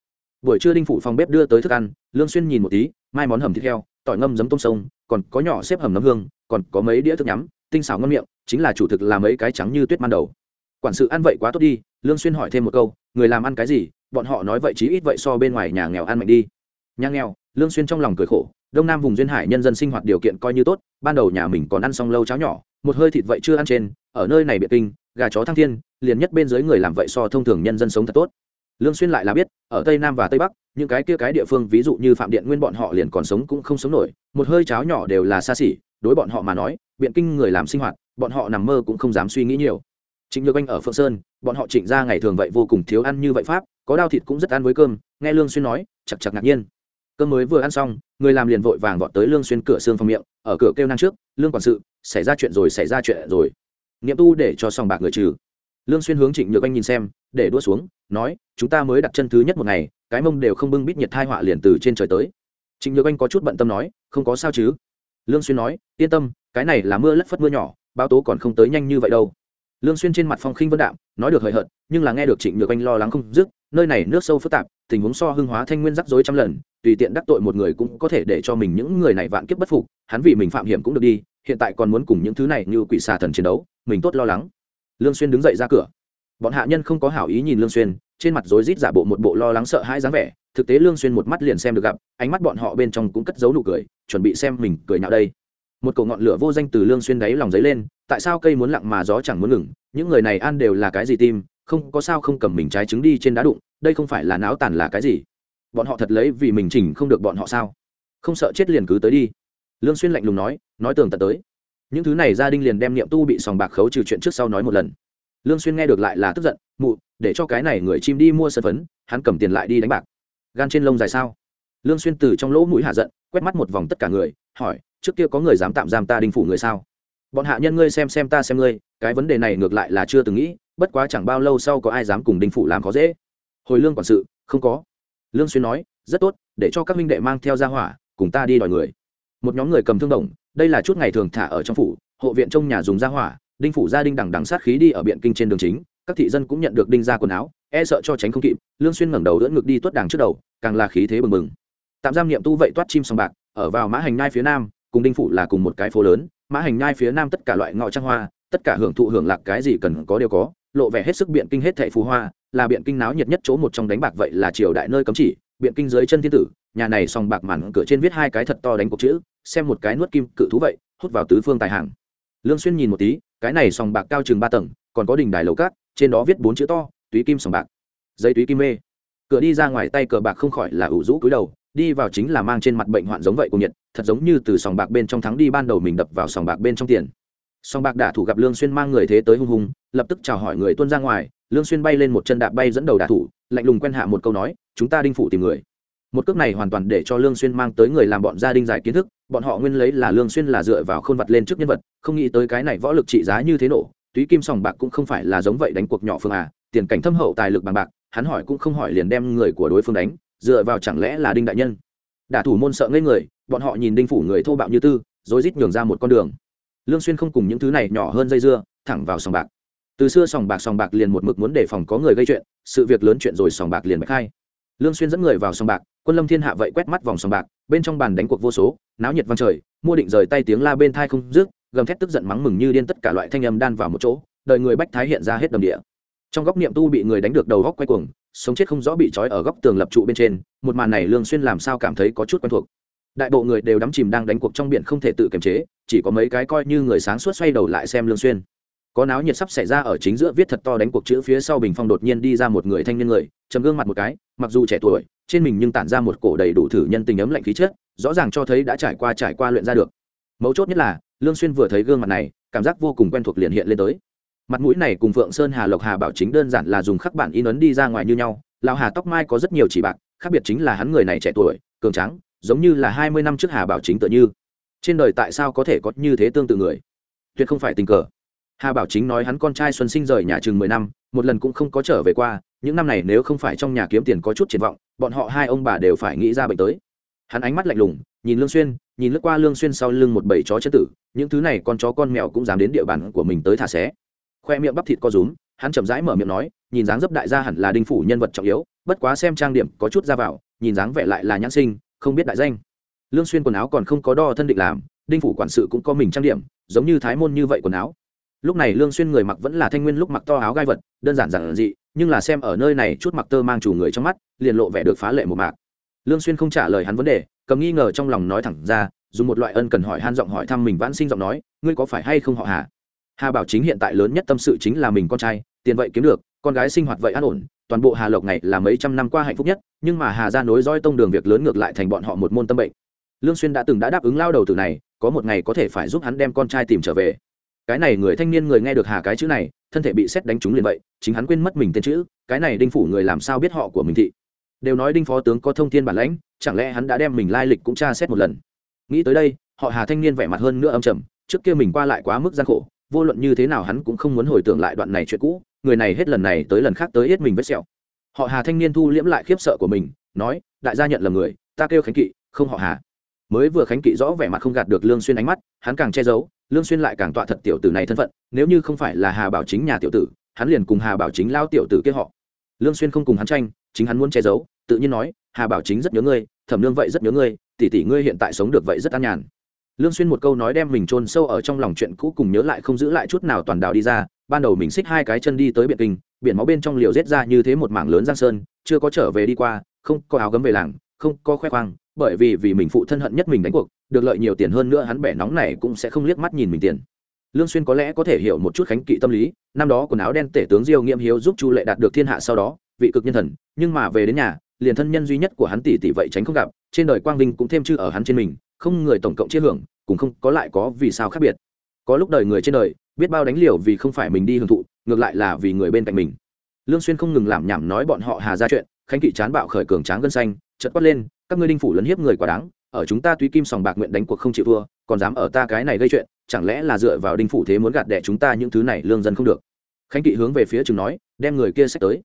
A: Buổi trưa đinh phụ phòng bếp đưa tới thức ăn, lương xuyên nhìn một tí, mai món hầm thịt heo, tỏi ngâm giấm tôm sông, còn có nhỏ xếp hầm nấm hương, còn có mấy đĩa thức nhắm, tinh xảo ngon miệng, chính là chủ thực là mấy cái trắng như tuyết man đầu. Quản sự ăn vậy quá tốt đi, lương xuyên hỏi thêm một câu, người làm ăn cái gì, bọn họ nói vậy chí ít vậy so bên ngoài nhà nghèo ăn mạnh đi. Nhà nghèo lương xuyên trong lòng cười khổ, đông nam vùng duyên hải nhân dân sinh hoạt điều kiện coi như tốt, ban đầu nhà mình còn ăn xong lâu cháo nhỏ, một hơi thịt vậy chưa ăn trên, ở nơi này biệt kinh, gà chó thăng thiên, liền nhất bên dưới người làm vậy so thông thường nhân dân sống thật tốt. Lương xuyên lại là biết, ở tây nam và tây bắc, những cái kia cái địa phương, ví dụ như phạm điện nguyên bọn họ liền còn sống cũng không sống nổi, một hơi cháo nhỏ đều là xa xỉ, đối bọn họ mà nói, biện kinh người làm sinh hoạt, bọn họ nằm mơ cũng không dám suy nghĩ nhiều. Trịnh nhược anh ở phượng sơn, bọn họ trịnh ra ngày thường vậy vô cùng thiếu ăn như vậy pháp, có đao thịt cũng rất ăn với cơm, nghe lương xuyên nói chặt chặt ngạc nhiên cơm mới vừa ăn xong, người làm liền vội vàng vọt tới lương xuyên cửa xương phòng miệng, ở cửa kêu năng trước, lương quản sự, xảy ra chuyện rồi, xảy ra chuyện rồi. Niệm tu để cho sòng bạc người trừ. Lương xuyên hướng trịnh nhược anh nhìn xem, để đua xuống, nói, chúng ta mới đặt chân thứ nhất một ngày, cái mông đều không bưng bít nhiệt thai họa liền từ trên trời tới. Trịnh nhược anh có chút bận tâm nói, không có sao chứ. Lương xuyên nói, yên tâm, cái này là mưa lất phất mưa nhỏ báo tố còn không tới nhanh như vậy đâu. Lương xuyên trên mặt phong khinh vân đạm, nói được hời hợt, nhưng là nghe được trịnh nhược anh lo lắng không dứt, nơi này nước sâu phức tạp, tình huống so hưng hóa thanh nguyên rắc rối trăm lần tùy tiện đắc tội một người cũng có thể để cho mình những người này vạn kiếp bất phục, hắn vì mình phạm hiểm cũng được đi, hiện tại còn muốn cùng những thứ này như quỷ xà thần chiến đấu, mình tốt lo lắng. Lương xuyên đứng dậy ra cửa. Bọn hạ nhân không có hảo ý nhìn lương xuyên, trên mặt rối rít giả bộ một bộ lo lắng sợ hãi dáng vẻ, thực tế lương xuyên một mắt liền xem được gặp, ánh mắt bọn họ bên trong cũng cất giấu nụ cười, chuẩn bị xem mình cười nhạo đây. Một cổ ngọn lửa vô danh từ lương xuyên đáy lòng giấy lên, tại sao cây muốn lặng mà gió chẳng muốn ngừng, những người này ăn đều là cái gì tim, không có sao không cầm mình trái trứng đi trên đá đụng, đây không phải là não tàn là cái gì? Bọn họ thật lấy vì mình chỉnh không được bọn họ sao? Không sợ chết liền cứ tới đi. Lương xuyên lạnh lùng nói nói tường tận tới. Những thứ này gia đình liền đem niệm tu bị sòng bạc khấu trừ chuyện trước sau nói một lần. Lương xuyên nghe được lại là tức giận, mụ, để cho cái này người chim đi mua sân phấn, hắn cầm tiền lại đi đánh bạc. Gan trên lông dài sao? Lương xuyên từ trong lỗ mũi hạ giận, quét mắt một vòng tất cả người, hỏi, trước kia có người dám tạm giam ta đinh phủ người sao? Bọn hạ nhân ngươi xem xem ta xem ngươi, cái vấn đề này ngược lại là chưa từng nghĩ, bất quá chẳng bao lâu sau có ai dám cùng đinh phủ làm khó dễ. Hồi lương quản sự, không có lương xuyên nói, rất tốt, để cho các minh đệ mang theo gia hỏa, cùng ta đi đòi người. Một nhóm người cầm thương đồng đây là chút ngày thường thả ở trong phủ, hộ viện trong nhà dùng gia hỏa, đinh phủ gia đinh đằng đằng sát khí đi ở biện kinh trên đường chính, các thị dân cũng nhận được đinh ra quần áo e sợ cho tránh không kịp, lương xuyên ngẩng đầu đỡ ngực đi tuất đằng trước đầu, càng là khí thế bừng bừng. Tạm giam niệm tu vậy toát chim sòng bạc, ở vào mã hành nhai phía nam, cùng đinh phủ là cùng một cái phố lớn, mã hành nhai phía nam tất cả loại ngọ trang hoa, tất cả hưởng thụ hưởng lạc cái gì cần có đều có, lộ vẻ hết sức biện kinh hết thệ phù hoa là biện kinh náo nhiệt nhất chỗ một trong đánh bạc vậy là triều đại nơi cấm chỉ, biện kinh dưới chân thiên tử, nhà này sòng bạc màn cửa trên viết hai cái thật to đánh cuộc chữ, xem một cái nuốt kim cự thú vậy, hút vào tứ phương tài hàng. Lương xuyên nhìn một tí, cái này sòng bạc cao chừng ba tầng, còn có đỉnh đài lầu cát, trên đó viết bốn chữ to, túy kim sòng bạc. Giấy túy kim mê. Cửa đi ra ngoài tay cờ bạc không khỏi là ủ rũ cúi đầu, đi vào chính là mang trên mặt bệnh hoạn giống vậy của nhiệt, thật giống như từ sòng bạc bên trong thắng đi ban đầu mình đập vào sòng bạc bên trong tiền. Sòng bạc đả thủ gặp lương xuyên mang người thế tới hung hùng, lập tức chào hỏi người tuân ra ngoài lương xuyên bay lên một chân đạp bay dẫn đầu đả thủ, lạnh lùng quen hạ một câu nói, chúng ta đinh phủ tìm người. Một cước này hoàn toàn để cho lương xuyên mang tới người làm bọn gia đình giải kiến thức, bọn họ nguyên lấy là lương xuyên là dựa vào khôn vật lên trước nhân vật, không nghĩ tới cái này võ lực trị giá như thế nổ, túy kim sòng bạc cũng không phải là giống vậy đánh cuộc nhỏ phương à tiền cảnh thâm hậu tài lực bằng bạc, hắn hỏi cũng không hỏi liền đem người của đối phương đánh, dựa vào chẳng lẽ là đinh đại nhân? Đả thủ môn sợ ngây người, bọn họ nhìn đinh phủ người thô bạo như tư, rồi rít nhường ra một con đường. Lương xuyên không cùng những thứ này nhỏ hơn dây dưa, thẳng vào sòng bạc từ xưa sòng bạc sòng bạc liền một mực muốn đề phòng có người gây chuyện, sự việc lớn chuyện rồi sòng bạc liền bạch khai. Lương xuyên dẫn người vào sòng bạc, quân lâm thiên hạ vậy quét mắt vòng sòng bạc, bên trong bàn đánh cuộc vô số, náo nhiệt vang trời, mua định rời tay tiếng la bên thai không dứt, gầm thét tức giận mắng mừng như điên tất cả loại thanh âm đan vào một chỗ, đời người bách thái hiện ra hết đầm địa. Trong góc niệm tu bị người đánh được đầu góc quay cuồng, sống chết không rõ bị trói ở góc tường lập trụ bên trên, một màn này lương xuyên làm sao cảm thấy có chút quen thuộc. Đại bộ người đều đắm chìm đang đánh cuộc trong biển không thể tự kiềm chế, chỉ có mấy cái coi như người sáng suốt xoay đầu lại xem lương xuyên có náo nhiệt sắp xảy ra ở chính giữa viết thật to đánh cuộc chữ phía sau bình phong đột nhiên đi ra một người thanh niên người chấm gương mặt một cái, mặc dù trẻ tuổi, trên mình nhưng tản ra một cổ đầy đủ thử nhân tình ấm lạnh khí chất, rõ ràng cho thấy đã trải qua trải qua luyện ra được. Mấu chốt nhất là, lương xuyên vừa thấy gương mặt này, cảm giác vô cùng quen thuộc liền hiện lên tới. Mặt mũi này cùng phượng sơn hà lộc hà bảo chính đơn giản là dùng khắc bản in ấn đi ra ngoài như nhau, lão hà tóc mai có rất nhiều chỉ bạc, khác biệt chính là hắn người này trẻ tuổi, cường tráng, giống như là hai mươi năm trước hà bảo chính tự như. Trên đời tại sao có thể có như thế tương tự người? Tuyệt không phải tình cờ hà bảo chính nói hắn con trai xuân sinh rời nhà chừng mười năm, một lần cũng không có trở về qua, những năm này nếu không phải trong nhà kiếm tiền có chút triển vọng, bọn họ hai ông bà đều phải nghĩ ra bệnh tới. Hắn ánh mắt lạnh lùng, nhìn lương xuyên, nhìn lướt qua lương xuyên sau lưng một bầy chó chết tử, những thứ này con chó con mèo cũng dám đến địa bàn của mình tới thả xé. Khoe miệng bắp thịt co rúm, hắn chậm rãi mở miệng nói, nhìn dáng dấp đại gia hẳn là đinh phủ nhân vật trọng yếu, bất quá xem trang điểm có chút ra vào, nhìn dáng vẻ lại là nhãn sinh, không biết đại danh. Lương xuyên quần áo còn không có đo thân định làm, đinh phủ quản sự cũng có mình trang điểm, giống như thái môn như vậy quần áo lúc này lương xuyên người mặc vẫn là thanh nguyên lúc mặc to áo gai vật, đơn giản giản dị, nhưng là xem ở nơi này chút mặc tơ mang chủ người trong mắt, liền lộ vẻ được phá lệ một mạc. Lương xuyên không trả lời hắn vấn đề, cầm nghi ngờ trong lòng nói thẳng ra, dùng một loại ân cần hỏi han giọng hỏi thăm mình vãn sinh giọng nói, ngươi có phải hay không họ hà? Hà bảo chính hiện tại lớn nhất tâm sự chính là mình con trai, tiền vậy kiếm được, con gái sinh hoạt vậy an ổn, toàn bộ hà lộc này là mấy trăm năm qua hạnh phúc nhất, nhưng mà hà gia nối dõi tông đường việc lớn ngược lại thành bọn họ một môn tâm bệnh. Lương xuyên đã từng đã đáp ứng lao đầu từ này, có một ngày có thể phải giúp hắn đem con trai tìm trở về cái này người thanh niên người nghe được hà cái chữ này, thân thể bị xét đánh trúng liền vậy, chính hắn quên mất mình tên chữ, cái này đinh phủ người làm sao biết họ của mình thị? Đều nói đinh phó tướng có thông thiên bản lãnh, chẳng lẽ hắn đã đem mình lai lịch cũng tra xét một lần? Nghĩ tới đây, họ hà thanh niên vẻ mặt hơn nữa âm trầm, trước kia mình qua lại quá mức gian khổ, vô luận như thế nào hắn cũng không muốn hồi tưởng lại đoạn này chuyện cũ, người này hết lần này tới lần khác tới hết mình vết sẹo. Họ hà thanh niên thu liễm lại khiếp sợ của mình, nói, đại gia nhận là người, ta kêu khánh kỵ, không họ hà. Mới vừa khánh kỵ rõ vẻ mặt không gạt được lương xuyên ánh mắt, hắn càng che giấu lương xuyên lại càng tọa thật tiểu tử này thân phận, nếu như không phải là hà bảo chính nhà tiểu tử, hắn liền cùng hà bảo chính lao tiểu tử kia họ. Lương xuyên không cùng hắn tranh, chính hắn muốn che giấu, tự nhiên nói, hà bảo chính rất nhớ ngươi, thẩm lương vậy rất nhớ ngươi, tỷ tỷ ngươi hiện tại sống được vậy rất an nhàn. Lương xuyên một câu nói đem mình chôn sâu ở trong lòng chuyện cũ cùng nhớ lại không giữ lại chút nào toàn đào đi ra, ban đầu mình xích hai cái chân đi tới biển kinh, biển máu bên trong liều rết ra như thế một mảng lớn giang sơn, chưa có trở về đi qua, không có áo gấm về làng, không có khoe khoang bởi vì vì mình phụ thân hận nhất mình đánh cuộc, được lợi nhiều tiền hơn nữa hắn bẻ nóng này cũng sẽ không liếc mắt nhìn mình tiền. Lương xuyên có lẽ có thể hiểu một chút khánh kỵ tâm lý, năm đó quần áo đen tể tướng diêu nghiêm hiếu giúp chu lệ đạt được thiên hạ sau đó, vị cực nhân thần, nhưng mà về đến nhà, liền thân nhân duy nhất của hắn tỷ tỷ vậy tránh không gặp, trên đời quang vinh cũng thêm chưa ở hắn trên mình, không người tổng cộng chia hưởng, cũng không có lại có vì sao khác biệt. Có lúc đời người trên đời, biết bao đánh liều vì không phải mình đi hưởng thụ, ngược lại là vì người bên cạnh mình. Lương xuyên không ngừng làm nhảm nói bọn họ hà ra chuyện, khánh kỵ chán bạo khởi cường tráng gân xanh, chợt quát lên các ngươi đinh phủ lấn hiếp người quá đáng, ở chúng ta túy kim sòng bạc nguyện đánh cuộc không chịu thua, còn dám ở ta cái này gây chuyện, chẳng lẽ là dựa vào đinh phủ thế muốn gạt đẻ chúng ta những thứ này lương dân không được? Khánh kỵ hướng về phía chừng nói, đem người kia xách tới.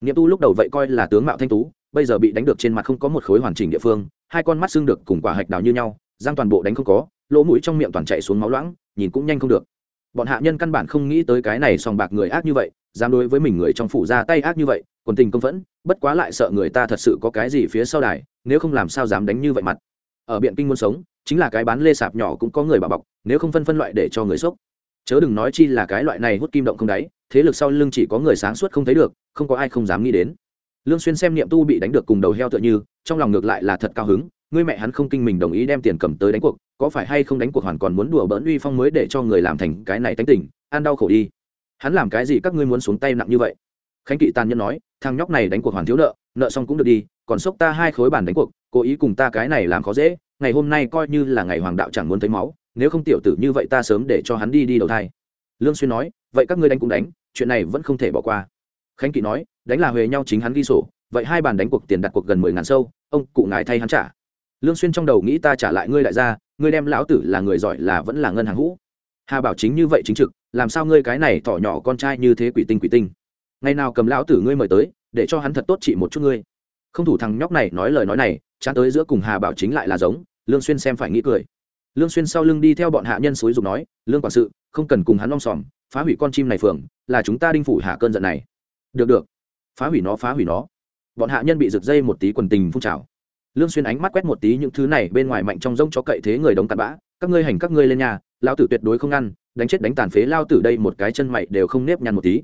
A: Nghiệm tu lúc đầu vậy coi là tướng mạo thanh tú, bây giờ bị đánh được trên mặt không có một khối hoàn chỉnh địa phương, hai con mắt xương được cùng quả hạch đào như nhau giang toàn bộ đánh không có, lỗ mũi trong miệng toàn chạy xuống máu loãng, nhìn cũng nhanh không được. Bọn hạ nhân căn bản không nghĩ tới cái này sòng bạc người ác như vậy, dám đối với mình người trong phủ ra tay ác như vậy còn tình công phẫn bất quá lại sợ người ta thật sự có cái gì phía sau đài nếu không làm sao dám đánh như vậy mặt. Ở biện kinh muốn sống chính là cái bán lê sạp nhỏ cũng có người bảo bọc nếu không phân phân loại để cho người sốc. Chớ đừng nói chi là cái loại này hút kim động không đáy thế lực sau lưng chỉ có người sáng suốt không thấy được không có ai không dám nghĩ đến. Lương xuyên xem niệm tu bị đánh được cùng đầu heo tựa như trong lòng ngược lại là thật cao hứng ngươi mẹ hắn không kinh mình đồng ý đem tiền cầm tới đánh cuộc có phải hay không đánh cuộc hoàn còn muốn đùa bỡn uy phong mới để cho người làm thành cái này tánh tình, ăn đau khổ đi. Hắn làm cái gì các ngươi muốn xuống tay nặng như vậy? Khánh kỵ tàn nhân nói, thằng nhóc này đánh cuộc hoàn thiếu nợ nợ xong cũng được đi, còn xốc ta hai khối bản đánh cuộc, cố ý cùng ta cái này làm khó dễ, ngày hôm nay coi như là ngày hoàng đạo chẳng muốn thấy máu, nếu không tiểu tử như vậy ta sớm để cho hắn đi đi đầu thai. Lương xuyên nói, vậy các ngươi đánh cũng đánh, chuyện này vẫn không thể bỏ qua. Khánh kỵ nói, đánh là huề nhau chính hắn ghi sổ, vậy hai bàn đánh cuộc tiền đặt cuộc gần mười ngàn sâu, ông cụ ngài thay hắn trả. Lương xuyên trong đầu nghĩ ta trả lại ngươi đại gia, ngươi đem lão tử là người giỏi là vẫn là ngân hàng hũ. Hà bảo chính như vậy chính trực, làm sao ngươi cái này thỏ nhỏ con trai như thế quỷ tinh quỷ tinh? Ngày nào cầm lão tử ngươi mời tới, để cho hắn thật tốt trị một chút ngươi. Không thủ thằng nhóc này nói lời nói này, chán tới giữa cùng hà bảo chính lại là giống, lương xuyên xem phải nghĩ cười. Lương xuyên sau lưng đi theo bọn hạ nhân suối dục nói, lương quản sự, không cần cùng hắn long sòm, phá hủy con chim này phường, là chúng ta đinh phủ hạ cơn giận này. Được được. Phá hủy nó, phá hủy nó. Bọn hạ nhân bị giật dây một tí quần tình phun trào. Lương xuyên ánh mắt quét một tí những thứ này bên ngoài mạnh trong rông chó cậy thế người đống cặn bã, các ngươi hành các ngươi lên nhà, lão tử tuyệt đối không ngăn đánh chết đánh tàn phế lao tử đây một cái chân mày đều không nếp nhăn một tí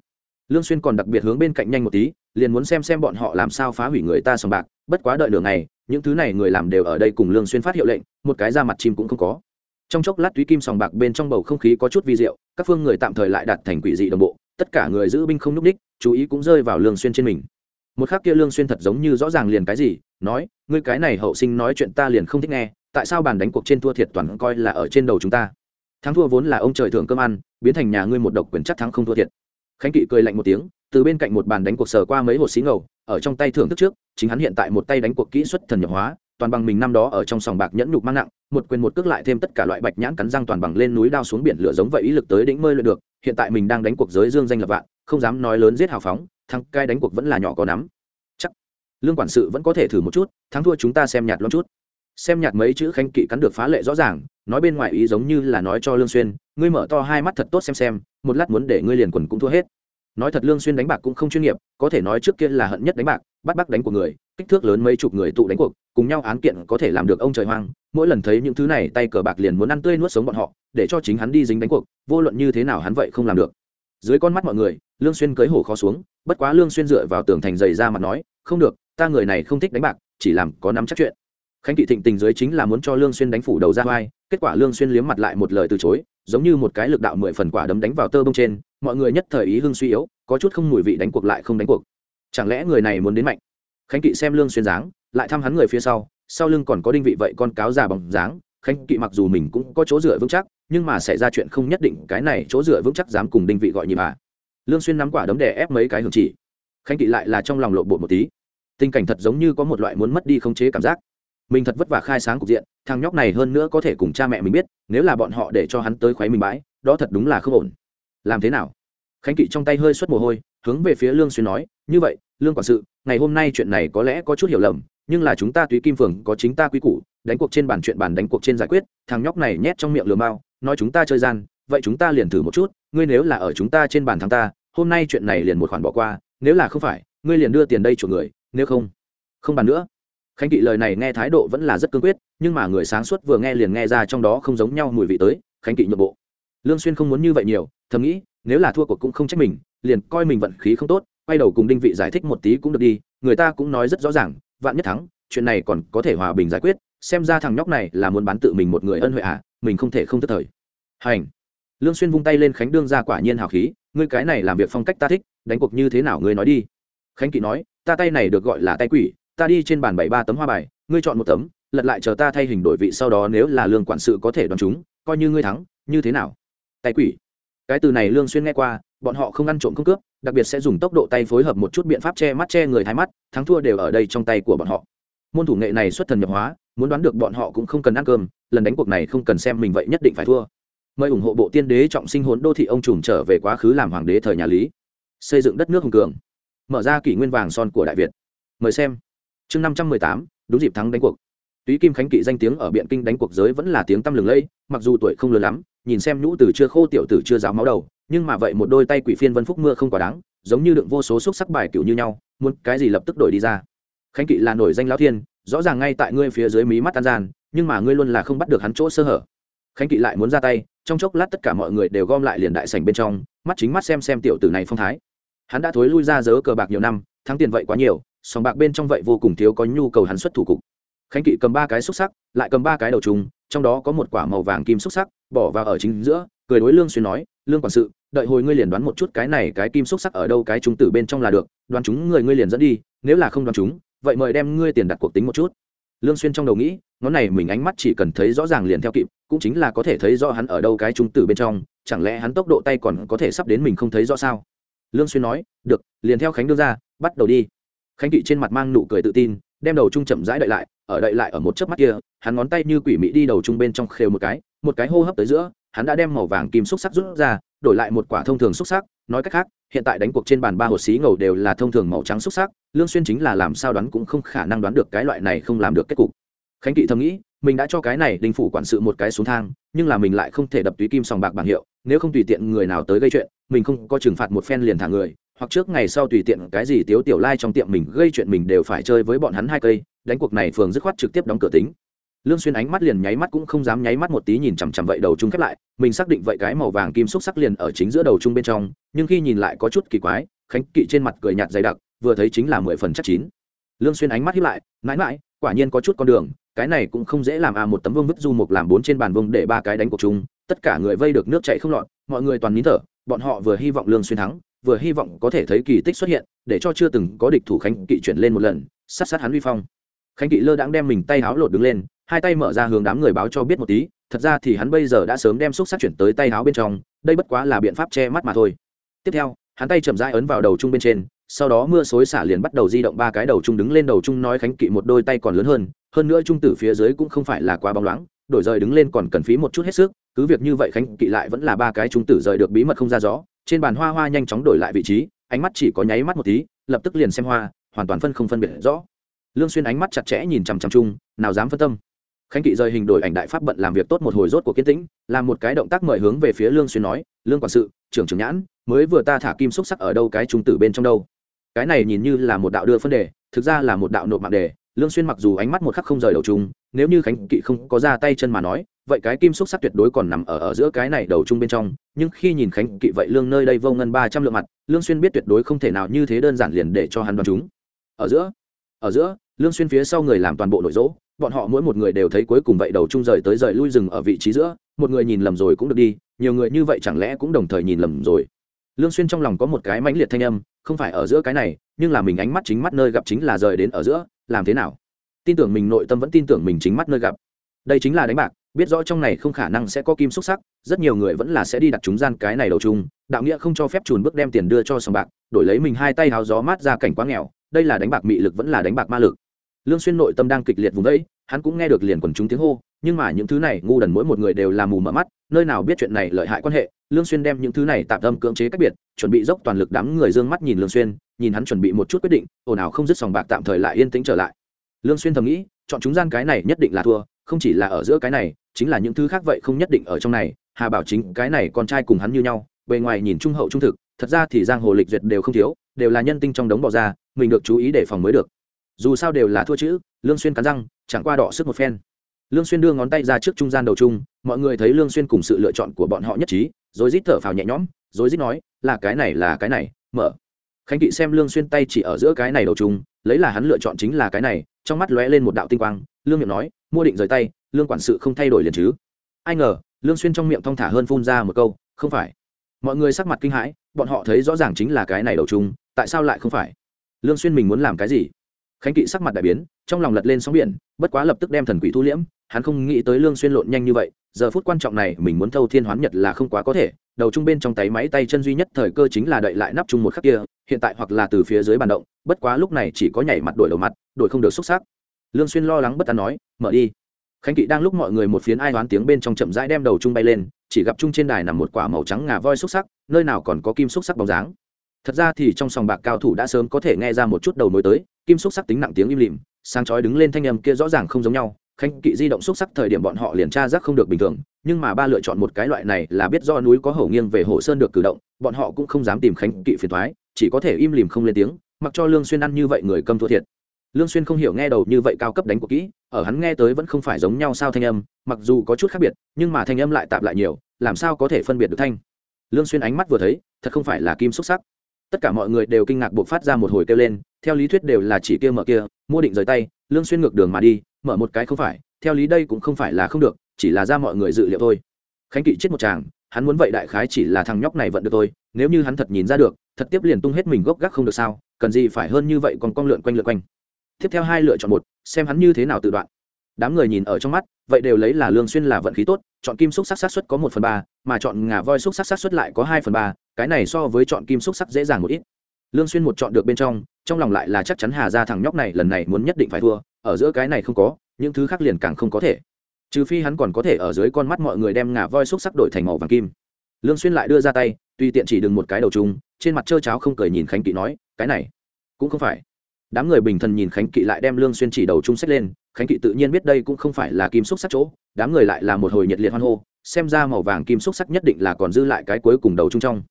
A: lương xuyên còn đặc biệt hướng bên cạnh nhanh một tí, liền muốn xem xem bọn họ làm sao phá hủy người ta sòng bạc, bất quá đợi nửa ngày, những thứ này người làm đều ở đây cùng lương xuyên phát hiệu lệnh, một cái ra mặt chim cũng không có. Trong chốc lát túy kim sòng bạc bên trong bầu không khí có chút vi diệu, các phương người tạm thời lại đạt thành quỷ dị đồng bộ, tất cả người giữ binh không núp đích chú ý cũng rơi vào lương xuyên trên mình. Một khắc kia lương xuyên thật giống như rõ ràng liền cái gì, nói, ngươi cái này hậu sinh nói chuyện ta liền không thích nghe, tại sao bàn đánh cuộc trên thua thiệt toàn coi là ở trên đầu chúng ta? Thắng thua vốn là ông trời thưởng cơm ăn, biến thành nhà ngươi một độc quyền chắc thắng không thua thiệt khánh kỵ cười lạnh một tiếng, từ bên cạnh một bàn đánh cuộc sờ qua mấy hột xí ngầu, ở trong tay thưởng thức trước, chính hắn hiện tại một tay đánh cuộc kỹ xuất thần nhập hóa, toàn bằng mình năm đó ở trong sòng bạc nhẫn nhục mang nặng, một quyền một cước lại thêm tất cả loại bạch nhãn cắn răng toàn bằng lên núi đao xuống biển lửa giống vậy ý lực tới đỉnh mơi luyện được, hiện tại mình đang đánh cuộc giới dương danh lập vạn, không dám nói lớn giết hào phóng, thắng cai đánh cuộc vẫn là nhỏ có nắm. Chắc, lương quản sự vẫn có thể thử một chút, thắng thua chúng ta xem nhạt lắm chút. Xem nhạt mấy chữ khánh kỵ cắn được phá lệ rõ ràng nói bên ngoài ý giống như là nói cho lương xuyên, ngươi mở to hai mắt thật tốt xem xem, một lát muốn để ngươi liền quần cũng thua hết. Nói thật lương xuyên đánh bạc cũng không chuyên nghiệp, có thể nói trước kia là hận nhất đánh bạc, bắt bắt đánh của người, kích thước lớn mấy chục người tụ đánh cuộc, cùng nhau án kiện có thể làm được ông trời hoang, mỗi lần thấy những thứ này tay cờ bạc liền muốn ăn tươi nuốt sống bọn họ, để cho chính hắn đi dính đánh cuộc, vô luận như thế nào hắn vậy không làm được. Dưới con mắt mọi người, lương xuyên cưỡi hổ khó xuống, bất quá lương xuyên dựa vào tường thành dày ra mặt nói, không được, ta người này không thích đánh bạc, chỉ làm có nắm chắc chuyện khánh kỵ thịnh tình dưới chính là muốn cho lương xuyên đánh phủ đầu ra vai, kết quả lương xuyên liếm mặt lại một lời từ chối, giống như một cái lực đạo mười phần quả đấm đánh vào tơ bông trên, mọi người nhất thời ý hưng suy yếu, có chút không mùi vị đánh cuộc lại không đánh cuộc. Chẳng lẽ người này muốn đến mạnh? Khánh kỵ xem lương xuyên dáng, lại thăm hắn người phía sau sau lưng còn có đinh vị vậy con cáo già bằng dáng, khánh kỵ mặc dù mình cũng có chỗ dựa vững chắc, nhưng mà xảy ra chuyện không nhất định, cái này chỗ dựa vững chắc dám cùng đinh vị gọi nhị bà. Lương xuyên nắm quả đấm đè ép mấy cái hưởng chỉ. Khánh kỵ lại là trong lòng lộ bộ một tí. Tình cảnh thật giống như có một loại muốn mất đi không chế cảm giác mình thật vất vả khai sáng cục diện, thằng nhóc này hơn nữa có thể cùng cha mẹ mình biết, nếu là bọn họ để cho hắn tới khoáy mình bãi, đó thật đúng là không ổn. Làm thế nào? Khánh kỵ trong tay hơi xuất mồ hôi, hướng về phía lương xuyên nói, như vậy, lương quản sự, ngày hôm nay chuyện này có lẽ có chút hiểu lầm, nhưng là chúng ta tùy kim phường có chính ta quý củ, đánh cuộc trên bàn chuyện bàn đánh cuộc trên giải quyết. Thằng nhóc này nhét trong miệng lừa mao, nói, chúng ta chơi gian, vậy chúng ta liền thử một chút, ngươi nếu là ở chúng ta trên bàn thắng ta, hôm nay chuyện này liền một khoản bỏ qua, nếu là không phải, ngươi liền đưa tiền đây chuộc người, nếu không không bàn nữa khánh kỵ lời này nghe thái độ vẫn là rất cương quyết, nhưng mà người sáng suốt vừa nghe liền nghe ra trong đó không giống nhau mùi vị tới, khánh kỵ nhượng bộ. Lương xuyên không muốn như vậy nhiều, thầm nghĩ, nếu là thua cuộc cũng không trách mình, liền coi mình vận khí không tốt, quay đầu cùng đinh vị giải thích một tí cũng được đi, người ta cũng nói rất rõ ràng, vạn nhất thắng, chuyện này còn có thể hòa bình giải quyết, xem ra thằng nhóc này là muốn bán tự mình một người ân huệ à mình không thể không tức thời. Hành. Lương xuyên vung tay lên khánh đương ra quả nhiên hào khí, ngươi cái này làm việc phong cách ta thích, đánh cuộc như thế nào ngươi nói đi. Khánh kỵ nói, ta tay này được gọi là tay quỷ ta đi trên bàn bảy ba tấm hoa bài, ngươi chọn một tấm, lật lại chờ ta thay hình đổi vị sau đó nếu là lương quản sự có thể đoán chúng, coi như ngươi thắng, như thế nào? Tay quỷ. Cái từ này lương xuyên nghe qua, bọn họ không ăn trộm không cướp, đặc biệt sẽ dùng tốc độ tay phối hợp một chút biện pháp che mắt che người thái mắt, thắng thua đều ở đây trong tay của bọn họ. Môn thủ nghệ này xuất thần nhập hóa, muốn đoán được bọn họ cũng không cần ăn cơm, lần đánh cuộc này không cần xem mình vậy nhất định phải thua. Mời ủng hộ bộ tiên đế trọng sinh hồn đô thị ông trùm trở về quá khứ làm hoàng đế thời nhà lý. Xây dựng đất nước hùng cường. Mở ra kỷ nguyên vàng son của đại việt. Mời xem chương năm trăm mười tám, đúng dịp thắng đánh cuộc. Túy kim khánh kỵ danh tiếng ở biện kinh đánh cuộc giới vẫn là tiếng tăm lừng lẫy, mặc dù tuổi không lớn lắm, nhìn xem nhũ từ chưa khô, tiểu tử chưa ráo máu đầu, nhưng mà vậy một đôi tay quỷ phiên vân phúc mưa không quá đáng, giống như đựng vô số xúc sắc bài cựu như nhau, muốn cái gì lập tức đổi đi ra. Khánh kỵ là nổi danh lão thiên, rõ ràng ngay tại ngươi phía dưới mí mắt tan gian, nhưng mà ngươi luôn là không bắt được hắn chỗ sơ hở. Khánh kỵ lại muốn ra tay, trong chốc lát tất cả mọi người đều gom lại liền đại sảnh bên trong, mắt chính mắt xem xem tiểu tử này phong thái. Hắn đã thối lui ra dớ cờ bạc nhiều năm, thắng tiền vậy quá nhiều sòng bạc bên trong vậy vô cùng thiếu có nhu cầu hắn xuất thủ cục. Khánh kỵ cầm ba cái xúc sắc, lại cầm ba cái đầu trùng, trong đó có một quả màu vàng kim xúc sắc, bỏ vào ở chính giữa, cười đối lương xuyên nói, lương quản sự, đợi hồi ngươi liền đoán một chút cái này cái kim xúc sắc ở đâu, cái trùng tử bên trong là được, đoán chúng người ngươi liền dẫn đi, nếu là không đoán chúng, vậy mời đem ngươi tiền đặt cuộc tính một chút. Lương xuyên trong đầu nghĩ, ngón này mình ánh mắt chỉ cần thấy rõ ràng liền theo kịp, cũng chính là có thể thấy rõ hắn ở đâu cái trung tử bên trong, chẳng lẽ hắn tốc độ tay còn có thể sắp đến mình không thấy rõ sao? Lương xuyên nói, được, liền theo khánh đưa ra, bắt đầu đi khánh kỵ trên mặt mang nụ cười tự tin, đem đầu trung chậm rãi đợi lại, ở đợi lại ở một chớp mắt kia, hắn ngón tay như quỷ mỹ đi đầu trung bên trong khều một cái một cái hô hấp tới giữa, hắn đã đem màu vàng kim xúc sắc rút ra, đổi lại một quả thông thường xúc sắc, nói cách khác, hiện tại đánh cuộc trên bàn ba hột xí ngầu đều là thông thường màu trắng xúc sắc, lương xuyên chính là làm sao đoán cũng không khả năng đoán được cái loại này không làm được kết cục. Khánh kỵ thầm nghĩ, mình đã cho cái này đình phủ quản sự một cái xuống thang, nhưng là mình lại không thể đập túy kim sòng bạc bảng hiệu, nếu không tùy tiện người nào tới gây chuyện, mình không có trừng phạt một phen liền thả người hoặc trước ngày sau tùy tiện cái gì tiếu tiểu lai trong tiệm mình gây chuyện mình đều phải chơi với bọn hắn hai cây, đánh cuộc này phường dứt khoát trực tiếp đóng cửa tính. Lương xuyên ánh mắt liền nháy mắt cũng không dám nháy mắt một tí nhìn chằm chằm vậy đầu trung khép lại, mình xác định vậy cái màu vàng kim xúc sắc liền ở chính giữa đầu trung bên trong, nhưng khi nhìn lại có chút kỳ quái, khánh kỵ trên mặt cười nhạt dày đặc, vừa thấy chính là mười phần chắc chín. Lương xuyên ánh mắt hí lại, mãi mãi, quả nhiên có chút con đường, cái này cũng không dễ làm à một tấm vương vứt du mục làm bốn trên bàn vương để ba cái đánh cuộc chung, tất cả người vây được nước chảy không lọt, mọi người toàn nín thở, bọn họ vừa hy vọng lương xuyên thắng vừa hy vọng có thể thấy kỳ tích xuất hiện, để cho chưa từng có địch thủ khánh kỵ chuyển lên một lần, sát sát hắn uy phong. Khánh kỵ lơ đãng đem mình tay háo lột đứng lên, hai tay mở ra hướng đám người báo cho biết một tí, thật ra thì hắn bây giờ đã sớm đem xúc sắc chuyển tới tay háo bên trong, đây bất quá là biện pháp che mắt mà thôi. Tiếp theo, hắn tay chậm rãi ấn vào đầu trung bên trên, sau đó mưa xối xả liền bắt đầu di động ba cái đầu trung đứng lên, đầu trung nói khánh kỵ một đôi tay còn lớn hơn hơn nữa trung tử phía dưới cũng không phải là quá bóng loáng, đổi rời đứng lên còn cần phí một chút hết sức, cứ việc như vậy khánh kỵ lại vẫn là ba cái trung tử rời được bí mật không ra rõ trên bàn hoa hoa nhanh chóng đổi lại vị trí, ánh mắt chỉ có nháy mắt một tí, lập tức liền xem hoa, hoàn toàn phân không phân biệt rõ. Lương xuyên ánh mắt chặt chẽ nhìn chằm chằm chung, nào dám phân tâm. Khánh kỵ rời hình đổi ảnh đại pháp bận làm việc tốt một hồi rốt của kiên tĩnh, làm một cái động tác mời hướng về phía lương xuyên nói, lương quản sự, trưởng trưởng nhãn, mới vừa ta thả kim xúc sắc ở đâu cái trung tử bên trong đâu? Cái này nhìn như là một đạo đưa phân đề, thực ra là một đạo nộp mạng đề. Lương xuyên mặc dù ánh mắt một khắc không rời đầu trung nếu như khánh kỵ không có ra tay chân mà nói vậy cái kim xúc sắc tuyệt đối còn nằm ở ở giữa cái này đầu trung bên trong. Nhưng khi nhìn khánh kỵ vậy lương nơi đây vô ngân ba trăm lượng mặt, lương xuyên biết tuyệt đối không thể nào như thế đơn giản liền để cho hắn đoán chúng. Ở giữa ở giữa, lương xuyên phía sau người làm toàn bộ nội dỗ, bọn họ mỗi một người đều thấy cuối cùng vậy đầu trung rời tới rời lui dừng ở vị trí giữa, một người nhìn lầm rồi cũng được đi, nhiều người như vậy chẳng lẽ cũng đồng thời nhìn lầm rồi. Lương xuyên trong lòng có một cái mãnh liệt thanh âm, không phải ở giữa cái này, nhưng là mình ánh mắt chính mắt nơi gặp chính là rời đến ở giữa, làm thế nào? Tin tưởng mình, nội tâm vẫn tin tưởng mình chính mắt nơi gặp. Đây chính là đánh bạc biết rõ trong này không khả năng sẽ có kim xúc sắc rất nhiều người vẫn là sẽ đi đặt chúng gian cái này đầu chung đạo nghĩa không cho phép chùn bước đem tiền đưa cho sòng bạc đổi lấy mình hai tay háo gió mát ra cảnh quá nghèo đây là đánh bạc mị lực vẫn là đánh bạc ma lực. Lương xuyên nội tâm đang kịch liệt vùng vẫy, hắn cũng nghe được liền quần chúng tiếng hô nhưng mà những thứ này ngu đần mỗi một người đều là mù mở mắt nơi nào biết chuyện này lợi hại quan hệ lương xuyên đem những thứ này tạm tâm cưỡng chế cách biệt chuẩn bị dốc toàn lực đám người dương mắt nhìn lương xuyên nhìn hắn chuẩn bị một chút quyết định ồn ào không dứt sòng bạc tạm thời lại yên tĩnh trở lại. Lương xuyên thầm nghĩ chọn chúng gian cái này nhất định là thua không chỉ là ở giữa cái này, chính là những thứ khác vậy không nhất định ở trong này. Hà bảo chính, cái này con trai cùng hắn như nhau, bề ngoài nhìn trung hậu trung thực, thật ra thì giang hồ lịch duyệt đều không thiếu, đều là nhân tinh trong đống bỏ ra, mình được chú ý để phòng mới được. Dù sao đều là thua chữ, lương xuyên cắn răng, chẳng qua đỏ sức một phen. Lương xuyên đưa ngón tay ra trước trung gian đầu trung, mọi người thấy lương xuyên cùng sự lựa chọn của bọn họ nhất trí, rồi rít thở phào nhẹ nhõm, rồi rít nói, là cái này, là cái này, mở. Khánh kỵ xem lương xuyên tay chỉ ở giữa cái này đầu trung, lấy là hắn lựa chọn chính là cái này, trong mắt lóe lên một đạo tinh quang, lương miệng nói mua định rời tay, lương quản sự không thay đổi liền chứ. Ai ngờ, lương xuyên trong miệng thong thả hơn phun ra một câu, không phải. Mọi người sắc mặt kinh hãi, bọn họ thấy rõ ràng chính là cái này đầu trung tại sao lại không phải? Lương xuyên mình muốn làm cái gì? Khánh kỵ sắc mặt đại biến, trong lòng lật lên sóng biển, bất quá lập tức đem thần quỷ thu liễm, hắn không nghĩ tới lương xuyên lộn nhanh như vậy, giờ phút quan trọng này mình muốn thâu thiên hoán nhật là không quá có thể, đầu trung bên trong tay máy tay chân duy nhất thời cơ chính là đợi lại nắp trung một khắc kia, hiện tại hoặc là từ phía dưới bàn động, bất quá lúc này chỉ có nhảy mặt đổi đầu mặt, đổi không được xúc sắc lương xuyên lo lắng bất an nói, mở đi. Khánh kỵ đang lúc mọi người một phiến ai đoán tiếng bên trong chậm rãi đem đầu trung bay lên, chỉ gặp trung trên đài nằm một quả màu trắng ngà voi xúc sắc, nơi nào còn có kim xúc sắc bóng dáng. Thật ra thì trong sòng bạc cao thủ đã sớm có thể nghe ra một chút đầu mối tới, kim xúc sắc tính nặng tiếng im lìm sang chói đứng lên thanh âm kia rõ ràng không giống nhau. Khánh kỵ di động xúc sắc thời điểm bọn họ liền tra giác không được bình thường, nhưng mà ba lựa chọn một cái loại này là biết do núi có hổ nghiêng về hổ sơn được cử động, bọn họ cũng không dám tìm khánh kỵ phiền thoái chỉ có thể im lìm không lên tiếng, mặc cho lương xuyên ăn như vậy người cầm thua thiệt lương xuyên không hiểu nghe đầu như vậy cao cấp đánh của kỹ, ở hắn nghe tới vẫn không phải giống nhau sao thanh âm, mặc dù có chút khác biệt, nhưng mà thanh âm lại tạm lại nhiều, làm sao có thể phân biệt được thanh? Lương xuyên ánh mắt vừa thấy, thật không phải là kim xúc sắc. Tất cả mọi người đều kinh ngạc buộc phát ra một hồi kêu lên, theo lý thuyết đều là chỉ kia mở kia, mua định rời tay, lương xuyên ngược đường mà đi, mở một cái không phải, theo lý đây cũng không phải là không được, chỉ là ra mọi người dự liệu thôi. Khánh kỵ chết một chàng hắn muốn vậy đại khái chỉ là thằng nhóc này vận được thôi, nếu như hắn thật nhìn ra được, thật tiếp liền tung hết mình gốc gác không được sao, cần gì phải hơn như vậy còn con lượn quanh lượn quanh tiếp theo hai lựa chọn một, xem hắn như thế nào tự đoạn. Đám người nhìn ở trong mắt, vậy đều lấy là lương xuyên là vận khí tốt, chọn kim xúc sắc sát suất có một phần ba, mà chọn ngà voi xúc sắc sát suất lại có hai phần ba, cái này so với chọn kim xúc sắc dễ dàng một ít. Lương xuyên một chọn được bên trong trong lòng lại là chắc chắn hà ra thằng nhóc này lần này muốn nhất định phải thua, ở giữa cái này không có, những thứ khác liền càng không có thể. Trừ phi hắn còn có thể ở dưới con mắt mọi người đem ngà voi xúc sắc đổi thành màu vàng kim. Lương xuyên lại đưa ra tay, tùy tiện chỉ đừng một cái đầu chung trên mặt trơ cháo không cười nhìn khánh kỵ nói, cái này cũng không phải đám người bình thần nhìn khánh kỵ lại đem lương xuyên chỉ đầu trung sách lên khánh kỵ tự nhiên biết đây cũng không phải là kim xúc sắc chỗ đám người lại là một hồi nhiệt liệt hoan hô xem ra màu vàng kim xúc sắc nhất định là còn dư lại cái cuối cùng đầu trung trong.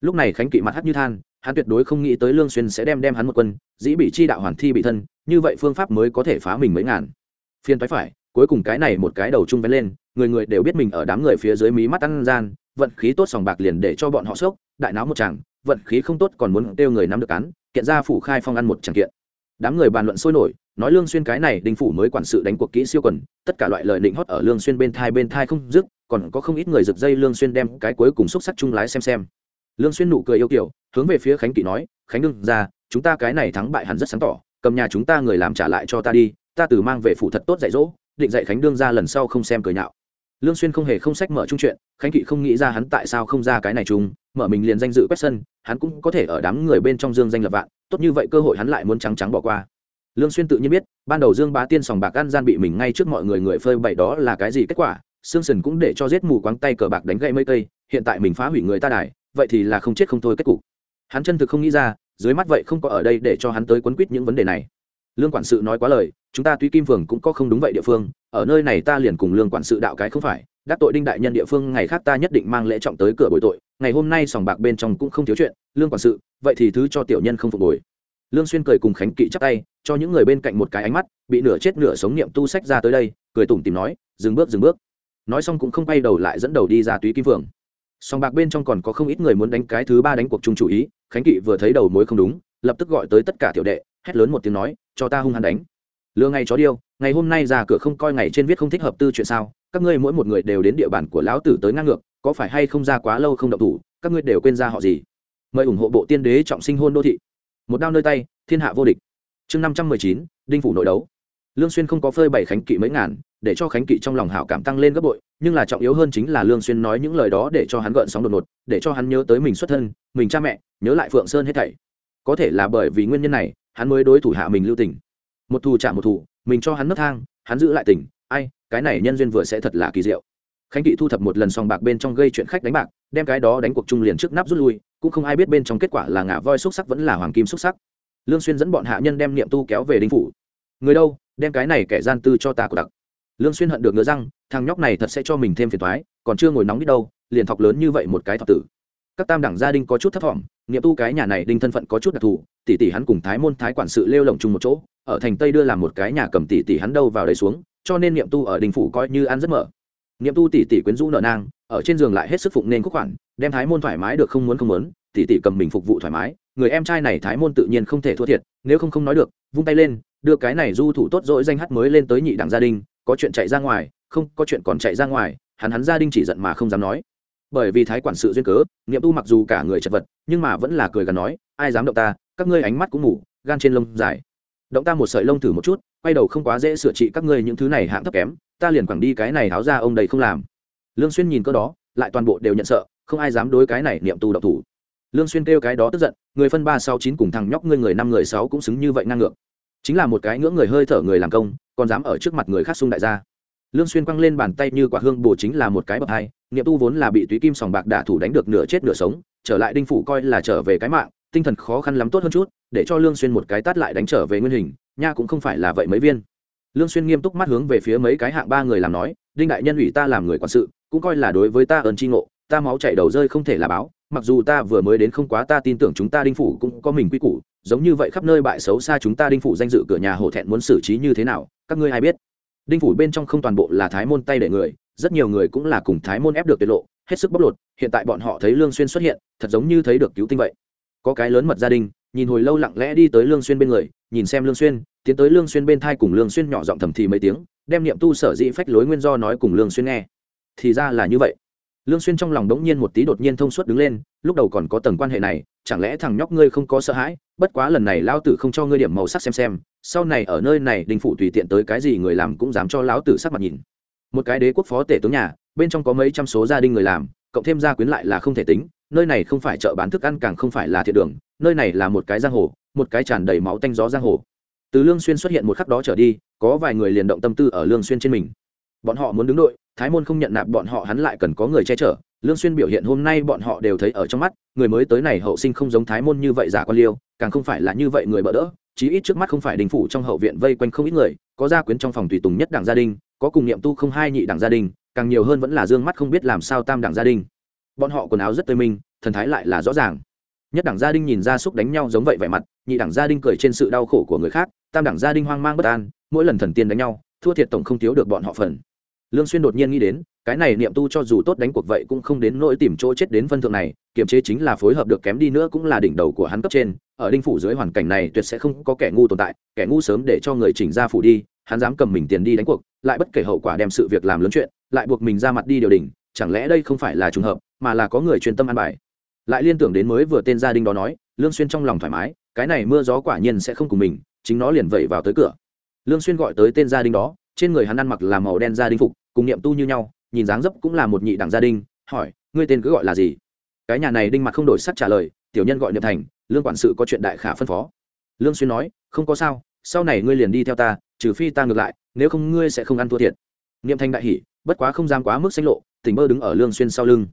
A: Lúc này khánh kỵ mặt hắt như than hắn tuyệt đối không nghĩ tới lương xuyên sẽ đem đem hắn một quân dĩ bị chi đạo hoàn thi bị thân như vậy phương pháp mới có thể phá mình mấy ngàn. Phiên phải phải cuối cùng cái này một cái đầu trung vén lên người người đều biết mình ở đám người phía dưới mí mắt ăn gian vận khí tốt sòng bạc liền để cho bọn họ sốc đại náo một chàng vận khí không tốt còn muốn tiêu người nắm được án, kiện ra phủ khai phong ăn một chẳng kiện đám người bàn luận sôi nổi, nói lương xuyên cái này đinh phủ mới quản sự đánh cuộc kỹ siêu quần, tất cả loại lời định hót ở lương xuyên bên thai bên thai không dứt, còn có không ít người giật dây lương xuyên đem cái cuối cùng xúc sắc chung lái xem xem. Lương xuyên nụ cười yêu kiều, hướng về phía khánh kỵ nói, khánh đương ra, chúng ta cái này thắng bại hẳn rất sáng tỏ, cầm nhà chúng ta người làm trả lại cho ta đi, ta từ mang về phủ thật tốt dạy dỗ, định dạy khánh đương ra lần sau không xem cười nhạo. Lương xuyên không hề không sách mở chung chuyện, khánh kỵ không nghĩ ra hắn tại sao không ra cái này chung, mở mình liền danh dự quét sân, hắn cũng có thể ở đám người bên trong dương danh lập vạn tốt như vậy cơ hội hắn lại muốn trắng trắng bỏ qua. Lương xuyên tự nhiên biết, ban đầu dương bá tiên sòng bạc ăn gian bị mình ngay trước mọi người người phơi bày đó là cái gì kết quả xương sườn cũng để cho giết mù quáng tay cờ bạc đánh gãy mấy cây, hiện tại mình phá hủy người ta đài, vậy thì là không chết không thôi kết cục. Hắn chân thực không nghĩ ra, dưới mắt vậy không có ở đây để cho hắn tới quấn quýt những vấn đề này. Lương quản sự nói quá lời, chúng ta tuy kim phường cũng có không đúng vậy địa phương, ở nơi này ta liền cùng lương quản sự đạo cái không phải đắc tội đinh đại nhân địa phương, ngày khác ta nhất định mang lễ trọng tới cửa bồi tội. Ngày hôm nay sòng bạc bên trong cũng không thiếu chuyện, lương quản sự, vậy thì thứ cho tiểu nhân không phục hồi. Lương xuyên cười cùng khánh kỵ chắp tay, cho những người bên cạnh một cái ánh mắt, bị nửa chết nửa sống niệm tu sách ra tới đây, cười tủm tìm nói, dừng bước dừng bước. Nói xong cũng không quay đầu lại dẫn đầu đi ra túy kim phượng. Sòng bạc bên trong còn có không ít người muốn đánh cái thứ ba đánh cuộc chung chủ ý, khánh kỵ vừa thấy đầu mối không đúng, lập tức gọi tới tất cả tiểu đệ, hét lớn một tiếng nói, cho ta hung hăng đánh lừa ngày chó điêu, ngày hôm nay ra cửa không coi ngày trên viết không thích hợp tư chuyện sao, các ngươi mỗi một người đều đến địa bàn của lão tử tới ngang ngược, có phải hay không ra quá lâu không động thủ, các ngươi đều quên ra họ gì? Mời ủng hộ bộ tiên đế trọng sinh hôn đô thị. Một đao nơi tay, thiên hạ vô địch. Chương năm trăm mười chín, đinh phủ nội đấu. Lương xuyên không có phơi bày khánh kỵ mấy ngàn, để cho khánh kỵ trong lòng hảo cảm tăng lên gấp bội, nhưng là trọng yếu hơn chính là lương xuyên nói những lời đó để cho hắn gợn sóng đột ngột, để cho hắn nhớ tới mình xuất thân, mình cha mẹ, nhớ lại phượng sơn hết thảy. Có thể là bởi vì nguyên nhân này, hắn mới đối thủ hạ mình lưu tình một thù trả một thù, mình cho hắn nấc thang, hắn giữ lại tỉnh. ai, cái này nhân duyên vừa sẽ thật là kỳ diệu. Khánh kỵ thu thập một lần sòng bạc bên trong gây chuyện khách đánh bạc, đem cái đó đánh cuộc chung liền trước nắp rút lui, cũng không ai biết bên trong kết quả là ngả voi xúc sắc vẫn là hoàng kim xúc sắc. Lương xuyên dẫn bọn hạ nhân đem niệm tu kéo về đinh phủ. Người đâu, đem cái này kẻ gian tư cho ta của đặc. Lương xuyên hận được ngứa răng, thằng nhóc này thật sẽ cho mình thêm phiền toái, còn chưa ngồi nóng đi đâu, liền thọc lớn như vậy một cái thọc tử. Các tam đẳng gia đình có chút thấp thỏm, niệm tu cái nhà này đinh thân phận có chút đặc thù, tỷ tỷ hắn cùng thái môn thái quản sự lêu lồng chung một chỗ ở thành tây đưa làm một cái nhà cầm tỷ tỷ hắn đâu vào đấy xuống, cho nên niệm tu ở đình phủ coi như ăn rất mở. Niệm tu tỷ tỷ quyến rũ nợ nang, ở trên giường lại hết sức phụng nên quốc khoản, đem thái môn thoải mái được không muốn không muốn, tỷ tỷ cầm mình phục vụ thoải mái, người em trai này thái môn tự nhiên không thể thua thiệt, nếu không không nói được, vung tay lên, đưa cái này du thủ tốt dỗi danh hát mới lên tới nhị đẳng gia đình, có chuyện chạy ra ngoài, không, có chuyện còn chạy ra ngoài, hắn hắn gia đình chỉ giận mà không dám nói. Bởi vì thái quản sự duyên cớ, niệm tu mặc dù cả người chật vật, nhưng mà vẫn là cười gần nói, ai dám động ta, các ngươi ánh mắt cũng ngủ gan trên lông dài động ta một sợi lông thử một chút, quay đầu không quá dễ sửa trị các ngươi những thứ này hạng thấp kém, ta liền quẳng đi cái này tháo ra ông đầy không làm. Lương xuyên nhìn cơ đó, lại toàn bộ đều nhận sợ, không ai dám đối cái này niệm tu độc thủ. Lương xuyên kêu cái đó tức giận, người phân ba sáu chín cùng thằng nhóc ngươi người năm người sáu cũng xứng như vậy ngang ngược. Chính là một cái ngưỡng người hơi thở người làm công, còn dám ở trước mặt người khác xung đại gia. Lương xuyên quăng lên bàn tay như quả hương bổ chính là một cái bậc hai, niệm tu vốn là bị túy kim sòng bạc đả thủ đánh được nửa chết nửa sống, trở lại đinh phủ coi là trở về cái mạng tinh thần khó khăn lắm tốt hơn chút, để cho lương xuyên một cái tát lại đánh trở về nguyên hình, nha cũng không phải là vậy mấy viên. Lương xuyên nghiêm túc mắt hướng về phía mấy cái hạng ba người làm nói, đinh đại nhân ủy ta làm người quản sự, cũng coi là đối với ta ơn chi ngộ, ta máu chảy đầu rơi không thể là báo, mặc dù ta vừa mới đến không quá, ta tin tưởng chúng ta đinh phủ cũng có mình quy củ, giống như vậy khắp nơi bại xấu xa chúng ta đinh phủ danh dự cửa nhà hổ thẹn muốn xử trí như thế nào, các ngươi ai biết? Đinh phủ bên trong không toàn bộ là thái môn tay để người, rất nhiều người cũng là cùng thái môn ép được tiết lộ, hết sức bóc lột, hiện tại bọn họ thấy lương xuyên xuất hiện, thật giống như thấy được cứu tinh vậy có cái lớn mật gia đình, nhìn hồi lâu lặng lẽ đi tới lương xuyên bên người, nhìn xem lương xuyên, tiến tới lương xuyên bên thai cùng lương xuyên nhỏ giọng thầm thì mấy tiếng, đem niệm tu sở dĩ phách lối nguyên do nói cùng lương xuyên nghe. Thì ra là như vậy. Lương xuyên trong lòng đống nhiên một tí đột nhiên thông suốt đứng lên, lúc đầu còn có tầng quan hệ này, chẳng lẽ thằng nhóc ngươi không có sợ hãi, bất quá lần này lão tử không cho ngươi điểm màu sắc xem xem, sau này ở nơi này đình phủ tùy tiện tới cái gì người làm cũng dám cho lão tử sắc mặt nhìn. Một cái đế quốc phó tể tướng nhà, bên trong có mấy trăm số gia đình người làm cộng thêm gia quyến lại là không thể tính, nơi này không phải chợ bán thức ăn càng không phải là thiện đường, nơi này là một cái giang hồ, một cái tràn đầy máu tanh gió giang hồ. Từ lương xuyên xuất hiện một khắc đó trở đi, có vài người liền động tâm tư ở lương xuyên trên mình. Bọn họ muốn đứng đội, thái môn không nhận nạp bọn họ, hắn lại cần có người che chở. Lương xuyên biểu hiện hôm nay bọn họ đều thấy ở trong mắt, người mới tới này hậu sinh không giống thái môn như vậy giả quan liêu, càng không phải là như vậy người bỡ đỡ, chí ít trước mắt không phải đình phủ trong hậu viện vây quanh không ít người, có gia quyến trong phòng tùy tùng nhất đảng gia đình, có cùng niệm tu không hai nhị đảng gia đình càng nhiều hơn vẫn là dương mắt không biết làm sao tam đẳng gia đình. Bọn họ quần áo rất tươi minh thần thái lại là rõ ràng. Nhất đẳng gia đình nhìn ra xúc đánh nhau giống vậy vẻ mặt, nhị đẳng gia đình cười trên sự đau khổ của người khác, tam đẳng gia đình hoang mang bất an, mỗi lần thần tiên đánh nhau, thua thiệt tổng không thiếu được bọn họ phần. Lương xuyên đột nhiên nghĩ đến, cái này niệm tu cho dù tốt đánh cuộc vậy cũng không đến nỗi tìm chỗ chết đến phân thượng này, kiềm chế chính là phối hợp được kém đi nữa cũng là đỉnh đầu của hắn cấp trên. Ở đinh phủ dưới hoàn cảnh này tuyệt sẽ không có kẻ ngu tồn tại, kẻ ngu sớm để cho người chỉnh ra phủ đi hắn dám cầm mình tiền đi đánh cuộc, lại bất kể hậu quả đem sự việc làm lớn chuyện, lại buộc mình ra mặt đi điều đình, chẳng lẽ đây không phải là trùng hợp, mà là có người chuyên tâm ăn bài? Lại liên tưởng đến mới vừa tên gia đình đó nói, lương xuyên trong lòng thoải mái, cái này mưa gió quả nhiên sẽ không cùng mình, chính nó liền vẩy vào tới cửa. Lương xuyên gọi tới tên gia đình đó, trên người hắn ăn mặc là màu đen gia đình phục, cùng niệm tu như nhau, nhìn dáng dấp cũng là một nhị đẳng gia đình, hỏi, ngươi tên cứ gọi là gì? Cái nhà này đinh mặt không đổi sắc trả lời, tiểu nhân gọi niệm thành, lương quản sự có chuyện đại khả phân phó. Lương xuyên nói, không có sao, sau này ngươi liền đi theo ta trừ phi ta ngược lại, nếu không ngươi sẽ không ăn thua thiệt. Niệm Thanh đại hỉ, bất quá không dám quá mức xanh lộ, tỉnh mơ đứng ở lương xuyên sau lưng.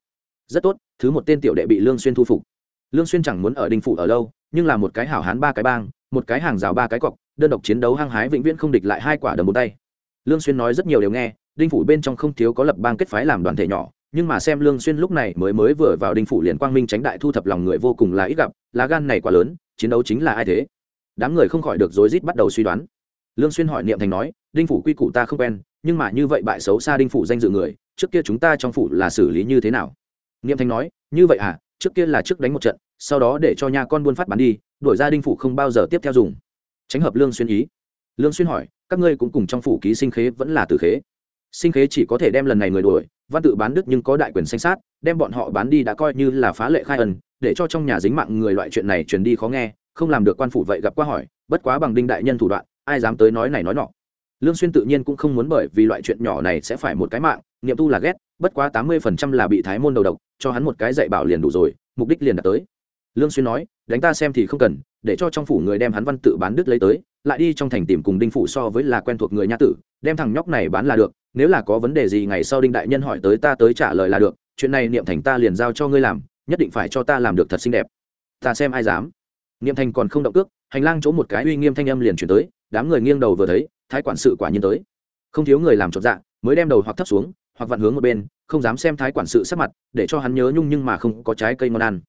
A: Rất tốt, thứ một tên tiểu đệ bị lương xuyên thu phục. Lương xuyên chẳng muốn ở đình phủ ở lâu, nhưng là một cái hảo hán ba cái bang, một cái hàng rào ba cái cọc, đơn độc chiến đấu hăng hái vĩnh viễn không địch lại hai quả đầm bốn tay. Lương xuyên nói rất nhiều đều nghe, đinh phủ bên trong không thiếu có lập bang kết phái làm đoàn thể nhỏ, nhưng mà xem lương xuyên lúc này mới mới vừa vào đinh phủ liền quang minh tránh đại thu thập lòng người vô cùng là ít gặp, lá gan này quá lớn, chiến đấu chính là ai thế? Đám người không khỏi được rối rít bắt đầu suy đoán lương xuyên hỏi niệm thành nói đinh phủ quy củ ta không quen nhưng mà như vậy bại xấu xa đinh phủ danh dự người trước kia chúng ta trong phủ là xử lý như thế nào? Niệm thành nói như vậy à trước kia là trước đánh một trận sau đó để cho nhà con buôn phát bán đi đuổi ra đinh phủ không bao giờ tiếp theo dùng. Tránh hợp lương xuyên ý. Lương xuyên hỏi các ngươi cũng cùng trong phủ ký sinh khế vẫn là tử khế? Sinh khế chỉ có thể đem lần này người đuổi văn tự bán đức nhưng có đại quyền sinh sát đem bọn họ bán đi đã coi như là phá lệ khai ẩn, để cho trong nhà dính mạng người loại chuyện này truyền đi khó nghe không làm được quan phủ vậy gặp qua hỏi bất quá bằng đinh đại nhân thủ đoạn ai dám tới nói này nói nọ. Lương xuyên tự nhiên cũng không muốn bởi vì loại chuyện nhỏ này sẽ phải một cái mạng, niệm tu là ghét, bất quá tám mươi phần trăm là bị thái môn đầu độc, cho hắn một cái dạy bảo liền đủ rồi, mục đích liền đạt tới. Lương xuyên nói, đánh ta xem thì không cần, để cho trong phủ người đem hắn văn tự bán đứt lấy tới, lại đi trong thành tìm cùng đinh phủ so với là quen thuộc người nha tử, đem thằng nhóc này bán là được, nếu là có vấn đề gì ngày sau đinh đại nhân hỏi tới ta tới trả lời là được, chuyện này niệm thành ta liền giao cho ngươi làm, nhất định phải cho ta làm được thật xinh đẹp. Ta xem ai dám. Niệm thành còn không động cước, hành lang chỗ một cái uy nghiêm thanh âm liền chuyển tới đám người nghiêng đầu vừa thấy, thái quản sự quả nhiên tới. Không thiếu người làm chột dạ mới đem đầu hoặc thấp xuống, hoặc vặn hướng một bên, không dám xem thái quản sự sắc mặt, để cho hắn nhớ nhung nhưng mà không có trái cây ngon ăn.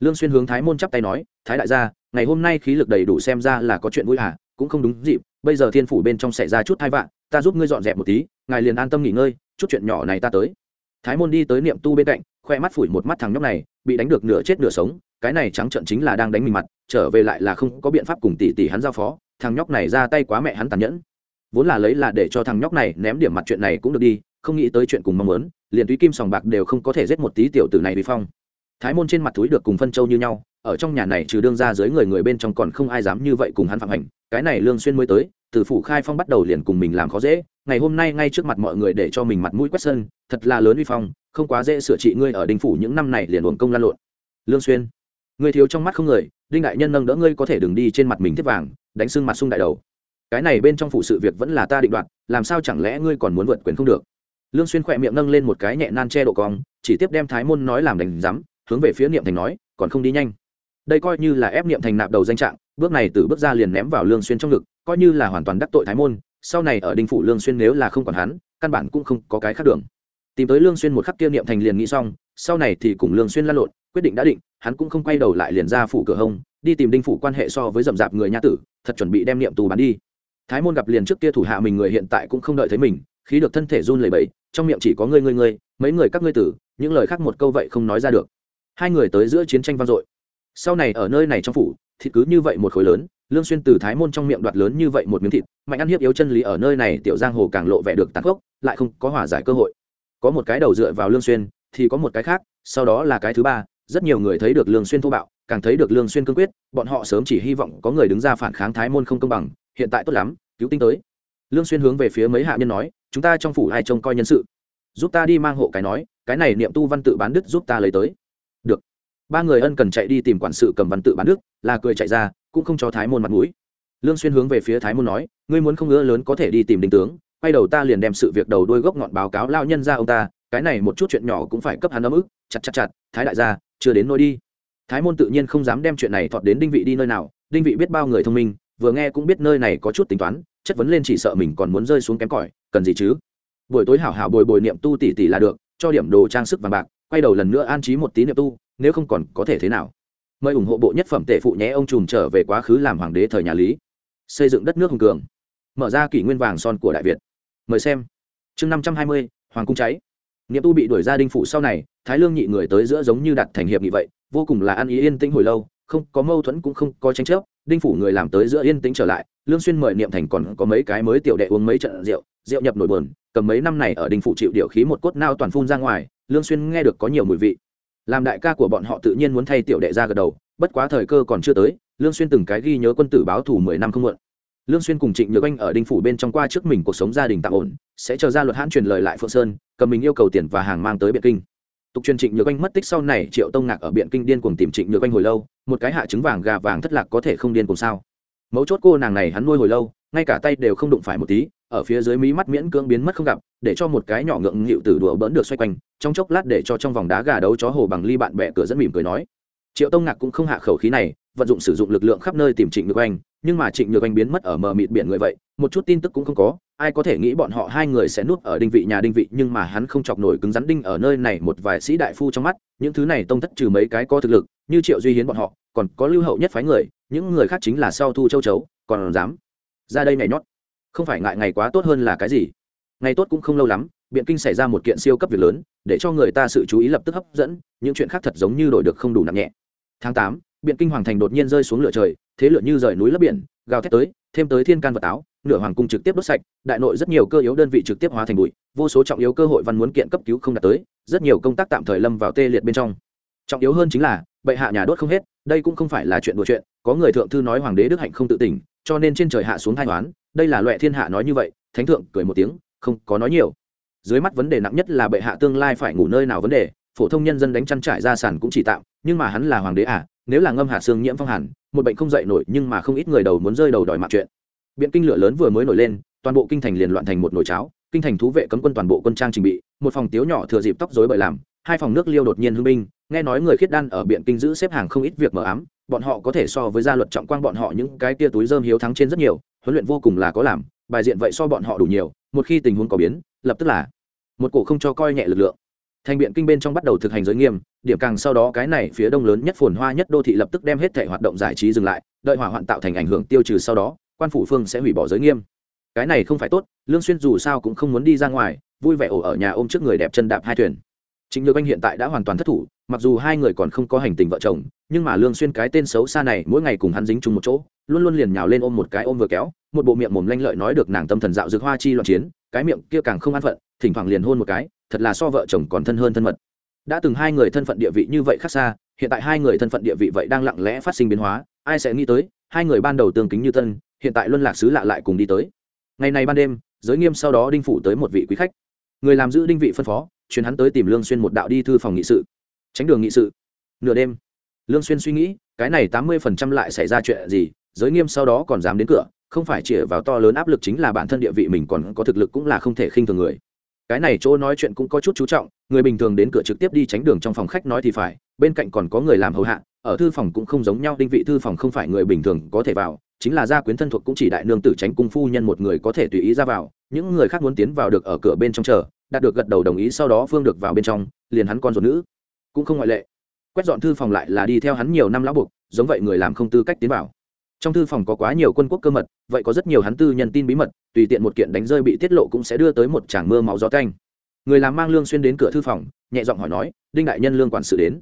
A: Lương xuyên hướng thái môn chắp tay nói, thái đại gia, ngày hôm nay khí lực đầy đủ xem ra là có chuyện vui à cũng không đúng dịp, bây giờ thiên phủ bên trong xảy ra chút thay vạn ta giúp ngươi dọn dẹp một tí, ngài liền an tâm nghỉ ngơi, chút chuyện nhỏ này ta tới. Thái môn đi tới niệm tu bên cạnh, khoe mắt phủi một mắt thằng nhóc này, bị đánh được nửa chết nửa sống, cái này trắng trợn chính là đang đánh mình mặt, trở về lại là không có biện pháp cùng tỷ tỷ hắn giao phó thằng nhóc này ra tay quá mẹ hắn tàn nhẫn. Vốn là lấy là để cho thằng nhóc này ném điểm mặt chuyện này cũng được đi, không nghĩ tới chuyện cùng mong muốn, liền túy kim sòng bạc đều không có thể giết một tí tiểu tử này vì phong. Thái môn trên mặt túi được cùng phân châu như nhau, ở trong nhà này trừ đương ra dưới người người bên trong còn không ai dám như vậy cùng hắn phạm hành, cái này lương xuyên mới tới, từ phủ khai phong bắt đầu liền cùng mình làm khó dễ, ngày hôm nay ngay trước mặt mọi người để cho mình mặt mũi quét sơn thật là lớn uy phong, không quá dễ sửa trị ngươi ở đình phủ những năm này liền uổng công lan lộn. Lương xuyên, ngươi thiếu trong mắt không người, đinh đại nhân nâng đỡ ngươi có thể đừng đi trên mặt mình thiết vàng đánh sưng mặt sung đại đầu. Cái này bên trong phủ sự việc vẫn là ta định đoạt, làm sao chẳng lẽ ngươi còn muốn vượt quyền không được? Lương xuyên khỏe miệng nâng lên một cái nhẹ nan che độ cong, chỉ tiếp đem thái môn nói làm đành dám hướng về phía niệm thành nói, còn không đi nhanh. Đây coi như là ép niệm thành nạp đầu danh trạng, bước này từ bước ra liền ném vào lương xuyên trong ngực, coi như là hoàn toàn đắc tội thái môn, sau này ở đình phủ lương xuyên nếu là không còn hắn, căn bản cũng không có cái khác đường. Tìm tới lương xuyên một khắc kia niệm thành liền nghĩ xong, sau này thì cùng lương xuyên lăn lộn, quyết định đã định, hắn cũng không quay đầu lại liền ra phủ cửa hông, đi tìm đinh phủ quan hệ so với dậm dạp người nha tử thật chuẩn bị đem niệm tù bán đi. Thái môn gặp liền trước kia thủ hạ mình người hiện tại cũng không đợi thấy mình, khí được thân thể run lẩy bẩy, trong miệng chỉ có ngươi ngươi ngươi, mấy người các ngươi tử, những lời khác một câu vậy không nói ra được. Hai người tới giữa chiến tranh vang dội. Sau này ở nơi này trong phủ, thịt cứ như vậy một khối lớn, lương xuyên từ thái môn trong miệng đoạt lớn như vậy một miếng thịt, mạnh ăn hiếp yếu chân lý ở nơi này tiểu giang hồ càng lộ vẻ được tàn khốc, lại không có hòa giải cơ hội. Có một cái đầu dựa vào lương xuyên, thì có một cái khác, sau đó là cái thứ ba, rất nhiều người thấy được lương xuyên thô bạo càng thấy được lương xuyên cương quyết, bọn họ sớm chỉ hy vọng có người đứng ra phản kháng thái môn không công bằng, hiện tại tốt lắm, cứu tinh tới. Lương xuyên hướng về phía mấy hạ nhân nói, chúng ta trong phủ ai trông coi nhân sự? Giúp ta đi mang hộ cái nói, cái này niệm tu văn tự bán đức giúp ta lấy tới. Được. Ba người ân cần chạy đi tìm quản sự cầm văn tự bán đức là cười chạy ra, cũng không cho thái môn mặt mũi. Lương xuyên hướng về phía thái môn nói, ngươi muốn không ngứa lớn có thể đi tìm đình tướng, quay đầu ta liền đem sự việc đầu đuôi gốc ngọn báo cáo lao nhân ra ông ta, cái này một chút chuyện nhỏ cũng phải cấp hắn ấm ức, chặt chặt chặt, thái đại gia, chưa đến nơi đi thái môn tự nhiên không dám đem chuyện này thọt đến đinh vị đi nơi nào, đinh vị biết bao người thông minh, vừa nghe cũng biết nơi này có chút tính toán, chất vấn lên chỉ sợ mình còn muốn rơi xuống kém cỏi, cần gì chứ? Buổi tối hảo hảo bồi bồi niệm tu tỷ tỷ là được, cho điểm đồ trang sức vàng bạc, quay đầu lần nữa an trí một tí niệm tu, nếu không còn có thể thế nào? Mời ủng hộ bộ nhất phẩm tể phụ nhé, ông trùm trở về quá khứ làm hoàng đế thời nhà lý. Xây dựng đất nước hùng cường. Mở ra kỷ nguyên vàng son của đại việt. Mời xem. Chương năm trăm hai mươi, hoàng cung cháy. Niệm tu bị đuổi ra đinh phụ sau này, thái lương nhị người tới giữa giống như đặt thành hiệp nghị vậy vô cùng là ăn ý yên tĩnh hồi lâu, không có mâu thuẫn cũng không có tranh chấp, đinh phủ người làm tới giữa yên tĩnh trở lại, lương xuyên mời niệm thành còn có mấy cái mới tiểu đệ uống mấy trận rượu rượu nhập nổi buồn, cầm mấy năm này ở đinh phủ chịu điều khí một cốt nao toàn phun ra ngoài, lương xuyên nghe được có nhiều mùi vị. Làm đại ca của bọn họ tự nhiên muốn thay tiểu đệ ra gật đầu, bất quá thời cơ còn chưa tới, lương xuyên từng cái ghi nhớ quân tử báo thù mười năm không muộn. Lương xuyên cùng trịnh nhược anh ở đinh phủ bên trong qua trước mình cuộc sống gia đình tạm ổn, sẽ chờ ra luật hãn truyền lời lại phượng sơn, cầm mình yêu cầu tiền và hàng mang tới Biệt kinh tục truyền trịnh nhược anh mất tích sau này, triệu tông ngạc ở biện kinh điên cuồng tìm trịnh nhược anh hồi lâu, một cái hạ trứng vàng gà vàng thất lạc có thể không điên cuồng sao? Mấu chốt cô nàng này hắn nuôi hồi lâu, ngay cả tay đều không đụng phải một tí, ở phía dưới mí mắt miễn cưỡng biến mất không gặp, để cho một cái nhỏ ngượng nghịu từ đùa bỡn được xoay quanh, trong chốc lát để cho trong vòng đá gà đấu chó hồ bằng ly bạn bè cửa dẫn mỉm cười nói. Triệu tông ngạc cũng không hạ khẩu khí này vận dụng sử dụng lực lượng khắp nơi tìm trịnh nhược anh, nhưng mà trịnh nhược anh biến mất ở mờ mịt biển người vậy, một chút tin tức cũng không có, ai có thể nghĩ bọn họ hai người sẽ nuốt ở đinh vị nhà đinh vị, nhưng mà hắn không chọc nổi cứng rắn đinh ở nơi này một vài sĩ đại phu trong mắt, những thứ này tông thất trừ mấy cái có thực lực, như triệu duy hiến bọn họ, còn có lưu hậu nhất phái người, những người khác chính là sau thu châu chấu, còn dám ra đây nhảy nhót. Không phải ngại ngày quá tốt hơn là cái gì? Ngày tốt cũng không lâu lắm, biện kinh xảy ra một kiện siêu cấp việc lớn, để cho người ta sự chú ý lập tức hấp dẫn, những chuyện khác thật giống như đổi được không đủ nặng nhẹ. Tháng tám biện kinh hoàng thành đột nhiên rơi xuống lửa trời, thế lửa như rời núi lấp biển, gào thét tới, thêm tới thiên can vật táo nửa hoàng cung trực tiếp đốt sạch, đại nội rất nhiều cơ yếu đơn vị trực tiếp hóa thành bụi, vô số trọng yếu cơ hội văn muốn kiện cấp cứu không đạt tới, rất nhiều công tác tạm thời lâm vào tê liệt bên trong. Trọng yếu hơn chính là, bệ hạ nhà đốt không hết, đây cũng không phải là chuyện đùa chuyện, có người thượng thư nói hoàng đế đức hạnh không tự tỉnh cho nên trên trời hạ xuống thanh toán đây là loại thiên hạ nói như vậy, thánh thượng cười một tiếng, không có nói nhiều. Dưới mắt vấn đề nặng nhất là bệ hạ tương lai phải ngủ nơi nào vấn đề, phổ thông nhân dân đánh chăn trải ra sản cũng chỉ tạm, nhưng mà hắn là hoàng đế à nếu là ngâm hạ xương nhiễm phong hàn, một bệnh không dậy nổi nhưng mà không ít người đầu muốn rơi đầu đòi mạng chuyện. Biện kinh lửa lớn vừa mới nổi lên, toàn bộ kinh thành liền loạn thành một nồi cháo, kinh thành thú vệ cấm quân toàn bộ quân trang trình bị, một phòng tiếu nhỏ thừa dịp tóc rối bời làm, hai phòng nước liêu đột nhiên hưng binh, nghe nói người khiết đan ở biện kinh giữ xếp hàng không ít việc mờ ám, bọn họ có thể so với gia luật trọng quang bọn họ những cái tia túi dơm hiếu thắng trên rất nhiều, huấn luyện vô cùng là có làm, bài diện vậy so bọn họ đủ nhiều, một khi tình huống có biến, lập tức là một cổ không cho coi nhẹ lực lượng thành biện kinh bên trong bắt đầu thực hành giới nghiêm điểm càng sau đó cái này phía đông lớn nhất phồn hoa nhất đô thị lập tức đem hết thể hoạt động giải trí dừng lại đợi hỏa hoạn tạo thành ảnh hưởng tiêu trừ sau đó quan phủ phương sẽ hủy bỏ giới nghiêm. Cái này không phải tốt lương xuyên dù sao cũng không muốn đi ra ngoài vui vẻ ổ ở nhà ôm trước người đẹp chân đạp hai thuyền. Chính Nhược Anh hiện tại đã hoàn toàn thất thủ, mặc dù hai người còn không có hành tình vợ chồng, nhưng mà Lương Xuyên cái tên xấu xa này mỗi ngày cùng hắn dính chung một chỗ, luôn luôn liền nhào lên ôm một cái ôm vừa kéo, một bộ miệng mồm lanh lợi nói được nàng tâm thần dạo dược hoa chi loạn chiến, cái miệng kia càng không an phận, thỉnh thoảng liền hôn một cái, thật là so vợ chồng còn thân hơn thân mật. Đã từng hai người thân phận địa vị như vậy khác xa, hiện tại hai người thân phận địa vị vậy đang lặng lẽ phát sinh biến hóa, ai sẽ nghĩ tới, hai người ban đầu tương kính như tân, hiện tại luân lạc sứ lạ lại cùng đi tới. Ngày này ban đêm, giới nghiêm sau đó đinh phủ tới một vị quý khách. Người làm giữ đinh vị phân phó, truyền hắn tới tìm lương xuyên một đạo đi thư phòng nghị sự tránh đường nghị sự nửa đêm lương xuyên suy nghĩ cái này tám mươi phần trăm lại xảy ra chuyện gì giới nghiêm sau đó còn dám đến cửa không phải chỉ vào to lớn áp lực chính là bản thân địa vị mình còn có thực lực cũng là không thể khinh thường người. Cái này chỗ nói chuyện cũng có chút chú trọng, người bình thường đến cửa trực tiếp đi tránh đường trong phòng khách nói thì phải, bên cạnh còn có người làm hầu hạ, ở thư phòng cũng không giống nhau, đinh vị thư phòng không phải người bình thường có thể vào, chính là gia quyến thân thuộc cũng chỉ đại nương tử tránh cung phu nhân một người có thể tùy ý ra vào, những người khác muốn tiến vào được ở cửa bên trong chờ, đạt được gật đầu đồng ý sau đó phương được vào bên trong, liền hắn con ruột nữ. Cũng không ngoại lệ. Quét dọn thư phòng lại là đi theo hắn nhiều năm lão buộc, giống vậy người làm không tư cách tiến vào trong thư phòng có quá nhiều quân quốc cơ mật, vậy có rất nhiều hắn tư nhân tin bí mật, tùy tiện một kiện đánh rơi bị tiết lộ cũng sẽ đưa tới một tràng mưa máu gió canh người làm mang lương xuyên đến cửa thư phòng, nhẹ giọng hỏi nói, đinh đại nhân lương quản sự đến.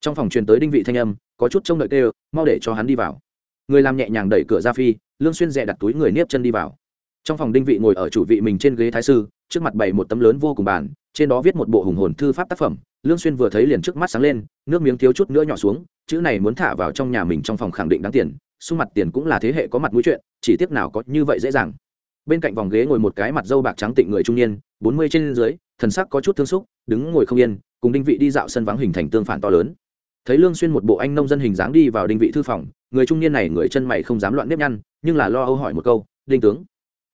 A: Trong phòng truyền tới đinh vị thanh âm, có chút trông đợi tê, mau để cho hắn đi vào. Người làm nhẹ nhàng đẩy cửa ra phi, lương xuyên dè đặt túi người nếp chân đi vào. Trong phòng đinh vị ngồi ở chủ vị mình trên ghế thái sư, trước mặt bày một tấm lớn vô cùng bàn, trên đó viết một bộ hùng hồn thư pháp tác phẩm. Lương xuyên vừa thấy liền trước mắt sáng lên, nước miếng thiếu chút nữa nhỏ xuống, chữ này muốn thả vào trong nhà mình trong phòng khẳng định đáng tiền xung mặt tiền cũng là thế hệ có mặt mũi chuyện, chỉ tiếc nào có như vậy dễ dàng. Bên cạnh vòng ghế ngồi một cái mặt dâu bạc trắng tịnh người trung niên, bốn mươi trên dưới, thần sắc có chút thương xúc, đứng ngồi không yên, cùng đinh vị đi dạo sân vắng hình thành tương phản to lớn. Thấy lương xuyên một bộ anh nông dân hình dáng đi vào đinh vị thư phòng, người trung niên này người chân mày không dám loạn nếp nhăn, nhưng là lo âu hỏi một câu, đinh tướng,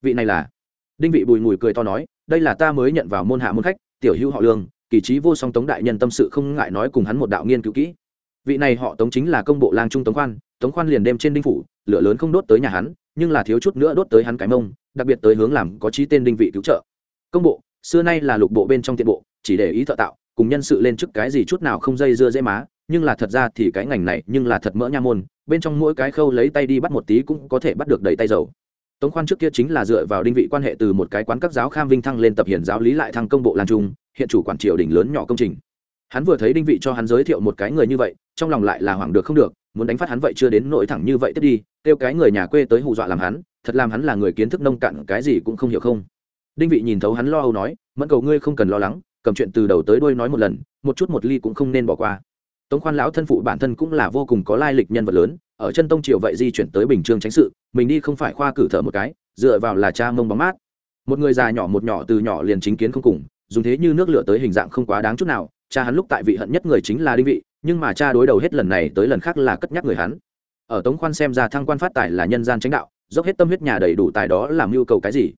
A: vị này là? Đinh vị bùi ngùi cười to nói, đây là ta mới nhận vào môn hạ môn khách, tiểu hữu họ lương, kỳ trí vô song tống đại nhân tâm sự không ngại nói cùng hắn một đạo nghiên cứu kỹ. Vị này họ tống chính là công bộ lang trung tống khoan tống khoan liền đem trên đinh phủ, lửa lớn không đốt tới nhà hắn, nhưng là thiếu chút nữa đốt tới hắn cái mông, đặc biệt tới hướng làm có trí tên đinh vị cứu trợ. Công bộ, xưa nay là lục bộ bên trong tiện bộ, chỉ để ý thợ tạo, cùng nhân sự lên chức cái gì chút nào không dây dưa dễ má, nhưng là thật ra thì cái ngành này nhưng là thật mỡ nha môn, bên trong mỗi cái khâu lấy tay đi bắt một tí cũng có thể bắt được đầy tay dầu. Tống khoan trước kia chính là dựa vào đinh vị quan hệ từ một cái quán các giáo kham vinh thăng lên tập hiển giáo lý lại thăng công bộ lan trung, hiện chủ quản triều đình lớn nhỏ công trình. Hắn vừa thấy đinh vị cho hắn giới thiệu một cái người như vậy, trong lòng lại là hoảng được không được muốn đánh phát hắn vậy chưa đến nỗi thẳng như vậy tiếp đi, kêu cái người nhà quê tới hù dọa làm hắn, thật làm hắn là người kiến thức nông cạn, cái gì cũng không hiểu không. Đinh vị nhìn thấu hắn lo âu nói, mẫn cầu ngươi không cần lo lắng, cầm chuyện từ đầu tới đuôi nói một lần, một chút một ly cũng không nên bỏ qua. Tống khoan lão thân phụ bản thân cũng là vô cùng có lai lịch nhân vật lớn, ở chân tông triều vậy di chuyển tới bình trương tránh sự, mình đi không phải khoa cử thở một cái, dựa vào là cha mông bóng mát. Một người già nhỏ một nhỏ từ nhỏ liền chính kiến không cùng, dùng thế như nước lửa tới hình dạng không quá đáng chút nào, cha hắn lúc tại vị hận nhất người chính là đinh vị nhưng mà cha đối đầu hết lần này tới lần khác là cất nhắc người hắn. Ở tống khoan xem ra thăng quan phát tài là nhân gian tránh đạo, dốc hết tâm huyết nhà đầy đủ tài đó làm nhu cầu cái gì?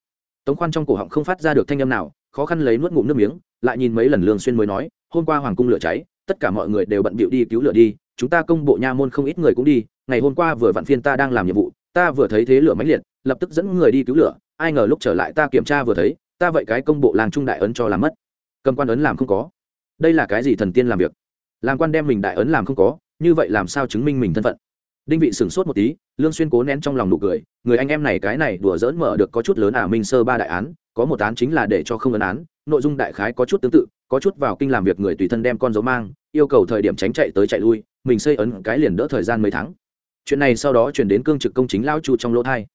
A: Tống khoan trong cổ họng không phát ra được thanh âm nào, khó khăn lấy nuốt ngụm nước miếng, lại nhìn mấy lần lương xuyên mới nói, hôm qua hoàng cung lửa cháy, tất cả mọi người đều bận bịu đi cứu lửa đi, chúng ta công bộ nha môn không ít người cũng đi, ngày hôm qua vừa vặn phiên ta đang làm nhiệm vụ, ta vừa thấy thế lửa mãnh liệt, lập tức dẫn người đi cứu lửa, ai ngờ lúc trở lại ta kiểm tra vừa thấy, ta vậy cái công bộ làng trung đại ấn cho làm mất, cầm quan ấn làm không có. Đây là cái gì thần tiên làm việc? Làm quan đem mình đại ấn làm không có, như vậy làm sao chứng minh mình thân phận? Đinh vị sửng sốt một tí, lương xuyên cố nén trong lòng nụ cười, người anh em này cái này đùa dỡn mở được có chút lớn à minh sơ ba đại án, có một án chính là để cho không ấn án, nội dung đại khái có chút tương tự, có chút vào kinh làm việc người tùy thân đem con dấu mang, yêu cầu thời điểm tránh chạy tới chạy lui, mình xây ấn cái liền đỡ thời gian mấy tháng. Chuyện này sau đó chuyển đến cương trực công chính lão chu trong lỗ thai.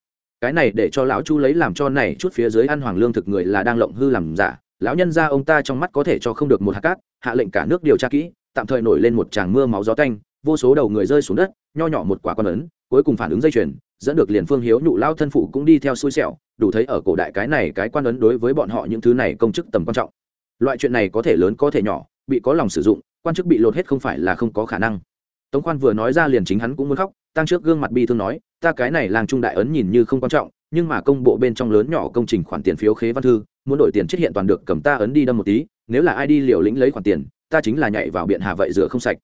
A: Cái này để cho lão chu lấy làm cho này chút phía dưới ăn hoàng lương thực người là đang lộng hư làm giả, lão nhân ra ông ta trong mắt có thể cho không được một hạt cát, hạ lệnh cả nước điều tra kỹ tạm thời nổi lên một tràng mưa máu gió tanh, vô số đầu người rơi xuống đất, nho nhỏ một quả con ấn, cuối cùng phản ứng dây chuyền, dẫn được liền phương hiếu nhụ lao thân phụ cũng đi theo xui xẻo, đủ thấy ở cổ đại cái này cái quan ấn đối với bọn họ những thứ này công chức tầm quan trọng. Loại chuyện này có thể lớn có thể nhỏ, bị có lòng sử dụng, quan chức bị lột hết không phải là không có khả năng. Tống khoan vừa nói ra liền chính hắn cũng muốn khóc tăng trước gương mặt bi thương nói, ta cái này làng trung đại ấn nhìn như không quan trọng, nhưng mà công bộ bên trong lớn nhỏ công trình khoản tiền phiếu khế văn thư, muốn đổi tiền chết hiện toàn được cầm ta ấn đi đâm một tí, nếu là ai đi liều lĩnh lấy khoản tiền ta chính là nhảy vào biện hà vậy rửa không sạch.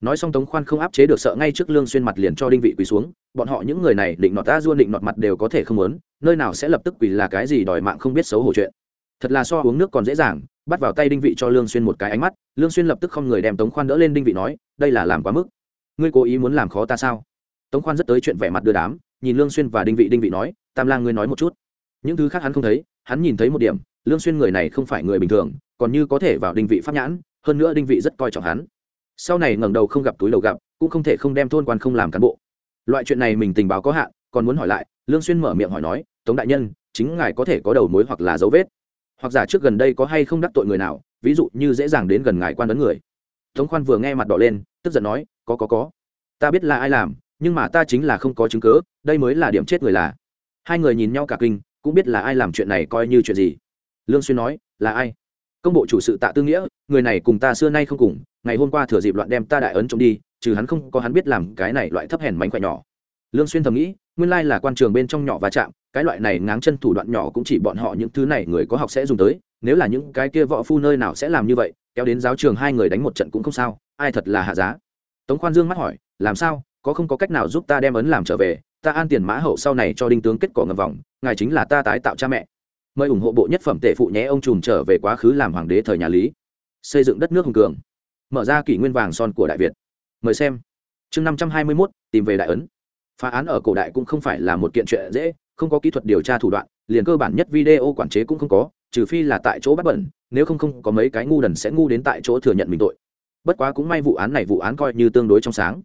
A: Nói xong tống khoan không áp chế được sợ ngay trước lương xuyên mặt liền cho đinh vị quỳ xuống, bọn họ những người này định nọt ta duôn định nọt mặt đều có thể không muốn, nơi nào sẽ lập tức quỳ là cái gì đòi mạng không biết xấu hổ chuyện. Thật là so uống nước còn dễ dàng, bắt vào tay đinh vị cho lương xuyên một cái ánh mắt, lương xuyên lập tức không người đem tống khoan đỡ lên đinh vị nói, đây là làm quá mức. Ngươi cố ý muốn làm khó ta sao? Tống khoan rất tới chuyện vẻ mặt đưa đám, nhìn lương xuyên và đinh vị đinh vị nói, tam lang ngươi nói một chút. Những thứ khác hắn không thấy, hắn nhìn thấy một điểm, lương xuyên người này không phải người bình thường, còn như có thể vào đinh vị pháp nhãn hơn nữa đinh vị rất coi trọng hắn. Sau này ngẩng đầu không gặp túi đầu gặp, cũng không thể không đem thôn quan không làm cán bộ. Loại chuyện này mình tình báo có hạn, còn muốn hỏi lại, lương xuyên mở miệng hỏi nói, tống đại nhân, chính ngài có thể có đầu mối hoặc là dấu vết? Hoặc giả trước gần đây có hay không đắc tội người nào, ví dụ như dễ dàng đến gần ngài quan đấn người? Tống khoan vừa nghe mặt đỏ lên, tức giận nói, có có có. Ta biết là ai làm, nhưng mà ta chính là không có chứng cứ, đây mới là điểm chết người là. Hai người nhìn nhau cả kinh, cũng biết là ai làm chuyện này coi như chuyện gì. Lương xuyên nói, là ai? Công bộ chủ sự tạ tư nghĩa, người này cùng ta xưa nay không cùng, ngày hôm qua thừa dịp loạn đem ta đại ấn trộm đi, trừ hắn không có hắn biết làm cái này loại thấp hèn mánh khỏe nhỏ. Lương xuyên thầm nghĩ, nguyên lai là quan trường bên trong nhỏ và chạm, cái loại này ngáng chân thủ đoạn nhỏ cũng chỉ bọn họ những thứ này người có học sẽ dùng tới, nếu là những cái kia võ phu nơi nào sẽ làm như vậy, kéo đến giáo trường hai người đánh một trận cũng không sao, ai thật là hạ giá. Tống khoan dương mắt hỏi, làm sao, có không có cách nào giúp ta đem ấn làm trở về, ta an tiền mã hậu sau này cho đinh tướng kết quả ngầm vòng, ngài chính là ta tái tạo cha mẹ mời ủng hộ bộ nhất phẩm tể phụ nhé, ông trùm trở về quá khứ làm hoàng đế thời nhà lý. Xây dựng đất nước hùng cường. Mở ra kỷ nguyên vàng son của đại việt. Mời xem. Chương năm trăm hai mươi mốt, tìm về đại ấn. Phá án ở cổ đại cũng không phải là một kiện chuyện dễ, không có kỹ thuật điều tra thủ đoạn, liền cơ bản nhất video quản chế cũng không có, trừ phi là tại chỗ bắt bẩn, nếu không không có mấy cái ngu đần sẽ ngu đến tại chỗ thừa nhận mình tội. Bất quá cũng may vụ án này vụ án coi như tương đối trong sáng.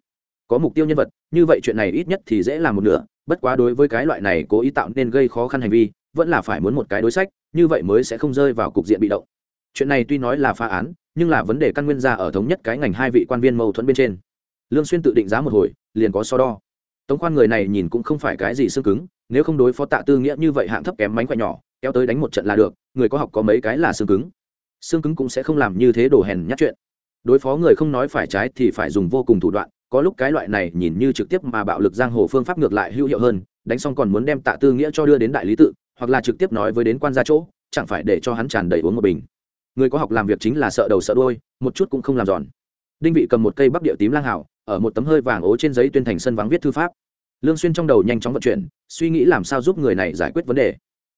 A: Có mục tiêu nhân vật, như vậy chuyện này ít nhất thì dễ làm một nửa, bất quá đối với cái loại này cố ý tạo nên gây khó khăn hành vi vẫn là phải muốn một cái đối sách, như vậy mới sẽ không rơi vào cục diện bị động. Chuyện này tuy nói là phá án, nhưng là vấn đề căn nguyên ra ở thống nhất cái ngành hai vị quan viên mâu thuẫn bên trên. Lương xuyên tự định giá một hồi, liền có so đo. Tống khoan người này nhìn cũng không phải cái gì xương cứng, nếu không đối phó tạ tư nghĩa như vậy hạng thấp kém mánh khỏe nhỏ, kéo tới đánh một trận là được, người có học có mấy cái là xương cứng. Xương cứng cũng sẽ không làm như thế đồ hèn nhát chuyện. Đối phó người không nói phải trái thì phải dùng vô cùng thủ đoạn, có lúc cái loại này nhìn như trực tiếp mà bạo lực giang hồ phương pháp ngược lại hữu hiệu hơn, đánh xong còn muốn đem tạ tư nghĩa cho đưa đến đại lý tự hoặc là trực tiếp nói với đến quan gia chỗ, chẳng phải để cho hắn tràn đầy uống một bình. Người có học làm việc chính là sợ đầu sợ đôi một chút cũng không làm giòn. Đinh vị cầm một cây bắc điệu tím lang hảo, ở một tấm hơi vàng ố trên giấy tuyên thành sân vắng viết thư pháp. Lương xuyên trong đầu nhanh chóng vận chuyển, suy nghĩ làm sao giúp người này giải quyết vấn đề.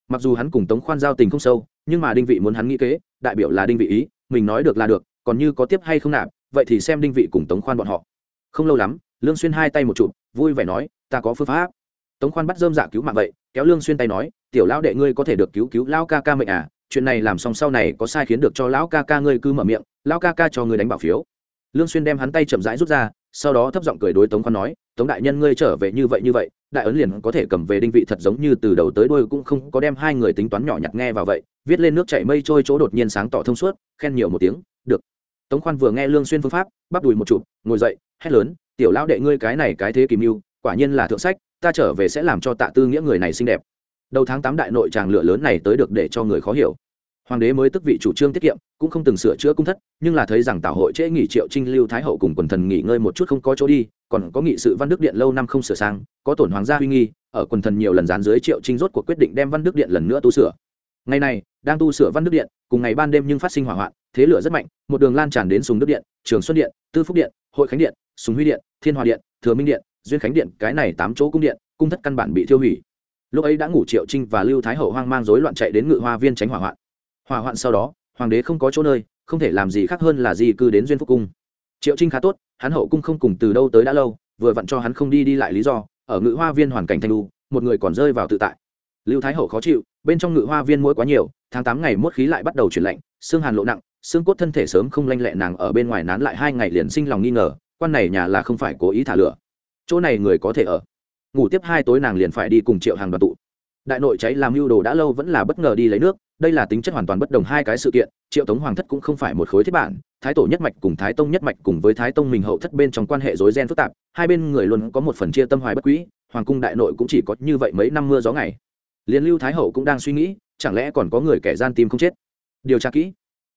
A: Mặc dù hắn cùng tống khoan giao tình không sâu, nhưng mà đinh vị muốn hắn nghĩ kế, đại biểu là đinh vị ý, mình nói được là được, còn như có tiếp hay không nạp, vậy thì xem đinh vị cùng tống khoan bọn họ. Không lâu lắm, lương xuyên hai tay một chụp, vui vẻ nói, ta có phương pháp tống khoan bắt dơm dạ cứu mạng vậy, kéo lương xuyên tay nói, tiểu lão đệ ngươi có thể được cứu cứu lão ca ca mệnh à chuyện này làm xong sau này có sai khiến được cho lão ca ca ngươi cứ mở miệng, lão ca ca cho ngươi đánh bảo phiếu. Lương xuyên đem hắn tay chậm rãi rút ra, sau đó thấp giọng cười đối tống khoan nói, tống đại nhân ngươi trở về như vậy như vậy, đại ấn liền có thể cầm về đinh vị thật giống như từ đầu tới đuôi cũng không có đem hai người tính toán nhỏ nhặt nghe vào vậy. Viết lên nước chảy mây trôi chỗ đột nhiên sáng tỏ thông suốt, khen nhiều một tiếng, được. Tống khoan vừa nghe lương xuyên phương pháp, bắp đùi một chụp, ngồi dậy, hét lớn, tiểu lão đệ ngươi cái này cái thế kìm mưu, quả nhiên là thượng sách ta trở về sẽ làm cho tạ tư nghĩa người này xinh đẹp. Đầu tháng tám đại nội tràng lửa lớn này tới được để cho người khó hiểu. Hoàng đế mới tức vị chủ trương tiết kiệm, cũng không từng sửa chữa cung thất, nhưng là thấy rằng tảo hội trễ nghỉ triệu trinh, lưu thái hậu cùng quần thần nghỉ ngơi một chút không có chỗ đi, còn có nghị sự văn đức điện lâu năm không sửa sang, có tổn hoàng gia huy nghi, ở quần thần nhiều lần dán dưới triệu trinh rốt cuộc quyết định đem văn đức điện lần nữa tu sửa. Ngày này, đang tu sửa văn đức điện, cùng ngày ban đêm nhưng phát sinh hỏa hoạn, thế lửa rất mạnh, một đường lan tràn đến sùng đức điện, trường xuân điện, tư phúc điện, hội khánh điện, sùng huy điện, thiên hòa điện, thừa minh điện duyên khánh điện, cái này tám chỗ cung điện, cung thất căn bản bị thiêu hủy. Lúc ấy đã ngủ triệu trinh và lưu thái hậu hoang mang rối loạn chạy đến ngự hoa viên tránh hỏa hoạn. Hỏa hoạn sau đó, hoàng đế không có chỗ nơi, không thể làm gì khác hơn là di cư đến duyên phúc cung. Triệu trinh khá tốt, hắn hậu cung không cùng từ đâu tới đã lâu, vừa vặn cho hắn không đi đi lại lý do, ở ngự hoa viên hoàn cảnh thanh lu một người còn rơi vào tự tại. Lưu thái hậu khó chịu, bên trong ngự hoa viên mũi quá nhiều, tháng tám ngày mốt khí lại bắt đầu chuyển lạnh, xương hàn lộ nặng, xương cốt thân thể sớm không lanh lẹ nàng ở bên ngoài nán lại hai ngày liền sinh lòng nghi ngờ, quan này nhà là không phải cố ý thả lửa chỗ này người có thể ở. Ngủ tiếp hai tối nàng liền phải đi cùng triệu hàng đoàn tụ. Đại nội cháy làm mưu đồ đã lâu vẫn là bất ngờ đi lấy nước, đây là tính chất hoàn toàn bất đồng hai cái sự kiện, triệu tống hoàng thất cũng không phải một khối thiết bản, thái tổ nhất mạch cùng thái tông nhất mạch cùng với thái tông mình hậu thất bên trong quan hệ rối ren phức tạp, hai bên người luôn có một phần chia tâm hoài bất quỹ hoàng cung đại nội cũng chỉ có như vậy mấy năm mưa gió ngày. Liền lưu thái hậu cũng đang suy nghĩ, chẳng lẽ còn có người kẻ gian tim không chết? Điều tra kỹ.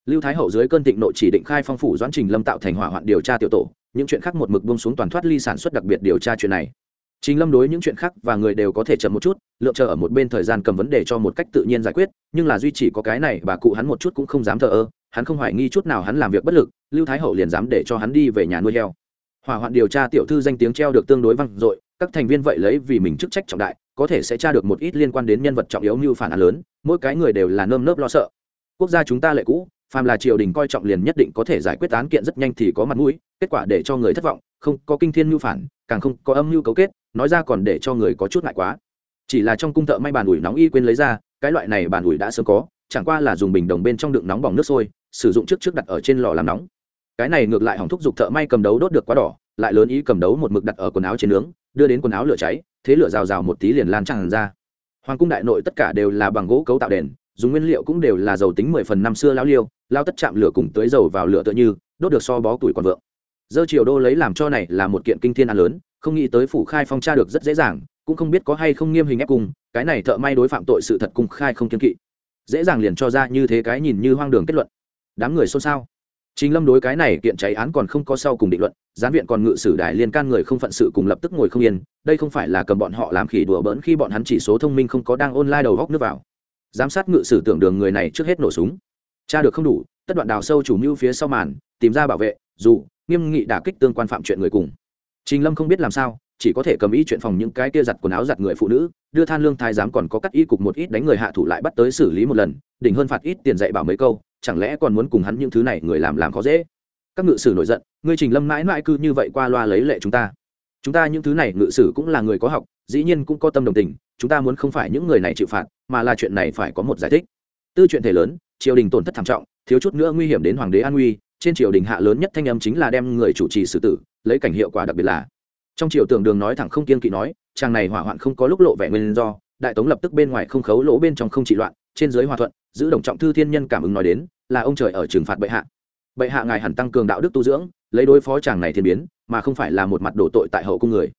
A: Lưu thái hậu dưới cơn thịnh nội chỉ định khai phong phủ doãn trình lâm tạo thành hỏa hoạn điều tra tiểu tổ những chuyện khác một mực bông xuống toàn thoát ly sản xuất đặc biệt điều tra chuyện này Trình Lâm đối những chuyện khác và người đều có thể chậm một chút, lựa chờ ở một bên thời gian cầm vấn đề cho một cách tự nhiên giải quyết, nhưng là duy chỉ có cái này bà cụ hắn một chút cũng không dám thờ ơ, hắn không hoài nghi chút nào hắn làm việc bất lực, Lưu Thái Hậu liền dám để cho hắn đi về nhà nuôi heo. Hỏa hoạn điều tra tiểu thư danh tiếng treo được tương đối vang dội, các thành viên vậy lấy vì mình chức trách trọng đại, có thể sẽ tra được một ít liên quan đến nhân vật trọng yếu như phản án lớn, mỗi cái người đều là nơm nớp lo sợ. Quốc gia chúng ta lệ cũ, phàm là triều đình coi trọng liền nhất định có thể giải quyết án kiện rất nhanh thì có mặt mũi, kết quả để cho người thất vọng, không có kinh thiên mưu phản, càng không có âm mưu cấu kết, nói ra còn để cho người có chút ngại quá. Chỉ là trong cung thợ may bàn ủi nóng y quên lấy ra cái loại này bàn ủi đã sớm có chẳng qua là dùng bình đồng bên trong đựng nóng bỏng nước sôi sử dụng trước trước đặt ở trên lò làm nóng. Cái này ngược lại hỏng thúc giục thợ may cầm đấu đốt được quá đỏ lại lớn ý cầm đấu một mực đặt ở quần áo trên nướng đưa đến quần áo lửa cháy thế lửa rào rào một tí liền lan tràn ra. Hoàng cung đại nội tất cả đều là bằng gỗ cấu tạo đèn dùng nguyên liệu cũng đều là dầu tính mười phần năm xưa lao liêu lao tất chạm lửa cùng tưới dầu vào lửa tựa như đốt được so bó tuổi còn vượng dơ triều đô lấy làm cho này là một kiện kinh thiên an lớn, không nghĩ tới phủ khai phong tra được rất dễ dàng, cũng không biết có hay không nghiêm hình ép cùng, cái này thợ may đối phạm tội sự thật cung khai không kiên kỵ. Dễ dàng liền cho ra như thế cái nhìn như hoang đường kết luận. Đám người xôn xao. Chính lâm đối cái này kiện cháy án còn không có sau cùng định luận, gián viện còn ngự sử đại liên can người không phận sự cùng lập tức ngồi không yên, đây không phải là cầm bọn họ làm khỉ đùa bỡn khi bọn hắn chỉ số thông minh không có đang online đầu góc nước vào. Giám sát ngự sử tưởng đường người này trước hết nổ súng. Cha được không đủ, tất đoạn đào sâu chủ mưu phía sau màn, tìm ra bảo vệ, dù nghiêm nghị đả kích tương quan phạm chuyện người cùng Trình Lâm không biết làm sao, chỉ có thể cầm ý chuyện phòng những cái kia giặt quần áo giặt người phụ nữ, đưa than lương thái giám còn có cắt y cục một ít đánh người hạ thủ lại bắt tới xử lý một lần, đỉnh hơn phạt ít tiền dạy bảo mấy câu, chẳng lẽ còn muốn cùng hắn những thứ này người làm làm khó dễ. Các ngự sử nổi giận, ngươi Trình Lâm mãi mãi cứ như vậy qua loa lấy lệ chúng ta. Chúng ta những thứ này ngự sử cũng là người có học, dĩ nhiên cũng có tâm đồng tình, chúng ta muốn không phải những người này chịu phạt, mà là chuyện này phải có một giải thích. Tư chuyện thể lớn, triều đình tổn thất thảm trọng, thiếu chút nữa nguy hiểm đến hoàng đế an nguy, trên triều đình hạ lớn nhất thanh âm chính là đem người chủ trì xử tử, lấy cảnh hiệu quả đặc biệt là. Trong triều tưởng đường nói thẳng không kiên kỵ nói chàng này hỏa hoạn không có lúc lộ vẻ nguyên do đại tống lập tức bên ngoài không khấu lỗ bên trong không trị loạn trên dưới hòa thuận giữ đồng trọng thư thiên nhân cảm ứng nói đến là ông trời ở trừng phạt bệ hạ. Bệ hạ ngài hẳn tăng cường đạo đức tu dưỡng lấy đối phó chàng này thiên biến mà không phải là một mặt đổ tội tại hậu cung người.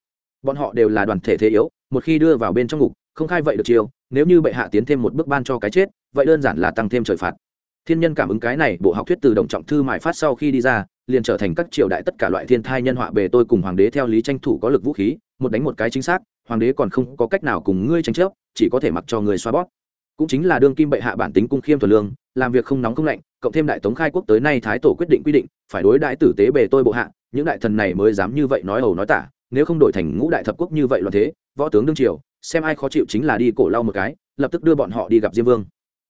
A: Bọn họ đều là đoàn thể thế yếu một khi đưa vào bên trong ngục không khai vậy được chiêu nếu như bệ hạ tiến thêm một bước ban cho cái chết vậy đơn giản là tăng thêm trời phạt thiên nhân cảm ứng cái này, bộ học thuyết từ đồng trọng thư mại phát sau khi đi ra, liền trở thành các triều đại tất cả loại thiên thai nhân họa bề tôi cùng hoàng đế theo lý tranh thủ có lực vũ khí, một đánh một cái chính xác, hoàng đế còn không có cách nào cùng ngươi tranh chấp, chỉ có thể mặc cho người xoa bóp. Cũng chính là đương kim bệ hạ bản tính cung khiêm thuần lương, làm việc không nóng không lạnh, cộng thêm đại tống khai quốc tới nay thái tổ quyết định quy định, phải đối đãi tử tế bề tôi bộ hạ, những đại thần này mới dám như vậy nói ẩu nói tả, nếu không đổi thành ngũ đại thập quốc như vậy loạn thế, võ tướng đương triều, xem ai khó chịu chính là đi cổ lau một cái, lập tức đưa bọn họ đi gặp diêm vương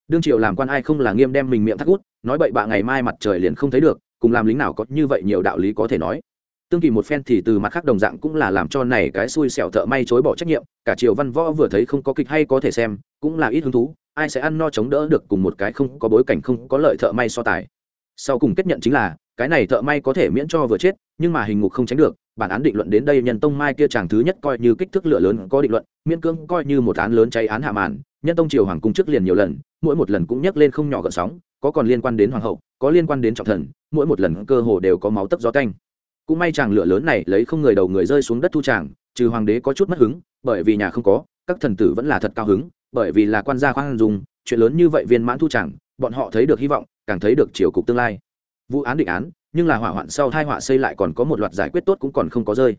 A: đương triều làm quan ai không là nghiêm đem mình miệng thắt út, nói bậy bạ ngày mai mặt trời liền không thấy được, cùng làm lính nào có như vậy nhiều đạo lý có thể nói. Tương kỳ một phen thì từ mặt khác đồng dạng cũng là làm cho này cái xui xẻo thợ may chối bỏ trách nhiệm, cả triều văn võ vừa thấy không có kịch hay có thể xem, cũng là ít hứng thú, ai sẽ ăn no chống đỡ được cùng một cái không có bối cảnh không có lợi thợ may so tài. Sau cùng kết nhận chính là, cái này thợ may có thể miễn cho vừa chết, nhưng mà hình ngục không tránh được bản án định luận đến đây nhân tông mai kia chàng thứ nhất coi như kích thước lửa lớn có định luận, miễn cưỡng coi như một án lớn cháy án hạ màn, nhân tông triều hoàng cung trước liền nhiều lần, mỗi một lần cũng nhắc lên không nhỏ gợn sóng, có còn liên quan đến hoàng hậu, có liên quan đến trọng thần, mỗi một lần cơ hồ đều có máu tấp gió canh cũng may chàng lửa lớn này lấy không người đầu người rơi xuống đất thu chàng, trừ hoàng đế có chút mất hứng, bởi vì nhà không có, các thần tử vẫn là thật cao hứng, bởi vì là quan gia khoan dùng chuyện lớn như vậy viên mãn thu chàng, bọn họ thấy được hy vọng, càng thấy được chiều cục tương lai. Vụ án định án nhưng là hỏa hoạn sau hai họa xây lại còn có một loạt giải quyết tốt cũng còn không có rơi.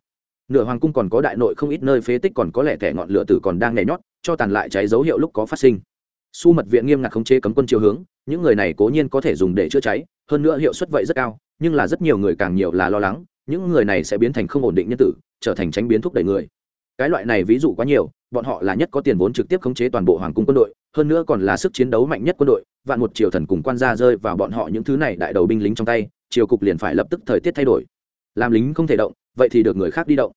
A: Nửa hoàng cung còn có đại nội không ít nơi phế tích còn có lẽ thẻ ngọn lửa tử còn đang nhảy nhót, cho tàn lại cháy dấu hiệu lúc có phát sinh. Su mật viện nghiêm ngặt khống chế cấm quân chiều hướng, những người này cố nhiên có thể dùng để chữa cháy, hơn nữa hiệu suất vậy rất cao, nhưng là rất nhiều người càng nhiều là lo lắng, những người này sẽ biến thành không ổn định nhân tử, trở thành tránh biến thúc đẩy người. Cái loại này ví dụ quá nhiều, bọn họ là nhất có tiền vốn trực tiếp khống chế toàn bộ hoàng cung quân đội, hơn nữa còn là sức chiến đấu mạnh nhất quân đội, vạn một triều thần cùng quan gia rơi vào bọn họ những thứ này đại đầu binh lính trong tay triều cục liền phải lập tức thời tiết thay đổi. Làm lính không thể động, vậy thì được người khác đi động.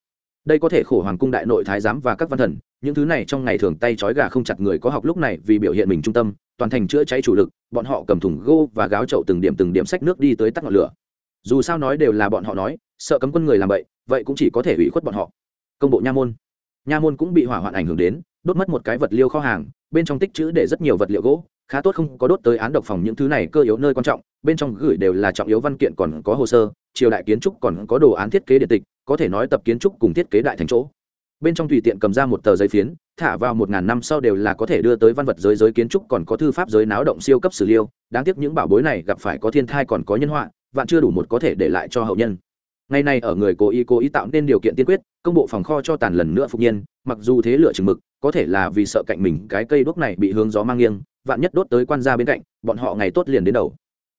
A: Đây có thể khổ hoàng cung đại nội thái giám và các văn thần, những thứ này trong ngày thường tay trói gà không chặt người có học lúc này vì biểu hiện mình trung tâm, toàn thành chữa cháy chủ lực, bọn họ cầm thùng gô và gáo chậu từng điểm từng điểm sách nước đi tới tắt ngọn lửa. Dù sao nói đều là bọn họ nói, sợ cấm quân người làm vậy vậy cũng chỉ có thể ủy khuất bọn họ. Công bộ nha môn. Nha môn cũng bị hỏa hoạn ảnh hưởng đến đốt mất một cái vật liêu kho hàng, bên trong tích chữ để rất nhiều vật liệu gỗ, khá tốt không có đốt tới án độc phòng những thứ này cơ yếu nơi quan trọng, bên trong gửi đều là trọng yếu văn kiện còn có hồ sơ, triều đại kiến trúc còn có đồ án thiết kế điện tịch, có thể nói tập kiến trúc cùng thiết kế đại thành chỗ. Bên trong tùy tiện cầm ra một tờ giấy phiến, thả vào một ngàn năm sau đều là có thể đưa tới văn vật giới giới kiến trúc còn có thư pháp giới náo động siêu cấp sử liêu, đáng tiếc những bảo bối này gặp phải có thiên thai còn có nhân họa, vạn chưa đủ một có thể để lại cho hậu nhân. Ngày nay ở người cố ý cố ý tạo nên điều kiện tiên quyết, công bộ phòng kho cho tàn lần nữa phục nhiên, mặc dù thế lựa chừng mực có thể là vì sợ cạnh mình cái cây đuốc này bị hướng gió mang nghiêng, vạn nhất đốt tới quan gia bên cạnh, bọn họ ngày tốt liền đến đầu.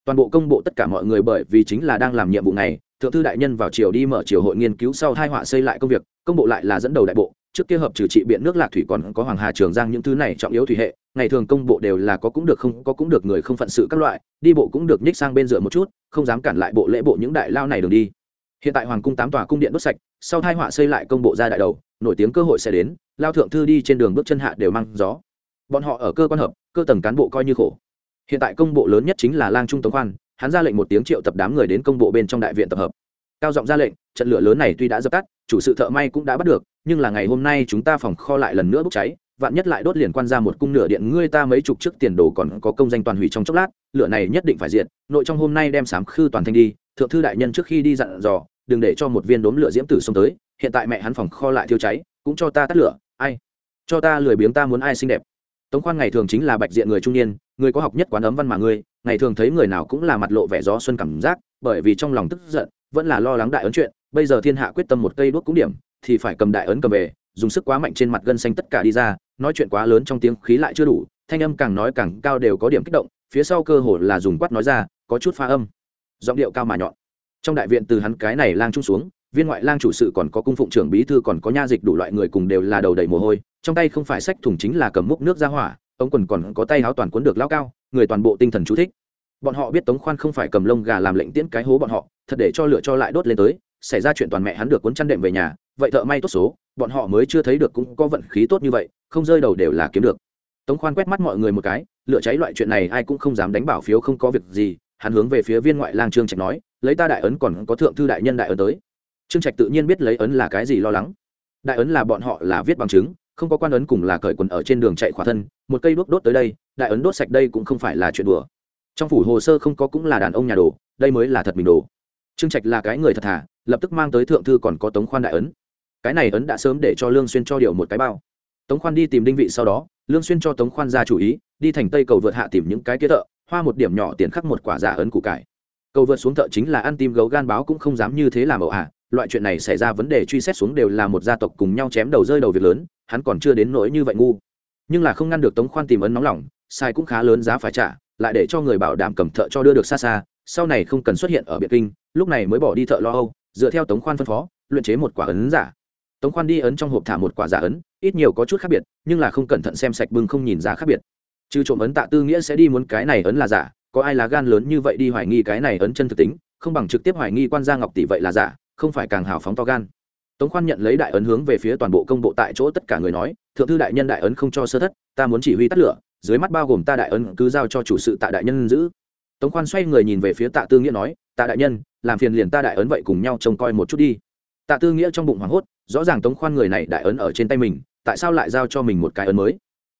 A: Toàn bộ công bộ tất cả mọi người bởi vì chính là đang làm nhiệm vụ này, thượng thư đại nhân vào chiều đi mở triều hội nghiên cứu sau hai họa xây lại công việc, công bộ lại là dẫn đầu đại bộ, trước kia hợp trừ trị biện nước lạc thủy còn có hoàng hà trường giang những thứ này trọng yếu thủy hệ, ngày thường công bộ đều là có cũng được không, có cũng được người không phận sự các loại, đi bộ cũng được nhích sang bên dựa một chút, không dám cản lại bộ lễ bộ những đại lao này đường đi. Hiện tại hoàng cung tám tòa cung điện đốt sạch, sau hai họa xây lại công bộ ra đại đầu, nổi tiếng cơ hội sẽ đến lao thượng thư đi trên đường bước chân hạ đều mang gió. Bọn họ ở cơ quan hợp, cơ tầng cán bộ coi như khổ. Hiện tại công bộ lớn nhất chính là lang trung tống khoan, hắn ra lệnh một tiếng triệu tập đám người đến công bộ bên trong đại viện tập hợp. Cao giọng ra lệnh, trận lửa lớn này tuy đã dập tắt, chủ sự thợ may cũng đã bắt được, nhưng là ngày hôm nay chúng ta phòng kho lại lần nữa bốc cháy, vạn nhất lại đốt liền quan ra một cung nửa điện, ngươi ta mấy chục trước tiền đồ còn có công danh toàn hủy trong chốc lát, lửa này nhất định phải diện nội trong hôm nay đem sám khư toàn thanh đi, thượng thư đại nhân trước khi đi dặn dò, đừng để cho một viên đốm lửa diễm tử xông tới, hiện tại mẹ hắn phòng kho lại thiêu cháy, cũng cho ta tắt lửa ai? Cho ta lười biếng ta muốn ai xinh đẹp. Tống khoan ngày thường chính là bạch diện người trung niên, người có học nhất quán ấm văn mà ngươi, ngày thường thấy người nào cũng là mặt lộ vẻ gió xuân cảm giác, bởi vì trong lòng tức giận, vẫn là lo lắng đại ấn chuyện, bây giờ thiên hạ quyết tâm một cây đuốc cũng điểm, thì phải cầm đại ấn cầm về, dùng sức quá mạnh trên mặt gân xanh tất cả đi ra, nói chuyện quá lớn trong tiếng khí lại chưa đủ, thanh âm càng nói càng cao đều có điểm kích động, phía sau cơ hồ là dùng quát nói ra, có chút pha âm. Giọng điệu cao mà nhọn. Trong đại viện từ hắn cái này lang trung xuống viên ngoại lang chủ sự còn có cung phụng trưởng bí thư còn có nha dịch đủ loại người cùng đều là đầu đầy mồ hôi, trong tay không phải sách thùng chính là cầm múc nước ra hỏa, ống quần còn có tay áo toàn cuốn được lao cao, người toàn bộ tinh thần chú thích. Bọn họ biết tống khoan không phải cầm lông gà làm lệnh tiễn cái hố bọn họ, thật để cho lửa cho lại đốt lên tới, xảy ra chuyện toàn mẹ hắn được cuốn chăn đệm về nhà, vậy thợ may tốt số, bọn họ mới chưa thấy được cũng có vận khí tốt như vậy, không rơi đầu đều là kiếm được. Tống khoan quét mắt mọi người một cái, lửa cháy loại chuyện này ai cũng không dám đánh bảo phiếu không có việc gì, hắn hướng về phía viên ngoại lang trương trạch nói, lấy ta đại ấn còn có thượng thư đại nhân đại ấn tới trương trạch tự nhiên biết lấy ấn là cái gì lo lắng. Đại ấn là bọn họ là viết bằng chứng, không có quan ấn cùng là cởi quần ở trên đường chạy khỏa thân, một cây đuốc đốt tới đây, đại ấn đốt sạch đây cũng không phải là chuyện đùa. Trong phủ hồ sơ không có cũng là đàn ông nhà đồ, đây mới là thật mình đồ. Trương trạch là cái người thật thà, lập tức mang tới thượng thư còn có tống khoan đại ấn. Cái này ấn đã sớm để cho lương xuyên cho điều một cái bao. Tống khoan đi tìm đinh vị sau đó, lương xuyên cho tống khoan ra chủ ý, đi thành tây cầu vượt hạ tìm những cái kia thợ, hoa một điểm nhỏ tiền khắc một quả giả ấn củ cải. Cầu vượt xuống thợ chính là ăn tim gấu gan báo cũng không dám như thế làm ẩu ả loại chuyện này xảy ra vấn đề truy xét xuống đều là một gia tộc cùng nhau chém đầu rơi đầu việc lớn, hắn còn chưa đến nỗi như vậy ngu. Nhưng là không ngăn được tống khoan tìm ấn nóng lòng, sai cũng khá lớn giá phải trả, lại để cho người bảo đảm cầm thợ cho đưa được xa xa, sau này không cần xuất hiện ở biệt kinh, lúc này mới bỏ đi thợ lo âu, dựa theo tống khoan phân phó, luyện chế một quả ấn giả. Tống khoan đi ấn trong hộp thả một quả giả ấn, ít nhiều có chút khác biệt, nhưng là không cẩn thận xem sạch bưng không nhìn ra khác biệt. Trừ trộm ấn tạ tư nghĩa sẽ đi muốn cái này ấn là giả, có ai lá gan lớn như vậy đi hoài nghi cái này ấn chân thực tính, không bằng trực tiếp hoài nghi quan gia ngọc tỷ vậy là giả không phải càng hào phóng to gan. Tống khoan nhận lấy đại ấn hướng về phía toàn bộ công bộ tại chỗ tất cả người nói, thượng thư đại nhân đại ấn không cho sơ thất, ta muốn chỉ huy tắt lửa, dưới mắt bao gồm ta đại ấn cứ giao cho chủ sự tạ đại nhân giữ. Tống khoan xoay người nhìn về phía tạ tư nghĩa nói, tạ đại nhân, làm phiền liền ta đại ấn vậy cùng nhau trông coi một chút đi. Tạ tư nghĩa trong bụng hoảng hốt, rõ ràng tống khoan người này đại ấn ở trên tay mình, tại sao lại giao cho mình một cái ấn mới?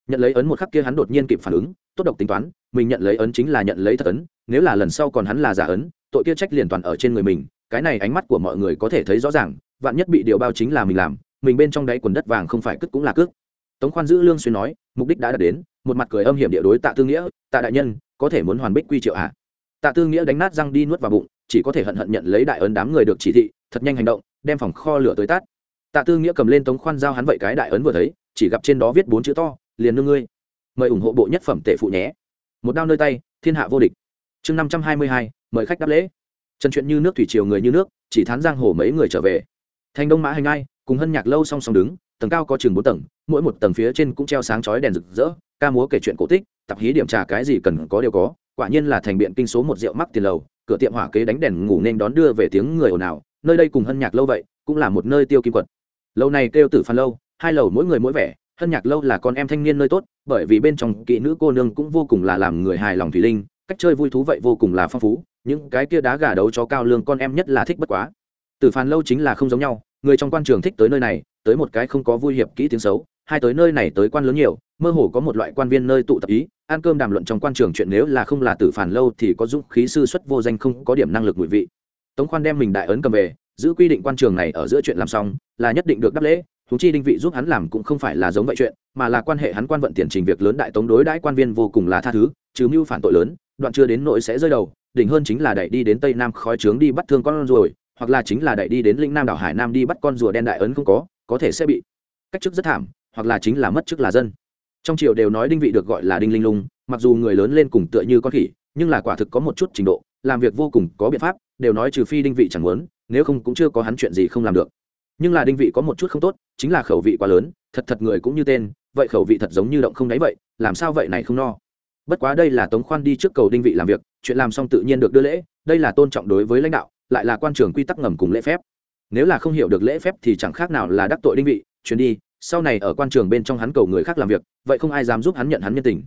A: Nhận lấy ấn một khắc kia hắn đột nhiên kịp phản ứng, tốt độc tính toán, mình nhận lấy ấn chính là nhận lấy thật ấn, nếu là lần sau còn hắn là giả ấn, tội kia trách liền toàn ở trên người mình cái này ánh mắt của mọi người có thể thấy rõ ràng, vạn nhất bị điều bao chính là mình làm, mình bên trong đáy quần đất vàng không phải cất cũng là cước. Tống khoan giữ lương xuyên nói, mục đích đã đạt đến, một mặt cười âm hiểm địa đối tạ tư nghĩa, tạ đại nhân, có thể muốn hoàn bích quy triệu hạ tạ tư nghĩa đánh nát răng đi nuốt vào bụng, chỉ có thể hận hận nhận lấy đại ấn đám người được chỉ thị, thật nhanh hành động, đem phòng kho lửa tới tát. Tạ tư nghĩa cầm lên tống khoan giao hắn vậy cái đại ấn vừa thấy, chỉ gặp trên đó viết bốn chữ to, liền nương ngươi. Mời ủng hộ bộ nhất phẩm tệ phụ nhé. Một đao nơi tay, thiên hạ vô địch. Chương năm trăm hai mươi hai, mời khách đáp lễ trần chuyện như nước thủy triều người như nước, chỉ thán giang hồ mấy người trở về. Thành đông mã hành ai, cùng hân nhạc lâu song song đứng, tầng cao có chừng bốn tầng, mỗi một tầng phía trên cũng treo sáng chói đèn rực rỡ, ca múa kể chuyện cổ tích, tập hí điểm trà cái gì cần có đều có, quả nhiên là thành biện kinh số một rượu mắc tiền lầu, cửa tiệm hỏa kế đánh đèn ngủ nên đón đưa về tiếng người ồn ào, nơi đây cùng hân nhạc lâu vậy, cũng là một nơi tiêu kim quật. Lâu này kêu tử phan lâu, hai lầu mỗi người mỗi vẻ, hân nhạc lâu là con em thanh niên nơi tốt, bởi vì bên trong kỹ nữ cô nương cũng vô cùng là làm người hài lòng thủy linh, cách chơi vui thú vậy vô cùng là phong phú những cái kia đá gà đấu cho cao lương con em nhất là thích bất quá. Tử phàn lâu chính là không giống nhau, người trong quan trường thích tới nơi này, tới một cái không có vui hiệp kỹ tiếng xấu, hai tới nơi này tới quan lớn nhiều, mơ hồ có một loại quan viên nơi tụ tập ý, ăn cơm đàm luận trong quan trường chuyện nếu là không là tử phản lâu thì có dũng khí sư xuất vô danh không có điểm năng lực ngụy vị. Tống khoan đem mình đại ấn cầm về, giữ quy định quan trường này ở giữa chuyện làm xong, là nhất định được đáp lễ thú chi đinh vị giúp hắn làm cũng không phải là giống vậy chuyện, mà là quan hệ hắn quan vận tiền trình việc lớn đại tống đối đãi quan viên vô cùng là tha thứ chứ mưu phản tội lớn, đoạn chưa đến nội sẽ rơi đầu đỉnh hơn chính là đẩy đi đến tây nam khói trướng đi bắt thương con rồi hoặc là chính là đẩy đi đến lĩnh nam đảo hải nam đi bắt con rùa đen đại ấn không có có thể sẽ bị cách chức rất thảm, hoặc là chính là mất chức là dân. Trong triều đều nói đinh vị được gọi là đinh linh lung, mặc dù người lớn lên cùng tựa như con khỉ, nhưng là quả thực có một chút trình độ, làm việc vô cùng có biện pháp, đều nói trừ phi đinh vị chẳng muốn, nếu không cũng chưa có hắn chuyện gì không làm được. Nhưng là đinh vị có một chút không tốt, chính là khẩu vị quá lớn, thật thật người cũng như tên, vậy khẩu vị thật giống như động không đáy vậy, làm sao vậy này không no. Bất quá đây là tống khoan đi trước cầu đinh vị làm việc chuyện làm xong tự nhiên được đưa lễ, đây là tôn trọng đối với lãnh đạo, lại là quan trường quy tắc ngầm cùng lễ phép. Nếu là không hiểu được lễ phép thì chẳng khác nào là đắc tội đinh vị, chuyến đi, sau này ở quan trường bên trong hắn cầu người khác làm việc, vậy không ai dám giúp hắn nhận hắn nhân tình.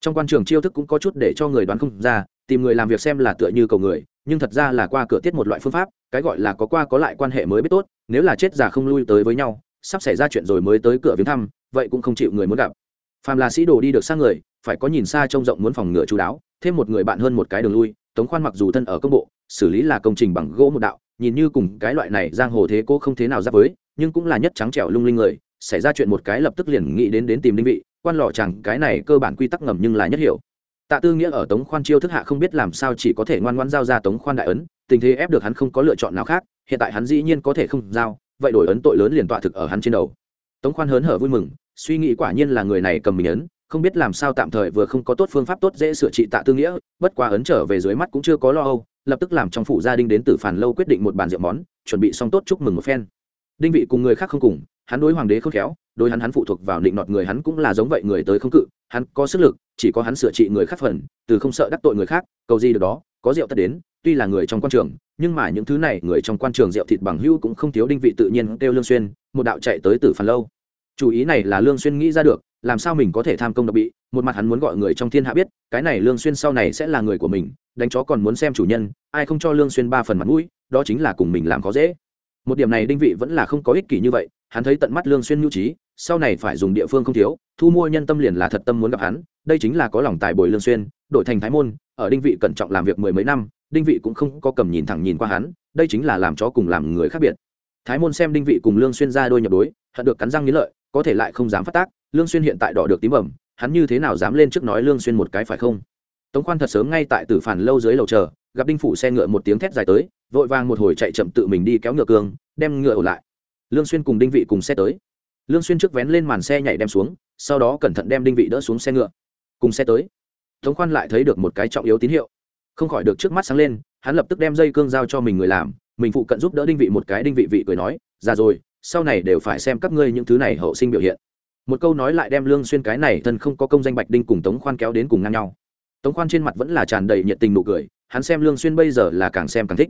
A: Trong quan trường chiêu thức cũng có chút để cho người đoán không ra, tìm người làm việc xem là tựa như cầu người, nhưng thật ra là qua cửa tiết một loại phương pháp, cái gọi là có qua có lại quan hệ mới biết tốt, nếu là chết già không lui tới với nhau, sắp xảy ra chuyện rồi mới tới cửa viếng thăm, vậy cũng không chịu người muốn gặp. Phàm là sĩ đồ đi được sang người, phải có nhìn xa trông rộng muốn phòng ngừa chú đáo thêm một người bạn hơn một cái đường lui, tống khoan mặc dù thân ở công bộ, xử lý là công trình bằng gỗ một đạo, nhìn như cùng cái loại này giang hồ thế cô không thế nào giáp với, nhưng cũng là nhất trắng trẻo lung linh người, xảy ra chuyện một cái lập tức liền nghĩ đến đến tìm đinh vị, quan lọ chẳng, cái này cơ bản quy tắc ngầm nhưng là nhất hiểu. Tạ tư nghĩa ở tống khoan chiêu thức hạ không biết làm sao chỉ có thể ngoan ngoan giao ra tống khoan đại ấn, tình thế ép được hắn không có lựa chọn nào khác, hiện tại hắn dĩ nhiên có thể không giao, vậy đổi ấn tội lớn liền tọa thực ở hắn trên đầu. Tống khoan hớn hở vui mừng, suy nghĩ quả nhiên là người này cầm mình ấn không biết làm sao tạm thời vừa không có tốt phương pháp tốt dễ sửa trị tạ tư nghĩa, bất quá ấn trở về dưới mắt cũng chưa có lo âu, lập tức làm trong phủ gia đình đến từ phản lâu quyết định một bàn rượu món, chuẩn bị xong tốt chúc mừng một phen. Đinh vị cùng người khác không cùng, hắn đối hoàng đế không khéo, đối hắn hắn phụ thuộc vào định nọt người hắn cũng là giống vậy người tới không cự, hắn có sức lực, chỉ có hắn sửa trị người khác phần, từ không sợ đắc tội người khác, cầu gì được đó, có rượu tất đến, tuy là người trong quan trường, nhưng mà những thứ này người trong quan trường rượu thịt bằng hữu cũng không thiếu đinh vị tự nhiên kêu lương xuyên, một đạo chạy tới từ phản lâu. Chủ ý này là lương xuyên nghĩ ra được làm sao mình có thể tham công độc bị? Một mặt hắn muốn gọi người trong thiên hạ biết, cái này lương xuyên sau này sẽ là người của mình, đánh chó còn muốn xem chủ nhân, ai không cho lương xuyên ba phần mặt mũi, đó chính là cùng mình làm khó dễ. Một điểm này đinh vị vẫn là không có ích kỷ như vậy, hắn thấy tận mắt lương xuyên nhu trí, sau này phải dùng địa phương không thiếu, thu mua nhân tâm liền là thật tâm muốn gặp hắn, đây chính là có lòng tài bồi lương xuyên, đổi thành thái môn, ở đinh vị cẩn trọng làm việc mười mấy năm, đinh vị cũng không có cầm nhìn thẳng nhìn qua hắn, đây chính là làm chó cùng làm người khác biệt. Thái môn xem đinh vị cùng lương xuyên ra đôi nhập đối, hận được cắn răng nghĩ lợi, có thể lại không dám phát tác lương xuyên hiện tại đỏ được tím bẩm hắn như thế nào dám lên trước nói lương xuyên một cái phải không? Tống khoan thật sớm ngay tại tử phản lâu dưới lầu chờ, gặp đinh phủ xe ngựa một tiếng thét dài tới, vội vàng một hồi chạy chậm tự mình đi kéo ngựa cương đem ngựa ổ lại. Lương xuyên cùng đinh vị cùng xe tới. Lương xuyên trước vén lên màn xe nhảy đem xuống, sau đó cẩn thận đem đinh vị đỡ xuống xe ngựa. Cùng xe tới. Tống khoan lại thấy được một cái trọng yếu tín hiệu. Không khỏi được trước mắt sáng lên, hắn lập tức đem dây cương giao cho mình người làm, mình phụ cận giúp đỡ đinh vị một cái, đinh vị vị cười nói, già rồi, sau này đều phải xem các ngươi những thứ này hậu sinh biểu hiện một câu nói lại đem lương xuyên cái này thân không có công danh bạch đinh cùng tống khoan kéo đến cùng ngang nhau. Tống khoan trên mặt vẫn là tràn đầy nhiệt tình nụ cười, hắn xem lương xuyên bây giờ là càng xem càng thích.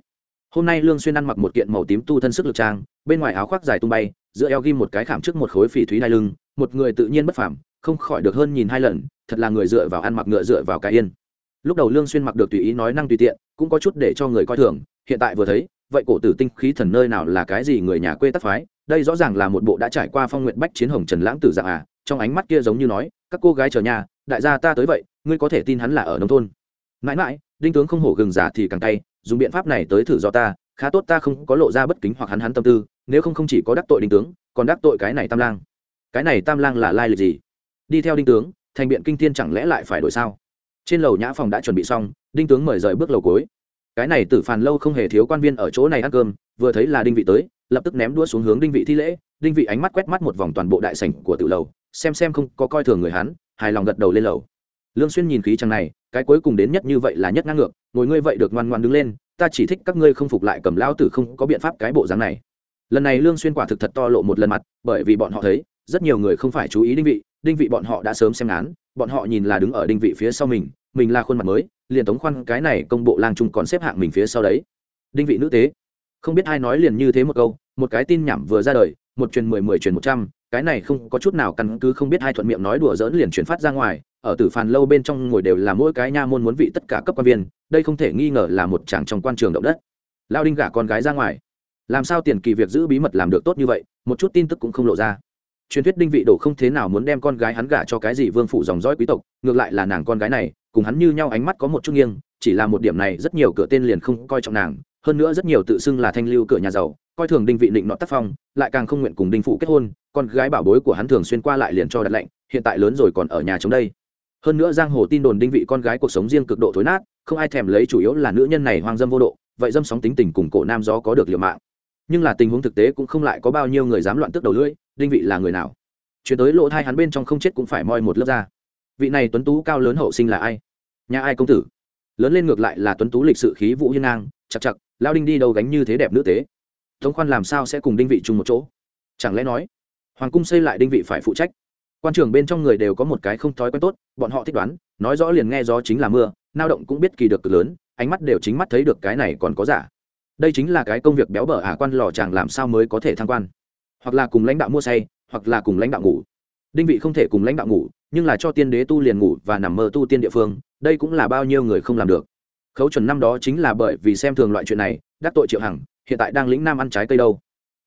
A: Hôm nay lương xuyên ăn mặc một kiện màu tím tu thân sức lực trang, bên ngoài áo khoác dài tung bay, giữa eo ghim một cái khảm trước một khối phỉ thúy đai lưng, một người tự nhiên bất phàm, không khỏi được hơn nhìn hai lần, thật là người dựa vào ăn mặc ngựa dựa vào cái yên. Lúc đầu lương xuyên mặc được tùy ý nói năng tùy tiện, cũng có chút để cho người coi thường, hiện tại vừa thấy, vậy cổ tử tinh khí thần nơi nào là cái gì người nhà quê tắc phái đây rõ ràng là một bộ đã trải qua phong nguyện bách chiến hồng trần lãng tử dạng à trong ánh mắt kia giống như nói, các cô gái chờ nhà, đại gia ta tới vậy, ngươi có thể tin hắn là ở nông thôn. Mãi mãi, đinh tướng không hổ gừng giả thì càng tay dùng biện pháp này tới thử do ta, khá tốt ta không có lộ ra bất kính hoặc hắn hắn tâm tư, nếu không không chỉ có đắc tội đinh tướng, còn đắc tội cái này tam lang. Cái này tam lang là lai lịch gì? Đi theo đinh tướng, thành biện kinh thiên chẳng lẽ lại phải đổi sao? Trên lầu nhã phòng đã chuẩn bị xong, đinh tướng mời rời bước lầu cối cái này tử phàn lâu không hề thiếu quan viên ở chỗ này ăn cơm, vừa thấy là đinh vị tới lập tức ném đua xuống hướng đinh vị thi lễ. Đinh vị ánh mắt quét mắt một vòng toàn bộ đại sảnh của tự lầu, xem xem không có coi thường người hắn, hài lòng gật đầu lên lầu. Lương xuyên nhìn khí chàng này, cái cuối cùng đến nhất như vậy là nhất ngang ngược, ngồi ngươi vậy được ngoan ngoan đứng lên, ta chỉ thích các ngươi không phục lại cầm lão tử không có biện pháp cái bộ dáng này. Lần này lương xuyên quả thực thật to lộ một lần mặt, bởi vì bọn họ thấy, rất nhiều người không phải chú ý đinh vị đinh vị bọn họ đã sớm xem án, bọn họ nhìn là đứng ở đinh vị phía sau mình mình là khuôn mặt mới, liền tống khoan cái này công bộ lang trung còn xếp hạng mình phía sau đấy. Đinh vị nữ tế không biết ai nói liền như thế một câu, một cái tin nhảm vừa ra đời, một truyền mười mười truyền một trăm, cái này không có chút nào căn cứ, không biết hai thuận miệng nói đùa dỡn liền chuyển phát ra ngoài, ở tử phàn lâu bên trong ngồi đều là mỗi cái nha môn muốn vị tất cả cấp quan viên, đây không thể nghi ngờ là một chàng trong quan trường động đất. Lao đinh gả con gái ra ngoài. Làm sao tiền kỳ việc giữ bí mật làm được tốt như vậy, một chút tin tức cũng không lộ ra. Truyền thuyết đinh vị đổ không thế nào muốn đem con gái hắn gả cho cái gì vương phủ dòng dõi quý tộc, ngược lại là nàng con gái này, cùng hắn như nhau ánh mắt có một chút nghiêng, chỉ là một điểm này rất nhiều cửa tên liền không coi trọng nàng hơn nữa rất nhiều tự xưng là thanh lưu cửa nhà giàu, coi thường đinh vị định nọ tác phong, lại càng không nguyện cùng đinh phụ kết hôn, con gái bảo bối của hắn thường xuyên qua lại liền cho đặt lệnh, hiện tại lớn rồi còn ở nhà chống đây. Hơn nữa giang hồ tin đồn đinh vị con gái cuộc sống riêng cực độ thối nát, không ai thèm lấy chủ yếu là nữ nhân này hoang dâm vô độ, vậy dâm sóng tính tình cùng cổ nam gió có được liều mạng. Nhưng là tình huống thực tế cũng không lại có bao nhiêu người dám loạn tức đầu lưỡi, đinh vị là người nào? Chuyển tới lỗ thai hắn bên trong không chết cũng phải moi một lớp ra. Vị này tuấn tú cao lớn hậu sinh là ai? Nhà ai công tử? Lớn lên ngược lại là tuấn tú lịch sự khí vũ hiên ngang chặt chặt lao đinh đi đâu gánh như thế đẹp nữ tế? Tống khoan làm sao sẽ cùng đinh vị chung một chỗ? Chẳng lẽ nói, hoàng cung xây lại đinh vị phải phụ trách? Quan trường bên trong người đều có một cái không thói quen tốt, bọn họ thích đoán, nói rõ liền nghe gió chính là mưa, Nao động cũng biết kỳ được cực lớn, ánh mắt đều chính mắt thấy được cái này còn có giả. Đây chính là cái công việc béo bở ả quan lò chàng làm sao mới có thể thăng quan? Hoặc là cùng lãnh đạo mua say, hoặc là cùng lãnh đạo ngủ. Đinh vị không thể cùng lãnh đạo ngủ, nhưng là cho tiên đế tu liền ngủ và nằm mơ tu tiên địa phương, đây cũng là bao nhiêu người không làm được khấu chuẩn năm đó chính là bởi vì xem thường loại chuyện này, đắc tội triệu hằng, hiện tại đang lĩnh nam ăn trái cây đâu.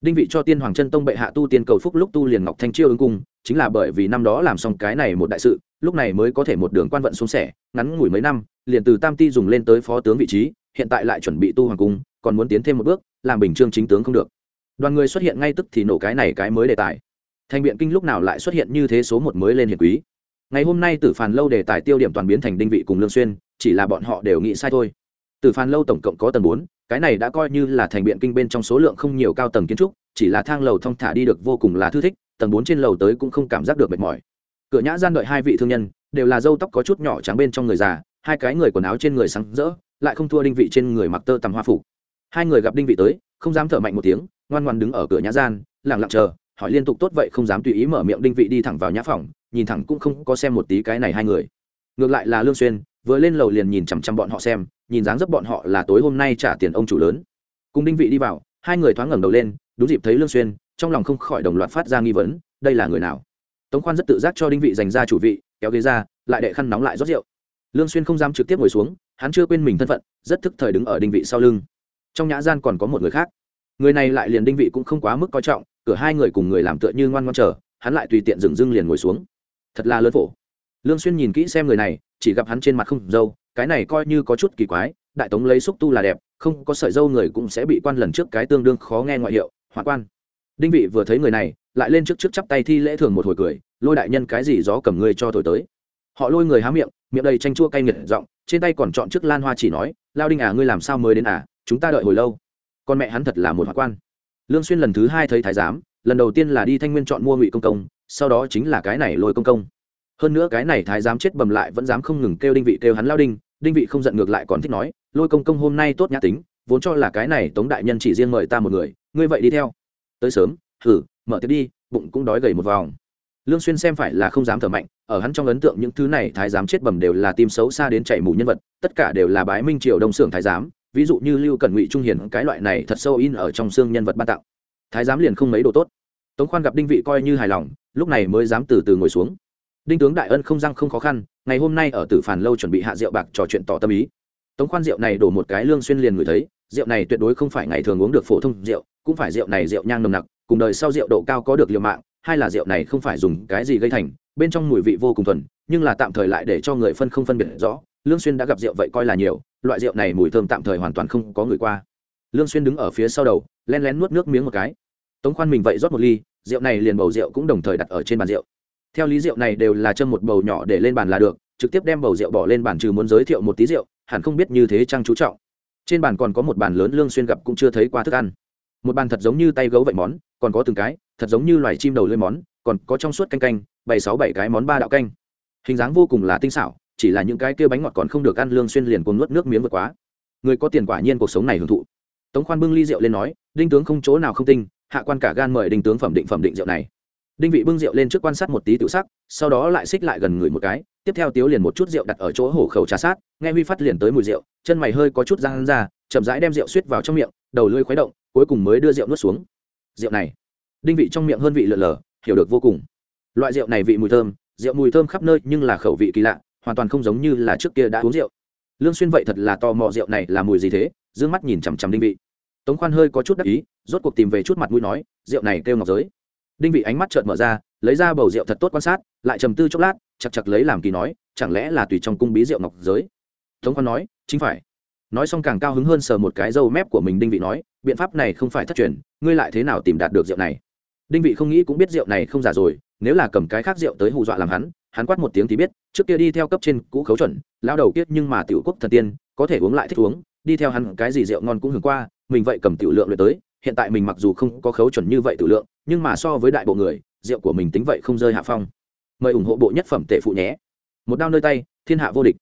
A: Đinh vị cho tiên hoàng chân tông bệ hạ tu tiên cầu phúc lúc tu liền ngọc thanh chiêu ứng cung, chính là bởi vì năm đó làm xong cái này một đại sự, lúc này mới có thể một đường quan vận xuống sẻ, ngắn ngủi mấy năm, liền từ tam ti dùng lên tới phó tướng vị trí, hiện tại lại chuẩn bị tu hoàng cung, còn muốn tiến thêm một bước, làm bình trương chính tướng không được. Đoàn người xuất hiện ngay tức thì nổ cái này cái mới đề tài. Thành biện kinh lúc nào lại xuất hiện như thế số một mới lên hiền quý. Ngày hôm nay tử phàn lâu đề tài tiêu điểm toàn biến thành đinh vị cùng lương xuyên chỉ là bọn họ đều nghĩ sai thôi. Từ phàn lâu tổng cộng có tầng bốn, cái này đã coi như là thành biện kinh bên trong số lượng không nhiều cao tầng kiến trúc, chỉ là thang lầu thông thả đi được vô cùng là thư thích, tầng bốn trên lầu tới cũng không cảm giác được mệt mỏi. Cửa nhã gian đợi hai vị thương nhân, đều là dâu tóc có chút nhỏ trắng bên trong người già, hai cái người quần áo trên người sáng rỡ, lại không thua đinh vị trên người mặc tơ tằm hoa phủ hai người gặp đinh vị tới, không dám thở mạnh một tiếng, ngoan ngoan đứng ở cửa nhã gian, lặng lặng chờ, hỏi liên tục tốt vậy không dám tùy ý mở miệng đinh vị đi thẳng vào nhã phòng, nhìn thẳng cũng không có xem một tí cái này hai người. Ngược lại là lương xuyên vừa lên lầu liền nhìn chằm chằm bọn họ xem, nhìn dáng dấp bọn họ là tối hôm nay trả tiền ông chủ lớn. Cùng đinh vị đi vào, hai người thoáng ngẩng đầu lên, đúng dịp thấy lương xuyên, trong lòng không khỏi đồng loạt phát ra nghi vấn, đây là người nào? Tống khoan rất tự giác cho đinh vị dành ra chủ vị, kéo ghế ra, lại đệ khăn nóng lại rót rượu. Lương xuyên không dám trực tiếp ngồi xuống, hắn chưa quên mình thân phận, rất thức thời đứng ở đinh vị sau lưng. Trong nhã gian còn có một người khác. Người này lại liền đinh vị cũng không quá mức coi trọng, cửa hai người cùng người làm tựa như ngoan ngoan chờ, hắn lại tùy tiện dừng dưng liền ngồi xuống. Thật là lớn phổ. Lương xuyên nhìn kỹ xem người này chỉ gặp hắn trên mặt không dâu, cái này coi như có chút kỳ quái, đại tống lấy xúc tu là đẹp, không có sợi dâu người cũng sẽ bị quan lần trước cái tương đương khó nghe ngoại hiệu hoạn quan. Đinh vị vừa thấy người này, lại lên trước trước chắp tay thi lễ thường một hồi cười, lôi đại nhân, cái gì gió cầm ngươi cho thổi tới? Họ lôi người há miệng miệng đầy chanh chua cay nghiệt giọng, trên tay còn chọn chiếc lan hoa chỉ nói, lao đinh à ngươi làm sao mới đến à chúng ta đợi hồi lâu. Con mẹ hắn thật là một hoạn quan. Lương xuyên lần thứ hai thấy thái giám, lần đầu tiên là đi thanh nguyên chọn mua ngụy công công, sau đó chính là cái này lôi công công hơn nữa cái này thái giám chết bầm lại vẫn dám không ngừng kêu đinh vị kêu hắn lao đinh đinh vị không giận ngược lại còn thích nói, lôi công công hôm nay tốt nhã tính, vốn cho là cái này tống đại nhân chỉ riêng mời ta một người, ngươi vậy đi theo. Tới sớm thử mở tiệc đi, bụng cũng đói gầy một vòng. Lương xuyên xem phải là không dám thở mạnh, ở hắn trong ấn tượng những thứ này thái giám chết bầm đều là tim xấu xa đến chảy mù nhân vật, tất cả đều là bái minh triều đông sưởng thái giám, ví dụ như lưu cẩn ngụy trung hiển cái loại này thật sâu in ở trong xương nhân vật ban tặng. Thái giám liền không mấy đồ tốt. Tống khoan gặp đinh vị coi như hài lòng, lúc này mới dám từ từ ngồi xuống đinh tướng đại ân không răng không khó khăn, ngày hôm nay ở tử phàn lâu chuẩn bị hạ rượu bạc trò chuyện tỏ tâm ý. Tống khoan rượu này đổ một cái lương xuyên liền ngửi thấy, rượu này tuyệt đối không phải ngày thường uống được phổ thông rượu, cũng phải rượu này rượu nhang nồng nặc, cùng đời sau rượu độ cao có được liều mạng hay là rượu này không phải dùng cái gì gây thành, bên trong mùi vị vô cùng thuần, nhưng là tạm thời lại để cho người phân không phân biệt rõ, lương xuyên đã gặp rượu vậy coi là nhiều, loại rượu này mùi thơm tạm thời hoàn toàn không có người qua. Lương xuyên đứng ở phía sau đầu len lén nuốt nước miếng một cái. Tống khoan mình vậy rót một ly, rượu này liền bầu rượu cũng đồng thời đặt ở trên bàn rượu theo lý rượu này đều là châm một bầu nhỏ để lên bàn là được, trực tiếp đem bầu rượu bỏ lên bàn trừ muốn giới thiệu một tí rượu, hẳn không biết như thế trang chú trọng. Trên bàn còn có một bàn lớn lương xuyên gặp cũng chưa thấy qua thức ăn. Một bàn thật giống như tay gấu vậy món, còn có từng cái, thật giống như loài chim đầu lưỡi món, còn có trong suốt canh canh, bảy sáu bảy cái món ba đạo canh. Hình dáng vô cùng là tinh xảo, chỉ là những cái kia bánh ngọt còn không được ăn lương xuyên liền cuồng nuốt nước miếng vượt quá. Người có tiền quả nhiên cuộc sống này hưởng thụ. Tống khoan bưng ly rượu lên nói, đinh tướng không chỗ nào không tinh, hạ quan cả gan mời đinh tướng phẩm định phẩm định rượu này đinh vị bưng rượu lên trước quan sát một tí tự sắc, sau đó lại xích lại gần người một cái, tiếp theo tiếu liền một chút rượu đặt ở chỗ hổ khẩu trà sát, nghe huy phát liền tới mùi rượu, chân mày hơi có chút răng ra, chậm rãi đem rượu suýt vào trong miệng, đầu lưỡi khuấy động, cuối cùng mới đưa rượu nuốt xuống. Rượu này, đinh vị trong miệng hơn vị lợn lờ, hiểu được vô cùng. Loại rượu này vị mùi thơm, rượu mùi thơm khắp nơi nhưng là khẩu vị kỳ lạ, hoàn toàn không giống như là trước kia đã uống rượu. Lương xuyên vậy thật là tò mò rượu này là mùi gì thế, dương mắt nhìn chằm chằm đinh vị. Tống khoan hơi có chút đắc ý, rốt cuộc tìm về chút mặt mũi nói, rượu này kêu ngọc giới đinh vị ánh mắt trợn mở ra, lấy ra bầu rượu thật tốt quan sát, lại trầm tư chốc lát chặt chặt lấy làm kỳ nói, chẳng lẽ là tùy trong cung bí rượu ngọc giới? Tống khoan nói, chính phải. Nói xong càng cao hứng hơn sờ một cái râu mép của mình, đinh vị nói, biện pháp này không phải thất truyền, ngươi lại thế nào tìm đạt được rượu này? Đinh vị không nghĩ cũng biết rượu này không giả rồi, nếu là cầm cái khác rượu tới hù dọa làm hắn hắn quát một tiếng thì biết, trước kia đi theo cấp trên cũ khấu chuẩn lao đầu kiết nhưng mà tiểu quốc thần tiên, có thể uống lại thích uống, đi theo hắn cái gì rượu ngon cũng hưởng qua, mình vậy cầm tiểu lượng luyện tới hiện tại mình mặc dù không có khấu chuẩn như vậy tự lượng, nhưng mà so với đại bộ người, rượu của mình tính vậy không rơi hạ phong. Mời ủng hộ bộ nhất phẩm tệ phụ nhé. Một đao nơi tay, thiên hạ vô địch.